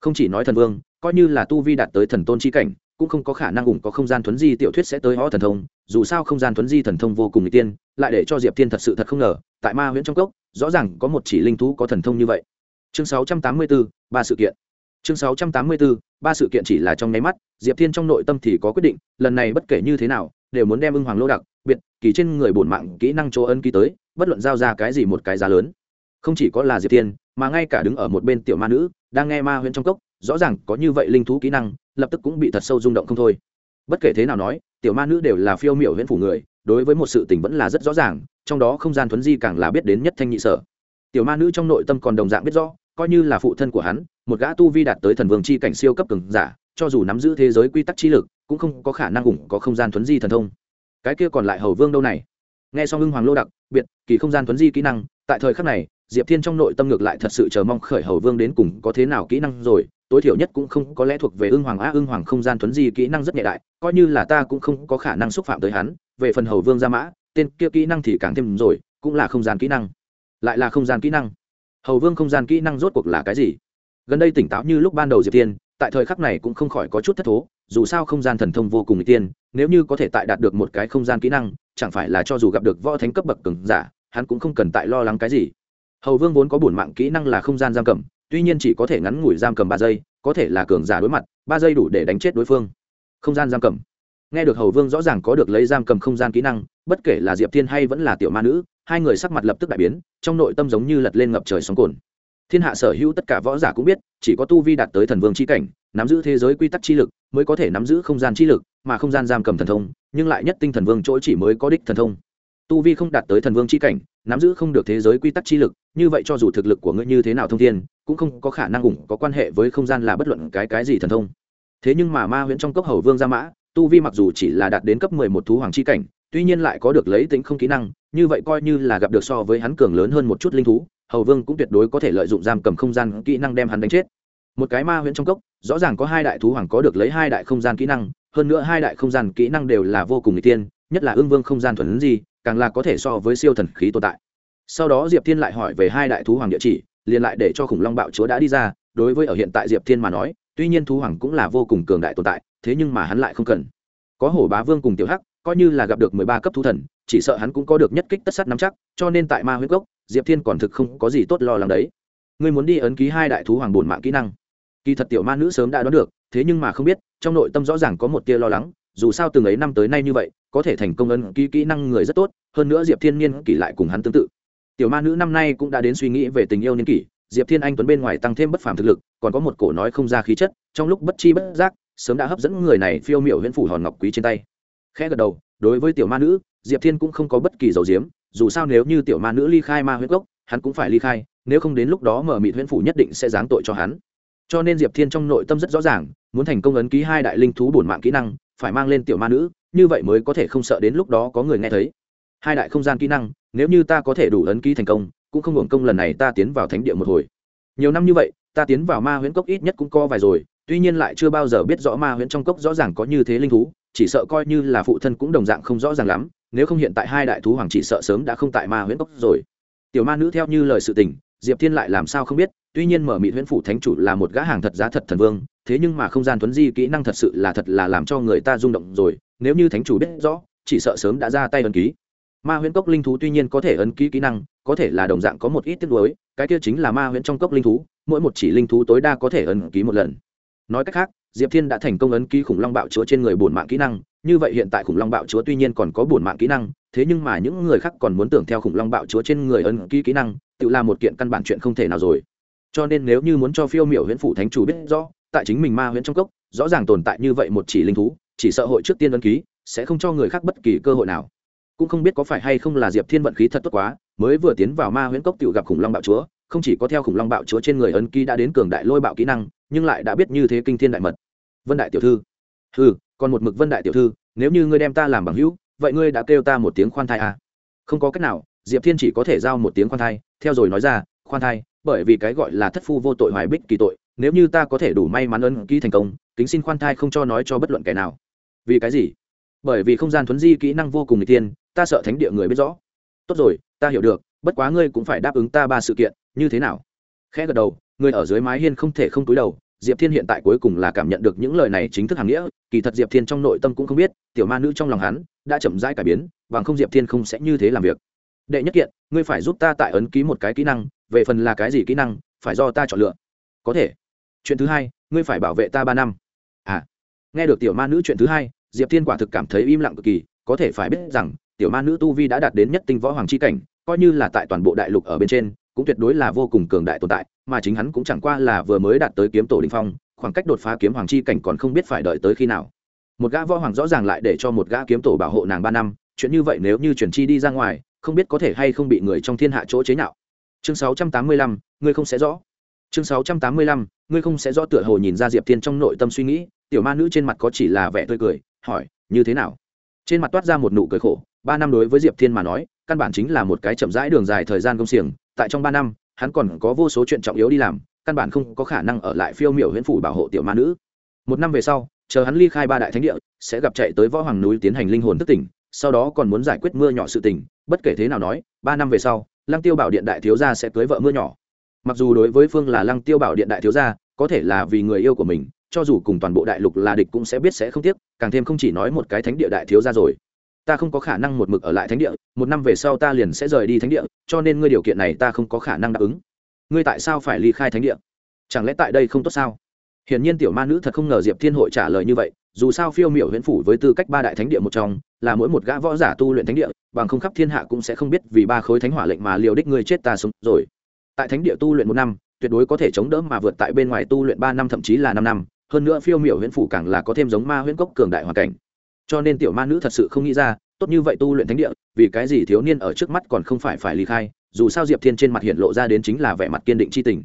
không chỉ nói thần vương, coi như là tu vi đạt tới thần tôn c cảnh cũng không có khả năng ủng có không gian thuấn di tiểu thuyết sẽ tới ho thần thông dù sao không gian thuấn di thần thông vô cùng n tiên lại để cho diệp tiên thật sự thật không ngờ tại ma huyễn trong cốc rõ ràng có một chỉ linh thú có thần thông như vậy. Chương 684, ba sự kiện. Chương 684, ba sự kiện chỉ là trong nháy mắt diệp thiên trong nội tâm thì có quyết định lần này bất kể như thế nào đều muốn đem ưng hoàng lô đặc biệt kỳ trên người bổn mạng kỹ năng chỗ ân ký tới bất luận giao ra cái gì một cái giá lớn. Không chỉ có là diệp thiên mà ngay cả đứng ở một bên tiểu ma nữ đang nghe ma huyễn trong cốc rõ ràng có như vậy linh thú kỹ năng, lập tức cũng bị thật sâu rung động không thôi. Bất kể thế nào nói, tiểu ma nữ đều là phiêu miểu huyễn phủ người, đối với một sự tình vẫn là rất rõ ràng, trong đó không gian thuấn di càng là biết đến nhất thanh nhị sở. Tiểu ma nữ trong nội tâm còn đồng dạng biết rõ, coi như là phụ thân của hắn, một gã tu vi đạt tới thần vương c h i cảnh siêu cấp cường giả, cho dù nắm giữ thế giới quy tắc chi lực, cũng không có khả năng ủng có không gian thuấn di thần thông. Cái kia còn lại hầu vương đâu này? N g h e xong hưng hoàng lô đặc, biệt, kỳ không gian thuấn di kỹ năng, tại thời khắc này diệp thiên trong nội tâm ngược lại thật sự chờ mong khởi hầu vương đến cùng có thế nào kỹ năng rồi, tối thiểu nhất cũng không có lẽ thuộc về ưng hoàng a ưng hoàng không gian thuấn di kỹ năng rất nhẹ đại, coi như là ta cũng không có khả năng xúc phạm tới hắn, về phần hầu vương gia mã, tên kia kỹ năng thì càng thêm rồi, cũng là không gian kỹ năng. Lại là không gian kỹ năng. Hầu vương không gian kỹ năng rốt cuộc là cái gì? Gần đây tỉnh táo như lúc ban đầu diệp tiên tại thời khắc này cũng không khỏi có chút thất thố, dù sao không gian thần thông vô cùng n tiên, nếu như có thể tại đạt được một cái không gian kỹ năng, chẳng phải là cho dù gặp được võ thánh cấp bậc cứng giả, hắn cũng không cần tại lo lắng cái gì hầu vương vốn có bổn mạng kỹ năng là không gian giam cầm, tuy nhiên chỉ có thể ngắn ngủi giam cầm ba giây, có thể là cường giả đối mặt, ba giây đủ để đánh chết đối phương. Không gian giam cầm. Nghe được hầu vương rõ ràng có được lấy giam cầm không gian kỹ năng, bất kể là diệp thiên hay vẫn là tiểu ma nữ, hai người sắc mặt lập tức đại biến, trong nội tâm giống như lật lên ngập trời sóng cồn thiên hạ sở hữu tất cả võ giả cũng biết, chỉ có tu vi đạt tới thần vương c h i cảnh, nắm giữ thế giới quy tắc chi lực, mới có thể nắm giữ không gian chi lực, mà không gian giam cầm thần thông, nhưng lại nhất tinh thần vương chỗ chỉ mới có đích thần thông. Tu vi không đạt tới thần vương c h i cảnh nắm giữ không được thế giới quy tắc chi lực, như vậy cho dù thực lực của ngươi như thế nào thông thiên, cũng không có khả năng ủng có quan hệ với không gian là bất luận cái cái gì thần thông. Thế nhưng mà ma huyễn trong cốc hầu vương gia mã, tu vi mặc dù chỉ là đạt đến cấp mười một thú hoàng c h i cảnh, tuy nhiên lại có được lấy tính không kỹ năng, như vậy coi như là gặp được so với hắn cường lớn hơn một chút linh thú, hầu vương cũng tuyệt đối có thể lợi dụng giam cầm không gian kỹ năng đem hắn đánh chết. Một cái ma huyễn trong cốc, rõ ràng có hai đại thú hoàng có được lấy hai đại không gian kỹ năng, hơn nữa hai đại không gian kỹ năng đều là vô cùng n tiên nhất là ương vương không gian thuần gì càng là có thể so với siêu thần khí tồn tại. Sau đó diệp thiên lại hỏi về hai đại thú hoàng địa chỉ, liền lại để cho khủng long bạo chúa đã đi ra, đối với ở hiện tại diệp thiên mà nói, tuy nhiên thú hoàng cũng là vô cùng cường đại tồn tại, thế nhưng mà hắn lại không cần. Có hổ bá vương cùng tiểu hắc, coi như là gặp được mười ba cấp thú thần, chỉ sợ hắn cũng có được nhất kích tất sát nắm chắc, cho nên tại ma huyết gốc diệp thiên còn thực không có gì tốt lo lắng đấy. Ngươi muốn đi ấn ký hai đại thú hoàng bổn mạng kỹ năng. Kỳ thật tiểu ma nữ sớm đã đoán được, thế nhưng mà không biết, trong nội tâm rõ ràng có một tia lo lắng dù sao từng ấy năm tới nay như vậy, có thể thành công ấn ký kỹ năng người rất tốt, hơn nữa diệp thiên niên kỷ lại cùng hắn tương tự. Tiểu ma nữ năm nay cũng đã đến suy nghĩ về tình yêu niên kỷ, diệp thiên anh tuấn bên ngoài tăng thêm bất phàm thực lực, còn có một cổ nói không ra khí chất, trong lúc bất chi bất giác, sớm đã hấp dẫn người này phiêu miểu huyễn phủ hòn ngọc quý trên tay. Khẽ gật đầu, đối với tiểu ma nữ, diệp thiên cũng không có bất kỳ dầu diếm, dù sao nếu như tiểu ma nữ ly khai ma huyết gốc hắn cũng phải ly khai, nếu không đến lúc đó mở mịt huyễn phủ nhất định sẽ giáng tội cho hắn. Cho nên diệp thiên trong nội tâm rất rõ ràng, muốn thành công ấn ký hai đại linh thú bổn mạng kỹ năng phải mang lên tiểu ma nữ, như vậy mới có thể không sợ đến lúc đó có người nghe thấy. Hai đại không gian kỹ năng, nếu như ta có thể đủ ấn ký thành công, cũng không hưởng công lần này ta tiến vào thánh địa một hồi. Nhiều năm như vậy, ta tiến vào ma huyễn cốc ít nhất cũng co vài rồi, tuy nhiên lại chưa bao giờ biết rõ ma huyễn trong cốc rõ ràng có như thế linh thú, chỉ sợ coi như là phụ thân cũng đồng dạng không rõ ràng lắm, nếu không hiện tại hai đại thú hoàng chỉ sợ sớm đã không tại ma huyễn cốc rồi. Tiểu ma nữ theo như lời sự tình, diệp thiên lại làm sao không biết tuy nhiên mở mị huyễn phủ thánh chủ là một gã hàng thật giá thật thần vương, thế nhưng mà không gian tuấn di kỹ năng thật sự là thật là làm cho người ta rung động rồi, nếu như thánh chủ biết rõ, chỉ sợ sớm đã ra tay ấn ký. Ma huyễn cốc linh thú tuy nhiên có thể ấn ký kỹ năng, có thể là đồng dạng có một ít tiếc nuối, cái kia chính là ma huyễn trong cốc linh thú, mỗi một chỉ linh thú tối đa có thể ấn ký một lần. Nói cách khác, diệp thiên đã thành công ấn ký khủng long bạo chúa trên người bổn mạng kỹ năng, như vậy hiện tại khủng long bạo chúa tuy nhiên còn có bổn mạng kỹ năng, thế nhưng mà những người khác còn muốn tưởng theo khủng long bạo chúa trên người ấn ký kỹ năng, tự là một kiện căn bản chuyện không thể nào rồi cho nên nếu như muốn cho phiêu miểu huyễn phủ thánh chủ biết rõ, tại chính mình ma huyễn trong cốc, rõ ràng tồn tại như vậy một chỉ linh thú, chỉ sợ hội trước tiên ấn ký, sẽ không cho người khác bất kỳ cơ hội nào. Cũng không biết có phải hay không là diệp thiên vận khí thật tốt quá, mới vừa tiến vào ma huyễn cốc tự gặp khủng long bạo chúa, không chỉ có theo khủng long bạo chúa trên người ấn ký đã đến cường đại lôi bạo kỹ năng, nhưng lại đã biết như thế kinh thiên đại mật. Vân đại tiểu thư. Ừ còn một mực vân đại tiểu thư, nếu như ngươi đem ta làm bằng hữu, vậy ngươi đã kêu ta một tiếng khoan thai à? không có cách nào, diệp thiên chỉ có thể giao một tiếng khoan thai, theo rồi nói ra, khoan thai bởi vì cái gọi là thất phu vô tội hoài bích kỳ tội, nếu như ta có thể đủ may mắn ân ký thành công, kính xin khoan thai không cho nói cho bất luận kẻ nào. Vì cái gì? Bởi vì không gian thuấn di kỹ năng vô cùng n g tiên ta sợ thánh địa người biết rõ. Tốt rồi, ta hiểu được, bất quá ngươi cũng phải đáp ứng ta ba sự kiện, như thế nào? Khẽ gật đầu, ngươi ở dưới mái hiên không thể không túi đầu, diệp thiên hiện tại cuối cùng là cảm nhận được những lời này chính thức hàng nghĩa, kỳ thật diệp thiên trong nội tâm cũng không biết, tiểu ma nữ trong lòng hắn đã chậm rãi cải biến, bằng không diệp thiên không sẽ như thế làm việc. Đệ nhất kiện, ngươi phải giúp ta tại ấn ký một cái kỹ năng về phần là cái gì kỹ năng, phải do ta chọn lựa. Có thể. Chuyện thứ hai, ngươi phải bảo vệ ta ba năm. À. Nghe được tiểu ma nữ chuyện thứ hai, diệp thiên quả thực cảm thấy im lặng cực kỳ, có thể phải biết rằng, tiểu ma nữ tu vi đã đạt đến nhất tinh võ hoàng c h i cảnh, coi như là tại toàn bộ đại lục ở bên trên, cũng tuyệt đối là vô cùng cường đại tồn tại, mà chính hắn cũng chẳng qua là vừa mới đạt tới kiếm tổ đình phong, khoảng cách đột phá kiếm hoàng chi cảnh còn không biết phải đợi tới khi nào. Một gã võ hoàng rõ ràng lại để cho một gã kiếm tổ bảo hộ nàng ba năm, chuyện như vậy nếu như chuyển chi đi ra ngoài, không biết có thể hay không bị người trong thiên hạ chỗ chế nhạo chương sáu trăm tám mươi lăm, ngươi không sẽ rõ. Chương sáu trăm tám mươi lăm, ngươi không sẽ rõ tựa hồ nhìn ra diệp thiên trong nội tâm suy nghĩ, tiểu ma nữ trên mặt có chỉ là vẻ tươi cười, hỏi, như thế nào? Trên mặt toát ra một nụ cười khổ, ba năm đối với diệp thiên mà nói, căn bản chính là một cái chậm rãi đường dài thời gian công xiềng, tại trong ba năm, hắn còn có vô số chuyện trọng yếu đi làm, căn bản không có khả năng ở lại phiêu miểu huyễn phủ bảo hộ tiểu ma nữ. Một năm về sau, chờ hắn ly khai ba đại thánh địa, sẽ gặp chạy tới võ hoàng núi tiến hành linh hồn thức tỉnh, sau đó còn muốn giải quyết mưa nhỏ sự tình, bất kể thế nào nói, ba năm về sau lăng tiêu bảo điện đại thiếu gia sẽ cưới vợ mưa nhỏ. Mặc dù đối với phương là lăng tiêu bảo điện đại thiếu gia, có thể là vì người yêu của mình, cho dù cùng toàn bộ đại lục là địch cũng sẽ biết sẽ không tiếc, càng thêm không chỉ nói một cái thánh địa đại thiếu gia rồi. Ta không có khả năng một mực ở lại thánh địa, một năm về sau ta liền sẽ rời đi thánh địa, cho nên ngươi điều kiện này ta không có khả năng đáp ứng. Ngươi tại sao phải ly khai thánh địa? Chẳng lẽ tại đây không tốt sao? Hiển nhiên tiểu ma nữ thật không ngờ diệp thiên hội trả lời như vậy, dù sao phiêu miểu huyễn phủ với tư cách ba đại thánh địa một trong là mỗi một gã võ giả tu luyện thánh địa, bằng không khắp thiên hạ cũng sẽ không biết vì ba khối thánh hỏa lệnh mà liều đích ngươi chết ta sống rồi. Tại thánh địa tu luyện một năm, tuyệt đối có thể chống đỡ mà vượt tại bên ngoài tu luyện ba năm thậm chí là năm năm, hơn nữa phiêu miểu huyễn phủ càng là có thêm giống ma huyễn cốc cường đại hoàn cảnh. Cho nên tiểu ma nữ thật sự không nghĩ ra, tốt như vậy tu luyện thánh địa, vì cái gì thiếu niên ở trước mắt còn không phải phải ly khai, dù sao diệp thiên trên mặt hiện lộ ra đến chính là vẻ mặt kiên định c h i tình.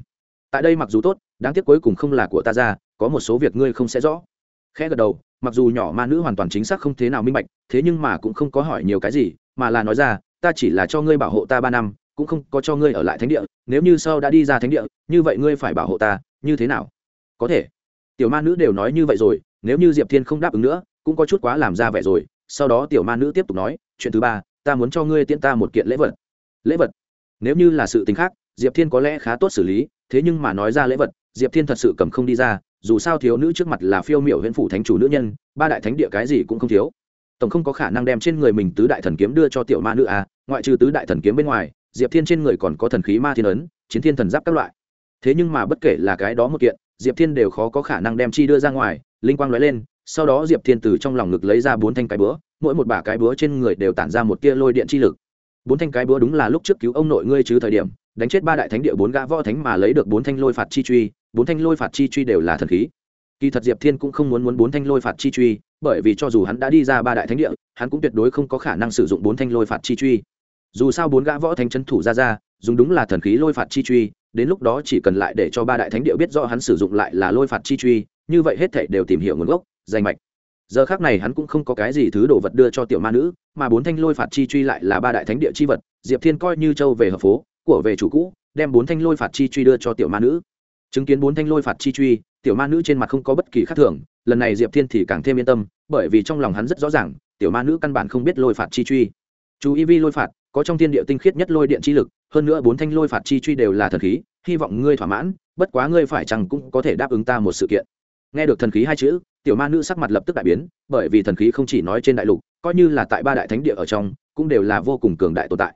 Tại đây mặc dù tốt, đáng tiếc cuối cùng không là của ta ra, có một số việc ngươi không sẽ rõ khẽ gật đầu, mặc dù nhỏ ma nữ hoàn toàn chính xác không thế nào minh bạch, thế nhưng mà cũng không có hỏi nhiều cái gì, mà là nói ra, ta chỉ là cho ngươi bảo hộ ta ba năm, cũng không có cho ngươi ở lại thánh địa, nếu như sau đã đi ra thánh địa, như vậy ngươi phải bảo hộ ta, như thế nào? Có thể. Tiểu ma nữ đều nói như vậy rồi, nếu như diệp thiên không đáp ứng nữa, cũng có chút quá làm ra vẻ rồi, sau đó tiểu ma nữ tiếp tục nói, chuyện thứ ba, ta muốn cho ngươi tiễn ta một kiện lễ vật. Lễ vật? Nếu như là sự t ì n h khác, diệp thiên có lẽ khá tốt xử lý, thế nhưng mà nói ra lễ vật, diệp thiên thật sự cầm không đi ra dù sao thiếu nữ trước mặt là phiêu miểu huyện phủ thánh chủ nữ nhân, ba đại thánh địa cái gì cũng không thiếu. Tổng không có khả năng đem trên người mình tứ đại thần kiếm đưa cho tiểu ma nữ à ngoại trừ tứ đại thần kiếm bên ngoài, diệp thiên trên người còn có thần khí ma thiên ấn, chiến thiên thần giáp các loại. Thế nhưng mà bất kể là cái đó một kiện, diệp thiên đều khó có khả năng đem chi đưa ra ngoài, linh quang nói lên, sau đó diệp thiên từ trong lòng ngực lấy ra bốn thanh cái búa, mỗi một bả cái búa trên người đều tản ra một tia lôi điện chi lực. Bốn thanh cái búa đúng là lúc trước cứu ông nội ngươi chứ thời điểm, đánh chết ba đại thánh địa bốn gã võ thánh mà lấy được bốn thanh lôi phạt chi truy bốn thanh lôi phạt chi truy đều là thần khí. Kỳ thật diệp thiên cũng không muốn muốn bốn thanh lôi phạt chi truy, bởi vì cho dù hắn đã đi ra ba đại thánh địa, hắn cũng tuyệt đối không có khả năng sử dụng bốn thanh lôi phạt chi truy. Dù sao bốn gã võ thánh c thủ ra ra, dùng đúng là thần khí lôi phạt chi truy, đến lúc đó chỉ cần lại để cho ba đại thánh địa biết rõ hắn sử dụng lại là lôi phạt chi truy, như vậy hết thảy đều tìm hiểu nguồn gốc, danh mạch. Giờ khác này hắn cũng không có cái gì thứ đồ vật đưa cho tiểu ma nữ, mà bốn thanh lôi phạt chi truy lại là ba đại thánh địa chi vật, diệp thiên coi như châu về hợp phố, của về chủ cũ, đem bốn thanh lôi phạt chi truy đưa cho tiểu ma nữ chứng kiến bốn thanh lôi phạt chi truy, tiểu ma nữ trên mặt không có bất kỳ khác thường, lần này diệp thiên thì càng thêm yên tâm, bởi vì trong lòng hắn rất rõ ràng, tiểu ma nữ căn bản không biết lôi phạt chi truy. Chú y vi lôi phạt, có trong thiên địa tinh khiết nhất lôi điện chi lực, hơn nữa bốn thanh lôi phạt chi truy đều là thần khí, hy vọng ngươi thỏa mãn, bất quá ngươi phải chăng cũng có thể đáp ứng ta một sự kiện. Nghe được thần khí hai chữ, tiểu ma nữ sắc mặt lập tức đại biến, bởi vì thần khí không chỉ nói trên đại lục, coi như là tại ba đại thánh địa ở trong, cũng đều là vô cùng cường đại tồn tại.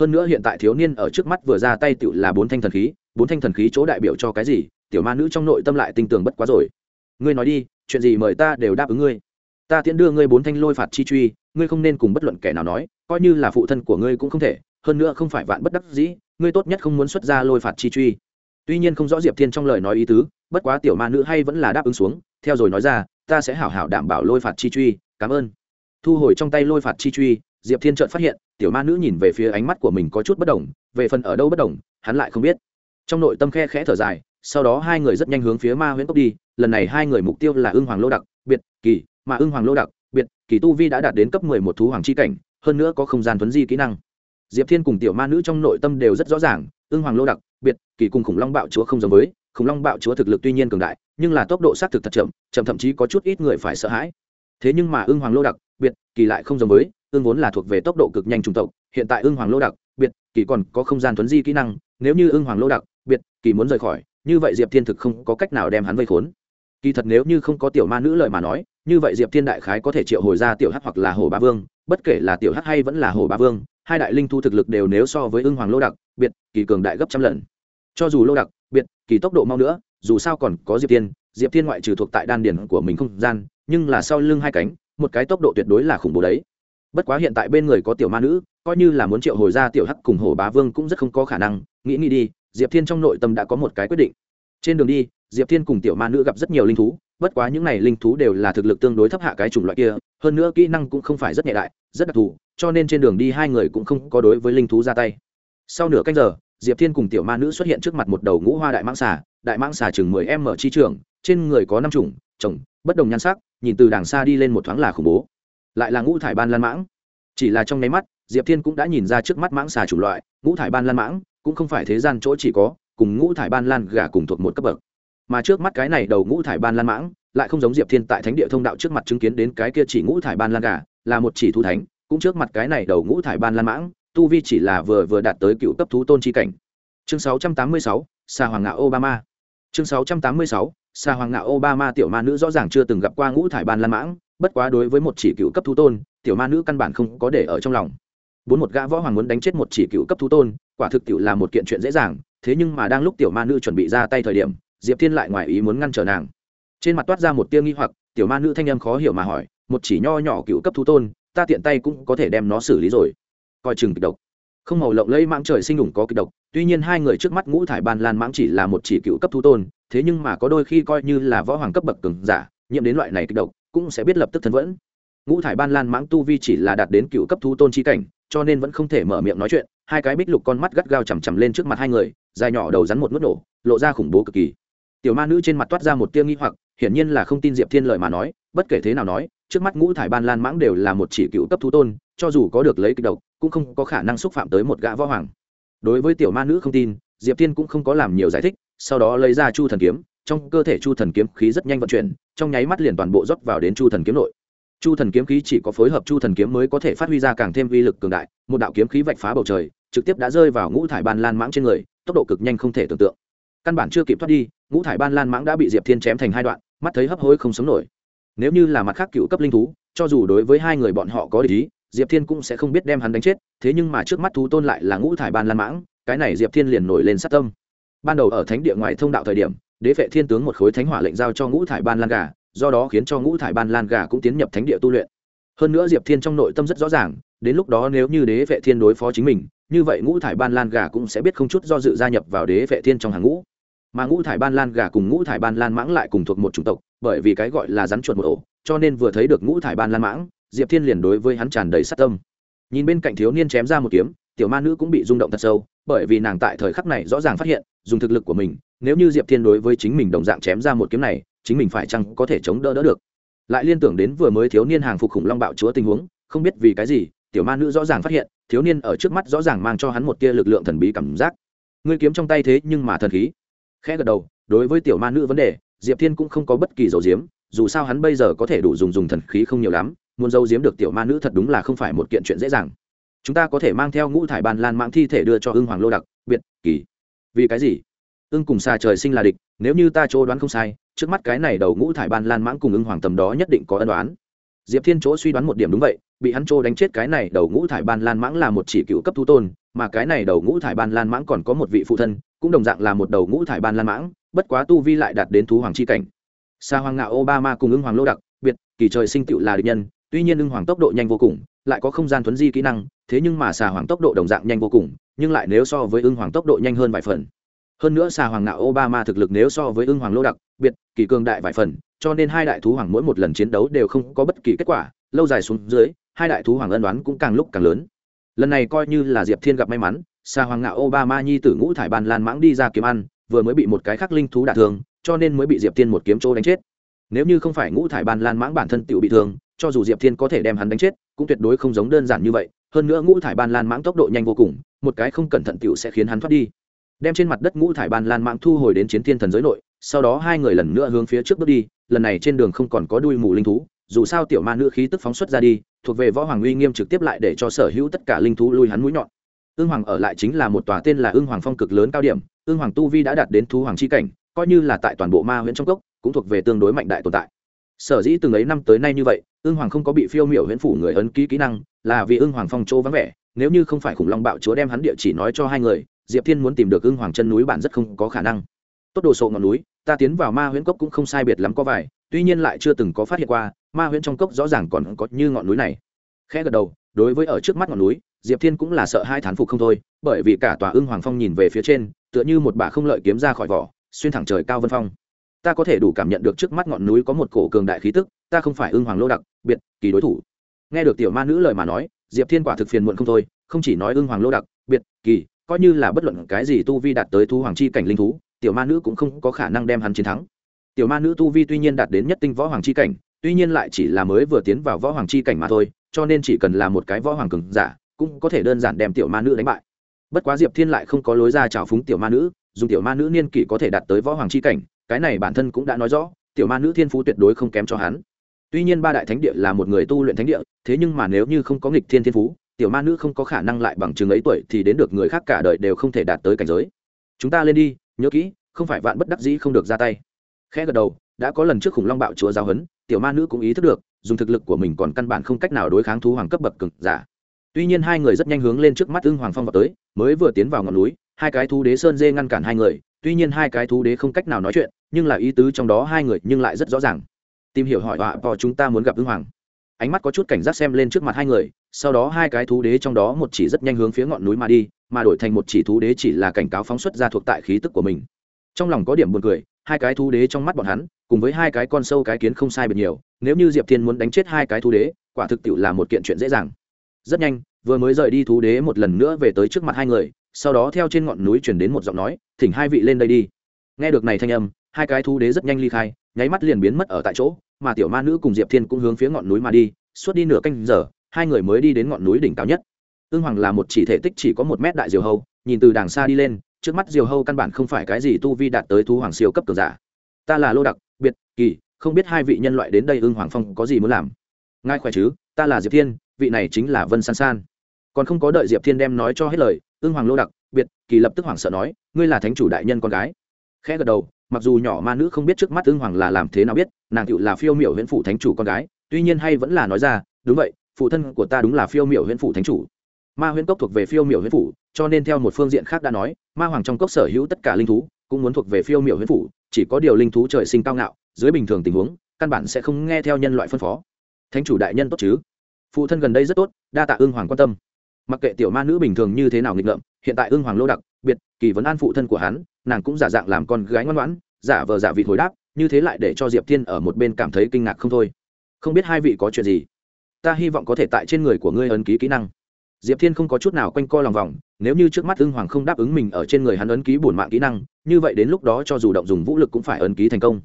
Hơn nữa hiện tại thiếu niên ở trước mắt vừa ra tay tựu là bốn thanh thần khí bốn thanh thần khí chỗ đại biểu cho cái gì? Tiểu ma nữ trong nội tâm lại tinh tường bất quá rồi. Ngươi nói đi, chuyện gì mời ta đều đáp ứng ngươi. Ta tiễn đưa ngươi bốn thanh lôi phạt chi truy, ngươi không nên cùng bất luận kẻ nào nói, coi như là phụ thân của ngươi cũng không thể, hơn nữa không phải vạn bất đắc dĩ, ngươi tốt nhất không muốn xuất ra lôi phạt chi truy. Tuy nhiên không rõ diệp thiên trong lời nói ý tứ, bất quá tiểu ma nữ hay vẫn là đáp ứng xuống, theo rồi nói ra, ta sẽ hảo hảo đảm bảo lôi phạt chi truy, cảm ơn. Thu hồi trong tay lôi phạt chi truy, diệp thiên trợn phát hiện, tiểu ma nữ nhìn về phía ánh mắt của mình có chút bất đồng, về phần ở đâu bất đồng, hắn lại không biết trong nội tâm khe khẽ thở dài, sau đó hai người rất nhanh hướng phía ma huyễn cốc đi, lần này hai người mục tiêu là ưng hoàng lô đặc, biệt, kỳ, mà ưng hoàng lô đặc, biệt, kỳ tu vi đã đạt đến cấp mười một thú hoàng chi cảnh, hơn nữa có không gian thuấn di kỹ năng. Diệp thiên cùng tiểu ma nữ trong nội tâm đều rất rõ ràng, ưng hoàng lô đặc, biệt, kỳ cùng khủng long bạo chúa không giống với, khủng long bạo chúa thực lực tuy nhiên cường đại, nhưng là tốc độ xác thực thật chậm chậm thậm chí có chút ít người phải sợ hãi. Thế nhưng mà ưng hoàng lô đặc, biệt, kỳ lại không giống với, ưng vốn là thuộc về tốc độ cực nhanh trung tộc, hiện tại ưng hoàng lô đặc, biệt, kỳ còn có không gian thuấn di kỹ năng, nếu như ưng hoàng lô đặc biệt, kỳ muốn rời khỏi, như vậy diệp thiên thực không có cách nào đem hắn vây khốn. Kỳ thật nếu như không có tiểu ma nữ lời mà nói, như vậy diệp thiên đại khái có thể triệu hồi ra tiểu hắc hoặc là hồ ba vương, bất kể là tiểu hắc hay vẫn là hồ ba vương, hai đại linh thu thực lực đều nếu so với ưng hoàng lô đặc, biệt, kỳ cường đại gấp trăm lần. Cho dù lô đặc, biệt, kỳ tốc độ mau nữa, dù sao còn có diệp tiên diệp thiên ngoại trừ thuộc tại đan điển của mình không gian, nhưng là sau lưng hai cánh, một cái tốc độ tuyệt đối là khủng bố đấy. Bất quá hiện tại bên người có tiểu ma nữ, coi như là muốn triệu hồi ra tiểu hắc cùng hồ bá vương cũng rất không có khả năng, nghĩ nghĩ đi diệp thiên trong nội tâm đã có một cái quyết định. Trên đường đi, diệp thiên cùng tiểu ma nữ gặp rất nhiều linh thú, bất quá những n à y linh thú đều là thực lực tương đối thấp hạ cái chủng loại kia, hơn nữa kỹ năng cũng không phải rất nhẹ đại, rất đặc thù, cho nên trên đường đi hai người cũng không có đối với linh thú ra tay. Sau nửa canh giờ, diệp thiên cùng tiểu ma nữ xuất hiện trước mặt một đầu ngũ hoa đại mãng xà, đại mãng xà chừng mười em mở chi trường, trên người có năm chủng trồng bất đồng nhan sắc, nhìn từ đàng xa đi lên một thoáng là khủng bố. Lại là ngũ thải ban lan mãng. Chỉ là trong nháy mắt diệp thiên cũng đã nhìn ra trước mắt mãng xà chủng loại ngũ thải ban lan mãng cũng không phải thế gian chỗ chỉ có cùng ngũ thải ban lan gà cùng thuộc một cấp bậc. Mà trước mắt cái này đầu ngũ thải ban lan mãng lại không giống diệp thiên tại thánh địa thông đạo trước mặt chứng kiến đến cái kia chỉ ngũ thải ban lan gà là một chỉ thu thánh cũng trước mặt cái này đầu ngũ thải ban lan mãng tu vi chỉ là vừa vừa đạt tới cựu cấp thú tôn chi cảnh. Chương 686, xà hoàng ngạo obama. Chương 686, xà hoàng ngạo obama tiểu ma nữ rõ ràng chưa từng gặp qua ngũ thải ban lan mãng bất quá đối với một chỉ cựu cấp thú tôn tiểu ma nữ căn bản không có để ở trong lòng bốn một gã võ hoàng muốn đánh chết một chỉ cựu cấp thú tôn, quả thực tiểu là một kiện chuyện dễ dàng, thế nhưng mà đang lúc tiểu ma nữ chuẩn bị ra tay thời điểm, diệp thiên lại ngoài ý muốn ngăn trở nàng. Trên mặt toát ra một tia nghi hoặc, tiểu ma nữ thanh âm khó hiểu mà hỏi, một chỉ nho nhỏ cựu cấp thú tôn, ta tiện tay cũng có thể đem nó xử lý rồi. Coi chừng kịch độc. Không màu lộng lẫy mãng trời sinh đủng có kịch độc, tuy nhiên hai người trước mắt ngũ thải ban lan mãng chỉ là một chỉ cựu cấp thú tôn, thế nhưng mà có đôi khi coi như là võ hoàng cấp bậc cường giả, nhiễm đến loại này kịch độc, cũng sẽ biết lập tức thân vẫn. Ngũ thải ban lan mãng tu vi chỉ là đạt đến cựu cấp thú tôn chi cảnh cho nên vẫn không thể mở miệng nói chuyện, hai cái bích lục con mắt gắt gao chằm chằm lên trước mặt hai người, dài nhỏ đầu rắn một mức nổ, lộ ra khủng bố cực kỳ. Tiểu ma nữ trên mặt toát ra một tia nghi hoặc, hiển nhiên là không tin diệp thiên lời mà nói, bất kể thế nào nói, trước mắt ngũ thải ban lan mãng đều là một chỉ cựu cấp thú tôn, cho dù có được lấy kịch độc, cũng không có khả năng xúc phạm tới một gã võ hoàng. Đối với tiểu ma nữ không tin, diệp thiên cũng không có làm nhiều giải thích, sau đó lấy ra chu thần kiếm, trong cơ thể chu thần kiếm khí rất nhanh vận chuyển, trong nháy mắt liền toàn bộ rót vào đến chu thần kiếm nội chu thần kiếm khí chỉ có phối hợp chu thần kiếm mới có thể phát huy ra càng thêm uy lực cường đại, một đạo kiếm khí vạch phá bầu trời, trực tiếp đã rơi vào ngũ thải ban lan mãng trên người, tốc độ cực nhanh không thể tưởng tượng. Căn bản chưa kịp thoát đi, ngũ thải ban lan mãng đã bị diệp thiên chém thành hai đoạn, mắt thấy hấp hối không sống nổi. Nếu như là mặt khác cựu cấp linh thú, cho dù đối với hai người bọn họ có lý diệp thiên cũng sẽ không biết đem hắn đánh chết, thế nhưng mà trước mắt thú tôn lại là ngũ thải ban lan mãng, cái này diệp thiên liền nổi lên sát tâm. Ban đầu ở thánh địa ngoại thông đạo thời điểm, đế vệ thiên tướng một khối thánh hỏa lệnh giao cho ngũ thải ban lan gà do đó khiến cho ngũ thải ban lan gà cũng tiến nhập thánh địa tu luyện. Hơn nữa diệp thiên trong nội tâm rất rõ ràng, đến lúc đó nếu như đế vệ thiên đối phó chính mình, như vậy ngũ thải ban lan gà cũng sẽ biết không chút do dự gia nhập vào đế vệ thiên trong hàng ngũ. Mà ngũ thải ban lan gà cùng ngũ thải ban lan mãng lại cùng thuộc một chủng tộc, bởi vì cái gọi là rắn chuột một ổ, cho nên vừa thấy được ngũ thải ban lan mãng, diệp thiên liền đối với hắn tràn đầy sát tâm. Nhìn bên cạnh thiếu niên chém ra một kiếm, tiểu ma nữ cũng bị rung động thật sâu, bởi vì nàng tại thời khắc này rõ ràng phát hiện, dùng thực lực của mình, nếu như diệp thiên đối với chính mình đồng dạng chém ra một kiếm này chính mình phải chăng có thể chống đỡ đỡ được. Lại liên tưởng đến vừa mới thiếu niên hàng phục khủng long bạo chúa tình huống, không biết vì cái gì, tiểu ma nữ rõ ràng phát hiện, thiếu niên ở trước mắt rõ ràng mang cho hắn một tia lực lượng thần bí cảm giác. Ngươi kiếm trong tay thế nhưng mà thần khí. Khẽ gật đầu, đối với tiểu ma nữ vấn đề, diệp thiên cũng không có bất kỳ dầu diếm, dù sao hắn bây giờ có thể đủ dùng dùng thần khí không nhiều lắm, muốn dâu diếm được tiểu ma nữ thật đúng là không phải một kiện chuyện dễ dàng. Chúng ta có thể mang theo ngũ thải ban lan mạng thi thể đưa cho ưng hoàng lô đặc, biệt, kỳ. Vì cái gì? Ưng cùng xa trời sinh là địch, nếu như ta chỗ đoán không sai trước mắt cái này đầu ngũ thải ban lan mãng cùng ưng hoàng tầm đó nhất định có ân đoán diệp thiên chỗ suy đoán một điểm đúng vậy, bị hắn trô đánh chết cái này đầu ngũ thải ban lan mãng là một chỉ cựu cấp thu tôn, mà cái này đầu ngũ thải ban lan mãng còn có một vị phụ thân, cũng đồng dạng là một đầu ngũ thải ban lan mãng, bất quá tu vi lại đạt đến thú hoàng c h i cảnh. Xa hoàng ngạo obama cùng ưng hoàng lô đặc, biệt, kỳ trời sinh tựu là địch nhân, tuy nhiên ưng hoàng tốc độ nhanh vô cùng, lại có không gian thuấn di kỹ năng, thế nhưng mà xà hoàng tốc độ đồng dạng nhanh vô cùng, nhưng lại nếu so với ưng hoàng tốc độ nhanh hơn vài phần hơn nữa xà hoàng nạo obama thực lực nếu so với ưng hoàng lô đặc, biệt, kỳ cường đại vài phần, cho nên hai đại thú hoàng mỗi một lần chiến đấu đều không có bất kỳ kết quả, lâu dài xuống dưới, hai đại thú hoàng ân đoán cũng càng lúc càng lớn. Lần này coi như là diệp thiên gặp may mắn, xà hoàng ngạo obama nhi tử ngũ thải ban lan mãng đi ra kiếm ăn, vừa mới bị một cái khắc linh thú đả thương, cho nên mới bị diệp thiên một kiếm chỗ đánh chết. Nếu như không phải ngũ thải ban lan mãng bản thân tự bị thương, cho dù diệp thiên có thể đem hắn đánh chết, cũng tuyệt đối không giống đơn giản như vậy, hơn nữa ngũ thải ban lan mãng tốc độ nhanh vô cùng, một cái không cẩn thận t sẽ khiến hắn thoát đi đem trên mặt đất ngũ thải ban lan mạng thu hồi đến chiến thiên thần giới nội, sau đó hai người lần nữa hướng phía trước bước đi, lần này trên đường không còn có đuôi mù linh thú, dù sao tiểu ma nữ khí tức phóng xuất ra đi, thuộc về võ hoàng uy nghiêm trực tiếp lại để cho sở hữu tất cả linh thú lui hắn mũi nhọn. Ương hoàng ở lại chính là một tòa tên là ương hoàng phong cực lớn cao điểm ương hoàng tu vi đã đạt đến thú hoàng c h i cảnh, coi như là tại toàn bộ ma huyện trong cốc, cũng thuộc về tương đối mạnh đại tồn tại. Sở dĩ từng ấy năm tới nay như vậy ương hoàng không có bị phiêu miểu huyễn phủ người ấn ký kỹ năng, là vì ương hoàng phong châu vắng vẻ, nếu như không phải khủng long bạo chúa đem hắn địa chỉ nói cho hai người diệp thiên muốn tìm được ương hoàng chân núi bản rất không có khả năng. Tốt đồ sộ ngọn núi, ta tiến vào ma huyễn cốc cũng không sai biệt lắm có vài, tuy nhiên lại chưa từng có phát hiện qua, ma huyễn trong cốc rõ ràng còn có như ngọn núi này. Khẽ gật đầu, đối với ở trước mắt ngọn núi, diệp thiên cũng là sợ hai thán phục không thôi, bởi vì cả tòa ưng hoàng phong nhìn về phía trên, tựa như một bà không lợi kiếm ra khỏi vỏ, xuyên thẳng trời cao vân phong. Ta có thể đủ cảm nhận được trước mắt ngọn núi có một cổ cường đại khí tức, ta không phải ưng hoàng lô đặc, biệt, kỳ đối thủ. Nghe được tiểu ma nữ lời mà nói, diệp thiên quả thực phiền muộn không thôi, không chỉ nói ưng hoàng lô đặc, biệt, kỳ coi như là bất luận cái gì tu vi đạt tới thu hoàng chi cảnh linh thú, tiểu ma nữ cũng không có khả năng đem hắn chiến thắng. Tiểu ma nữ tu vi tuy nhiên đạt đến nhất tinh võ hoàng chi cảnh, tuy nhiên lại chỉ là mới vừa tiến vào võ hoàng chi cảnh mà thôi, cho nên chỉ cần là một cái võ hoàng cường giả, cũng có thể đơn giản đem tiểu ma nữ đánh bại. Bất quá diệp thiên lại không có lối ra trào phúng tiểu ma nữ dùng tiểu ma nữ niên kỷ có thể đạt tới võ hoàng chi cảnh, cái này bản thân cũng đã nói rõ, tiểu ma nữ thiên phú tuyệt đối không kém cho hắn. Tuy nhiên ba đại thánh địa là một người tu luyện thánh địa, thế nhưng mà nếu như không có nghịch thiên thiên phú tiểu ma nữ không có khả năng lại bằng chứng ấy tuổi thì đến được người khác cả đời đều không thể đạt tới cảnh giới. Chúng ta lên đi, nhớ kỹ, không phải vạn bất đắc dĩ không được ra tay. Khẽ gật đầu, đã có lần trước khủng long bạo chúa giáo huấn, tiểu ma nữ cũng ý thức được, dùng thực lực của mình còn căn bản không cách nào đối kháng thú hoàng cấp bậc cực giả. Tuy nhiên hai người rất nhanh hướng lên trước mắt ưng hoàng phong vào tới, mới vừa tiến vào ngọn núi, hai cái thú đế sơn dê ngăn cản hai người, tuy nhiên hai cái thú đế không cách nào nói chuyện, nhưng là ý tứ trong đó hai người nhưng lại rất rõ ràng. Tìm hiểu hỏi họa vò chúng ta muốn gặp ưng hoàng ánh mắt có chút cảnh giác xem lên trước mặt hai người, sau đó hai cái thú đế trong đó một chỉ rất nhanh hướng phía ngọn núi mà đi, mà đổi thành một chỉ thú đế chỉ là cảnh cáo phóng xuất ra thuộc tại khí tức của mình. Trong lòng có điểm buồn cười, hai cái thú đế trong mắt bọn hắn, cùng với hai cái con sâu cái kiến không sai biệt nhiều, nếu như diệp thiên muốn đánh chết hai cái thú đế, quả thực tiệu là một kiện chuyện dễ dàng. Rất nhanh, vừa mới rời đi thú đế một lần nữa về tới trước mặt hai người, sau đó theo trên ngọn núi chuyển đến một giọng nói, thỉnh hai vị lên đây đi. Nghe được này thanh âm, hai cái thú đế rất nhanh ly khai, nháy mắt liền biến mất ở tại chỗ mà tiểu ma nữ cùng diệp thiên cũng hướng phía ngọn núi mà đi, suốt đi nửa canh giờ, hai người mới đi đến ngọn núi đỉnh cao nhất. Ương hoàng là một chỉ thể tích chỉ có một mét đại diều hâu, nhìn từ đàng xa đi lên, trước mắt diều hâu căn bản không phải cái gì tu vi đạt tới thú hoàng siêu cấp cường giả. Ta là lô đặc, biệt, kỳ, không biết hai vị nhân loại đến đây ưng hoàng phong có gì muốn làm? Ngài khỏe chứ? Ta là diệp thiên, vị này chính là vân san san. Còn không có đợi diệp thiên đem nói cho hết lời, ưng hoàng lô đặc, biệt, kỳ lập tức hoảng sợ nói, ngươi là thánh chủ đại nhân con gái. Khẽ gật đầu mặc dù nhỏ ma nữ không biết trước mắt ưng hoàng là làm thế nào biết, nàng cựu là phiêu miểu huyện phủ thánh chủ con gái, tuy nhiên hay vẫn là nói ra, đúng vậy, phụ thân của ta đúng là phiêu miểu huyện phủ thánh chủ. Ma huyễn cốc thuộc về phiêu miểu huyễn phủ, cho nên theo một phương diện khác đã nói, ma hoàng trong cốc sở hữu tất cả linh thú, cũng muốn thuộc về phiêu miểu huyễn phủ, chỉ có điều linh thú trời sinh cao ngạo, dưới bình thường tình huống, căn bản sẽ không nghe theo nhân loại phân phó. Thánh chủ đại nhân tốt chứ? Phụ thân gần đây rất tốt, đa tạ ương hoàng quan tâm. Mặc kệ tiểu ma nữ bình thường như thế nào nghịch ngợm, hiện tại ương hoàng lô đặc, biệt, kỳ vấn an phụ thân của hắn nàng cũng giả dạng làm con gái ngoan ngoãn, giả vờ giả vị hồi đáp, như thế lại để cho diệp thiên ở một bên cảm thấy kinh ngạc không thôi. Không biết hai vị có chuyện gì? Ta hy vọng có thể tại trên người của ngươi ấn ký kỹ năng. Diệp thiên không có chút nào quanh co lòng vòng, nếu như trước mắt ưng hoàng không đáp ứng mình ở trên người hắn ấn ký bổn mạng kỹ năng, như vậy đến lúc đó cho dù động dùng vũ lực cũng phải ấn ký thành công.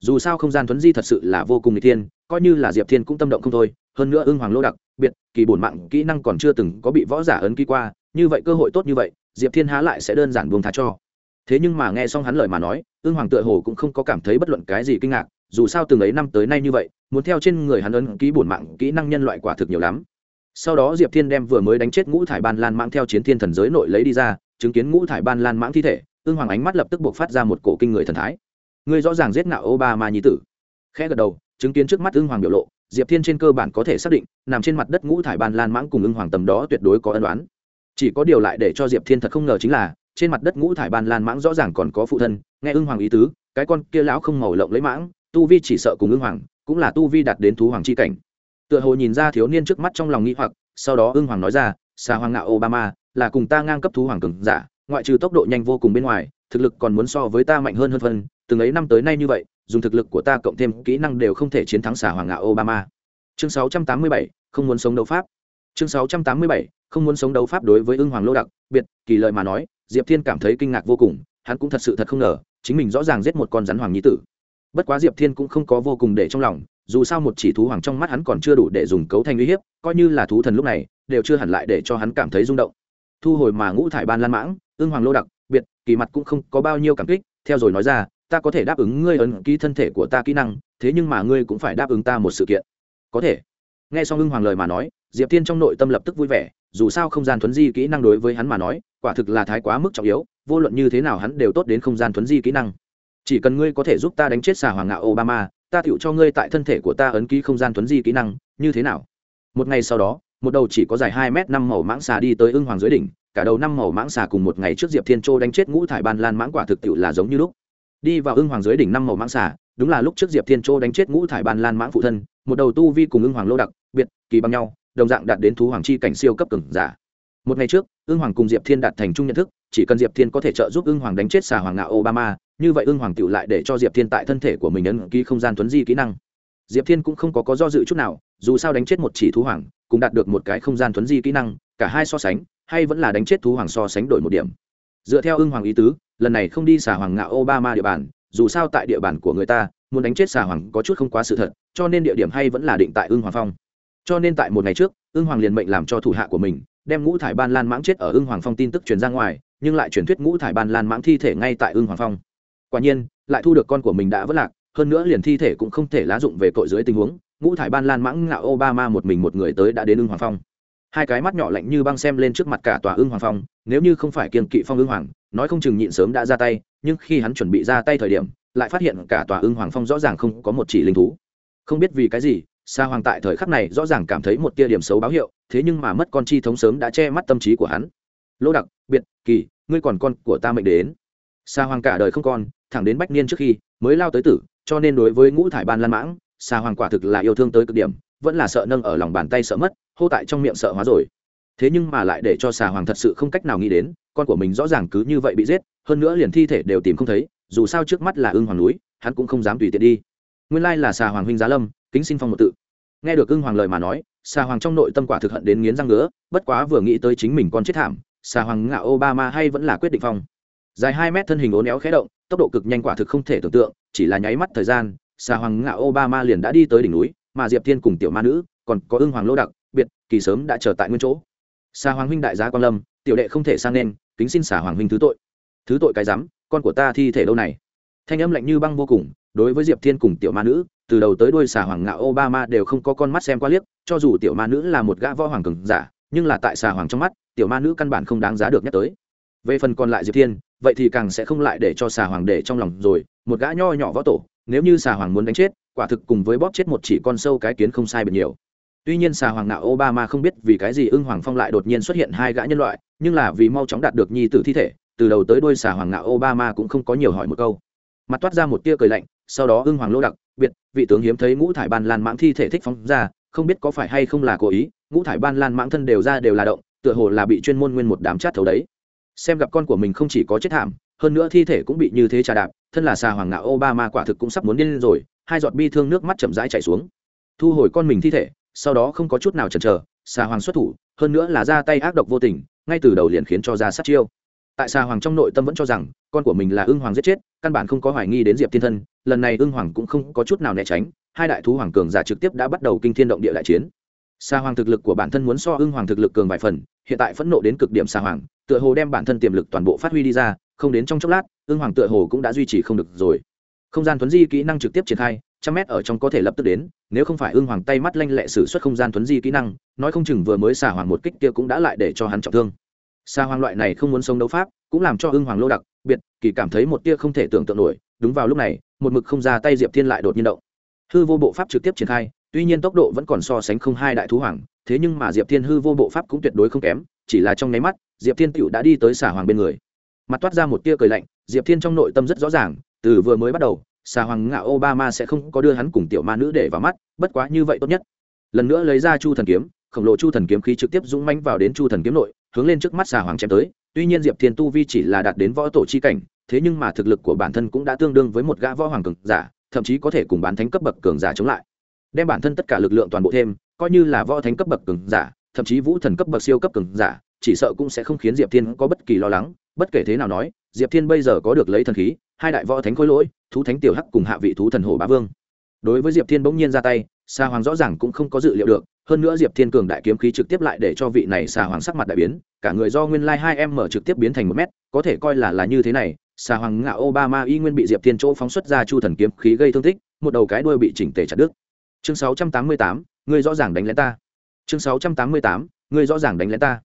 Dù sao không gian thuấn di thật sự là vô cùng n g thiên, coi như là diệp thiên cũng tâm động không thôi, hơn nữa ưng hoàng lô đặc, biệt, kỳ bổn mạng kỹ năng còn chưa từng có bị võ giả ấn ký qua, như vậy cơ hội tốt như vậy, diệp thiên há lại sẽ đơn giản buông thá cho thế nhưng mà nghe xong hắn lời mà nói, ương hoàng tựa hồ cũng không có cảm thấy bất luận cái gì kinh ngạc, dù sao từng ấy năm tới nay như vậy, muốn theo trên người hắn ấn ký bổn mạng kỹ năng nhân loại quả thực nhiều lắm. Sau đó diệp thiên đem vừa mới đánh chết ngũ thải ban lan mãng theo chiến thiên thần giới nội lấy đi ra, chứng kiến ngũ thải ban lan mãng thi thể, ương hoàng ánh mắt lập tức buộc phát ra một cổ kinh người thần thái. Ngươi rõ ràng giết ngạo obama nhi tử. Khẽ gật đầu, chứng kiến trước mắt ương hoàng biểu lộ, diệp thiên trên cơ bản có thể xác định, nằm trên mặt đất ngũ thải ban lan mãng cùng ương hoàng tầm đó tuyệt đối có ân đoán chỉ có điều lại để cho diệp thiên thật không ngờ chính là trên mặt đất ngũ thải ban lan mãng rõ ràng còn có phụ thân nghe ưng hoàng ý tứ cái con kia lão không màu lộng lấy mãng tu vi chỉ sợ cùng ưng hoàng cũng là tu vi đạt đến thú hoàng c h i cảnh. Tựa hồ nhìn ra thiếu niên trước mắt trong lòng nghĩ hoặc sau đó ưng hoàng nói ra xà hoàng ngạo obama là cùng ta ngang cấp thú hoàng cường giả ngoại trừ tốc độ nhanh vô cùng bên ngoài thực lực còn muốn so với ta mạnh hơn hơn phân từng ấy năm tới nay như vậy dùng thực lực của ta cộng thêm kỹ năng đều không thể chiến thắng xà hoàng ngạo obama. Chương 687, không muốn sống đấu pháp. Chương 687, không muốn sống đấu pháp đối với ưng hoàng lô đặc biệt kỳ lợi mà nói diệp thiên cảm thấy kinh ngạc vô cùng, hắn cũng thật sự thật không ngờ, chính mình rõ ràng giết một con rắn hoàng nhi tử. Bất quá diệp thiên cũng không có vô cùng để trong lòng, dù sao một chỉ thú hoàng trong mắt hắn còn chưa đủ để dùng cấu thành uy hiếp, coi như là thú thần lúc này, đều chưa hẳn lại để cho hắn cảm thấy rung động. Thu hồi mà ngũ thải ban lan mãng, ương hoàng lô đặc, biệt, kỳ mặt cũng không có bao nhiêu cảm kích, theo rồi nói ra, ta có thể đáp ứng ngươi ấn ký thân thể của ta kỹ năng, thế nhưng mà ngươi cũng phải đáp ứng ta một sự kiện. Có thể nghe xong ưng hoàng lời mà nói, diệp tiên trong nội tâm lập tức vui vẻ, dù sao không gian thuấn di kỹ năng đối với hắn mà nói, quả thực là thái quá mức trọng yếu, vô luận như thế nào hắn đều tốt đến không gian thuấn di kỹ năng. Chỉ cần ngươi có thể giúp ta đánh chết xà hoàng ngạo obama, ta tựu cho ngươi tại thân thể của ta ấn ký không gian thuấn di kỹ năng, như thế nào? Một ngày sau đó, một đầu chỉ có dài hai m năm màu mãng xà đi tới ưng hoàng dưới đỉnh, cả đầu năm màu mãng xà cùng một ngày trước diệp thiên châu đánh chết ngũ thải ban lan mãng quả thực tiệu là giống như lúc. Đi vào ưng hoàng dưới đỉnh năm màu mãng xà, đúng là lúc trước diệp thiên châu đánh chết ngũ thải ban lan mãng phụ thân, một đầu tu vi cùng ưng hoàng lô đặc kỳ bằng nhau, đồng dạng đạt đến thú hoàng chi cảnh siêu cấp cường giả. Một ngày trước, ưng hoàng cùng diệp thiên đạt thành chung nhận thức, chỉ cần diệp thiên có thể trợ giúp ưng hoàng đánh chết xà hoàng ngạo obama, như vậy ưng hoàng tựu lại để cho diệp thiên tại thân thể của mình ấn ký không gian tuấn di kỹ năng. Diệp thiên cũng không có có do dự chút nào, dù sao đánh chết một chỉ thú hoàng, cũng đạt được một cái không gian tuấn di kỹ năng, cả hai so sánh, hay vẫn là đánh chết thú hoàng so sánh đổi một điểm. Dựa theo ưng hoàng ý tứ, lần này không đi xà hoàng ngạo obama địa bàn, dù sao tại địa bàn của người ta, muốn đánh chết xà hoàng có chút không quá sự thật, cho nên địa điểm hay vẫn là định tại ưng hoàng phong cho nên tại một ngày trước, ưng hoàng liền mệnh làm cho thủ hạ của mình, đem ngũ thải ban lan mãng chết ở ưng hoàng phong tin tức truyền ra ngoài, nhưng lại truyền thuyết ngũ thải ban lan mãng thi thể ngay tại ưng hoàng phong. Quả nhiên, lại thu được con của mình đã vất lạc, hơn nữa liền thi thể cũng không thể lá dụng về cội dưới tình huống, ngũ thải ban lan mãng ngạo obama một mình một người tới đã đến ưng hoàng phong. Hai cái mắt nhỏ lạnh như băng xem lên trước mặt cả tòa ưng hoàng phong, nếu như không phải kiên kỵ phong ưng hoàng, nói không chừng nhịn sớm đã ra tay, nhưng khi hắn chuẩn bị ra tay thời điểm, lại phát hiện cả tòa ưng hoàng phong rõ ràng không có một chỉ linh thú. Không biết vì cái gì sa hoàng tại thời khắc này rõ ràng cảm thấy một tia điểm xấu báo hiệu, thế nhưng mà mất con chi thống sớm đã che mắt tâm trí của hắn. Lô đặc, biệt, kỳ, ngươi còn con của ta mệnh đến. Sa hoàng cả đời không con, thẳng đến bách niên trước khi mới lao tới tử, cho nên đối với ngũ thải ban lan mãng, sa hoàng quả thực là yêu thương tới cực điểm, vẫn là sợ nâng ở lòng bàn tay sợ mất, hô tại trong miệng sợ hóa rồi. Thế nhưng mà lại để cho Sa hoàng thật sự không cách nào nghĩ đến, con của mình rõ ràng cứ như vậy bị giết, hơn nữa liền thi thể đều tìm không thấy, dù sao trước mắt là ưng hoàng núi, hắn cũng không dám tùy tiện đi. Nguyên lai là Sa hoàng huynh giá lâm kính xin phong một tự. Nghe được ưng hoàng lời mà nói xà hoàng trong nội tâm quả thực hận đến nghiến răng ngứa, bất quá vừa nghĩ tới chính mình con chết thảm xà hoàng ngạo obama hay vẫn là quyết định phong. Dài hai mét thân hình ố néo khé động, tốc độ cực nhanh quả thực không thể tưởng tượng, chỉ là nháy mắt thời gian xà hoàng ngạo obama liền đã đi tới đỉnh núi, mà diệp thiên cùng tiểu ma nữ, còn có ưng hoàng lô đặc, biệt, kỳ sớm đã chờ tại nguyên chỗ. Xà hoàng huynh đại gia quan lâm, tiểu đệ không thể sang nên, kính xin xà hoàng huynh thứ tội. Thứ tội cái rắm, con của ta thi thể đâu này? Thanh âm lạnh như băng vô cùng, đối với diệp thiên cùng tiểu ma nữ từ đầu tới đuôi xà hoàng ngạo obama đều không có con mắt xem qua liếc, cho dù tiểu ma nữ là một gã võ hoàng cường giả, nhưng là tại xà hoàng trong mắt, tiểu ma nữ căn bản không đáng giá được nhắc tới. Về phần còn lại diệp thiên, vậy thì càng sẽ không lại để cho xà hoàng để trong lòng rồi, một gã nho nhỏ võ tổ, nếu như xà hoàng muốn đánh chết, quả thực cùng với bóp chết một chỉ con sâu cái kiến không sai biệt nhiều. Tuy nhiên xà hoàng nạo obama không biết vì cái gì ưng hoàng phong lại đột nhiên xuất hiện hai gã nhân loại, nhưng là vì mau chóng đạt được nhi tử thi thể, từ đầu tới đuôi xà hoàng nạo obama cũng không có nhiều hỏi một câu. Mặt toát ra một tia cười lạnh sau đó ưng hoàng lô đặc, biệt, vị tướng hiếm thấy ngũ thải ban lan mãng thi thể thích phóng ra, không biết có phải hay không là cố ý, ngũ thải ban lan mãng thân đều ra đều là động, tựa hồ là bị chuyên môn nguyên một đám chát thấu đấy. Xem gặp con của mình không chỉ có chết thảm, hơn nữa thi thể cũng bị như thế trà đạp, thân là xà hoàng ngạo obama quả thực cũng sắp muốn điên rồi, hai giọt bi thương nước mắt chậm rãi chảy xuống. Thu hồi con mình thi thể, sau đó không có chút nào chần chờ, xà hoàng xuất thủ, hơn nữa là ra tay ác độc vô tình, ngay từ đầu liền khiến cho ra sát chiêu tại xà hoàng trong nội tâm vẫn cho rằng, con của mình là ưng hoàng giết chết, căn bản không có hoài nghi đến diệp thiên thân, lần này ưng hoàng cũng không có chút nào né tránh, hai đại thú hoàng cường giả trực tiếp đã bắt đầu kinh thiên động địa đại chiến. Xà hoàng thực lực của bản thân muốn so ưng hoàng thực lực cường vài phần, hiện tại phẫn nộ đến cực điểm xà hoàng, tựa hồ đem bản thân tiềm lực toàn bộ phát huy đi ra, không đến trong chốc lát, ưng hoàng tựa hồ cũng đã duy trì không được rồi. Không gian thuấn di kỹ năng trực tiếp triển khai, trăm mét ở trong có thể lập tức đến, nếu không phải ưng hoàng tay mắt lanh lẹ xử xuất không gian thuấn di kỹ năng, nói không chừng vừa mới xả hoàng một kích kia cũng đã lại để cho hắn trọng thương xa hoàng loại này không muốn sống đấu pháp, cũng làm cho ưng hoàng lô đặc, biệt, kỳ cảm thấy một tia không thể tưởng tượng nổi. Đúng vào lúc này, một mực không ra tay diệp thiên lại đột nhiên động. Hư vô bộ pháp trực tiếp triển khai, tuy nhiên tốc độ vẫn còn so sánh không hai đại thú hoàng, thế nhưng mà diệp thiên hư vô bộ pháp cũng tuyệt đối không kém, chỉ là trong nháy mắt, diệp thiên tựu đã đi tới xà hoàng bên người. Mặt toát ra một tia cười lạnh, diệp thiên trong nội tâm rất rõ ràng, từ vừa mới bắt đầu xà hoàng ngạo obama sẽ không có đưa hắn cùng tiểu ma nữ để vào mắt, bất quá như vậy tốt nhất. Lần nữa lấy ra chu thần kiếm, khổng lồ chu thần kiếm khí trực tiếp dũng mánh vào đến chu thần kiếm nội hướng lên trước mắt xà hoàng chém tới, tuy nhiên diệp thiên tu vi chỉ là đạt đến võ tổ chi cảnh, thế nhưng mà thực lực của bản thân cũng đã tương đương với một gã võ hoàng cường giả, thậm chí có thể cùng bán thánh cấp bậc cường giả chống lại. Đem bản thân tất cả lực lượng toàn bộ thêm, coi như là võ thánh cấp bậc cường giả, thậm chí vũ thần cấp bậc siêu cấp cường giả, chỉ sợ cũng sẽ không khiến diệp thiên có bất kỳ lo lắng. Bất kể thế nào nói, diệp thiên bây giờ có được lấy thần khí, hai đại võ thánh khối lỗi, thú thánh tiểu hắc cùng hạ vị thú thần hồ bá vương. Đối với diệp thiên bỗng nhiên ra tay xa hoàng rõ ràng cũng không có dự liệu được hơn nữa diệp thiên cường đại kiếm khí trực tiếp lại để cho vị này xà hoàng sắc mặt đại biến cả người do nguyên lai hai em mở trực tiếp biến thành một mét có thể coi là là như thế này xà hoàng ngạo obama y nguyên bị diệp thiên chỗ phóng xuất ra chu thần kiếm khí gây thương tích một đầu cái đuôi bị chỉnh tề chặt đứt. Chương 688, ngươi rõ ràng đánh lén ta. Chương 688, ngươi rõ ràng đánh lén ta.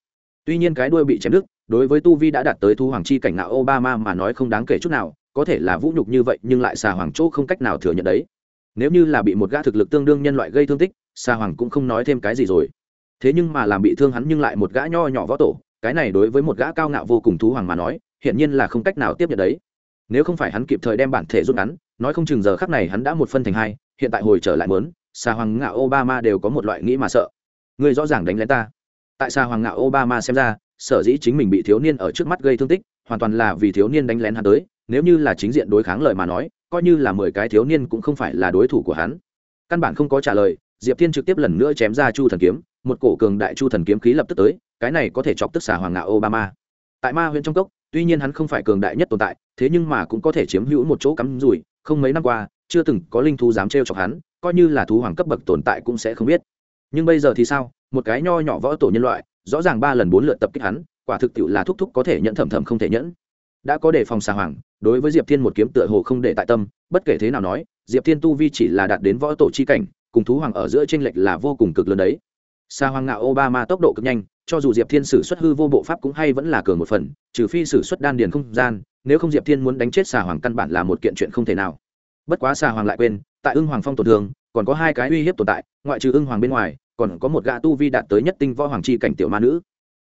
Tuy nhiên cái đuôi bị chém đứt đối với tu vi đã đạt tới thu hoàng chi cảnh ngạo obama mà nói không đáng kể chút nào có thể là vũ nhục như vậy nhưng lại xà hoàng chỗ không cách nào thừa nhận đấy. Nếu như là bị một gã thực lực tương đương nhân loại gây thương tích xa hoàng cũng không nói thêm cái gì rồi. Thế nhưng mà làm bị thương hắn nhưng lại một gã nho nhỏ võ tổ, cái này đối với một gã cao ngạo vô cùng thú hoàng mà nói hiện nhiên là không cách nào tiếp nhận đấy. Nếu không phải hắn kịp thời đem bản thể rút ngắn, nói không chừng giờ khắc này hắn đã một phân thành hai, hiện tại hồi trở lại mớn xa hoàng ngạo obama đều có một loại nghĩ mà sợ. Ngươi rõ ràng đánh lén ta. Tại xà hoàng ngạo obama xem ra, sở dĩ chính mình bị thiếu niên ở trước mắt gây thương tích, hoàn toàn là vì thiếu niên đánh lén hắn tới, nếu như là chính diện đối kháng lời mà nói, coi như là mười cái thiếu niên cũng không phải là đối thủ của hắn. Căn bản không có trả lời diệp thiên trực tiếp lần nữa chém ra chu thần kiếm, một cổ cường đại chu thần kiếm khí lập tức tới, cái này có thể chọc tức xả hoàng ngạo obama. Tại ma huyện trong cốc, tuy nhiên hắn không phải cường đại nhất tồn tại, thế nhưng mà cũng có thể chiếm hữu một chỗ cắm rủi, không mấy năm qua, chưa từng có linh thú dám trêu chọc hắn, coi như là thú hoàng cấp bậc tồn tại cũng sẽ không biết. Nhưng bây giờ thì sao? Một cái nho nhỏ võ tổ nhân loại, rõ ràng ba lần bốn lượt tập kích hắn, quả thực tiệu là thúc thúc có thể nhận thầm thầm không thể nhẫn. Đã có đề phòng xà hoàng, đối với diệp thiên một kiếm tựa hồ không để tại tâm, bất kể thế nào nói, diệp thiên tu vi chỉ là đạt đến võ tổ chi cảnh cùng thú hoàng ở giữa tranh lệch là vô cùng cực lớn đấy. Xà hoàng ngạo obama tốc độ cực nhanh, cho dù diệp thiên sử xuất hư vô bộ pháp cũng hay vẫn là cường một phần, trừ phi sử xuất đan điền không gian, nếu không diệp thiên muốn đánh chết xà hoàng căn bản là một kiện chuyện không thể nào. Bất quá xà hoàng lại quên, tại ưng hoàng phong tổn thương, còn có hai cái uy hiếp tồn tại, ngoại trừ ưng hoàng bên ngoài, còn có một gã tu vi đạt tới nhất tinh võ hoàng chi cảnh tiểu ma nữ.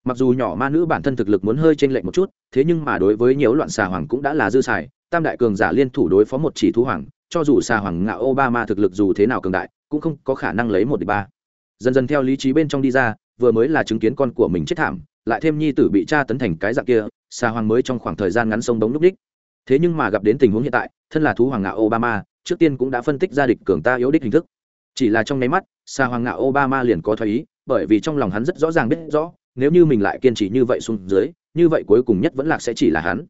Mặc dù nhỏ ma nữ bản thân thực lực muốn hơi chênh lệch một chút, thế nhưng mà đối với nhiều loạn xà hoàng cũng đã là dư xài, tam đại cường giả liên thủ đối phó một chỉ thú hoàng cho dù xà hoàng ngạo obama thực lực dù thế nào cường đại, cũng không có khả năng lấy một địch ba. Dần dần theo lý trí bên trong đi ra, vừa mới là chứng kiến con của mình chết thảm, lại thêm nhi tử bị cha tấn thành cái dạng kia xà hoàng mới trong khoảng thời gian ngắn sông đống núp đích. Thế nhưng mà gặp đến tình huống hiện tại, thân là thú hoàng ngạo obama, trước tiên cũng đã phân tích ra địch cường ta yếu đích hình thức. Chỉ là trong nháy mắt xà hoàng ngạo obama liền có thoái ý, bởi vì trong lòng hắn rất rõ ràng biết rõ, nếu như mình lại kiên trì như vậy xuống dưới, như vậy cuối cùng nhất vẫn lạc sẽ chỉ là hắn.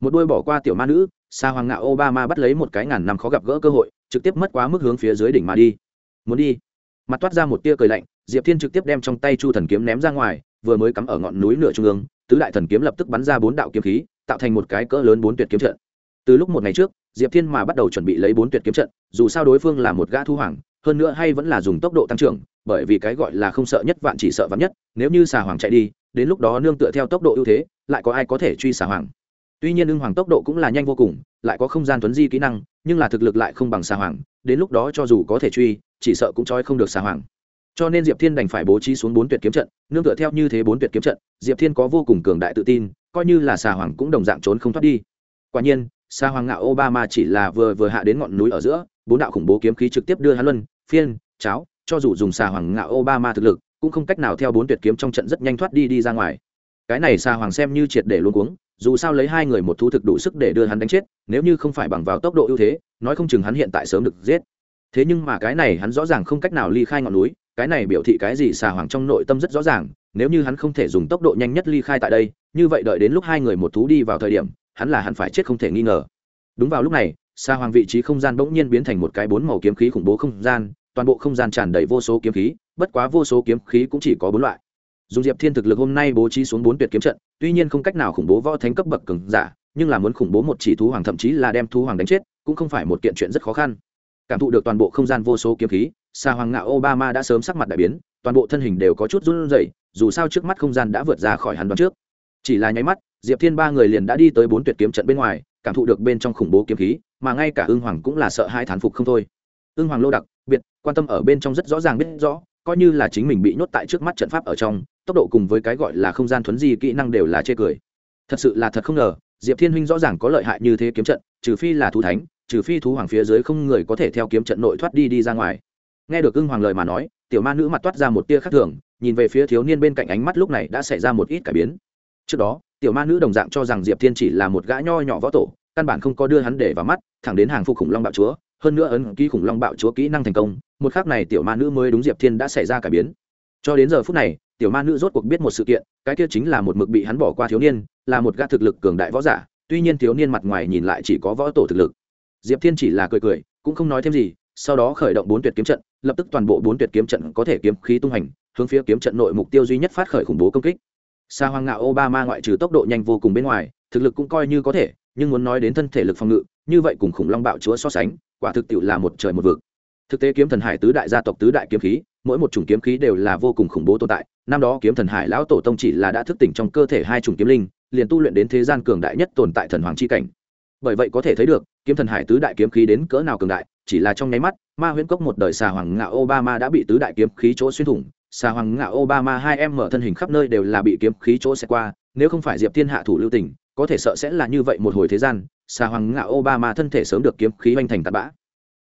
Một đôi bỏ qua tiểu ma nữ sa hoàng ngạo obama bắt lấy một cái ngàn năm khó gặp gỡ cơ hội, trực tiếp mất quá mức hướng phía dưới đỉnh mà đi. Muốn đi. Mặt toát ra một tia cười lạnh, diệp thiên trực tiếp đem trong tay chu thần kiếm ném ra ngoài, vừa mới cắm ở ngọn núi nửa trung ương, tứ đại thần kiếm lập tức bắn ra bốn đạo kiếm khí, tạo thành một cái cỡ lớn bốn tuyệt kiếm trận. Từ lúc một ngày trước, diệp thiên mà bắt đầu chuẩn bị lấy bốn tuyệt kiếm trận, dù sao đối phương là một gã thu hoàng, hơn nữa hay vẫn là dùng tốc độ tăng trưởng, bởi vì cái gọi là không sợ nhất vạn chỉ sợ vạn nhất, nếu như xà hoàng chạy đi, đến lúc đó nương tựa theo tốc độ ưu thế, lại có ai có thể truy xà hoàng? Tuy nhiên ưng hoàng tốc độ cũng là nhanh vô cùng, lại có không gian tuấn di kỹ năng, nhưng là thực lực lại không bằng xà hoàng, đến lúc đó cho dù có thể truy, chỉ sợ cũng trói không được xà hoàng. Cho nên diệp thiên đành phải bố trí xuống bốn tuyệt kiếm trận, nương tựa theo như thế bốn tuyệt kiếm trận, diệp thiên có vô cùng cường đại tự tin, coi như là xà hoàng cũng đồng dạng trốn không thoát đi. Quả nhiên, xà hoàng ngạo obama chỉ là vừa vừa hạ đến ngọn núi ở giữa, bốn đạo khủng bố kiếm khí trực tiếp đưa hắn luân, phiên, cháo, cho dù dùng xà hoàng ngạo obama thực lực, cũng không cách nào theo bốn tuyệt kiếm trong trận rất nhanh thoát đi đi ra ngoài. Cái này xà hoàng xem như triệt để luôn cuống dù sao lấy hai người một thú thực đủ sức để đưa hắn đánh chết, nếu như không phải bằng vào tốc độ ưu thế, nói không chừng hắn hiện tại sớm được giết. Thế nhưng mà cái này hắn rõ ràng không cách nào ly khai ngọn núi, cái này biểu thị cái gì xà hoàng trong nội tâm rất rõ ràng, nếu như hắn không thể dùng tốc độ nhanh nhất ly khai tại đây, như vậy đợi đến lúc hai người một thú đi vào thời điểm, hắn là hẳn phải chết không thể nghi ngờ. Đúng vào lúc này, xà hoàng vị trí không gian bỗng nhiên biến thành một cái bốn màu kiếm khí khủng bố không gian, toàn bộ không gian tràn đầy vô số kiếm khí, bất quá vô số kiếm khí cũng chỉ có bốn loại. Dùng diệp thiên thực lực hôm nay bố trí xuống bốn tuyệt kiếm trận tuy nhiên không cách nào khủng bố võ thánh cấp bậc cường giả, nhưng là muốn khủng bố một chỉ thú hoàng thậm chí là đem thú hoàng đánh chết, cũng không phải một kiện chuyện rất khó khăn. Cảm thụ được toàn bộ không gian vô số kiếm khí xa hoàng ngạo obama đã sớm sắc mặt đại biến, toàn bộ thân hình đều có chút run rẩy, dù sao trước mắt không gian đã vượt ra khỏi hắn đoán trước. Chỉ là nháy mắt, diệp thiên ba người liền đã đi tới bốn tuyệt kiếm trận bên ngoài, cảm thụ được bên trong khủng bố kiếm khí, mà ngay cả ưng hoàng cũng là sợ hai thán phục không thôi. Ưng hoàng lô đặc, biệt, quan tâm ở bên trong rất rõ ràng biết rõ coi như là chính mình bị nhốt tại trước mắt trận pháp ở trong, tốc độ cùng với cái gọi là không gian thuấn di kỹ năng đều là chê cười. Thật sự là thật không ngờ, diệp thiên huynh rõ ràng có lợi hại như thế kiếm trận, trừ phi là thú thánh, trừ phi thú hoàng phía dưới không người có thể theo kiếm trận nội thoát đi đi ra ngoài. Nghe được ưng hoàng lời mà nói, tiểu ma nữ mặt toát ra một tia khác thường, nhìn về phía thiếu niên bên cạnh ánh mắt lúc này đã xảy ra một ít cải biến. Trước đó, tiểu ma nữ đồng dạng cho rằng diệp thiên chỉ là một gã nho nhỏ võ tổ, căn bản không có đưa hắn để vào mắt, thẳng đến hàng phục khủng long bạo chúa hơn nữa ấn ký khủng long bạo chúa kỹ năng thành công, một khác này tiểu ma nữ mới đúng diệp thiên đã xảy ra cải biến. Cho đến giờ phút này, tiểu ma nữ rốt cuộc biết một sự kiện, cái kia chính là một mực bị hắn bỏ qua thiếu niên, là một gã thực lực cường đại võ giả, tuy nhiên thiếu niên mặt ngoài nhìn lại chỉ có võ tổ thực lực. Diệp thiên chỉ là cười cười, cũng không nói thêm gì, sau đó khởi động bốn tuyệt kiếm trận, lập tức toàn bộ bốn tuyệt kiếm trận có thể kiếm khí tung hành, hướng phía kiếm trận nội mục tiêu duy nhất phát khởi khủng bố công kích. Xa hoang ngạo obama ngoại trừ tốc độ nhanh vô cùng bên ngoài, thực lực cũng coi như có thể, nhưng muốn nói đến thân thể lực phòng ngự, như vậy cùng khủng long bạo chúa so sánh quả thực tiệu là một trời một vực. Thực tế kiếm thần hải tứ đại gia tộc tứ đại kiếm khí, mỗi một chủng kiếm khí đều là vô cùng khủng bố tồn tại. Năm đó kiếm thần hải lão tổ tông chỉ là đã thức tỉnh trong cơ thể hai chủng kiếm linh, liền tu luyện đến thế gian cường đại nhất tồn tại thần hoàng chi cảnh. Bởi vậy có thể thấy được, kiếm thần hải tứ đại kiếm khí đến cỡ nào cường đại, chỉ là trong nháy mắt, ma huyễn cốc một đời xà hoàng ngạo obama đã bị tứ đại kiếm khí chỗ xuyên thủng. Xà hoàng ngạo obama hai em mở thân hình khắp nơi đều là bị kiếm khí chỗ xẹt qua, nếu không phải diệp thiên hạ thủ lưu tình, có thể sợ sẽ là như vậy một hồi thế gian xà hoàng ngạo obama thân thể sớm được kiếm khí oanh thành tạt bã.